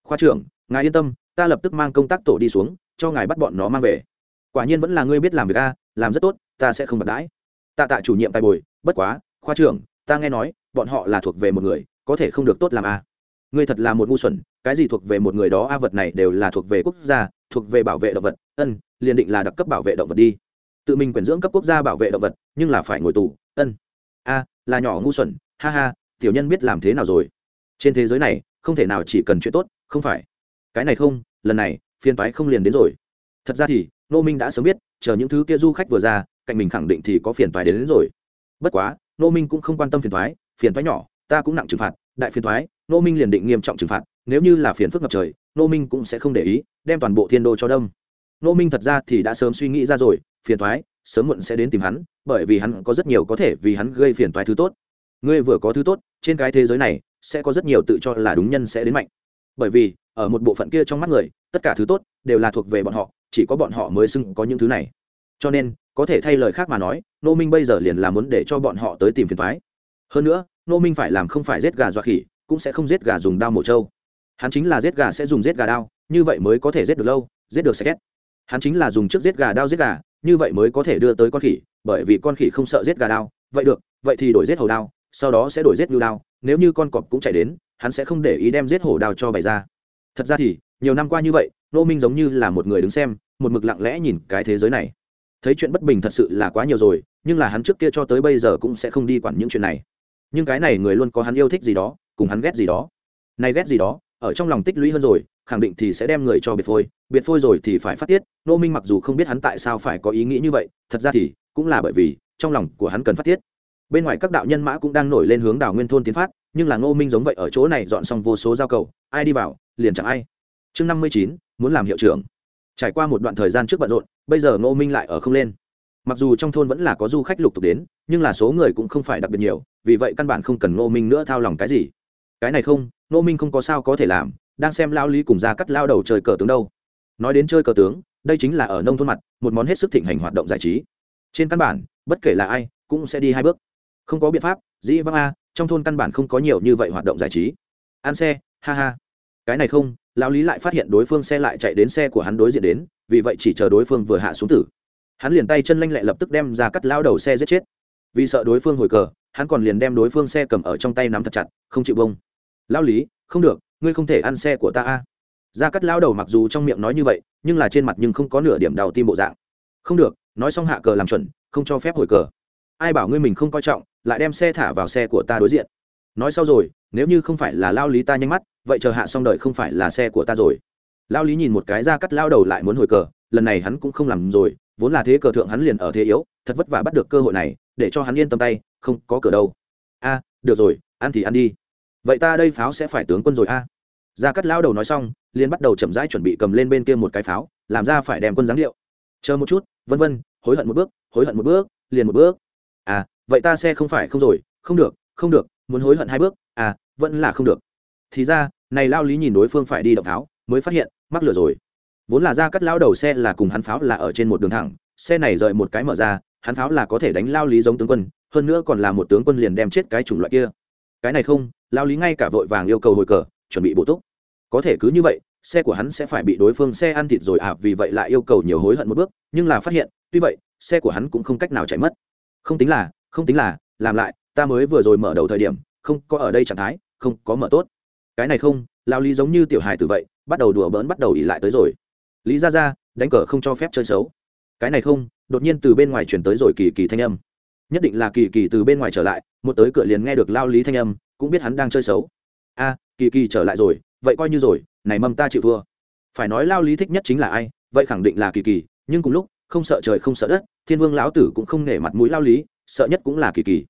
Khoa trưởng, ngài yên tâm, ta lập tức mang công tác tổ đi xuống, cho ngài bắt bọn nó mang về quả nhiên vẫn là ngươi biết làm việc a, làm rất tốt, ta sẽ không bật đãi. Tạ tạ chủ nhiệm tài bồi, bất quá, khoa trưởng, ta nghe nói, bọn họ là thuộc về một người, có thể không được tốt làm a. Ngươi thật là một ngu xuẩn, cái gì thuộc về một người đó a, vật này đều là thuộc về quốc gia, thuộc về bảo vệ động vật, ân, liền định là đặc cấp bảo vệ động vật đi. Tự mình quyển dưỡng cấp quốc gia bảo vệ động vật, nhưng là phải ngồi tù, ân. A, là nhỏ ngu xuẩn, ha ha, tiểu nhân biết làm thế nào rồi. Trên thế giới này, không thể nào chỉ cần chuyện tốt, không phải. Cái này không, lần này phiên toái không liền đến rồi. Thật ra thì nô minh đã sớm biết chờ những thứ kia du khách vừa ra cạnh mình khẳng định thì có phiền toái đến, đến rồi. Bất quá nô minh cũng không quan tâm phiền toái phiền toái nhỏ ta cũng nặng trừng phạt đại phiền toái nô minh liền định nghiêm trọng trừng phạt nếu như là phiền phức ngập trời nô minh cũng sẽ không để ý đem toàn bộ thiên đô cho đông nô minh thật ra thì đã sớm suy nghĩ ra rồi phiền toái sớm muộn sẽ đến tìm hắn bởi vì hắn có rất nhiều có thể vì hắn gây phiền toái thứ tốt. Ngươi vừa có thứ tốt trên cái thế giới này sẽ có rất nhiều tự cho là đúng nhân sẽ đến mạnh. Bởi vì ở một bộ phận kia trong mắt người tất cả thứ tốt đều là thuộc về bọn họ chỉ có bọn họ mới xưng có những thứ này. Cho nên, có thể thay lời khác mà nói nô minh bây giờ liền là muốn để cho bọn họ tới tìm phiền thoái hơn nữa nô minh phải làm không phải giết gà dọa khỉ, cũng sẽ không giết gà dùng đao mổ trâu. Hắn chính là giết gà sẽ dùng giết gà đao, như vậy mới có thể giết được lâu, giết được sạch hắn chính là dùng trước giết gà đao giết gà, như vậy mới có thể đưa tới con khỉ, bởi vì con khỉ không sợ giết gà đao. Vậy được, vậy thì đổi giết hầu đao, sau đó sẽ đổi giết lưu đao. Nếu như con cọp cũng chạy đến, hắn sẽ không để ý đem giết hổ đao cho bày ra. Thật ra thì, nhiều năm qua như vậy nô minh giống như là một người đứng xem một mực lặng lẽ nhìn cái thế giới này. Thấy chuyện bất bình thật sự là quá nhiều rồi, nhưng là hắn trước kia cho tới bây giờ cũng sẽ không đi quản những chuyện này. Nhưng cái này người luôn có hắn yêu thích gì đó, cùng hắn ghét gì đó. Nay ghét gì đó, ở trong lòng tích lũy hơn rồi, khẳng định thì sẽ đem người cho biệt phôi biệt phôi rồi thì phải phát tiết. Nô minh mặc dù không biết hắn tại sao phải có ý nghĩ như vậy, thật ra thì cũng là bởi vì trong lòng của hắn cần phát tiết. Bên ngoài các đạo nhân mã cũng đang nổi lên hướng đảo nguyên thôn tiến phát, nhưng là ngô minh giống vậy ở chỗ này dọn xong vô số giao cầu, ai đi vào, liền chẳng ai. Chương năm mươi chín, muốn làm hiệu trưởng trải qua một đoạn thời gian trước bận rộn, bây giờ ngô minh lại ở không lên. Mặc dù trong thôn vẫn là có du khách lục tục đến, nhưng là số người cũng không phải đặc biệt nhiều, vì vậy căn bản không cần ngô minh nữa thao lòng cái gì. Cái này không, ngô minh không có sao có thể làm, đang xem lao lý cùng ra cắt lao đầu chơi cờ tướng đâu. Nói đến chơi cờ tướng, đây chính là ở nông thôn mặt, một món hết sức thịnh hành hoạt động giải trí. Trên căn bản, bất kể là ai, cũng sẽ đi hai bước. Không có biện pháp, dĩ văng a, trong thôn căn bản không có nhiều như vậy hoạt động giải trí. Ăn xe, ha ha. Cái này không lao lý lại phát hiện đối phương xe lại chạy đến xe của hắn đối diện đến, vì vậy chỉ chờ đối phương vừa hạ xuống tử. Hắn liền tay chân lanh lẹ lập tức đem ra cắt lao đầu xe giết chết. Vì sợ đối phương hồi cờ, hắn còn liền đem đối phương xe cầm ở trong tay nắm thật chặt, không chịu bông lao lý, không được, ngươi không thể ăn xe của ta a. Ra cắt lao đầu mặc dù trong miệng nói như vậy, nhưng là trên mặt nhưng không có nửa điểm đào tim bộ dạng. Không được, nói xong hạ cờ làm chuẩn, không cho phép hồi cờ. Ai bảo ngươi mình không coi trọng, lại đem xe thả vào xe của ta đối diện. Nói sau rồi, nếu như không phải là lao lý ta nhanh mắt vậy chờ hạ xong đợi không phải là xe của ta rồi. Lao lý nhìn một cái ra cắt lao đầu lại muốn hồi cờ, lần này hắn cũng không làm rồi, vốn là thế cờ thượng hắn liền ở thế yếu, thật vất vả bắt được cơ hội này, để cho hắn yên tâm tay, không có cửa đâu. A, được rồi, ăn thì ăn đi. Vậy ta đây pháo sẽ phải tướng quân rồi a. Ra cắt lao đầu nói xong, liền bắt đầu chậm rãi chuẩn bị cầm lên bên kia một cái pháo, làm ra phải đem quân giáng điệu. Chờ một chút, vân vân, hối hận một bước, hối hận một bước, liền một bước. À vậy ta xe không phải không rồi, không được không được, muốn hối hận hai bước à vẫn là không được thì ra, này lao lý nhìn đối phương phải đi động tháo, mới phát hiện, mắc lửa rồi. Vốn là ra cắt lao đầu xe là cùng hắn pháo là ở trên một đường thẳng, xe này rời một cái mở ra, hắn pháo là có thể đánh lao lý giống tướng quân, hơn nữa còn là một tướng quân liền đem chết cái chủng loại kia. Cái này không, lao lý ngay cả vội vàng yêu cầu hồi cờ, chuẩn bị bổ túc. Có thể cứ như vậy, xe của hắn sẽ phải bị đối phương xe ăn thịt rồi à vì vậy lại yêu cầu nhiều hối hận một bước, nhưng là phát hiện, tuy vậy, xe của hắn cũng không cách nào chạy mất. Không tính là, không tính là, làm lại, ta mới vừa rồi mở đầu thời điểm, không có ở đây trạng thái, không có mở tốt cái này không lao lý giống như tiểu hài từ vậy, bắt đầu đùa bỡn bắt đầu ỉ lại tới rồi. Lý ra ra đánh cờ không cho phép chơi xấu. Cái này không, đột nhiên từ bên ngoài chuyển tới rồi kỳ kỳ thanh âm. Nhất định là kỳ kỳ từ bên ngoài trở lại, một tới cửa liền nghe được lao lý thanh âm, cũng biết hắn đang chơi xấu. A, kỳ kỳ trở lại rồi, vậy coi như rồi, này mâm ta chịu thua. Phải nói lao lý thích nhất chính là ai, vậy khẳng định là kỳ kỳ, nhưng cùng lúc, không sợ trời không sợ đất, thiên vương lão tử cũng không nể mặt mũi lao lý, sợ nhất cũng là kỳ kỳ.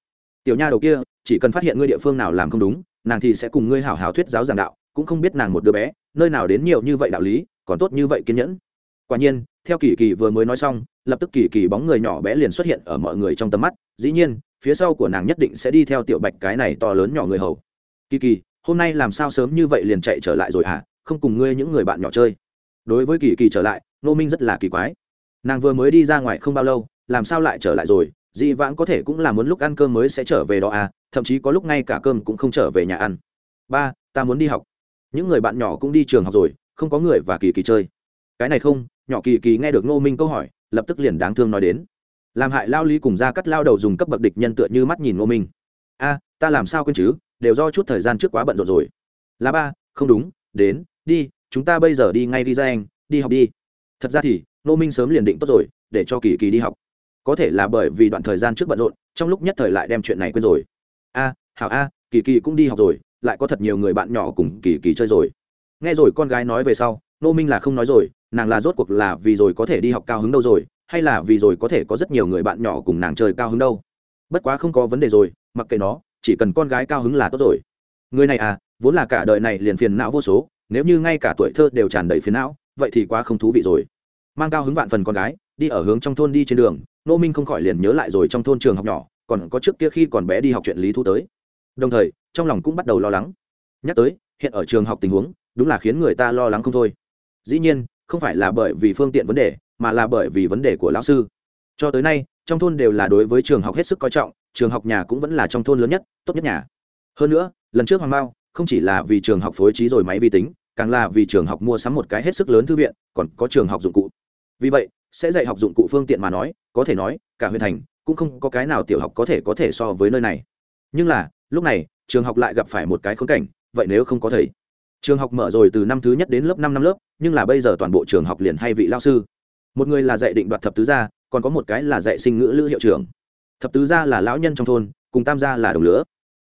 Tiểu nha đầu kia, chỉ cần phát hiện ngươi địa phương nào làm không đúng nàng thì sẽ cùng ngươi hảo hảo thuyết giáo giảng đạo, cũng không biết nàng một đứa bé, nơi nào đến nhiều như vậy đạo lý, còn tốt như vậy kiên nhẫn. Quả nhiên, theo kỳ kỳ vừa mới nói xong, lập tức kỳ kỳ bóng người nhỏ bé liền xuất hiện ở mọi người trong tầm mắt, dĩ nhiên, phía sau của nàng nhất định sẽ đi theo tiểu bạch cái này to lớn nhỏ người hầu. Kỳ kỳ, hôm nay làm sao sớm như vậy liền chạy trở lại rồi hả? Không cùng ngươi những người bạn nhỏ chơi. Đối với kỳ kỳ trở lại nô minh rất là kỳ quái. Nàng vừa mới đi ra ngoài không bao lâu, làm sao lại trở lại rồi? Dị vãng có thể cũng là muốn lúc ăn cơm mới sẽ trở về đó à thậm chí có lúc ngay cả cơm cũng không trở về nhà ăn. Ba, ta muốn đi học. Những người bạn nhỏ cũng đi trường học rồi, không có người và kỳ kỳ chơi. Cái này không, nhỏ kỳ kỳ nghe được ngô minh câu hỏi, lập tức liền đáng thương nói đến. Làm hại lao lý cùng ra cắt lao đầu dùng cấp bậc địch nhân tựa như mắt nhìn ngô minh. A, ta làm sao quên chứ, đều do chút thời gian trước quá bận rộn rồi. Là ba, không đúng, đến, đi, chúng ta bây giờ đi ngay đi ra anh, đi học đi. Thật ra thì, ngô minh sớm liền định tốt rồi, để cho kỳ kỳ đi học có thể là bởi vì đoạn thời gian trước bận rộn, trong lúc nhất thời lại đem chuyện này quên rồi. A, hảo a, kỳ kỳ cũng đi học rồi, lại có thật nhiều người bạn nhỏ cùng kỳ kỳ chơi rồi. Nghe rồi con gái nói về sau, nô minh là không nói rồi, nàng là rốt cuộc là vì rồi có thể đi học cao hứng đâu rồi, hay là vì rồi có thể có rất nhiều người bạn nhỏ cùng nàng chơi cao hứng đâu? Bất quá không có vấn đề rồi, mặc kệ nó, chỉ cần con gái cao hứng là tốt rồi. Người này à vốn là cả đời này liền phiền não vô số, nếu như ngay cả tuổi thơ đều tràn đầy phiền não, vậy thì quá không thú vị rồi. Mang cao hứng vạn phần con gái, đi ở hướng trong thôn đi trên đường nô minh không khỏi liền nhớ lại rồi trong thôn trường học nhỏ, còn có trước kia khi còn bé đi học chuyện lý thu tới. Đồng thời, trong lòng cũng bắt đầu lo lắng. Nhắc tới, hiện ở trường học tình huống, đúng là khiến người ta lo lắng không thôi. Dĩ nhiên, không phải là bởi vì phương tiện vấn đề, mà là bởi vì vấn đề của lão sư. Cho tới nay, trong thôn đều là đối với trường học hết sức coi trọng, trường học nhà cũng vẫn là trong thôn lớn nhất, tốt nhất nhà. Hơn nữa, lần trước hoàng mao, không chỉ là vì trường học phối trí rồi máy vi tính, càng là vì trường học mua sắm một cái hết sức lớn thư viện, còn có trường học dụng cụ. Vì vậy sẽ dạy học dụng cụ phương tiện mà nói, có thể nói, cả huyện thành cũng không có cái nào tiểu học có thể có thể so với nơi này. Nhưng là, lúc này, trường học lại gặp phải một cái khốn cảnh, vậy nếu không có thầy? Trường học mở rồi từ năm thứ nhất đến lớp năm năm lớp, nhưng là bây giờ toàn bộ trường học liền hay vị lao sư. Một người là dạy định đoạt thập tứ gia, còn có một cái là dạy sinh ngữ lữ hiệu trưởng. Thập tứ gia là lão nhân trong thôn, cùng tam gia là đồng lứa.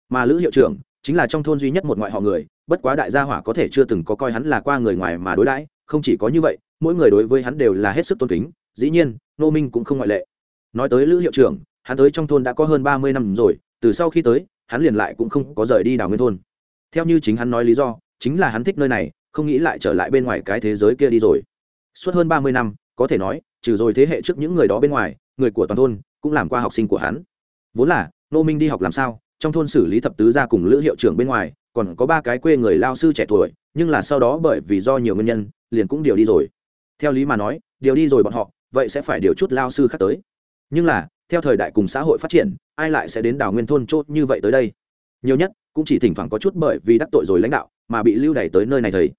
Mà lữ hiệu trưởng chính là trong thôn duy nhất một ngoại họ người, bất quá đại gia hỏa có thể chưa từng có coi hắn là qua người ngoài mà đối đãi, không chỉ có như vậy mỗi người đối với hắn đều là hết sức tôn kính, dĩ nhiên nô minh cũng không ngoại lệ. Nói tới lữ hiệu trưởng, hắn tới trong thôn đã có hơn ba mươi năm rồi, từ sau khi tới, hắn liền lại cũng không có rời đi đảo nguyên thôn. Theo như chính hắn nói lý do, chính là hắn thích nơi này, không nghĩ lại trở lại bên ngoài cái thế giới kia đi rồi. Suốt hơn ba mươi năm, có thể nói, trừ rồi thế hệ trước những người đó bên ngoài, người của toàn thôn cũng làm qua học sinh của hắn. Vốn là nô minh đi học làm sao, trong thôn xử lý thập tứ gia cùng lữ hiệu trưởng bên ngoài, còn có ba cái quê người lao sư trẻ tuổi, nhưng là sau đó bởi vì do nhiều nguyên nhân, liền cũng điều đi rồi theo lý mà nói, điều đi rồi bọn họ, vậy sẽ phải điều chút lao sư khác tới. Nhưng là, theo thời đại cùng xã hội phát triển, ai lại sẽ đến đảo nguyên thôn chốt như vậy tới đây? Nhiều nhất, cũng chỉ thỉnh thoảng có chút bởi vì đắc tội rồi lãnh đạo, mà bị lưu đày tới nơi này thấy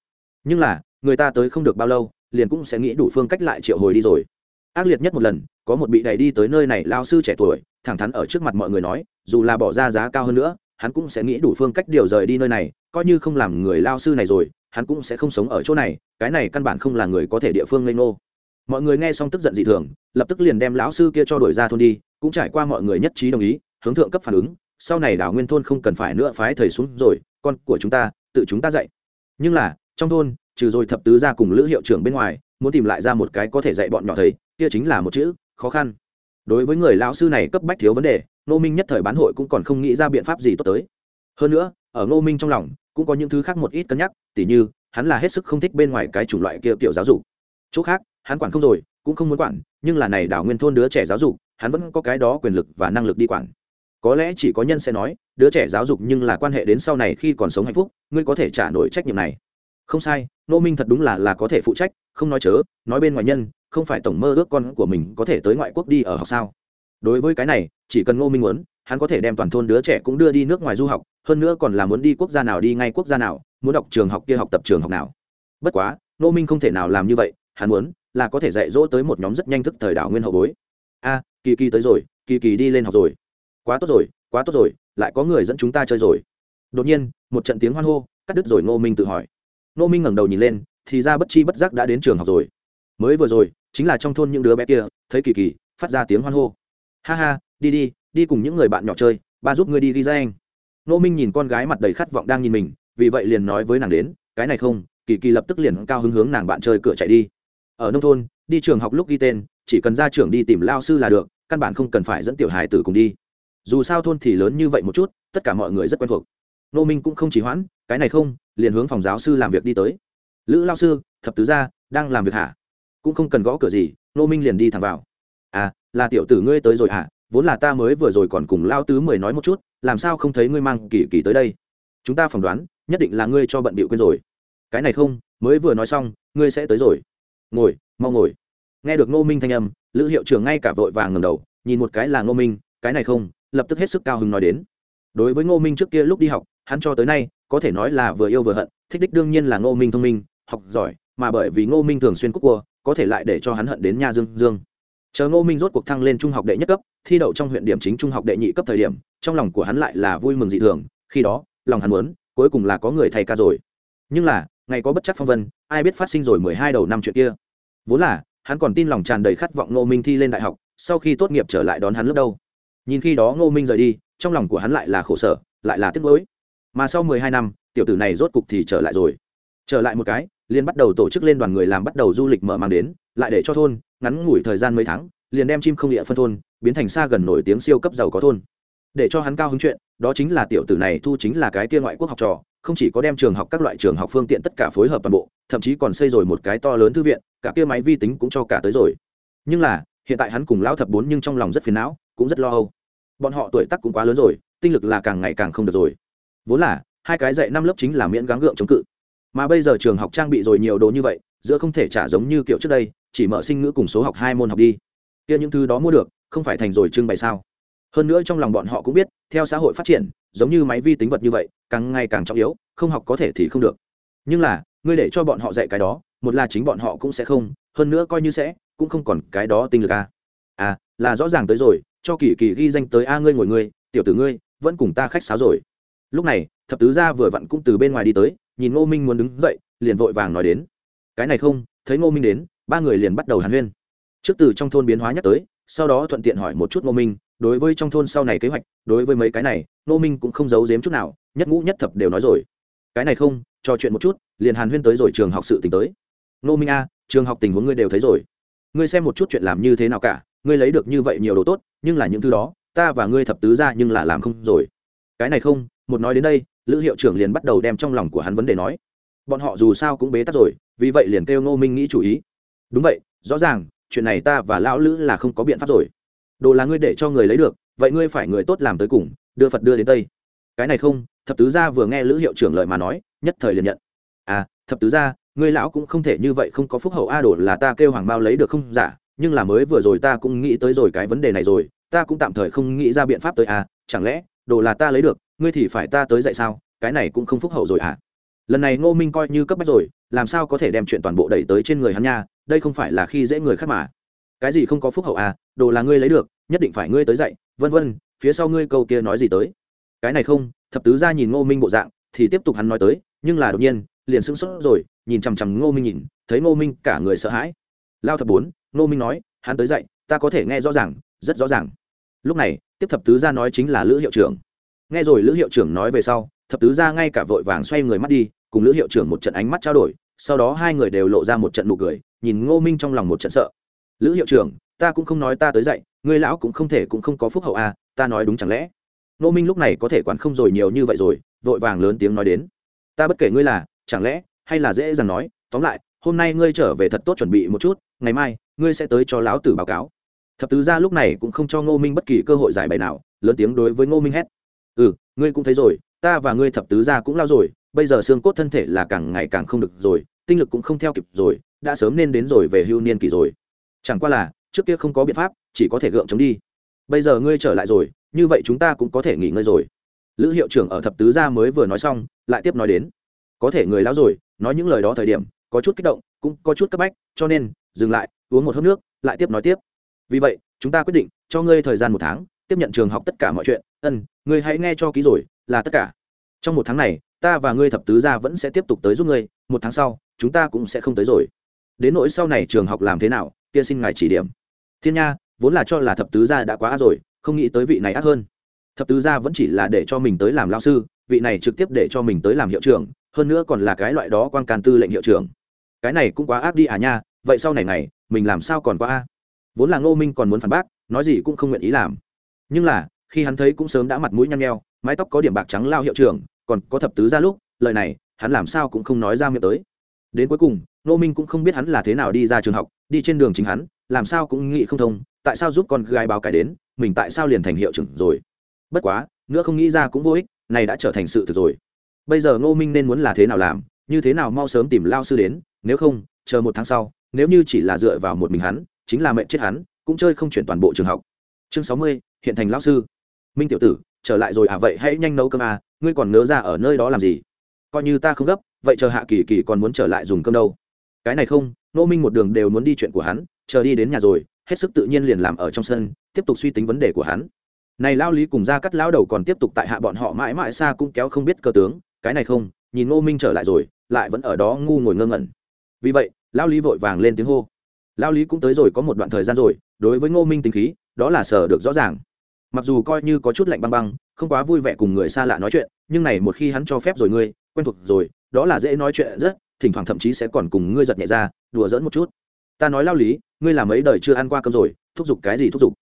nhưng là, người ta tới không được bao lâu, liền cũng sẽ nghĩ đủ phương cách lại triệu hồi đi rồi. Ác liệt nhất một lần, có một bị đẩy đi tới nơi này lao sư trẻ tuổi, thẳng thắn ở trước mặt mọi người nói, dù là bỏ ra giá cao hơn nữa, hắn cũng sẽ nghĩ đủ phương cách điều rời đi nơi này, coi như không làm người lao sư này rồi hắn cũng sẽ không sống ở chỗ này, cái này căn bản không là người có thể địa phương lây nô mọi người nghe xong tức giận dị thường, lập tức liền đem lão sư kia cho đổi ra thôn đi, cũng trải qua mọi người nhất trí đồng ý, hướng thượng cấp phản ứng, sau này đảo nguyên thôn không cần phải nữa phái thầy xuống rồi, con của chúng ta, tự chúng ta dạy. Nhưng là, trong thôn, trừ rồi thập tứ ra cùng lữ hiệu trưởng bên ngoài, muốn tìm lại ra một cái có thể dạy bọn nhỏ thầy, kia chính là một chữ, khó khăn. Đối với người lão sư này cấp bách thiếu vấn đề nô minh nhất thời bán hội cũng còn không nghĩ ra biện pháp gì tốt tới. Hơn nữa, ở nô minh trong lòng cũng có những thứ khác một ít cân nhắc, tỉ như, hắn là hết sức không thích bên ngoài cái chủng loại kia kiểu giáo dục. Chỗ khác, hắn quản không rồi, cũng không muốn quản, nhưng là này đảo nguyên thôn đứa trẻ giáo dục, hắn vẫn có cái đó quyền lực và năng lực đi quản. Có lẽ chỉ có nhân sẽ nói, đứa trẻ giáo dục nhưng là quan hệ đến sau này khi còn sống hạnh phúc, ngươi có thể trả nổi trách nhiệm này. Không sai nô minh thật đúng là là có thể phụ trách, không nói chớ, nói bên ngoài nhân, không phải tổng mơ ước con của mình có thể tới ngoại quốc đi ở học sao. Đối với cái này, chỉ cần ngô minh muốn hắn có thể đem toàn thôn đứa trẻ cũng đưa đi nước ngoài du học, hơn nữa còn là muốn đi quốc gia nào đi ngay quốc gia nào, muốn đọc trường học kia học tập trường học nào. Bất quá Nô minh không thể nào làm như vậy, hắn muốn là có thể dạy dỗ tới một nhóm rất nhanh thức thời đảo nguyên hậu bối. A, kỳ kỳ tới rồi, kỳ kỳ đi lên học rồi. Quá tốt rồi, quá tốt rồi, lại có người dẫn chúng ta chơi rồi. Đột nhiên, một trận tiếng hoan hô, cắt đứt rồi Nô minh tự hỏi. Nô minh ngẩng đầu nhìn lên, thì ra bất chi bất giác đã đến trường học rồi. Mới vừa rồi, chính là trong thôn những đứa bé kia, thấy kỳ kỳ, phát ra tiếng hoan hô. Ha ha, đi đi đi cùng những người bạn nhỏ chơi, ba giúp ngươi đi đi ra anh. Nô minh nhìn con gái mặt đầy khát vọng đang nhìn mình, vì vậy liền nói với nàng đến, cái này không, kỳ kỳ lập tức liền cao hứng hướng nàng bạn chơi cửa chạy đi. Ở nông thôn, đi trường học lúc ghi tên, chỉ cần ra trường đi tìm lao sư là được, căn bản không cần phải dẫn tiểu hài tử cùng đi. Dù sao thôn thì lớn như vậy một chút, tất cả mọi người rất quen thuộc. Nô minh cũng không chỉ hoãn, cái này không, liền hướng phòng giáo sư làm việc đi tới. Lữ lao sư, thập tứ gia, đang làm việc hả? Cũng không cần gõ cửa gì. Nô minh liền đi thẳng vào. À là tiểu tử ngươi tới rồi hả? Vốn là ta mới vừa rồi còn cùng lao tứ mười nói một chút, làm sao không thấy ngươi mang kỳ kỳ tới đây? Chúng ta phỏng đoán, nhất định là ngươi cho bận bịu quên rồi. Cái này không, mới vừa nói xong, ngươi sẽ tới rồi. Ngồi, mau ngồi. Nghe được ngô minh thanh âm, lữ hiệu trưởng ngay cả vội vàng ngầm đầu, nhìn một cái là ngô minh, cái này không, lập tức hết sức cao hứng nói đến. Đối với ngô minh trước kia lúc đi học, hắn cho tới nay, có thể nói là vừa yêu vừa hận, thích đích đương nhiên là ngô minh thông minh, học giỏi, mà bởi vì ngô minh thường xuyên cúc cua, có thể lại để cho hắn hận đến nha dương dương chờ ngô minh rốt cuộc thăng lên trung học đệ nhất cấp, thi đậu trong huyện điểm chính trung học đệ nhị cấp thời điểm, trong lòng của hắn lại là vui mừng dị thường, khi đó, lòng hắn muốn, cuối cùng là có người thay ca rồi. Nhưng là, ngày có bất chắc phong vân, ai biết phát sinh rồi mười hai đầu năm chuyện kia. Vốn là, hắn còn tin lòng tràn đầy khát vọng ngô minh thi lên đại học, sau khi tốt nghiệp trở lại đón hắn lớp đâu. Nhìn khi đó ngô minh rời đi, trong lòng của hắn lại là khổ sở, lại là tiếc nuối. Mà sau mười hai năm, tiểu tử này rốt cục thì trở lại rồi. Trở lại một cái, liền bắt đầu tổ chức lên đoàn người làm bắt đầu du lịch mở mang đến lại để cho thôn, ngắn ngủi thời gian mấy tháng, liền đem chim không địa phân thôn, biến thành xa gần nổi tiếng siêu cấp giàu có thôn. Để cho hắn cao hứng chuyện, đó chính là tiểu tử này thu chính là cái kia ngoại quốc học trò, không chỉ có đem trường học các loại trường học phương tiện tất cả phối hợp toàn bộ, thậm chí còn xây rồi một cái to lớn thư viện, cả kia máy vi tính cũng cho cả tới rồi. Nhưng là, hiện tại hắn cùng lão thập bốn nhưng trong lòng rất phiền não, cũng rất lo âu. Bọn họ tuổi tác cũng quá lớn rồi, tinh lực là càng ngày càng không được rồi. Vốn là, hai cái dạy năm lớp chính là miễn gắng gượng chống cự. Mà bây giờ trường học trang bị rồi nhiều đồ như vậy, giữa không thể trả giống như kiểu trước đây chỉ mở sinh ngữ cùng số học hai môn học đi. Kia những thứ đó mua được, không phải thành rồi trưng bày sao? Hơn nữa trong lòng bọn họ cũng biết, theo xã hội phát triển, giống như máy vi tính vật như vậy, càng ngày càng trọng yếu, không học có thể thì không được. Nhưng là, ngươi để cho bọn họ dạy cái đó, một là chính bọn họ cũng sẽ không, hơn nữa coi như sẽ, cũng không còn cái đó tinh lực a à. à là rõ ràng tới rồi, cho kỳ kỳ ghi danh tới a ngươi ngồi ngươi, tiểu tử ngươi, vẫn cùng ta khách sáo rồi. Lúc này, thập tứ gia vừa vặn cũng từ bên ngoài đi tới, nhìn ngô minh muốn đứng dậy, liền vội vàng nói đến. Cái này không, thấy ngô minh đến ba người liền bắt đầu hàn huyên. Trước từ trong thôn biến hóa nhắc tới, sau đó thuận tiện hỏi một chút ngô minh, đối với trong thôn sau này kế hoạch, đối với mấy cái này, ngô minh cũng không giấu giếm chút nào, nhất ngũ nhất thập đều nói rồi. Cái này không, trò chuyện một chút, liền hàn huyên tới rồi trường học sự tình tới. Ngô minh a, trường học tình huống ngươi đều thấy rồi. Ngươi xem một chút chuyện làm như thế nào cả, ngươi lấy được như vậy nhiều đồ tốt, nhưng là những thứ đó, ta và ngươi thập tứ ra nhưng là làm không rồi. Cái này không, một nói đến đây, lữ hiệu trưởng liền bắt đầu đem trong lòng của hắn vấn đề nói. Bọn họ dù sao cũng bế tắc rồi, vì vậy liền kêu ngô minh nghĩ chủ ý đúng vậy, rõ ràng, chuyện này ta và lão lữ là không có biện pháp rồi. Đồ là ngươi để cho người lấy được, vậy ngươi phải người tốt làm tới cùng, đưa phật đưa đến tây. Cái này không, thập tứ gia vừa nghe lữ hiệu trưởng lời mà nói, nhất thời liền nhận. À thập tứ gia, ngươi lão cũng không thể như vậy không có phúc hậu a đồ là ta kêu hoàng bao lấy được không? Giả nhưng là mới vừa rồi ta cũng nghĩ tới rồi cái vấn đề này rồi, ta cũng tạm thời không nghĩ ra biện pháp tới à chẳng lẽ, đồ là ta lấy được, ngươi thì phải ta tới dạy sao? Cái này cũng không phúc hậu rồi à? Lần này ngô minh coi như cấp bách rồi, làm sao có thể đem chuyện toàn bộ đẩy tới trên người hắn nha, đây không phải là khi dễ người khác mà. Cái gì không có phúc hậu à đồ là ngươi lấy được, nhất định phải ngươi tới dạy, vân vân, phía sau ngươi câu kia nói gì tới. Cái này không, thập tứ ra nhìn ngô minh bộ dạng, thì tiếp tục hắn nói tới, nhưng là đột nhiên, liền sững sốt rồi, nhìn chằm chằm ngô minh nhìn, thấy ngô minh cả người sợ hãi. Lao thập bốn, ngô minh nói, hắn tới dạy, ta có thể nghe rõ ràng, rất rõ ràng. Lúc này, tiếp thập tứ ra nói chính là lữ hiệu trưởng. Nghe rồi lữ hiệu trưởng nói về sau thập tứ ra ngay cả vội vàng xoay người mắt đi, cùng lữ hiệu trưởng một trận ánh mắt trao đổi, sau đó hai người đều lộ ra một trận nụ cười, nhìn ngô minh trong lòng một trận sợ. Lữ hiệu trưởng, ta cũng không nói ta tới dạy người lão cũng không thể cũng không có phúc hậu à ta nói đúng chẳng lẽ? Ngô minh lúc này có thể quản không rồi nhiều như vậy rồi, vội vàng lớn tiếng nói đến. Ta bất kể ngươi là, chẳng lẽ, hay là dễ dàng nói, tóm lại, hôm nay ngươi trở về thật tốt chuẩn bị một chút, ngày mai, ngươi sẽ tới cho lão tử báo cáo. Thập tứ gia lúc này cũng không cho ngô minh bất kỳ cơ hội giải bày nào, lớn tiếng đối với ngô minh hét. Ừ ngươi cũng thấy rồi ta và ngươi thập tứ gia cũng lao rồi, bây giờ xương cốt thân thể là càng ngày càng không được rồi, tinh lực cũng không theo kịp rồi, đã sớm nên đến rồi về hưu niên kỳ rồi. Chẳng qua là, trước kia không có biện pháp, chỉ có thể gượng chống đi. Bây giờ ngươi trở lại rồi, như vậy chúng ta cũng có thể nghỉ ngơi rồi. Lữ hiệu trưởng ở thập tứ gia mới vừa nói xong, lại tiếp nói đến. Có thể người lão rồi, nói những lời đó thời điểm, có chút kích động, cũng có chút cấp bách, cho nên, dừng lại, uống một hớp nước, lại tiếp nói tiếp. Vì vậy, chúng ta quyết định, cho ngươi thời gian một tháng, tiếp nhận trường học tất cả mọi chuyện. Ân, ngươi hãy nghe cho ký rồi là tất cả. Trong một tháng này, ta và ngươi thập tứ gia vẫn sẽ tiếp tục tới giúp ngươi, một tháng sau, chúng ta cũng sẽ không tới rồi. Đến nỗi sau này trường học làm thế nào, kia xin ngài chỉ điểm. Thiên nha, vốn là cho là thập tứ gia đã quá ác rồi, không nghĩ tới vị này ác hơn. Thập tứ gia vẫn chỉ là để cho mình tới làm lao sư, vị này trực tiếp để cho mình tới làm hiệu trưởng, hơn nữa còn là cái loại đó quan can tư lệnh hiệu trưởng. Cái này cũng quá ác đi à nha, vậy sau này này, mình làm sao còn quá a? Vốn là ngô minh còn muốn phản bác, nói gì cũng không nguyện ý làm. Nhưng là khi hắn thấy cũng sớm đã mặt mũi nhăn nheo, mái tóc có điểm bạc trắng lao hiệu trưởng, còn có thập tứ ra lúc, lời này, hắn làm sao cũng không nói ra miệng tới. Đến cuối cùng, ngô minh cũng không biết hắn là thế nào đi ra trường học, đi trên đường chính hắn, làm sao cũng nghĩ không thông, tại sao giúp con gái báo cải đến, mình tại sao liền thành hiệu trưởng rồi. Bất quá, nữa không nghĩ ra cũng vô ích, này đã trở thành sự thực rồi. Bây giờ ngô minh nên muốn là thế nào làm, như thế nào mau sớm tìm lao sư đến, nếu không, chờ một tháng sau, nếu như chỉ là dựa vào một mình hắn, chính là mệnh chết hắn, cũng chơi không chuyển toàn bộ trường học. Chương sáu mươi, hiện thành lão sư minh tiểu tử, trở lại rồi à? Vậy hãy nhanh nấu cơm à? Ngươi còn nớ ra ở nơi đó làm gì? Coi như ta không gấp, vậy chờ hạ kỳ kỳ còn muốn trở lại dùng cơm đâu. Cái này không, nô minh một đường đều muốn đi chuyện của hắn, chờ đi đến nhà rồi, hết sức tự nhiên liền làm ở trong sân, tiếp tục suy tính vấn đề của hắn. Này lao lý cùng ra cắt lão đầu còn tiếp tục tại hạ bọn họ mãi mãi xa cũng kéo không biết cơ tướng, cái này không, nhìn ngô minh trở lại rồi, lại vẫn ở đó ngu ngồi ngơ ngẩn. Vì vậy lao lý vội vàng lên tiếng hô. Lao lý cũng tới rồi có một đoạn thời gian rồi, đối với ngô minh tính khí, đó là sở được rõ ràng mặc dù coi như có chút lạnh băng băng, không quá vui vẻ cùng người xa lạ nói chuyện, nhưng này một khi hắn cho phép rồi ngươi, quen thuộc rồi, đó là dễ nói chuyện rất, thỉnh thoảng thậm chí sẽ còn cùng ngươi giật nhẹ ra, đùa dỡn một chút. Ta nói lao lý, ngươi làm mấy đời chưa ăn qua cơm rồi, thúc giục cái gì thúc giục?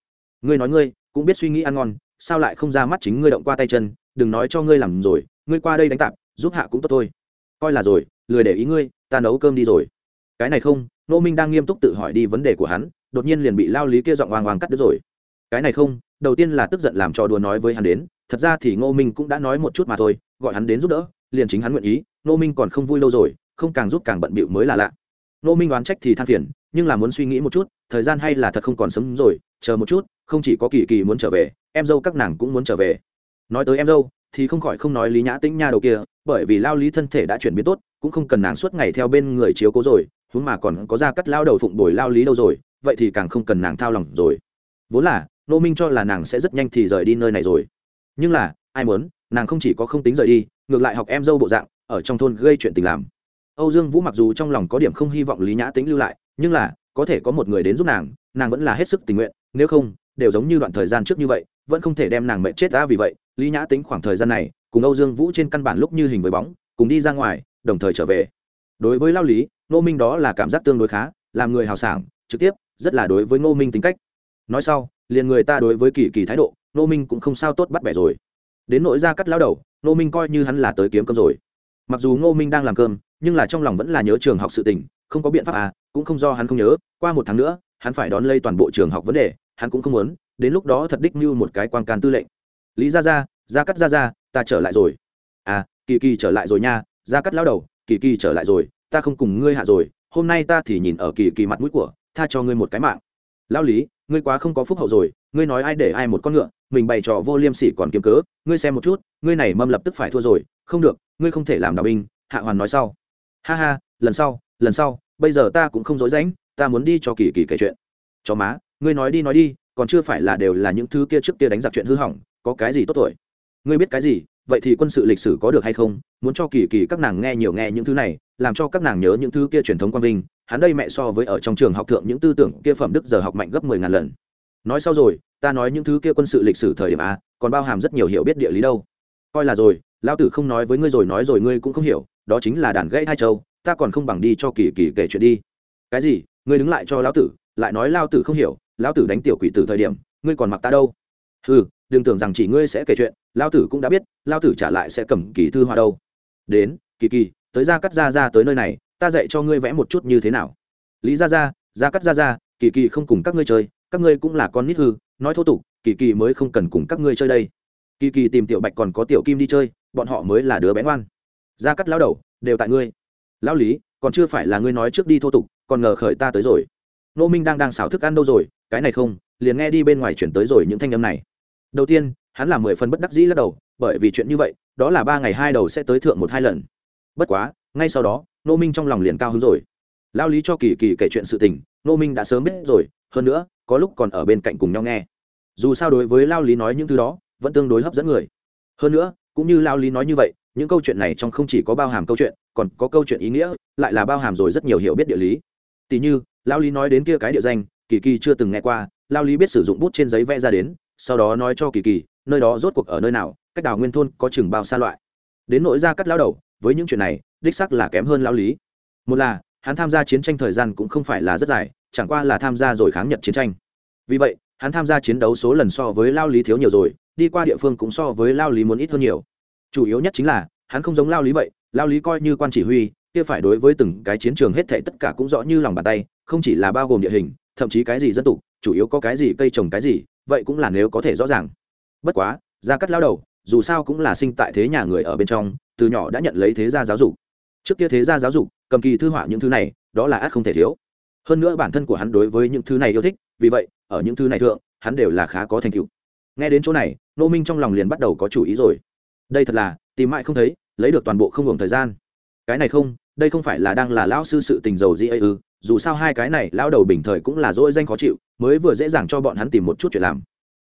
Ngươi nói ngươi, cũng biết suy nghĩ ăn ngon, sao lại không ra mắt chính ngươi động qua tay chân, đừng nói cho ngươi làm rồi, ngươi qua đây đánh tạp, giúp hạ cũng tốt thôi. Coi là rồi, lười để ý ngươi, ta nấu cơm đi rồi. Cái này không nô minh đang nghiêm túc tự hỏi đi vấn đề của hắn, đột nhiên liền bị lao lý kia giọng hoàng hoàng cắt đứt rồi cái này không, đầu tiên là tức giận làm trò đùa nói với hắn đến, thật ra thì ngô minh cũng đã nói một chút mà thôi, gọi hắn đến giúp đỡ, liền chính hắn nguyện ý, ngô minh còn không vui lâu rồi, không càng giúp càng bận bịu mới là lạ. Ngô minh đoán trách thì than phiền, nhưng là muốn suy nghĩ một chút, thời gian hay là thật không còn sớm rồi, chờ một chút, không chỉ có kỳ kỳ muốn trở về, em dâu các nàng cũng muốn trở về. Nói tới em dâu, thì không khỏi không nói lý nhã tĩnh nha đầu kia, bởi vì lao lý thân thể đã chuyển biến tốt, cũng không cần nàng suốt ngày theo bên người chiếu cố rồi, huống mà còn có ra cắt lao đầu phụng bồi lao lý đâu rồi, vậy thì càng không cần nàng thao lòng rồi. Vốn là nô minh cho là nàng sẽ rất nhanh thì rời đi nơi này rồi. Nhưng là, ai muốn, nàng không chỉ có không tính rời đi, ngược lại học em dâu bộ dạng, ở trong thôn gây chuyện tình làm. Âu dương vũ mặc dù trong lòng có điểm không hy vọng lý nhã tính lưu lại, nhưng là, có thể có một người đến giúp nàng nàng vẫn là hết sức tình nguyện, nếu không, đều giống như đoạn thời gian trước như vậy, vẫn không thể đem nàng mệnh chết ra vì vậy. Lý nhã tính khoảng thời gian này, cùng âu dương vũ trên căn bản lúc như hình với bóng, cùng đi ra ngoài, đồng thời trở về. Đối với lao lý, nô minh đó là cảm giác tương đối khá, làm người hào sảng, trực tiếp, rất là đối với ngô minh tính cách. Nói sau liền người ta đối với kỳ kỳ thái độ nô minh cũng không sao tốt bắt bẻ rồi. Đến nỗi ra cắt lao đầu nô minh coi như hắn là tới kiếm cơm rồi. Mặc dù ngô minh đang làm cơm, nhưng là trong lòng vẫn là nhớ trường học sự tình, không có biện pháp à cũng không do hắn không nhớ, qua một tháng nữa, hắn phải đón lây toàn bộ trường học vấn đề, hắn cũng không muốn, đến lúc đó thật đích mưu một cái quan can tư lệnh. Lý ra ra ra cắt ra ra ta trở lại rồi. À kỳ kỳ trở lại rồi nha, ra cắt lao đầu, kỳ kỳ trở lại rồi, ta không cùng ngươi hạ rồi, hôm nay ta thì nhìn ở kỳ kỳ mặt mũi của, tha cho ngươi một cái mạng. Lao lý ngươi quá không có phúc hậu rồi, ngươi nói ai để ai một con ngựa, mình bày trò vô liêm sỉ còn kiếm cớ, ngươi xem một chút, ngươi này mâm lập tức phải thua rồi, không được, ngươi không thể làm đạo binh, hạ hoàn nói sau. Ha ha, lần sau lần sau, bây giờ ta cũng không dối rãnh, ta muốn đi cho kỳ kỳ kể chuyện. Chó má, ngươi nói đi nói đi, còn chưa phải là đều là những thứ kia trước kia đánh giặc chuyện hư hỏng, có cái gì tốt tuổi? Ngươi biết cái gì, vậy thì quân sự lịch sử có được hay không? Muốn cho kỳ kỳ các nàng nghe nhiều nghe những thứ này, làm cho các nàng nhớ những thứ kia truyền thống quang vinh hắn đây mẹ so với ở trong trường học thượng những tư tưởng kia phẩm đức giờ học mạnh gấp mười ngàn lần. Nói sau rồi, ta nói những thứ kia quân sự lịch sử thời điểm a còn bao hàm rất nhiều hiểu biết địa lý đâu. Coi là rồi, lão tử không nói với ngươi rồi, nói rồi ngươi cũng không hiểu, đó chính là đàn gãy hai châu ta còn không bằng đi cho kỳ kỳ kể chuyện đi. Cái gì? Ngươi đứng lại cho lão tử, lại nói lão tử không hiểu, lão tử đánh tiểu quỷ tử thời điểm, ngươi còn mặc ta đâu? Ừ đừng tưởng rằng chỉ ngươi sẽ kể chuyện, lão tử cũng đã biết, lão tử trả lại sẽ cầm kỳ thư hoa đâu. Đến, kỳ kỳ, tới ra cắt ra ra tới nơi này ta dạy cho ngươi vẽ một chút như thế nào. Lý ra ra ra cắt ra ra kỳ kỳ không cùng các ngươi chơi, các ngươi cũng là con nít hư, nói thô tục, kỳ kỳ mới không cần cùng các ngươi chơi đây. Kỳ kỳ tìm tiểu bạch còn có tiểu kim đi chơi, bọn họ mới là đứa bé ngoan. Ra cắt lao đầu, đều tại ngươi. Lao lý, còn chưa phải là ngươi nói trước đi thô tục, còn ngờ khởi ta tới rồi. Nô minh đang đang xảo thức ăn đâu rồi, cái này không, liền nghe đi bên ngoài chuyển tới rồi những thanh âm này. Đầu tiên, hắn là mười phần bất đắc dĩ lắc đầu, bởi vì chuyện như vậy, đó là ba ngày hai đầu sẽ tới thượng một hai lần. Bất quá, ngay sau đó nô minh trong lòng liền cao hứng rồi. Lao lý cho kỳ kỳ kể chuyện sự tình, nô minh đã sớm biết rồi, hơn nữa, có lúc còn ở bên cạnh cùng nhau nghe. Dù sao đối với lao lý nói những thứ đó, vẫn tương đối hấp dẫn người. Hơn nữa, cũng như lao lý nói như vậy, những câu chuyện này trong không chỉ có bao hàm câu chuyện, còn có câu chuyện ý nghĩa, lại là bao hàm rồi rất nhiều hiểu biết địa lý. Tỉ như, lao lý nói đến kia cái địa danh, kỳ kỳ chưa từng nghe qua, lao lý biết sử dụng bút trên giấy vẽ ra đến, sau đó nói cho kỳ kỳ, nơi đó rốt cuộc ở nơi nào, cách đào nguyên thôn có chừng bao xa loại? Đến nội ra cắt lao đầu với những chuyện này, đích sắc là kém hơn Lão lý. Một là, hắn tham gia chiến tranh thời gian cũng không phải là rất dài, chẳng qua là tham gia rồi kháng nhật chiến tranh. Vì vậy, hắn tham gia chiến đấu số lần so với lao lý thiếu nhiều rồi, đi qua địa phương cũng so với lao lý muốn ít hơn nhiều. Chủ yếu nhất chính là, hắn không giống lao lý vậy lao lý coi như quan chỉ huy, kia phải đối với từng cái chiến trường hết thảy tất cả cũng rõ như lòng bàn tay, không chỉ là bao gồm địa hình, thậm chí cái gì dân tục chủ yếu có cái gì cây trồng cái gì, vậy cũng là nếu có thể rõ ràng. Bất quá gia cắt lao đầu, dù sao cũng là sinh tại thế nhà người ở bên trong từ nhỏ đã nhận lấy thế gia giáo dục. Trước kia thế gia giáo dục, cầm kỳ thư họa những thứ này, đó là át không thể thiếu. Hơn nữa bản thân của hắn đối với những thứ này yêu thích, vì vậy, ở những thứ này thượng, hắn đều là khá có thành tựu. Nghe đến chỗ này nô minh trong lòng liền bắt đầu có chủ ý rồi. Đây thật là, tìm mãi không thấy, lấy được toàn bộ không hưởng thời gian. Cái này không, đây không phải là đang là lão sư sự tình dầu gì ấy ư, dù sao hai cái này, lão đầu bình thời cũng là dỗi danh khó chịu, mới vừa dễ dàng cho bọn hắn tìm một chút chuyện làm.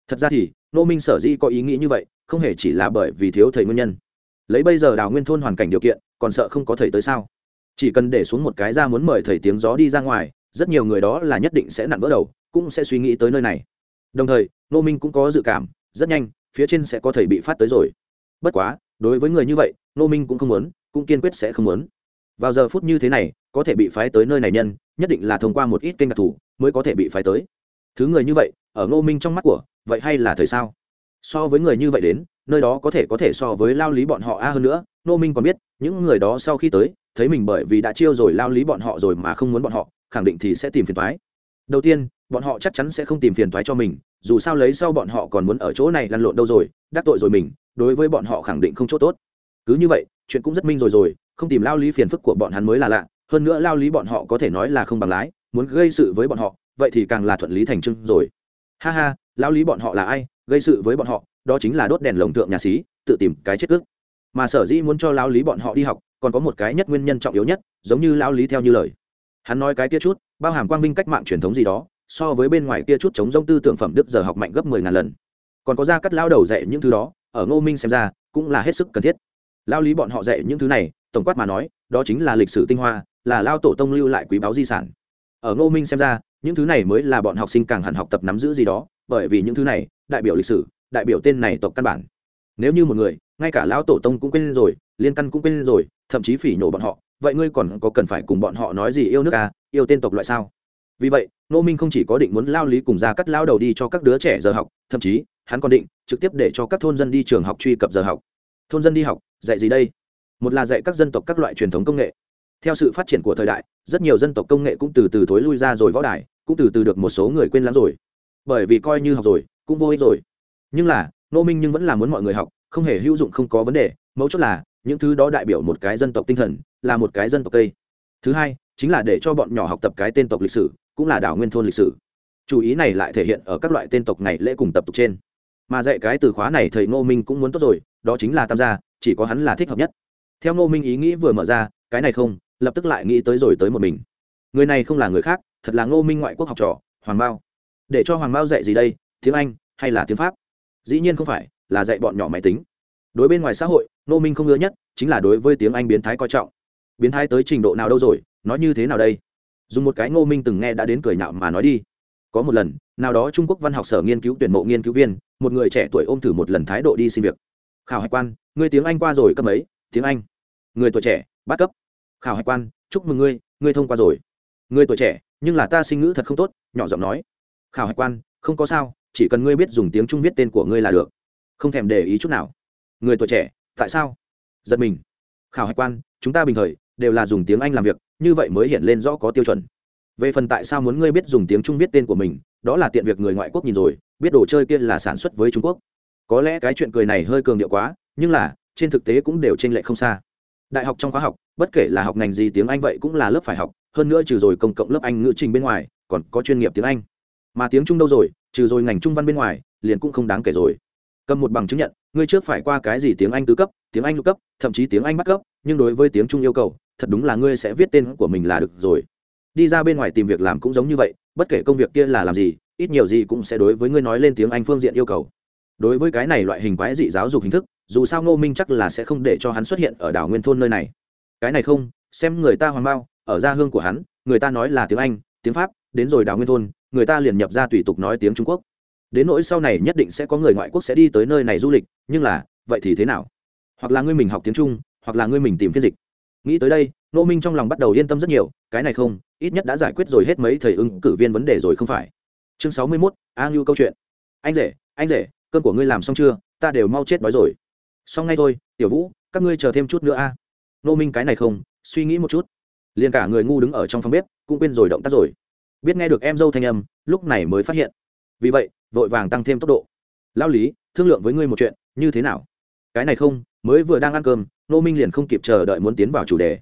Thật ra thì nô minh sở dĩ có ý nghĩ như vậy, không hề chỉ là bởi vì thiếu thầy nguyên nhân lấy bây giờ đào nguyên thôn hoàn cảnh điều kiện, còn sợ không có thầy tới sao? Chỉ cần để xuống một cái ra muốn mời thầy tiếng gió đi ra ngoài, rất nhiều người đó là nhất định sẽ nặn vỡ đầu, cũng sẽ suy nghĩ tới nơi này. Đồng thời nô minh cũng có dự cảm, rất nhanh, phía trên sẽ có thầy bị phát tới rồi. Bất quá, đối với người như vậy nô minh cũng không muốn, cũng kiên quyết sẽ không muốn. Vào giờ phút như thế này, có thể bị phái tới nơi này nhân, nhất định là thông qua một ít kênh đặc thù mới có thể bị phái tới. Thứ người như vậy, ở ngô minh trong mắt của, vậy hay là thời sao? So với người như vậy đến nơi đó có thể có thể so với lao lý bọn họ a hơn nữa, nô minh còn biết, những người đó sau khi tới, thấy mình bởi vì đã chiêu rồi lao lý bọn họ rồi mà không muốn bọn họ, khẳng định thì sẽ tìm phiền thoái đầu tiên, bọn họ chắc chắn sẽ không tìm phiền thoái cho mình, dù sao lấy sau bọn họ còn muốn ở chỗ này lăn lộn đâu rồi, đắc tội rồi mình, đối với bọn họ khẳng định không chỗ tốt. Cứ như vậy, chuyện cũng rất minh rồi rồi, không tìm lao lý phiền phức của bọn hắn mới là lạ, hơn nữa lao lý bọn họ có thể nói là không bằng lái, muốn gây sự với bọn họ, vậy thì càng là thuận lý thành trưng rồi. Ha ha, lao lý bọn họ là ai, gây sự với bọn họ đó chính là đốt đèn lồng tượng nhà xí, tự tìm cái chết ước. mà sở dĩ muốn cho lao lý bọn họ đi học, còn có một cái nhất nguyên nhân trọng yếu nhất, giống như lao lý theo như lời. Hắn nói cái kia chút, bao hàm quang vinh cách mạng truyền thống gì đó, so với bên ngoài kia chút chống rông tư tưởng phẩm đức giờ học mạnh gấp mười ngàn lần. Còn có ra cắt lao đầu dạy những thứ đó, ở ngô minh xem ra, cũng là hết sức cần thiết. Lao lý bọn họ dạy những thứ này, tổng quát mà nói, đó chính là lịch sử tinh hoa, là lao tổ tông lưu lại quý báu di sản. Ở ngô minh xem ra, những thứ này mới là bọn học sinh càng hẳn học tập nắm giữ gì đó, bởi vì những thứ này, đại biểu lịch sử đại biểu tên này tộc căn bản. Nếu như một người, ngay cả lão tổ tông cũng quên rồi, liên căn cũng quên rồi, thậm chí phỉ nhổ bọn họ, vậy ngươi còn có cần phải cùng bọn họ nói gì yêu nước à yêu tên tộc loại sao? Vì vậy nô minh không chỉ có định muốn lao lý cùng ra cắt lao đầu đi cho các đứa trẻ giờ học, thậm chí, hắn còn định trực tiếp để cho các thôn dân đi trường học truy cập giờ học. Thôn dân đi học, dạy gì đây? Một là dạy các dân tộc các loại truyền thống công nghệ. Theo sự phát triển của thời đại, rất nhiều dân tộc công nghệ cũng từ từ thối lui ra rồi võ đài, cũng từ từ được một số người quên lãng rồi. Bởi vì coi như học rồi, cũng vô ích rồi nhưng là nô minh nhưng vẫn là muốn mọi người học, không hề hữu dụng, không có vấn đề. Mấu chốt là, những thứ đó đại biểu một cái dân tộc tinh thần, là một cái dân tộc cây thứ hai, chính là để cho bọn nhỏ học tập cái tên tộc lịch sử, cũng là đảo nguyên thôn lịch sử. Chủ ý này lại thể hiện ở các loại tên tộc ngày lễ cùng tập tục trên. Mà dạy cái từ khóa này thầy ngô minh cũng muốn tốt rồi, đó chính là tam gia, chỉ có hắn là thích hợp nhất. Theo ngô minh ý nghĩ vừa mở ra, cái này không, lập tức lại nghĩ tới rồi tới một mình. Người này không là người khác, thật là ngô minh ngoại quốc học trò, hoàng bao để cho hoàng bao dạy gì đây, tiếng anh hay là tiếng pháp? Dĩ nhiên không phải, là dạy bọn nhỏ máy tính. Đối bên ngoài xã hội nô minh không ngứa nhất chính là đối với tiếng anh biến thái coi trọng. Biến thái tới trình độ nào đâu rồi, nói như thế nào đây? Dùng một cái ngô minh từng nghe đã đến cười nhạo mà nói đi. Có một lần, nào đó trung quốc văn học sở nghiên cứu tuyển mộ nghiên cứu viên, một người trẻ tuổi ôm thử một lần thái độ đi xin việc. Khảo hải quan người tiếng anh qua rồi cấp ấy tiếng anh. Người tuổi trẻ, bắt cấp. Khảo hải quan, chúc mừng ngươi ngươi thông qua rồi. Người tuổi trẻ, nhưng là ta sinh ngữ thật không tốt, nhỏ giọng nói. Khảo hải quan, không có sao chỉ cần ngươi biết dùng tiếng trung viết tên của ngươi là được. Không thèm để ý chút nào. Người tuổi trẻ, tại sao? Giật mình. Khảo hạch quan, chúng ta bình thời, đều là dùng tiếng anh làm việc, như vậy mới hiện lên rõ có tiêu chuẩn. Về phần tại sao muốn ngươi biết dùng tiếng trung viết tên của mình, đó là tiện việc người ngoại quốc nhìn rồi, biết đồ chơi kia là sản xuất với trung quốc. Có lẽ cái chuyện cười này hơi cường điệu quá, nhưng là, trên thực tế cũng đều t r ê n lệch không xa. Đại học trong khóa học, bất kể là học ngành gì tiếng anh vậy cũng là lớp phải học, hơn nữa trừ rồi công cộng lớp anh ngữ trình bên ngoài, còn có chuyên nghiệp tiếng anh. Mà tiếng trung đâu rồi trừ rồi ngành trung văn bên ngoài, liền cũng không đáng kể rồi. Cầm một bằng chứng nhận, ngươi trước phải qua cái gì tiếng anh tứ cấp, tiếng anh lục cấp, thậm chí tiếng anh bắt cấp, nhưng đối với tiếng trung yêu cầu, thật đúng là ngươi sẽ viết tên của mình là được rồi. Đi ra bên ngoài tìm việc làm cũng giống như vậy, bất kể công việc kia là làm gì, ít nhiều gì cũng sẽ đối với ngươi nói lên tiếng anh phương diện yêu cầu. Đối với cái này loại hình quái dị giáo dục hình thức, dù sao ngô minh chắc là sẽ không để cho hắn xuất hiện ở đảo nguyên thôn nơi này. Cái này không, xem người ta hoàng bao, ở gia hương của hắn, người ta nói là tiếng anh, tiếng pháp, đến rồi đảo nguyên thôn người ta liền nhập ra tùy tục nói tiếng trung quốc. Đến nỗi sau này nhất định sẽ có người ngoại quốc sẽ đi tới nơi này du lịch, nhưng là, vậy thì thế nào? Hoặc là ngươi mình học tiếng trung, hoặc là ngươi mình tìm phiên dịch. Nghĩ tới đây nô minh trong lòng bắt đầu yên tâm rất nhiều, cái này không, ít nhất đã giải quyết rồi hết mấy thầy ứng cử viên vấn đề rồi không phải. Chương sáu mươi mốt, a ngưu câu chuyện. Anh rể anh rể, cơm của ngươi làm xong chưa? Ta đều mau chết đói rồi. Xong ngay thôi, tiểu vũ, các ngươi chờ thêm chút nữa a. Nô minh cái này không, suy nghĩ một chút. Liền cả người ngu đứng ở trong phòng bếp, cũng quên rồi động tác rồi biết nghe được em dâu thanh âm, lúc này mới phát hiện. Vì vậy, vội vàng tăng thêm tốc độ. Lao lý, thương lượng với ngươi một chuyện, như thế nào? Cái này không, mới vừa đang ăn cơm, nô minh liền không kịp chờ đợi muốn tiến vào chủ đề.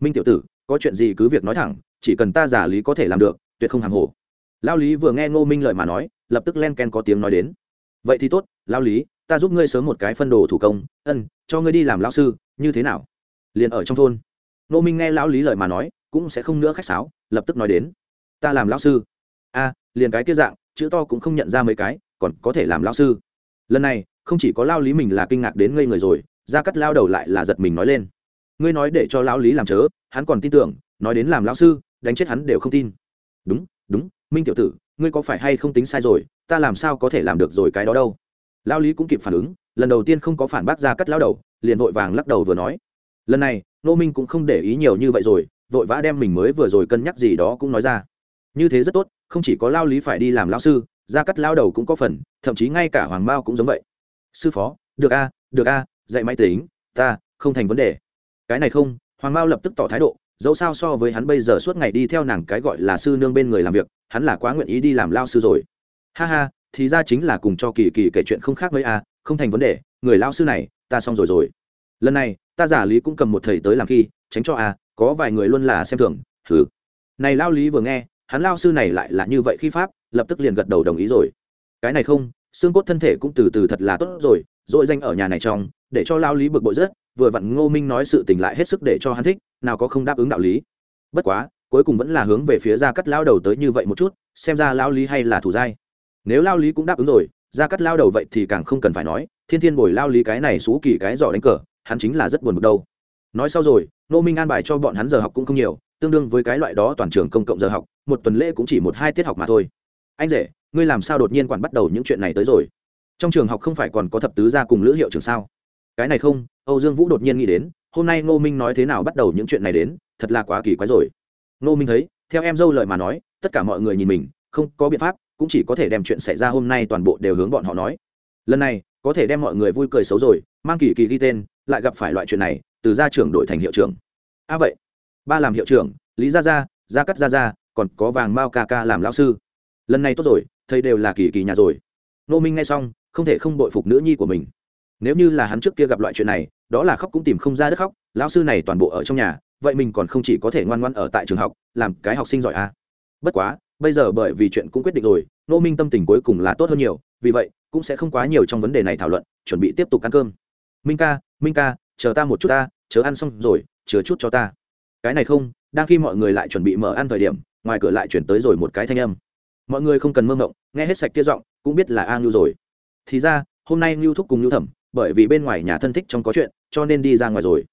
Minh tiểu tử, có chuyện gì cứ việc nói thẳng, chỉ cần ta giả lý có thể làm được, tuyệt không hàng hồ. Lao lý vừa nghe ngô minh lời mà nói, lập tức len ken có tiếng nói đến. Vậy thì tốt lao lý, ta giúp ngươi sớm một cái phân đồ thủ công, ân, cho ngươi đi làm lao sư, như thế nào? Liền ở trong thôn ngô minh nghe lão lý lời mà nói, cũng sẽ không nữa khách sáo, lập tức nói đến ta làm lão sư. A, liền cái kia dạng, chữ to cũng không nhận ra mấy cái, còn có thể làm lão sư. Lần này, không chỉ có lao lý mình là kinh ngạc đến ngây người rồi, ra cắt lao đầu lại là giật mình nói lên. Ngươi nói để cho lão lý làm chớ, hắn còn tin tưởng, nói đến làm lão sư, đánh chết hắn đều không tin. Đúng đúng, minh tiểu tử, ngươi có phải hay không tính sai rồi, ta làm sao có thể làm được rồi cái đó đâu. Lão lý cũng kịp phản ứng, lần đầu tiên không có phản bác ra cắt lão đầu, liền vội vàng lắc đầu vừa nói. Lần này nô minh cũng không để ý nhiều như vậy rồi, vội vã đem mình mới vừa rồi cân nhắc gì đó cũng nói ra như thế rất tốt, không chỉ có lao lý phải đi làm lão sư ra cắt lao đầu cũng có phần, thậm chí ngay cả hoàng mao cũng giống vậy. Sư phó, được a được a, dạy máy tính, ta, không thành vấn đề. Cái này không, hoàng mao lập tức tỏ thái độ, dẫu sao so với hắn bây giờ suốt ngày đi theo nàng cái gọi là sư nương bên người làm việc, hắn là quá nguyện ý đi làm lao sư rồi. Ha ha, thì ra chính là cùng cho kỳ kỳ kể chuyện không khác mấy a, không thành vấn đề, người lao sư này, ta xong rồi rồi. Lần này, ta giả lý cũng cầm một thầy tới làm khi, tránh cho a, có vài người luôn là xem thường thử này lao lý vừa nghe hắn lao sư này lại là như vậy khi pháp, lập tức liền gật đầu đồng ý rồi. Cái này không, xương cốt thân thể cũng từ từ thật là tốt rồi, dội danh ở nhà này trong, để cho lao lý bực bội rất, vừa vặn ngô minh nói sự tình lại hết sức để cho hắn thích, nào có không đáp ứng đạo lý. Bất quá, cuối cùng vẫn là hướng về phía gia cắt lao đầu tới như vậy một chút, xem ra lao lý hay là thủ dai. Nếu lao lý cũng đáp ứng rồi, gia cắt lao đầu vậy thì càng không cần phải nói, thiên thiên bồi lao lý cái này xú kỳ cái giỏ đánh cờ, hắn chính là rất buồn bực đâu. Nói sau rồi, ngô minh an bài cho bọn hắn giờ học cũng không nhiều tương đương với cái loại đó toàn trường công cộng giờ học, một tuần lễ cũng chỉ một hai tiết học mà thôi. Anh rể, ngươi làm sao đột nhiên quản bắt đầu những chuyện này tới rồi? Trong trường học không phải còn có thập tứ gia cùng lữ hiệu trường sao? Cái này không, âu dương vũ đột nhiên nghĩ đến, hôm nay ngô minh nói thế nào bắt đầu những chuyện này đến, thật là quá kỳ quái rồi. Ngô minh thấy, theo em dâu lời mà nói, tất cả mọi người nhìn mình, không có biện pháp, cũng chỉ có thể đem chuyện xảy ra hôm nay toàn bộ đều hướng bọn họ nói. Lần này, có thể đem mọi người vui cười xấu rồi, mang kỳ kỳ ghi tên, lại gặp phải loại chuyện này, từ gia trưởng đổi thành hiệu trưởng. A à vậy ba làm hiệu trưởng, lý gia gia gia cắt gia gia, còn có vàng mao ca ca làm lão sư. Lần này tốt rồi, thầy đều là kỳ kỳ nhà rồi. Nô minh nghe xong, không thể không bội phục nữ nhi của mình. Nếu như là hắn trước kia gặp loại chuyện này, đó là khóc cũng tìm không ra đất khóc, lão sư này toàn bộ ở trong nhà, vậy mình còn không chỉ có thể ngoan ngoan ở tại trường học, làm cái học sinh giỏi à. bất quá, bây giờ bởi vì chuyện cũng quyết định rồi nô minh tâm tình cuối cùng là tốt hơn nhiều, vì vậy, cũng sẽ không quá nhiều trong vấn đề này thảo luận, chuẩn bị tiếp tục ăn cơm. Minh ca minh ca, chờ ta một chút ta chờ ăn xong rồi, chứa chút cho ta cái này không, đang khi mọi người lại chuẩn bị mở ăn thời điểm, ngoài cửa lại chuyển tới rồi một cái thanh âm. Mọi người không cần mơ mộng, nghe hết sạch kia giọng, cũng biết là a ngưu rồi. Thì ra, hôm nay ngưu thúc cùng ngưu thẩm, bởi vì bên ngoài nhà thân thích trong có chuyện, cho nên đi ra ngoài rồi.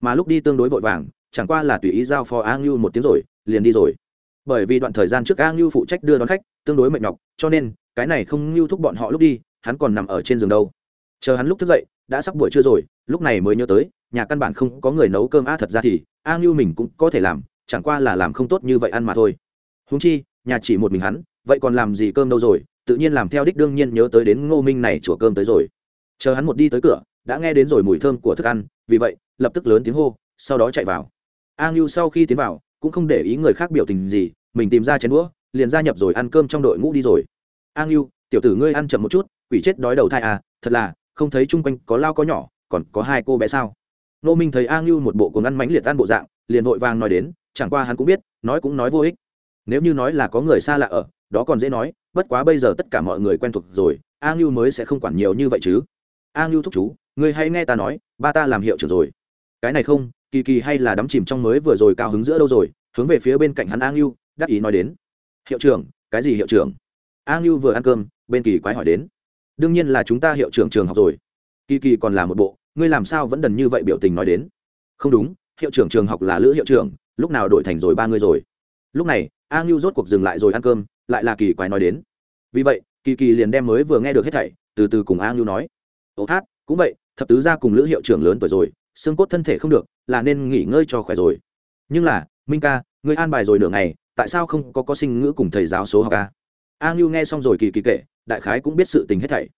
Mà lúc đi tương đối vội vàng, chẳng qua là tùy ý giao phó a ngưu một tiếng rồi, liền đi rồi. Bởi vì đoạn thời gian trước a ngưu phụ trách đưa đón khách, tương đối mệt nhọc, cho nên, cái này không ngưu thúc bọn họ lúc đi, hắn còn nằm ở trên giường đâu. Chờ hắn lúc thức dậy, đã sắp buổi trưa rồi lúc này mới nhớ tới, nhà căn bản không có người nấu cơm a thật ra thì, a ngưu mình cũng có thể làm, chẳng qua là làm không tốt như vậy ăn mà thôi. Húng chi, nhà chỉ một mình hắn, vậy còn làm gì cơm đâu rồi, tự nhiên làm theo đích đương nhiên nhớ tới đến ngô minh này chùa cơm tới rồi. Chờ hắn một đi tới cửa, đã nghe đến rồi mùi thơm của thức ăn, vì vậy, lập tức lớn tiếng hô, sau đó chạy vào. A ngưu sau khi tiến vào, cũng không để ý người khác biểu tình gì, mình tìm ra chén đũa, liền gia nhập rồi ăn cơm trong đội ngũ đi rồi. A ngưu, tiểu tử ngươi ăn chậm một chút, quỷ chết đói đầu thai à thật là, không thấy chung quanh có lao có nhỏ còn có hai cô bé sao? Nô minh thấy a ngưu một bộ cuồng ăn mánh liệt tan bộ dạng, liền vội vàng nói đến, chẳng qua hắn cũng biết, nói cũng nói vô ích. Nếu như nói là có người xa lạ ở, đó còn dễ nói, bất quá bây giờ tất cả mọi người quen thuộc rồi, a ngưu mới sẽ không quản nhiều như vậy chứ. A ngưu thúc chú người hãy nghe ta nói, ba ta làm hiệu trưởng rồi. Cái này không, kỳ kỳ hay là đắm chìm trong mới vừa rồi cao hứng giữa đâu rồi? Hướng về phía bên cạnh hắn a ngưu, đắc ý nói đến. Hiệu trưởng, cái gì hiệu trưởng? A ngưu vừa ăn cơm, bên kỳ quái hỏi đến. Đương nhiên là chúng ta hiệu trưởng trường học rồi. Kỳ kỳ còn là một bộ ngươi làm sao vẫn đần như vậy biểu tình nói đến? Không đúng hiệu trưởng trường học là lữ hiệu trưởng lúc nào đổi thành rồi ba người rồi. Lúc này a ngưu rốt cuộc dừng lại rồi ăn cơm lại là kỳ quái nói đến. Vì vậy kỳ kỳ liền đem mới vừa nghe được hết thảy từ từ cùng a ngưu nói. Ô hát cũng vậy thập tứ gia cùng lữ hiệu trưởng lớn tuổi rồi xương cốt thân thể không được là nên nghỉ ngơi cho khỏe rồi. Nhưng là minh ca ngươi an bài rồi nửa ngày tại sao không có có sinh ngữ cùng thầy giáo số học ca a ngưu nghe xong rồi kỳ kỳ kệ, đại khái cũng biết sự tình hết thảy.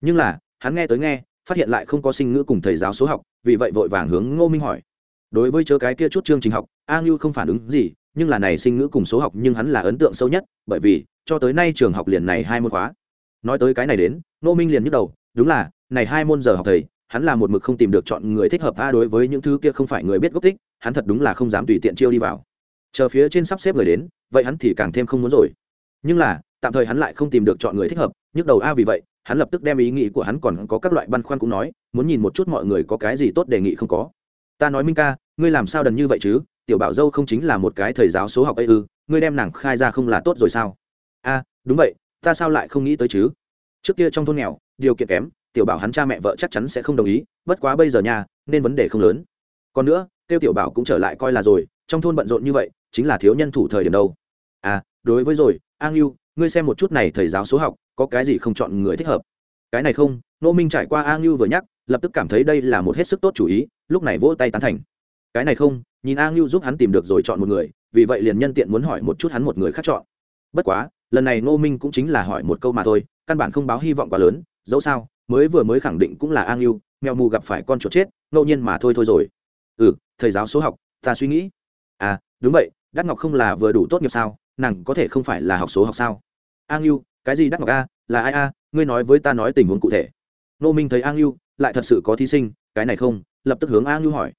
Nhưng là hắn nghe tới nghe phát hiện lại không có sinh ngữ cùng thầy giáo số học, vì vậy vội vàng hướng ngô minh hỏi. Đối với chớ cái kia chút chương trình học, a ngưu không phản ứng gì, nhưng là này sinh ngữ cùng số học nhưng hắn là ấn tượng sâu nhất, bởi vì, cho tới nay trường học liền này hai môn khóa. Nói tới cái này đến, ngô minh liền nhức đầu, đúng là, này hai môn giờ học thầy, hắn là một mực không tìm được chọn người thích hợp a đối với những thứ kia không phải người biết gốc tích, hắn thật đúng là không dám tùy tiện chiêu đi vào. Chờ phía trên sắp xếp người đến, vậy hắn thì càng thêm không muốn rồi. Nhưng là, tạm thời hắn lại không tìm được chọn người thích hợp, nhức đầu a vì vậy hắn lập tức đem ý nghĩ của hắn còn có các loại băn khoăn cũng nói, muốn nhìn một chút mọi người có cái gì tốt đề nghị không có. Ta nói minh ca, ngươi làm sao đần như vậy chứ? Tiểu bảo dâu không chính là một cái thầy giáo số học ấy ư? Ngươi đem nàng khai ra không là tốt rồi sao? A, đúng vậy, ta sao lại không nghĩ tới chứ? Trước kia trong thôn nghèo, điều kiện kém, tiểu bảo hắn cha mẹ vợ chắc chắn sẽ không đồng ý, bất quá bây giờ nhà, nên vấn đề không lớn. Còn nữa, tiêu tiểu bảo cũng trở lại coi là rồi, trong thôn bận rộn như vậy, chính là thiếu nhân thủ thời điểm đâu. À đối với rồi, an yêu ngươi xem một chút này thầy giáo số học, có cái gì không chọn người thích hợp? Cái này không nô minh trải qua a ngưu vừa nhắc, lập tức cảm thấy đây là một hết sức tốt chủ ý, lúc này vỗ tay tán thành. Cái này không, nhìn a ngưu giúp hắn tìm được rồi chọn một người, vì vậy liền nhân tiện muốn hỏi một chút hắn một người khác chọn. Bất quá, lần này nô minh cũng chính là hỏi một câu mà thôi, căn bản không báo hy vọng quá lớn, dẫu sao, mới vừa mới khẳng định cũng là a ngưu, mèo mù gặp phải con chuột chết, ngẫu nhiên mà thôi thôi rồi. Ừ thầy giáo số học, ta suy nghĩ. À đúng vậy, đắc ngọc không là vừa đủ tốt nghiệp sao? Nàng có thể không phải là học số học sao? A ngưu cái gì đắc ngọc a? Là ai a? Ngươi nói với ta nói tình huống cụ thể. Nô minh thấy a ngưu lại thật sự có thí sinh, cái này không, lập tức hướng a ngưu hỏi.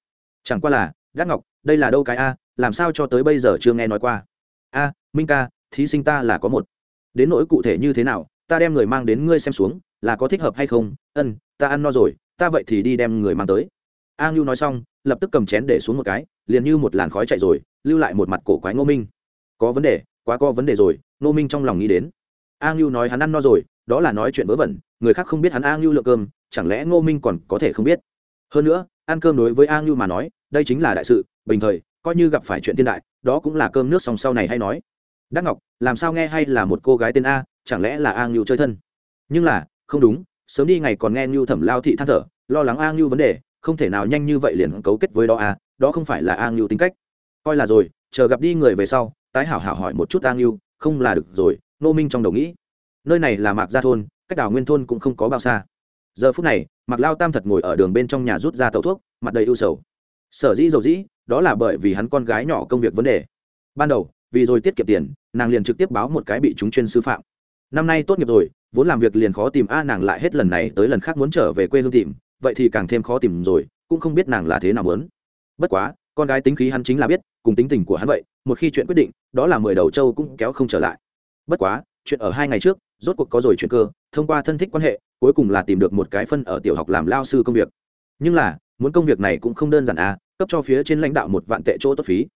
Chẳng qua là, đắc ngọc, đây là đâu cái a? Làm sao cho tới bây giờ chưa nghe nói qua? A, minh ca, thí sinh ta là có một. Đến nỗi cụ thể như thế nào, ta đem người mang đến ngươi xem xuống, là có thích hợp hay không? Ân, ta ăn no rồi, ta vậy thì đi đem người mang tới. A ngưu nói xong, lập tức cầm chén để xuống một cái, liền như một làn khói chạy rồi, lưu lại một mặt cổ quái ngô minh có vấn đề, quá có vấn đề rồi, ngô minh trong lòng nghĩ đến. A ngưu nói hắn ăn no rồi, đó là nói chuyện vớ vẩn, người khác không biết hắn a ngưu lượng cơm, chẳng lẽ ngô minh còn có thể không biết? Hơn nữa, ăn cơm đối với a ngưu mà nói, đây chính là đại sự, bình thời, coi như gặp phải chuyện thiên đại, đó cũng là cơm nước song sau này hay nói. Đắc ngọc, làm sao nghe hay là một cô gái tên a, chẳng lẽ là a ngưu chơi thân? Nhưng là, không đúng, sớm đi ngày còn nghe ngưu thẩm lao thị than thở, lo lắng a ngưu vấn đề, không thể nào nhanh như vậy liền cấu kết với đó a, đó không phải là a ngưu tính cách. Coi là rồi, chờ gặp đi người về sau tái hảo hảo hỏi một chút tang ngưu không là được rồi nô minh trong đầu nghĩ. Nơi này là mạc gia thôn, cách đảo nguyên thôn cũng không có bao xa. Giờ phút này mặc lao tam thật ngồi ở đường bên trong nhà rút ra tàu thuốc, mặt đầy ưu sầu. Sở dĩ dầu dĩ, đó là bởi vì hắn con gái nhỏ công việc vấn đề. Ban đầu, vì rồi tiết kiệm tiền, nàng liền trực tiếp báo một cái bị chúng chuyên sư phạm. Năm nay tốt nghiệp rồi, vốn làm việc liền khó tìm, a, nàng lại hết lần này tới lần khác muốn trở về quê hương tìm, vậy thì càng thêm khó tìm rồi, cũng không biết nàng là thế nào muốn. Bất quá, con gái tính khí hắn chính là biết, cùng tính tình của hắn vậy một khi chuyện quyết định, đó là mười đầu châu cũng kéo không trở lại. Bất quá, chuyện ở hai ngày trước, rốt cuộc có rồi chuyện cơ, thông qua thân thích quan hệ, cuối cùng là tìm được một cái phân ở tiểu học làm lao sư công việc. Nhưng là, muốn công việc này cũng không đơn giản à cấp cho phía trên lãnh đạo một vạn tệ chỗ tốt phí.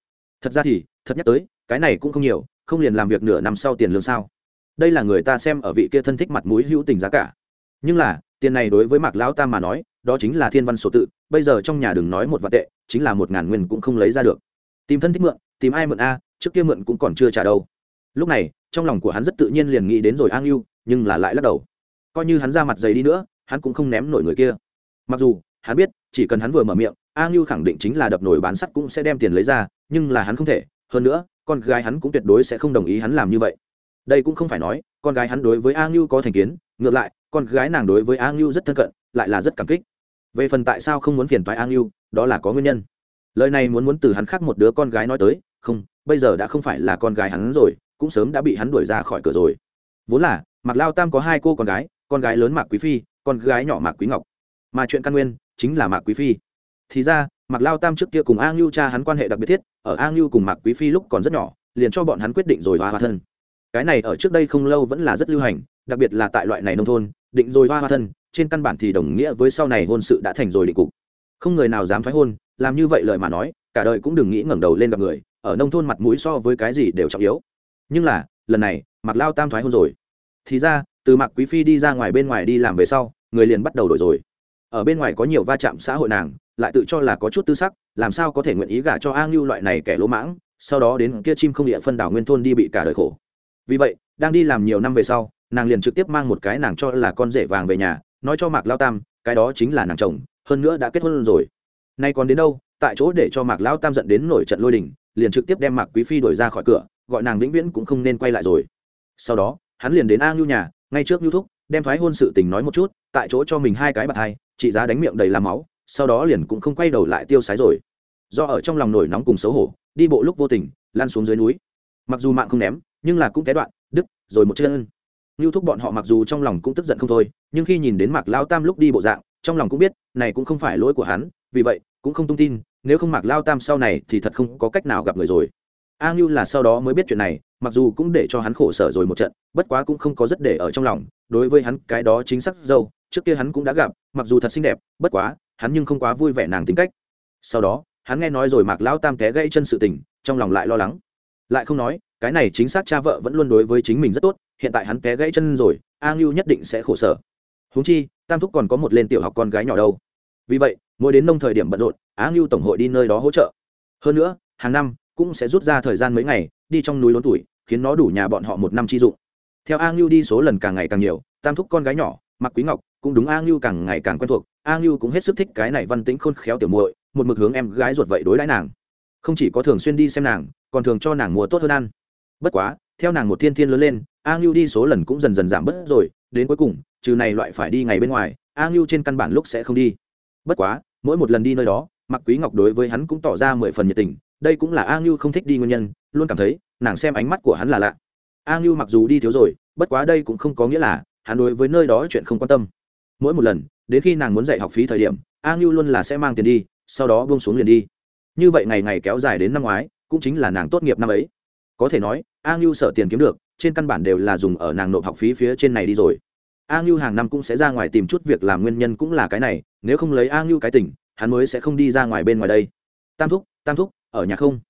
Thật ra thì, thật nhắc tới, cái này cũng không nhiều, không liền làm việc nửa năm sau tiền lương sao? Đây là người ta xem ở vị kia thân thích mặt mũi hữu tình giá cả. Nhưng là, tiền này đối với mạc lão tam mà nói, đó chính là thiên văn sổ tự, bây giờ trong nhà đừng nói một vạn tệ, chính là một ngàn nguyên cũng không lấy ra được tìm thân thích mượn, tìm ai mượn a, trước kia mượn cũng còn chưa trả đâu. Lúc này, trong lòng của hắn rất tự nhiên liền nghĩ đến rồi an ưu, nhưng là lại lắc đầu. Coi như hắn ra mặt dày đi nữa, hắn cũng không ném nổi người kia. Mặc dù, hắn biết, chỉ cần hắn vừa mở miệng a ngưu khẳng định chính là đập nổi bán sắt cũng sẽ đem tiền lấy ra, nhưng là hắn không thể. Hơn nữa, con gái hắn cũng tuyệt đối sẽ không đồng ý hắn làm như vậy. Đây cũng không phải nói, con gái hắn đối với a ngưu có thành kiến, ngược lại, con gái nàng đối với a ngưu rất thân cận, lại là rất cảm kích. Về phần tại sao không muốn phiền toái a ngưu đó là có nguyên nhân lời này muốn muốn từ hắn khác một đứa con gái nói tới, không, bây giờ đã không phải là con gái hắn rồi, cũng sớm đã bị hắn đuổi ra khỏi cửa rồi. Vốn là, mạc lao tam có hai cô con gái con gái lớn mạc quý phi, con gái nhỏ mạc quý ngọc. Mà chuyện căn nguyên chính là mạc quý phi. Thì ra, mạc lao tam trước kia cùng a ngưu cha hắn quan hệ đặc biệt thiết, ở a ngưu cùng mạc quý phi lúc còn rất nhỏ, liền cho bọn hắn quyết định rồi hoa hoa thân. Cái này ở trước đây không lâu vẫn là rất lưu hành, đặc biệt là tại loại này nông thôn, định rồi hoa hoa thân, trên căn bản thì đồng nghĩa với sau này hôn sự đã thành rồi định cục không người nào dám thoái hôn, làm như vậy lời mà nói, cả đời cũng đừng nghĩ ngẩng đầu lên gặp người, ở nông thôn mặt mũi so với cái gì đều trọng yếu. Nhưng là, lần này mặc lao tam thoái hôn rồi. Thì ra, từ mạc quý phi đi ra ngoài bên ngoài đi làm về sau, người liền bắt đầu đổi rồi. Ở bên ngoài có nhiều va chạm xã hội nàng, lại tự cho là có chút tư sắc, làm sao có thể nguyện ý gả cho a ngưu loại này kẻ lỗ mãng, sau đó đến kia chim không địa phân đảo nguyên thôn đi bị cả đời khổ. Vì vậy, đang đi làm nhiều năm về sau, nàng liền trực tiếp mang một cái nàng cho là con rể vàng về nhà, nói cho mạc lao tam, cái đó chính là nàng chồng hơn nữa đã kết hôn rồi. Nay còn đến đâu tại chỗ để cho mạc lão tam giận đến nổi trận lôi đình liền trực tiếp đem mạc quý phi đuổi ra khỏi cửa gọi nàng vĩnh viễn cũng không nên quay lại rồi. Sau đó hắn liền đến a ngưu nhà ngay trước ngưu thúc đem thoái hôn sự tình nói một chút tại chỗ cho mình hai cái bạt hai trị giá đánh miệng đầy làm máu sau đó liền cũng không quay đầu lại tiêu sái rồi. Do ở trong lòng nổi nóng cùng xấu hổ đi bộ lúc vô tình lan xuống dưới núi. Mặc dù mạng không ném nhưng là cũng té đoạn đứt rồi một chân. Ngưu thúc bọn họ mặc dù trong lòng cũng tức giận không thôi, nhưng khi nhìn đến Mạc Lao Tam lúc đi bộ dạng, trong lòng cũng biết, này cũng không phải lỗi của hắn, vì vậy, cũng không tung tin, nếu không Mạc Lao Tam sau này thì thật không có cách nào gặp người rồi. A ngưu là sau đó mới biết chuyện này, mặc dù cũng để cho hắn khổ sở rồi một trận, bất quá cũng không có rất để ở trong lòng, đối với hắn cái đó chính xác dâu, trước kia hắn cũng đã gặp, mặc dù thật xinh đẹp, bất quá, hắn nhưng không quá vui vẻ nàng tính cách. Sau đó, hắn nghe nói rồi Mạc Lao Tam té gãy chân sự tình, trong lòng lại lo lắng. Lại không nói, cái này chính xác cha vợ vẫn luôn đối với chính mình rất tốt, hiện tại hắn té gãy chân rồi a ngưu nhất định sẽ khổ sở húng chi tam thúc còn có một lên tiểu học con gái nhỏ đâu. Vì vậy, mỗi đến nông thời điểm bận rộn, á ngưu tổng hội đi nơi đó hỗ trợ. Hơn nữa, hàng năm cũng sẽ rút ra thời gian mấy ngày, đi trong núi lớn tuổi, khiến nó đủ nhà bọn họ một năm chi dụng. Theo a ngưu đi số lần càng ngày càng nhiều, tam thúc con gái nhỏ mặc quý ngọc, cũng đúng a ngưu càng ngày càng quen thuộc. A ngưu cũng hết sức thích cái này văn tĩnh khôn khéo tiểu muội, một mực hướng em gái ruột vậy đối đãi nàng. Không chỉ có thường xuyên đi xem nàng, còn thường cho nàng mua tốt hơn ăn. Bất quá, theo nàng một thiên thiên lớn lên a ngưu đi số lần cũng dần dần giảm bớt rồi đến cuối cùng, trừ này loại phải đi ngày bên ngoài, a ngưu trên căn bản lúc sẽ không đi. Bất quá, mỗi một lần đi nơi đó mặc quý ngọc đối với hắn cũng tỏ ra mười phần nhiệt tình, đây cũng là a ngưu không thích đi nguyên nhân, luôn cảm thấy, nàng xem ánh mắt của hắn là lạ. A ngưu mặc dù đi thiếu rồi, bất quá đây cũng không có nghĩa là, hắn đối với nơi đó chuyện không quan tâm. Mỗi một lần, đến khi nàng muốn dạy học phí thời điểm, a ngưu luôn là sẽ mang tiền đi, sau đó bông xuống liền đi. Như vậy ngày ngày kéo dài đến năm ngoái, cũng chính là nàng tốt nghiệp năm ấy. Có thể nói, a ngưu sợ tiền kiếm được trên căn bản đều là dùng ở nàng nộp học phí phía trên này đi rồi. A ngưu hàng năm cũng sẽ ra ngoài tìm chút việc làm nguyên nhân cũng là cái này, nếu không lấy a ngưu cái tỉnh, hắn mới sẽ không đi ra ngoài bên ngoài đây. Tam thúc tam thúc, ở nhà không?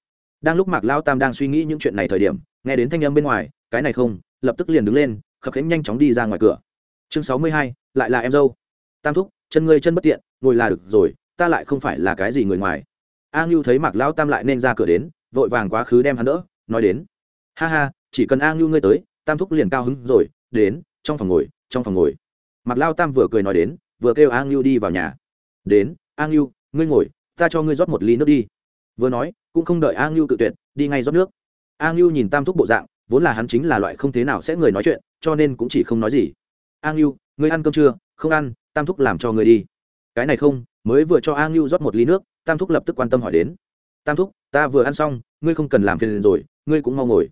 Đang lúc mạc lao tam đang suy nghĩ những chuyện này thời điểm, nghe đến thanh âm bên ngoài, cái này không, lập tức liền đứng lên, khập khiễng nhanh chóng đi ra ngoài cửa. Chương sáu mươi hai, lại là em dâu. Tam thúc, chân ngươi chân bất tiện, ngồi là được rồi, ta lại không phải là cái gì người ngoài. A ngưu thấy mạc lao tam lại nên ra cửa đến, vội vàng quá khứ đem hắn đỡ, nói đến. Ha ha chỉ cần a ngưu ngươi tới, tam thúc liền cao hứng rồi, đến, trong phòng ngồi, trong phòng ngồi. Mặc lao tam vừa cười nói đến, vừa kêu a ngưu đi vào nhà. Đến, a ngưu, ngươi ngồi, ta cho ngươi rót một ly nước đi. Vừa nói, cũng không đợi a ngưu tự tuyệt, đi ngay rót nước. A ngưu nhìn tam thúc bộ dạng, vốn là hắn chính là loại không thế nào sẽ người nói chuyện, cho nên cũng chỉ không nói gì. A ngưu, ngươi ăn cơm chưa? Không ăn, tam thúc làm cho ngươi đi. Cái này không, mới vừa cho a ngưu rót một ly nước, tam thúc lập tức quan tâm hỏi đến. Tam thúc, ta vừa ăn xong, ngươi không cần làm phiền rồi, ngươi cũng mau ngồi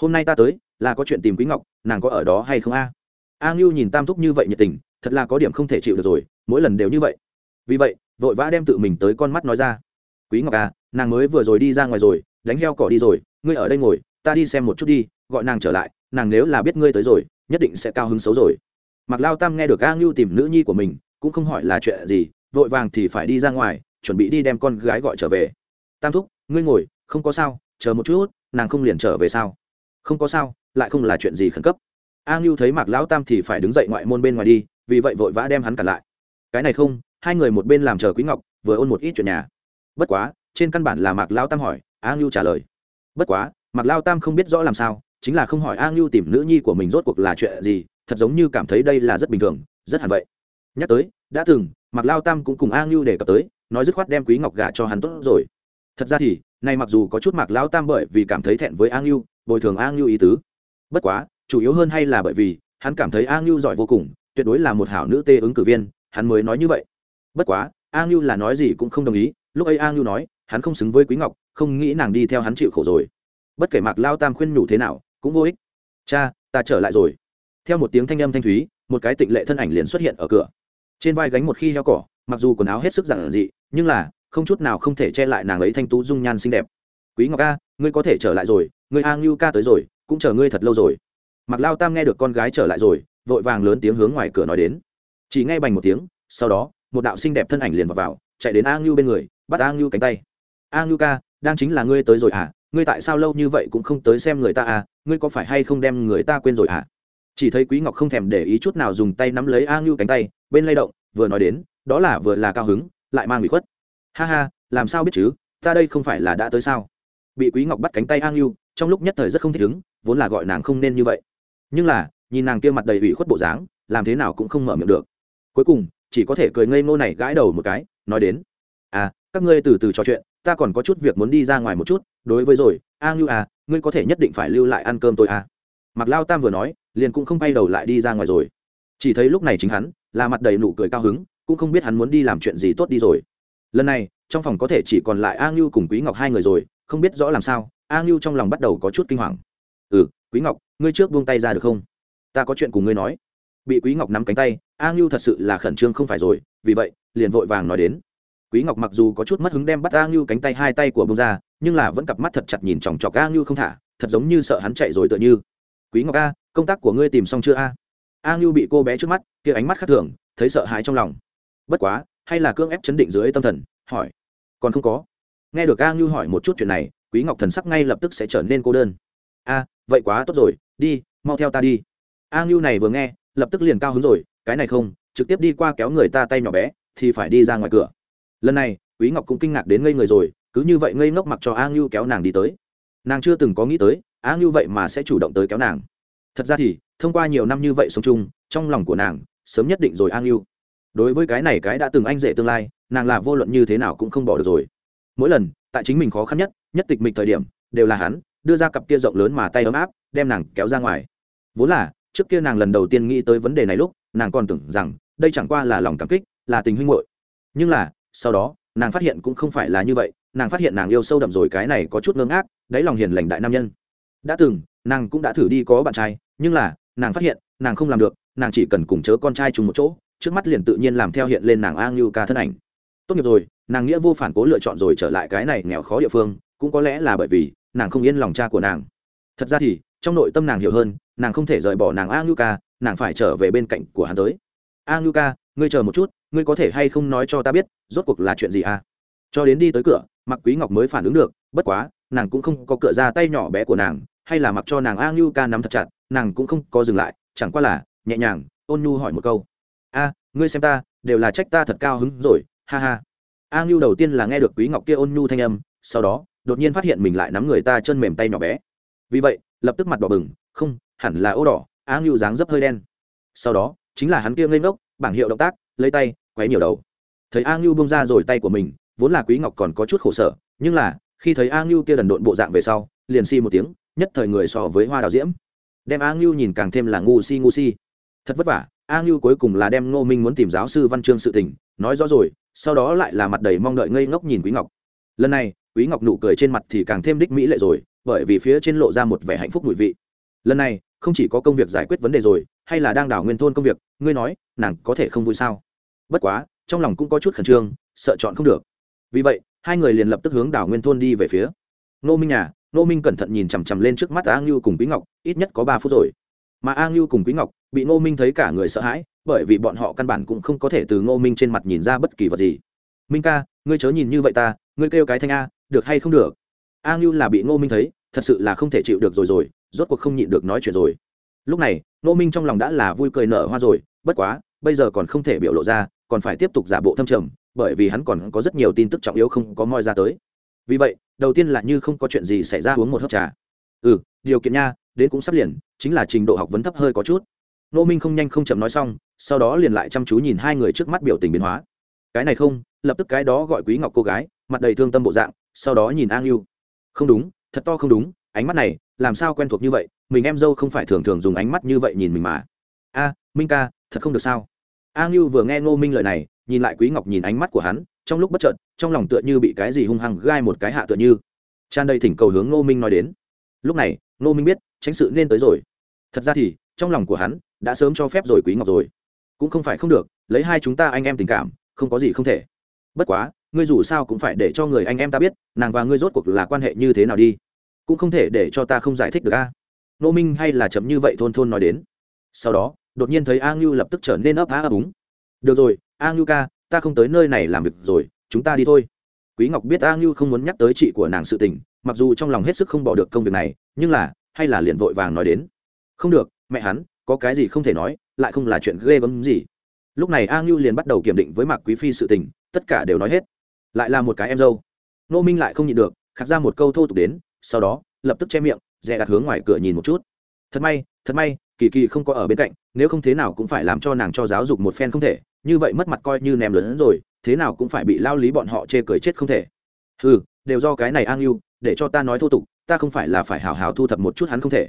hôm nay ta tới, là có chuyện tìm quý ngọc, nàng có ở đó hay không a? A ngưu nhìn tam thúc như vậy nhiệt tình, thật là có điểm không thể chịu được rồi, mỗi lần đều như vậy. Vì vậy, vội vã đem tự mình tới con mắt nói ra. Quý ngọc à nàng mới vừa rồi đi ra ngoài rồi, đánh heo cỏ đi rồi, ngươi ở đây ngồi, ta đi xem một chút đi, gọi nàng trở lại, nàng nếu là biết ngươi tới rồi, nhất định sẽ cao hứng xấu rồi. Mặc lao tam nghe được a ngưu tìm nữ nhi của mình, cũng không hỏi là chuyện gì, vội vàng thì phải đi ra ngoài, chuẩn bị đi đem con gái gọi trở về. Tam thúc, ngươi ngồi, không có sao, chờ một chút, nàng không liền trở về sao? Không có sao, lại không là chuyện gì khẩn cấp. A ngưu thấy mạc lão tam thì phải đứng dậy ngoại môn bên ngoài đi, vì vậy vội vã đem hắn cản lại. Cái này không, hai người một bên làm chờ quý ngọc, vừa ôn một ít chuyện nhà. Bất quá, trên căn bản là mạc lão tam hỏi a ngưu trả lời. Bất quá, mạc lao tam không biết rõ làm sao, chính là không hỏi a ngưu tìm nữ nhi của mình rốt cuộc là chuyện gì, thật giống như cảm thấy đây là rất bình thường, rất hẳn vậy. Nhắc tới, đã từng, mạc lao tam cũng cùng a ngưu đề cập tới, nói dứt khoát đem quý ngọc gả cho hắn tốt rồi. Thật ra thì nay mặc dù có chút mạc lao tam bởi vì cảm thấy thẹn với a ngưu bồi thường a ngưu ý tứ. Bất quá chủ yếu hơn hay là bởi vì hắn cảm thấy a ngưu giỏi vô cùng tuyệt đối là một hảo nữ tê ứng cử viên hắn mới nói như vậy. Bất quá a ngưu là nói gì cũng không đồng ý lúc ấy a ngưu nói hắn không xứng với quý ngọc không nghĩ nàng đi theo hắn chịu khổ rồi. Bất kể mạc lao tam khuyên nhủ thế nào cũng vô ích. Cha ta trở lại rồi. Theo một tiếng thanh âm thanh thúy một cái tịnh lệ thân ảnh liền xuất hiện ở cửa. Trên vai gánh một khi heo cỏ mặc dù quần áo hết sức giản dị nhưng là không chút nào không thể che lại nàng ấy thanh tú dung nhan xinh đẹp. Quý ngọc a, ngươi có thể trở lại rồi Người a ngưu ca tới rồi cũng chờ ngươi thật lâu rồi. Mặc lao tam nghe được con gái trở lại rồi vội vàng lớn tiếng hướng ngoài cửa nói đến. Chỉ nghe bành một tiếng sau đó một đạo xinh đẹp thân ảnh liền vào, vào chạy đến a ngưu bên người bắt a ngưu cánh tay. A ngưu ca đang chính là ngươi tới rồi à ngươi tại sao lâu như vậy cũng không tới xem người ta à? Ngươi có phải hay không đem người ta quên rồi à chỉ thấy quý ngọc không thèm để ý chút nào dùng tay nắm lấy a ngưu cánh tay bên lay động vừa nói đến đó là vừa là cao hứng lại mang bị khuất. Ha ha làm sao biết chứ? Ta đây không phải là đã tới sao? Bị quý ngọc bắt cánh tay a ngưu trong lúc nhất thời rất không thích ứng, vốn là gọi nàng không nên như vậy. Nhưng là, nhìn nàng kia mặt đầy ủy khuất bộ dáng, làm thế nào cũng không mở miệng được. Cuối cùng, chỉ có thể cười ngây ngô này gãi đầu một cái, nói đến à các ngươi từ từ trò chuyện, ta còn có chút việc muốn đi ra ngoài một chút, đối với rồi, a ngưu à ngươi có thể nhất định phải lưu lại ăn cơm tôi à. Mặc lao tam vừa nói, liền cũng không bay đầu lại đi ra ngoài rồi. Chỉ thấy lúc này chính hắn, là mặt đầy nụ cười cao hứng, cũng không biết hắn muốn đi làm chuyện gì tốt đi rồi. Lần này, trong phòng có thể chỉ còn lại a ngưu cùng quý ngọc hai người rồi, không biết rõ làm sao a ngưu trong lòng bắt đầu có chút kinh hoàng. Ừ quý ngọc, ngươi trước buông tay ra được không? Ta có chuyện cùng ngươi nói. Bị quý ngọc nắm cánh tay, a ngưu thật sự là khẩn trương không phải rồi, vì vậy, liền vội vàng nói đến. Quý ngọc mặc dù có chút mất hứng đem bắt a ngưu cánh tay hai tay của bông ra, nhưng là vẫn cặp mắt thật chặt nhìn chòng chọc a ngưu không thả, thật giống như sợ hắn chạy rồi tựa như. Quý ngọc a, công tác của ngươi tìm xong chưa a? A ngưu bị cô bé trước mắt, kia ánh mắt khác thường, thấy sợ hãi trong lòng. Bất quá, hay là cưỡng ép chấn định dưới tâm thần, hỏi. Còn không có. Nghe được a ngưu hỏi một chút chuyện này quý ngọc thần sắc ngay lập tức sẽ trở nên cô đơn. A, vậy quá tốt rồi, đi, mau theo ta đi. A ngưu này vừa nghe, lập tức liền cao hứng rồi, cái này không, trực tiếp đi qua kéo người ta tay nhỏ bé, thì phải đi ra ngoài cửa. Lần này, quý ngọc cũng kinh ngạc đến ngây người rồi, cứ như vậy ngây ngốc mặc cho a ngưu kéo nàng đi tới. Nàng chưa từng có nghĩ tới, a ngưu vậy mà sẽ chủ động tới kéo nàng. Thật ra thì, thông qua nhiều năm như vậy sống chung, trong lòng của nàng, sớm nhất định rồi a ngưu. Đối với cái này cái đã từng anh rể tương lai, nàng là vô luận như thế nào cũng không bỏ được rồi. Mỗi lần, tại chính mình khó khăn nhất nhất tịch mịch thời điểm, đều là hắn, đưa ra cặp kia rộng lớn mà tay ấm áp, đem nàng kéo ra ngoài. Vốn là, trước kia nàng lần đầu tiên nghĩ tới vấn đề này lúc, nàng còn tưởng rằng, đây chẳng qua là lòng cảm kích, là tình huynh hội nhưng là, sau đó, nàng phát hiện cũng không phải là như vậy, nàng phát hiện nàng yêu sâu đậm rồi, cái này có chút ngưng ngác, đáy lòng hiền lành đại nam nhân. Đã từng, nàng cũng đã thử đi có bạn trai, nhưng là, nàng phát hiện, nàng không làm được, nàng chỉ cần cùng chớ con trai chung một chỗ, trước mắt liền tự nhiên làm theo hiện lên nàng a ngưu ca thân ảnh. Tốt nghiệp rồi, nàng nghĩa vô phản cố lựa chọn rồi trở lại cái này nghèo khó địa phương cũng có lẽ là bởi vì nàng không yên lòng cha của nàng. Thật ra thì, trong nội tâm nàng hiểu hơn, nàng không thể rời bỏ nàng a ngưu ca nàng phải trở về bên cạnh của hắn tới. A ngưu ca ngươi chờ một chút, ngươi có thể hay không nói cho ta biết, rốt cuộc là chuyện gì à? Cho đến đi tới cửa mặc quý ngọc mới phản ứng được, bất quá, nàng cũng không có cựa ra tay nhỏ bé của nàng, hay là mặc cho nàng a ngưu ca nắm thật chặt, nàng cũng không có dừng lại, chẳng qua là nhẹ nhàng, ôn nhu hỏi một câu. A, ngươi xem ta, đều là trách ta thật cao hứng rồi, ha ha. A ngưu đầu tiên là nghe được quý ngọc kia ôn nhu thanh âm, sau đó đột nhiên phát hiện mình lại nắm người ta chân mềm tay nhỏ bé. Vì vậy, lập tức mặt đỏ bừng, không, hẳn là ô đỏ, á ngưu dáng dấp hơi đen. Sau đó, chính là hắn kia ngây ngốc, bảng hiệu động tác, lấy tay, quấy nhiều đầu. Thấy a ngưu bông ra rồi tay của mình, vốn là quý ngọc còn có chút khổ sở, nhưng là, khi thấy a ngưu kia đần độn bộ dạng về sau, liền si một tiếng, nhất thời người so với hoa đào diễm. Đem a ngưu nhìn càng thêm là ngu si ngu si. Thật vất vả a ngưu cuối cùng là đem ngô minh muốn tìm giáo sư văn chương sự tình, nói rõ rồi, sau đó lại là mặt đầy mong đợi ngây ngốc nhìn quý ngọc. Lần này quý ngọc nụ cười trên mặt thì càng thêm đích mỹ lệ rồi, bởi vì phía trên lộ ra một vẻ hạnh phúc mùi vị. Lần này, không chỉ có công việc giải quyết vấn đề rồi, hay là đang đảo nguyên thôn công việc, ngươi nói, nàng có thể không vui sao? Bất quá, trong lòng cũng có chút khẩn trương, sợ chọn không được. Vì vậy, hai người liền lập tức hướng đảo nguyên thôn đi về phía. Nô minh nhà nô minh cẩn thận nhìn chằm chằm lên trước mắt a ngưu cùng quý ngọc, ít nhất có ba phút rồi. Mà a ngưu cùng quý ngọc, bị nô minh thấy cả người sợ hãi, bởi vì bọn họ căn bản cũng không có thể từ Nô minh trên mặt nhìn ra bất kỳ vật gì. Minh ca, ngươi chớ nhìn như vậy ta, ngươi kêu cái thanh a được hay không được. A ngưu là bị ngô minh thấy, thật sự là không thể chịu được rồi rồi, rốt cuộc không nhịn được nói chuyện rồi. Lúc này, ngô minh trong lòng đã là vui cười nở hoa rồi, bất quá, bây giờ còn không thể biểu lộ ra, còn phải tiếp tục giả bộ thâm trầm, bởi vì hắn còn có rất nhiều tin tức trọng yếu không có moi ra tới. Vì vậy, đầu tiên là như không có chuyện gì xảy ra uống một hớp trà. Ừ điều kiện nha, đến cũng sắp liền, chính là trình độ học vấn thấp hơi có chút. Nô minh không nhanh không chậm nói xong, sau đó liền lại chăm chú nhìn hai người trước mắt biểu tình biến hóa. Cái này không, lập tức cái đó gọi quý ngọc cô gái, mặt đầy thương tâm bộ dạng sau đó nhìn an yêu không đúng, thật to không đúng, ánh mắt này, làm sao quen thuộc như vậy? Mình em dâu không phải thường thường dùng ánh mắt như vậy nhìn mình mà. A, minh ca, thật không được sao? An ngưu vừa nghe ngô minh lời này, nhìn lại quý ngọc nhìn ánh mắt của hắn, trong lúc bất chợt, trong lòng tựa như bị cái gì hung hăng gai một cái hạ tựa như. Tràn đầy thỉnh cầu hướng ngô minh nói đến. Lúc này, ngô minh biết, tránh sự nên tới rồi. Thật ra thì, trong lòng của hắn, đã sớm cho phép rồi quý ngọc rồi. Cũng không phải không được, lấy hai chúng ta anh em tình cảm, không có gì không thể. Bất quá ngươi dù sao cũng phải để cho người anh em ta biết, nàng và ngươi rốt cuộc là quan hệ như thế nào đi. Cũng không thể để cho ta không giải thích được a. Nô minh hay là chấm như vậy thôn thôn nói đến. Sau đó, đột nhiên thấy a ngưu lập tức trở nên ấp á ấp úng. Được rồi, a ngưu ca, ta không tới nơi này làm việc rồi, chúng ta đi thôi. Quý ngọc biết a ngưu không muốn nhắc tới chị của nàng sự tình, mặc dù trong lòng hết sức không bỏ được công việc này, nhưng là, hay là liền vội vàng nói đến. Không được, mẹ hắn, có cái gì không thể nói, lại không là chuyện ghê gớm gì. Lúc này a ngưu liền bắt đầu kiểm định với mạc quý phi sự tình, tất cả đều nói hết lại là một cái em dâu. Nô minh lại không nhịn được khắc ra một câu thô tục đến, sau đó, lập tức che miệng, dè đặt hướng ngoài cửa nhìn một chút. Thật may thật may, kỳ kỳ không có ở bên cạnh, nếu không thế nào cũng phải làm cho nàng cho giáo dục một phen không thể, như vậy mất mặt coi như ném lớn hơn rồi, thế nào cũng phải bị lao lý bọn họ chê cười chết không thể. Ừ đều do cái này an yêu để cho ta nói thô tục, ta không phải là phải hào hào thu thập một chút hắn không thể.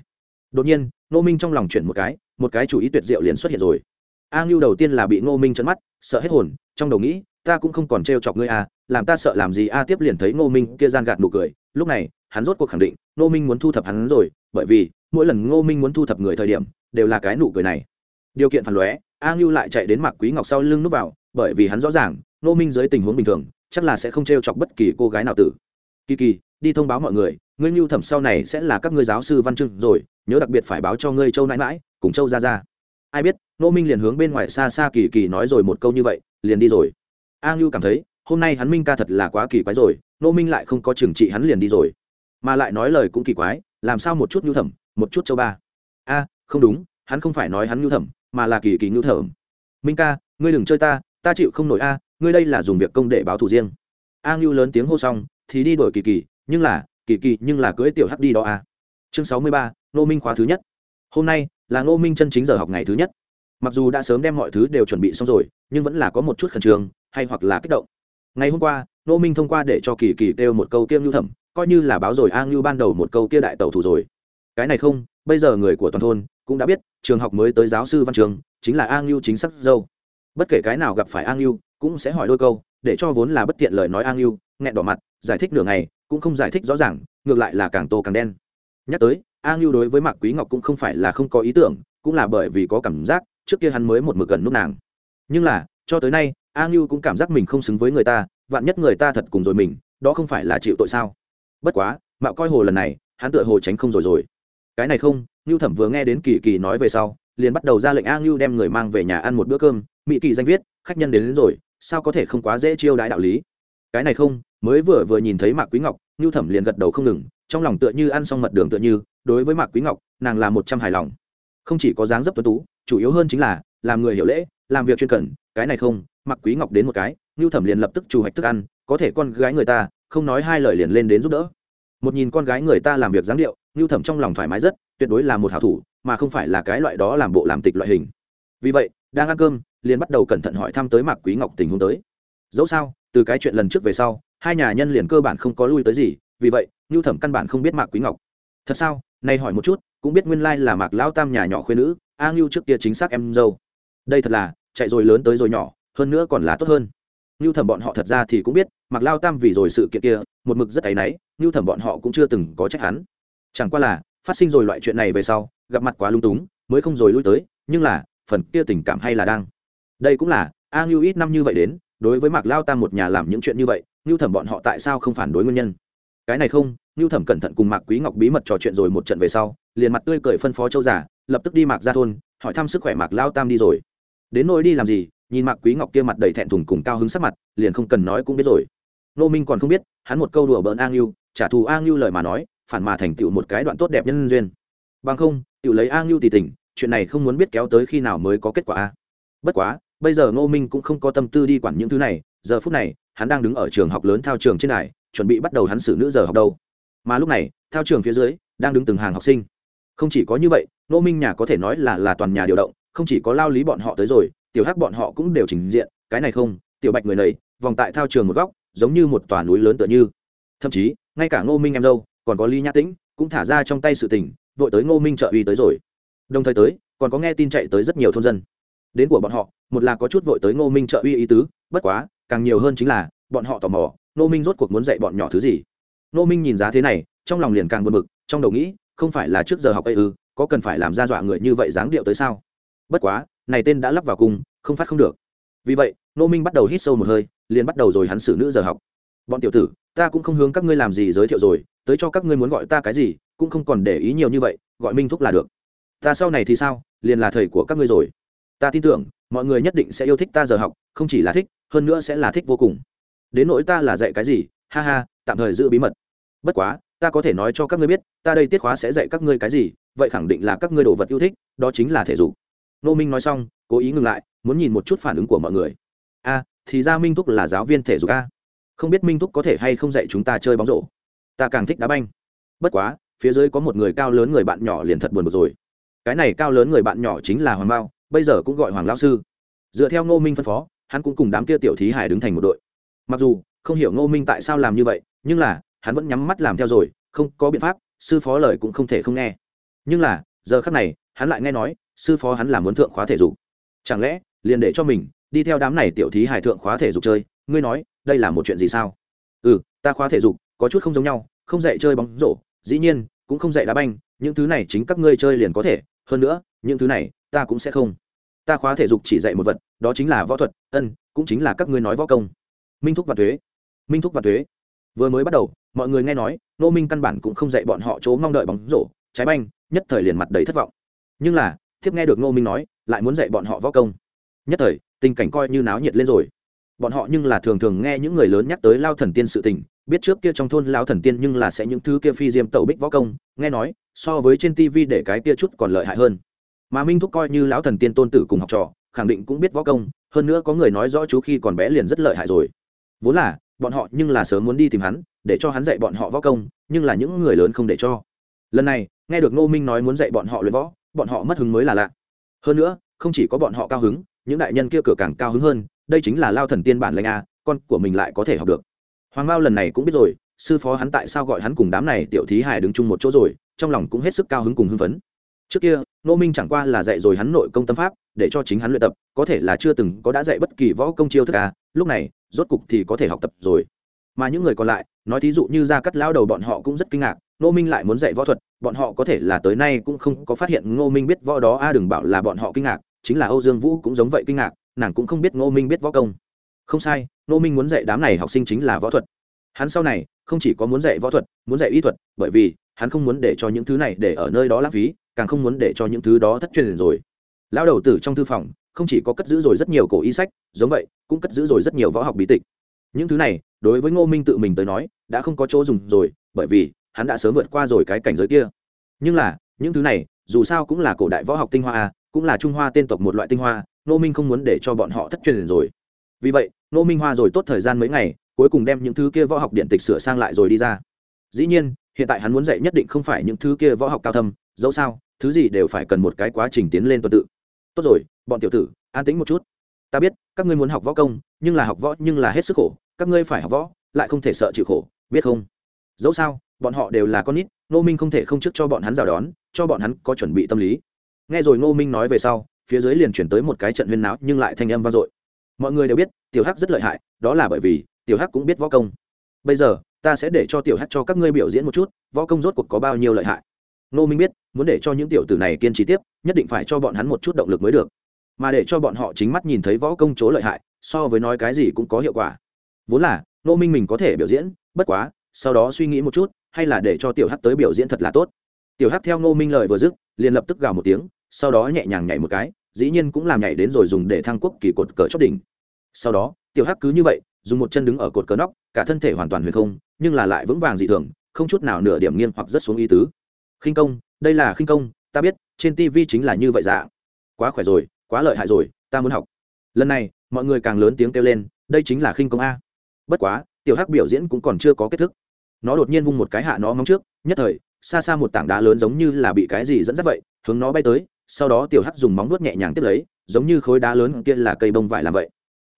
Đột nhiên, nô minh trong lòng chuyển một cái một cái chủ ý tuyệt diệu liền xuất hiện rồi a ngưu đầu tiên là bị ngô minh chấn mắt sợ hết hồn trong đầu nghĩ ta cũng không còn t chọc ngươi à, làm ta sợ làm gì a tiếp liền thấy ngô minh kia gian gạt nụ cười. Lúc này hắn rốt cuộc khẳng định ngô minh muốn thu thập hắn rồi bởi vì mỗi lần ngô minh muốn thu thập người thời điểm đều là cái nụ cười này. Điều kiện phản lóe a ngưu lại chạy đến mặc quý ngọc sau lưng núp vào bởi vì hắn rõ ràng ngô minh dưới tình huống bình thường chắc là sẽ không t chọc bất kỳ cô gái nào tử. Kỳ kỳ đi thông báo mọi người ngươi ngưu thẩm sau này sẽ là các ngươi giáo sư văn chương rồi nhớ đặc biệt phải báo cho ngươi châu nãi mãi cùng châu ra ra ai biết nô minh liền hướng bên ngoài xa xa kỳ kỳ nói rồi một câu như vậy, liền đi rồi. A ngưu cảm thấy, hôm nay hắn minh ca thật là quá kỳ quái rồi nô minh lại không có trừng trị hắn liền đi rồi. Mà lại nói lời cũng kỳ quái, làm sao một chút nhu thẩm, một chút châu ba? A, không đúng, hắn không phải nói hắn nhu thẩm, mà là kỳ kỳ nhu thẩm. Minh ca, ngươi đừng chơi ta ta chịu không nổi a, ngươi đây là dùng việc công để báo thù riêng. A ngưu lớn tiếng hô xong, thì đi đổi kỳ kỳ, nhưng là, kỳ kỳ nhưng là cưới tiểu hắc đi đó a. Chương sáu mươi ba nô minh khóa thứ nhất. Hôm nay là ngô minh chân chính giờ học ngày thứ nhất. Mặc dù đã sớm đem mọi thứ đều chuẩn bị xong rồi, nhưng vẫn là có một chút khẩn trương, hay hoặc là kích động. Ngày hôm qua, ngô minh thông qua để cho kỳ kỳ kêu một câu kiêm lưu thẩm, coi như là báo rồi a ngưu ban đầu một câu kia đại tẩu thủ rồi. Cái này không, bây giờ người của toàn thôn cũng đã biết, trường học mới tới giáo sư văn trường, chính là a ngưu chính xác dâu. Bất kể cái nào gặp phải a ngưu, cũng sẽ hỏi đôi câu, để cho vốn là bất tiện lời nói a ngưu, nghẹn đỏ mặt, giải thích nửa ngày, cũng không giải thích rõ ràng, ngược lại là càng tô càng đen. Nhắc tới a ngưu đối với mạc quý ngọc cũng không phải là không có ý tưởng cũng là bởi vì có cảm giác trước kia hắn mới một mực gần nút nàng. Nhưng là cho tới nay a ngưu cũng cảm giác mình không xứng với người ta vạn nhất người ta thật cùng rồi mình đó không phải là chịu tội sao? Bất quá mạo coi hồ lần này hắn tựa hồ tránh không rồi rồi. Cái này không ngưu thẩm vừa nghe đến kỳ kỳ nói về sau liền bắt đầu ra lệnh a ngưu đem người mang về nhà ăn một bữa cơm mỹ kỳ danh viết khách nhân đến, đến rồi sao có thể không quá dễ chiêu đãi đạo lý? Cái này không mới vừa vừa nhìn thấy mạc quý ngọc ngưu thẩm liền gật đầu không ngừng, trong lòng tựa như ăn xong mật đường tựa như, đối với mạc quý ngọc, nàng là một trăm hài lòng. Không chỉ có dáng dấp tuấn tú, chủ yếu hơn chính là, làm người hiểu lễ, làm việc chuyên cần, cái này không, mạc quý ngọc đến một cái ngưu thẩm liền lập tức chủ hoạch thức ăn, có thể con gái người ta, không nói hai lời liền lên đến giúp đỡ. Một nhìn con gái người ta làm việc dáng điệu ngưu thẩm trong lòng thoải mái rất, tuyệt đối là một hảo thủ, mà không phải là cái loại đó làm bộ làm tịch loại hình. Vì vậy, đang ăn cơm, liền bắt đầu cẩn thận hỏi thăm tới mạc quý ngọc tình huống tới. Dẫu sao, từ cái chuyện lần trước về sau hai nhà nhân liền cơ bản không có lui tới gì, vì vậy ngưu thẩm căn bản không biết mạc quý ngọc. Thật sao? Nay hỏi một chút, cũng biết nguyên lai là mạc lão tam nhà nhỏ khuyên nữ, a ngưu trước kia chính xác em dâu. Đây thật là, chạy rồi lớn tới rồi nhỏ, hơn nữa còn là tốt hơn. Ngưu thẩm bọn họ thật ra thì cũng biết, mạc lao tam vì rồi sự kiện kia, một mực rất áy náy ngưu thẩm bọn họ cũng chưa từng có trách hắn. Chẳng qua là, phát sinh rồi loại chuyện này về sau, gặp mặt quá lung túng, mới không rồi lui tới, nhưng là, phần kia tình cảm hay là đang. Đây cũng là, a ngưu ít năm như vậy đến, đối với mạc lao tam một nhà làm những chuyện như vậy ngưu thẩm bọn họ tại sao không phản đối nguyên nhân? Cái này không, ngưu thẩm cẩn thận cùng mạc quý ngọc bí mật trò chuyện rồi một trận về sau, liền mặt tươi cười phân phó châu giả lập tức đi mạc ra thôn, hỏi thăm sức khỏe mạc lao tam đi rồi. Đến nỗi đi làm gì, nhìn mạc quý ngọc kia mặt đầy thẹn thùng cùng cao hứng sắc mặt, liền không cần nói cũng biết rồi. Nô minh còn không biết, hắn một câu đùa bỡn a ngưu, trả thù a ngưu lời mà nói, phản mà thành tựu một cái đoạn tốt đẹp nhân duyên. Bằng không, tựu lấy a ngưu tỉ tình chuyện này không muốn biết kéo tới khi nào mới có kết quả a. Bất quá, bây giờ ngô minh cũng không có tâm tư đi quản những thứ này, giờ phút này hắn đang đứng ở trường học lớn thao trường trên này chuẩn bị bắt đầu hắn xử nữ giờ học đâu. Mà lúc này, thao trường phía dưới, đang đứng từng hàng học sinh. Không chỉ có như vậy, ngô minh nhà có thể nói là là toàn nhà điều động, không chỉ có lao lý bọn họ tới rồi, tiểu hắc bọn họ cũng đều trình diện, cái này không, tiểu bạch người này, vòng tại thao trường một góc, giống như một tòa núi lớn tựa như. Thậm chí, ngay cả ngô minh em dâu, còn có lý nhã tĩnh, cũng thả ra trong tay sự tình, vội tới ngô minh trợ uy tới rồi. Đồng thời tới, còn có nghe tin chạy tới rất nhiều thôn dân. Đến của bọn họ, một là có chút vội tới ngô minh trợ uy ý tứ, bất quá càng nhiều hơn chính là, bọn họ tò mò Nô minh rốt cuộc muốn dạy bọn nhỏ thứ gì. Nô minh nhìn giá thế này, trong lòng liền càng buồn bực, trong đầu nghĩ, không phải là trước giờ học ấy ư, có cần phải làm ra dọa người như vậy dáng điệu tới sao? Bất quá, này tên đã lắp vào cung không phát không được. Vì vậy Nô minh bắt đầu hít sâu một hơi, liền bắt đầu rồi hắn xử nữ giờ học. Bọn tiểu tử, ta cũng không hướng các ngươi làm gì giới thiệu rồi, tới cho các ngươi muốn gọi ta cái gì, cũng không còn để ý nhiều như vậy, gọi minh thúc là được. Ta sau này thì sao, liền là thầy của các ngươi rồi. Ta tin tưởng, mọi người nhất định sẽ yêu thích ta giờ học, không chỉ là thích hơn nữa sẽ là thích vô cùng. Đến nỗi ta là dạy cái gì? Ha ha, tạm thời giữ bí mật. Bất quá, ta có thể nói cho các ngươi biết, ta đây tiết khóa sẽ dạy các ngươi cái gì, vậy khẳng định là các ngươi đồ vật yêu thích, đó chính là thể dục. Nô minh nói xong, cố ý ngừng lại, muốn nhìn một chút phản ứng của mọi người. A, thì ra minh thúc là giáo viên thể dục a. Không biết minh thúc có thể hay không dạy chúng ta chơi bóng rổ. Ta càng thích đá banh. Bất quá, phía dưới có một người cao lớn người bạn nhỏ liền thật buồn bực rồi. Cái này cao lớn người bạn nhỏ chính là hoàng Mao, bây giờ cũng gọi hoàng lao sư. Dựa theo ngô minh phân phó hắn cũng cùng đám kia tiểu thí hải đứng thành một đội. Mặc dù, không hiểu ngô minh tại sao làm như vậy, nhưng là, hắn vẫn nhắm mắt làm theo rồi, không có biện pháp, sư phó lời cũng không thể không nghe. Nhưng là, giờ khắc này, hắn lại nghe nói, sư phó hắn là muốn thượng khóa thể dục. Chẳng lẽ, liền để cho mình, đi theo đám này tiểu thí hải thượng khóa thể dục chơi, ngươi nói, đây là một chuyện gì sao? Ừ ta khóa thể dục, có chút không giống nhau, không dạy chơi bóng rổ, dĩ nhiên, cũng không dạy đá banh, những thứ này chính các ngươi chơi liền có thể, hơn nữa, những thứ này, ta cũng sẽ không ta khóa thể dục chỉ dạy một vật, đó chính là võ thuật, ân, cũng chính là các ngươi nói võ công. Minh thúc và thuế minh thúc và thuế vừa mới bắt đầu, mọi người nghe nói, nô minh căn bản cũng không dạy bọn họ chỗ mong đợi bóng rổ, trái banh, nhất thời liền mặt đầy thất vọng. Nhưng là tiếp nghe được nô minh nói, lại muốn dạy bọn họ võ công. Nhất thời, tình cảnh coi như náo nhiệt lên rồi. Bọn họ nhưng là thường thường nghe những người lớn nhắc tới lao thần tiên sự tình, biết trước kia trong thôn lao thần tiên nhưng là sẽ những thứ kia phi diêm tẩu bích võ công, nghe nói, so với trên tv để cái kia chút còn lợi hại hơn mà minh thúc coi như lão thần tiên tôn tử cùng học trò, khẳng định cũng biết võ công, hơn nữa có người nói rõ chú khi còn bé liền rất lợi hại rồi. Vốn là, bọn họ nhưng là sớm muốn đi tìm hắn, để cho hắn dạy bọn họ võ công, nhưng là những người lớn không để cho. Lần này, nghe được ngô minh nói muốn dạy bọn họ luyện võ, bọn họ mất hứng mới là lạ. Hơn nữa, không chỉ có bọn họ cao hứng, những đại nhân kia cửa càng cao hứng hơn, đây chính là lao thần tiên bản lệnh a, con của mình lại có thể học được. Hoàng mao lần này cũng biết rồi, sư phó hắn tại sao gọi hắn cùng đám này tiểu thí hải đứng chung một chỗ rồi, trong lòng cũng hết sức cao hứng cùng hưng phấn trước kia nô minh chẳng qua là dạy rồi hắn nội công tâm pháp, để cho chính hắn luyện tập, có thể là chưa từng có đã dạy bất kỳ võ công chiêu thức à lúc này, rốt cục thì có thể học tập rồi. Mà những người còn lại, nói thí dụ như ra cắt lao đầu bọn họ cũng rất kinh ngạc nô minh lại muốn dạy võ thuật, bọn họ có thể là tới nay cũng không có phát hiện ngô minh biết võ đó, a à đừng bảo là bọn họ kinh ngạc, chính là âu dương vũ cũng giống vậy kinh ngạc, nàng cũng không biết ngô minh biết võ công. Không sai, ngô minh muốn dạy đám này học sinh chính là võ thuật. Hắn sau này không chỉ có muốn dạy võ thuật, muốn dạy y thuật, bởi vì hắn không muốn để cho những thứ này để ở nơi đó lãng phí càng không muốn để cho những thứ đó thất truyền rồi. Lão đầu tử trong thư phòng, không chỉ có cất giữ rồi rất nhiều cổ y sách, giống vậy, cũng cất giữ rồi rất nhiều võ học bí tịch. Những thứ này, đối với ngô minh tự mình tới nói, đã không có chỗ dùng rồi, bởi vì hắn đã sớm vượt qua rồi cái cảnh giới kia. Nhưng là, những thứ này, dù sao cũng là cổ đại võ học tinh hoa, cũng là trung hoa tên tộc một loại tinh hoa, ngô minh không muốn để cho bọn họ thất truyền rồi. Vì vậy, ngô minh hoa rồi tốt thời gian mấy ngày, cuối cùng đem những thứ kia võ học điện tịch sửa sang lại rồi đi ra. Dĩ nhiên, hiện tại hắn muốn dạy nhất định không phải những thứ kia võ học cao thâm, dẫu sao thứ gì đều phải cần một cái quá trình tiến lên tuần tự. Tốt rồi, bọn tiểu tử, an tĩnh một chút. Ta biết, các ngươi muốn học võ công, nhưng là học võ nhưng là hết sức khổ, các ngươi phải học võ, lại không thể sợ chịu khổ, biết không? Dẫu sao, bọn họ đều là con nít, ngô minh không thể không trước cho bọn hắn rào đón, cho bọn hắn có chuẩn bị tâm lý. Nghe rồi ngô minh nói về sau, phía dưới liền chuyển tới một cái trận huyên náo, nhưng lại thanh âm vang dội. Mọi người đều biết, tiểu hắc rất lợi hại, đó là bởi vì, tiểu hắc cũng biết võ công. Bây giờ, ta sẽ để cho tiểu hắc cho các ngươi biểu diễn một chút, võ công rốt cuộc có bao nhiêu lợi hại nô minh biết, muốn để cho những tiểu tử này kiên trì tiếp, nhất định phải cho bọn hắn một chút động lực mới được. Mà để cho bọn họ chính mắt nhìn thấy võ công chỗ lợi hại, so với nói cái gì cũng có hiệu quả. Vốn là nô minh mình có thể biểu diễn, bất quá, sau đó suy nghĩ một chút, hay là để cho tiểu hắc tới biểu diễn thật là tốt. Tiểu hắc theo nô minh lời vừa dứt, liền lập tức gào một tiếng, sau đó nhẹ nhàng nhảy một cái, dĩ nhiên cũng làm nhảy đến rồi dùng để thăng quốc kỳ cột cờ chót đỉnh. Sau đó, tiểu hắc cứ như vậy, dùng một chân đứng ở cột cờ nóc, cả thân thể hoàn toàn huyền không, nhưng là lại vững vàng dị thường, không chút nào nửa điểm nghiêng hoặc rất xuống y tứ khinh công, đây là khinh công, ta biết, trên tv chính là như vậy dạ. Quá khỏe rồi, quá lợi hại rồi, ta muốn học. Lần này, mọi người càng lớn tiếng kêu lên, đây chính là khinh công a. Bất quá, tiểu hắc biểu diễn cũng còn chưa có kết thúc. Nó đột nhiên vung một cái hạ nó ngóng trước, nhất thời, xa xa một tảng đá lớn giống như là bị cái gì dẫn dắt vậy, hướng nó bay tới, sau đó tiểu hắc dùng móng vuốt nhẹ nhàng tiếp lấy, giống như khối đá lớn kia là cây bông vải làm vậy.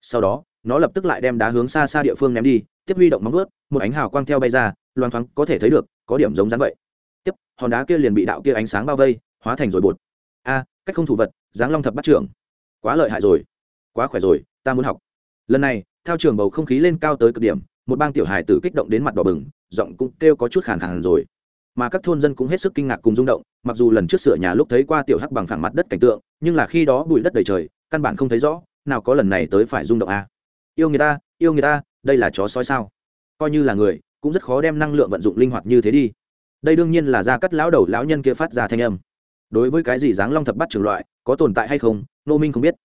Sau đó, nó lập tức lại đem đá hướng xa xa địa phương ném đi, tiếp huy động móng vuốt, một ánh hào quang theo bay ra, loang thoáng có thể thấy được, có điểm giống rắn vậy hòn đá kia liền bị đạo kia ánh sáng bao vây, hóa thành rồi bột. A, cách không thủ vật, giáng long thập bắt trưởng. Quá lợi hại rồi. Quá khỏe rồi, ta muốn học. Lần này theo trường bầu không khí lên cao tới cực điểm, một bang tiểu hài tử kích động đến mặt đỏ bừng, giọng cũng kêu có chút khàn khàn rồi. Mà các thôn dân cũng hết sức kinh ngạc cùng rung động, mặc dù lần trước sửa nhà lúc thấy qua tiểu hắc bằng phẳng mặt đất cảnh tượng, nhưng là khi đó bụi đất đầy trời, căn bản không thấy rõ, nào có lần này tới phải rung động a. À. yêu người ta, yêu người ta, đây là chó sói sao? Coi như là người, cũng rất khó đem năng lượng vận dụng linh hoạt như thế đi đây đương nhiên là ra cắt lão đầu lão nhân kia phát ra thanh âm. Đối với cái gì dáng long thập bắt trường loại, có tồn tại hay không nô minh không biết.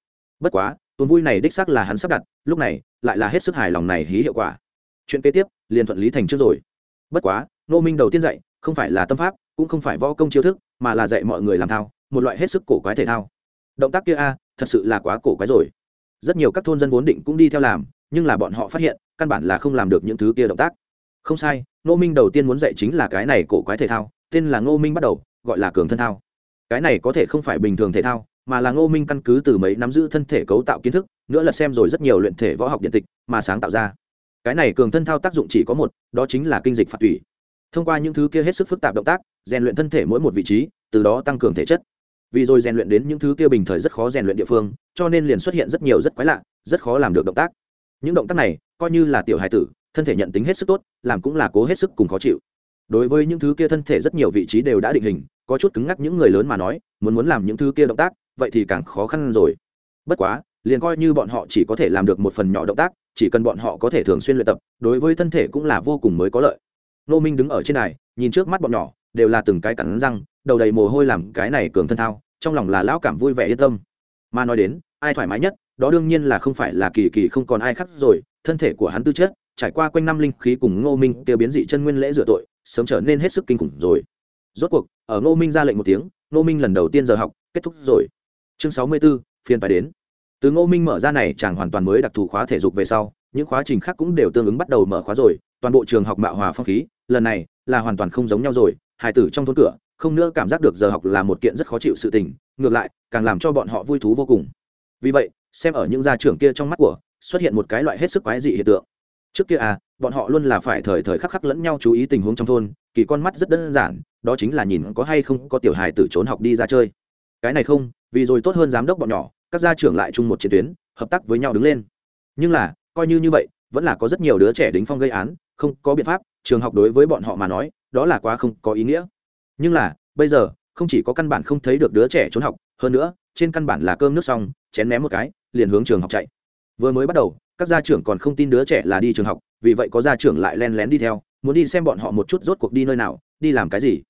Bất quá tuần vui này đích xác là hắn sắp đặt, lúc này, lại là hết sức hài lòng này hí hiệu quả. Chuyện kế tiếp, liền thuận lý thành trước rồi. Bất quá nô minh đầu tiên dạy, không phải là tâm pháp, cũng không phải võ công chiêu thức, mà là dạy mọi người làm thao, một loại hết sức cổ quái thể thao. Động tác kia a, thật sự là quá cổ quái rồi. Rất nhiều các thôn dân vốn định cũng đi theo làm, nhưng là bọn họ phát hiện, căn bản là không làm được những thứ kia động tác không sai, ngô minh đầu tiên muốn dạy chính là cái này cổ quái thể thao, tên là ngô minh bắt đầu, gọi là cường thân thao. Cái này có thể không phải bình thường thể thao, mà là ngô minh căn cứ từ mấy nắm giữ thân thể cấu tạo kiến thức, nữa là xem rồi rất nhiều luyện thể võ học điện tịch mà sáng tạo ra. Cái này cường thân thao tác dụng chỉ có một, đó chính là kinh dịch phạt tủy. Thông qua những thứ kia hết sức phức tạp động tác, rèn luyện thân thể mỗi một vị trí, từ đó tăng cường thể chất. Vì rồi rèn luyện đến những thứ kia bình thời rất khó rèn luyện địa phương, cho nên liền xuất hiện rất nhiều rất quái lạ, rất khó làm được động tác. Những động tác này coi như là tiểu hài tử thân thể nhận tính hết sức tốt, làm cũng là cố hết sức cùng khó chịu. Đối với những thứ kia thân thể rất nhiều vị trí đều đã định hình, có chút cứng ngắc những người lớn mà nói, muốn muốn làm những thứ kia động tác, vậy thì càng khó khăn rồi. Bất quá, liền coi như bọn họ chỉ có thể làm được một phần nhỏ động tác, chỉ cần bọn họ có thể thường xuyên luyện tập, đối với thân thể cũng là vô cùng mới có lợi. Nô minh đứng ở trên này, nhìn trước mắt bọn nhỏ, đều là từng cái cắn răng, đầu đầy mồ hôi làm cái này cường thân thao, trong lòng là lão cảm vui vẻ yên tâm. Mà nói đến, ai thoải mái nhất, đó đương nhiên là không phải là kỳ kỳ không còn ai khác rồi, thân thể của hắn tư chất trải qua quanh năm linh khí cùng ngô minh tiêu biến dị chân nguyên lễ rửa tội sớm trở nên hết sức kinh khủng rồi. Rốt cuộc ở ngô minh ra lệnh một tiếng ngô minh lần đầu tiên giờ học kết thúc rồi. Chương sáu mươi 64, phiên phải đến. Từ ngô minh mở ra này chẳng hoàn toàn mới đặc thù khóa thể dục về sau những khóa trình khác cũng đều tương ứng bắt đầu mở khóa rồi toàn bộ trường học mạo hòa phong khí lần này là hoàn toàn không giống nhau rồi hải tử trong thôn cửa không nữa cảm giác được giờ học là một kiện rất khó chịu sự tình ngược lại càng làm cho bọn họ vui thú vô cùng. Vì vậy xem ở những gia trưởng kia trong mắt của xuất hiện một cái loại hết sức quái dị hiện tượng trước kia à bọn họ luôn là phải thời thời khắc khắc lẫn nhau chú ý tình huống trong thôn, kỳ con mắt rất đơn giản, đó chính là nhìn có hay không có tiểu hài tử trốn học đi ra chơi. Cái này không, vì rồi tốt hơn giám đốc bọn nhỏ, các gia trưởng lại chung một chiến tuyến, hợp tác với nhau đứng lên. Nhưng là, coi như như vậy, vẫn là có rất nhiều đứa trẻ đính phong gây án, không có biện pháp, trường học đối với bọn họ mà nói, đó là quá không có ý nghĩa. Nhưng là, bây giờ, không chỉ có căn bản không thấy được đứa trẻ trốn học, hơn nữa, trên căn bản là cơm nước xong, chén ném một cái, liền hướng trường học chạy. Vừa mới bắt đầu các gia trưởng còn không tin đứa trẻ là đi trường học, vì vậy có gia trưởng lại len lén đi theo, muốn đi xem bọn họ một chút rốt cuộc đi nơi nào, đi làm cái gì.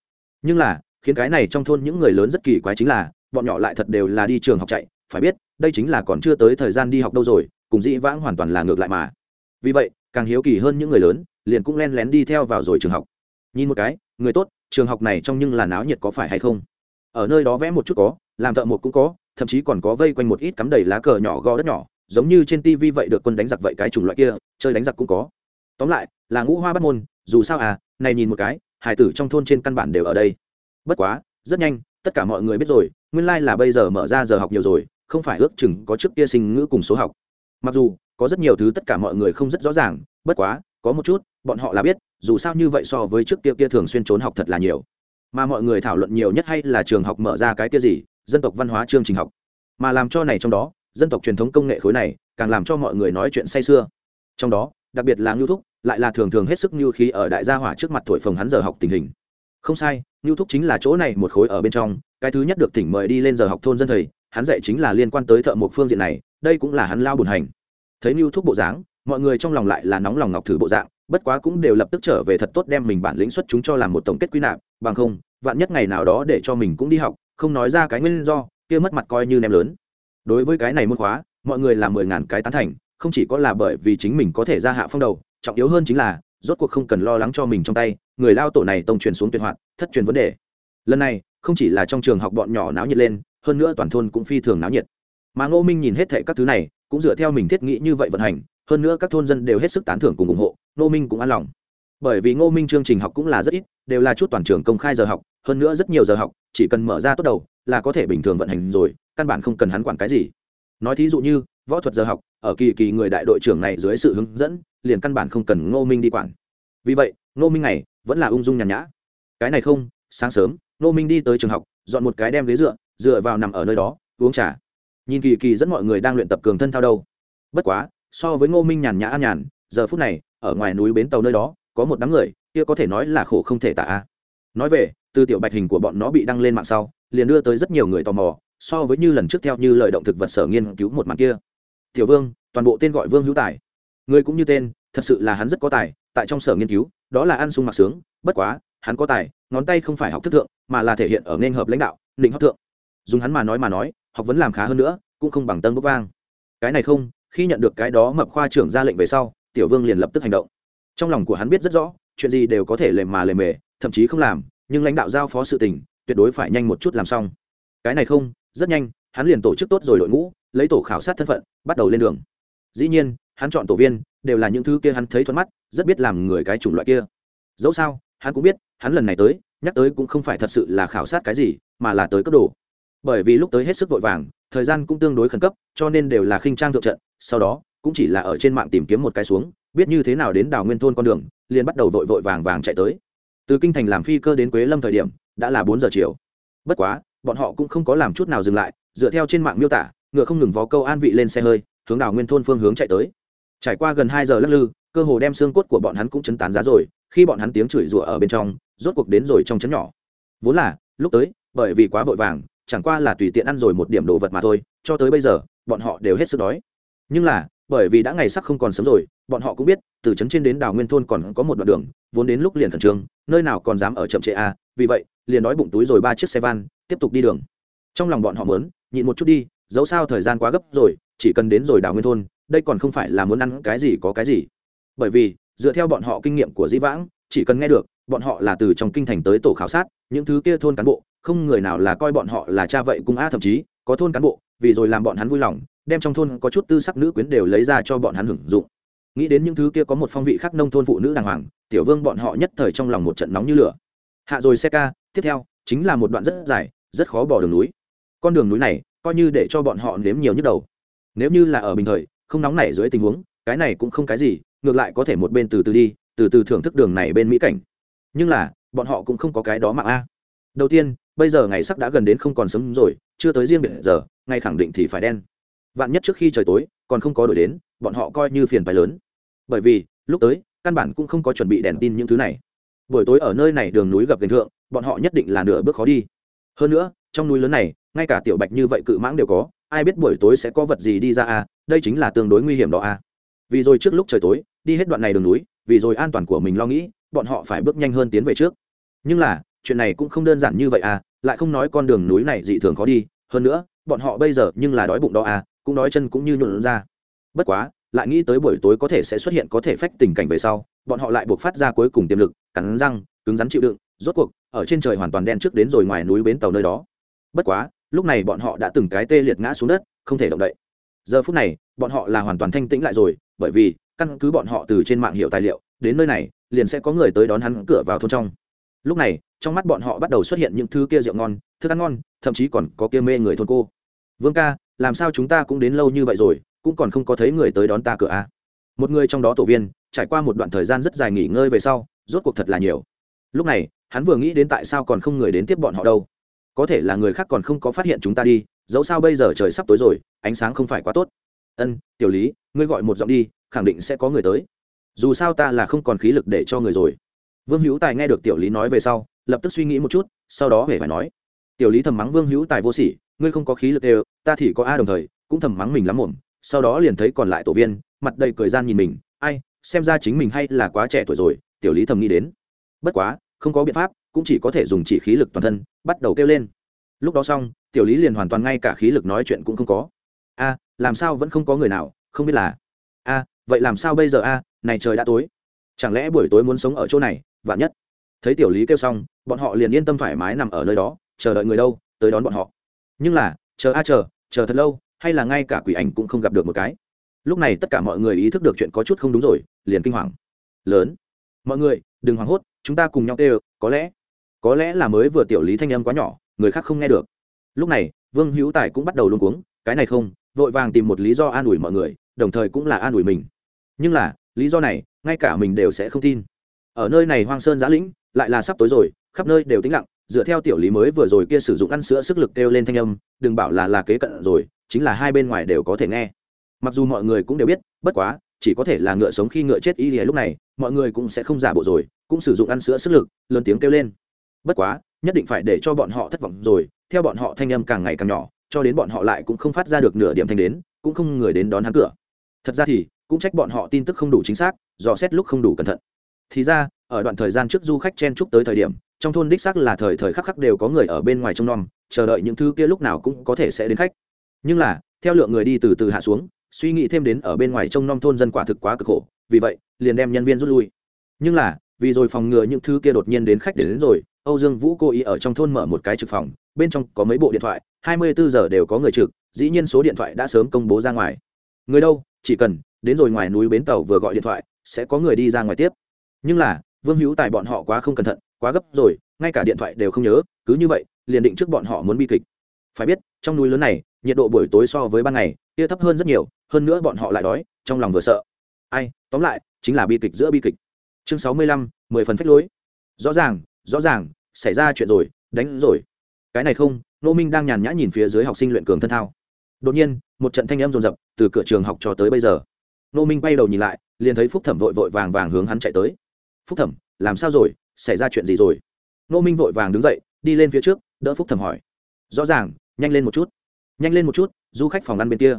Nhưng là, khiến cái này trong thôn những người lớn rất kỳ quái chính là, bọn nhỏ lại thật đều là đi trường học chạy, phải biết, đây chính là còn chưa tới thời gian đi học đâu rồi, cùng dĩ vãng hoàn toàn là ngược lại mà. Vì vậy, càng hiếu kỳ hơn những người lớn, liền cũng len lén đi theo vào rồi trường học. Nhìn một cái, người tốt, trường học này trong nhưng là náo nhiệt có phải hay không? Ở nơi đó vẽ một chút có, làm thợ một cũng có, thậm chí còn có vây quanh một ít cắm đầy lá cờ nhỏ gò đất nhỏ giống như trên tivi vậy được quân đánh giặc vậy cái chủng loại kia, chơi đánh giặc cũng có. Tóm lại, là ngũ hoa bắt môn, dù sao à này nhìn một cái, hải tử trong thôn trên căn bản đều ở đây. Bất quá, rất nhanh, tất cả mọi người biết rồi, nguyên lai là bây giờ mở ra giờ học nhiều rồi, không phải ước chừng có trước kia sinh ngữ cùng số học. Mặc dù, có rất nhiều thứ tất cả mọi người không rất rõ ràng, bất quá, có một chút, bọn họ là biết, dù sao như vậy so với trước kia kia thường xuyên trốn học thật là nhiều. Mà mọi người thảo luận nhiều nhất hay là trường học mở ra cái kia gì, dân tộc văn hóa chương trình học. Mà làm cho này trong đó dân tộc truyền thống công nghệ khối này càng làm cho mọi người nói chuyện say sưa. Trong đó, đặc biệt là ngưu thúc, lại là thường thường hết sức ngưu khí ở đại gia hỏa trước mặt thổi phồng hắn giờ học tình hình. Không sai, ngưu thúc chính là chỗ này một khối ở bên trong, cái thứ nhất được tỉnh mời đi lên giờ học thôn dân thầy, hắn dạy chính là liên quan tới thợ một phương diện này, đây cũng là hắn lao bùn hành. Thấy ngưu thúc bộ dáng, mọi người trong lòng lại là nóng lòng ngọc thử bộ dạng, bất quá cũng đều lập tức trở về thật tốt đem mình bản lĩnh xuất chúng cho làm một tổng kết quy nạp, bằng không, vạn nhất ngày nào đó để cho mình cũng đi học, không nói ra cái nguyên do, kia mất mặt coi như nem lớn đối với cái này môn khóa, mọi người làm mười ngàn cái tán thành, không chỉ có là bởi vì chính mình có thể ra hạ phong đầu, trọng yếu hơn chính là, rốt cuộc không cần lo lắng cho mình trong tay, người lao tổ này tông truyền xuống tuyệt hoạt, thất truyền vấn đề. Lần này, không chỉ là trong trường học bọn nhỏ náo nhiệt lên, hơn nữa toàn thôn cũng phi thường náo nhiệt. Mà ngô minh nhìn hết thệ các thứ này, cũng dựa theo mình thiết nghĩ như vậy vận hành, hơn nữa các thôn dân đều hết sức tán thưởng cùng ủng hộ, ngô minh cũng an lòng. Bởi vì ngô minh chương trình học cũng là rất ít, đều là chút toàn trường công khai giờ học, hơn nữa rất nhiều giờ học, chỉ cần mở ra tốt đầu, là có thể bình thường vận hành rồi căn bản không cần hắn quản cái gì. Nói thí dụ như, võ thuật giờ học, ở kỳ kỳ người đại đội trưởng này dưới sự hướng dẫn, liền căn bản không cần ngô minh đi quản. Vì vậy, ngô minh này vẫn là ung dung nhàn nhã. Cái này không, sáng sớm, ngô minh đi tới trường học, dọn một cái đem ghế dựa dựa vào nằm ở nơi đó, uống trà. Nhìn kỳ kỳ dẫn mọi người đang luyện tập cường thân thao đâu. Bất quá, so với ngô minh nhàn nhã an nhàn, giờ phút này, ở ngoài núi bến tàu nơi đó, có một đám người, kia có thể nói là khổ không thể tả. Nói về, từ tiểu bạch hình của bọn nó bị đăng lên mạng sau, liền đưa tới rất nhiều người tò mò so với như lần trước theo như lời động thực vật sở nghiên cứu một mặt kia. Tiểu vương, toàn bộ tên gọi vương hữu tài. Người cũng như tên, thật sự là hắn rất có tài, tại trong sở nghiên cứu, đó là ăn sung mặc sướng, bất quá, hắn có tài, ngón tay không phải học thức thượng, mà là thể hiện ở nên hợp lãnh đạo, định học thượng. Dùng hắn mà nói mà nói, học vẫn làm khá hơn nữa, cũng không bằng tân bốc vang. Cái này không, khi nhận được cái đó mập khoa trưởng ra lệnh về sau, tiểu vương liền lập tức hành động. Trong lòng của hắn biết rất rõ, chuyện gì đều có thể lề mà lề mề, thậm chí không làm, nhưng lãnh đạo giao phó sự tình, tuyệt đối phải nhanh một chút làm xong. Cái này không rất nhanh, hắn liền tổ chức tốt rồi đội ngũ, lấy tổ khảo sát thân phận, bắt đầu lên đường. Dĩ nhiên, hắn chọn tổ viên, đều là những thứ kia hắn thấy thuận mắt, rất biết làm người cái chủng loại kia. Dẫu sao, hắn cũng biết, hắn lần này tới, nhắc tới cũng không phải thật sự là khảo sát cái gì, mà là tới cấp đồ. Bởi vì lúc tới hết sức vội vàng, thời gian cũng tương đối khẩn cấp, cho nên đều là khinh trang thượng trận, sau đó, cũng chỉ là ở trên mạng tìm kiếm một cái xuống, biết như thế nào đến đào nguyên thôn con đường, liền bắt đầu vội vội vàng vàng chạy tới. Từ kinh thành làm phi cơ đến quế lâm thời điểm, đã là bốn giờ chiều. Bất quá bọn họ cũng không có làm chút nào dừng lại, dựa theo trên mạng miêu tả, ngựa không ngừng vó câu an vị lên xe hơi, hướng đào nguyên thôn phương hướng chạy tới. Trải qua gần hai giờ lắc lư, cơ hồ đem xương cốt của bọn hắn cũng chấn tán giá rồi, khi bọn hắn tiếng chửi rủa ở bên trong, rốt cuộc đến rồi trong chấn nhỏ. Vốn là, lúc tới, bởi vì quá vội vàng, chẳng qua là tùy tiện ăn rồi một điểm đồ vật mà thôi, cho tới bây giờ, bọn họ đều hết sức đói. Nhưng là, bởi vì đã ngày sắc không còn sớm rồi, bọn họ cũng biết, từ trấn trên đến đảo nguyên thôn còn có một đoạn đường, vốn đến lúc liền khẩn trương, nơi nào còn dám ở chậm trễ a vì vậy liền đói bụng túi rồi ba chiếc xe van, tiếp tục đi đường. Trong lòng bọn họ mớn nhịn một chút đi, dẫu sao thời gian quá gấp rồi, chỉ cần đến rồi đảo nguyên thôn, đây còn không phải là muốn ăn cái gì có cái gì. Bởi vì, dựa theo bọn họ kinh nghiệm của dĩ vãng, chỉ cần nghe được, bọn họ là từ trong kinh thành tới tổ khảo sát, những thứ kia thôn cán bộ, không người nào là coi bọn họ là cha vậy cung a thậm chí, có thôn cán bộ, vì rồi làm bọn hắn vui lòng, đem trong thôn có chút tư sắc nữ quyến đều lấy ra cho bọn hắn hưởng dụng. Nghĩ đến những thứ kia có một phong vị khác nông thôn phụ nữ đàng hoàng, tiểu vương bọn họ nhất thời trong lòng một trận nóng như lửa. Hạ rồi xe ca tiếp theo, chính là một đoạn rất dài, rất khó bỏ đường núi. Con đường núi này, coi như để cho bọn họ nếm nhiều nhức đầu. Nếu như là ở bình thời, không nóng nảy dưới tình huống, cái này cũng không cái gì, ngược lại có thể một bên từ từ đi, từ từ thưởng thức đường này bên mỹ cảnh. Nhưng là, bọn họ cũng không có cái đó mạng a. Đầu tiên, bây giờ ngày sắc đã gần đến không còn sớm rồi, chưa tới riêng biệt giờ ngày khẳng định thì phải đen. Vạn nhất trước khi trời tối, còn không có đổi đến, bọn họ coi như phiền phái lớn. Bởi vì, lúc tới, căn bản cũng không có chuẩn bị đèn tin những thứ này. Buổi tối ở nơi này đường núi gặp gành thượng bọn họ nhất định là nửa bước khó đi. Hơn nữa, trong núi lớn này, ngay cả tiểu bạch như vậy cự mãng đều có, ai biết buổi tối sẽ có vật gì đi ra à đây chính là tương đối nguy hiểm đó à. Vì rồi trước lúc trời tối, đi hết đoạn này đường núi, vì rồi an toàn của mình lo nghĩ, bọn họ phải bước nhanh hơn tiến về trước. Nhưng là, chuyện này cũng không đơn giản như vậy à lại không nói con đường núi này dị thường khó đi, hơn nữa, bọn họ bây giờ nhưng là đói bụng đó à cũng đói chân cũng như nhuộn ra. Bất quá, lại nghĩ tới buổi tối có thể sẽ xuất hiện có thể phách tình cảnh về sau, bọn họ lại buộc phát ra cuối cùng tiềm lực, cắn răng, cứng rắn chịu đựng rốt cuộc, ở trên trời hoàn toàn đen trước đến rồi ngoài núi bến tàu nơi đó. Bất quá, lúc này bọn họ đã từng cái tê liệt ngã xuống đất, không thể động đậy. Giờ phút này, bọn họ là hoàn toàn thanh tĩnh lại rồi, bởi vì, căn cứ bọn họ từ trên mạng hiểu tài liệu, đến nơi này, liền sẽ có người tới đón hắn cửa vào thôn trong. Lúc này, trong mắt bọn họ bắt đầu xuất hiện những thứ kia rượu ngon, thức ăn ngon, thậm chí còn có kia mê người thôn cô. Vương ca, làm sao chúng ta cũng đến lâu như vậy rồi, cũng còn không có thấy người tới đón ta cửa a à? một người trong đó tổ viên, trải qua một đoạn thời gian rất dài nghỉ ngơi về sau, rốt cuộc thật là nhiều. Lúc này hắn vừa nghĩ đến tại sao còn không người đến tiếp bọn họ đâu. Có thể là người khác còn không có phát hiện chúng ta đi, dẫu sao bây giờ trời sắp tối rồi, ánh sáng không phải quá tốt. Ân, tiểu lý, ngươi gọi một giọng đi, khẳng định sẽ có người tới. Dù sao ta là không còn khí lực để cho người rồi. Vương hữu tài nghe được tiểu lý nói về sau, lập tức suy nghĩ một chút, sau đó hề phải nói. Tiểu lý thầm mắng vương hữu tài vô sỉ, ngươi không có khí lực đều, ta thì có a đồng thời, cũng thầm mắng mình lắm muộn. Sau đó liền thấy còn lại tổ viên, mặt đầy cười gian nhìn mình, ai, xem ra chính mình hay là quá trẻ tuổi rồi, tiểu lý thầm nghĩ đến. Bất quá không có biện pháp, cũng chỉ có thể dùng chỉ khí lực toàn thân, bắt đầu kêu lên. Lúc đó xong, tiểu lý liền hoàn toàn ngay cả khí lực nói chuyện cũng không có. A, làm sao vẫn không có người nào, không biết là? A, vậy làm sao bây giờ a, này trời đã tối. Chẳng lẽ buổi tối muốn sống ở chỗ này, vạn nhất? Thấy tiểu lý kêu xong, bọn họ liền yên tâm thoải mái nằm ở nơi đó, chờ đợi người đâu, tới đón bọn họ. Nhưng là, chờ a, chờ chờ thật lâu, hay là ngay cả quỷ ảnh cũng không gặp được một cái? Lúc này tất cả mọi người ý thức được chuyện có chút không đúng rồi, liền kinh hoàng. Lớn. Mọi người, đừng hoảng hốt chúng ta cùng nhau kêu có lẽ có lẽ là mới vừa tiểu lý thanh âm quá nhỏ, người khác không nghe được. Lúc này, vương hữu tài cũng bắt đầu luôn cuống, cái này không, vội vàng tìm một lý do an ủi mọi người, đồng thời cũng là an ủi mình. Nhưng là, lý do này, ngay cả mình đều sẽ không tin. Ở nơi này hoang sơn giã lĩnh, lại là sắp tối rồi, khắp nơi đều tĩnh lặng, dựa theo tiểu lý mới vừa rồi kia sử dụng ăn sữa sức lực kêu lên thanh âm, đừng bảo là là kế cận rồi, chính là hai bên ngoài đều có thể nghe. Mặc dù mọi người cũng đều biết, bất quá, chỉ có thể là ngựa sống khi ngựa chết y thì lúc này, mọi người cũng sẽ không giả bộ rồi cũng sử dụng ăn sữa sức lực, lớn tiếng kêu lên. Bất quá, nhất định phải để cho bọn họ thất vọng rồi, theo bọn họ thanh âm càng ngày càng nhỏ, cho đến bọn họ lại cũng không phát ra được nửa điểm thanh đến, cũng không người đến đón hắn cửa. Thật ra thì, cũng trách bọn họ tin tức không đủ chính xác, dò xét lúc không đủ cẩn thận. Thì ra, ở đoạn thời gian trước du khách chen chúc tới thời điểm, trong thôn đích xác là thời thời khắc khắc đều có người ở bên ngoài trông nom, chờ đợi những thứ kia lúc nào cũng có thể sẽ đến khách. Nhưng là, theo lượng người đi từ từ hạ xuống, suy nghĩ thêm đến ở bên ngoài trông nom thôn dân quả thực quá cực khổ, vì vậy, liền đem nhân viên rút lui. Nhưng là vì rồi phòng ngừa những thứ kia đột nhiên đến khách đến, đến rồi âu dương vũ cố ý ở trong thôn mở một cái trực phòng bên trong có mấy bộ điện thoại hai mươi bốn giờ đều có người trực dĩ nhiên số điện thoại đã sớm công bố ra ngoài. Người đâu? Chỉ cần đến rồi ngoài núi bến tàu vừa gọi điện thoại sẽ có người đi ra ngoài tiếp. Nhưng là vương hữu tài bọn họ quá không cẩn thận quá gấp rồi ngay cả điện thoại đều không nhớ cứ như vậy liền định trước bọn họ muốn bi kịch. Phải biết trong núi lớn này nhiệt độ buổi tối so với ban ngày kia thấp hơn rất nhiều hơn nữa bọn họ lại đói trong lòng vừa sợ. Ai tóm lại chính là bi kịch giữa bi kịch chương sáu mươi lăm, mười phần phách lối. Rõ ràng rõ ràng, xảy ra chuyện rồi, đánh rồi. Cái này không nô minh đang nhàn nhã nhìn phía dưới học sinh luyện cường thân thao. Đột nhiên, một trận thanh âm rồn rập từ cửa trường học cho tới bây giờ. Nô minh bay đầu nhìn lại, liền thấy phúc thẩm vội vội vàng vàng hướng hắn chạy tới. Phúc thẩm, làm sao rồi? Xảy ra chuyện gì rồi? Nô minh vội vàng đứng dậy, đi lên phía trước, đỡ phúc thẩm hỏi. Rõ ràng, nhanh lên một chút. Nhanh lên một chút, du khách phòng ăn bên kia.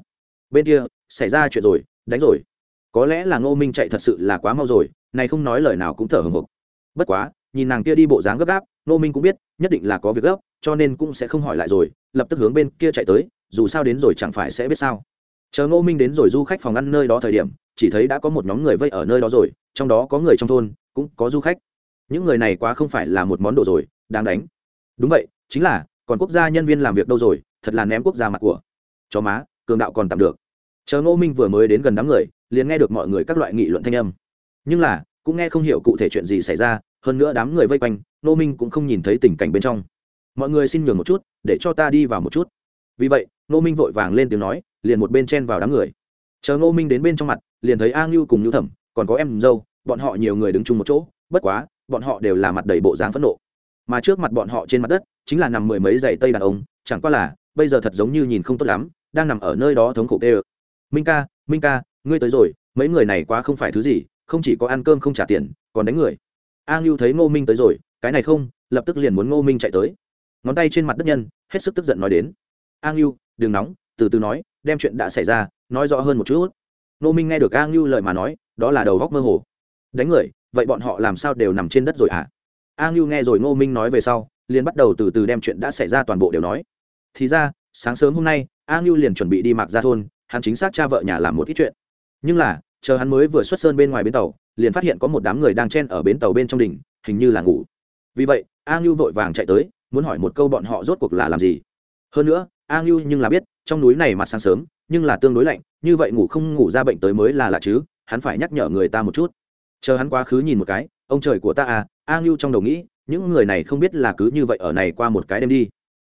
Bên kia, xảy ra chuyện rồi, đánh rồi. Có lẽ là ngô minh chạy thật sự là quá mau rồi này không nói lời nào cũng thở hồng hộc bất quá, nhìn nàng kia đi bộ dáng gấp gáp, ngô minh cũng biết, nhất định là có việc gấp, cho nên cũng sẽ không hỏi lại rồi, lập tức hướng bên kia chạy tới, dù sao đến rồi chẳng phải sẽ biết sao. Chờ ngô minh đến rồi du khách phòng ăn nơi đó thời điểm, chỉ thấy đã có một nhóm người vây ở nơi đó rồi, trong đó có người trong thôn, cũng có du khách. Những người này quá không phải là một món đồ rồi, đáng đánh. Đúng vậy, chính là, còn quốc gia nhân viên làm việc đâu rồi, thật là ném quốc gia mặt của. Chó má, cường đạo còn tạm được. Chờ ngô minh vừa mới đến gần đám người, liền nghe được mọi người các loại nghị luận thanh âm nhưng là, cũng nghe không hiểu cụ thể chuyện gì xảy ra, hơn nữa đám người vây quanh Nô minh cũng không nhìn thấy tình cảnh bên trong. Mọi người xin nhường một chút, để cho ta đi vào một chút. Vì vậy Nô minh vội vàng lên tiếng nói, liền một bên chen vào đám người. Chờ Nô minh đến bên trong mặt, liền thấy a ngưu cùng nhu thẩm, còn có em dâu, bọn họ nhiều người đứng chung một chỗ, bất quá, bọn họ đều là mặt đầy bộ dáng phẫn nộ. Mà trước mặt bọn họ trên mặt đất, chính là nằm mười mấy giày tây đàn ông, chẳng qua là, bây giờ thật giống như nhìn không tốt lắm, đang nằm ở nơi đó thống khổ tê ơ minh ca minh ca, ngươi tới rồi, mấy người này quá không phải thứ gì không chỉ có ăn cơm không trả tiền, còn đánh người. A ngưu thấy ngô minh tới rồi, cái này không, lập tức liền muốn ngô minh chạy tới. Ngón tay trên mặt đất nhân, hết sức tức giận nói đến. A ngưu đừng nóng, từ từ nói, đem chuyện đã xảy ra, nói rõ hơn một chút. Ngô minh nghe được a ngưu lời mà nói, đó là đầu góc mơ hồ. Đánh người, vậy bọn họ làm sao đều nằm trên đất rồi à a ngưu nghe rồi ngô minh nói về sau, liền bắt đầu từ từ đem chuyện đã xảy ra toàn bộ đều nói. Thì ra, sáng sớm hôm nay a ngưu liền chuẩn bị đi mạc ra thôn, hắn chính xác cha vợ nhà làm một ít chuyện. Nhưng là chờ hắn mới vừa xuất sơn bên ngoài bến tàu, liền phát hiện có một đám người đang chen ở bến tàu bên trong đỉnh, hình như là ngủ. Vì vậy a ngưu vội vàng chạy tới, muốn hỏi một câu bọn họ rốt cuộc là làm gì. Hơn nữa a ngưu nhưng là biết, trong núi này mặt sáng sớm, nhưng là tương đối lạnh, như vậy ngủ không ngủ ra bệnh tới mới là lạ chứ, hắn phải nhắc nhở người ta một chút. Chờ hắn quá khứ nhìn một cái, ông trời của ta à a ngưu trong đầu nghĩ, những người này không biết là cứ như vậy ở này qua một cái đêm đi.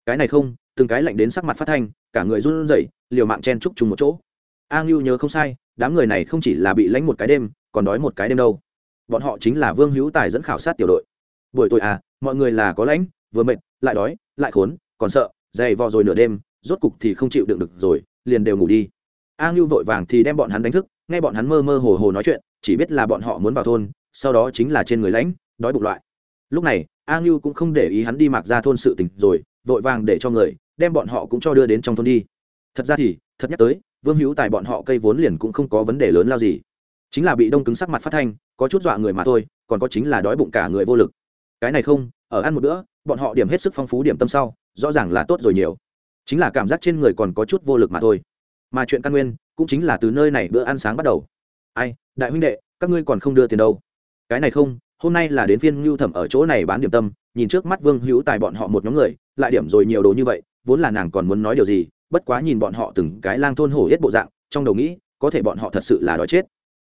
Cái này không, từng cái lạnh đến sắc mặt phát thanh, cả người run rẩy, liều mạng chen chúc chung một chỗ. A ngưu nhớ không sai đám người này không chỉ là bị lãnh một cái đêm, còn đói một cái đêm đâu. Bọn họ chính là vương hữu tài dẫn khảo sát tiểu đội. Buổi tối à mọi người là có lãnh, vừa mệt, lại đói, lại khốn, còn sợ, dày vò rồi nửa đêm, rốt cục thì không chịu đựng được rồi, liền đều ngủ đi. A ngưu vội vàng thì đem bọn hắn đánh thức, nghe bọn hắn mơ mơ hồ hồ nói chuyện, chỉ biết là bọn họ muốn vào thôn, sau đó chính là trên người lãnh, đói bụng loại. Lúc này, a ngưu cũng không để ý hắn đi mặc ra thôn sự tình rồi, vội vàng để cho người, đem bọn họ cũng cho đưa đến trong thôn đi. Thật ra thì, thật nhắc tới vương hữu tài bọn họ cây vốn liền cũng không có vấn đề lớn lao gì. Chính là bị đông cứng sắc mặt phát thanh, có chút dọa người mà thôi, còn có chính là đói bụng cả người vô lực. Cái này không, ở ăn một bữa, bọn họ điểm hết sức phong phú điểm tâm sau, rõ ràng là tốt rồi nhiều. Chính là cảm giác trên người còn có chút vô lực mà thôi. Mà chuyện căn nguyên, cũng chính là từ nơi này bữa ăn sáng bắt đầu. Ai, đại huynh đệ, các ngươi còn không đưa tiền đâu. Cái này không, hôm nay là đến phiên ngưu thẩm ở chỗ này bán điểm tâm, nhìn trước mắt vương hữu tài bọn họ một nhóm người, lại điểm rồi nhiều đồ như vậy, vốn là nàng còn muốn nói điều gì bất quá nhìn bọn họ từng cái lang thôn hổ yết bộ dạng, trong đầu nghĩ, có thể bọn họ thật sự là đói chết.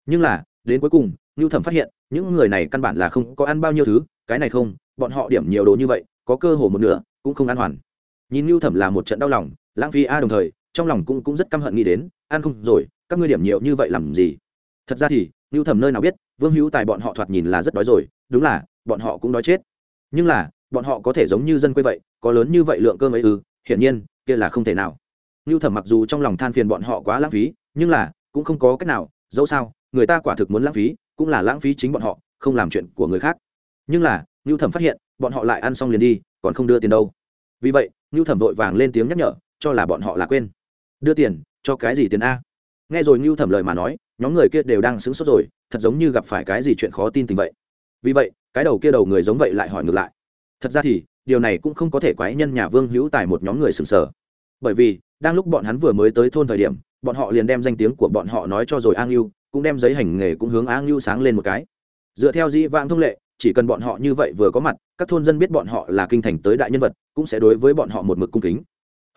Nhưng là, đến cuối cùng ngưu thẩm phát hiện, những người này căn bản là không có ăn bao nhiêu thứ, cái này không, bọn họ điểm nhiều đồ như vậy, có cơ hồ một nửa, cũng không ăn hoàn nhìn ngưu thẩm là một trận đau lòng, lãng phí a đồng thời, trong lòng cũng cũng rất căm hận nghĩ đến, ăn không rồi, các ngươi điểm nhiều như vậy làm gì? Thật ra thì ngưu thẩm nơi nào biết, vương hữu tài bọn họ thoạt nhìn là rất đói rồi, đúng là, bọn họ cũng đói chết. Nhưng là, bọn họ có thể giống như dân quê vậy, có lớn như vậy lượng cơm ấy ư, hiển nhiên, kia là không thể nào ngưu thẩm mặc dù trong lòng than phiền bọn họ quá lãng phí, nhưng là, cũng không có cách nào, dẫu sao, người ta quả thực muốn lãng phí, cũng là lãng phí chính bọn họ, không làm chuyện của người khác. Nhưng là ngưu thẩm phát hiện, bọn họ lại ăn xong liền đi, còn không đưa tiền đâu. Vì vậy ngưu thẩm vội vàng lên tiếng nhắc nhở, cho là bọn họ là quên. Đưa tiền, cho cái gì tiền a? Nghe rồi ngưu thẩm lời mà nói, nhóm người kia đều đang sững sốt rồi, thật giống như gặp phải cái gì chuyện khó tin tình vậy. Vì vậy, cái đầu kia đầu người giống vậy lại hỏi ngược lại. Thật ra thì, điều này cũng không có thể quái nhân nhà vương hữu tài một nhóm người sừng sờ. Bởi vì đang lúc bọn hắn vừa mới tới thôn thời điểm, bọn họ liền đem danh tiếng của bọn họ nói cho rồi an ngưu cũng đem giấy hành nghề cũng hướng an ngưu sáng lên một cái. Dựa theo dĩ vãng thông lệ, chỉ cần bọn họ như vậy vừa có mặt, các thôn dân biết bọn họ là kinh thành tới đại nhân vật, cũng sẽ đối với bọn họ một mực cung kính.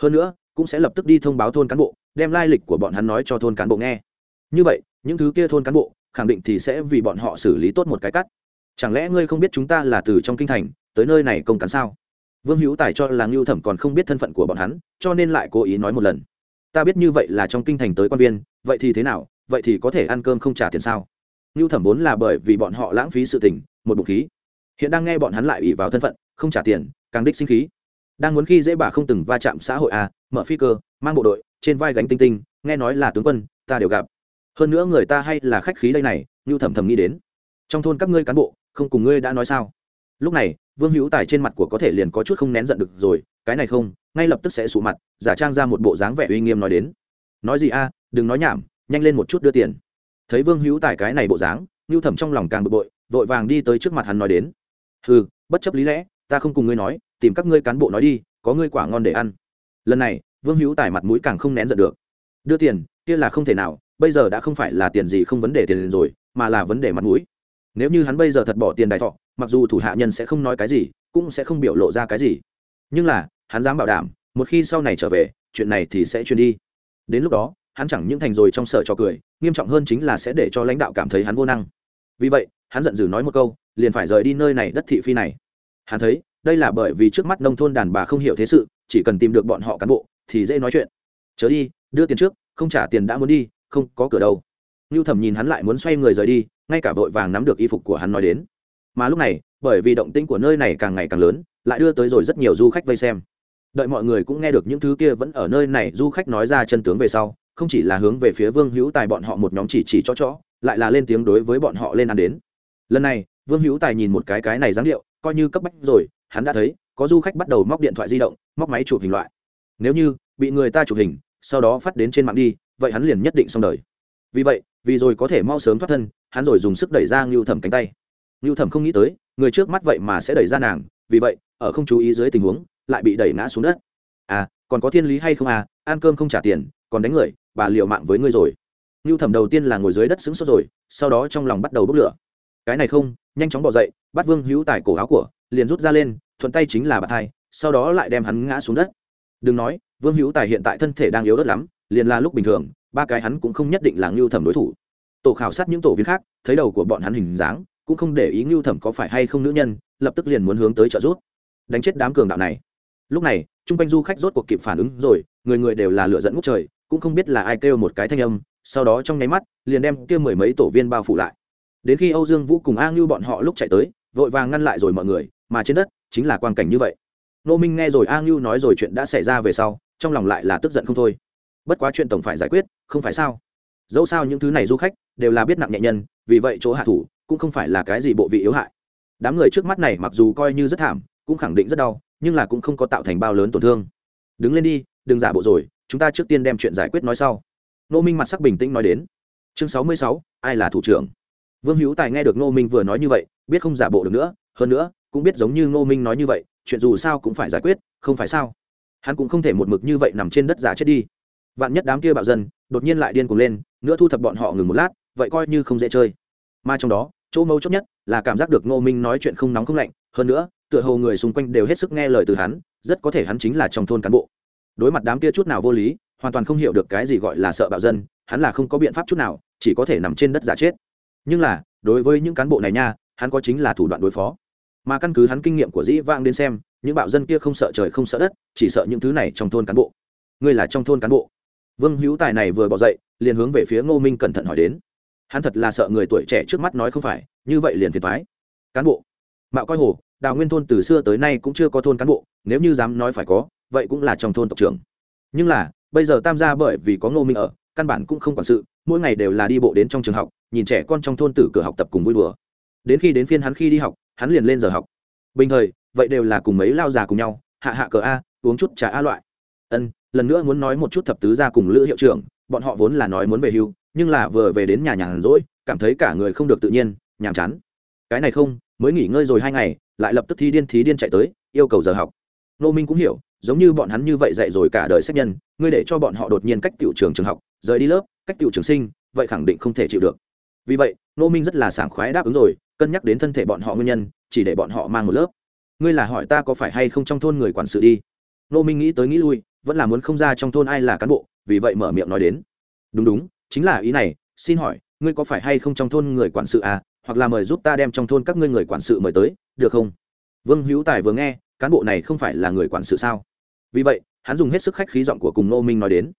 Hơn nữa, cũng sẽ lập tức đi thông báo thôn cán bộ, đem lai lịch của bọn hắn nói cho thôn cán bộ nghe. Như vậy, những thứ kia thôn cán bộ, khẳng định thì sẽ vì bọn họ xử lý tốt một cái cắt. Chẳng lẽ ngươi không biết chúng ta là từ trong kinh thành, tới nơi này công cán sao? Vương hữu tài cho là ngưu thẩm còn không biết thân phận của bọn hắn, cho nên lại cố ý nói một lần. Ta biết như vậy là trong kinh thành tới quan viên, vậy thì thế nào, vậy thì có thể ăn cơm không trả tiền sao? Ngưu thẩm vốn là bởi vì bọn họ lãng phí sự tình, một bụng khí. Hiện đang nghe bọn hắn lại ủy vào thân phận, không trả tiền, càng đích sinh khí. Đang muốn khi dễ bà không từng va chạm xã hội à mở phi cơ, mang bộ đội, trên vai gánh tinh tinh, nghe nói là tướng quân, ta đều gặp. Hơn nữa người ta hay là khách khí đây này, Ngưu Thẩm thầm nghĩ đến. Trong thôn các ngươi cán bộ, không cùng ngươi đã nói sao? Lúc này vương hữu tài trên mặt của có thể liền có chút không nén giận được rồi, cái này không, ngay lập tức sẽ sụ mặt, giả trang ra một bộ dáng vẻ uy nghiêm nói đến. Nói gì a, đừng nói nhảm, nhanh lên một chút đưa tiền. Thấy vương hữu tài cái này bộ dáng ngưu thẩm trong lòng càng bực bội, vội vàng đi tới trước mặt hắn nói đến. Ừ bất chấp lý lẽ, ta không cùng ngươi nói, tìm các ngươi cán bộ nói đi, có ngươi quả ngon để ăn. Lần này, vương hữu tài mặt mũi càng không nén giận được. Đưa tiền, kia là không thể nào, bây giờ đã không phải là tiền gì không vấn đề tiền rồi, mà là vấn đề mặt mũi nếu như hắn bây giờ thật bỏ tiền đại thọ, mặc dù thủ hạ nhân sẽ không nói cái gì, cũng sẽ không biểu lộ ra cái gì. Nhưng là, hắn dám bảo đảm, một khi sau này trở về, chuyện này thì sẽ truyền đi. Đến lúc đó, hắn chẳng những thành rồi trong sợ cho cười, nghiêm trọng hơn chính là sẽ để cho lãnh đạo cảm thấy hắn vô năng. Vì vậy, hắn giận dữ nói một câu, liền phải rời đi nơi này đất thị phi này. Hắn thấy, đây là bởi vì trước mắt nông thôn đàn bà không hiểu thế sự, chỉ cần tìm được bọn họ cán bộ, thì dễ nói chuyện. Chớ đi, đưa tiền trước, không trả tiền đã muốn đi, không có cửa đâu. Lưu thẩm nhìn hắn lại muốn xoay người rời đi ngay cả vội vàng nắm được y phục của hắn nói đến. Mà lúc này, bởi vì động tĩnh của nơi này càng ngày càng lớn, lại đưa tới rồi rất nhiều du khách vây xem. Đợi mọi người cũng nghe được những thứ kia vẫn ở nơi này, du khách nói ra chân tướng về sau, không chỉ là hướng về phía vương hữu tài bọn họ một nhóm chỉ chỉ cho chó, lại là lên tiếng đối với bọn họ lên ăn đến. Lần này, vương hữu tài nhìn một cái cái này dáng điệu, coi như cấp bách rồi, hắn đã thấy, có du khách bắt đầu móc điện thoại di động, móc máy chụp hình loại. Nếu như bị người ta chụp hình, sau đó phát đến trên mạng đi, vậy hắn liền nhất định xong đời. Vì vậy vì rồi có thể mau sớm thoát thân, hắn rồi dùng sức đẩy ra ngưu thẩm cánh tay. Ngưu thẩm không nghĩ tới, người trước mắt vậy mà sẽ đẩy ra nàng, vì vậy, ở không chú ý dưới tình huống, lại bị đẩy ngã xuống đất. À còn có thiên lý hay không à ăn cơm không trả tiền, còn đánh người, bà liệu mạng với ngươi rồi. Ngưu thẩm đầu tiên là ngồi dưới đất xứng sốt rồi, sau đó trong lòng bắt đầu bốc lửa. Cái này không, nhanh chóng bỏ dậy, bắt vương hữu tài cổ áo của, liền rút ra lên, thuận tay chính là bà hai sau đó lại đem hắn ngã xuống đất. Đừng nói, vương hữu tài hiện tại thân thể đang yếu đất lắm, liền là lúc bình thường ba cái hắn cũng không nhất định là ngưu thẩm đối thủ. Tổ khảo sát những tổ viên khác, thấy đầu của bọn hắn hình dáng, cũng không để ý ngưu thẩm có phải hay không nữ nhân, lập tức liền muốn hướng tới trợ giúp. Đánh chết đám cường đạo này. Lúc này, chung quanh du khách rốt cuộc kịp phản ứng rồi, người người đều là lựa dẫn ngút trời, cũng không biết là ai kêu một cái thanh âm, sau đó trong nháy mắt, liền đem kia mười mấy tổ viên bao phủ lại. Đến khi âu dương vũ cùng a ngưu bọn họ lúc chạy tới, vội vàng ngăn lại rồi mọi người, mà trên đất chính là quan cảnh như vậy. Nô minh nghe rồi a ngưu nói rồi chuyện đã xảy ra về sau, trong lòng lại là tức giận không thôi. Bất quá chuyện tổng phải giải quyết không phải sao? Dẫu sao những thứ này du khách đều là biết nặng nhẹ nhân, vì vậy chỗ hạ thủ cũng không phải là cái gì bộ vị yếu hại. Đám người trước mắt này mặc dù coi như rất thảm, cũng khẳng định rất đau, nhưng là cũng không có tạo thành bao lớn tổn thương. Đứng lên đi, đừng giả bộ rồi, chúng ta trước tiên đem chuyện giải quyết nói sau. Nô minh mặt sắc bình tĩnh nói đến. Chương sáu mươi sáu, ai là thủ trưởng? Vương hữu tài nghe được nô minh vừa nói như vậy, biết không giả bộ được nữa, hơn nữa, cũng biết giống như nô minh nói như vậy, chuyện dù sao cũng phải giải quyết, không phải sao? Hắn cũng không thể một mực như vậy nằm trên đất giả chết đi vạn nhất đám kia bạo dân đột nhiên lại điên cuồng lên, nữa thu thập bọn họ ngừng một lát, vậy coi như không dễ chơi. Mà trong đó, chỗ mấu chốt nhất là cảm giác được ngô minh nói chuyện không nóng không lạnh, hơn nữa, tựa hồ người xung quanh đều hết sức nghe lời từ hắn, rất có thể hắn chính là trong thôn cán bộ. Đối mặt đám kia chút nào vô lý, hoàn toàn không hiểu được cái gì gọi là sợ bạo dân, hắn là không có biện pháp chút nào, chỉ có thể nằm trên đất giả chết. Nhưng là, đối với những cán bộ này nha, hắn có chính là thủ đoạn đối phó. Mà căn cứ hắn kinh nghiệm của dĩ vang đến xem, những bạo dân kia không sợ trời không sợ đất, chỉ sợ những thứ này trong thôn cán bộ. Ngươi là trong thôn cán bộ vương hữu tài này vừa bỏ dậy, liền hướng về phía ngô minh cẩn thận hỏi đến. Hắn thật là sợ người tuổi trẻ trước mắt nói không phải, như vậy liền phiền thoái cán bộ. Mạo coi hồ, đào nguyên thôn từ xưa tới nay cũng chưa có thôn cán bộ, nếu như dám nói phải có, vậy cũng là trong thôn tộc trưởng. Nhưng là, bây giờ tam gia bởi vì có ngô minh ở, căn bản cũng không quản sự, mỗi ngày đều là đi bộ đến trong trường học, nhìn trẻ con trong thôn tử cửa học tập cùng vui đùa. Đến khi đến phiên hắn khi đi học, hắn liền lên giờ học. Bình thời, vậy đều là cùng mấy lao già cùng nhau, hạ hạ cờ a, uống chút trà a loại. Ân lần nữa muốn nói một chút thập tứ gia cùng lữ hiệu trưởng, bọn họ vốn là nói muốn về hưu, nhưng là vừa về đến nhà nhàn rỗi, cảm thấy cả người không được tự nhiên, nhàm chán. Cái này không, mới nghỉ ngơi rồi hai ngày, lại lập tức thi điên thí điên chạy tới, yêu cầu giờ học. Nô minh cũng hiểu, giống như bọn hắn như vậy dạy rồi cả đời sách nhân, ngươi để cho bọn họ đột nhiên cách tiểu trường trường học, rời đi lớp, cách tiểu trường sinh, vậy khẳng định không thể chịu được. Vì vậy, nô minh rất là sảng khoái đáp ứng rồi, cân nhắc đến thân thể bọn họ nguyên nhân, chỉ để bọn họ mang một lớp. Ngươi là hỏi ta có phải hay không trong thôn người quản sự đi. Nô minh nghĩ tới nghĩ lui vẫn là muốn không ra trong thôn ai là cán bộ, vì vậy mở miệng nói đến. Đúng đúng, chính là ý này, xin hỏi, ngươi có phải hay không trong thôn người quản sự à hoặc là mời giúp ta đem trong thôn các ngươi người quản sự mời tới, được không? Vương hữu tài vừa nghe, cán bộ này không phải là người quản sự sao? Vì vậy, hắn dùng hết sức khách khí giọng của cùng nô minh nói đến.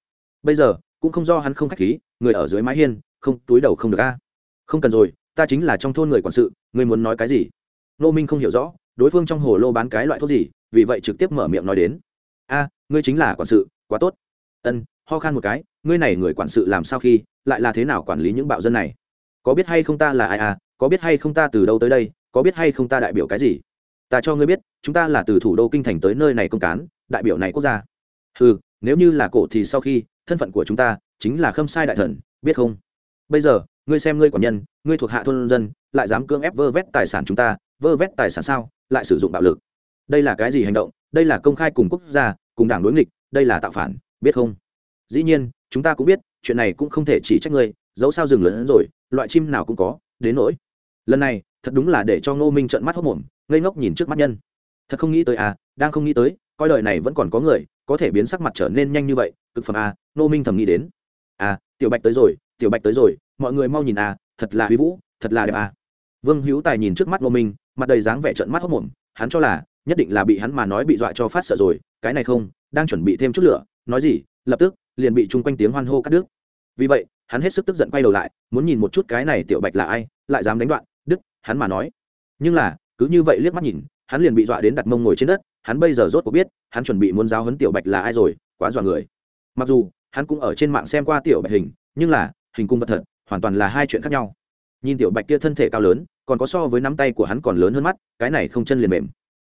Bây giờ, cũng không do hắn không khách khí, người ở dưới mái hiên, không, túi đầu không được a. À? Không cần rồi, ta chính là trong thôn người quản sự, ngươi muốn nói cái gì? Nô minh không hiểu rõ, đối phương trong hồ lô bán cái loại thuốc gì, vì vậy trực tiếp mở miệng nói đến a, ngươi chính là quản sự, quá tốt. Ân, ho khan một cái, ngươi này người quản sự làm sao khi, lại là thế nào quản lý những bạo dân này? Có biết hay không ta là ai à có biết hay không ta từ đâu tới đây, có biết hay không ta đại biểu cái gì? Ta cho ngươi biết, chúng ta là từ thủ đô kinh thành tới nơi này công cán, đại biểu này quốc gia. Ừ nếu như là cổ thì sau khi, thân phận của chúng ta chính là khâm sai đại thần, biết không? Bây giờ, ngươi xem ngươi quản nhân, ngươi thuộc hạ thôn dân, lại dám cưỡng ép vơ vét tài sản chúng ta, vơ vét tài sản sao, lại sử dụng bạo lực. Đây là cái gì hành động? Đây là công khai cùng quốc gia, cùng đảng đối nghịch, đây là tạo phản, biết không? Dĩ nhiên, chúng ta cũng biết, chuyện này cũng không thể chỉ trách ngươi, dẫu sao rừng lớn hơn rồi, loại chim nào cũng có, đến nỗi. Lần này, thật đúng là để cho ngô minh trợn mắt hốc mồm, ngây ngốc nhìn trước mắt nhân. Thật không nghĩ tới à đang không nghĩ tới, coi đời này vẫn còn có người, có thể biến sắc mặt trở nên nhanh như vậy, cực phẩm à ngô minh thầm nghĩ đến. À tiểu bạch tới rồi, tiểu bạch tới rồi, mọi người mau nhìn à thật là huy vũ, thật là đẹp à. Vương hữu tài nhìn trước mắt ngô minh, mặt đầy dáng vẻ trợn mắt hốc mồm, hắn cho là nhất định là bị hắn mà nói bị dọa cho phát sợ rồi, cái này không, đang chuẩn bị thêm chút lửa, nói gì, lập tức, liền bị chung quanh tiếng hoan hô cắt đứt. Vì vậy, hắn hết sức tức giận quay đầu lại, muốn nhìn một chút cái này tiểu bạch là ai, lại dám đánh đoạn đức hắn mà nói. Nhưng là, cứ như vậy liếc mắt nhìn, hắn liền bị dọa đến đặt mông ngồi trên đất, hắn bây giờ rốt cuộc biết, hắn chuẩn bị muốn giáo huấn tiểu bạch là ai rồi, quá dọa người. Mặc dù, hắn cũng ở trên mạng xem qua tiểu bạch hình, nhưng là, hình cung vật thật, hoàn toàn là hai chuyện khác nhau. Nhìn tiểu bạch kia thân thể cao lớn, còn có so với nắm tay của hắn còn lớn hơn mắt, cái này không chân liền mềm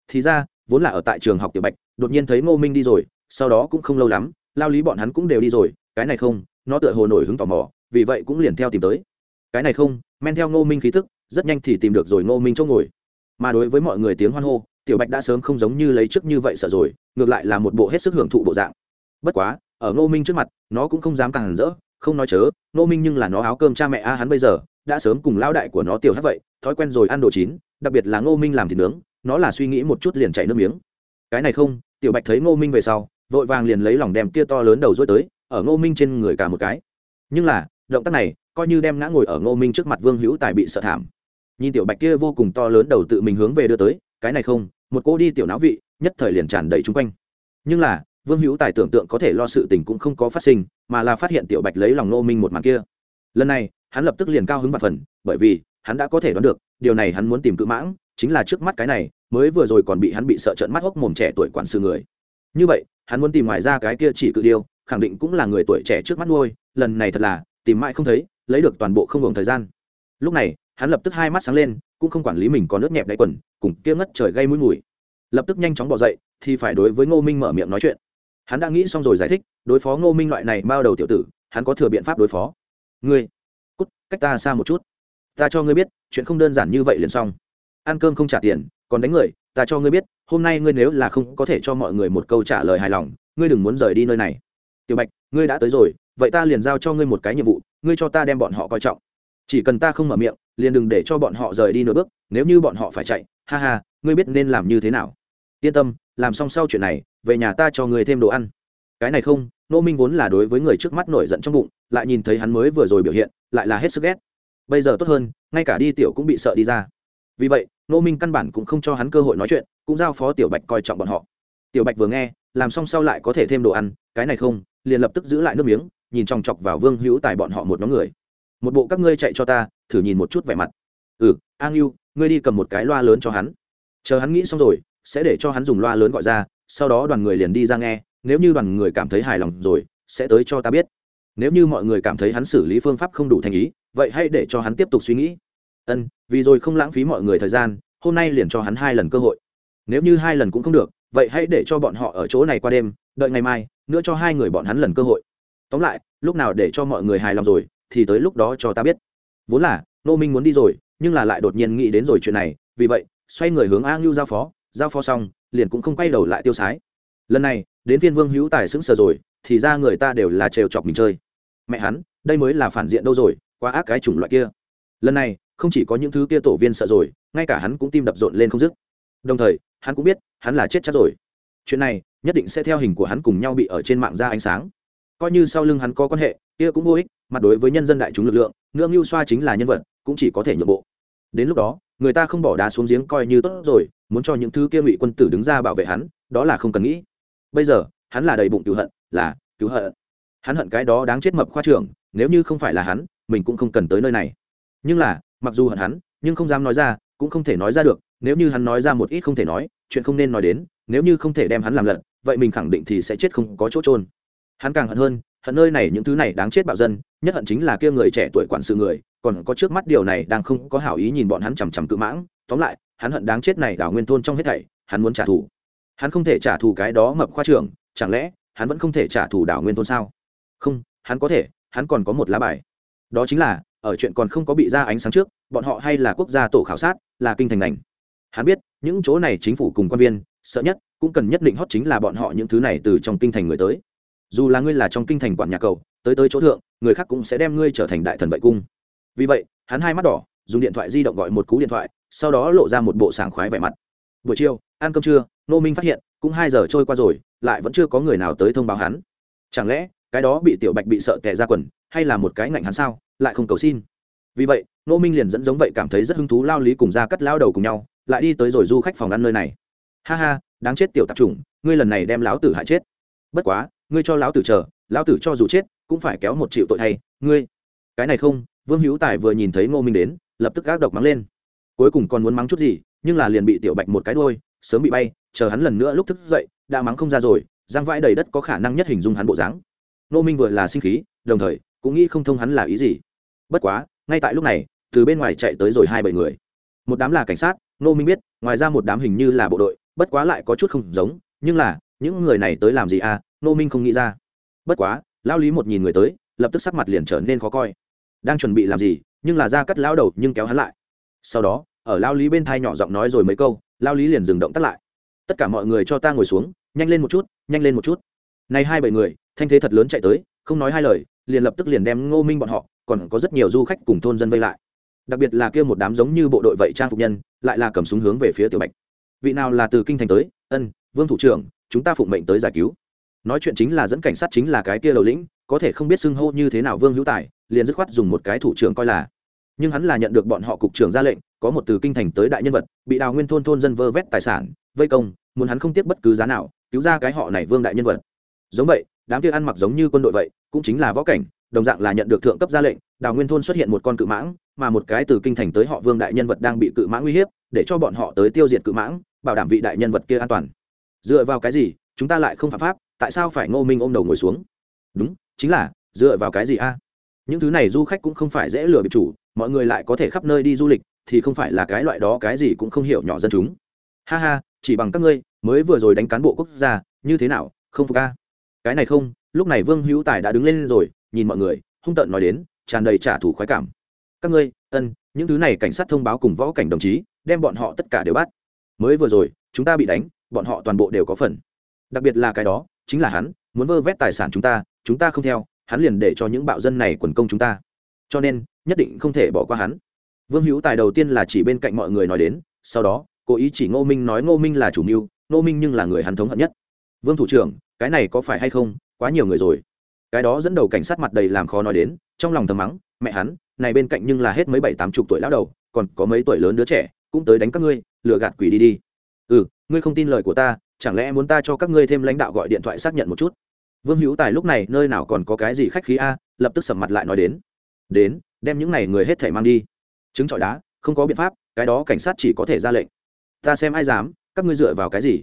thì ra, vốn là ở tại trường học tiểu bạch, đột nhiên thấy ngô minh đi rồi, sau đó cũng không lâu lắm, lao lý bọn hắn cũng đều đi rồi, cái này không, nó tựa hồ nổi hứng tò mò, vì vậy cũng liền theo tìm tới. Cái này không, men theo ngô minh khí thức, rất nhanh thì tìm được rồi ngô minh chỗ ngồi. Mà đối với mọi người tiếng hoan hô, tiểu bạch đã sớm không giống như lấy trước như vậy sợ rồi, ngược lại là một bộ hết sức hưởng thụ bộ dạng. Bất quá, ở ngô minh trước mặt, nó cũng không dám càng rỡ, không nói chớ, ngô minh nhưng là nó áo cơm cha mẹ a, hắn bây giờ, đã sớm cùng lao đại của nó tiểu hát vậy, thói quen rồi ăn đồ chín, đặc biệt là ngô minh làm thịt nướng nó là suy nghĩ một chút liền chạy nước miếng. Cái này không, tiểu bạch thấy ngô minh về sau, vội vàng liền lấy lòng đem kia to lớn đầu dối tới, ở ngô minh trên người cả một cái. Nhưng là, động tác này, coi như đem ngã ngồi ở ngô minh trước mặt vương hữu tài bị sợ thảm. Nhìn tiểu bạch kia vô cùng to lớn đầu tự mình hướng về đưa tới, cái này không, một cô đi tiểu não vị, nhất thời liền tràn đầy chung quanh. Nhưng là, vương hữu tài tưởng tượng có thể lo sự tình cũng không có phát sinh, mà là phát hiện tiểu bạch lấy lòng ngô minh một màn kia. Lần này, hắn lập tức liền cao hứng và phần, bởi vì, hắn đã có thể đoán được, điều này hắn muốn tìm cự mãng chính là trước mắt cái này, mới vừa rồi còn bị hắn bị sợ trợn mắt hốc mồm trẻ tuổi quản sự người. Như vậy, hắn muốn tìm ngoài ra cái kia chỉ cự điêu, khẳng định cũng là người tuổi trẻ trước mắt nuôi, lần này thật là, tìm mãi không thấy, lấy được toàn bộ không ngừng thời gian. Lúc này, hắn lập tức hai mắt sáng lên, cũng không quản lý mình còn nước nhẹp đáy quần, cùng kia ngất trời gây mũi mùi. Lập tức nhanh chóng bỏ dậy, thì phải đối với ngô minh mở miệng nói chuyện. Hắn đã nghĩ xong rồi giải thích, đối phó ngô minh loại này bao đầu tiểu tử, hắn có thừa biện pháp đối phó. Ngươi, cút, cách ta xa một chút. Ta cho ngươi biết, chuyện không đơn giản như vậy liền xong ăn cơm không trả tiền, còn đánh người, ta cho ngươi biết, hôm nay ngươi nếu là không có thể cho mọi người một câu trả lời hài lòng, ngươi đừng muốn rời đi nơi này. Tiểu bạch, ngươi đã tới rồi, vậy ta liền giao cho ngươi một cái nhiệm vụ, ngươi cho ta đem bọn họ coi trọng. Chỉ cần ta không mở miệng, liền đừng để cho bọn họ rời đi nửa bước, nếu như bọn họ phải chạy, ha ha, ngươi biết nên làm như thế nào. Yên tâm, làm xong sau chuyện này, về nhà ta cho ngươi thêm đồ ăn. Cái này không, nô minh vốn là đối với người trước mắt nổi giận trong bụng, lại nhìn thấy hắn mới vừa rồi biểu hiện, lại là hết sức ghét. Bây giờ tốt hơn, ngay cả đi tiểu cũng bị sợ đi ra. Vì vậy nô minh căn bản cũng không cho hắn cơ hội nói chuyện, cũng giao phó tiểu bạch coi trọng bọn họ. Tiểu bạch vừa nghe, làm xong sau lại có thể thêm đồ ăn, cái này không, liền lập tức giữ lại nước miếng, nhìn chòng chọc vào vương hữu tài bọn họ một nhóm người. Một bộ các ngươi chạy cho ta, thử nhìn một chút vẻ mặt. Ừ an yêu ngươi đi cầm một cái loa lớn cho hắn. Chờ hắn nghĩ xong rồi, sẽ để cho hắn dùng loa lớn gọi ra, sau đó đoàn người liền đi ra nghe, nếu như đoàn người cảm thấy hài lòng rồi, sẽ tới cho ta biết. Nếu như mọi người cảm thấy hắn xử lý phương pháp không đủ thành ý, vậy hãy để cho hắn tiếp tục suy nghĩ ân, vì rồi không lãng phí mọi người thời gian, hôm nay liền cho hắn hai lần cơ hội. Nếu như hai lần cũng không được, vậy hãy để cho bọn họ ở chỗ này qua đêm, đợi ngày mai, nữa cho hai người bọn hắn lần cơ hội. Tóm lại, lúc nào để cho mọi người hài lòng rồi, thì tới lúc đó cho ta biết. Vốn là, nô minh muốn đi rồi, nhưng là lại đột nhiên nghĩ đến rồi chuyện này, vì vậy, xoay người hướng a ngưu giao phó giao phó xong, liền cũng không quay đầu lại tiêu sái. Lần này, đến viên vương hữu tài xứng sờ rồi, thì ra người ta đều là trêu chọc mình chơi. Mẹ hắn, đây mới là phản diện đâu rồi, quá ác cái chủng loại kia lần này, không chỉ có những thứ kia tổ viên sợ rồi, ngay cả hắn cũng tim đập rộn lên không dứt. Đồng thời, hắn cũng biết, hắn là chết chắc rồi. Chuyện này, nhất định sẽ theo hình của hắn cùng nhau bị ở trên mạng ra ánh sáng. Coi như sau lưng hắn có quan hệ, kia cũng vô ích, mặt đối với nhân dân đại chúng lực lượng nữa ngưu xoa chính là nhân vật, cũng chỉ có thể nhượng bộ. Đến lúc đó, người ta không bỏ đá xuống giếng coi như tốt rồi, muốn cho những thứ kia ngụy quân tử đứng ra bảo vệ hắn, đó là không cần nghĩ. Bây giờ, hắn là đầy bụng cứu hận, là cứu hận. Hắn hận cái đó đáng chết mập khoa trưởng, nếu như không phải là hắn, mình cũng không cần tới nơi này nhưng là, mặc dù hận hắn, nhưng không dám nói ra, cũng không thể nói ra được, nếu như hắn nói ra một ít không thể nói, chuyện không nên nói đến, nếu như không thể đem hắn làm lận, vậy mình khẳng định thì sẽ chết không có chỗ trôn hắn càng hận hơn, hận nơi này những thứ này đáng chết bạo dân, nhất hận chính là kia người trẻ tuổi quản sự người, còn có trước mắt điều này đang không có hảo ý nhìn bọn hắn chằm chằm cự mãng. Tóm lại, hắn hận đáng chết này đảo nguyên thôn trong hết thảy, hắn muốn trả thù. Hắn không thể trả thù cái đó mập khoa trưởng, chẳng lẽ hắn vẫn không thể trả thù đảo nguyên thôn sao? Không, hắn có thể, hắn còn có một lá bài. Đó chính là ở chuyện còn không có bị ra ánh sáng trước, bọn họ hay là quốc gia tổ khảo sát, là kinh thành ngành. Hắn biết, những chỗ này chính phủ cùng quan viên, sợ nhất, cũng cần nhất định hót chính là bọn họ những thứ này từ trong kinh thành người tới. Dù là ngươi là trong kinh thành quản nhà cầu, tới tới chỗ thượng, người khác cũng sẽ đem ngươi trở thành đại thần vậy cung. Vì vậy, hắn hai mắt đỏ, dùng điện thoại di động gọi một cú điện thoại, sau đó lộ ra một bộ sảng khoái vẻ mặt. Buổi chiều, ăn cơm trưa nô minh phát hiện, cũng hai giờ trôi qua rồi, lại vẫn chưa có người nào tới thông báo hắn. Chẳng lẽ, cái đó bị tiểu bạch bị sợ tệ ra quần, hay là một cái ngạnh hắn sao? Lại không cầu xin. Vì vậy nô minh liền dẫn giống vậy cảm thấy rất hứng thú lao lý cùng ra cắt lao đầu cùng nhau, lại đi tới rồi du khách phòng ăn nơi này. Ha ha, đáng chết tiểu tạp chủng, ngươi lần này đem lão tử hại chết. Bất quá, ngươi cho lão tử chờ, lão tử cho dù chết, cũng phải kéo một triệu tội thay, ngươi. Cái này không, vương hữu tài vừa nhìn thấy ngô minh đến, lập tức gác độc mắng lên. Cuối cùng còn muốn mắng chút gì, nhưng là liền bị tiểu bạch một cái đôi sớm bị bay, chờ hắn lần nữa lúc thức dậy, đã mắng không ra rồi, giang vãi đầy đất có khả năng nhất hình dung hắn bộ dáng. Ngô minh vừa là sinh khí, đồng thời cũng nghĩ không thông hắn là ý gì. Bất quá, ngay tại lúc này, từ bên ngoài chạy tới rồi hai bảy người. Một đám là cảnh sát nô minh biết, ngoài ra một đám hình như là bộ đội, bất quá lại có chút không giống, nhưng là, những người này tới làm gì à nô minh không nghĩ ra. Bất quá lao lý một nhìn người tới, lập tức sắc mặt liền trở nên khó coi. Đang chuẩn bị làm gì, nhưng là ra cắt lao đầu nhưng kéo hắn lại. Sau đó, ở lao lý bên thai nhỏ giọng nói rồi mấy câu lao lý liền dừng động tắt lại. Tất cả mọi người cho ta ngồi xuống, nhanh lên một chút, nhanh lên một chút. Này hai bảy người, thanh thế thật lớn chạy tới, không nói hai lời liền lập tức liền đem ngô minh bọn họ, còn có rất nhiều du khách cùng thôn dân vây lại. Đặc biệt là kia một đám giống như bộ đội vậy trang phục nhân, lại là cầm súng hướng về phía tiểu bạch. Vị nào là từ kinh thành tới? Ân, vương thủ trưởng, chúng ta phụng mệnh tới giải cứu. Nói chuyện chính là dẫn cảnh sát chính là cái kia đầu lĩnh, có thể không biết xưng hô như thế nào vương hữu tài, liền dứt khoát dùng một cái thủ trưởng coi là. Nhưng hắn là nhận được bọn họ cục trưởng ra lệnh, có một từ kinh thành tới đại nhân vật, bị đào nguyên thôn thôn dân vơ vét tài sản, vây công, muốn hắn không tiếc bất cứ giá nào, cứu ra cái họ này vương đại nhân vật. Giống vậy đám kia ăn mặc giống như quân đội vậy, cũng chính là võ cảnh, đồng dạng là nhận được thượng cấp ra lệnh, đào nguyên thôn xuất hiện một con cự mãng, mà một cái từ kinh thành tới họ vương đại nhân vật đang bị cự mãng uy hiếp, để cho bọn họ tới tiêu diệt cự mãng, bảo đảm vị đại nhân vật kia an toàn. Dựa vào cái gì? Chúng ta lại không phạm pháp, tại sao phải ngô minh ôm đầu ngồi xuống? Đúng, chính là, dựa vào cái gì a? Những thứ này du khách cũng không phải dễ lừa bị chủ, mọi người lại có thể khắp nơi đi du lịch, thì không phải là cái loại đó cái gì cũng không hiểu nhỏ dân chúng. Ha ha, chỉ bằng các ngươi, mới vừa rồi đánh cán bộ quốc gia, như thế nào, không phục a? Cái này không, lúc này vương hữu tài đã đứng lên rồi, nhìn mọi người, hung tợn nói đến, tràn đầy trả thù khoái cảm. Các ngươi, ân, những thứ này cảnh sát thông báo cùng võ cảnh đồng chí, đem bọn họ tất cả đều bắt. Mới vừa rồi, chúng ta bị đánh, bọn họ toàn bộ đều có phần. Đặc biệt là cái đó, chính là hắn, muốn vơ vét tài sản chúng ta chúng ta không theo, hắn liền để cho những bạo dân này quần công chúng ta. Cho nên, nhất định không thể bỏ qua hắn. Vương hữu tài đầu tiên là chỉ bên cạnh mọi người nói đến, sau đó, cố ý chỉ ngô minh nói ngô minh là chủ mưu, ngô minh nhưng là người hắn thống hận nhất. Vương thủ trưởng cái này có phải hay không, quá nhiều người rồi. Cái đó dẫn đầu cảnh sát mặt đầy làm khó nói đến, trong lòng thầm mắng, mẹ hắn, này bên cạnh nhưng là hết mấy bảy tám chục tuổi lão đầu, còn có mấy tuổi lớn đứa trẻ, cũng tới đánh các ngươi, lừa gạt quỷ đi đi. Ừ ngươi không tin lời của ta, chẳng lẽ muốn ta cho các ngươi thêm lãnh đạo gọi điện thoại xác nhận một chút? Vương hữu tài lúc này nơi nào còn có cái gì khách khí a, lập tức sầm mặt lại nói đến đến, đem những này người hết thể mang đi. Chứng trọi đá, không có biện pháp, cái đó cảnh sát chỉ có thể ra lệnh. Ta xem ai dám, các ngươi dựa vào cái gì?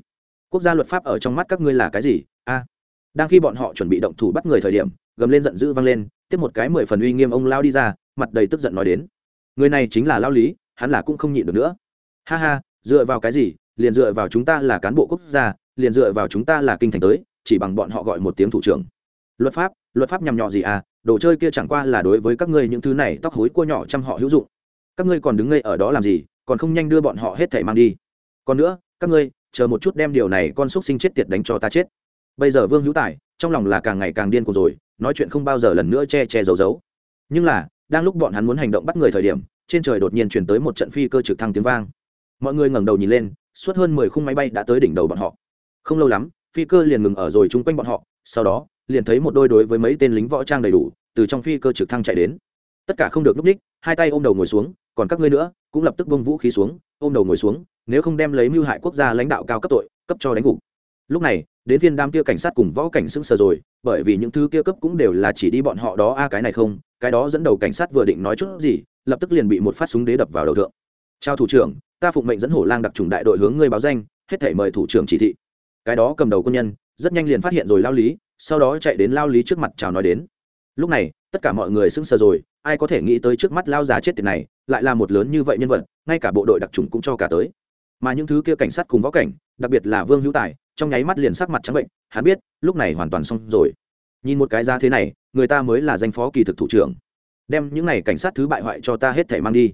Quốc gia luật pháp ở trong mắt các ngươi là cái gì? A. Đang khi bọn họ chuẩn bị động thủ bắt người thời điểm, gầm lên giận dữ vang lên, tiếp một cái mười phần uy nghiêm ông lao đi ra, mặt đầy tức giận nói đến. Người này chính là lao lý, hắn là cũng không nhịn được nữa. Ha ha, dựa vào cái gì? Liền dựa vào chúng ta là cán bộ quốc gia, liền dựa vào chúng ta là kinh thành tới, chỉ bằng bọn họ gọi một tiếng thủ trưởng. Luật pháp luật pháp nhằm nhọ gì à? Đồ chơi kia chẳng qua là đối với các ngươi những thứ này tóc hối cua nhỏ chăm họ hữu dụng. Các ngươi còn đứng ngây ở đó làm gì? Còn không nhanh đưa bọn họ hết thảy mang đi. Còn nữa, các ngươi chờ một chút đem điều này con xúc sinh chết tiệt đánh cho ta chết. Bây giờ vương hữu tài, trong lòng là càng ngày càng điên cuồng rồi, nói chuyện không bao giờ lần nữa che che giấu giấu. Nhưng là, đang lúc bọn hắn muốn hành động bắt người thời điểm, trên trời đột nhiên chuyển tới một trận phi cơ trực thăng tiếng vang. Mọi người ngẩng đầu nhìn lên, suốt hơn mười khung máy bay đã tới đỉnh đầu bọn họ. Không lâu lắm, phi cơ liền ngừng ở rồi chung quanh bọn họ, sau đó, liền thấy một đôi đối với mấy tên lính võ trang đầy đủ, từ trong phi cơ trực thăng chạy đến. Tất cả không được núp ních hai tay ôm đầu ngồi xuống còn các ngươi nữa, cũng lập tức bông vũ khí xuống, ôm đầu ngồi xuống, nếu không đem lấy mưu hại quốc gia lãnh đạo cao cấp tội, cấp cho đánh gục. Lúc này, đến viên đam kia cảnh sát cùng võ cảnh sững sờ rồi, bởi vì những thứ kia cấp cũng đều là chỉ đi bọn họ đó, a, cái này không, cái đó dẫn đầu cảnh sát vừa định nói chút gì, lập tức liền bị một phát súng đế đập vào đầu thượng. Chào thủ trưởng, ta phụng mệnh dẫn hổ lang đặc trùng đại đội hướng ngươi báo danh, hết thể mời thủ trưởng chỉ thị. Cái đó cầm đầu quân nhân, rất nhanh liền phát hiện rồi lao lý, sau đó chạy đến lao lý trước mặt chào nói đến. Lúc này tất cả mọi người sững sờ rồi, ai có thể nghĩ tới trước mắt lao giá chết tiệt này lại là một lớn như vậy nhân vật, ngay cả bộ đội đặc trùng cũng cho cả tới. Mà những thứ kia cảnh sát cùng võ cảnh, đặc biệt là vương hữu tài, trong nháy mắt liền sắc mặt trắng bệnh, hắn biết, lúc này hoàn toàn xong rồi. Nhìn một cái ra thế này, người ta mới là danh phó kỳ thực thủ trưởng. Đem những này cảnh sát thứ bại hoại cho ta hết thể mang đi.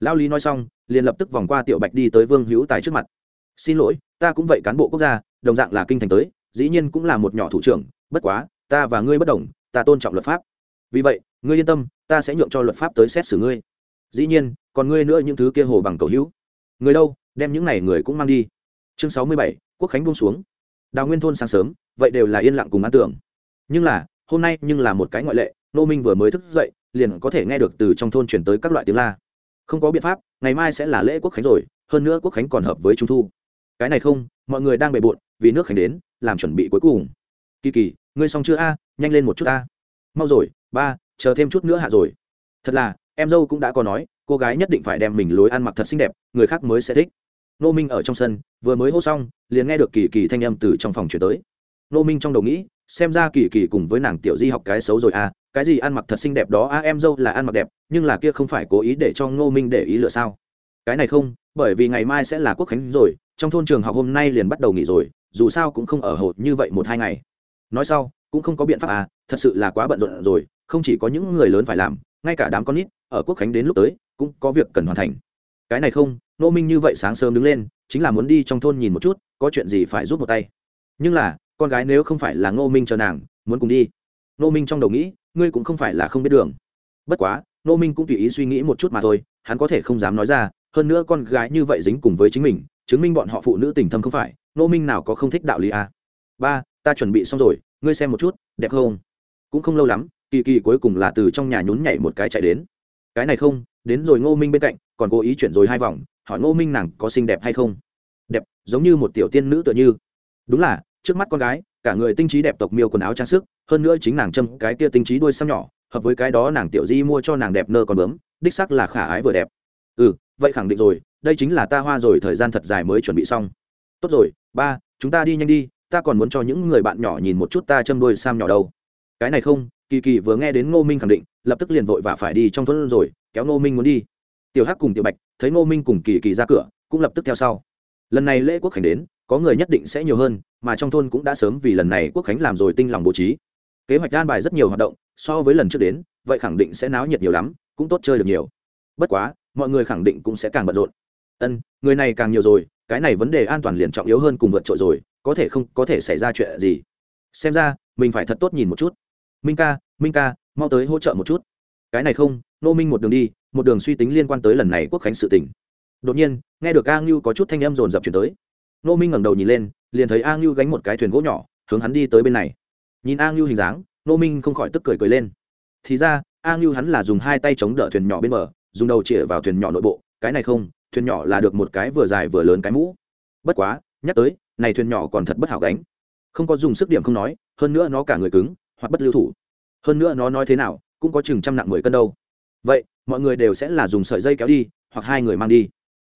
Lao lý nói xong, liền lập tức vòng qua tiểu bạch đi tới vương hữu tài trước mặt. Xin lỗi, ta cũng vậy cán bộ quốc gia, đồng dạng là kinh thành tới, dĩ nhiên cũng là một nhỏ thủ trưởng, bất quá, ta và ngươi bất đồng, ta tôn trọng luật pháp vì vậy, ngươi yên tâm, ta sẽ nhượng cho luật pháp tới xét xử ngươi. Dĩ nhiên, còn ngươi nữa những thứ kia hồ bằng cầu hữu. Người đâu, đem những này người cũng mang đi. Chương sáu mươi bảy, quốc khánh buông xuống. Đào nguyên thôn sáng sớm, vậy đều là yên lặng cùng an tưởng. Nhưng là, hôm nay nhưng là một cái ngoại lệ, nô minh vừa mới thức dậy, liền có thể nghe được từ trong thôn chuyển tới các loại tiếng la. Không có biện pháp, ngày mai sẽ là lễ quốc khánh rồi, hơn nữa quốc khánh còn hợp với trung thu. Cái này không, mọi người đang bề bộn, vì nước khánh đến, làm chuẩn bị cuối cùng. Kỳ kỳ, ngươi xong chưa a? Nhanh lên một chút a. Mau rồi ba, chờ thêm chút nữa hạ rồi. Thật là, em dâu cũng đã có nói, cô gái nhất định phải đem mình lối ăn mặc thật xinh đẹp, người khác mới sẽ thích. Nô minh ở trong sân, vừa mới hô xong, liền nghe được kỳ kỳ thanh âm từ trong phòng chuyển tới. Nô minh trong đầu nghĩ, xem ra kỳ kỳ cùng với nàng tiểu di học cái xấu rồi à cái gì ăn mặc thật xinh đẹp đó a em dâu là ăn mặc đẹp, nhưng là kia không phải cố ý để cho ngô minh để ý lựa sao? Cái này không, bởi vì ngày mai sẽ là quốc khánh rồi, trong thôn trường học hôm nay liền bắt đầu nghỉ rồi, dù sao cũng không ở hộ như vậy một hai ngày. Nói sau, cũng không có biện pháp à thật sự là quá bận rộn rồi không chỉ có những người lớn phải làm, ngay cả đám con nít ở quốc khánh đến lúc tới cũng có việc cần hoàn thành. Cái này không, nô minh như vậy sáng sớm đứng lên, chính là muốn đi trong thôn nhìn một chút, có chuyện gì phải giúp một tay. Nhưng là, con gái nếu không phải là ngô minh chờ nàng, muốn cùng đi. Nô minh trong đầu nghĩ, ngươi cũng không phải là không biết đường. Bất quá, nô minh cũng tùy ý suy nghĩ một chút mà thôi, hắn có thể không dám nói ra, hơn nữa con gái như vậy dính cùng với chính mình, chứng minh bọn họ phụ nữ tình thâm không phải, nô minh nào có không thích đạo lý à. ba, ta chuẩn bị xong rồi, ngươi xem một chút, đẹp không? Cũng không lâu lắm kỳ kỳ cuối cùng là từ trong nhà nhún nhảy một cái chạy đến. Cái này không, đến rồi ngô minh bên cạnh, còn cố ý chuyển rồi hai vòng, hỏi ngô minh nàng có xinh đẹp hay không. Đẹp, giống như một tiểu tiên nữ tựa như. Đúng là, trước mắt con gái, cả người tinh trí đẹp tộc miêu quần áo trang sức, hơn nữa chính nàng châm cái kia tinh trí đuôi xăm nhỏ, hợp với cái đó nàng tiểu di mua cho nàng đẹp nơ còn bướm, đích sắc là khả ái vừa đẹp. Ừ vậy khẳng định rồi, đây chính là ta hoa rồi, thời gian thật dài mới chuẩn bị xong. Tốt rồi, ba, chúng ta đi nhanh đi, ta còn muốn cho những người bạn nhỏ nhìn một chút ta châm đuôi sam nhỏ đâu. Cái này không kỳ kỳ vừa nghe đến ngô minh khẳng định, lập tức liền vội và phải đi trong thôn rồi, kéo ngô minh muốn đi. Tiểu hắc cùng tiểu bạch thấy ngô minh cùng kỳ kỳ ra cửa, cũng lập tức theo sau. Lần này lễ quốc khánh đến, có người nhất định sẽ nhiều hơn, mà trong thôn cũng đã sớm vì lần này quốc khánh làm rồi tinh lòng bố trí. Kế hoạch an bài rất nhiều hoạt động, so với lần trước đến, vậy khẳng định sẽ náo nhiệt nhiều lắm, cũng tốt chơi được nhiều. Bất quá, mọi người khẳng định cũng sẽ càng bận rộn. Ân, người này càng nhiều rồi, cái này vấn đề an toàn liền trọng yếu hơn cùng vượt trội rồi, có thể không, có thể xảy ra chuyện gì? Xem ra, mình phải thật tốt nhìn một chút minh ca minh ca, mau tới hỗ trợ một chút. Cái này không nô minh một đường đi, một đường suy tính liên quan tới lần này quốc khánh sự tỉnh đột nhiên, nghe được a ngưu có chút thanh âm rồn rập chuyển tới. Nô minh ngẩng đầu nhìn lên, liền thấy a ngưu gánh một cái thuyền gỗ nhỏ, hướng hắn đi tới bên này. Nhìn a ngưu hình dáng nô minh không khỏi tức cười cười lên. Thì ra, a ngưu hắn là dùng hai tay chống đỡ thuyền nhỏ bên bờ, dùng đầu chĩa vào thuyền nhỏ nội bộ. Cái này không, thuyền nhỏ là được một cái vừa dài vừa lớn cái mũ. Bất quá, nhắc tới, này thuyền nhỏ còn thật bất hảo gánh. Không có dùng sức điểm không nói, hơn nữa nó cả người cứng hoặc bất lưu thủ. Hơn nữa nó nói thế nào, cũng có chừng trăm nặng mười cân đâu. Vậy, mọi người đều sẽ là dùng sợi dây kéo đi, hoặc hai người mang đi.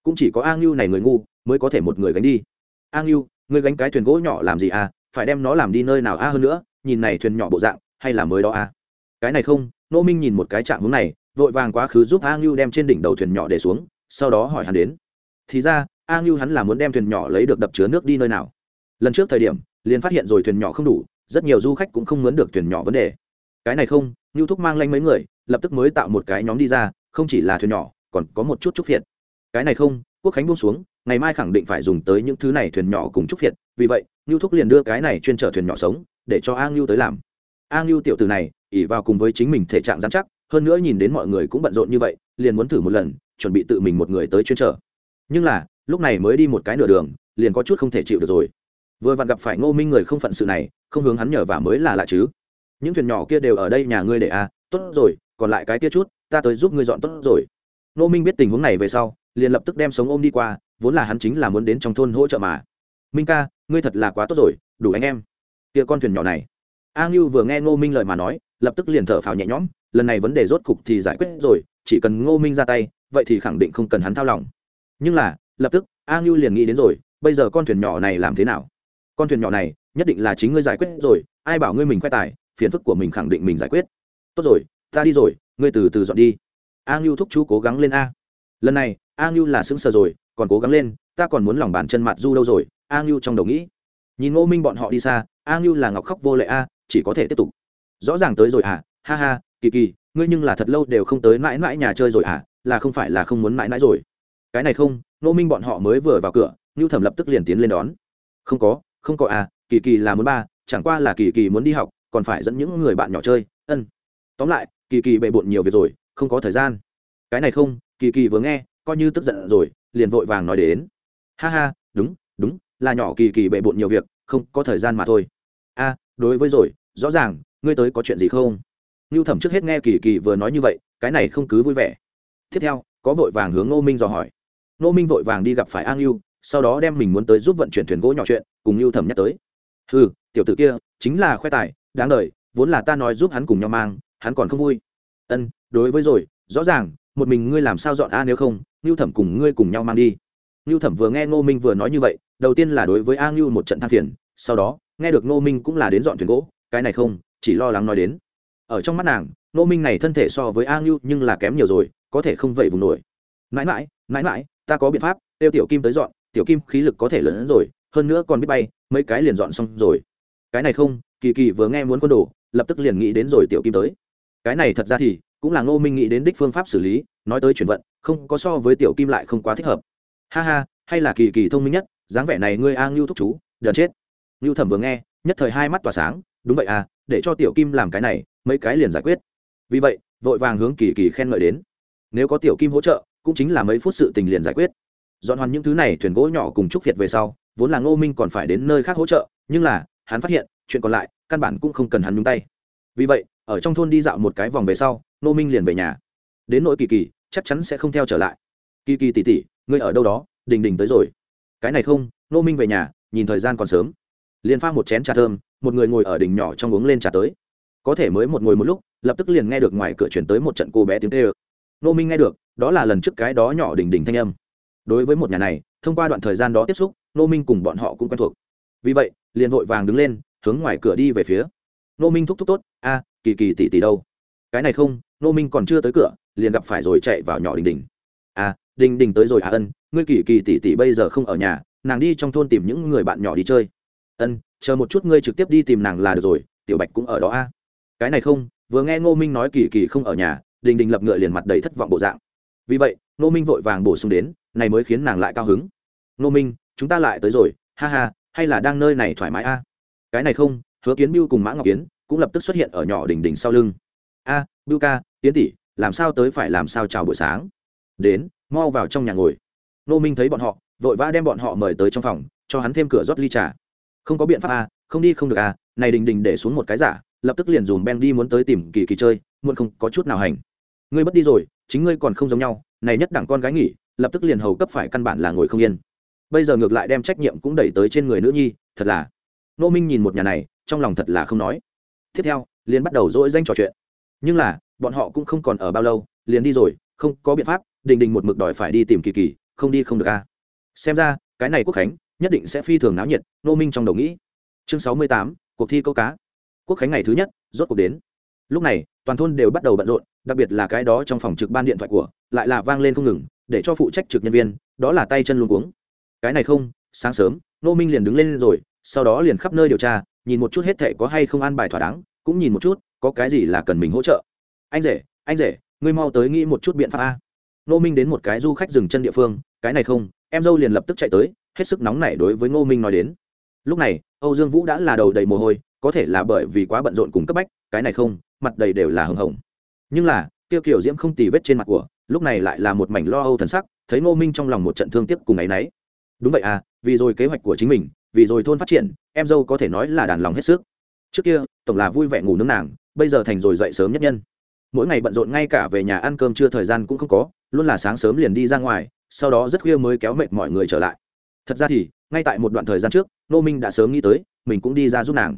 Cũng chỉ có a ngưu này người ngu, mới có thể một người gánh đi. A ngưu người gánh cái thuyền gỗ nhỏ làm gì à? Phải đem nó làm đi nơi nào a hơn nữa, nhìn này thuyền nhỏ bộ dạng, hay là mới đó a cái này không, nô minh nhìn một cái trạng hướng này, vội vàng quá khứ giúp a ngưu đem trên đỉnh đầu thuyền nhỏ để xuống, sau đó hỏi hắn đến. Thì ra, a ngưu hắn là muốn đem thuyền nhỏ lấy được đập chứa nước đi nơi nào? Lần trước thời điểm, liền phát hiện rồi thuyền nhỏ không đủ rất nhiều du khách cũng không muốn được thuyền nhỏ vấn đề. Cái này không, ngưu thúc mang lanh mấy người, lập tức mới tạo một cái nhóm đi ra, không chỉ là thuyền nhỏ, còn có một chút trúc phiệt. Cái này không, quốc khánh buông xuống, ngày mai khẳng định phải dùng tới những thứ này thuyền nhỏ cùng trúc phiệt, vì vậy, ngưu thúc liền đưa cái này chuyên trở thuyền nhỏ sống, để cho a ngưu tới làm. A ngưu tiểu từ này ỉ vào cùng với chính mình thể trạng giám chắc, hơn nữa nhìn đến mọi người cũng bận rộn như vậy, liền muốn thử một lần, chuẩn bị tự mình một người tới chuyên trở nhưng là, lúc này mới đi một cái nửa đường, liền có chút không thể chịu được rồi vừa vặn gặp phải ngô minh người không phận sự này, không hướng hắn nhờ vả mới là lạ chứ. Những thuyền nhỏ kia đều ở đây nhà ngươi để à? Tốt rồi, còn lại cái kia chút, ta tới giúp ngươi dọn tốt rồi. Ngô minh biết tình huống này về sau, liền lập tức đem sống ôm đi qua, vốn là hắn chính là muốn đến trong thôn hỗ trợ mà. Minh ca, ngươi thật là quá tốt rồi, đủ anh em. Kia con thuyền nhỏ này. A ngưu vừa nghe ngô minh lời mà nói, lập tức liền thở phào nhẹ nhõm, lần này vấn đề rốt cục thì giải quyết rồi, chỉ cần ngô minh ra tay, vậy thì khẳng định không cần hắn thao lòng. Nhưng là, lập tức, a ngưu liền nghĩ đến rồi, bây giờ con thuyền nhỏ này làm thế nào? Con thuyền nhỏ này, nhất định là chính ngươi giải quyết rồi, ai bảo ngươi mình khoe tài, phiền phức của mình khẳng định mình giải quyết. Tốt rồi, ta đi rồi, ngươi từ từ dọn đi. A ngưu thúc chú cố gắng lên a. Lần này, a ngưu là sững sờ rồi, còn cố gắng lên, ta còn muốn lòng bàn chân mặt du đâu rồi, a ngưu trong đầu nghĩ. Nhìn ngô minh bọn họ đi xa, a ngưu là ngọc khóc vô lệ a, chỉ có thể tiếp tục. Rõ ràng tới rồi à ha ha, kỳ kỳ, ngươi nhưng là thật lâu đều không tới mãi mãi nhà chơi rồi à là không phải là không muốn mãi mãi rồi. Cái này không, Ngô minh bọn họ mới vừa vào cửa, ngưu thẩm lập tức liền tiến lên đón. Không có không có à kỳ kỳ là muốn ba, chẳng qua là kỳ kỳ muốn đi học, còn phải dẫn những người bạn nhỏ chơi, ân. Tóm lại, kỳ kỳ bệ bộn nhiều việc rồi, không có thời gian. Cái này không, kỳ kỳ vừa nghe, coi như tức giận rồi, liền vội vàng nói đến. Ha ha, đúng đúng, là nhỏ kỳ kỳ bệ bộn nhiều việc, không có thời gian mà thôi. A, đối với rồi, rõ ràng, ngươi tới có chuyện gì không? Ngưu thẩm trước hết nghe kỳ kỳ vừa nói như vậy, cái này không cứ vui vẻ. Tiếp theo, có vội vàng hướng ngô minh dò hỏi. Ngô minh vội vàng đi gặp phải an ngưu, sau đó đem mình muốn tới giúp vận chuyển thuyền gỗ nhỏ chuyện cùng lưu thẩm nhắc tới. Ừ tiểu tử kia, chính là khoe tài, đáng đời, vốn là ta nói giúp hắn cùng nhau mang, hắn còn không vui. Ân, đối với rồi, rõ ràng, một mình ngươi làm sao dọn a nếu không lưu thẩm cùng ngươi cùng nhau mang đi. Lưu thẩm vừa nghe ngô minh vừa nói như vậy, đầu tiên là đối với a ngưu một trận than phiền, sau đó, nghe được ngô minh cũng là đến dọn thuyền gỗ, cái này không, chỉ lo lắng nói đến. Ở trong mắt nàng, ngô minh này thân thể so với a ngưu nhưng là kém nhiều rồi, có thể không vậy vùng nổi. Mãi mãi mãi mãi, ta có biện pháp, tiêu tiểu kim tới dọn, tiểu kim khí lực có thể lớn hơn rồi hơn nữa còn biết bay, mấy cái liền dọn xong rồi. Cái này không, kỳ kỳ vừa nghe muốn quân đồ, lập tức liền nghĩ đến rồi tiểu kim tới. Cái này thật ra thì, cũng là ngô minh nghĩ đến đích phương pháp xử lý, nói tới chuyển vận, không có so với tiểu kim lại không quá thích hợp. Ha ha, hay là kỳ kỳ thông minh nhất, dáng vẻ này ngươi a ngưu thúc chú đợt chết. Ngưu thẩm vừa nghe, nhất thời hai mắt tỏa sáng, đúng vậy à để cho tiểu kim làm cái này, mấy cái liền giải quyết. Vì vậy, vội vàng hướng kỳ kỳ khen ngợi đến. Nếu có tiểu kim hỗ trợ, cũng chính là mấy phút sự tình liền giải quyết. Dọn hoàn những thứ này, thuyền gỗ nhỏ cùng trúc việt về sau vốn là ngô minh còn phải đến nơi khác hỗ trợ, nhưng là, hắn phát hiện, chuyện còn lại, căn bản cũng không cần hắn nhúng tay. Vì vậy, ở trong thôn đi dạo một cái vòng về sau, ngô minh liền về nhà. Đến nỗi kỳ kỳ, chắc chắn sẽ không theo trở lại. Kỳ kỳ tỉ tỉ ngươi ở đâu đó? Đình đình tới rồi. Cái này không, ngô minh về nhà, nhìn thời gian còn sớm. Liền pha một chén trà thơm, một người ngồi ở đỉnh nhỏ trong uống lên trà tới. Có thể mới một ngồi một lúc, lập tức liền nghe được ngoài cửa chuyển tới một trận cô bé tiếng tê ơ nô minh nghe được, đó là lần trước cái đó nhỏ đỉnh đỉnh thanh âm đối với một nhà này, thông qua đoạn thời gian đó tiếp xúc nô minh cùng bọn họ cũng quen thuộc. Vì vậy, liền vội vàng đứng lên, hướng ngoài cửa đi về phía. Nô minh thúc thúc tốt, a, kỳ kỳ tỷ tỷ đâu? Cái này không nô minh còn chưa tới cửa, liền gặp phải rồi chạy vào nhỏ đình đình. A, đình đình tới rồi à ân, ngươi kỳ kỳ tỷ tỷ bây giờ không ở nhà, nàng đi trong thôn tìm những người bạn nhỏ đi chơi. Ân, chờ một chút ngươi trực tiếp đi tìm nàng là được rồi, tiểu bạch cũng ở đó a. Cái này không, vừa nghe ngô minh nói kỳ kỳ không ở nhà, đình đình lập ngựa liền mặt đầy thất vọng bộ dạng. Vì vậy, ngô minh vội vàng bổ sung đến này mới khiến nàng lại cao hứng. Ngô minh chúng ta lại tới rồi ha ha hay là đang nơi này thoải mái a? Cái này không hứa kiến biêu cùng mã ngọc kiến cũng lập tức xuất hiện ở nhỏ đình đình sau lưng. A à, biêu ca tiến tỷ làm sao tới phải làm sao chào buổi sáng? Đến mau vào trong nhà ngồi. Ngô minh thấy bọn họ vội vã đem bọn họ mời tới trong phòng cho hắn thêm cửa rót ly trà. Không có biện pháp a không đi không được a này đình đình để xuống một cái giả lập tức liền dùm ben đi muốn tới tìm kỳ kỳ chơi muộn không có chút nào hành. Ngươi bất đi rồi chính ngươi còn không giống nhau này nhất đẳng con gái nghỉ lập tức liền hầu cấp phải căn bản là ngồi không yên. Bây giờ ngược lại đem trách nhiệm cũng đẩy tới trên người nữ nhi, thật là. Nô minh nhìn một nhà này, trong lòng thật là không nói. Tiếp theo, liền bắt đầu dỗi danh trò chuyện. Nhưng là, bọn họ cũng không còn ở bao lâu, liền đi rồi, không có biện pháp, đình đình một mực đòi phải đi tìm kỳ kỳ, không đi không được a xem ra, cái này quốc khánh, nhất định sẽ phi thường náo nhiệt, nô minh trong đầu nghĩ. Chương sáu mươi tám, cuộc thi câu cá. Quốc khánh ngày thứ nhất, rốt cuộc đến. Lúc này, toàn thôn đều bắt đầu bận rộn, đặc biệt là cái đó trong phòng trực ban điện thoại của, lại là vang lên không ngừng để cho phụ trách trực nhân viên, đó là tay chân luôn cuống. Cái này không, sáng sớm nô minh liền đứng lên rồi, sau đó liền khắp nơi điều tra, nhìn một chút hết thệ có hay không an bài thỏa đáng, cũng nhìn một chút, có cái gì là cần mình hỗ trợ. Anh rể anh rể, ngươi mau tới nghĩ một chút biện pháp a. Nô minh đến một cái du khách dừng chân địa phương, cái này không, em dâu liền lập tức chạy tới, hết sức nóng nảy đối với ngô minh nói đến. Lúc này, âu dương vũ đã là đầu đầy mồ hôi, có thể là bởi vì quá bận rộn cùng cấp bách, cái này không, mặt đầy đều là hồng hồng. Nhưng là tiêu kiểu diễm không tì vết trên mặt của lúc này lại là một mảnh lo âu thần sắc, thấy ngô minh trong lòng một trận thương tiếc cùng ấ y n ấ y đúng vậy à vì rồi kế hoạch của chính mình, vì rồi thôn phát triển, em dâu có thể nói là đàn lòng hết sức. Trước kia, tổng là vui vẻ ngủ nướng nàng, bây giờ thành rồi dậy sớm nhất nhân. Mỗi ngày bận rộn ngay cả về nhà ăn cơm chưa thời gian cũng không có, luôn là sáng sớm liền đi ra ngoài, sau đó rất khuya mới kéo mệt mọi người trở lại. Thật ra thì, ngay tại một đoạn thời gian trước nô minh đã sớm nghĩ tới, mình cũng đi ra giúp nàng.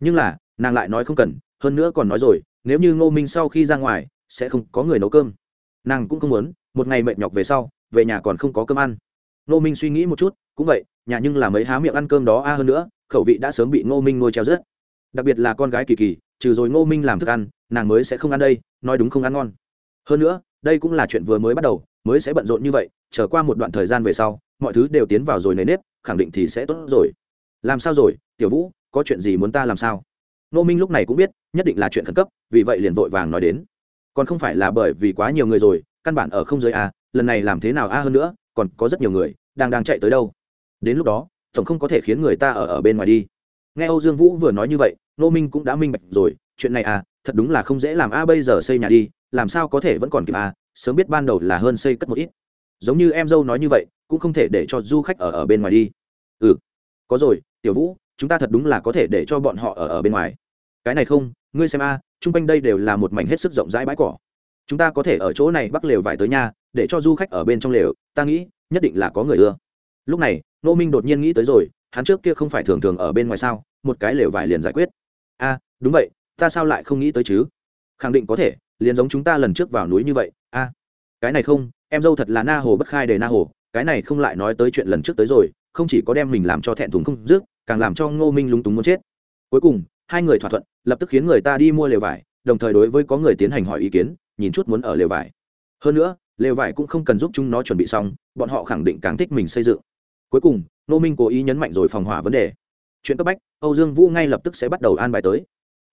Nhưng là, nàng lại nói không cần, hơn nữa còn nói rồi, nếu như ngô minh sau khi ra ngoài, sẽ không có người nấu cơm nàng cũng không muốn, một ngày mệt nhọc về sau, về nhà còn không có cơm ăn. Ngô minh suy nghĩ một chút, cũng vậy, nhà nhưng là mấy há miệng ăn cơm đó a à hơn nữa, khẩu vị đã sớm bị ngô minh nuôi treo rớt. Đặc biệt là con gái kỳ kỳ, trừ rồi ngô minh làm thức ăn, nàng mới sẽ không ăn đây, nói đúng không ăn ngon. Hơn nữa, đây cũng là chuyện vừa mới bắt đầu, mới sẽ bận rộn như vậy trở qua một đoạn thời gian về sau, mọi thứ đều tiến vào rồi nề nếp, khẳng định thì sẽ tốt rồi. Làm sao rồi, tiểu vũ, có chuyện gì muốn ta làm sao? Ngô minh lúc này cũng biết, nhất định là chuyện khẩn cấp, vì vậy liền vội vàng nói đến còn không phải là bởi vì quá nhiều người rồi căn bản ở không giới a lần này làm thế nào a hơn nữa còn có rất nhiều người đang đang chạy tới đâu. Đến lúc đó tổng không có thể khiến người ta ở ở bên ngoài đi. Nghe âu dương vũ vừa nói như vậy nô minh cũng đã minh bạch rồi chuyện này à thật đúng là không dễ làm a bây giờ xây nhà đi làm sao có thể vẫn còn kịp a sớm biết ban đầu là hơn xây cất một ít. Giống như em dâu nói như vậy cũng không thể để cho du khách ở ở bên ngoài đi. Ừ có rồi tiểu vũ chúng ta thật đúng là có thể để cho bọn họ ở ở bên ngoài. Cái này không ngươi xem a à, chung quanh đây đều là một mảnh hết sức rộng rãi bãi cỏ. Chúng ta có thể ở chỗ này bắc lều vải tới nhà để cho du khách ở bên trong lều, ta nghĩ, nhất định là có người ưa. Lúc này nô minh đột nhiên nghĩ tới rồi, hắn trước kia không phải thường thường ở bên ngoài sao, một cái lều vải liền giải quyết. A, đúng vậy, ta sao lại không nghĩ tới chứ? Khẳng định có thể, liền giống chúng ta lần trước vào núi như vậy, a. Cái này không, em dâu thật là na hồ bất khai đề na hồ, cái này không lại nói tới chuyện lần trước tới rồi, không chỉ có đem mình làm cho thẹn thùng không dứt, càng làm cho ngô minh lúng túng muốn chết. Cuối cùng, hai người thỏa thuận lập tức khiến người ta đi mua lều vải, đồng thời đối với có người tiến hành hỏi ý kiến, nhìn chút muốn ở lều vải. Hơn nữa, lều vải cũng không cần giúp chúng nó chuẩn bị xong, bọn họ khẳng định càng thích mình xây dựng. Cuối cùng Nô minh cố ý nhấn mạnh rồi phòng hỏa vấn đề. Chuyện cấp bách, âu dương vũ ngay lập tức sẽ bắt đầu an bài tới.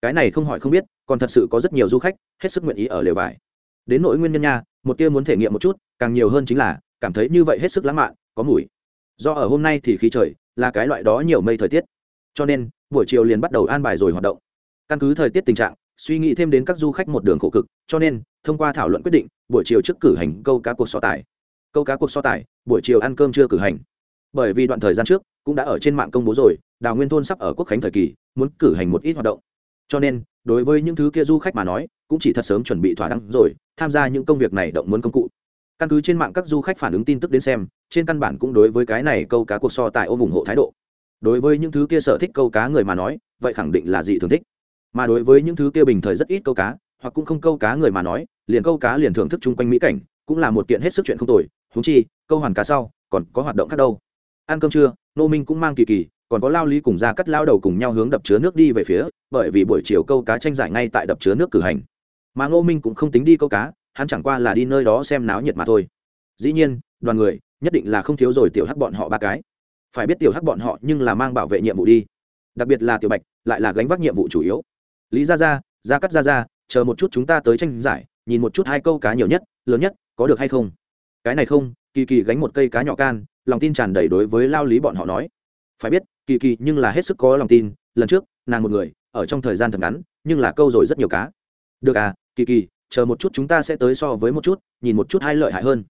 Cái này không hỏi không biết, còn thật sự có rất nhiều du khách, hết sức nguyện ý ở lều vải. Đến nỗi nguyên nhân nha, một tia muốn thể nghiệm một chút, càng nhiều hơn chính là, cảm thấy như vậy hết sức lãng mạn, có mùi. Do ở hôm nay thì khí trời, là cái loại đó nhiều mây thời tiết. Cho nên, buổi chiều liền bắt đầu an bài rồi hoạt động căn cứ thời tiết tình trạng, suy nghĩ thêm đến các du khách một đường khổ cực, cho nên, thông qua thảo luận quyết định, buổi chiều trước cử hành câu cá cuộc so tài. Câu cá cuộc so tài, buổi chiều ăn cơm chưa cử hành. Bởi vì đoạn thời gian trước, cũng đã ở trên mạng công bố rồi, đào nguyên thôn sắp ở quốc khánh thời kỳ, muốn cử hành một ít hoạt động. Cho nên, đối với những thứ kia du khách mà nói, cũng chỉ thật sớm chuẩn bị thỏa đáng rồi, tham gia những công việc này động muốn công cụ. Căn cứ trên mạng các du khách phản ứng tin tức đến xem, trên căn bản cũng đối với cái này câu cá cuộc so tài ôm ủng hộ thái độ. Đối với những thứ kia sở thích câu cá người mà nói, vậy khẳng định là dị thường thích mà đối với những thứ kia bình thời rất ít câu cá, hoặc cũng không câu cá người mà nói, liền câu cá liền thưởng thức chung quanh mỹ cảnh, cũng là một kiện hết sức chuyện không tồi. Thú chi, câu hoàn cá sau, còn có hoạt động khác đâu. Ăn cơm trưa, nô minh cũng mang kỳ kỳ, còn có lao lý cùng ra cắt lao đầu cùng nhau hướng đập chứa nước đi về phía, bởi vì buổi chiều câu cá tranh giải ngay tại đập chứa nước cử hành. Mà ngô minh cũng không tính đi câu cá, hắn chẳng qua là đi nơi đó xem náo nhiệt mà thôi. Dĩ nhiên, đoàn người, nhất định là không thiếu rồi tiểu hắc bọn họ ba cái. Phải biết tiểu hắc bọn họ nhưng là mang bảo vệ nhiệm vụ đi. Đặc biệt là tiểu bạch, lại là gánh vác nhiệm vụ chủ yếu lý ra ra ra cắt ra ra chờ một chút chúng ta tới tranh giải, nhìn một chút hai câu cá nhiều nhất, lớn nhất, có được hay không? Cái này không, kỳ kỳ gánh một cây cá nhỏ can, lòng tin tràn đầy đối với lao lý bọn họ nói. Phải biết, kỳ kỳ nhưng là hết sức có lòng tin, lần trước, nàng một người, ở trong thời gian thật ngắn, nhưng là câu rồi rất nhiều cá. Được à kỳ kỳ, chờ một chút chúng ta sẽ tới so với một chút, nhìn một chút hai lợi hại hơn.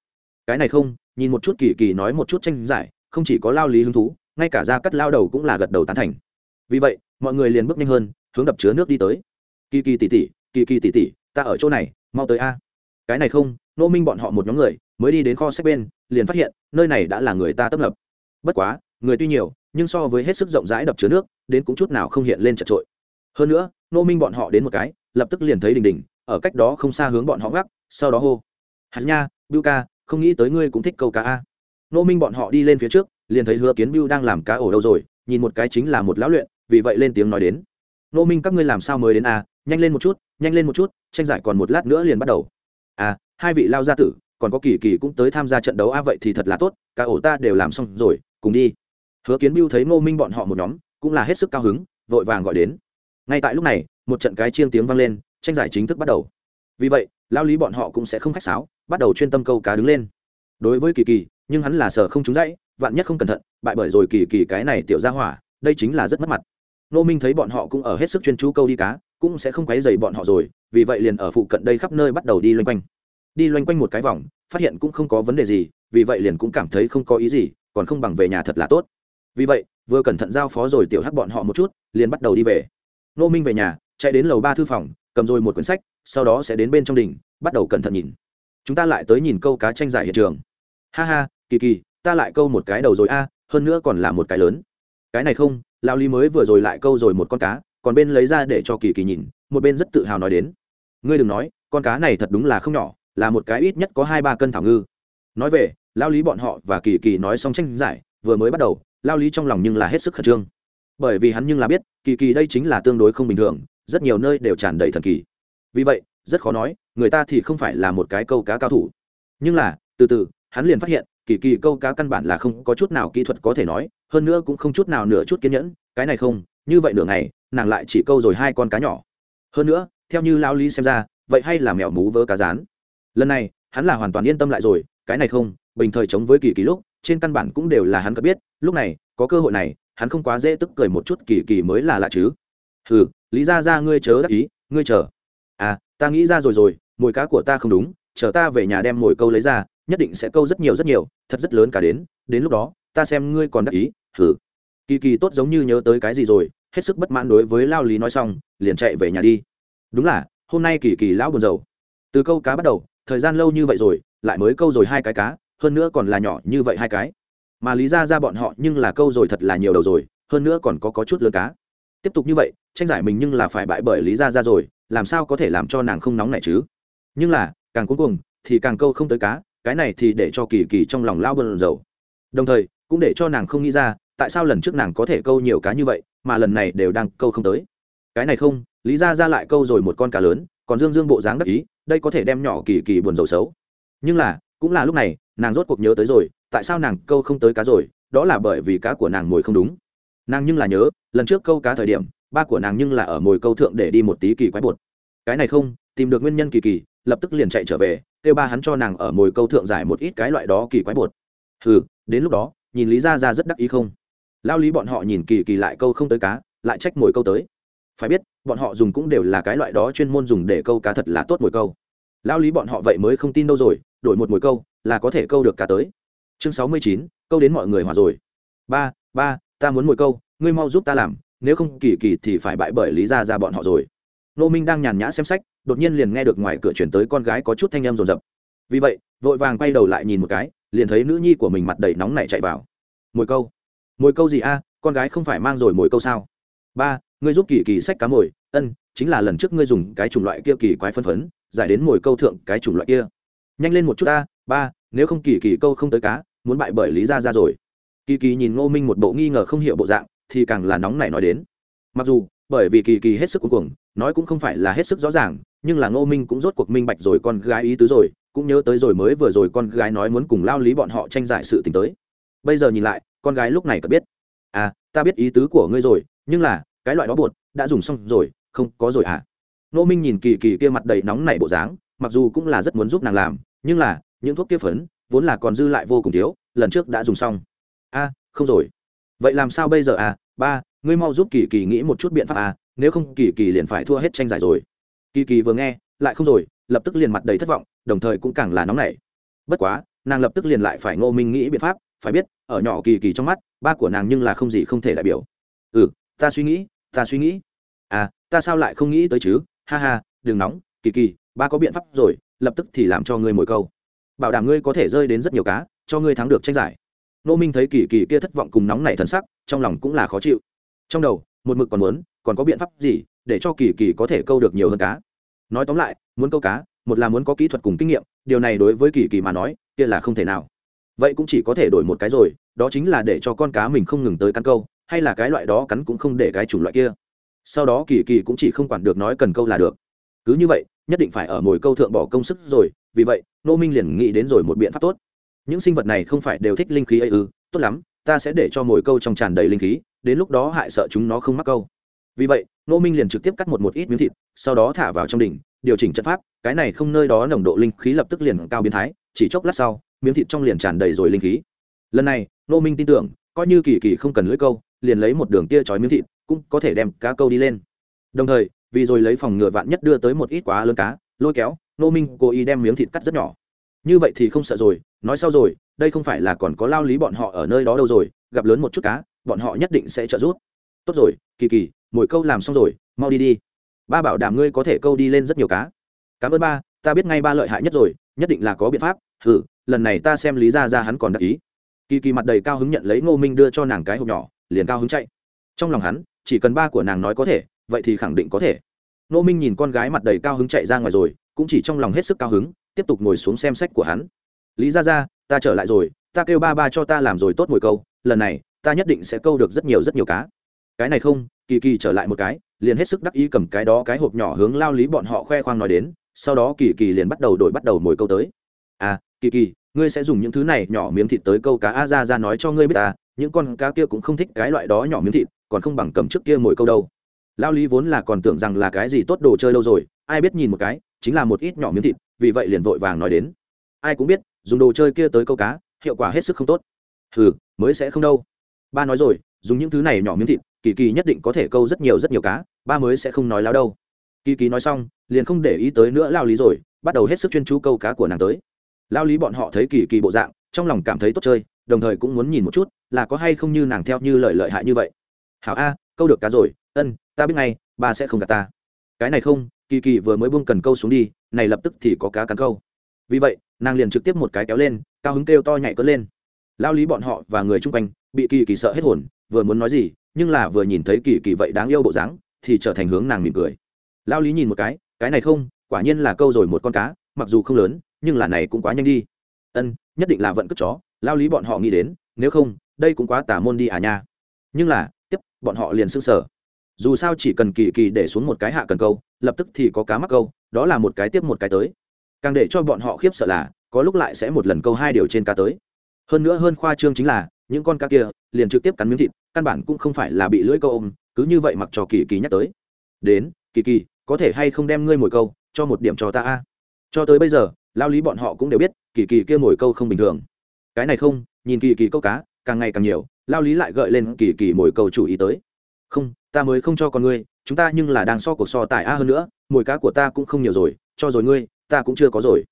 Cái này không, nhìn một chút kỳ kỳ nói một chút tranh giải, không chỉ có lao lý hứng thú, ngay cả ra cắt lao đầu cũng là gật đầu tán thành. Vì vậy, mọi người liền bước nhanh hơn hướng đập chứa nước đi tới. Kỳ kỳ tỉ tỉ, kỳ kỳ tỉ tỉ, ta ở chỗ này, mau tới a. Cái này không, nô minh bọn họ một nhóm người, mới đi đến kho sách bên, liền phát hiện, nơi này đã là người ta tấp nập. Bất quá, người tuy nhiều, nhưng so với hết sức rộng rãi đập chứa nước, đến cũng chút nào không hiện lên chật trội. Hơn nữa, nô minh bọn họ đến một cái, lập tức liền thấy đình đình ở cách đó không xa hướng bọn họ gác, sau đó hô. Hạt nha bưu ca, không nghĩ tới ngươi cũng thích câu cá a. Nô minh bọn họ đi lên phía trước, liền thấy hứa kiến bưu đang làm cá ổ đâu rồi, nhìn một cái chính là một lão luyện, vì vậy lên tiếng nói đến nô minh, các ngươi làm sao mới đến a nhanh lên một chút, nhanh lên một chút, tranh giải còn một lát nữa liền bắt đầu. À hai vị lao gia tử, còn có kỳ kỳ cũng tới tham gia trận đấu a, vậy thì thật là tốt, cả ổ ta đều làm xong rồi, cùng đi. Hứa kiến biêu thấy ngô minh bọn họ một nhóm, cũng là hết sức cao hứng, vội vàng gọi đến. Ngay tại lúc này, một trận cái chiêng tiếng vang lên, tranh giải chính thức bắt đầu. Vì vậy lao lý bọn họ cũng sẽ không khách sáo, bắt đầu chuyên tâm câu cá đứng lên. Đối với kỳ kỳ, nhưng hắn là sở không trúng dãy, vạn nhất không cẩn thận, bại bởi rồi kỳ kỳ cái này tiểu ra hỏa, đây chính là rất mất mặt nô minh thấy bọn họ cũng ở hết sức chuyên chú câu đi cá, cũng sẽ không quấy dày bọn họ rồi, vì vậy liền ở phụ cận đây khắp nơi bắt đầu đi loanh quanh. Đi loanh quanh một cái vòng, phát hiện cũng không có vấn đề gì, vì vậy liền cũng cảm thấy không có ý gì, còn không bằng về nhà thật là tốt. Vì vậy, vừa cẩn thận giao phó rồi tiểu hắc bọn họ một chút, liền bắt đầu đi về. Nô minh về nhà, chạy đến lầu ba thư phòng, cầm rồi một quyển sách, sau đó sẽ đến bên trong đình, bắt đầu cẩn thận nhìn. Chúng ta lại tới nhìn câu cá tranh giải hiện trường. Ha ha, kỳ kỳ, ta lại câu một cái đầu rồi a, hơn nữa còn là một cái lớn. Cái này không lao lý mới vừa rồi lại câu rồi một con cá, còn bên lấy ra để cho kỳ kỳ nhìn, một bên rất tự hào nói đến. Ngươi đừng nói, con cá này thật đúng là không nhỏ, là một cái ít nhất có hai ba cân thảo ngư. Nói về, lao lý bọn họ và kỳ kỳ nói xong tranh giải, vừa mới bắt đầu, lao lý trong lòng nhưng là hết sức khẩn trương. Bởi vì hắn nhưng là biết, kỳ kỳ đây chính là tương đối không bình thường, rất nhiều nơi đều tràn đầy thần kỳ. Vì vậy, rất khó nói, người ta thì không phải là một cái câu cá cao thủ. Nhưng là, từ từ, hắn liền phát hiện kỳ kỳ câu cá căn bản là không có chút nào kỹ thuật có thể nói, hơn nữa cũng không chút nào nửa chút kiên nhẫn, cái này không, như vậy nửa ngày, nàng lại chỉ câu rồi hai con cá nhỏ. Hơn nữa, theo như lao lý xem ra, vậy hay là mèo mú vớ cá rán. Lần này, hắn là hoàn toàn yên tâm lại rồi, cái này không, bình thời chống với kỳ kỳ lúc, trên căn bản cũng đều là hắn có biết, lúc này, có cơ hội này, hắn không quá dễ tức cười một chút kỳ kỳ mới là lạ chứ. Hừ, lý ra ra ngươi chớ đắc ý, ngươi chờ. À ta nghĩ ra rồi rồi, mồi cá của ta không đúng, chờ ta về nhà đem mồi câu lấy ra nhất định sẽ câu rất nhiều rất nhiều thật rất lớn cả đến đến lúc đó ta xem ngươi còn đắc ý hừ. Kỳ kỳ tốt giống như nhớ tới cái gì rồi hết sức bất mãn đối với lao lý nói xong liền chạy về nhà đi. Đúng là hôm nay kỳ kỳ lão buồn rầu. Từ câu cá bắt đầu thời gian lâu như vậy rồi lại mới câu rồi hai cái cá hơn nữa còn là nhỏ như vậy hai cái. Mà lý ra ra bọn họ nhưng là câu rồi thật là nhiều đầu rồi hơn nữa còn có, có chút lớn cá. Tiếp tục như vậy tranh giải mình nhưng là phải bại bởi lý ra ra rồi làm sao có thể làm cho nàng không nóng này chứ? Nhưng là càng cuối cùng thì càng câu không tới cá cái này thì để cho kỳ kỳ trong lòng lao bơn dầu. Đồng thời, cũng để cho nàng không nghĩ ra, tại sao lần trước nàng có thể câu nhiều cá như vậy, mà lần này đều đang câu không tới. Cái này không, lý ra ra lại câu rồi một con cá lớn, còn dương dương bộ dáng đắc ý, đây có thể đem nhỏ kỳ kỳ buồn rầu xấu. Nhưng là, cũng là lúc này, nàng rốt cuộc nhớ tới rồi, tại sao nàng câu không tới cá rồi, đó là bởi vì cá của nàng mồi không đúng. Nàng nhưng là nhớ, lần trước câu cá thời điểm, ba của nàng nhưng là ở mồi câu thượng để đi một tí kỳ quái bột cái này không tìm được nguyên nhân kỳ kỳ lập tức liền chạy trở về kêu ba hắn cho nàng ở mồi câu thượng giải một ít cái loại đó kỳ quái bột. Hừ, đến lúc đó nhìn lý ra ra rất đắc ý không? Lao lý bọn họ nhìn kỳ kỳ lại câu không tới cá lại trách mồi câu tới. Phải biết bọn họ dùng cũng đều là cái loại đó chuyên môn dùng để câu cá thật là tốt mồi câu. Lao lý bọn họ vậy mới không tin đâu rồi đổi một mồi câu là có thể câu được cá tới. Chương sáu mươi chín câu đến mọi người hòa rồi. Ba ba ta muốn mồi câu ngươi mau giúp ta làm nếu không kỳ kỳ thì phải bại bởi lý ra ra bọn họ rồi nô minh đang nhàn nhã xem sách, đột nhiên liền nghe được ngoài cửa chuyển tới con gái có chút thanh em rồn rập. Vì vậy, vội vàng quay đầu lại nhìn một cái, liền thấy nữ nhi của mình mặt đầy nóng nảy chạy vào. Mồi câu. Mồi câu gì a? Con gái không phải mang rồi mồi câu sao? Ba, ngươi giúp kỳ kỳ sách cá mồi. Ân, chính là lần trước ngươi dùng cái chủng loại kia kỳ quái phân phấn, giải đến mồi câu thượng cái chủng loại kia. Nhanh lên một chút ta ba, nếu không kỳ kỳ câu không tới cá, muốn bại bởi lý ra ra rồi. Kỳ kỳ nhìn ngô minh một bộ nghi ngờ không hiểu bộ dạng, thì càng là nóng nảy nói đến. Mặc dù, bởi vì kỳ kỳ hết sức cuối cùng nói cũng không phải là hết sức rõ ràng, nhưng là ngô minh cũng rốt cuộc minh bạch rồi con gái ý tứ rồi, cũng nhớ tới rồi mới vừa rồi con gái nói muốn cùng lao lý bọn họ tranh giải sự t ì n h tới. Bây giờ nhìn lại, con gái lúc này cập biết. À ta biết ý tứ của ngươi rồi, nhưng là, cái loại đó bột đã dùng xong rồi, không có rồi à? Ngô minh nhìn kỳ kỳ kia mặt đầy nóng nảy bộ dáng, mặc dù cũng là rất muốn giúp nàng làm, nhưng là, những thuốc kia phấn, vốn là còn dư lại vô cùng thiếu, lần trước đã dùng xong. A không rồi. Vậy làm sao bây giờ à? Ba, ngươi mau giúp kỳ kỳ nghĩ một chút biện pháp à? Nếu không kỳ kỳ liền phải thua hết tranh giải rồi. Kỳ kỳ vừa nghe, lại không rồi, lập tức liền mặt đầy thất vọng, đồng thời cũng càng là nóng nảy. Bất quá, nàng lập tức liền lại phải ngô minh nghĩ biện pháp, phải biết, ở nhỏ kỳ kỳ trong mắt, ba của nàng nhưng là không gì không thể đại biểu. Ừ ta suy nghĩ, ta suy nghĩ. À ta sao lại không nghĩ tới chứ? Ha ha, đừng nóng, kỳ kỳ, ba có biện pháp rồi, lập tức thì làm cho ngươi mỗi câu. Bảo đảm ngươi có thể rơi đến rất nhiều cá, cho ngươi thắng được tranh giải. Nô minh thấy kỳ kỳ kia thất vọng cùng nóng nảy thần sắc, trong lòng cũng là khó chịu. Trong đầu một mực còn muốn, còn có biện pháp gì để cho kỳ kỳ có thể câu được nhiều hơn cá? Nói tóm lại, muốn câu cá, một là muốn có kỹ thuật cùng kinh nghiệm, điều này đối với kỳ kỳ mà nói, kia là không thể nào. Vậy cũng chỉ có thể đổi một cái rồi, đó chính là để cho con cá mình không ngừng tới cắn câu, hay là cái loại đó cắn cũng không để cái chủng loại kia. Sau đó kỳ kỳ cũng chỉ không quản được nói cần câu là được. Cứ như vậy, nhất định phải ở mồi câu thượng bỏ công sức rồi, vì vậy, nô minh liền nghĩ đến rồi một biện pháp tốt. Những sinh vật này không phải đều thích linh khí ấy ư? Tốt lắm, ta sẽ để cho mồi câu trong tràn đầy linh khí đến lúc đó hại sợ chúng nó không mắc câu. Vì vậy nô minh liền trực tiếp cắt một một ít miếng thịt, sau đó thả vào trong đỉnh, điều chỉnh trận pháp, cái này không nơi đó nồng độ linh khí lập tức liền cao biến thái, chỉ chốc lát sau, miếng thịt trong liền tràn đầy rồi linh khí. Lần này nô minh tin tưởng, coi như kỳ kỳ không cần lưỡi câu, liền lấy một đường tia chói miếng thịt, cũng có thể đem cá câu đi lên. Đồng thời, vì rồi lấy phòng ngựa vạn nhất đưa tới một ít quá lớn cá, lôi kéo nô minh cố ý đem miếng thịt cắt rất nhỏ. Như vậy thì không sợ rồi, nói sau rồi, đây không phải là còn có lao lý bọn họ ở nơi đó đâu rồi, gặp lớn một chút cá bọn họ nhất định sẽ trợ giúp. Tốt rồi, kỳ kỳ, mỗi câu làm xong rồi, mau đi đi. Ba bảo đảm ngươi có thể câu đi lên rất nhiều cá. Cảm ơn ba, ta biết ngay ba lợi hại nhất rồi, nhất định là có biện pháp. Ừ lần này ta xem lý ra ra hắn còn đắc ý. Kỳ kỳ mặt đầy cao hứng nhận lấy ngô minh đưa cho nàng cái hộp nhỏ, liền cao hứng chạy. Trong lòng hắn, chỉ cần ba của nàng nói có thể, vậy thì khẳng định có thể. Ngô minh nhìn con gái mặt đầy cao hứng chạy ra ngoài rồi, cũng chỉ trong lòng hết sức cao hứng, tiếp tục ngồi xuống xem sách của hắn. Lý ra ra ta trở lại rồi, ta kêu ba ba cho ta làm rồi tốt mồi câu, lần này ta nhất định sẽ câu được rất nhiều rất nhiều cá. Cái này không, kỳ kỳ trở lại một cái, liền hết sức đắc ý cầm cái đó cái hộp nhỏ hướng lao lý bọn họ khoe khoang nói đến, sau đó kỳ kỳ liền bắt đầu đổi bắt đầu mồi câu tới. À kỳ kỳ, ngươi sẽ dùng những thứ này nhỏ miếng thịt tới câu cá a ra ra nói cho ngươi biết à những con cá kia cũng không thích cái loại đó nhỏ miếng thịt, còn không bằng cầm trước kia mồi câu đâu. Lao lý vốn là còn tưởng rằng là cái gì tốt đồ chơi lâu rồi, ai biết nhìn một cái, chính là một ít nhỏ miếng thịt, vì vậy liền vội vàng nói đến. Ai cũng biết, dùng đồ chơi kia tới câu cá, hiệu quả hết sức không tốt. Ừ mới sẽ không đâu ba nói rồi, dùng những thứ này nhỏ miếng thịt, kỳ kỳ nhất định có thể câu rất nhiều rất nhiều cá, ba mới sẽ không nói láo đâu. Kỳ kỳ nói xong, liền không để ý tới nữa lao lý rồi, bắt đầu hết sức chuyên chú câu cá của nàng tới. Lao lý bọn họ thấy kỳ kỳ bộ dạng, trong lòng cảm thấy tốt chơi, đồng thời cũng muốn nhìn một chút, là có hay không như nàng theo như lời lợi hại như vậy. Hảo a, câu được cá rồi, ân, ta biết ngay, ba sẽ không gạt ta. Cái này không, kỳ kỳ vừa mới buông cần câu xuống đi, này lập tức thì có cá cắn câu. Vì vậy, nàng liền trực tiếp một cái kéo lên, cao hứng kêu to nhảy cất lên. Lao lý bọn họ và người chung quanh bị kỳ kỳ sợ hết hồn, vừa muốn nói gì, nhưng là vừa nhìn thấy kỳ kỳ vậy đáng yêu bộ dáng, thì trở thành hướng nàng mỉm cười. Lao lý nhìn một cái cái này không, quả nhiên là câu rồi một con cá, mặc dù không lớn, nhưng là này cũng quá nhanh đi. Ân, nhất định là vận cất chó, lao lý bọn họ nghĩ đến, nếu không, đây cũng quá tả môn đi à nha. Nhưng là, tiếp, bọn họ liền s ư n g sở dù sao chỉ cần kỳ kỳ để xuống một cái hạ cần câu, lập tức thì có cá mắc câu, đó là một cái tiếp một cái tới. Càng để cho bọn họ khiếp sợ là, có lúc lại sẽ một lần câu hai điều trên cá tới. Hơn nữa hơn khoa trương chính là những con cá kia liền trực tiếp cắn miếng thịt, căn bản cũng không phải là bị lưỡi câu ôm, cứ như vậy mặc cho kỳ kỳ nhắc tới. Đến, kỳ kỳ, có thể hay không đem ngươi mồi câu cho một điểm cho ta a? Cho tới bây giờ, lao lý bọn họ cũng đều biết, kỳ kỳ kia mồi câu không bình thường. Cái này không, nhìn kỳ kỳ câu cá, càng ngày càng nhiều, lao lý lại gợi lên kỳ kỳ mồi câu chủ ý tới. Không, ta mới không cho con ngươi, chúng ta nhưng là đang so cuộc so tài a hơn nữa, mồi cá của ta cũng không nhiều rồi, cho rồi ngươi, ta cũng chưa có rồi.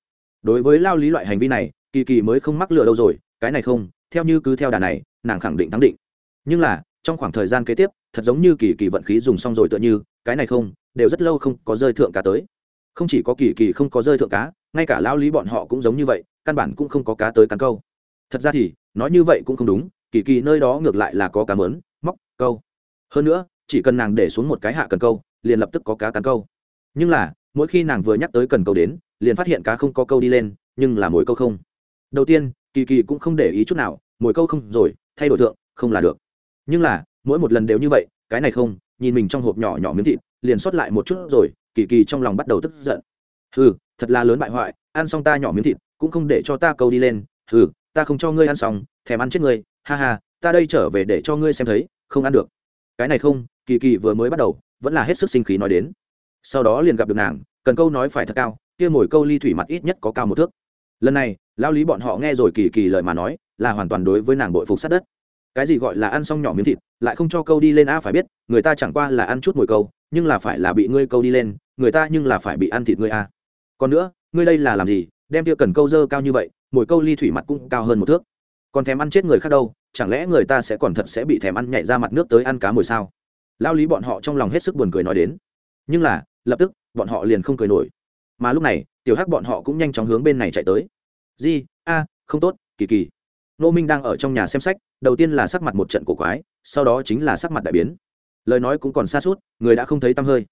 Đối với lao lý loại hành vi này, kỳ kỳ mới không mắc lừa đâu rồi, cái này không theo như cứ theo đà này, nàng khẳng định thắng định. Nhưng là, trong khoảng thời gian kế tiếp, thật giống như kỳ kỳ vận khí dùng xong rồi tựa như, cái này không, đều rất lâu không có rơi thượng cá tới. Không chỉ có kỳ kỳ không có rơi thượng cá, ngay cả lao lý bọn họ cũng giống như vậy, căn bản cũng không có cá tới cắn câu. Thật ra thì, nói như vậy cũng không đúng, kỳ kỳ nơi đó ngược lại là có cá mớn, móc, câu. Hơn nữa, chỉ cần nàng để xuống một cái hạ cần câu, liền lập tức có cá cắn câu. Nhưng là, mỗi khi nàng vừa nhắc tới cần câu đến, liền phát hiện cá không có câu đi lên, nhưng là mồi câu không. Đầu tiên, kỳ kỳ cũng không để ý chút nào mỗi câu không rồi, thay đổi thượng, không là được. Nhưng là, mỗi một lần đều như vậy, cái này không, nhìn mình trong hộp nhỏ nhỏ miếng thịt, liền sót lại một chút rồi, kỳ kỳ trong lòng bắt đầu tức giận. Hừ, thật là lớn bại hoại, ăn xong ta nhỏ miếng thịt, cũng không để cho ta câu đi lên. Hừ, ta không cho ngươi ăn xong, thèm ăn chết ngươi, ha ha, ta đây trở về để cho ngươi xem thấy, không ăn được. Cái này không, kỳ kỳ vừa mới bắt đầu, vẫn là hết sức sinh khí nói đến. Sau đó liền gặp được nàng, cần câu nói phải thật cao, kia mồi câu ly thủy mặt ít nhất có cao một thước. Lần này lao lý bọn họ nghe rồi kỳ kỳ lời mà nói là hoàn toàn đối với nàng bội phục sát đất. Cái gì gọi là ăn xong nhỏ miếng thịt, lại không cho câu đi lên a phải biết, người ta chẳng qua là ăn chút mồi câu, nhưng là phải là bị ngươi câu đi lên, người ta nhưng là phải bị ăn thịt ngươi a còn nữa, ngươi đây là làm gì, đem kia cần câu dơ cao như vậy, mồi câu ly thủy mặt cũng cao hơn một thước. Còn thèm ăn chết người khác đâu, chẳng lẽ người ta sẽ còn thật sẽ bị thèm ăn nhảy ra mặt nước tới ăn cá mồi sao? Lao lý bọn họ trong lòng hết sức buồn cười nói đến. Nhưng là, lập tức, bọn họ liền không cười nổi. Mà lúc này, tiểu hắc bọn họ cũng nhanh chóng hướng bên này chạy tới. Di, a, không tốt, kỳ kỳ nô minh đang ở trong nhà xem sách, đầu tiên là sắc mặt một trận cổ quái, sau đó chính là sắc mặt đại biến. Lời nói cũng còn xa suốt, người đã không thấy tăm hơi.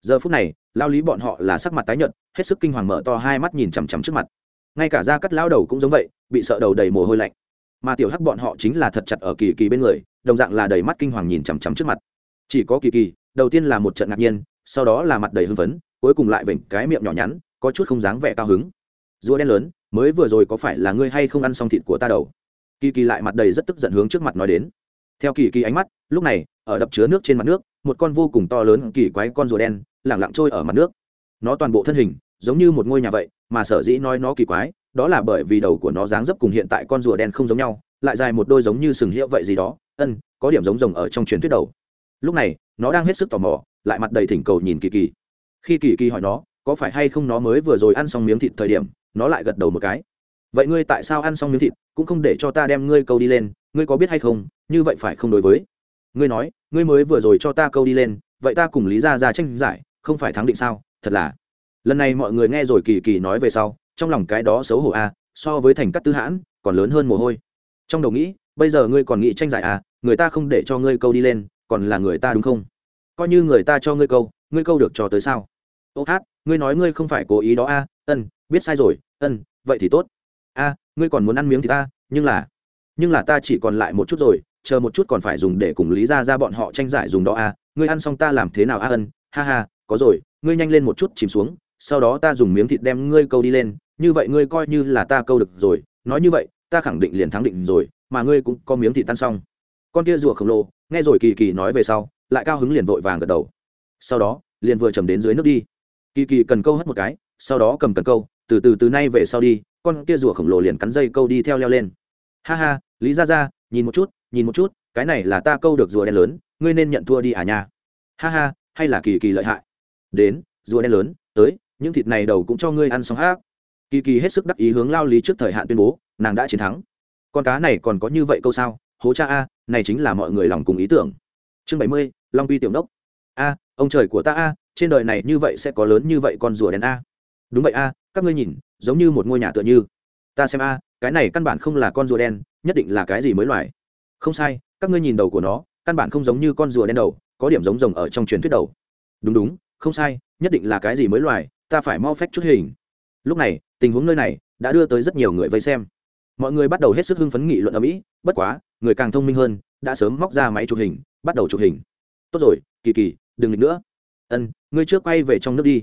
Giờ phút này, lao lý bọn họ là sắc mặt tái nhợt, hết sức kinh hoàng mở to hai mắt nhìn chằm chằm trước mặt. Ngay cả da cắt lao đầu cũng giống vậy, bị sợ đầu đầy mồ hôi lạnh. Mà tiểu hắc bọn họ chính là thật chặt ở kỳ kỳ bên người, đồng dạng là đầy mắt kinh hoàng nhìn chằm chằm trước mặt. Chỉ có kỳ kỳ, đầu tiên là một trận ngạc nhiên, sau đó là mặt đầy hưng phấn, cuối cùng lại vểnh cái miệng nhỏ nhắn, có chút không dáng vẻ cao hứng. Rùa đen lớn, mới vừa rồi có phải là ngươi hay không ăn xong thịt của ta đầu? Kỳ kỳ lại mặt đầy rất tức giận hướng trước mặt nói đến. Theo kỳ kỳ ánh mắt, lúc này, ở đập chứa nước trên mặt nước, một con vô cùng to lớn kỳ quái con rùa đen, lẳng lặng trôi ở mặt nước. Nó toàn bộ thân hình, giống như một ngôi nhà vậy, mà sở dĩ nói nó kỳ quái, đó là bởi vì đầu của nó dáng dấp cùng hiện tại con rùa đen không giống nhau, lại dài một đôi giống như sừng hiệu vậy gì đó, ân, có điểm giống rồng ở trong truyền thuyết đầu. Lúc này, nó đang hết sức tò mò, lại mặt đầy thỉnh cầu nhìn kỳ kỳ. Khi kỳ kỳ hỏi nó, có phải hay không nó mới vừa rồi ăn xong miếng thịt thời điểm, nó lại gật đầu một cái vậy ngươi tại sao ăn xong miếng thịt, cũng không để cho ta đem ngươi câu đi lên, ngươi có biết hay không, như vậy phải không đối với? Ngươi nói, ngươi mới vừa rồi cho ta câu đi lên, vậy ta cùng lý ra ra tranh giải, không phải thắng định sao? Thật là. Lần này mọi người nghe rồi kỳ kỳ nói về sau, trong lòng cái đó xấu hổ a, so với thành cắt tư hãn, còn lớn hơn mồ hôi. Trong đầu nghĩ, bây giờ ngươi còn nghĩ tranh giải à người ta không để cho ngươi câu đi lên, còn là người ta đúng không? Coi như người ta cho ngươi câu ngươi câu được cho tới sao? Ô hát, ngươi nói ngươi không phải cố ý đó a, ân, biết sai rồi, ân, vậy thì tốt a, ngươi còn muốn ăn miếng thì ta, nhưng là nhưng là ta chỉ còn lại một chút rồi, chờ một chút còn phải dùng để cùng lý ra ra bọn họ tranh giải dùng đó a, ngươi ăn xong ta làm thế nào a ân, ha ha, có rồi, ngươi nhanh lên một chút chìm xuống, sau đó ta dùng miếng thịt đem ngươi câu đi lên, như vậy ngươi coi như là ta câu được rồi, nói như vậy, ta khẳng định liền thắng định rồi, mà ngươi cũng có miếng thịt tan xong. Con kia rùa khổng lồ, nghe rồi kỳ kỳ nói về sau, lại cao hứng liền vội vàng gật đầu. Sau đó, liền vừa chầm đến dưới nước đi. Kỳ kỳ cần câu hất một cái, sau đó cầm cần câu, từ từ từ nay về sau đi con kia rùa khổng lồ liền cắn dây câu đi theo leo lên. Ha ha, lý ra ra nhìn một chút, nhìn một chút, cái này là ta câu được rùa đen lớn, ngươi nên nhận thua đi à nha. Ha ha, hay là kỳ kỳ lợi hại? Đến, rùa đen lớn, tới, những thịt này đầu cũng cho ngươi ăn xong hát kỳ kỳ hết sức đắc ý hướng lao lý trước thời hạn tuyên bố, nàng đã chiến thắng. Con cá này còn có như vậy câu sao? Hố cha a, này chính là mọi người lòng cùng ý tưởng. Chương bảy mươi, long bi tiểu đốc a, ông trời của ta a, trên đời này như vậy sẽ có lớn như vậy con rùa đen a. Đúng vậy a các ngươi nhìn, giống như một ngôi nhà tựa như. Ta xem a, cái này căn bản không là con rùa đen, nhất định là cái gì mới loài. Không sai, các ngươi nhìn đầu của nó, căn bản không giống như con rùa đen đầu, có điểm giống rồng ở trong truyền thuyết đầu. Đúng đúng, không sai, nhất định là cái gì mới loài, ta phải mau phép chút hình. Lúc này, tình huống nơi này đã đưa tới rất nhiều người vây xem. Mọi người bắt đầu hết sức hưng phấn nghị luận ở mỹ bất quá, người càng thông minh hơn, đã sớm móc ra máy chụp hình, bắt đầu chụp hình. Tốt rồi, kỳ kỳ, đừng nghịch nữa. Ân, ngươi trước quay về trong nước đi.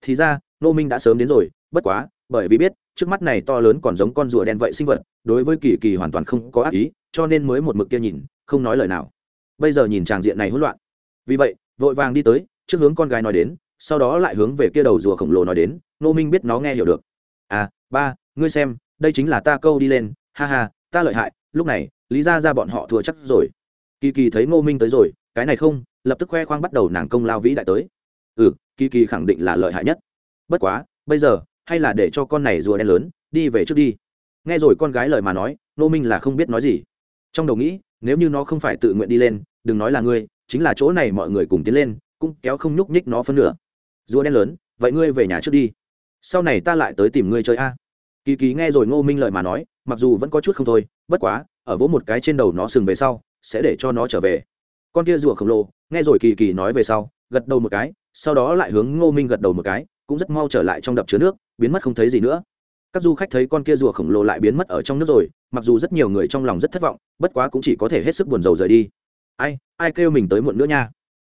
Thì ra nô minh đã sớm đến rồi, bất quá, bởi vì biết, trước mắt này to lớn còn giống con rùa đen vậy sinh vật, đối với kỳ kỳ hoàn toàn không có ác ý, cho nên mới một mực kia nhìn, không nói lời nào. Bây giờ nhìn tràng diện này hỗn loạn. Vì vậy, vội vàng đi tới, trước hướng con gái nói đến, sau đó lại hướng về kia đầu rùa khổng lồ nói đến nô minh biết nó nghe hiểu được. À ba, ngươi xem, đây chính là ta câu đi lên, ha ha, ta lợi hại, lúc này, lý ra ra bọn họ thua chắc rồi. Kỳ kỳ thấy ngô minh tới rồi, cái này không, lập tức khoe khoang bắt đầu nàng công lao vĩ đại tới. Ừ kỳ kỳ khẳng định là lợi hại nhất bất quá, bây giờ, hay là để cho con này rùa đen lớn, đi về trước đi. Nghe rồi con gái lời mà nói ngô minh là không biết nói gì. Trong đầu nghĩ, nếu như nó không phải tự nguyện đi lên, đừng nói là ngươi, chính là chỗ này mọi người cùng tiến lên, cũng kéo không nhúc nhích nó phân nửa. Rùa đen lớn, vậy ngươi về nhà trước đi. Sau này ta lại tới tìm ngươi chơi a. Kỳ kỳ nghe rồi ngô minh lời mà nói, mặc dù vẫn có chút không thôi, bất quá, ở vỗ một cái trên đầu nó sừng về sau, sẽ để cho nó trở về. Con kia rùa khổng lồ, nghe rồi kỳ kỳ nói về sau, gật đầu một cái, sau đó lại hướng ngô minh gật đầu một cái cũng rất mau trở lại trong đập chứa nước, biến mất không thấy gì nữa. Các du khách thấy con kia rùa khổng lồ lại biến mất ở trong nước rồi, mặc dù rất nhiều người trong lòng rất thất vọng, bất quá cũng chỉ có thể hết sức buồn rầu rời đi. Ai ai kêu mình tới muộn nữa nha?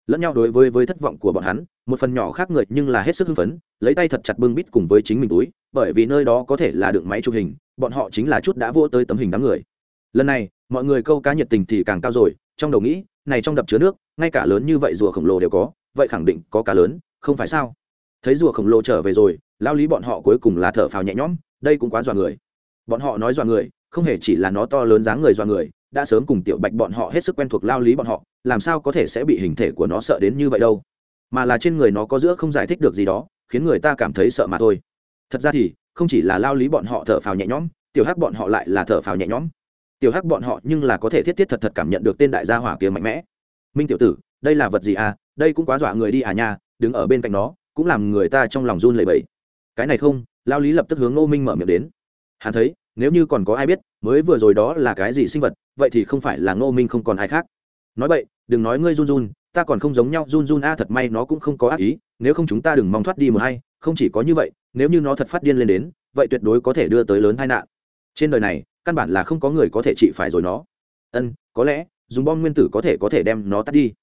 Lẫn nhau đối với với thất vọng của bọn hắn, một phần nhỏ khác người nhưng là hết sức hưng phấn, lấy tay thật chặt bưng bít cùng với chính mình túi, bởi vì nơi đó có thể là đựng máy chụp hình, bọn họ chính là chút đã vô tới tấm hình đám người. Lần này, mọi người câu cá nhiệt tình thì càng cao rồi, trong đầu nghĩ, này trong đập chứa nước, ngay cả lớn như vậy rùa khổng lồ đều có, vậy khẳng định có cá lớn, không phải sao? Thấy rùa khổng lồ trở về rồi, lao lý bọn họ cuối cùng là thở phào nhẹ nhõm, đây cũng quá dọa người. Bọn họ nói dọa người, không hề chỉ là nó to lớn dáng người dọa người, đã sớm cùng tiểu bạch bọn họ hết sức quen thuộc lao lý bọn họ, làm sao có thể sẽ bị hình thể của nó sợ đến như vậy đâu. Mà là trên người nó có giữa không giải thích được gì đó, khiến người ta cảm thấy sợ mà thôi. Thật ra thì, không chỉ là lao lý bọn họ thở phào nhẹ nhõm, tiểu hắc bọn họ lại là thở phào nhẹ nhõm. Tiểu hắc bọn họ nhưng là có thể thiết thiết thật thật cảm nhận được tên đại gia hỏa kia mạnh mẽ. Minh tiểu tử, đây là vật gì à? Đây cũng quá dọa người đi à nha, đứng ở bên cạnh nó cũng làm người ta trong lòng run lẩy bẩy. Cái này không lao lý lập tức hướng ngô minh mở miệng đến. Hắn thấy, nếu như còn có ai biết, mới vừa rồi đó là cái gì sinh vật, vậy thì không phải là ngô minh không còn ai khác. Nói vậy đừng nói ngươi run run, ta còn không giống nhau, run run a, thật may nó cũng không có ác ý, nếu không chúng ta đừng mong thoát đi một hay không chỉ có như vậy, nếu như nó thật phát điên lên đến, vậy tuyệt đối có thể đưa tới lớn tai nạn. Trên đời này, căn bản là không có người có thể trị phải rồi nó. Ân, có lẽ, dùng bom nguyên tử có thể có thể đem nó tắt đi.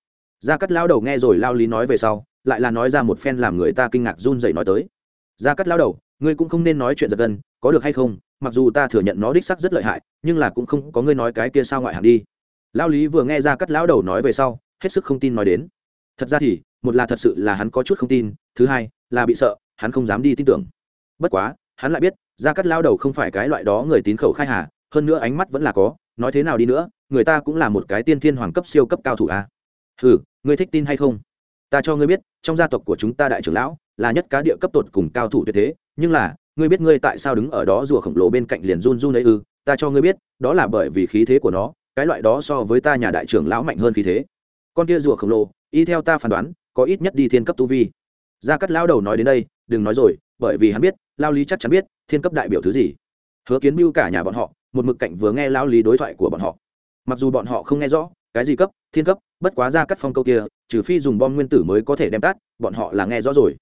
Gia cắt lao đầu nghe rồi lao lý nói về sau lại là nói ra một phen làm người ta kinh ngạc run dậy nói tới. Gia cắt lao đầu, ngươi cũng không nên nói chuyện giật gân, có được hay không? Mặc dù ta thừa nhận nó đích sắc rất lợi hại, nhưng là cũng không có ngươi nói cái kia sao ngoại hạng đi. Lao lý vừa nghe ra cắt lão đầu nói về sau, hết sức không tin nói đến. Thật ra thì, một là thật sự là hắn có chút không tin, thứ hai, là bị sợ, hắn không dám đi tin tưởng. Bất quá, hắn lại biết ra cắt lao đầu không phải cái loại đó người tín khẩu khai hà, hơn nữa ánh mắt vẫn là có, nói thế nào đi nữa, người ta cũng là một cái tiên thiên hoàng cấp siêu cấp cao thủ a. À? ừ ngươi thích tin hay không? Ta cho ngươi biết, trong gia tộc của chúng ta đại trưởng lão là nhất cá địa cấp tột cùng cao thủ tuyệt thế, nhưng là, ngươi biết ngươi tại sao đứng ở đó rùa khổng lồ bên cạnh liền run run ấy ư? Ta cho ngươi biết, đó là bởi vì khí thế của nó, cái loại đó so với ta nhà đại trưởng lão mạnh hơn khí thế. Con kia rùa khổng lồ, y theo ta phán đoán, có ít nhất đi thiên cấp tu vi. Gia cắt lão đầu nói đến đây, đừng nói rồi, bởi vì hắn biết, lao lý chắc chắn biết, thiên cấp đại biểu thứ gì. Hứa kiến mưu cả nhà bọn họ, một mực cạnh vừa nghe lao lý đối thoại của bọn họ. Mặc dù bọn họ không nghe rõ, cái gì cấp, thiên cấp bất quá ra cắt phong câu kia, trừ phi dùng bom nguyên tử mới có thể đem tắt, bọn họ là nghe rõ rồi.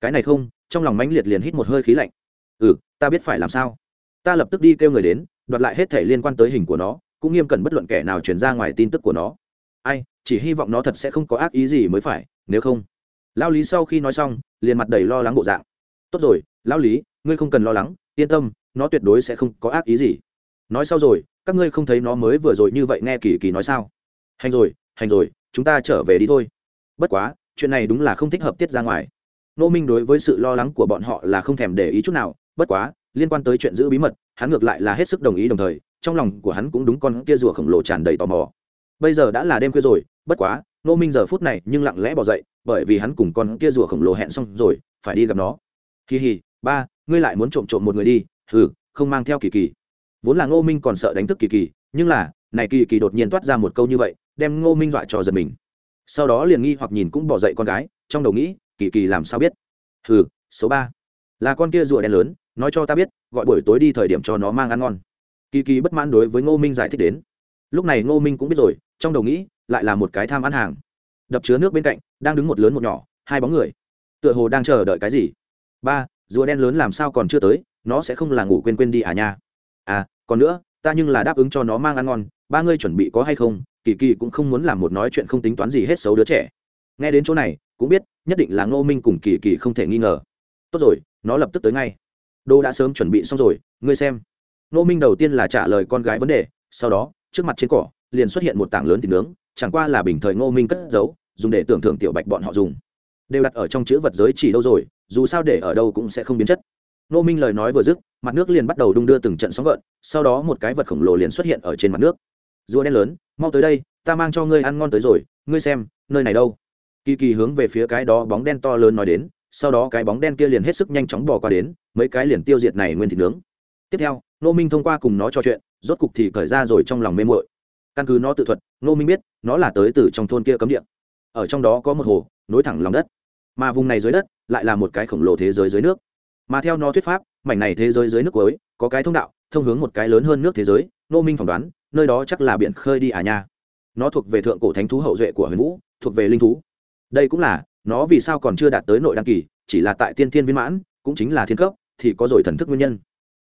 Cái này không, trong lòng mãnh liệt liền hít một hơi khí lạnh. Ừ ta biết phải làm sao. Ta lập tức đi kêu người đến, đoạt lại hết thể liên quan tới hình của nó, cũng nghiêm cẩn bất luận kẻ nào truyền ra ngoài tin tức của nó. Ai, chỉ hy vọng nó thật sẽ không có ác ý gì mới phải, nếu không. Lao lý sau khi nói xong, liền mặt đầy lo lắng bộ dạng. Tốt rồi lao lý, ngươi không cần lo lắng, yên tâm, nó tuyệt đối sẽ không có ác ý gì. Nói sau rồi, các ngươi không thấy nó mới vừa rồi như vậy nghe kỳ kỳ nói sao? Hành rồi hành rồi, chúng ta trở về đi thôi. Bất quá, chuyện này đúng là không thích hợp tiết ra ngoài. Nô minh đối với sự lo lắng của bọn họ là không thèm để ý chút nào, bất quá, liên quan tới chuyện giữ bí mật, hắn ngược lại là hết sức đồng ý đồng thời, trong lòng của hắn cũng đúng con kia rùa khổng lồ tràn đầy tò mò. Bây giờ đã là đêm khuya rồi, bất quá, nô minh giờ phút này nhưng lặng lẽ bỏ dậy, bởi vì hắn cùng con kia rùa khổng lồ hẹn xong rồi, phải đi gặp nó. Kỳ hì ba, ngươi lại muốn trộm trộm một người đi. Ừ không mang theo kỳ kỳ. Vốn là ngô minh còn sợ đánh thức kỳ kỳ, nhưng là, này kỳ kỳ đột nhiên toát ra một câu như vậy đem ngô minh dọa cho giật mình. Sau đó liền nghi hoặc nhìn cũng bỏ dậy con gái, trong đầu nghĩ, kỳ kỳ làm sao biết? Hừ số ba. Là con kia rùa đen lớn, nói cho ta biết, gọi buổi tối đi thời điểm cho nó mang ăn ngon. Kỳ kỳ bất mãn đối với ngô minh giải thích đến. Lúc này ngô minh cũng biết rồi, trong đầu nghĩ, lại là một cái tham ăn hàng. Đập chứa nước bên cạnh, đang đứng một lớn một nhỏ, hai bóng người. Tựa hồ đang chờ đợi cái gì? Ba, rùa đen lớn làm sao còn chưa tới, nó sẽ không là ngủ quên quên đi à nha? À còn nữa, ta nhưng là đáp ứng cho nó mang ăn ngon ba ngươi chuẩn bị có hay không, kỳ kỳ cũng không muốn làm một nói chuyện không tính toán gì hết xấu đứa trẻ. Nghe đến chỗ này, cũng biết, nhất định là ngô minh cùng kỳ kỳ không thể nghi ngờ. Tốt rồi, nó lập tức tới ngay. Đô đã sớm chuẩn bị xong rồi, ngươi xem. Ngô minh đầu tiên là trả lời con gái vấn đề, sau đó, trước mặt trên cỏ, liền xuất hiện một tảng lớn thịt nướng, chẳng qua là bình thời ngô minh cất giấu, dùng để tưởng thưởng tiểu bạch bọn họ dùng. Đều đặt ở trong chữ vật giới chỉ đâu rồi, dù sao để ở đâu cũng sẽ không biến chất. Ngô minh lời nói vừa dứt, mặt nước liền bắt đầu đung đưa từng trận sóng gợn, sau đó một cái vật khổng lồ liền xuất hiện ở trên mặt nước rùa đen lớn, mau tới đây, ta mang cho ngươi ăn ngon tới rồi, ngươi xem, nơi này đâu? Kỳ kỳ hướng về phía cái đó bóng đen to lớn nói đến, sau đó cái bóng đen kia liền hết sức nhanh chóng bỏ qua đến, mấy cái liền tiêu diệt này nguyên thịt nướng. Tiếp theo nô minh thông qua cùng nó trò chuyện, rốt cục thì khởi ra rồi trong lòng mê mội căn cứ nó tự thuật nô minh biết, nó là tới từ trong thôn kia cấm địa. Ở trong đó có một hồ, nối thẳng lòng đất. Mà vùng này dưới đất, lại là một cái khổng lồ thế giới dưới nước. Mà theo nó thuyết pháp, mảnh này thế giới dưới nước cuối, có cái thông đạo, thông hướng một cái lớn hơn nước thế giới nô minh phỏng đoán nơi đó chắc là biển khơi đi à nha. Nó thuộc về thượng cổ thánh thú hậu duệ của huyền vũ, thuộc về linh thú. Đây cũng là, nó vì sao còn chưa đạt tới nội đăng kỳ, chỉ là tại tiên thiên viên mãn, cũng chính là thiên cấp, thì có rồi thần thức nguyên nhân.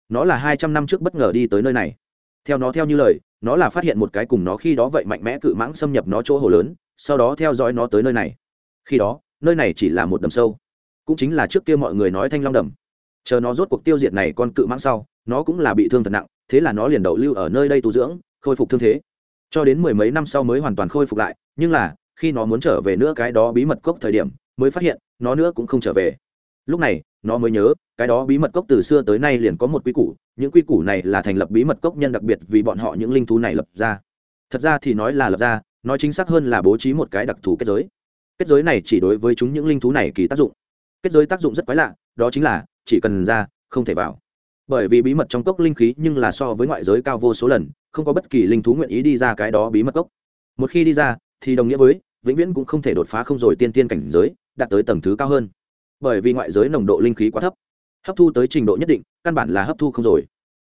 Nó là hai trăm năm trước bất ngờ đi tới nơi này. Theo nó theo như lời, nó là phát hiện một cái cùng nó khi đó vậy mạnh mẽ cự mãng xâm nhập nó chỗ hồ lớn, sau đó theo dõi nó tới nơi này. Khi đó, nơi này chỉ là một đầm sâu. Cũng chính là trước kia mọi người nói thanh long đầm. Chờ nó rốt cuộc tiêu diệt này con cự mãng sau, nó cũng là bị thương thật nặng, thế là nó liền đậu lưu ở nơi đây tu dưỡng khôi phục thương thế. Cho đến mười mấy năm sau mới hoàn toàn khôi phục lại, nhưng là, khi nó muốn trở về nữa cái đó bí mật cốc thời điểm, mới phát hiện, nó nữa cũng không trở về. Lúc này, nó mới nhớ, cái đó bí mật cốc từ xưa tới nay liền có một quy củ, những quy củ này là thành lập bí mật cốc nhân đặc biệt vì bọn họ những linh thú này lập ra. Thật ra thì nói là lập ra, nói chính xác hơn là bố trí một cái đặc thù kết giới. Kết giới này chỉ đối với chúng những linh thú này kỳ tác dụng. Kết giới tác dụng rất quái lạ, đó chính là, chỉ cần ra, không thể vào. Bởi vì bí mật trong cốc linh khí nhưng là so với ngoại giới cao vô số lần không có bất kỳ linh thú nguyện ý đi ra cái đó bí mật cốc một khi đi ra, thì đồng nghĩa với, vĩnh viễn cũng không thể đột phá không rồi tiên tiên cảnh giới, đạt tới tầng thứ cao hơn. Bởi vì ngoại giới nồng độ linh khí quá thấp, hấp thu tới trình độ nhất định, căn bản là hấp thu không rồi.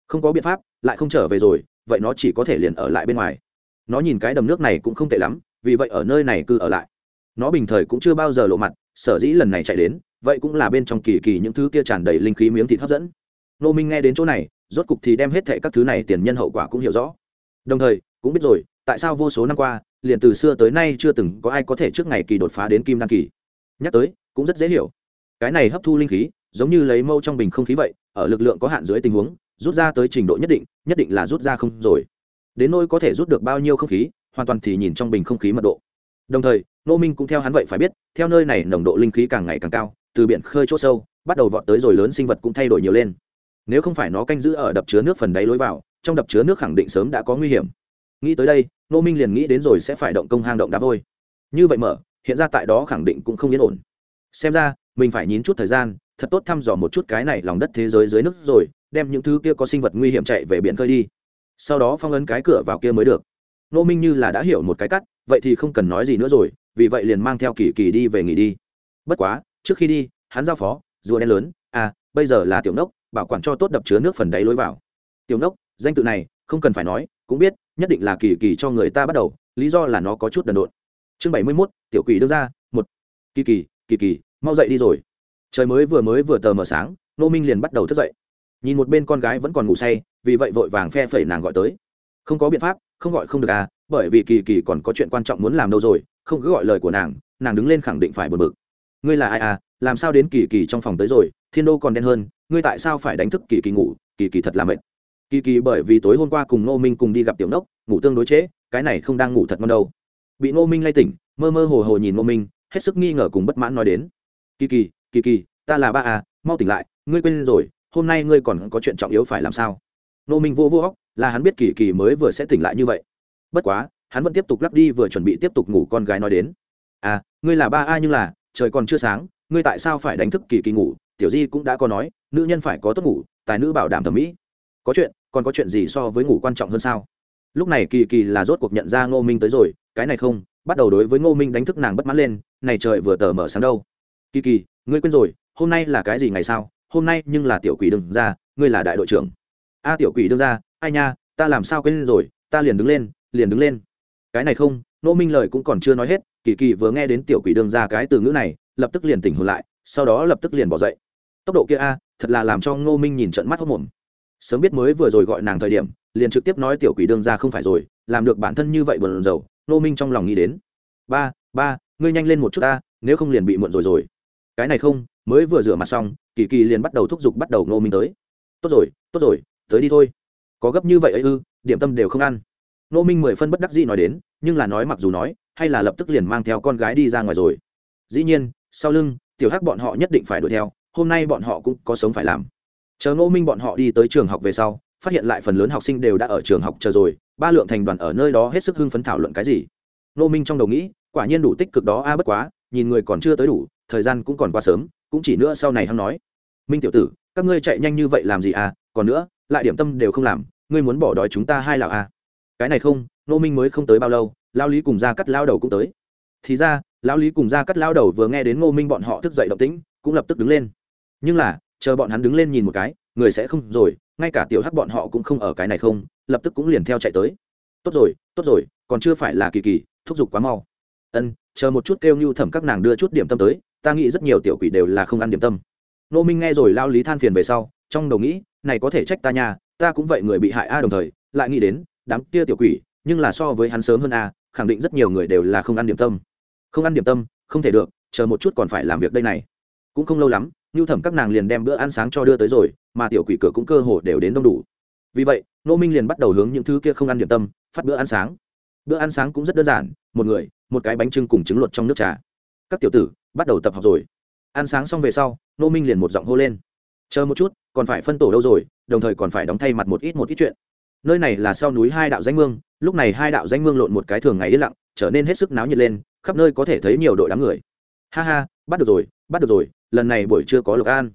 Không có biện pháp, lại không trở về rồi, vậy nó chỉ có thể liền ở lại bên ngoài. Nó nhìn cái đầm nước này cũng không tệ lắm, vì vậy ở nơi này cứ ở lại. Nó bình thời cũng chưa bao giờ lộ mặt, sở dĩ lần này chạy đến, vậy cũng là bên trong kỳ kỳ những thứ kia tràn đầy linh khí miếng thịt hấp dẫn. Nô minh nghe đến chỗ này rốt cục thì đem hết thệ các thứ này tiền nhân hậu quả cũng hiểu rõ. Đồng thời, cũng biết rồi, tại sao vô số năm qua, liền từ xưa tới nay chưa từng có ai có thể trước ngày kỳ đột phá đến kim đăng kỳ. Nhắc tới, cũng rất dễ hiểu. Cái này hấp thu linh khí, giống như lấy mâu trong bình không khí vậy, ở lực lượng có hạn dưới tình huống, rút ra tới trình độ nhất định nhất định là rút ra không rồi. Đến nỗi có thể rút được bao nhiêu không khí, hoàn toàn thì nhìn trong bình không khí mật độ. Đồng thời nô minh cũng theo hắn vậy phải biết, theo nơi này nồng độ linh khí càng ngày càng cao, từ biển khơi chỗ sâu, bắt đầu vọt tới rồi lớn sinh vật cũng thay đổi nhiều lên nếu không phải nó canh giữ ở đập chứa nước phần đáy lối vào, trong đập chứa nước khẳng định sớm đã có nguy hiểm. Nghĩ tới đây nô minh liền nghĩ đến rồi sẽ phải động công hang động đá vôi. Như vậy mở, hiện ra tại đó khẳng định cũng không yên ổn. Xem ra, mình phải nhín chút thời gian, thật tốt thăm dò một chút cái này lòng đất thế giới dưới nước rồi, đem những thứ kia có sinh vật nguy hiểm chạy về biển khơi đi. Sau đó phong ấn cái cửa vào kia mới được. Nô minh như là đã hiểu một cái cắt, vậy thì không cần nói gì nữa rồi, vì vậy liền mang theo kỳ kỳ đi về nghỉ đi. Bất quá, trước khi đi, hắn giao phó, rùa đen lớn à bây giờ là tiểu nốc bảo quản cho tốt đập chứa nước phần đáy lối vào. Tiểu nốc, danh tự này, không cần phải nói, cũng biết, nhất định là kỳ kỳ cho người ta bắt đầu, lý do là nó có chút đần độn. Chương bảy mươi mốt, tiểu quỷ đưa ra, một. Kỳ kỳ kỳ kỳ, mau dậy đi rồi. Trời mới vừa mới vừa tờ mờ sáng nô minh liền bắt đầu thức dậy. Nhìn một bên con gái vẫn còn ngủ say, vì vậy vội vàng phe phẩy nàng gọi tới. Không có biện pháp, không gọi không được à bởi vì kỳ kỳ còn có chuyện quan trọng muốn làm đâu rồi, không cứ gọi lời của nàng nàng đứng lên khẳng định phải bật bực. Ngươi là ai à làm sao đến kỳ kỳ trong phòng tới rồi, thiên đô còn đen hơn ngươi tại sao phải đánh thức kỳ kỳ ngủ kỳ kỳ thật là mệt. Kỳ kỳ bởi vì tối hôm qua cùng ngô minh cùng đi gặp tiểu nốc ngủ tương đối chế, cái này không đang ngủ thật ngon đâu. Bị ngô minh lay tỉnh mơ mơ hồ hồ nhìn ngô minh hết sức nghi ngờ cùng bất mãn nói đến. Kỳ kỳ kỳ kỳ ta là ba à mau tỉnh lại ngươi quên rồi hôm nay ngươi còn có chuyện trọng yếu phải làm sao? Ngô minh vô vô óc là hắn biết kỳ kỳ mới vừa sẽ tỉnh lại như vậy. Bất quá hắn vẫn tiếp tục lắc đi vừa chuẩn bị tiếp tục ngủ con gái nói đến. À ngươi là ba a nhưng là trời còn chưa sáng ngươi tại sao phải đánh thức kỳ kỳ ngủ? Tiểu di cũng đã có nói nữ nhân phải có tốt ngủ, tài nữ bảo đảm thẩm mỹ. Có chuyện, còn có chuyện gì so với ngủ quan trọng hơn sao? Lúc này kỳ kỳ là rốt cuộc nhận ra ngô minh tới rồi, cái này không, bắt đầu đối với ngô minh đánh thức nàng bất mãn lên, này trời vừa tờ mở sáng đâu. Kỳ kỳ, ngươi quên rồi, hôm nay là cái gì ngày sao? Hôm nay nhưng là tiểu quỷ đừng ra, ngươi là đại đội trưởng. A tiểu quỷ đương ra, ai nha, ta làm sao quên rồi, ta liền đứng lên, liền đứng lên. Cái này không, ngô minh lời cũng còn chưa nói hết, kỳ kỳ vừa nghe đến tiểu quỷ đương ra cái từ ngữ này, lập tức liền tỉnh hồn lại, sau đó lập tức liền bỏ dậy tốc độ kia a, thật là làm cho ngô minh nhìn trận mắt hốc mồm. Sớm biết mới vừa rồi gọi nàng thời điểm, liền trực tiếp nói tiểu quỷ đương ra không phải rồi, làm được bản thân như vậy bần dầu ngô minh trong lòng nghĩ đến. Ba ba, ngươi nhanh lên một chút ta, nếu không liền bị muộn rồi rồi. Cái này không, mới vừa rửa mặt xong, kỳ kỳ liền bắt đầu thúc giục bắt đầu ngô minh tới. Tốt rồi tốt rồi, tới đi thôi. Có gấp như vậy ấy ư, điểm tâm đều không ăn. Ngô minh mười phân bất đắc dĩ nói đến, nhưng là nói mặc dù nói, hay là lập tức liền mang theo con gái đi ra ngoài rồi. Dĩ nhiên, sau lưng, tiểu hắc bọn họ nhất định phải đuổi theo hôm nay bọn họ cũng có sống phải làm. Chờ ngô minh bọn họ đi tới trường học về sau, phát hiện lại phần lớn học sinh đều đã ở trường học chờ rồi, ba lượng thành đoàn ở nơi đó hết sức hưng phấn thảo luận cái gì. Ngô minh trong đầu nghĩ, quả nhiên đủ tích cực đó, a, bất quá, nhìn người còn chưa tới đủ, thời gian cũng còn quá sớm, cũng chỉ nữa sau này hắn nói. Minh tiểu tử, các ngươi chạy nhanh như vậy làm gì à còn nữa, lại điểm tâm đều không làm, ngươi muốn bỏ đói chúng ta hai lào à. Cái này không, ngô minh mới không tới bao lâu lao lý cùng ra cắt lao đầu cũng tới. Thì ra, lão lý cùng ra cắt lao đầu vừa nghe đến ngô minh bọn họ thức dậy động tĩnh, cũng lập tức đứng lên nhưng là, chờ bọn hắn đứng lên nhìn một cái, người sẽ không rồi, ngay cả tiểu hắc bọn họ cũng không ở cái này không, lập tức cũng liền theo chạy tới. Tốt rồi tốt rồi, còn chưa phải là kỳ kỳ, thúc giục quá mau. Ân, chờ một chút kêu như thẩm các nàng đưa chút điểm tâm tới, ta nghĩ rất nhiều tiểu quỷ đều là không ăn điểm tâm. Nô minh nghe rồi lao lý than phiền về sau, trong đầu nghĩ, này có thể trách ta nha, ta cũng vậy người bị hại a đồng thời, lại nghĩ đến, đám kia tiểu quỷ, nhưng là so với hắn sớm hơn a, khẳng định rất nhiều người đều là không ăn điểm tâm. Không ăn điểm tâm, không thể được, chờ một chút còn phải làm việc đây này. Cũng không lâu lắm như thẩm các nàng liền đem bữa ăn sáng cho đưa tới rồi, mà tiểu quỷ cửa cũng cơ hồ đều đến đông đủ. Vì vậy nô minh liền bắt đầu hướng những thứ kia không ăn điểm tâm, phát bữa ăn sáng. Bữa ăn sáng cũng rất đơn giản, một người, một cái bánh trưng cùng trứng luộc trong nước trà. Các tiểu tử, bắt đầu tập học rồi. Ăn sáng xong về sau nô minh liền một giọng hô lên. Chờ một chút, còn phải phân tổ đâu rồi, đồng thời còn phải đóng thay mặt một ít một ít chuyện. Nơi này là sau núi hai đạo danh mương, lúc này hai đạo danh mương lộn một cái thường ngày yên lặng, trở nên hết sức náo nhiệt lên, khắp nơi có thể thấy nhiều đội đám người. Ha ha, bắt được rồi, bắt được rồi lần này buổi chưa có lộc an.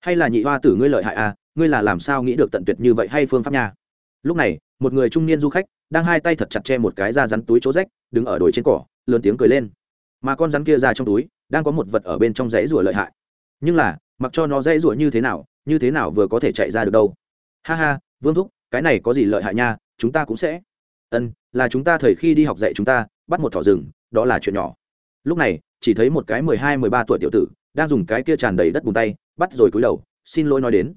Hay là nhị hoa tử ngươi lợi hại à ngươi là làm sao nghĩ được tận tuyệt như vậy hay phương pháp nha? Lúc này, một người trung niên du khách, đang hai tay thật chặt che một cái da rắn túi chỗ rách, đứng ở đồi trên cỏ, lớn tiếng cười lên. Mà con rắn kia ra trong túi, đang có một vật ở bên trong dãy rủa lợi hại. Nhưng là, mặc cho nó dãy rủa như thế nào, như thế nào vừa có thể chạy ra được đâu? Ha ha, vương thúc, cái này có gì lợi hại nha, chúng ta cũng sẽ. Ân, là chúng ta thời khi đi học dạy chúng ta, bắt một thỏ rừng, đó là chuyện nhỏ. Lúc này, chỉ thấy một cái mười hai, mười ba tuổi tiểu tử đang dùng cái kia tràn đầy đất bùn tay, bắt rồi cúi đầu, xin lỗi nói đến.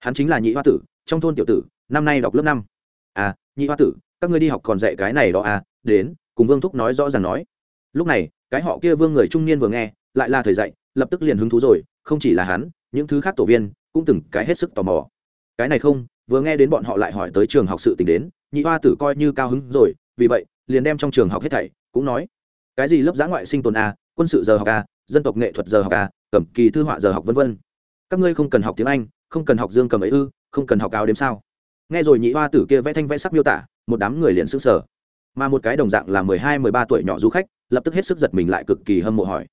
Hắn chính là nhị hoa tử, trong thôn tiểu tử, năm nay đọc lớp năm. À nhị hoa tử, các ngươi đi học còn dạy cái này đó à đến, cùng vương thúc nói rõ ràng nói. Lúc này, cái họ kia vương người trung niên vừa nghe, lại là thầy dạy, lập tức liền hứng thú rồi, không chỉ là hắn, những thứ khác tổ viên cũng từng cái hết sức tò mò. Cái này không, vừa nghe đến bọn họ lại hỏi tới trường học sự t ì n h đến, nhị hoa tử coi như cao hứng rồi, vì vậy, liền đem trong trường học hết thảy, cũng nói, cái gì lớp giã ngoại sinh tồn a quân sự giờ học a dân tộc nghệ thuật giờ học a cẩm kỳ thư họa giờ học vân vân. Các ngươi không cần học tiếng anh, không cần học dương cầm ấy ư, không cần học áo đếm sao? Nghe rồi nhị hoa tử kia vẽ thanh vẽ sắc miêu tả, một đám người liền sững sờ. Sở mà một cái đồng dạng là mười hai, mười ba tuổi nhỏ du khách, lập tức hết sức giật mình lại cực kỳ hâm mộ hỏi.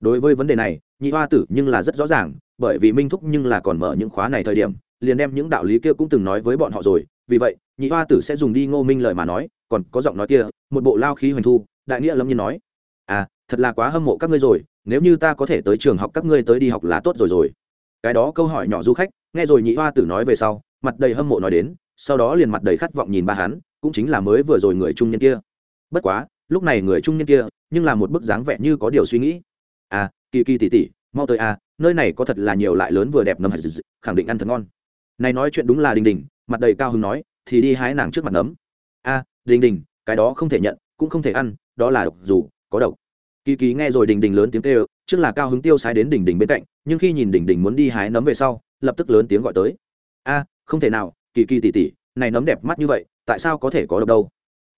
Đối với vấn đề này, nhị hoa tử nhưng là rất rõ ràng, bởi vì minh thúc nhưng là còn mở những khóa này thời điểm, liền đem những đạo lý kia cũng từng nói với bọn họ rồi. Vì vậy, nhị hoa tử sẽ dùng đi ngô minh lời mà nói, còn có giọng nói kia, một bộ lao khí hoành thu, đại nghĩa lâm nhiên nói. À thật là quá hâm mộ các ngươi rồi nếu như ta có thể tới trường học các ngươi tới đi học là tốt rồi rồi. Cái đó câu hỏi nhỏ du khách, nghe rồi nhị hoa tử nói về sau, mặt đầy hâm mộ nói đến, sau đó liền mặt đầy khát vọng nhìn ba hắn, cũng chính là mới vừa rồi người trung niên kia. Bất quá, lúc này người trung niên kia, nhưng là một bức dáng vẻ như có điều suy nghĩ. À kỳ kỳ tỉ tỉ, mau tới à nơi này có thật là nhiều lại lớn vừa đẹp nấm khẳng định ăn thật ngon. Này nói chuyện đúng là đình đình, mặt đầy cao hứng nói, thì đi hái nàng trước mặt nấm. A đình đình, cái đó không thể nhận, cũng không thể ăn, đó là độc dù, có độc kỳ kỳ nghe rồi đình đình lớn tiếng kêu, trước là cao hứng tiêu sái đến đình đình bên cạnh, nhưng khi nhìn đình đình muốn đi hái nấm về sau, lập tức lớn tiếng gọi tới. A, không thể nào, kỳ kỳ tỉ tỉ này nấm đẹp mắt như vậy, tại sao có thể có độc đâu?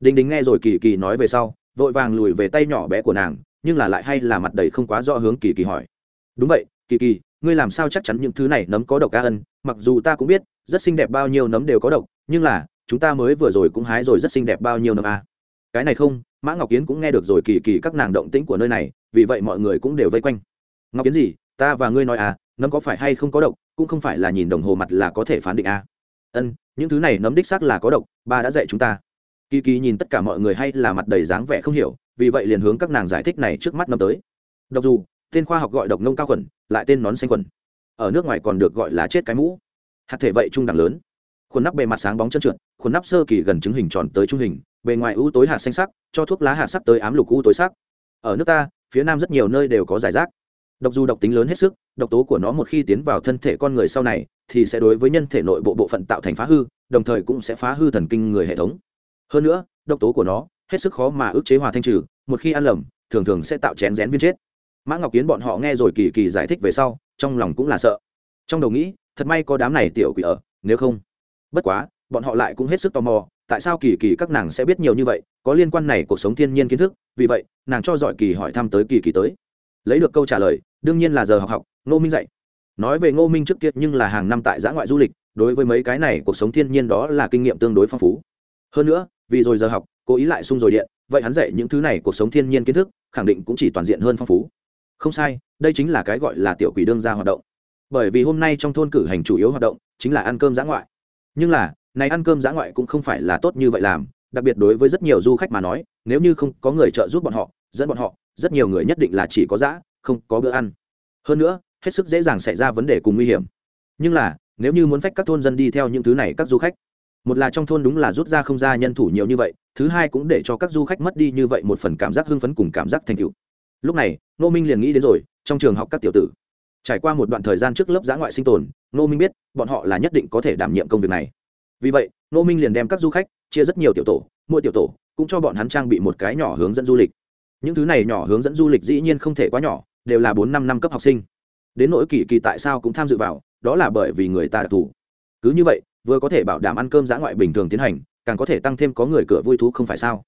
Đình đình nghe rồi kỳ kỳ nói về sau, vội vàng lùi về tay nhỏ bé của nàng, nhưng là lại hay là mặt đầy không quá rõ hướng kỳ kỳ hỏi. Đúng vậy, kỳ kỳ, ngươi làm sao chắc chắn những thứ này nấm có độc ca ân, mặc dù ta cũng biết, rất xinh đẹp bao nhiêu nấm đều có độc, nhưng là, chúng ta mới vừa rồi cũng hái rồi rất xinh đẹp bao nhiêu nấm a. À. cái này không mã ngọc kiến cũng nghe được rồi kỳ kỳ các nàng động tĩnh của nơi này vì vậy mọi người cũng đều vây quanh ngọc kiến gì ta và ngươi nói à nấm có phải hay không có độc cũng không phải là nhìn đồng hồ mặt là có thể phán định à? ân những thứ này nấm đích xác là có độc ba đã dạy chúng ta kỳ kỳ nhìn tất cả mọi người hay là mặt đầy dáng vẻ không hiểu vì vậy liền hướng các nàng giải thích này trước mắt nấm tới độc dù tên khoa học gọi độc nông cao khuẩn lại tên nón xanh khuẩn ở nước ngoài còn được gọi là chết cái mũ hạt thể vậy trung đẳng lớn khuẩn nắp bề mặt sáng bóng chân trượt khuẩn nắp sơ kỳ gần chứng hình tròn tới trung hình bề ngoài ưu tối hạt xanh sắc, cho thuốc lá hạt sắc tới ám lục ưu tối sắc. Ở nước ta, phía nam rất nhiều nơi đều có giải rác. Độc dù độc tính lớn hết sức, độc tố của nó một khi tiến vào thân thể con người sau này, thì sẽ đối với nhân thể nội bộ bộ phận tạo thành phá hư, đồng thời cũng sẽ phá hư thần kinh người hệ thống. Hơn nữa, độc tố của nó, hết sức khó mà ức chế hòa thanh trừ, một khi ăn lầm, thường thường sẽ tạo chén rén viên chết. Mã ngọc kiến bọn họ nghe rồi kỳ kỳ giải thích về sau, trong lòng cũng là sợ. Trong đầu nghĩ, thật may có đám này tiểu quỷ ở, nếu không, bất quá, bọn họ lại cũng hết sức tò mò tại sao kỳ kỳ các nàng sẽ biết nhiều như vậy, có liên quan này cuộc sống thiên nhiên kiến thức, vì vậy, nàng cho giỏi kỳ hỏi thăm tới kỳ kỳ tới. Lấy được câu trả lời, đương nhiên là giờ học học, ngô minh dạy. Nói về ngô minh trước tiết nhưng là hàng năm tại giã ngoại du lịch, đối với mấy cái này cuộc sống thiên nhiên đó là kinh nghiệm tương đối phong phú. Hơn nữa, vì rồi giờ học, cố ý lại sung rồi điện, vậy hắn dạy những thứ này cuộc sống thiên nhiên kiến thức, khẳng định cũng chỉ toàn diện hơn phong phú. Không sai, đây chính là cái gọi là tiểu quỷ đương gia hoạt động. Bởi vì hôm nay trong thôn cử hành chủ yếu hoạt động chính là ăn cơm giã ngoại. Nhưng là này ăn cơm giã ngoại cũng không phải là tốt như vậy làm, đặc biệt đối với rất nhiều du khách mà nói, nếu như không có người trợ giúp bọn họ, dẫn bọn họ, rất nhiều người nhất định là chỉ có giã không có bữa ăn. Hơn nữa, hết sức dễ dàng xảy ra vấn đề cùng nguy hiểm. Nhưng là, nếu như muốn phách các thôn dân đi theo những thứ này các du khách, một là trong thôn đúng là rút ra không ra nhân thủ nhiều như vậy, thứ hai cũng để cho các du khách mất đi như vậy một phần cảm giác hưng phấn cùng cảm giác thành tựu. Lúc này nô minh liền nghĩ đến rồi, trong trường học các tiểu tử. Trải qua một đoạn thời gian trước lớp giã ngoại sinh tồn nô minh biết, bọn họ là nhất định có thể đảm nhiệm công việc này vì vậy nô minh liền đem các du khách chia rất nhiều tiểu tổ, mỗi tiểu tổ cũng cho bọn hắn trang bị một cái nhỏ hướng dẫn du lịch. Những thứ này nhỏ hướng dẫn du lịch dĩ nhiên không thể quá nhỏ, đều là bốn năm năm cấp học sinh. Đến nỗi kỳ kỳ tại sao cũng tham dự vào, đó là bởi vì người ta đặc thù. Cứ như vậy, vừa có thể bảo đảm ăn cơm giã ngoại bình thường tiến hành, càng có thể tăng thêm có người cửa vui thú không phải sao?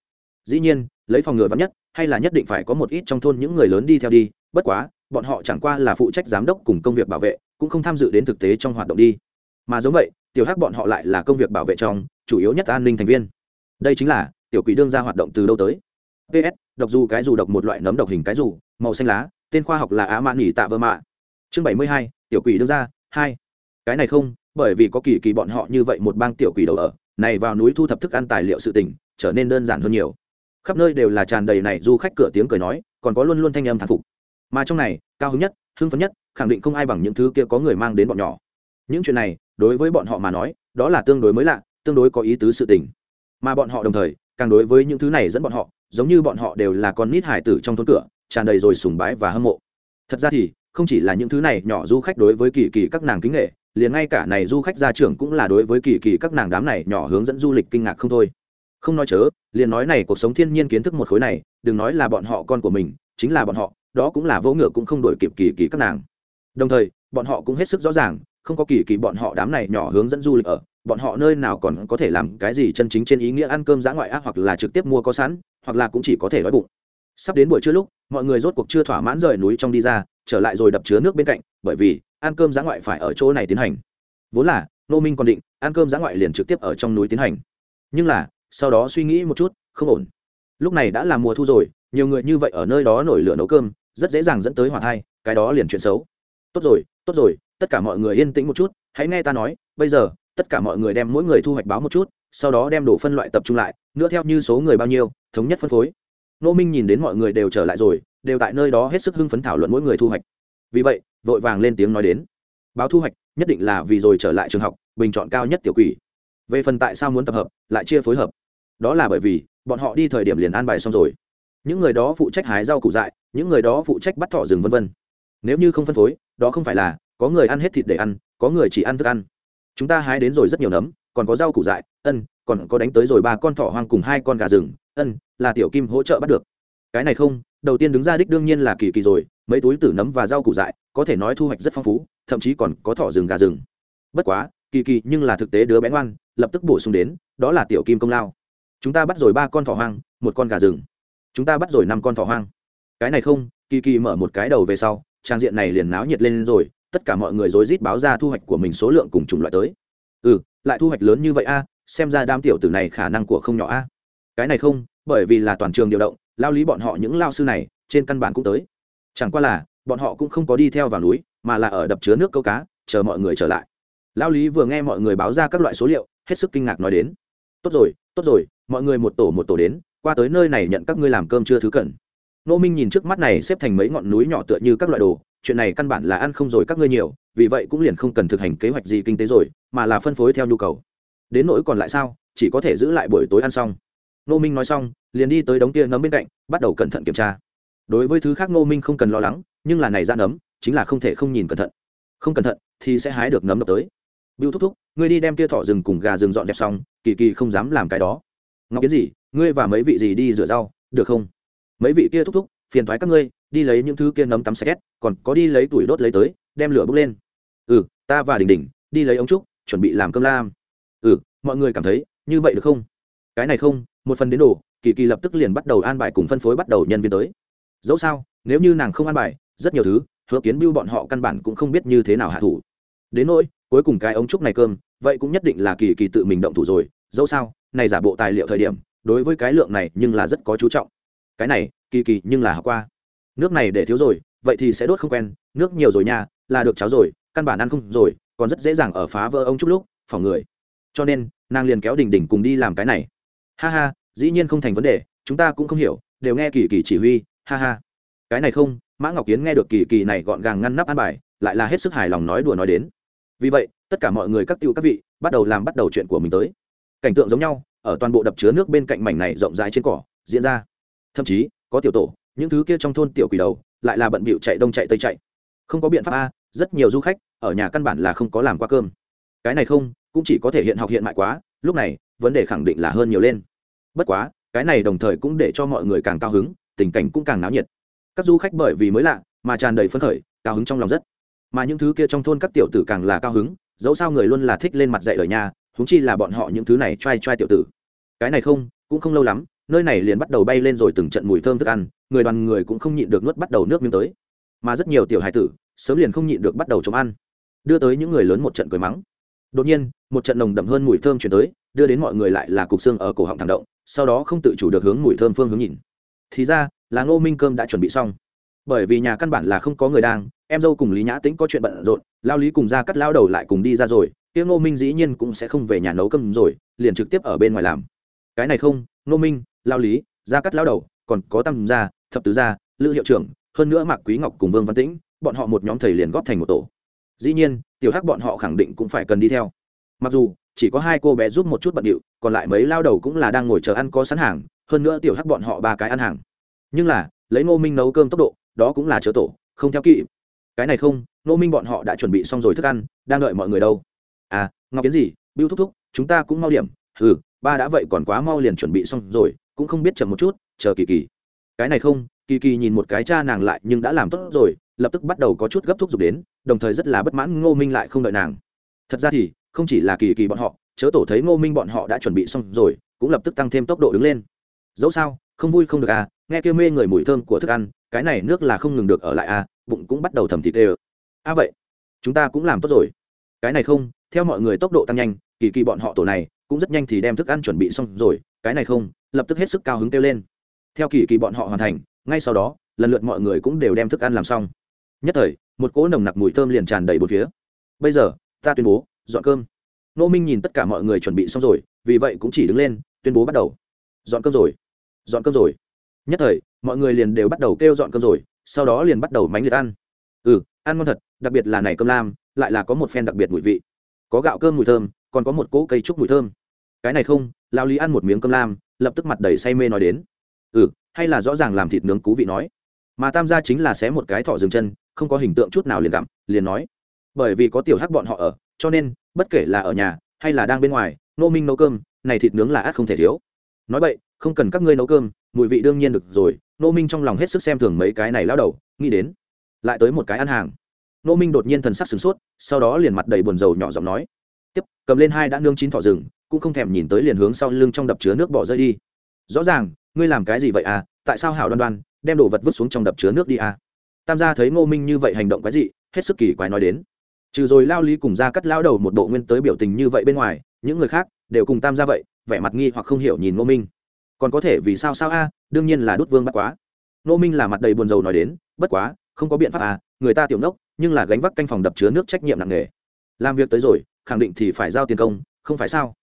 Dĩ nhiên, lấy phòng ngừa vắn nhất, hay là nhất định phải có một ít trong thôn những người lớn đi theo đi, bất quá, bọn họ chẳng qua là phụ trách giám đốc cùng công việc bảo vệ, cũng không tham dự đến thực tế trong hoạt động đi. Mà giống vậy tiểu hắc bọn họ lại là công việc bảo vệ trong, chủ yếu nhất an ninh thành viên. Đây chính là, tiểu quỷ đương ra hoạt động từ đâu tới? Ps độc dù cái dù độc một loại nấm độc hình cái dù, màu xanh lá, tên khoa học là á mã nghỉ tạ vơ mạ. Chương bảy mươi hai, tiểu quỷ đương ra hai. Cái này không, bởi vì có kỳ kỳ bọn họ như vậy một bang tiểu quỷ đầu ở, này vào núi thu thập thức ăn tài liệu sự tỉnh trở nên đơn giản hơn nhiều. Khắp nơi đều là tràn đầy này du khách cửa tiếng cười nói, còn có luôn luôn thanh âm thản phục. Mà trong này, cao hứng nhất, hưng phấn nhất, khẳng định không ai bằng những thứ kia có người mang đến bọn nhỏ những chuyện này, đối với bọn họ mà nói, đó là tương đối mới lạ, tương đối có ý tứ sự tình. Mà bọn họ đồng thời, càng đối với những thứ này dẫn bọn họ, giống như bọn họ đều là con nít hải tử trong thôn cửa, tràn đầy rồi sùng bái và hâm mộ. Thật ra thì, không chỉ là những thứ này, nhỏ du khách đối với kỳ kỳ các nàng kính nghệ, liền ngay cả này du khách ra trưởng cũng là đối với kỳ kỳ các nàng đám này nhỏ hướng dẫn du lịch kinh ngạc không thôi. Không nói chớ, liền nói này cuộc sống thiên nhiên kiến thức một khối này, đừng nói là bọn họ con của mình, chính là bọn họ, đó cũng là vô ngựa cũng không đổi kịp kỳ kỳ các nàng. Đồng thời, bọn họ cũng hết sức rõ ràng không có kỳ kỳ bọn họ đám này nhỏ hướng dẫn du lịch ở, bọn họ nơi nào còn có thể làm cái gì chân chính trên ý nghĩa ăn cơm giã ngoại ác hoặc là trực tiếp mua có sẵn, hoặc là cũng chỉ có thể đói bụng. Sắp đến buổi trưa lúc, mọi người rốt cuộc chưa thỏa mãn rời núi trong đi ra, trở lại rồi đập chứa nước bên cạnh, bởi vì ăn cơm giã ngoại phải ở chỗ này tiến hành. Vốn là, nô minh còn định ăn cơm giã ngoại liền trực tiếp ở trong núi tiến hành. Nhưng là, sau đó suy nghĩ một chút, không ổn. Lúc này đã là mùa thu rồi, nhiều người như vậy ở nơi đó nổi lửa nấu cơm, rất dễ dàng dẫn tới hỏa thai, cái đó liền chuyện xấu. Tốt rồi tốt rồi tất cả mọi người yên tĩnh một chút, hãy nghe ta nói, bây giờ, tất cả mọi người đem mỗi người thu hoạch báo một chút, sau đó đem đổ phân loại tập trung lại, nữa theo như số người bao nhiêu, thống nhất phân phối. Nô minh nhìn đến mọi người đều trở lại rồi, đều tại nơi đó hết sức hưng phấn thảo luận mỗi người thu hoạch. Vì vậy, vội vàng lên tiếng nói đến. Báo thu hoạch, nhất định là vì rồi trở lại trường học, bình chọn cao nhất tiểu quỷ. Về phần tại sao muốn tập hợp, lại chia phối hợp. Đó là bởi vì, bọn họ đi thời điểm liền an bài xong rồi. Những người đó phụ trách hái rau củ dại, những người đó phụ trách bắt thỏ rừng vân vân. Nếu như không phân phối, đó không phải là có người ăn hết thịt để ăn, có người chỉ ăn thức ăn. Chúng ta hái đến rồi rất nhiều nấm, còn có rau củ dại, ân, còn có đánh tới rồi ba con thỏ hoang cùng hai con gà rừng, ân, là tiểu kim hỗ trợ bắt được. Cái này không, đầu tiên đứng ra đích đương nhiên là kỳ kỳ rồi, mấy túi tử nấm và rau củ dại, có thể nói thu hoạch rất phong phú, thậm chí còn có thỏ rừng gà rừng. Bất quá, kỳ kỳ nhưng là thực tế đứa bé ngoan, lập tức bổ sung đến, đó là tiểu kim công lao. Chúng ta bắt rồi ba con thỏ hoang, một con gà rừng. Chúng ta bắt rồi năm con thỏ hoang. Cái này không, kỳ kỳ mở một cái đầu về sau, trang diện này liền náo nhiệt lên rồi tất cả mọi người rối rít báo ra thu hoạch của mình số lượng cùng chủng loại tới. Ừ lại thu hoạch lớn như vậy a, xem ra đám tiểu tử này khả năng của không nhỏ a. Cái này không, bởi vì là toàn trường điều động, lao lý bọn họ những lao sư này, trên căn bản cũng tới. Chẳng qua là, bọn họ cũng không có đi theo vào núi, mà là ở đập chứa nước câu cá, chờ mọi người trở lại. Lao lý vừa nghe mọi người báo ra các loại số liệu, hết sức kinh ngạc nói đến. Tốt rồi tốt rồi, mọi người một tổ một tổ đến, qua tới nơi này nhận các ngươi làm cơm chưa thứ cần. Nô minh nhìn trước mắt này xếp thành mấy ngọn núi nhỏ tựa như các loại đồ chuyện này căn bản là ăn không rồi các ngươi nhiều, vì vậy cũng liền không cần thực hành kế hoạch gì kinh tế rồi, mà là phân phối theo nhu cầu. Đến nỗi còn lại sao, chỉ có thể giữ lại buổi tối ăn xong. Nô minh nói xong, liền đi tới đống kia nấm bên cạnh, bắt đầu cẩn thận kiểm tra. Đối với thứ khác nô minh không cần lo lắng, nhưng là này ra nấm, chính là không thể không nhìn cẩn thận. Không cẩn thận thì sẽ hái được nấm độc tới. Bưu thúc thúc, ngươi đi đem kia thỏ rừng cùng gà rừng dọn dẹp xong, kỳ kỳ không dám làm cái đó. Ngọc kiến gì, ngươi và mấy vị gì đi rửa rau, được không? Mấy vị kia thúc thúc, phiền thoái các ngươi đi lấy những thứ kia nấm tắm sạch còn có đi lấy tuổi đốt lấy tới, đem lửa bốc lên. Ừ ta và đình đình, đi lấy ống trúc, chuẩn bị làm cơm lam. Ừ mọi người cảm thấy, như vậy được không? Cái này không, một phần đến đồ, kỳ kỳ lập tức liền bắt đầu an bài cùng phân phối bắt đầu nhân viên tới. Dẫu sao, nếu như nàng không an bài, rất nhiều thứ, hứa kiến bưu bọn họ căn bản cũng không biết như thế nào hạ thủ. Đến nỗi, cuối cùng cái ống trúc này cơm, vậy cũng nhất định là kỳ kỳ tự mình động thủ rồi. Dẫu sao, này giả bộ tài liệu thời điểm, đối với cái lượng này nhưng là rất có chú trọng. Cái này, kỳ kỳ nhưng là học qua nước này để thiếu rồi, vậy thì sẽ đốt không quen, nước nhiều rồi nha, là được cháo rồi, căn bản ăn không rồi, còn rất dễ dàng ở phá vỡ ông chút lúc, phòng người. Cho nên, nàng liền kéo đình đình cùng đi làm cái này. Ha ha, dĩ nhiên không thành vấn đề, chúng ta cũng không hiểu, đều nghe kỳ kỳ chỉ huy, ha ha. Cái này không, mã ngọc kiến nghe được kỳ kỳ này gọn gàng ngăn nắp ăn bài, lại là hết sức hài lòng nói đùa nói đến. Vì vậy, tất cả mọi người các tiêu các vị, bắt đầu làm bắt đầu chuyện của mình tới. Cảnh tượng giống nhau, ở toàn bộ đập chứa nước bên cạnh mảnh này rộng rãi trên cỏ, diễn ra. Thậm chí, có tiểu tổ những thứ kia trong thôn tiểu quỷ đầu lại là bận bịu chạy đông chạy tây chạy. Không có biện pháp a, rất nhiều du khách ở nhà căn bản là không có làm qua cơm. Cái này không, cũng chỉ có thể hiện học hiện mại quá, lúc này, vấn đề khẳng định là hơn nhiều lên. Bất quá, cái này đồng thời cũng để cho mọi người càng cao hứng, tình cảnh cũng càng náo nhiệt. Các du khách bởi vì mới lạ, mà tràn đầy phấn khởi, cao hứng trong lòng rất. Mà những thứ kia trong thôn các tiểu tử càng là cao hứng, dẫu sao người luôn là thích lên mặt dạy ở nhà húng chi là bọn họ những thứ này t r a i t r a i tiểu tử. Cái này không, cũng không lâu lắm nơi này liền bắt đầu bay lên rồi từng trận mùi thơm thức ăn, người đoàn người cũng không nhịn được nuốt bắt đầu nước miếng tới. Mà rất nhiều tiểu hài tử, sớm liền không nhịn được bắt đầu chống ăn. Đưa tới những người lớn một trận cười mắng. Đột nhiên, một trận nồng đậm hơn mùi thơm chuyển tới, đưa đến mọi người lại là cục xương ở cổ họng thẳng động, sau đó không tự chủ được hướng mùi thơm phương hướng nhìn. Thì ra, là ngô minh cơm đã chuẩn bị xong. Bởi vì nhà căn bản là không có người đang, em dâu cùng lý nhã tĩnh có chuyện bận rộn, lao lý cùng ra cắt lao đầu lại cùng đi ra rồi tiếng ngô minh dĩ nhiên cũng sẽ không về nhà nấu cơm rồi, liền trực tiếp ở bên ngoài làm. Cái này không, ngô minh lao lý, gia cắt lao đầu, còn có tam gia, thập tứ gia, lữ hiệu trưởng, hơn nữa mạc quý ngọc cùng vương văn tĩnh, bọn họ một nhóm thầy liền góp thành một tổ. Dĩ nhiên, tiểu hắc bọn họ khẳng định cũng phải cần đi theo. Mặc dù, chỉ có hai cô bé giúp một chút bận điệu, còn lại mấy lao đầu cũng là đang ngồi chờ ăn có sẵn hàng, hơn nữa tiểu hắc bọn họ ba cái ăn hàng. Nhưng là, lấy ngô minh nấu cơm tốc độ, đó cũng là chớ tổ, không theo kỵ cái này không, ngô minh bọn họ đã chuẩn bị xong rồi thức ăn, đang đợi mọi người đâu. À ngọc kiến gì? Biêu thúc thúc, chúng ta cũng mau điểm. Ừ ba đã vậy còn quá mau liền chuẩn bị xong rồi cũng không biết chậm một chút, chờ kỳ kỳ. Cái này không, kỳ kỳ nhìn một cái cha nàng lại nhưng đã làm tốt rồi, lập tức bắt đầu có chút gấp thúc giục đến, đồng thời rất là bất mãn ngô minh lại không đợi nàng. Thật ra thì, không chỉ là kỳ kỳ bọn họ, chớ tổ thấy ngô minh bọn họ đã chuẩn bị xong rồi, cũng lập tức tăng thêm tốc độ đứng lên. Dẫu sao, không vui không được à nghe kêu mê người mùi thơm của thức ăn, cái này nước là không ngừng được ở lại à bụng cũng bắt đầu thầm thịt đê à vậy, chúng ta cũng làm tốt rồi. Cái này không, theo mọi người tốc độ tăng nhanh, kỳ kỳ bọn họ tổ này cũng rất nhanh thì đem thức ăn chuẩn bị xong rồi, cái này không lập tức hết sức cao hứng kêu lên. Theo kỳ kỳ bọn họ hoàn thành, ngay sau đó, lần lượt mọi người cũng đều đem thức ăn làm xong. Nhất thời, một cỗ nồng nặc mùi thơm liền tràn đầy bốn phía. Bây giờ, ta tuyên bố, dọn cơm. Nô minh nhìn tất cả mọi người chuẩn bị xong rồi, vì vậy cũng chỉ đứng lên, tuyên bố bắt đầu. Dọn cơm rồi. Dọn cơm rồi. Nhất thời, mọi người liền đều bắt đầu kêu dọn cơm rồi, sau đó liền bắt đầu mánh liệt ăn. Ừ ăn ngon thật, đặc biệt là này cơm lam, lại là có một phen đặc biệt mùi vị. Có gạo cơm mùi thơm, còn có một cỗ cây trúc mùi thơm. Cái này không, lao lý ăn một miếng cơm lam lập tức mặt đầy say mê nói đến. Ừ hay là rõ ràng làm thịt nướng cú vị nói. Mà tam gia chính là xé một cái thọ dừng chân, không có hình tượng chút nào liền gặm, liền nói. Bởi vì có tiểu hắc bọn họ ở, cho nên, bất kể là ở nhà, hay là đang bên ngoài, nô minh nấu cơm, này thịt nướng là át không thể thiếu. Nói vậy không cần các ngươi nấu cơm, mùi vị đương nhiên được rồi, nô minh trong lòng hết sức xem thường mấy cái này lao đầu, nghĩ đến. Lại tới một cái ăn hàng. Nô minh đột nhiên thần sắc sửng sốt, sau đó liền mặt đầy buồn rầu nhỏ giọng nói. Tiếp, cầm lên hai đã nương chín thỏ rừng cũng không thèm nhìn tới liền hướng sau lưng trong đập chứa nước bỏ rơi đi. Rõ ràng, ngươi làm cái gì vậy à? Tại sao hảo đoan đoan đem đồ vật vứt xuống trong đập chứa nước đi à? Tam gia thấy ngô minh như vậy hành động cái gì hết sức kỳ quái nói đến. Trừ rồi lao lý cùng ra cắt lao đầu một bộ nguyên tới biểu tình như vậy bên ngoài, những người khác đều cùng tam gia vậy, vẻ mặt nghi hoặc không hiểu nhìn ngô minh. Còn có thể vì sao sao a? Đương nhiên là đốt vương bắt quá. Ngô minh là mặt đầy buồn rầu nói đến, bất quá, không có biện pháp à người ta tiểu nốc, nhưng là gánh vác canh phòng đập chứa nước trách nhiệm nặng nề. Làm việc tới rồi, khẳng định thì phải giao tiền công, không phải sao?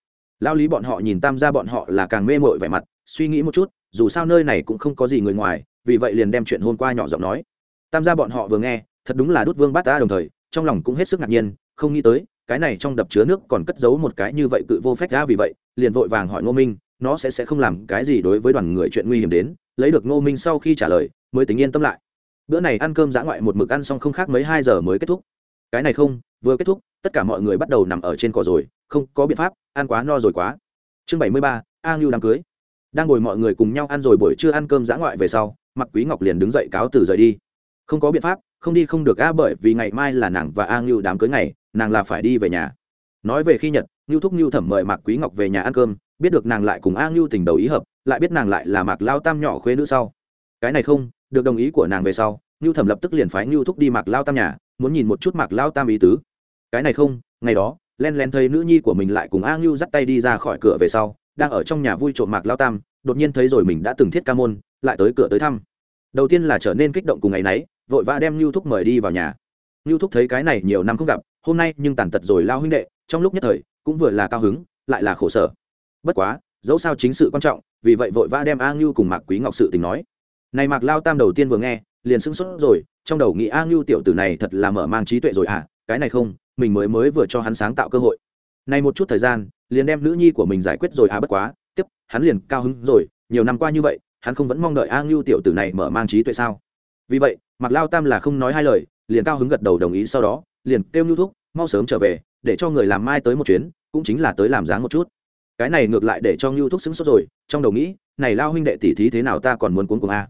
Lao lý bọn họ nhìn tam gia bọn họ là càng mê mội vẻ mặt, suy nghĩ một chút, dù sao nơi này cũng không có gì người ngoài, vì vậy liền đem chuyện hôm qua nhỏ giọng nói. Tam gia bọn họ vừa nghe, thật đúng là đút vương bát ta đồng thời, trong lòng cũng hết sức ngạc nhiên, không nghĩ tới, cái này trong đập chứa nước còn cất giấu một cái như vậy cự vô phép ra vì vậy, liền vội vàng hỏi ngô minh, nó sẽ sẽ không làm cái gì đối với đoàn người chuyện nguy hiểm đến, lấy được ngô minh sau khi trả lời, mới tính yên tâm lại. Bữa này ăn cơm dã ngoại một mực ăn xong không khác mấy hai giờ mới kết thúc. Cái này không, vừa kết thúc, tất cả mọi người bắt đầu nằm ở trên cỏ rồi không có biện pháp, ăn quá no rồi quá. Chương bảy mươi ba, a ngưu đám cưới. Đang ngồi mọi người cùng nhau ăn rồi buổi trưa ăn cơm dã ngoại về sau mặc quý ngọc liền đứng dậy cáo từ rời đi. Không có biện pháp, không đi không được a bởi vì ngày mai là nàng và a ngưu đám cưới ngày, nàng là phải đi về nhà. Nói về khi nhật, ngưu thúc ngưu thẩm mời mạc quý ngọc về nhà ăn cơm, biết được nàng lại cùng a ngưu tình đầu ý hợp, lại biết nàng lại là mạc lao tam nhỏ khuê nữ sau. Cái này không, được đồng ý của nàng về sau, ngưu thẩm lập tức liền phái ngưu thúc đi mạc lao tam nhà, muốn nhìn một chút mạc lao tam ý tứ. Cái này không, ngày đó len len thấy nữ nhi của mình lại cùng a ngưu dắt tay đi ra khỏi cửa về sau, đang ở trong nhà vui trộm mạc lao tam, đột nhiên thấy rồi mình đã từng thiết ca môn, lại tới cửa tới thăm. Đầu tiên là trở nên kích động cùng ngày nấy, vội vã đem ngưu thúc mời đi vào nhà. Ngưu thúc thấy cái này nhiều năm không gặp, hôm nay nhưng tàn tật rồi lao huynh đệ, trong lúc nhất thời, cũng vừa là cao hứng, lại là khổ sở. Bất quá, dẫu sao chính sự quan trọng, vì vậy vội vã đem a ngưu cùng mạc quý ngọc sự tình nói. Này mạc lao tam đầu tiên vừa nghe, liền sững sốt rồi, trong đầu nghĩ a ngưu tiểu tử này thật là mở mang trí tuệ rồi à cái này không mình mới mới vừa cho hắn sáng tạo cơ hội. Này một chút thời gian, liền đem nữ nhi của mình giải quyết rồi à bất quá, tiếp, hắn liền cao hứng rồi, nhiều năm qua như vậy, hắn không vẫn mong đợi a ngưu tiểu tử này mở mang trí tuệ sao? Vì vậy mặc lao tam là không nói hai lời, liền cao hứng gật đầu đồng ý sau đó, liền kêu nhu thúc, mau sớm trở về, để cho người làm mai tới một chuyến, cũng chính là tới làm dáng một chút. Cái này ngược lại để cho nhu thúc xứng sốt rồi, trong đầu nghĩ, này lao huynh đệ tỷ thí thế nào ta còn muốn cuốn cùng a.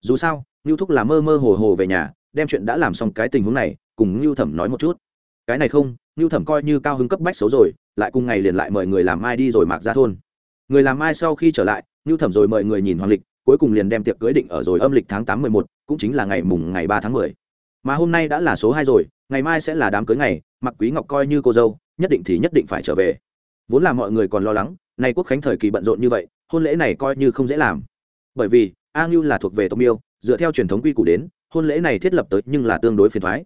Dù sao nhu thúc là mơ mơ hồ hồ về nhà, đem chuyện đã làm xong cái tình huống này, cùng nhu thẩm nói một chút cái này không nhu thẩm coi như cao hứng cấp bách xấu rồi, lại cùng ngày liền lại mời người làm mai đi rồi mạc ra thôn. Người làm mai sau khi trở lại nhu thẩm rồi mời người nhìn hoàng lịch, cuối cùng liền đem tiệc cưới định ở rồi âm lịch tháng tám mười một, cũng chính là ngày mùng ngày ba tháng mười. Mà hôm nay đã là số hai rồi, ngày mai sẽ là đám cưới ngày mặc quý ngọc coi như cô dâu, nhất định thì nhất định phải trở về. Vốn là mọi người còn lo lắng, nay quốc khánh thời kỳ bận rộn như vậy, hôn lễ này coi như không dễ làm. Bởi vì, a ngưu là thuộc về tộc miêu, dựa theo truyền thống quy củ đến, hôn lễ này thiết lập tới nhưng là tương đối phiền thoái.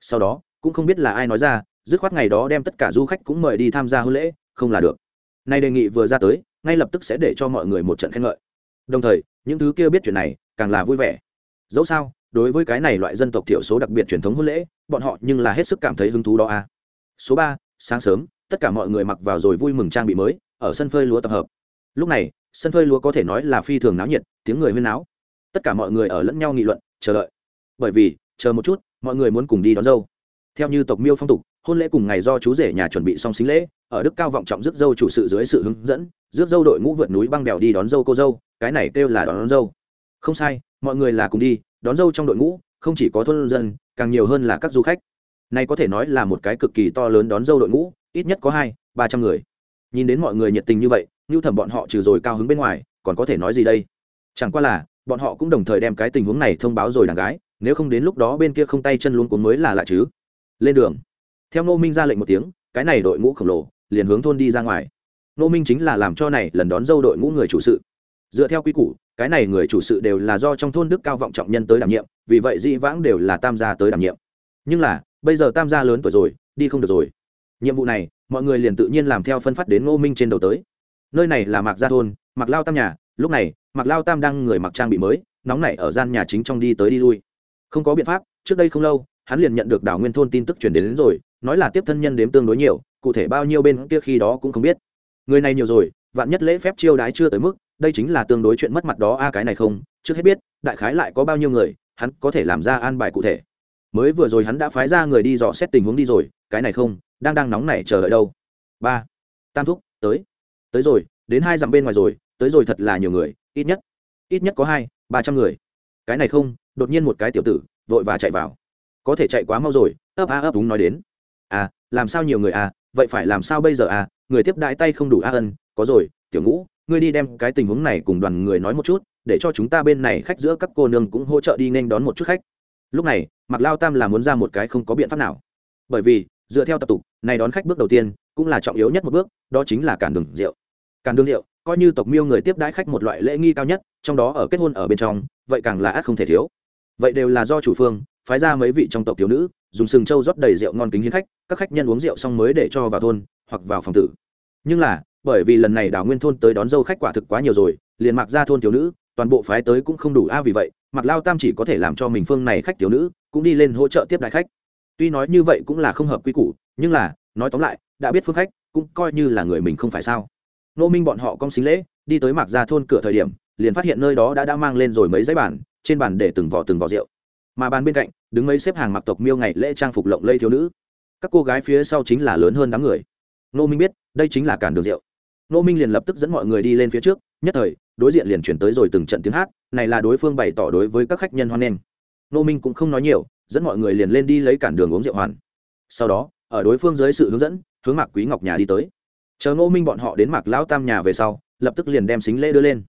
Sau đó cũng không biết là ai nói ra, dứt khoát ngày đó đem tất cả du khách cũng mời đi tham gia hôn lễ, không là được. Nay đề nghị vừa ra tới, ngay lập tức sẽ để cho mọi người một trận khen ngợi. Đồng thời, những thứ kia biết chuyện này, càng là vui vẻ. Dẫu sao, đối với cái này loại dân tộc thiểu số đặc biệt truyền thống hôn lễ, bọn họ nhưng là hết sức cảm thấy hứng thú đó a. Số ba, sáng sớm, tất cả mọi người mặc vào rồi vui mừng trang bị mới, ở sân phơi lúa tập hợp. Lúc này, sân phơi lúa có thể nói là phi thường náo nhiệt, tiếng người huyên náo. Tất cả mọi người ở lẫn nhau nghị luận, chờ đợi. Bởi vì, chờ một chút, mọi người muốn cùng đi đón dâu theo như tộc miêu phong tục hôn lễ cùng ngày do chú rể nhà chuẩn bị xong xính lễ ở đức cao vọng trọng rước dâu chủ sự dưới sự hướng dẫn rước dâu đội ngũ vượt núi băng đèo đi đón dâu cô dâu cái này kêu là đón, đón dâu. Không sai mọi người là cùng đi đón dâu trong đội ngũ không chỉ có thôn dân càng nhiều hơn là các du khách. Này có thể nói là một cái cực kỳ to lớn đón dâu đội ngũ ít nhất có hai ba trăm người. Nhìn đến mọi người nhiệt tình như vậy như thẩm bọn họ trừ rồi cao hứng bên ngoài còn có thể nói gì đây? Chẳng qua là bọn họ cũng đồng thời đem cái tình huống này thông báo rồi đàn gái nếu không đến lúc đó bên kia không tay chân luôn cuốn mới là lạ chứ lên đường. Theo ngô minh ra lệnh một tiếng, cái này đội ngũ khổng lồ liền hướng thôn đi ra ngoài. Ngô minh chính là làm cho này lần đón dâu đội ngũ người chủ sự. Dựa theo quy củ, cái này người chủ sự đều là do trong thôn đức cao vọng trọng nhân tới đảm nhiệm, vì vậy dĩ vãng đều là tam gia tới đảm nhiệm. Nhưng là, bây giờ tam gia lớn tuổi rồi, đi không được rồi. Nhiệm vụ này, mọi người liền tự nhiên làm theo phân phát đến ngô minh trên đầu tới. Nơi này là mạc gia thôn, mạc lao tam nhà, lúc này, mạc lao tam đang người mặc trang bị mới, nóng nảy ở gian nhà chính trong đi tới đi lui. Không có biện pháp, trước đây không lâu hắn liền nhận được đảo nguyên thôn tin tức chuyển đến, đến rồi nói là tiếp thân nhân đếm tương đối nhiều cụ thể bao nhiêu bên kia khi đó cũng không biết. Người này nhiều rồi vạn nhất lễ phép chiêu đái chưa tới mức đây chính là tương đối chuyện mất mặt đó a cái này không trước hết biết đại khái lại có bao nhiêu người hắn có thể làm ra an bài cụ thể. Mới vừa rồi hắn đã phái ra người đi dò xét tình huống đi rồi cái này không đang đang nóng nảy chờ đợi đâu. Ba tam thúc tới. Tới rồi đến hai dặm bên ngoài rồi tới rồi thật là nhiều người ít nhất ít nhất có hai ba trăm người. Cái này không đột nhiên một cái tiểu tử vội và chạy vào có thể chạy quá mau rồi, ấp a ấp đúng nói đến. À làm sao nhiều người à vậy phải làm sao bây giờ à người tiếp đại tay không đủ a ân, có rồi, tiểu ngũ, ngươi đi đem cái tình huống này cùng đoàn người nói một chút, để cho chúng ta bên này khách giữa các cô nương cũng hỗ trợ đi nên đón một chút khách. Lúc này mặc lao tam là muốn ra một cái không có biện pháp nào. Bởi vì, dựa theo tập tục, này đón khách bước đầu tiên, cũng là trọng yếu nhất một bước, đó chính là cản đường rượu. Cản đường rượu, coi như tộc miêu người tiếp đãi khách một loại lễ nghi cao nhất, trong đó ở kết hôn ở bên trong, vậy càng là ác không thể thiếu. Vậy đều là do chủ phương phái ra mấy vị trong tộc thiếu nữ, dùng sừng trâu rót đầy rượu ngon kính hiến khách, các khách nhân uống rượu xong mới để cho vào thôn, hoặc vào phòng tử. Nhưng là, bởi vì lần này đào nguyên thôn tới đón dâu khách quả thực quá nhiều rồi, liền mặc ra thôn thiếu nữ, toàn bộ phái tới cũng không đủ a, vì vậy, mặc lao tam chỉ có thể làm cho mình phương này khách thiếu nữ, cũng đi lên hỗ trợ tiếp đại khách. Tuy nói như vậy cũng là không hợp quy củ, nhưng là, nói tóm lại, đã biết phương khách, cũng coi như là người mình không phải sao. Nô minh bọn họ cong xính lễ, đi tới mặc ra thôn cửa thời điểm, liền phát hiện nơi đó đã đã mang lên rồi mấy giấy bản trên bàn để từng vỏ từng vỏ rượu mà bàn bên cạnh đứng mấy xếp hàng mặc tộc miêu ngày lễ trang phục lộng lây thiếu nữ. Các cô gái phía sau chính là lớn hơn đám người. Nô minh biết, đây chính là cản đường rượu. Nô minh liền lập tức dẫn mọi người đi lên phía trước, nhất thời, đối diện liền chuyển tới rồi từng trận tiếng hát, này là đối phương bày tỏ đối với các khách nhân hoan nghênh. Nô minh cũng không nói nhiều, dẫn mọi người liền lên đi lấy cản đường uống rượu hoàn. Sau đó, ở đối phương dưới sự hướng dẫn, hướng mạc quý ngọc nhà đi tới. Chờ nô minh bọn họ đến mạc lão tam nhà về sau, lập tức liền đem xính lễ đưa lên.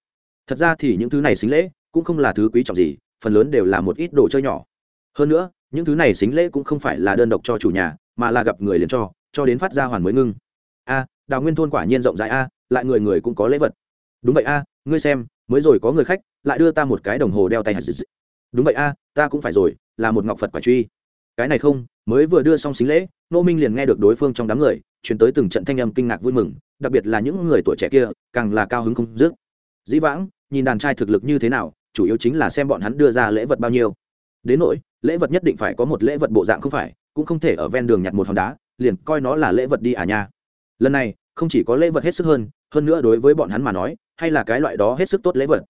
Thật ra thì những thứ này xính lễ cũng không là thứ quý trọng gì phần lớn đều là một ít đồ chơi nhỏ. Hơn nữa, những thứ này xính lễ cũng không phải là đơn độc cho chủ nhà, mà là gặp người liền cho cho đến phát ra hoàn mới ngưng. A, đào nguyên thôn quả nhiên rộng rãi a, lại người người cũng có lễ vật. Đúng vậy a, ngươi xem, mới rồi có người khách, lại đưa ta một cái đồng hồ đeo tay hạt dị đúng vậy a, ta cũng phải rồi, là một ngọc phật quả truy. Cái này không, mới vừa đưa xong xính lễ, nô minh liền nghe được đối phương trong đám người chuyển tới từng trận thanh âm kinh ngạc vui mừng, đặc biệt là những người tuổi trẻ kia, càng là cao hứng không dứt. Dĩ vãng, nhìn đàn trai thực lực như thế nào chủ yếu chính là xem bọn hắn đưa ra lễ vật bao nhiêu. Đến nỗi, lễ vật nhất định phải có một lễ vật bộ dạng không phải, cũng không thể ở ven đường nhặt một hòn đá, liền coi nó là lễ vật đi à nha. Lần này, không chỉ có lễ vật hết sức hơn hơn nữa đối với bọn hắn mà nói, hay là cái loại đó hết sức tốt lễ vật.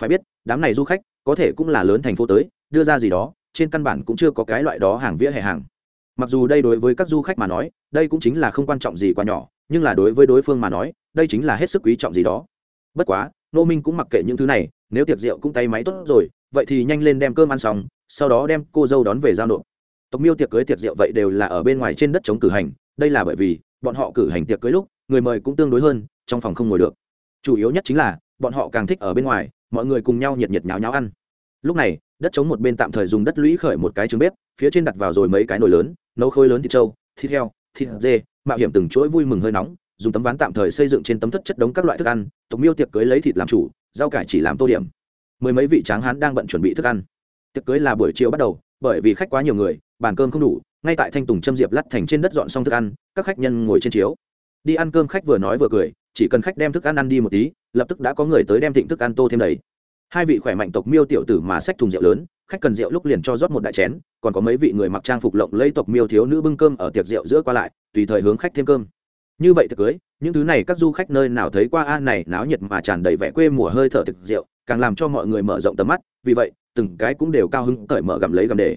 Phải biết, đám này du khách, có thể cũng là lớn thành phố tới, đưa ra gì đó, trên căn bản cũng chưa có cái loại đó hàng vỉa hè hàng. Mặc dù đây đối với các du khách mà nói, đây cũng chính là không quan trọng gì quá nhỏ, nhưng là đối với đối phương mà nói, đây chính là hết sức quý trọng gì đó. Bất quá nô minh cũng mặc kệ những thứ này nếu tiệc rượu cũng tay máy tốt rồi, vậy thì nhanh lên đem cơm ăn xong, sau đó đem cô dâu đón về giao nộp. Tộc miêu tiệc cưới tiệc rượu vậy đều là ở bên ngoài trên đất chống cử hành, đây là bởi vì, bọn họ cử hành tiệc cưới lúc, người mời cũng tương đối hơn, trong phòng không ngồi được. Chủ yếu nhất chính là, bọn họ càng thích ở bên ngoài, mọi người cùng nhau nhiệt nhiệt nháo nháo ăn. Lúc này, đất chống một bên tạm thời dùng đất lũy khởi một cái trứng bếp, phía trên đặt vào rồi mấy cái nồi lớn, nấu khối lớn thịt trâu, thịt heo, thịt dê, mạo hiểm từng chuỗi vui mừng hơi nóng, dùng tấm ván tạm thời xây dựng trên tấm thất chất đống các loại thức ăn. Tộc miêu tiệc cưới lấy thịt làm chủ rau cải chỉ làm tô điểm. Mười mấy vị tráng hán đang bận chuẩn bị thức ăn. Tiệc cưới là buổi chiều bắt đầu, bởi vì khách quá nhiều người, bàn cơm không đủ, ngay tại thanh tùng châm diệp lắt thành trên đất dọn xong thức ăn, các khách nhân ngồi trên chiếu. Đi ăn cơm khách vừa nói vừa cười, chỉ cần khách đem thức ăn ăn đi một tí, lập tức đã có người tới đem thịnh thức ăn tô thêm đầy. Hai vị khỏe mạnh tộc miêu tiểu tử mà xách thùng rượu lớn, khách cần rượu lúc liền cho rót một đại chén, còn có mấy vị người mặc trang phục lộng lấy tộc miêu thiếu nữ bưng cơm ở tiệc rượu giữa qua lại, tùy thời hướng khách thêm cơm như vậy thực cưới, những thứ này các du khách nơi nào thấy qua a này náo nhiệt mà tràn đầy vẻ quê mùa hơi thở thực rượu, càng làm cho mọi người mở rộng tầm mắt, vì vậy, từng cái cũng đều cao hứng cởi mở gặm lấy gặm để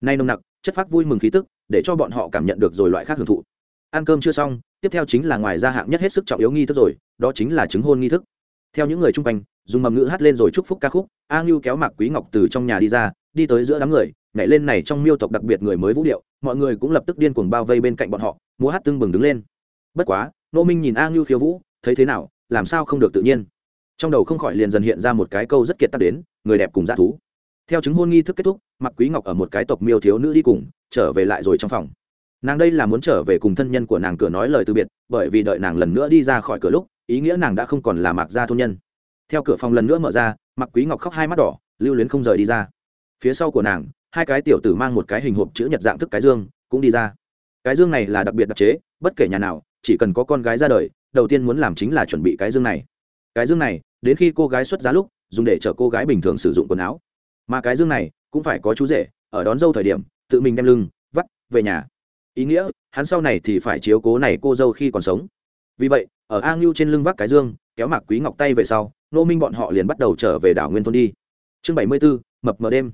nay nồng nặc, chất phát vui mừng khí tức, để cho bọn họ cảm nhận được rồi loại khác hưởng thụ. Ăn cơm chưa xong, tiếp theo chính là ngoài ra hạng nhất hết sức trọng yếu nghi thức rồi, đó chính là chứng hôn nghi thức. Theo những người chung quanh, dùng mầm ngữ hát lên rồi chúc phúc ca khúc, a ngưu kéo mạc quý ngọc từ trong nhà đi ra, đi tới giữa đám người, nhảy lên này trong miêu tộc đặc biệt người mới vũ điệu, mọi người cũng lập tức điên cuồng bao vây bên cạnh bọn họ, múa hát tưng bừng đứng lên bất quá nô minh nhìn a ngưu khiêu vũ, thấy thế nào, làm sao không được tự nhiên. Trong đầu không khỏi liền dần hiện ra một cái câu rất kiệt tắc đến, người đẹp cùng g thú. Theo chứng hôn nghi thức kết thúc mặc quý ngọc ở một cái tộc miêu thiếu nữ đi cùng, trở về lại rồi trong phòng. Nàng đây là muốn trở về cùng thân nhân của nàng cửa nói lời từ biệt, bởi vì đợi nàng lần nữa đi ra khỏi cửa lúc, ý nghĩa nàng đã không còn là mạc gia thôn nhân. Theo cửa phòng lần nữa mở ra mặc quý ngọc khóc hai mắt đỏ, lưu luyến không rời đi ra. Phía sau của nàng, hai cái tiểu tử mang một cái hình hộp chữ nhật dạng thức cái dương, cũng đi ra. Cái dương này là đặc biệt đặc chế, bất kể nhà nào chỉ cần có con gái ra đời, đầu tiên muốn làm chính là chuẩn bị cái dương này. Cái dương này, đến khi cô gái xuất giá lúc, dùng để chở cô gái bình thường sử dụng quần áo. Mà cái dương này, cũng phải có chú rể, ở đón dâu thời điểm, tự mình đem lưng, vắt, về nhà. Ý nghĩa, hắn sau này thì phải chiếu cố này cô dâu khi còn sống. Vì vậy, ở a ngưu trên lưng vác cái dương, kéo mạc quý ngọc tay về sau nô minh bọn họ liền bắt đầu trở về đảo nguyên thôn đi. Chương bảy mươi b ố mập mờ đêm.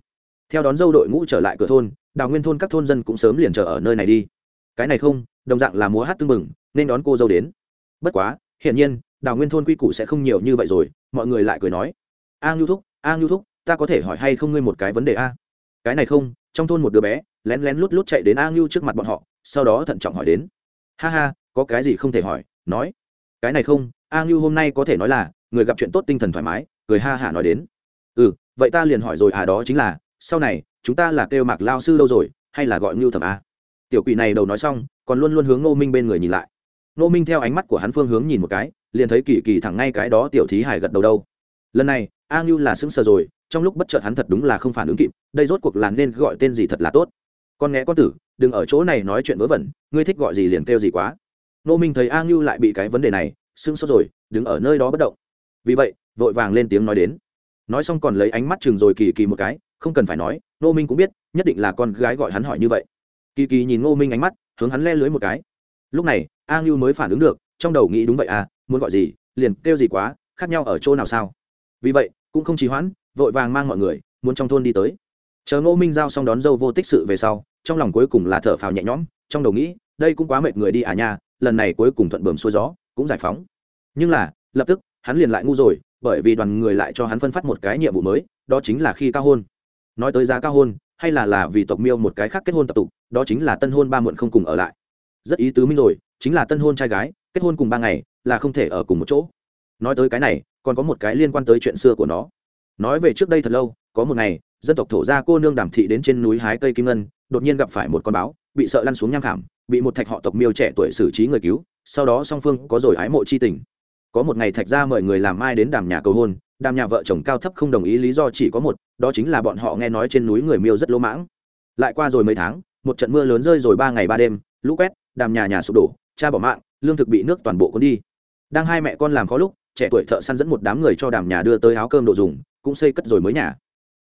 Theo đón dâu đội ngũ trở lại cửa thôn đào nguyên thôn các thôn dân cũng sớm liền chờ ở nơi này đi. Cái này không, đồng dạng là múa hát tưng mừng nên đón cô dâu đến. Bất quá, hiển nhiên, đào nguyên thôn quy củ sẽ không nhiều như vậy rồi, mọi người lại cười nói. A ngưu thúc, a ngưu thúc, ta có thể hỏi hay không ngươi một cái vấn đề a? Cái này không, trong thôn một đứa bé, lén lén lút lút chạy đến a ngưu trước mặt bọn họ, sau đó thận trọng hỏi đến. Ha ha, có cái gì không thể hỏi, nói. Cái này không, a ngưu hôm nay có thể nói là, người gặp chuyện tốt tinh thần thoải mái, cười ha hả nói đến. Ừ vậy ta liền hỏi rồi à đó chính là, sau này, chúng ta là kêu mạc lao sư đâu rồi, hay là gọi ngưu thẩm a? Tiểu quỷ này đầu nói xong, còn luôn luôn hướng ngô minh bên người nhìn lại. Nô minh theo ánh mắt của hắn phương hướng nhìn một cái, liền thấy kỳ kỳ thẳng ngay cái đó tiểu thí hải gật đầu đâu. Lần này, a ngưu là sững sờ rồi, trong lúc bất chợt hắn thật đúng là không phản ứng kịp, đây rốt cuộc là nên gọi tên gì thật là tốt. Con nghe con tử, đừng ở chỗ này nói chuyện vớ vẩn, ngươi thích gọi gì liền kêu gì quá. Nô minh thấy a ngưu lại bị cái vấn đề này, sững sốt rồi, đứng ở nơi đó bất động. Vì vậy, vội vàng lên tiếng nói đến. Nói xong còn lấy ánh mắt chừng rồi kỳ kỳ một cái, không cần phải nói nô minh cũng biết, nhất định là con gái gọi hắn hỏi như vậy. Kỳ kỳ nhìn ngô minh ánh mắt, hướng hắn le lưới một cái. Lúc này a ngưu mới phản ứng được, trong đầu nghĩ đúng vậy à muốn gọi gì, liền kêu gì quá, khác nhau ở chỗ nào sao? Vì vậy, cũng không trì hoãn, vội vàng mang mọi người, muốn trong thôn đi tới. Chờ ngô minh giao xong đón dâu vô tích sự về sau, trong lòng cuối cùng là thở phào nhẹ nhõm, trong đầu nghĩ, đây cũng quá mệt người đi à nha, lần này cuối cùng thuận bờm xuôi gió, cũng giải phóng. Nhưng là, lập tức, hắn liền lại ngu rồi, bởi vì đoàn người lại cho hắn phân phát một cái nhiệm vụ mới, đó chính là khi cao hôn. Nói tới giá cao hôn, hay là là vì tộc miêu một cái khác kết hôn tập tục, đó chính là tân hôn ba muộn không cùng ở lại rất ý tứ minh rồi, chính là tân hôn trai gái, kết hôn cùng ba ngày là không thể ở cùng một chỗ. Nói tới cái này, còn có một cái liên quan tới chuyện xưa của nó. Nói về trước đây thật lâu, có một ngày, dân tộc thổ gia cô nương đàm thị đến trên núi hái cây kim ngân, đột nhiên gặp phải một con báo, bị sợ lăn xuống nham khảm bị một thạch họ tộc miêu trẻ tuổi xử trí người cứu, sau đó song phương có rồi ái mộ chi tình. Có một ngày thạch gia mời người làm mai đến đàm nhà cầu hôn, đàm nhà vợ chồng cao thấp không đồng ý, lý do chỉ có một, đó chính là bọn họ nghe nói trên núi người miêu rất lỗ mãng. Lại qua rồi mấy tháng, một trận mưa lớn rơi rồi ba ngày ba đêm, lũ quét đàm nhà nhà sụp đổ, cha bỏ mạng, lương thực bị nước toàn bộ cuốn đi. Đang hai mẹ con làm khó lúc, trẻ tuổi thợ săn dẫn một đám người cho đàm nhà đưa tới áo cơm đồ dùng, cũng xây cất rồi mới nhà.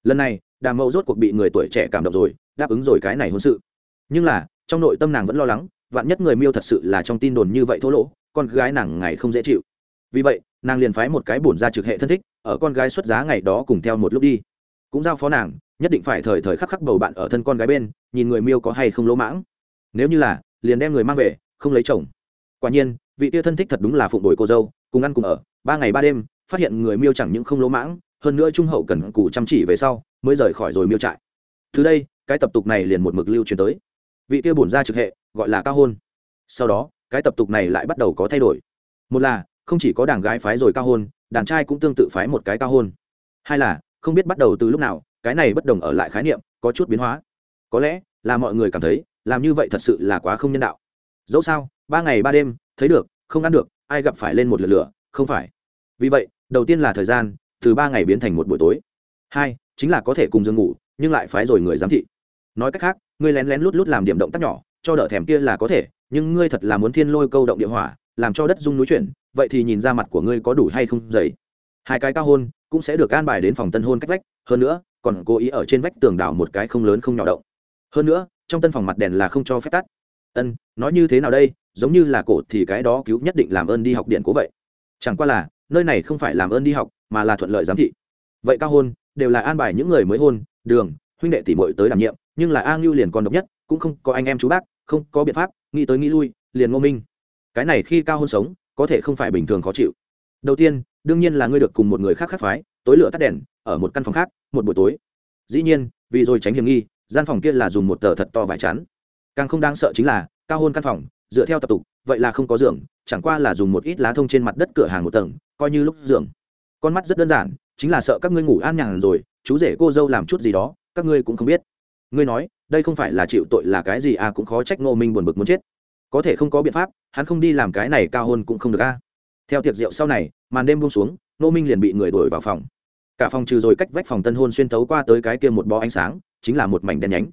Lần này, đàm mẫu rốt cuộc bị người tuổi trẻ cảm động rồi, đáp ứng rồi cái này hôn sự. Nhưng là, trong nội tâm nàng vẫn lo lắng, vạn nhất người miêu thật sự là trong tin đồn như vậy thô lỗ, con gái nàng ngày không dễ chịu. Vì vậy, nàng liền phái một cái bổn ra trực hệ thân thích, ở con gái xuất giá ngày đó cùng theo một lúc đi. Cũng giao phó nàng, nhất định phải thời thời khắc khắc bầu bạn ở thân con gái bên, nhìn người miêu có hay không lỗ mãng. Nếu như là liền đem người mang về, không lấy chồng. Quả nhiên, vị tia thân thích thật đúng là phụng đổi cô dâu, cùng ăn cùng ở, ba ngày ba đêm, phát hiện người miêu chẳng những không lỗ mãng, hơn nữa trung hậu cần cù chăm chỉ về sau, mới rời khỏi rồi miêu trại. Từ đây, cái tập tục này liền một mực lưu truyền tới. Vị tia bổn ra trực hệ, gọi là cao hôn. Sau đó, cái tập tục này lại bắt đầu có thay đổi. Một là, không chỉ có đàn gái phái rồi cao hôn, đàn trai cũng tương tự phái một cái cao hôn. Hai là, không biết bắt đầu từ lúc nào, cái này bất đồng ở lại khái niệm, có chút biến hóa. Có lẽ là mọi người cảm thấy làm như vậy thật sự là quá không nhân đạo. Dẫu sao, ba ngày ba đêm, thấy được, không ăn được, ai gặp phải lên một lượt lửa, không phải. Vì vậy, đầu tiên là thời gian, từ ba ngày biến thành một buổi tối. Hai, chính là có thể cùng giường ngủ, nhưng lại phái rồi người giám thị. Nói cách khác, ngươi lén lén lút lút làm điểm động tác nhỏ, cho đỡ thèm kia là có thể, nhưng ngươi thật là muốn thiên lôi câu động địa hỏa, làm cho đất rung núi chuyển, vậy thì nhìn ra mặt của ngươi có đủ hay không dày hai cái cao hôn cũng sẽ được an bài đến phòng tân hôn cách vách, hơn nữa, còn cố ý ở trên vách tường đảo một cái không lớn không nhỏ động. Hơn nữa trong tân phòng mặt đèn là không cho phép tắt. Ân, nói như thế nào đây? Giống như là cổ thì cái đó cứu nhất định làm ơn đi học điện cố vậy. Chẳng qua là, nơi này không phải làm ơn đi học, mà là thuận lợi giám thị. Vậy cao hôn, đều là an bài những người mới hôn, đường, huynh đệ tỷ muội tới đảm nhiệm, nhưng là a ngưu liền còn độc nhất, cũng không có anh em chú bác, không có biện pháp, nghĩ tới nghĩ lui, liền ngô minh. Cái này khi cao hôn sống, có thể không phải bình thường khó chịu. Đầu tiên, đương nhiên là ngươi được cùng một người khác khác phái, tối lửa tắt đèn, ở một căn phòng khác, một buổi tối. Dĩ nhiên, vì rồi tránh hiểm nghi gian phòng kia là dùng một tờ thật to vải chắn. Càng không đáng sợ chính là, cao hôn căn phòng, dựa theo tập tục, vậy là không có giường, chẳng qua là dùng một ít lá thông trên mặt đất cửa hàng một tầng, coi như lúc giường. Con mắt rất đơn giản, chính là sợ các ngươi ngủ an nhàn rồi, chú rể cô dâu làm chút gì đó, các ngươi cũng không biết. Ngươi nói, đây không phải là chịu tội là cái gì à cũng khó trách ngô minh buồn bực muốn chết. Có thể không có biện pháp, hắn không đi làm cái này cao hôn cũng không được a theo tiệc rượu sau này, màn đêm buông xuống, ngô minh liền bị người đuổi vào phòng. Cả phòng trừ rồi cách vách phòng tân hôn xuyên tấu qua tới cái kia một bó ánh sáng chính là một mảnh đen nhánh.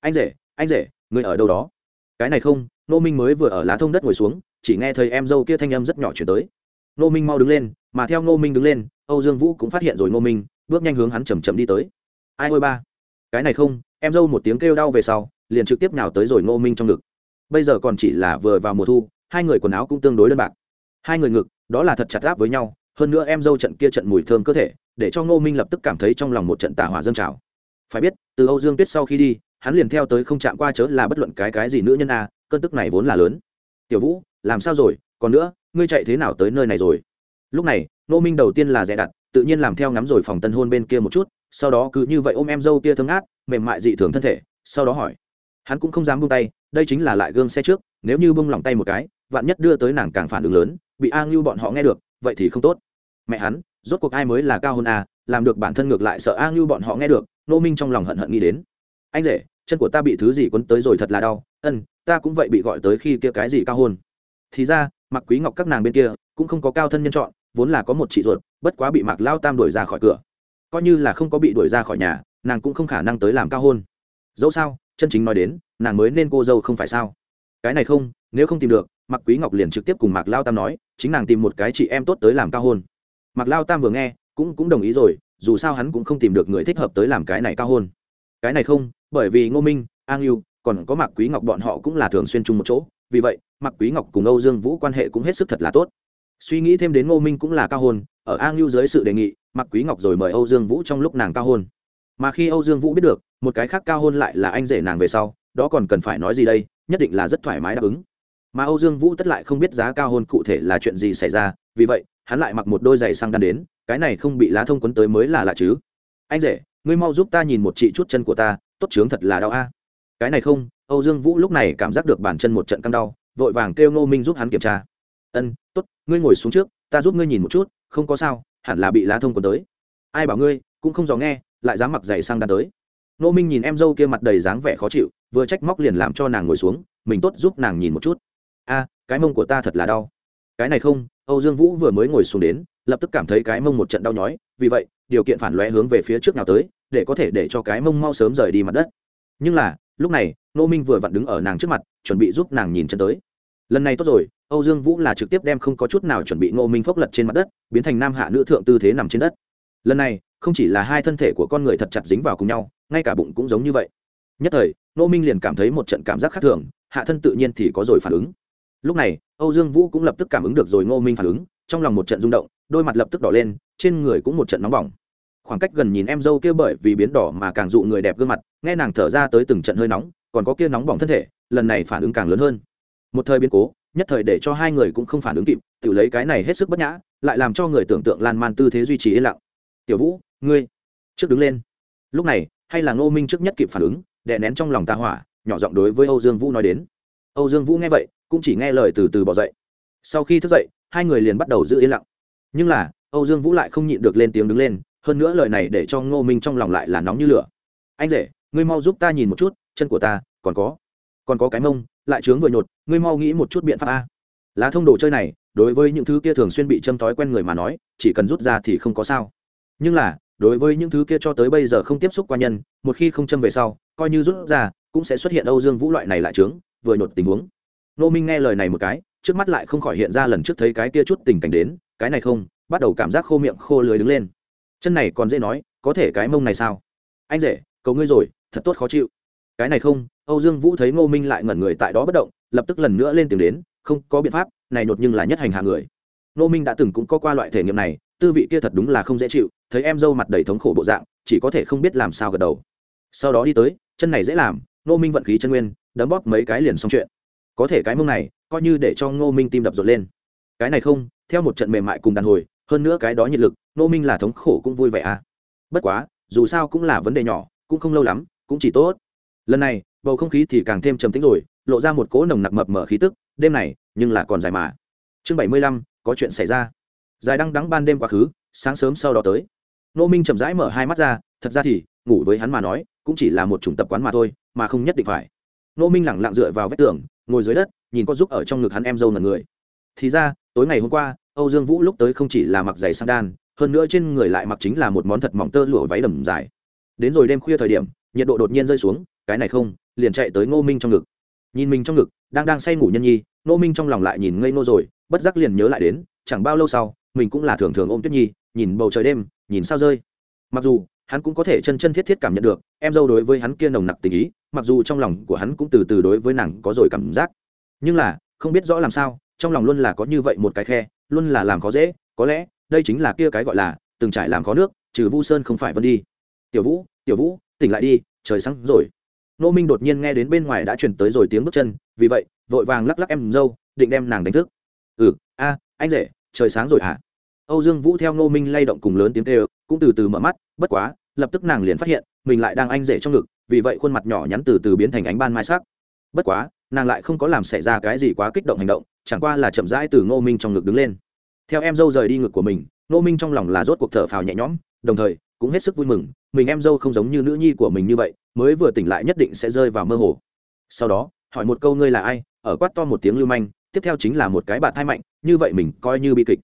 Anh rể anh rể, người ở đâu đó? Cái này không, ngô minh mới vừa ở lá thông đất ngồi xuống, chỉ nghe thấy em dâu kia thanh âm rất nhỏ chuyển tới. Ngô minh mau đứng lên, mà theo ngô minh đứng lên, âu dương vũ cũng phát hiện rồi ngô minh, bước nhanh hướng hắn chầm chậm đi tới. Ai ôi ba? Cái này không, em dâu một tiếng kêu đau về sau, liền trực tiếp nhào tới rồi ngô minh trong ngực. Bây giờ còn chỉ là vừa vào mùa thu, hai người quần áo cũng tương đối đơn bạc. Hai người ngực, đó là thật chặt áp với nhau, hơn nữa em dâu trận kia trận mùi thơm cơ thể, để cho ngô minh lập tức cảm thấy trong lòng một trận tả hỏa dâng trào phải biết, từ âu dương tuyết sau khi đi, hắn liền theo tới không chạm qua chớ là bất luận cái cái gì nữ nhân a, cơn tức này vốn là lớn. Tiểu vũ, làm sao rồi? Còn nữa, ngươi chạy thế nào tới nơi này rồi? Lúc này, ngô minh đầu tiên là dè đặt, tự nhiên làm theo ngắm rồi phòng tân hôn bên kia một chút, sau đó cứ như vậy ôm em dâu kia thương át mềm mại dị thường thân thể, sau đó hỏi. Hắn cũng không dám bung tay, đây chính là lại gương xe trước, nếu như bung lòng tay một cái, vạn nhất đưa tới nàng càng phản ứng lớn, bị a ngưu bọn họ nghe được, vậy thì không tốt. Mẹ hắn, rốt cuộc ai mới là cao hơn a làm được bản thân ngược lại sợ a ngưu bọn họ nghe được, nô minh trong lòng hận hận nghĩ đến. Anh rể, chân của ta bị thứ gì quấn tới rồi thật là đau, ân, ta cũng vậy bị gọi tới khi kia cái gì cao hôn. Thì ra mặc quý ngọc các nàng bên kia cũng không có cao thân nhân chọn, vốn là có một chị ruột, bất quá bị mạc lao tam đuổi ra khỏi cửa. Coi như là không có bị đuổi ra khỏi nhà, nàng cũng không khả năng tới làm cao hôn. Dẫu sao, chân chính nói đến, nàng mới nên cô dâu không phải sao? Cái này không, nếu không tìm được, mạc quý ngọc liền trực tiếp cùng mạc lao tam nói, chính nàng tìm một cái chị em tốt tới làm cao hôn. Mạc lao tam vừa nghe cũng cũng đồng ý rồi, dù sao hắn cũng không tìm được người thích hợp tới làm cái này cao hôn. Cái này không, bởi vì ngô minh, an yêu còn có mạc quý ngọc bọn họ cũng là thường xuyên chung một chỗ, vì vậy, mạc quý ngọc cùng âu dương vũ quan hệ cũng hết sức thật là tốt. Suy nghĩ thêm đến ngô minh cũng là cao hôn, ở an yêu dưới sự đề nghị, mạc quý ngọc rồi mời âu dương vũ trong lúc nàng cao hôn. Mà khi âu dương vũ biết được, một cái khác cao hôn lại là anh rể nàng về sau, đó còn cần phải nói gì đây, nhất định là rất thoải mái đáp ứng. Mà âu dương vũ tất lại không biết giá cao hôn cụ thể là chuyện gì xảy ra, vì vậy, hắn lại mặc một đôi giày sang đan đến cái này không bị lá thông quấn tới mới là lạ chứ. Anh rể, ngươi mau giúp ta nhìn một chị chút chân của ta, tốt chướng thật là đau a. Cái này không, âu dương vũ lúc này cảm giác được bàn chân một trận căng đau, vội vàng kêu ngô minh giúp hắn kiểm tra. Ân t ố t ngươi ngồi xuống trước, ta giúp ngươi nhìn một chút, không có sao, hẳn là bị lá thông quấn tới. Ai bảo ngươi, cũng không dò nghe, lại dám mặc giày sang đan tới. Ngô minh nhìn em dâu kia mặt đầy dáng vẻ khó chịu, vừa trách móc liền làm cho nàng ngồi xuống, mình tốt giúp nàng nhìn một chút. A, cái mông của ta thật là đau. Cái này không, âu dương vũ vừa mới ngồi xuống đến lập tức cảm thấy cái mông một trận đau nhói, vì vậy, điều kiện phản lóe hướng về phía trước nào tới, để có thể để cho cái mông mau sớm rời đi mặt đất. Nhưng là, lúc này nô minh vừa vặn đứng ở nàng trước mặt, chuẩn bị giúp nàng nhìn chân tới. Lần này tốt rồi, âu dương vũ là trực tiếp đem không có chút nào chuẩn bị nô minh phốc lật trên mặt đất, biến thành nam hạ nữ thượng tư thế nằm trên đất. Lần này, không chỉ là hai thân thể của con người thật chặt dính vào cùng nhau, ngay cả bụng cũng giống như vậy. Nhất thời nô minh liền cảm thấy một trận cảm giác khác thường, hạ thân tự nhiên thì có rồi phản ứng. Lúc này, âu dương vũ cũng lập tức cảm ứng được rồi ngô minh phản ứng, trong lòng một trận rung động đôi mặt lập tức đỏ lên, trên người cũng một trận nóng bỏng. Khoảng cách gần nhìn em dâu kia bởi vì biến đỏ mà càng dụ người đẹp gương mặt, nghe nàng thở ra tới từng trận hơi nóng, còn có kia nóng bỏng thân thể, lần này phản ứng càng lớn hơn. Một thời biến cố, nhất thời để cho hai người cũng không phản ứng kịp tự lấy cái này hết sức bất nhã, lại làm cho người tưởng tượng lan man tư thế duy trì yên lặng. Tiểu vũ, ngươi trước đứng lên. Lúc này, hay là ngô minh trước nhất kịp phản ứng, đè nén trong lòng ta hỏa, nhỏ giọng đối với âu dương vũ nói đến. Âu dương vũ nghe vậy, cũng chỉ nghe lời từ từ bỏ dậy. Sau khi thức dậy, hai người liền bắt đầu giữ yên lặng nhưng là, âu dương vũ lại không nhịn được lên tiếng đứng lên, hơn nữa lời này để cho ngô minh trong lòng lại là nóng như lửa. Anh rể, ngươi mau giúp ta nhìn một chút, chân của ta, còn có còn có cái mông, lại trướng vừa nhột, ngươi mau nghĩ một chút biện pháp a. Lá thông đồ chơi này, đối với những thứ kia thường xuyên bị châm thói quen người mà nói, chỉ cần rút ra thì không có sao. Nhưng là, đối với những thứ kia cho tới bây giờ không tiếp xúc qua nhân, một khi không châm về sau, coi như rút ra, cũng sẽ xuất hiện âu dương vũ loại này lại trướng vừa nhột tình huống. Nô minh nghe lời này một cái, trước mắt lại không khỏi hiện ra lần trước thấy cái kia chút tình cảnh đến cái này không, bắt đầu cảm giác khô miệng, khô lưới đứng lên. Chân này còn dễ nói, có thể cái mông này sao? Anh rể, cầu ngươi rồi, thật tốt khó chịu. Cái này không, âu dương vũ thấy ngô minh lại ngẩn người tại đó bất động, lập tức lần nữa lên tìm đến, không có biện pháp, này nột nhưng là nhất hành hạ người. Ngô minh đã từng cũng có qua loại thể nghiệm này, tư vị kia thật đúng là không dễ chịu, thấy em dâu mặt đầy thống khổ bộ dạng, chỉ có thể không biết làm sao gật đầu. Sau đó đi tới, chân này dễ làm, ngô minh vận khí chân nguyên, đấm bóp mấy cái liền xong chuyện. Có thể cái mông này, coi như để cho ngô minh tim đập rột lên. Cái này không theo một trận mềm mại cùng đàn hồi, hơn nữa cái đó nhiệt lực Nô minh là thống khổ cũng vui vẻ à. Bất quá, dù sao cũng là vấn đề nhỏ, cũng không lâu lắm, cũng chỉ tốt. Lần này, bầu không khí thì càng thêm trầm tính rồi, lộ ra một cỗ nồng nặc mập mở khí tức, đêm này, nhưng là còn dài mà. Chương bảy mươi lăm, có chuyện xảy ra. Dài đăng đắng ban đêm quá khứ, sáng sớm sau đó tới. Nô minh chậm rãi mở hai mắt ra, thật ra thì, ngủ với hắn mà nói, cũng chỉ là một chủng tập quán mà thôi, mà không nhất định phải. Nô minh lẳng lặng dựa vào vách tường, ngồi dưới đất, nhìn có giúp ở trong ngực hắn em dâu ngần người thì ra, tối ngày hôm qua, âu dương vũ lúc tới không chỉ là mặc giày sang đan, hơn nữa trên người lại mặc chính là một món thật mỏng tơ lụa váy đầm dài. Đến rồi đêm khuya thời điểm, nhiệt độ đột nhiên rơi xuống, cái này không, liền chạy tới ngô minh trong ngực. Nhìn mình trong ngực, đang đang say ngủ nhân nhi, ngô minh trong lòng lại nhìn ngây ngô rồi, bất giác liền nhớ lại đến, chẳng bao lâu sau, mình cũng là thường thường ôm tuyết nhi, nhìn bầu trời đêm, nhìn sao rơi. Mặc dù, hắn cũng có thể chân chân thiết thiết cảm nhận được, em dâu đối với hắn kia nồng nặc tình ý, mặc dù trong lòng của hắn cũng từ từ đối với nàng có rồi cảm giác. Nhưng là, không biết rõ làm sao trong lòng luôn là có như vậy một cái khe, luôn là làm khó dễ, có lẽ, đây chính là kia cái gọi là, từng trải làm khó nước, trừ vu sơn không phải vân đi. Tiểu vũ tiểu vũ, tỉnh lại đi, trời sáng rồi. Nô minh đột nhiên nghe đến bên ngoài đã truyền tới rồi tiếng bước chân, vì vậy, vội vàng lắc lắc em dâu, định đem nàng đánh thức. Ừ a, anh rể, trời sáng rồi hả? Âu dương vũ theo ngô minh lay động cùng lớn tiếng kêu, cũng từ từ mở mắt, bất quá, lập tức nàng liền phát hiện, mình lại đang anh rể trong ngực, vì vậy khuôn mặt nhỏ nhắn từ từ biến thành ánh ban mai sắc. Bất quá nàng lại không có làm xảy ra cái gì quá kích động hành động, chẳng qua là chậm rãi từ ngô minh trong ngực đứng lên. Theo em dâu rời đi ngực của mình, ngô minh trong lòng là rốt cuộc thở phào nhẹ nhõm, đồng thời, cũng hết sức vui mừng, mình em dâu không giống như nữ nhi của mình như vậy, mới vừa tỉnh lại nhất định sẽ rơi vào mơ hồ. Sau đó, hỏi một câu ngươi là ai? ở quát to một tiếng lưu manh, tiếp theo chính là một cái bạn thai mạnh, như vậy mình coi như bi kịch.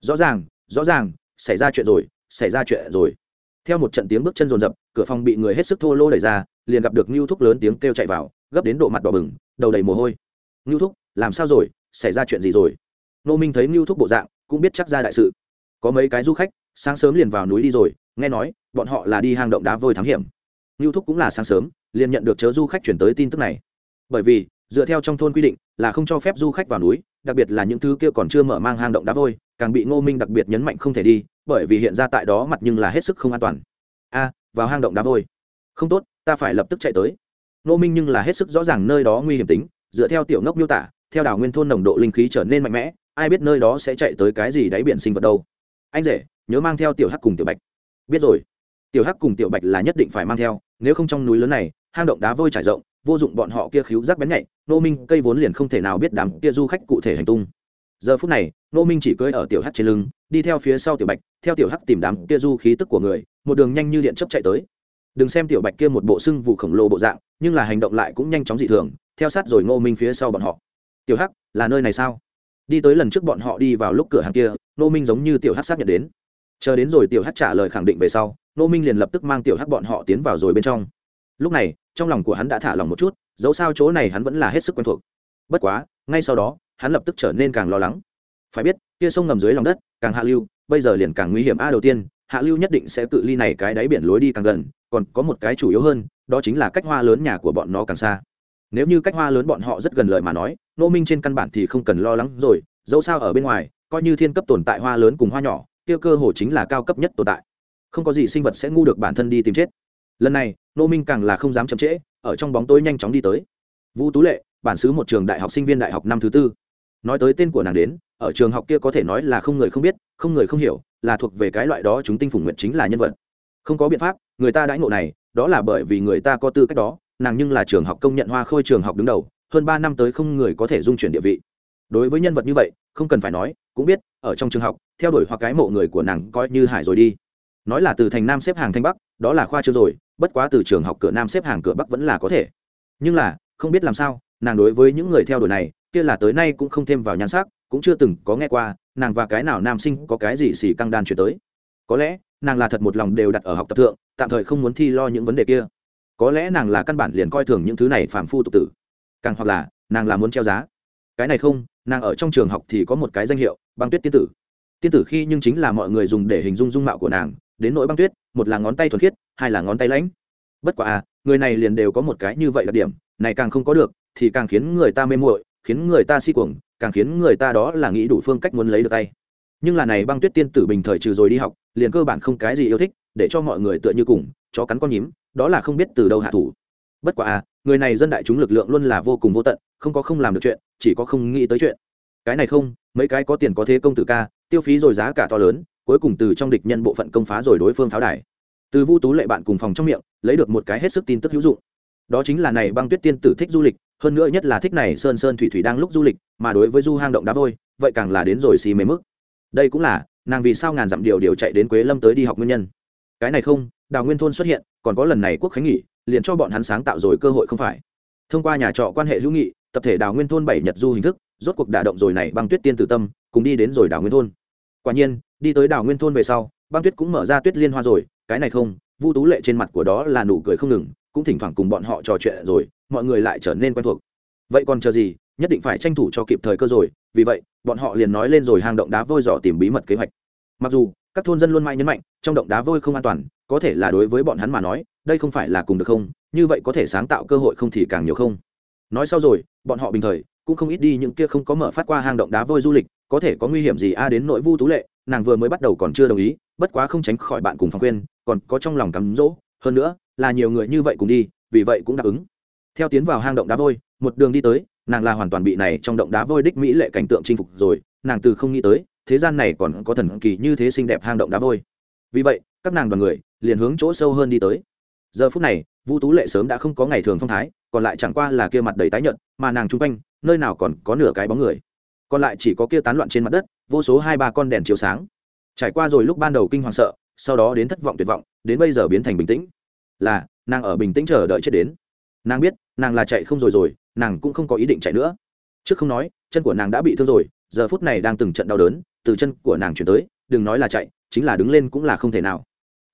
Rõ ràng rõ ràng, xảy ra chuyện rồi, xảy ra chuyện rồi. Theo một trận tiếng bước chân rồn rập cửa phòng bị người hết sức thô lô đẩy ra, liền gặp được ngưu thúc lớn tiếng kêu chạy vào gấp đến độ mặt đỏ bừng, đầu đầy mồ hôi. Ngưu thúc, làm sao rồi? Xảy ra chuyện gì rồi? Nô minh thấy ngưu thúc bộ dạng, cũng biết chắc ra đại sự. Có mấy cái du khách, sáng sớm liền vào núi đi rồi, nghe nói, bọn họ là đi hang động đá vôi thám hiểm. Ngưu thúc cũng là sáng sớm, liền nhận được chớ du khách chuyển tới tin tức này. Bởi vì, dựa theo trong thôn quy định, là không cho phép du khách vào núi, đặc biệt là những thứ kia còn chưa mở mang hang động đá vôi, càng bị ngô minh đặc biệt nhấn mạnh không thể đi, bởi vì hiện ra tại đó mặt nhưng là hết sức không an toàn. A, vào hang động đá vôi. Không tốt, ta phải lập tức chạy tới ngô minh nhưng là hết sức rõ ràng nơi đó nguy hiểm tính, dựa theo tiểu ngốc miêu tả, theo đảo nguyên thôn nồng độ linh khí trở nên mạnh mẽ, ai biết nơi đó sẽ chạy tới cái gì đáy biển sinh vật đâu. Anh rể, nhớ mang theo tiểu hắc cùng tiểu bạch. Biết rồi. Tiểu hắc cùng tiểu bạch là nhất định phải mang theo, nếu không trong núi lớn này, hang động đá vôi trải rộng, vô dụng bọn họ kia khiếu rác bén nhạy nô minh cây vốn liền không thể nào biết đám kia du khách cụ thể hành tung. Giờ phút này nô minh chỉ cưỡi ở tiểu hắc trên lưng, đi theo phía sau tiểu bạch, theo tiểu hắc tìm đám kia du khí tức của người, một đường nhanh như điện chấp chạy tới đừng xem tiểu bạch kia một bộ sưng vụ khổng lồ bộ dạng, nhưng là hành động lại cũng nhanh chóng dị thường, theo sát rồi ngô minh phía sau bọn họ. Tiểu hắc, là nơi này sao? Đi tới lần trước bọn họ đi vào lúc cửa hàng kia, Ngô minh giống như tiểu hắc xác nhận đến. Chờ đến rồi tiểu hắc trả lời khẳng định về sau, Ngô minh liền lập tức mang tiểu hắc bọn họ tiến vào rồi bên trong. Lúc này, trong lòng của hắn đã thả lòng một chút, dẫu sao chỗ này hắn vẫn là hết sức quen thuộc. Bất quá, ngay sau đó, hắn lập tức trở nên càng lo lắng. Phải biết, kia sông ngầm dưới lòng đất, càng hạ lưu, bây giờ liền càng nguy hiểm. A, đầu tiên hạ lưu nhất định sẽ cự ly này cái đáy biển lối đi càng gần, còn có một cái chủ yếu hơn, đó chính là cách hoa lớn nhà của bọn nó càng xa. Nếu như cách hoa lớn bọn họ rất gần lợi mà nói nô minh trên căn bản thì không cần lo lắng rồi, dẫu sao ở bên ngoài, coi như thiên cấp tồn tại hoa lớn cùng hoa nhỏ tiêu cơ hồ chính là cao cấp nhất tồn tại. Không có gì sinh vật sẽ ngu được bản thân đi tìm chết. Lần này nô minh càng là không dám chậm trễ, ở trong bóng tối nhanh chóng đi tới. Vũ tú lệ, bản xứ một trường đại học sinh viên đại học năm thứ tư. Nói tới tên của nàng đến, ở trường học kia có thể nói là không người không biết, không người không hiểu là thuộc về cái loại đó chúng tinh phủng nguyện chính là nhân vật. Không có biện pháp, người ta đãi ngộ này, đó là bởi vì người ta có tư cách đó, nàng nhưng là trường học công nhận hoa khôi trường học đứng đầu, hơn ba năm tới không người có thể dung chuyển địa vị. Đối với nhân vật như vậy, không cần phải nói, cũng biết, ở trong trường học, theo đuổi hoặc cái mộ người của nàng coi như hải rồi đi. Nói là từ thành nam xếp hàng thanh bắc, đó là khoa chưa rồi, bất quá từ trường học cửa nam xếp hàng cửa bắc vẫn là có thể. Nhưng là, không biết làm sao, nàng đối với những người theo đuổi này, kia là tới nay cũng không thêm vào nhan sắc cũng chưa từng có nghe qua, nàng và cái nào nam sinh có cái gì xì căng đan chuyển tới. Có lẽ, nàng là thật một lòng đều đặt ở học tập thượng, tạm thời không muốn thi lo những vấn đề kia. Có lẽ nàng là căn bản liền coi thường những thứ này phàm phu tục tử. Càng hoặc là, nàng là muốn treo giá. Cái này không, nàng ở trong trường học thì có một cái danh hiệu, băng tuyết tiên tử. Tiên tử khi nhưng chính là mọi người dùng để hình dung dung mạo của nàng, đến nỗi băng tuyết, một là ngón tay thuần khiết, hai là ngón tay lãnh. Bất quả à người này liền đều có một cái như vậy đặc điểm, này càng không có được, thì càng khiến người ta mê muội khiến người ta si cuồng, càng khiến người ta đó là nghĩ đủ phương cách muốn lấy được tay. Nhưng là này băng tuyết tiên tử bình thời trừ rồi đi học, liền cơ bản không cái gì yêu thích, để cho mọi người tựa như cùng, chó cắn con nhím, đó là không biết từ đâu hạ thủ. Bất quả à người này dân đại chúng lực lượng luôn là vô cùng vô tận, không có không làm được chuyện, chỉ có không nghĩ tới chuyện. Cái này không, mấy cái có tiền có thế công tử ca, tiêu phí rồi giá cả to lớn, cuối cùng từ trong địch nhân bộ phận công phá rồi đối phương pháo đài. Từ vu tú lệ bạn cùng phòng trong miệng, lấy được một cái hết sức tin tức hữu dụng. Đó chính là này băng tuyết tiên tử thích du lịch hơn nữa nhất là thích này sơn sơn thủy thủy đang lúc du lịch, mà đối với du hang động đá vôi, vậy càng là đến rồi xì mê mức. Đây cũng là, nàng vì sao ngàn dặm điều điều chạy đến quế lâm tới đi học nguyên nhân. Cái này không, đào nguyên thôn xuất hiện, còn có lần này quốc khánh nghỉ, liền cho bọn hắn sáng tạo rồi cơ hội không phải. Thông qua nhà trọ quan hệ hữu nghị, tập thể đào nguyên thôn bảy nhật du hình thức, rốt cuộc đả động rồi này băng tuyết tiên tử tâm, cùng đi đến rồi đào nguyên thôn. Quả nhiên, đi tới đào nguyên thôn về sau, băng tuyết cũng mở ra tuyết liên hoa rồi, cái này không, vu tú lệ trên mặt của đó là nụ cười không ngừng cũng thỉnh thoảng cùng bọn họ trò chuyện rồi, mọi người lại trở nên quen thuộc. Vậy còn chờ gì, nhất định phải tranh thủ cho kịp thời cơ rồi, vì vậy, bọn họ liền nói lên rồi hang động đá vôi dò tìm bí mật kế hoạch. Mặc dù, các thôn dân luôn mãi nhấn mạnh, trong động đá vôi không an toàn, có thể là đối với bọn hắn mà nói, đây không phải là cùng được không, như vậy có thể sáng tạo cơ hội không thì càng nhiều không. Nói sau rồi, bọn họ bình thời, cũng không ít đi những kia không có mở phát qua hang động đá vôi du lịch, có thể có nguy hiểm gì a đến nội vu tú lệ, nàng vừa mới bắt đầu còn chưa đồng ý, bất quá không tránh khỏi bạn cùng phòng khuyên, còn có trong lòng cắm rỗ hơn nữa, là nhiều người như vậy cùng đi, vì vậy cũng đáp ứng. Theo tiến vào hang động đá vôi, một đường đi tới, nàng là hoàn toàn bị này trong động đá vôi đích mỹ lệ cảnh tượng chinh phục rồi, nàng từ không nghĩ tới, thế gian này còn có thần kỳ như thế xinh đẹp hang động đá vôi. Vì vậy, các nàng đoàn người liền hướng chỗ sâu hơn đi tới. Giờ phút này vu tú lệ sớm đã không có ngày thường phong thái, còn lại chẳng qua là kia mặt đầy tái nhợt, mà nàng chung quanh, nơi nào còn có nửa cái bóng người. Còn lại chỉ có kia tán loạn trên mặt đất, vô số hai ba con đèn chiếu sáng. Trải qua rồi lúc ban đầu kinh hoàng sợ, sau đó đến thất vọng tuyệt vọng, đến bây giờ biến thành bình tĩnh là, nàng ở bình tĩnh chờ đợi chết đến. Nàng biết, nàng là chạy không rồi rồi, nàng cũng không có ý định chạy nữa. Trước không nói, chân của nàng đã bị thương rồi, giờ phút này đang từng trận đau đớn, từ chân của nàng chuyển tới, đừng nói là chạy, chính là đứng lên cũng là không thể nào.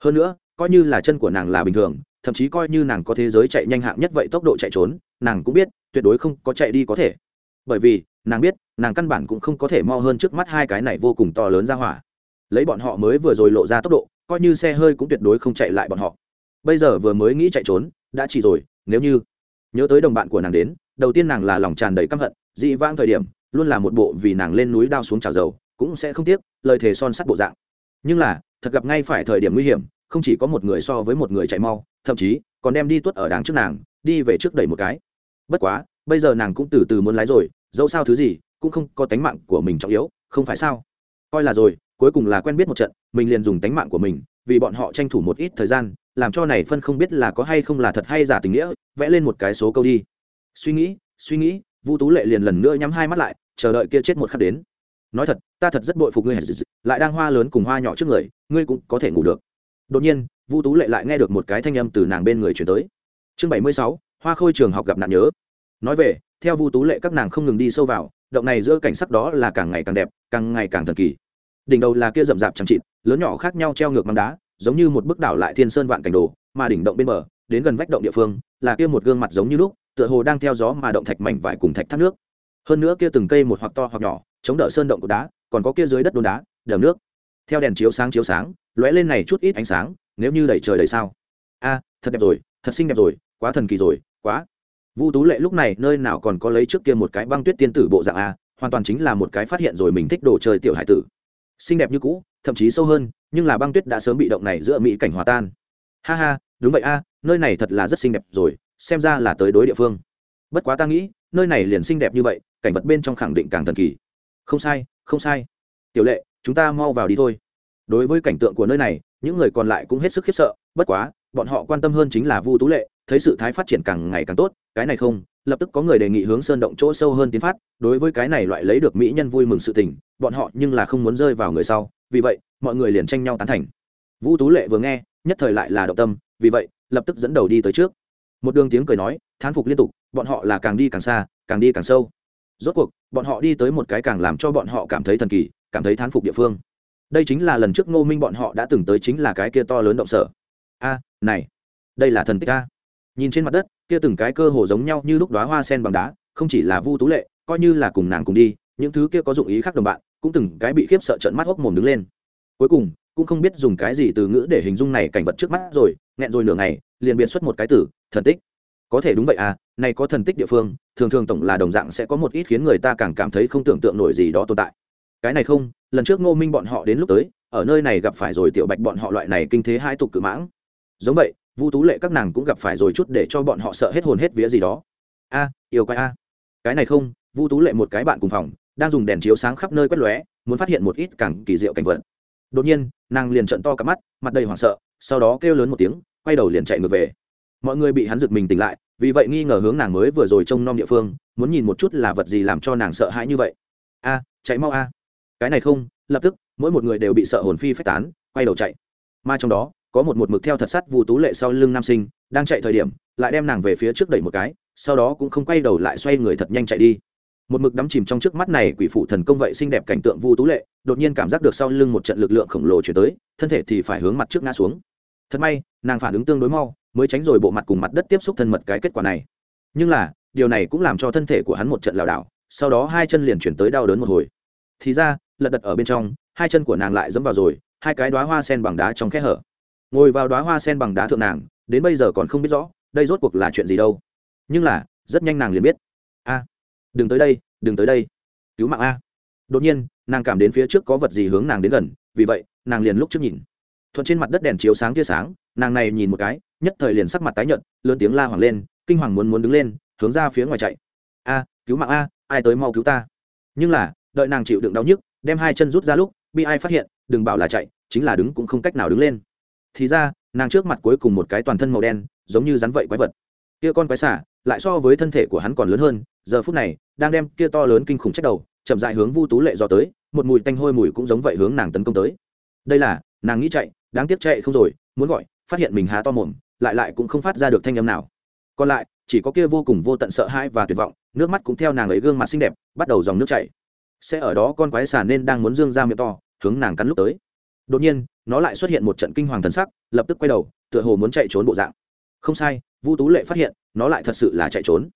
Hơn nữa, coi như là chân của nàng là bình thường, thậm chí coi như nàng có thế giới chạy nhanh hạng nhất vậy tốc độ chạy trốn, nàng cũng biết, tuyệt đối không có chạy đi có thể. Bởi vì, nàng biết, nàng căn bản cũng không có thể mo hơn trước mắt hai cái này vô cùng to lớn ra hỏa. Lấy bọn họ mới vừa rồi lộ ra tốc độ, coi như xe hơi cũng tuyệt đối không chạy lại bọn họ bây giờ vừa mới nghĩ chạy trốn, đã chỉ rồi, nếu như nhớ tới đồng bạn của nàng đến, đầu tiên nàng là lòng tràn đầy căm hận, dị vãng thời điểm, luôn là một bộ vì nàng lên núi đao xuống trào dầu, cũng sẽ không tiếc, lời thề son sắt bộ dạng. Nhưng là, thật gặp ngay phải thời điểm nguy hiểm, không chỉ có một người so với một người chạy mau, thậm chí, còn đem đi tuất ở đáng trước nàng, đi về trước đẩy một cái. Bất quá, bây giờ nàng cũng từ từ muốn lái rồi, dẫu sao thứ gì, cũng không có tánh mạng của mình trọng yếu, không phải sao? Coi là rồi cuối cùng là quen biết một trận, mình liền dùng tánh mạng của mình, vì bọn họ tranh thủ một ít thời gian, làm cho này phân không biết là có hay không là thật hay giả tình nghĩa, vẽ lên một cái số câu đi. Suy nghĩ suy nghĩ, vu tú lệ liền lần nữa nhắm hai mắt lại, chờ đợi kia chết một khắc đến. Nói thật, ta thật rất bội phục ngươi, lại đang hoa lớn cùng hoa nhỏ trước người, ngươi cũng có thể ngủ được. Đột nhiên, vu tú lệ lại nghe được một cái thanh âm từ nàng bên người chuyển tới. Chương bảy mươi sáu, hoa khôi trường học gặp nạn nhớ. Nói về, theo vu tú lệ các nàng không ngừng đi sâu vào, động này giữa cảnh sắc đó là càng ngày càng đẹp, càng ngày càng thần kỳ đỉnh đầu là kia rậm rạp chẳng chịt, lớn nhỏ khác nhau treo ngược măng đá, giống như một bức đảo lại thiên sơn vạn cảnh đồ, mà đỉnh động bên bờ, đến gần vách động địa phương, là kia một gương mặt giống như lúc, tựa hồ đang theo gió mà động thạch mảnh vải cùng thạch thác nước. Hơn nữa kia từng cây một hoặc to hoặc nhỏ, chống đỡ sơn động của đá, còn có kia dưới đất đôn đá, đầm nước. Theo đèn chiếu sáng chiếu sáng, lóe lên này chút ít ánh sáng, nếu như đầy trời đầy sao. A, thật đẹp rồi, thật xinh đẹp rồi, quá thần kỳ rồi, quá. Vu tú lệ lúc này nơi nào còn có lấy trước kia một cái băng tuyết tiên tử bộ dạng a, hoàn toàn chính là một cái phát hiện rồi mình thích đồ chơi tiểu hải tử xinh đẹp như cũ, thậm chí sâu hơn, nhưng là băng tuyết đã sớm bị động này giữa mỹ cảnh hòa tan. Ha ha, đúng vậy a, nơi này thật là rất xinh đẹp rồi, xem ra là tới đối địa phương. Bất quá ta nghĩ, nơi này liền xinh đẹp như vậy, cảnh vật bên trong khẳng định càng thần kỳ. Không sai không sai. Tiểu lệ, chúng ta mau vào đi thôi. Đối với cảnh tượng của nơi này, những người còn lại cũng hết sức khiếp sợ, bất quá, bọn họ quan tâm hơn chính là vu tú lệ thấy sự thái phát triển càng ngày càng tốt, cái này không, lập tức có người đề nghị hướng sơn động chỗ sâu hơn tiến phát, đối với cái này loại lấy được mỹ nhân vui mừng sự tình, bọn họ nhưng là không muốn rơi vào người sau, vì vậy, mọi người liền tranh nhau tán thành. Vũ tú lệ vừa nghe, nhất thời lại là động tâm, vì vậy, lập tức dẫn đầu đi tới trước. Một đường tiếng cười nói, thán phục liên tục, bọn họ là càng đi càng xa, càng đi càng sâu. Rốt cuộc, bọn họ đi tới một cái càng làm cho bọn họ cảm thấy thần kỳ, cảm thấy thán phục địa phương. Đây chính là lần trước ngô minh bọn họ đã từng tới chính là cái kia to lớn động sở. A, này, đây là thần tích a nhìn trên mặt đất, kia từng cái cơ hồ giống nhau như lúc đóa hoa sen bằng đá, không chỉ là vu tú lệ, coi như là cùng nàng cùng đi, những thứ kia có dụng ý khác đồng bạn, cũng từng cái bị khiếp sợ trận mắt hốc mồm đứng lên. Cuối cùng, cũng không biết dùng cái gì từ ngữ để hình dung này cảnh vật trước mắt rồi, nghẹn rồi nửa ngày, liền biệt xuất một cái tử thần tích. Có thể đúng vậy à này có thần tích địa phương, thường thường tổng là đồng dạng sẽ có một ít khiến người ta càng cảm thấy không tưởng tượng nổi gì đó tồn tại. Cái này không, lần trước ngô minh bọn họ đến lúc tới, ở nơi này gặp phải rồi tiểu bạch bọn họ loại này kinh thế hai tục cự mãng. Giống vậy vu tú lệ các nàng cũng gặp phải rồi chút để cho bọn họ sợ hết hồn hết vía gì đó. A, yêu quái a. Cái này không, vu tú lệ một cái bạn cùng phòng, đang dùng đèn chiếu sáng khắp nơi quét lóe, muốn phát hiện một ít càng kỳ diệu cảnh vật. Đột nhiên, nàng liền trận to cả mắt, mặt đầy hoảng sợ, sau đó kêu lớn một tiếng, quay đầu liền chạy ngược về. Mọi người bị hắn giật mình tỉnh lại, vì vậy nghi ngờ hướng nàng mới vừa rồi trông nom địa phương, muốn nhìn một chút là vật gì làm cho nàng sợ hãi như vậy. A, chạy mau a. Cái này không, lập tức, mỗi một người đều bị sợ hồn phi phách tán, quay đầu chạy. Mà trong đó có một một mực theo thật sắt vu tú lệ sau lưng nam sinh, đang chạy thời điểm, lại đem nàng về phía trước đẩy một cái, sau đó cũng không quay đầu lại xoay người thật nhanh chạy đi. Một mực đắm chìm trong trước mắt này quỷ phụ thần công vậy xinh đẹp cảnh tượng vu tú lệ, đột nhiên cảm giác được sau lưng một trận lực lượng khổng lồ chuyển tới, thân thể thì phải hướng mặt trước ngã xuống. Thật may, nàng phản ứng tương đối mau, mới tránh rồi bộ mặt cùng mặt đất tiếp xúc thân mật cái kết quả này. Nhưng là, điều này cũng làm cho thân thể của hắn một trận lảo đảo, sau đó hai chân liền chuyển tới đau đớn một hồi. Thì ra, lật đật ở bên trong, hai chân của nàng lại dẫm vào rồi, hai cái đoá hoa sen bằng đá trong khe hở ngồi vào đoá hoa sen bằng đá thượng nàng, đến bây giờ còn không biết rõ, đây rốt cuộc là chuyện gì đâu. Nhưng là, rất nhanh nàng liền biết. A, đừng tới đây, đừng tới đây. Cứu mạng a. Đột nhiên, nàng cảm đến phía trước có vật gì hướng nàng đến gần, vì vậy, nàng liền lúc trước nhìn. Thuận trên mặt đất đèn chiếu sáng tia sáng, nàng này nhìn một cái, nhất thời liền sắc mặt tái nhợt, lớn tiếng la hoảng lên, kinh hoàng muốn muốn đứng lên, hướng ra phía ngoài chạy. A, cứu mạng a, ai tới mau cứu ta. Nhưng là, đợi nàng chịu đựng đau nhức, đem hai chân rút ra lúc bị ai phát hiện, đừng bảo là chạy, chính là đứng cũng không cách nào đứng lên thì ra, nàng trước mặt cuối cùng một cái toàn thân màu đen, giống như rắn vậy quái vật. Kia con quái xả lại so với thân thể của hắn còn lớn hơn, giờ phút này, đang đem kia to lớn kinh khủng chất đầu, chậm dại hướng vu tú lệ do tới, một mùi tanh hôi mùi cũng giống vậy hướng nàng tấn công tới. Đây là, nàng nghĩ chạy, đáng tiếc chạy không rồi, muốn gọi, phát hiện mình há to mồm, lại lại cũng không phát ra được thanh âm nào. Còn lại, chỉ có kia vô cùng vô tận sợ hãi và tuyệt vọng, nước mắt cũng theo nàng ấy gương mặt xinh đẹp, bắt đầu dòng nước chảy. Sẽ ở đó con quái xà nên đang muốn dương ra miệng to, hướng nàng cắn lúc tới. Đột nhiên nó lại xuất hiện một trận kinh hoàng thần sắc, lập tức quay đầu, tựa hồ muốn chạy trốn bộ dạng. Không sai, vu tú lệ phát hiện, nó lại thật sự là chạy trốn.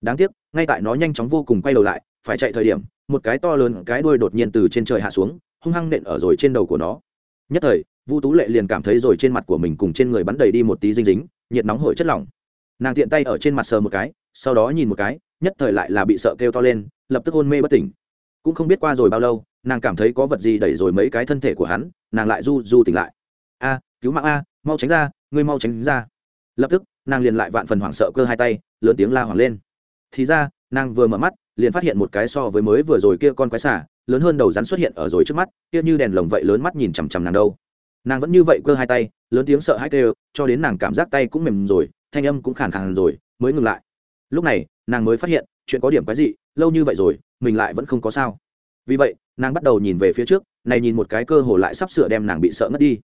Đáng tiếc, ngay tại nó nhanh chóng vô cùng quay đầu lại, phải chạy thời điểm, một cái to lớn, cái đuôi đột nhiên từ trên trời hạ xuống, hung hăng nện ở rồi trên đầu của nó. Nhất thời, vu tú lệ liền cảm thấy rồi trên mặt của mình cùng trên người bắn đầy đi một tí dinh dính, nhiệt nóng hổi chất lỏng. Nàng tiện tay ở trên mặt sờ một cái, sau đó nhìn một cái, nhất thời lại là bị sợ kêu to lên, lập tức hôn mê bất tỉnh. Cũng không biết qua rồi bao lâu nàng cảm thấy có vật gì đẩy rồi mấy cái thân thể của hắn nàng lại du du tỉnh lại. A cứu mạng a mau tránh ra ngươi mau tránh ra. Lập tức nàng liền lại vạn phần hoảng sợ cơ hai tay lớn tiếng la hoảng lên. Thì ra nàng vừa mở mắt liền phát hiện một cái so với mới vừa rồi kia con quái xả lớn hơn đầu rắn xuất hiện ở rồi trước mắt kia như đèn lồng vậy lớn mắt nhìn chằm chằm nàng đâu. Nàng vẫn như vậy cơ hai tay lớn tiếng sợ hãi kêu cho đến nàng cảm giác tay cũng mềm rồi thanh âm cũng khàn khàn rồi mới ngừng lại. Lúc này nàng mới phát hiện chuyện có điểm quái dị, lâu như vậy rồi mình lại vẫn không có sao vì vậy, nàng bắt đầu nhìn về phía trước, này nhìn một cái cơ hồ lại sắp sửa đem nàng bị sợ ngất đi.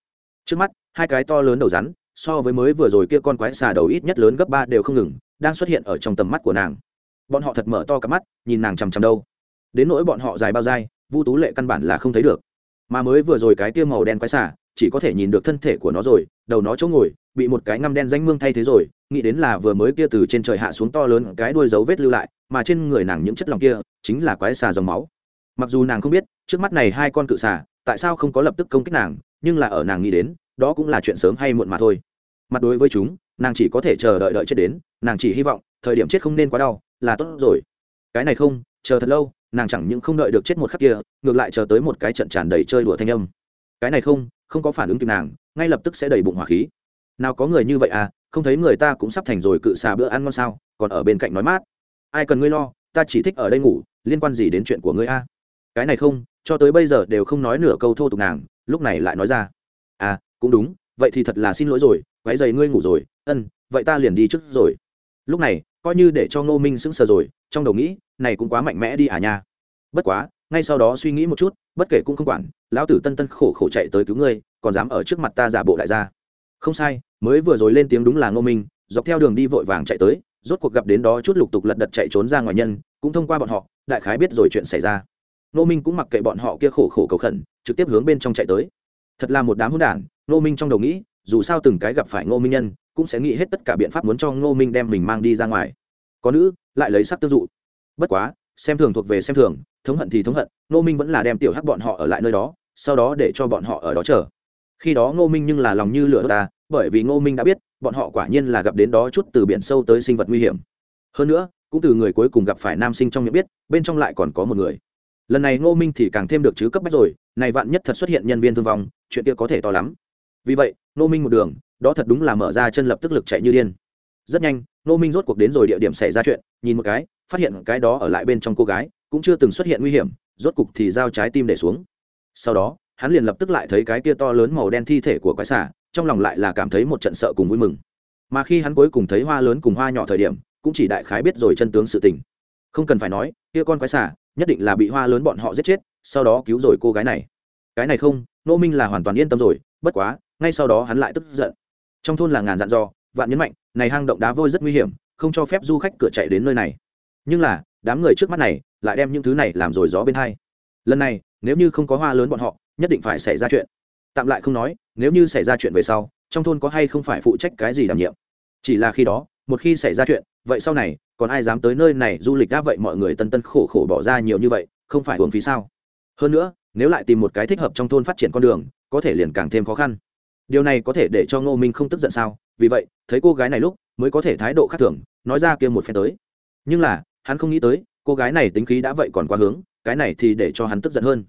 Trước mắt, hai cái to lớn đầu rắn, so với mới vừa rồi kia con quái xà đầu ít nhất lớn gấp ba đều không ngừng, đang xuất hiện ở trong tầm mắt của nàng. Bọn họ thật mở to cặp mắt, nhìn nàng chằm chằm đâu. Đến nỗi bọn họ dài bao dai, vu tú lệ căn bản là không thấy được. Mà mới vừa rồi cái kia màu đen quái xà, chỉ có thể nhìn được thân thể của nó rồi, đầu nó chỗ ngồi, bị một cái ngăm đen danh mương thay thế rồi, nghĩ đến là vừa mới kia từ trên trời hạ xuống to lớn cái đuôi dấu vết lưu lại, mà trên người nàng những chất lỏng kia, chính là quái xà dòng máu mặc dù nàng không biết, trước mắt này hai con cự xả tại sao không có lập tức công kích nàng, nhưng là ở nàng nghĩ đến, đó cũng là chuyện sớm hay muộn mà thôi. Mặt đối với chúng, nàng chỉ có thể chờ đợi đợi chết đến, nàng chỉ hy vọng, thời điểm chết không nên quá đau, là tốt rồi. Cái này không, chờ thật lâu, nàng chẳng những không đợi được chết một khắc kia, ngược lại chờ tới một cái trận tràn đầy chơi đùa thanh âm. Cái này không không có phản ứng kịp nàng, ngay lập tức sẽ đầy bụng hỏa khí. Nào có người như vậy à không thấy người ta cũng sắp thành rồi cự xà bữa ăn ngon sao, còn ở bên cạnh nói mát. Ai cần ngươi lo, ta chỉ thích ở đây ngủ, liên quan gì đến chuyện của ngươi a? Cái này không, cho tới bây giờ đều không nói nửa câu thô tục nàng, lúc này lại nói ra. À cũng đúng, vậy thì thật là xin lỗi rồi, váy giày ngươi ngủ rồi, ân, vậy ta liền đi trước rồi. Lúc này, coi như để cho ngô minh sững sờ rồi, trong đầu nghĩ, này cũng quá mạnh mẽ đi à nha. Bất quá, ngay sau đó suy nghĩ một chút, bất kể cũng không quản, lão tử tân tân khổ khổ chạy tới cứu ngươi, còn dám ở trước mặt ta giả bộ đại gia. Không sai, mới vừa rồi lên tiếng đúng là ngô minh, dọc theo đường đi vội vàng chạy tới, rốt cuộc gặp đến đó chút lục tục lật đật chạy trốn ra ngoài nhân, cũng thông qua bọn họ, đại khái biết rồi chuyện xảy ra ngô minh cũng mặc kệ bọn họ kia khổ khổ cầu khẩn, trực tiếp hướng bên trong chạy tới. Thật là một đám hỗn đản, ngô minh trong đầu nghĩ, dù sao từng cái gặp phải ngô minh nhân, cũng sẽ nghĩ hết tất cả biện pháp muốn cho ngô minh đem mình mang đi ra ngoài. Có nữ, lại lấy sắc tương dụ. Bất quá, xem thường thuộc về xem thường, thống hận thì thống hận, ngô minh vẫn là đem tiểu hắc bọn họ ở lại nơi đó, sau đó để cho bọn họ ở đó chờ. Khi đó ngô minh nhưng là lòng như lửa ta, bởi vì ngô minh đã biết, bọn họ quả nhiên là gặp đến đó chút từ biển sâu tới sinh vật nguy hiểm. Hơn nữa, cũng từ người cuối cùng gặp phải nam sinh trong nhận biết, bên trong lại còn có một người lần này ngô minh thì càng thêm được chứ cấp bách rồi, này vạn nhất thật xuất hiện nhân viên thương vong, chuyện kia có thể to lắm. Vì vậy, ngô minh một đường, đó thật đúng là mở ra chân lập tức lực chạy như điên. Rất nhanh, ngô minh rốt cuộc đến rồi địa điểm xảy ra chuyện, nhìn một cái, phát hiện cái đó ở lại bên trong cô gái, cũng chưa từng xuất hiện nguy hiểm, rốt cục thì giao trái tim để xuống. Sau đó, hắn liền lập tức lại thấy cái kia to lớn màu đen thi thể của quái xả trong lòng lại là cảm thấy một trận sợ cùng vui mừng. Mà khi hắn cuối cùng thấy hoa lớn cùng hoa nhỏ thời điểm, cũng chỉ đại khái biết rồi chân tướng sự tình. Không cần phải nói, kia con quái xả nhất định là bị hoa lớn bọn họ giết chết, sau đó cứu rồi cô gái này. Cái này không, nô minh là hoàn toàn yên tâm rồi, bất quá, ngay sau đó hắn lại tức giận. Trong thôn là ngàn dặn dò, vạn nhấn mạnh, này hang động đá vôi rất nguy hiểm, không cho phép du khách cửa chạy đến nơi này. Nhưng là, đám người trước mắt này, lại đem những thứ này làm rồi gió bên hai. Lần này, nếu như không có hoa lớn bọn họ, nhất định phải xảy ra chuyện. Tạm lại không nói, nếu như xảy ra chuyện về sau, trong thôn có hay không phải phụ trách cái gì đảm nhiệm? Chỉ là khi đó một khi xảy ra chuyện, vậy sau này, còn ai dám tới nơi này du lịch đã vậy mọi người tân tân khổ khổ bỏ ra nhiều như vậy, không phải hưởng phí sao? Hơn nữa, nếu lại tìm một cái thích hợp trong thôn phát triển con đường, có thể liền càng thêm khó khăn. Điều này có thể để cho ngô minh không tức giận sao? Vì vậy, thấy cô gái này lúc, mới có thể thái độ khác thường, nói ra kia một phen tới. Nhưng là, hắn không nghĩ tới, cô gái này tính khí đã vậy còn quá hướng, cái này thì để cho hắn tức giận hơn.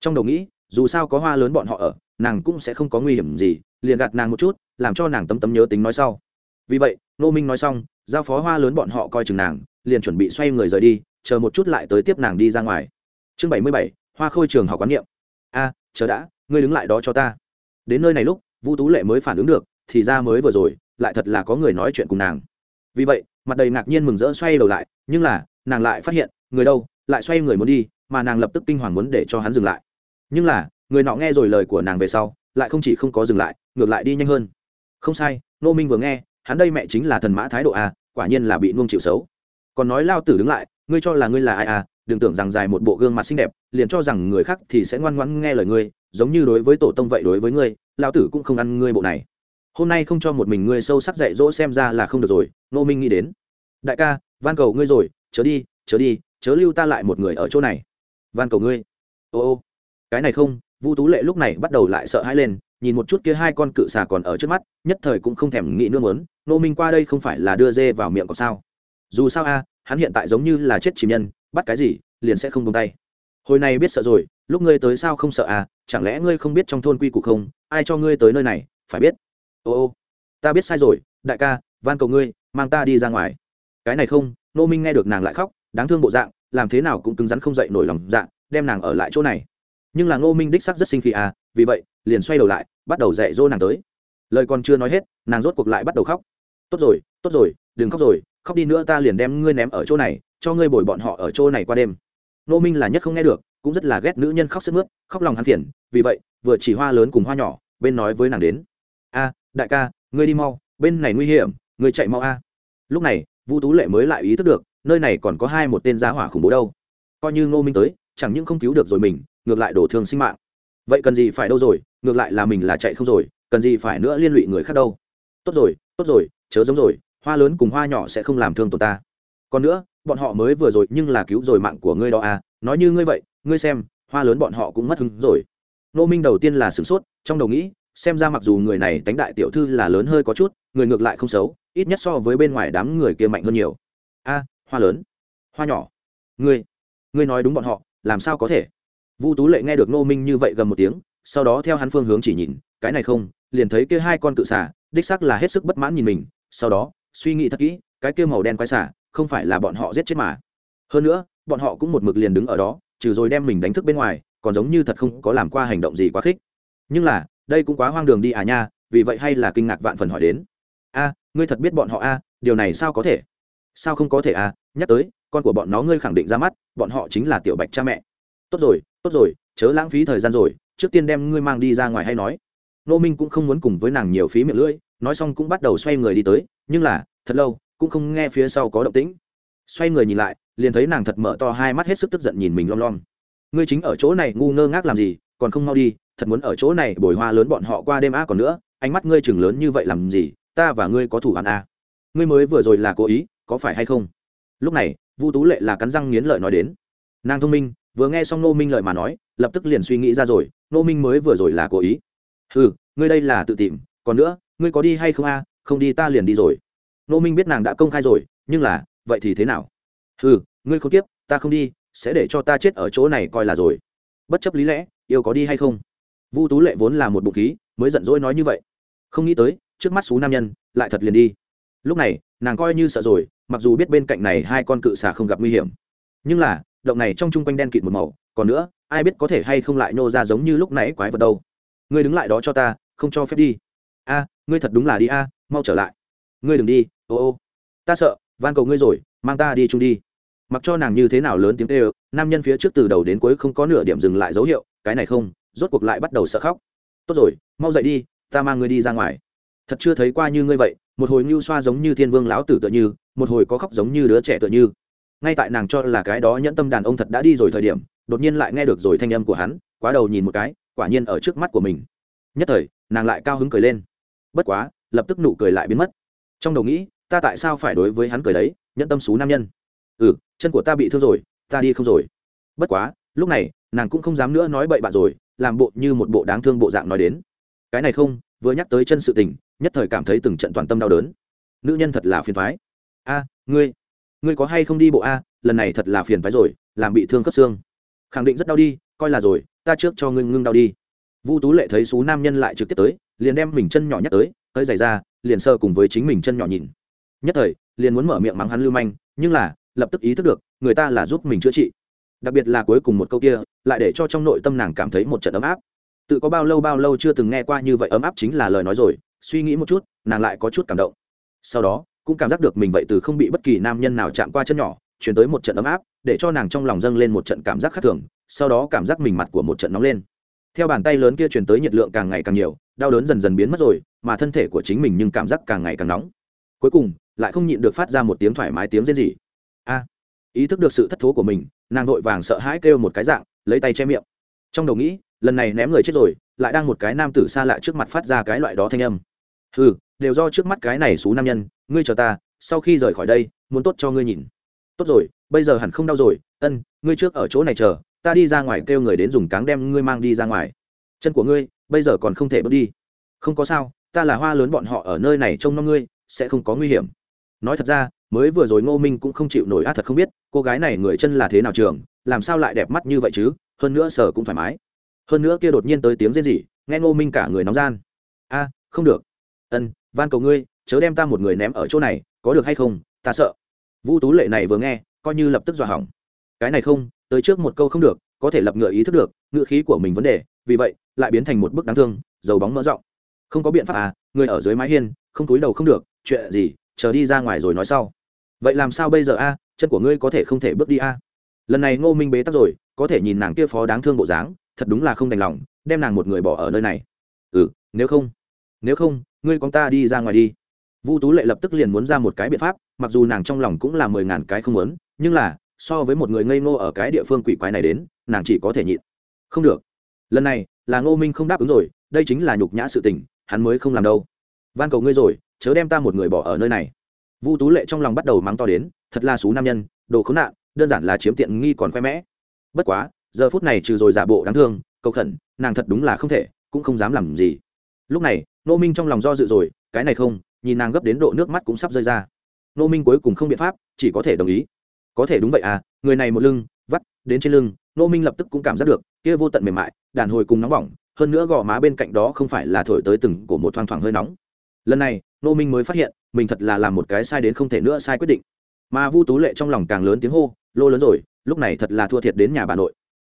Trong đầu nghĩ, dù sao có hoa lớn bọn họ ở, nàng cũng sẽ không có nguy hiểm gì, liền gạt nàng một chút, làm cho nàng tấm tấm nhớ tính nói sau vì vậy nô minh nói xong, giao phó hoa lớn bọn họ coi chừng nàng, liền chuẩn bị xoay người rời đi, chờ một chút lại tới tiếp nàng đi ra ngoài. Chương bảy mươi bảy, hoa khôi trường học quán niệm. A, chờ đã, ngươi đứng lại đó cho ta. Đến nơi này lúc vũ tú lệ mới phản ứng được, thì ra mới vừa rồi, lại thật là có người nói chuyện cùng nàng. Vì vậy, mặt đầy ngạc nhiên mừng rỡ xoay đầu lại, nhưng là, nàng lại phát hiện, người đâu, lại xoay người muốn đi, mà nàng lập tức kinh hoàng muốn để cho hắn dừng lại. Nhưng là, người nọ nghe rồi lời của nàng về sau, lại không chỉ không có dừng lại, ngược lại đi nhanh hơn. Không sai nô minh vừa nghe hắn đây mẹ chính là thần mã thái độ à quả nhiên là bị nuông chịu xấu. Còn nói lao tử đứng lại, ngươi cho là ngươi là ai à đừng tưởng rằng dài một bộ gương mặt xinh đẹp, liền cho rằng người khác thì sẽ ngoan ngoãn nghe lời ngươi, giống như đối với tổ tông vậy đối với ngươi, lao tử cũng không ăn ngươi bộ này. Hôm nay không cho một mình ngươi sâu sắc dạy dỗ xem ra là không được rồi nô minh nghĩ đến. Đại ca, van cầu ngươi rồi, chớ đi chớ đi, chớ lưu ta lại một người ở chỗ này. Van cầu ngươi. Ô ô. Cái này không, vu tú lệ lúc này bắt đầu lại sợ hãi lên nhìn một chút kia hai con cự xà còn ở trước mắt, nhất thời cũng không thèm nghĩ nương lớn nô minh qua đây không phải là đưa dê vào miệng còn sao? Dù sao a, hắn hiện tại giống như là chết chìm nhân, bắt cái gì, liền sẽ không buông tay. Hồi này biết sợ rồi, lúc ngươi tới sao không sợ à chẳng lẽ ngươi không biết trong thôn quy củ không, ai cho ngươi tới nơi này, phải biết. Ô ô, ta biết sai rồi, đại ca, van cầu ngươi, mang ta đi ra ngoài. Cái này không nô minh nghe được nàng lại khóc, đáng thương bộ dạng, làm thế nào cũng cứng rắn không dậy nổi lòng dạ đem nàng ở lại chỗ này. Nhưng là ngô minh đích sắc rất sinh khí à vì vậy liền xoay đầu lại, bắt đầu dạy dỗ nàng tới. Lời còn chưa nói hết, nàng rốt cuộc lại bắt đầu khóc. Tốt rồi tốt rồi, đừng khóc rồi, khóc đi nữa ta liền đem ngươi ném ở chỗ này, cho ngươi bồi bọn họ ở chỗ này qua đêm. Ngô minh là nhất không nghe được, cũng rất là ghét nữ nhân khóc sức mướt, khóc lòng hắn phiền, vì vậy, vừa chỉ hoa lớn cùng hoa nhỏ, bên nói với nàng đến. A, đại ca, ngươi đi mau, bên này nguy hiểm, ngươi chạy mau a. Lúc này vu tú lệ mới lại ý thức được, nơi này còn có hai một tên giá hỏa khủng bố đâu. Coi như ngô minh tới, chẳng những không cứu được rồi mình, ngược lại đổ thương sinh mạng vậy cần gì phải đâu rồi, ngược lại là mình là chạy không rồi, cần gì phải nữa liên lụy người khác đâu. Tốt rồi tốt rồi, chớ giống rồi, hoa lớn cùng hoa nhỏ sẽ không làm thương tổn ta. Còn nữa, bọn họ mới vừa rồi nhưng là cứu rồi mạng của ngươi đó à nói như ngươi vậy, ngươi xem, hoa lớn bọn họ cũng mất hứng rồi. Nô minh đầu tiên là sửng sốt, trong đầu nghĩ, xem ra mặc dù người này tánh đại tiểu thư là lớn hơi có chút, người ngược lại không xấu, ít nhất so với bên ngoài đám người kia mạnh hơn nhiều. A, hoa lớn. Hoa nhỏ. Ngươi ngươi nói đúng bọn họ, làm sao có thể? Vu tú lệ nghe được nô minh như vậy gần một tiếng, sau đó theo hắn phương hướng chỉ nhìn, cái này không, liền thấy kia hai con cự xà, đích sắc là hết sức bất mãn nhìn mình, sau đó, suy nghĩ thật kỹ, cái kia màu đen quái xà, không phải là bọn họ giết chết mà. Hơn nữa, bọn họ cũng một mực liền đứng ở đó, trừ rồi đem mình đánh thức bên ngoài, còn giống như thật không có làm qua hành động gì quá khích. Nhưng là, đây cũng quá hoang đường đi à nha, vì vậy hay là kinh ngạc vạn phần hỏi đến. A, ngươi thật biết bọn họ a, điều này sao có thể? Sao không có thể a? Nhắc tới, con của bọn nó ngươi khẳng định ra mắt, bọn họ chính là tiểu bạch cha mẹ tốt rồi tốt rồi, chớ lãng phí thời gian rồi, trước tiên đem ngươi mang đi ra ngoài hay nói. Nô minh cũng không muốn cùng với nàng nhiều phí miệng lưỡi, nói xong cũng bắt đầu xoay người đi tới, nhưng là, thật lâu, cũng không nghe phía sau có động tĩnh. Xoay người nhìn lại, liền thấy nàng thật mở to hai mắt hết sức tức giận nhìn mình lom lom. Ngươi chính ở chỗ này ngu ngơ ngác làm gì, còn không mau đi, thật muốn ở chỗ này bồi hoa lớn bọn họ qua đêm a còn nữa, ánh mắt ngươi chừng lớn như vậy làm gì, ta và ngươi có thủ ăn a à? ngươi mới vừa rồi là cố ý, có phải hay không? Lúc này, vu tú lệ là cắn răng nghiến lợi nói đến. Nàng thông minh vừa nghe xong nô minh lợi mà nói, lập tức liền suy nghĩ ra rồi nô minh mới vừa rồi là cố ý. Ừ ngươi đây là tự tìm, còn nữa, ngươi có đi hay không a? Không đi ta liền đi rồi. Nô minh biết nàng đã công khai rồi, nhưng là, vậy thì thế nào? Ừ ngươi không tiếp, ta không đi, sẽ để cho ta chết ở chỗ này coi là rồi. Bất chấp lý lẽ, yêu có đi hay không? Vu tú lệ vốn là một bụng khí, mới giận dỗi nói như vậy. Không nghĩ tới, trước mắt xú nam nhân, lại thật liền đi. Lúc này, nàng coi như sợ rồi, mặc dù biết bên cạnh này hai con cự xà không gặp nguy hiểm. Nhưng là động này trong chung quanh đen kịt một màu, còn nữa, ai biết có thể hay không lại nô ra giống như lúc nãy quái vật đâu. Ngươi đứng lại đó cho ta, không cho phép đi. A, ngươi thật đúng là đi a, mau trở lại. Ngươi đừng đi, ô ô. Ta sợ, van cầu ngươi rồi, mang ta đi chung đi. Mặc cho nàng như thế nào lớn tiếng tê ơ nam nhân phía trước từ đầu đến cuối không có nửa điểm dừng lại dấu hiệu, cái này không, rốt cuộc lại bắt đầu sợ khóc. Tốt rồi, mau dậy đi, ta mang ngươi đi ra ngoài. Thật chưa thấy qua như ngươi vậy, một hồi ngưu xoa giống như thiên vương lão tử tựa như, một hồi có khóc giống như đứa trẻ tựa như ngay tại nàng cho là cái đó nhẫn tâm đàn ông thật đã đi rồi thời điểm, đột nhiên lại nghe được rồi thanh âm của hắn, quá đầu nhìn một cái, quả nhiên ở trước mắt của mình. Nhất thời, nàng lại cao hứng cười lên. Bất quá, lập tức nụ cười lại biến mất. Trong đầu nghĩ, ta tại sao phải đối với hắn cười đấy, nhẫn tâm xú nam nhân? Ừ chân của ta bị thương rồi, ta đi không rồi. Bất quá, lúc này, nàng cũng không dám nữa nói bậy bạ rồi, làm bộ như một bộ đáng thương bộ dạng nói đến. Cái này không, vừa nhắc tới chân sự tình, nhất thời cảm thấy từng trận toàn tâm đau đớn. Nữ nhân thật là phiền thoái a, ngươi ngươi có hay không đi bộ a, lần này thật là phiền phái rồi, làm bị thương cấp xương. Khẳng định rất đau đi, coi là rồi, ta trước cho ngươi ngưng đau đi. Vu tú lệ thấy xú nam nhân lại trực tiếp tới, liền đem mình chân nhỏ nhắc tới, hơi dày ra, liền sơ cùng với chính mình chân nhỏ nhìn. Nhất thời, liền muốn mở miệng mắng hắn lưu manh, nhưng là, lập tức ý thức được, người ta là giúp mình chữa trị. Đặc biệt là cuối cùng một câu kia, lại để cho trong nội tâm nàng cảm thấy một trận ấm áp. Tự có bao lâu bao lâu chưa từng nghe qua như vậy ấm áp chính là lời nói rồi, suy nghĩ một chút, nàng lại có chút cảm động. Sau đó cũng cảm giác được mình vậy từ không bị bất kỳ nam nhân nào chạm qua chân nhỏ, chuyển tới một trận ấm áp, để cho nàng trong lòng dâng lên một trận cảm giác khác thường, sau đó cảm giác mình mặt của một trận nóng lên. Theo bàn tay lớn kia chuyển tới nhiệt lượng càng ngày càng nhiều, đau đớn dần dần biến mất rồi, mà thân thể của chính mình nhưng cảm giác càng ngày càng nóng. Cuối cùng, lại không nhịn được phát ra một tiếng thoải mái tiếng rên rỉ. A! Ý thức được sự thất thố của mình, nàng vội vàng sợ hãi kêu một cái dạng, lấy tay che miệng. Trong đầu nghĩ, lần này ném người chết rồi, lại đang một cái nam tử xa lạ trước mặt phát ra cái loại đó thanh âm ừ đều do trước mắt cái này xú nam nhân, ngươi chờ ta, sau khi rời khỏi đây, muốn tốt cho ngươi nhìn. Tốt rồi, bây giờ hẳn không đau rồi, ân, ngươi trước ở chỗ này chờ, ta đi ra ngoài kêu người đến dùng cáng đem ngươi mang đi ra ngoài. Chân của ngươi, bây giờ còn không thể bước đi. Không có sao, ta là hoa lớn bọn họ ở nơi này trông nom ngươi, sẽ không có nguy hiểm. Nói thật ra, mới vừa rồi ngô minh cũng không chịu nổi, a, thật không biết, cô gái này người chân là thế nào trường, làm sao lại đẹp mắt như vậy chứ, hơn nữa sở cũng thoải mái. Hơn nữa kia đột nhiên tới tiếng rên rỉ, nghe ngô minh cả người nóng gian. A, không được ân, van cầu ngươi, chớ đem ta một người ném ở chỗ này, có được hay không, ta sợ. Vũ tú lệ này vừa nghe, coi như lập tức dọa hỏng. Cái này không, tới trước một câu không được, có thể lập ngựa ý thức được, ngựa khí của mình vấn đề, vì vậy, lại biến thành một bức đáng thương, dầu bóng mỡ rộng. Không có biện pháp à người ở dưới mái hiên, không túi đầu không được, chuyện gì, chờ đi ra ngoài rồi nói sau. Vậy làm sao bây giờ a chân của ngươi có thể không thể bước đi a lần này ngô minh bế tắc rồi, có thể nhìn nàng kia phó đáng thương bộ dáng, thật đúng là không đành lòng, đem nàng một người bỏ ở nơi này. Ừ nếu không nếu không ngươi con ta đi ra ngoài đi. Vu tú lệ lập tức liền muốn ra một cái biện pháp, mặc dù nàng trong lòng cũng là mười ngàn cái không muốn, nhưng là, so với một người ngây ngô ở cái địa phương quỷ quái này đến, nàng chỉ có thể nhịn. Không được. Lần này, là ngô minh không đáp ứng rồi, đây chính là nhục nhã sự tình, hắn mới không làm đâu. Van cầu ngươi rồi, chớ đem ta một người bỏ ở nơi này. Vu tú lệ trong lòng bắt đầu mắng to đến, thật là xú nam nhân, đồ khốn nạn, đơn giản là chiếm tiện nghi còn khoe mẽ. Bất quá, giờ phút này trừ rồi giả bộ đáng thương, cầu khẩn, nàng thật đúng là không thể, cũng không dám làm gì. Lúc này nô minh trong lòng do dự rồi, cái này không, nhìn nàng gấp đến độ nước mắt cũng sắp rơi ra. Nô minh cuối cùng không biện pháp, chỉ có thể đồng ý. Có thể đúng vậy à người này một lưng, vắt, đến trên lưng, nô minh lập tức cũng cảm giác được, kia vô tận mềm mại, đàn hồi cùng nóng bỏng, hơn nữa gò má bên cạnh đó không phải là thổi tới từng của một thoang thoảng hơi nóng. Lần này, nô minh mới phát hiện, mình thật là làm một cái sai đến không thể nữa sai quyết định. Mà vu tú lệ trong lòng càng lớn tiếng hô, lô lớn rồi, lúc này thật là thua thiệt đến nhà bà nội.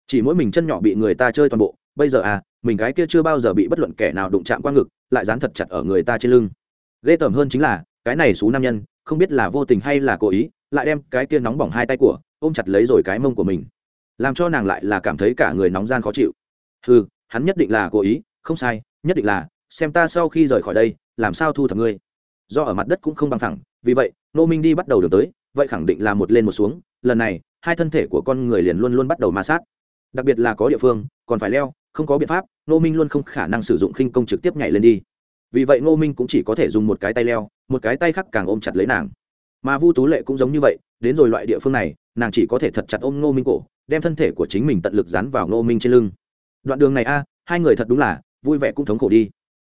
Chỉ mỗi mình chân nhỏ bị người ta chơi toàn bộ, bây giờ à mình cái kia chưa bao giờ bị bất luận kẻ nào đụng chạm qua ngực, lại dán thật chặt ở người ta trên lưng. Ghê tởm hơn chính là, cái này xú nam nhân, không biết là vô tình hay là cố ý, lại đem cái kia nóng bỏng hai tay của, ôm chặt lấy rồi cái mông của mình. Làm cho nàng lại là cảm thấy cả người nóng gian khó chịu. Ừ hắn nhất định là cố ý, không sai, nhất định là, xem ta sau khi rời khỏi đây, làm sao thu thập ngươi. Do ở mặt đất cũng không bằng thẳng vì vậy nô minh đi bắt đầu đường tới, vậy khẳng định là một lên một xuống, lần này, hai thân thể của con người liền luôn luôn bắt đầu ma sát. Đặc biệt là có địa phương, còn phải leo không có biện pháp nô minh luôn không khả năng sử dụng khinh công trực tiếp nhảy lên đi. Vì vậy nô minh cũng chỉ có thể dùng một cái tay leo, một cái tay khác càng ôm chặt lấy nàng. Mà vu tú lệ cũng giống như vậy, đến rồi loại địa phương này, nàng chỉ có thể thật chặt ôm nô minh cổ, đem thân thể của chính mình tận lực dán vào nô minh trên lưng. Đoạn đường này a, hai người thật đúng là vui vẻ cũng thống khổ đi.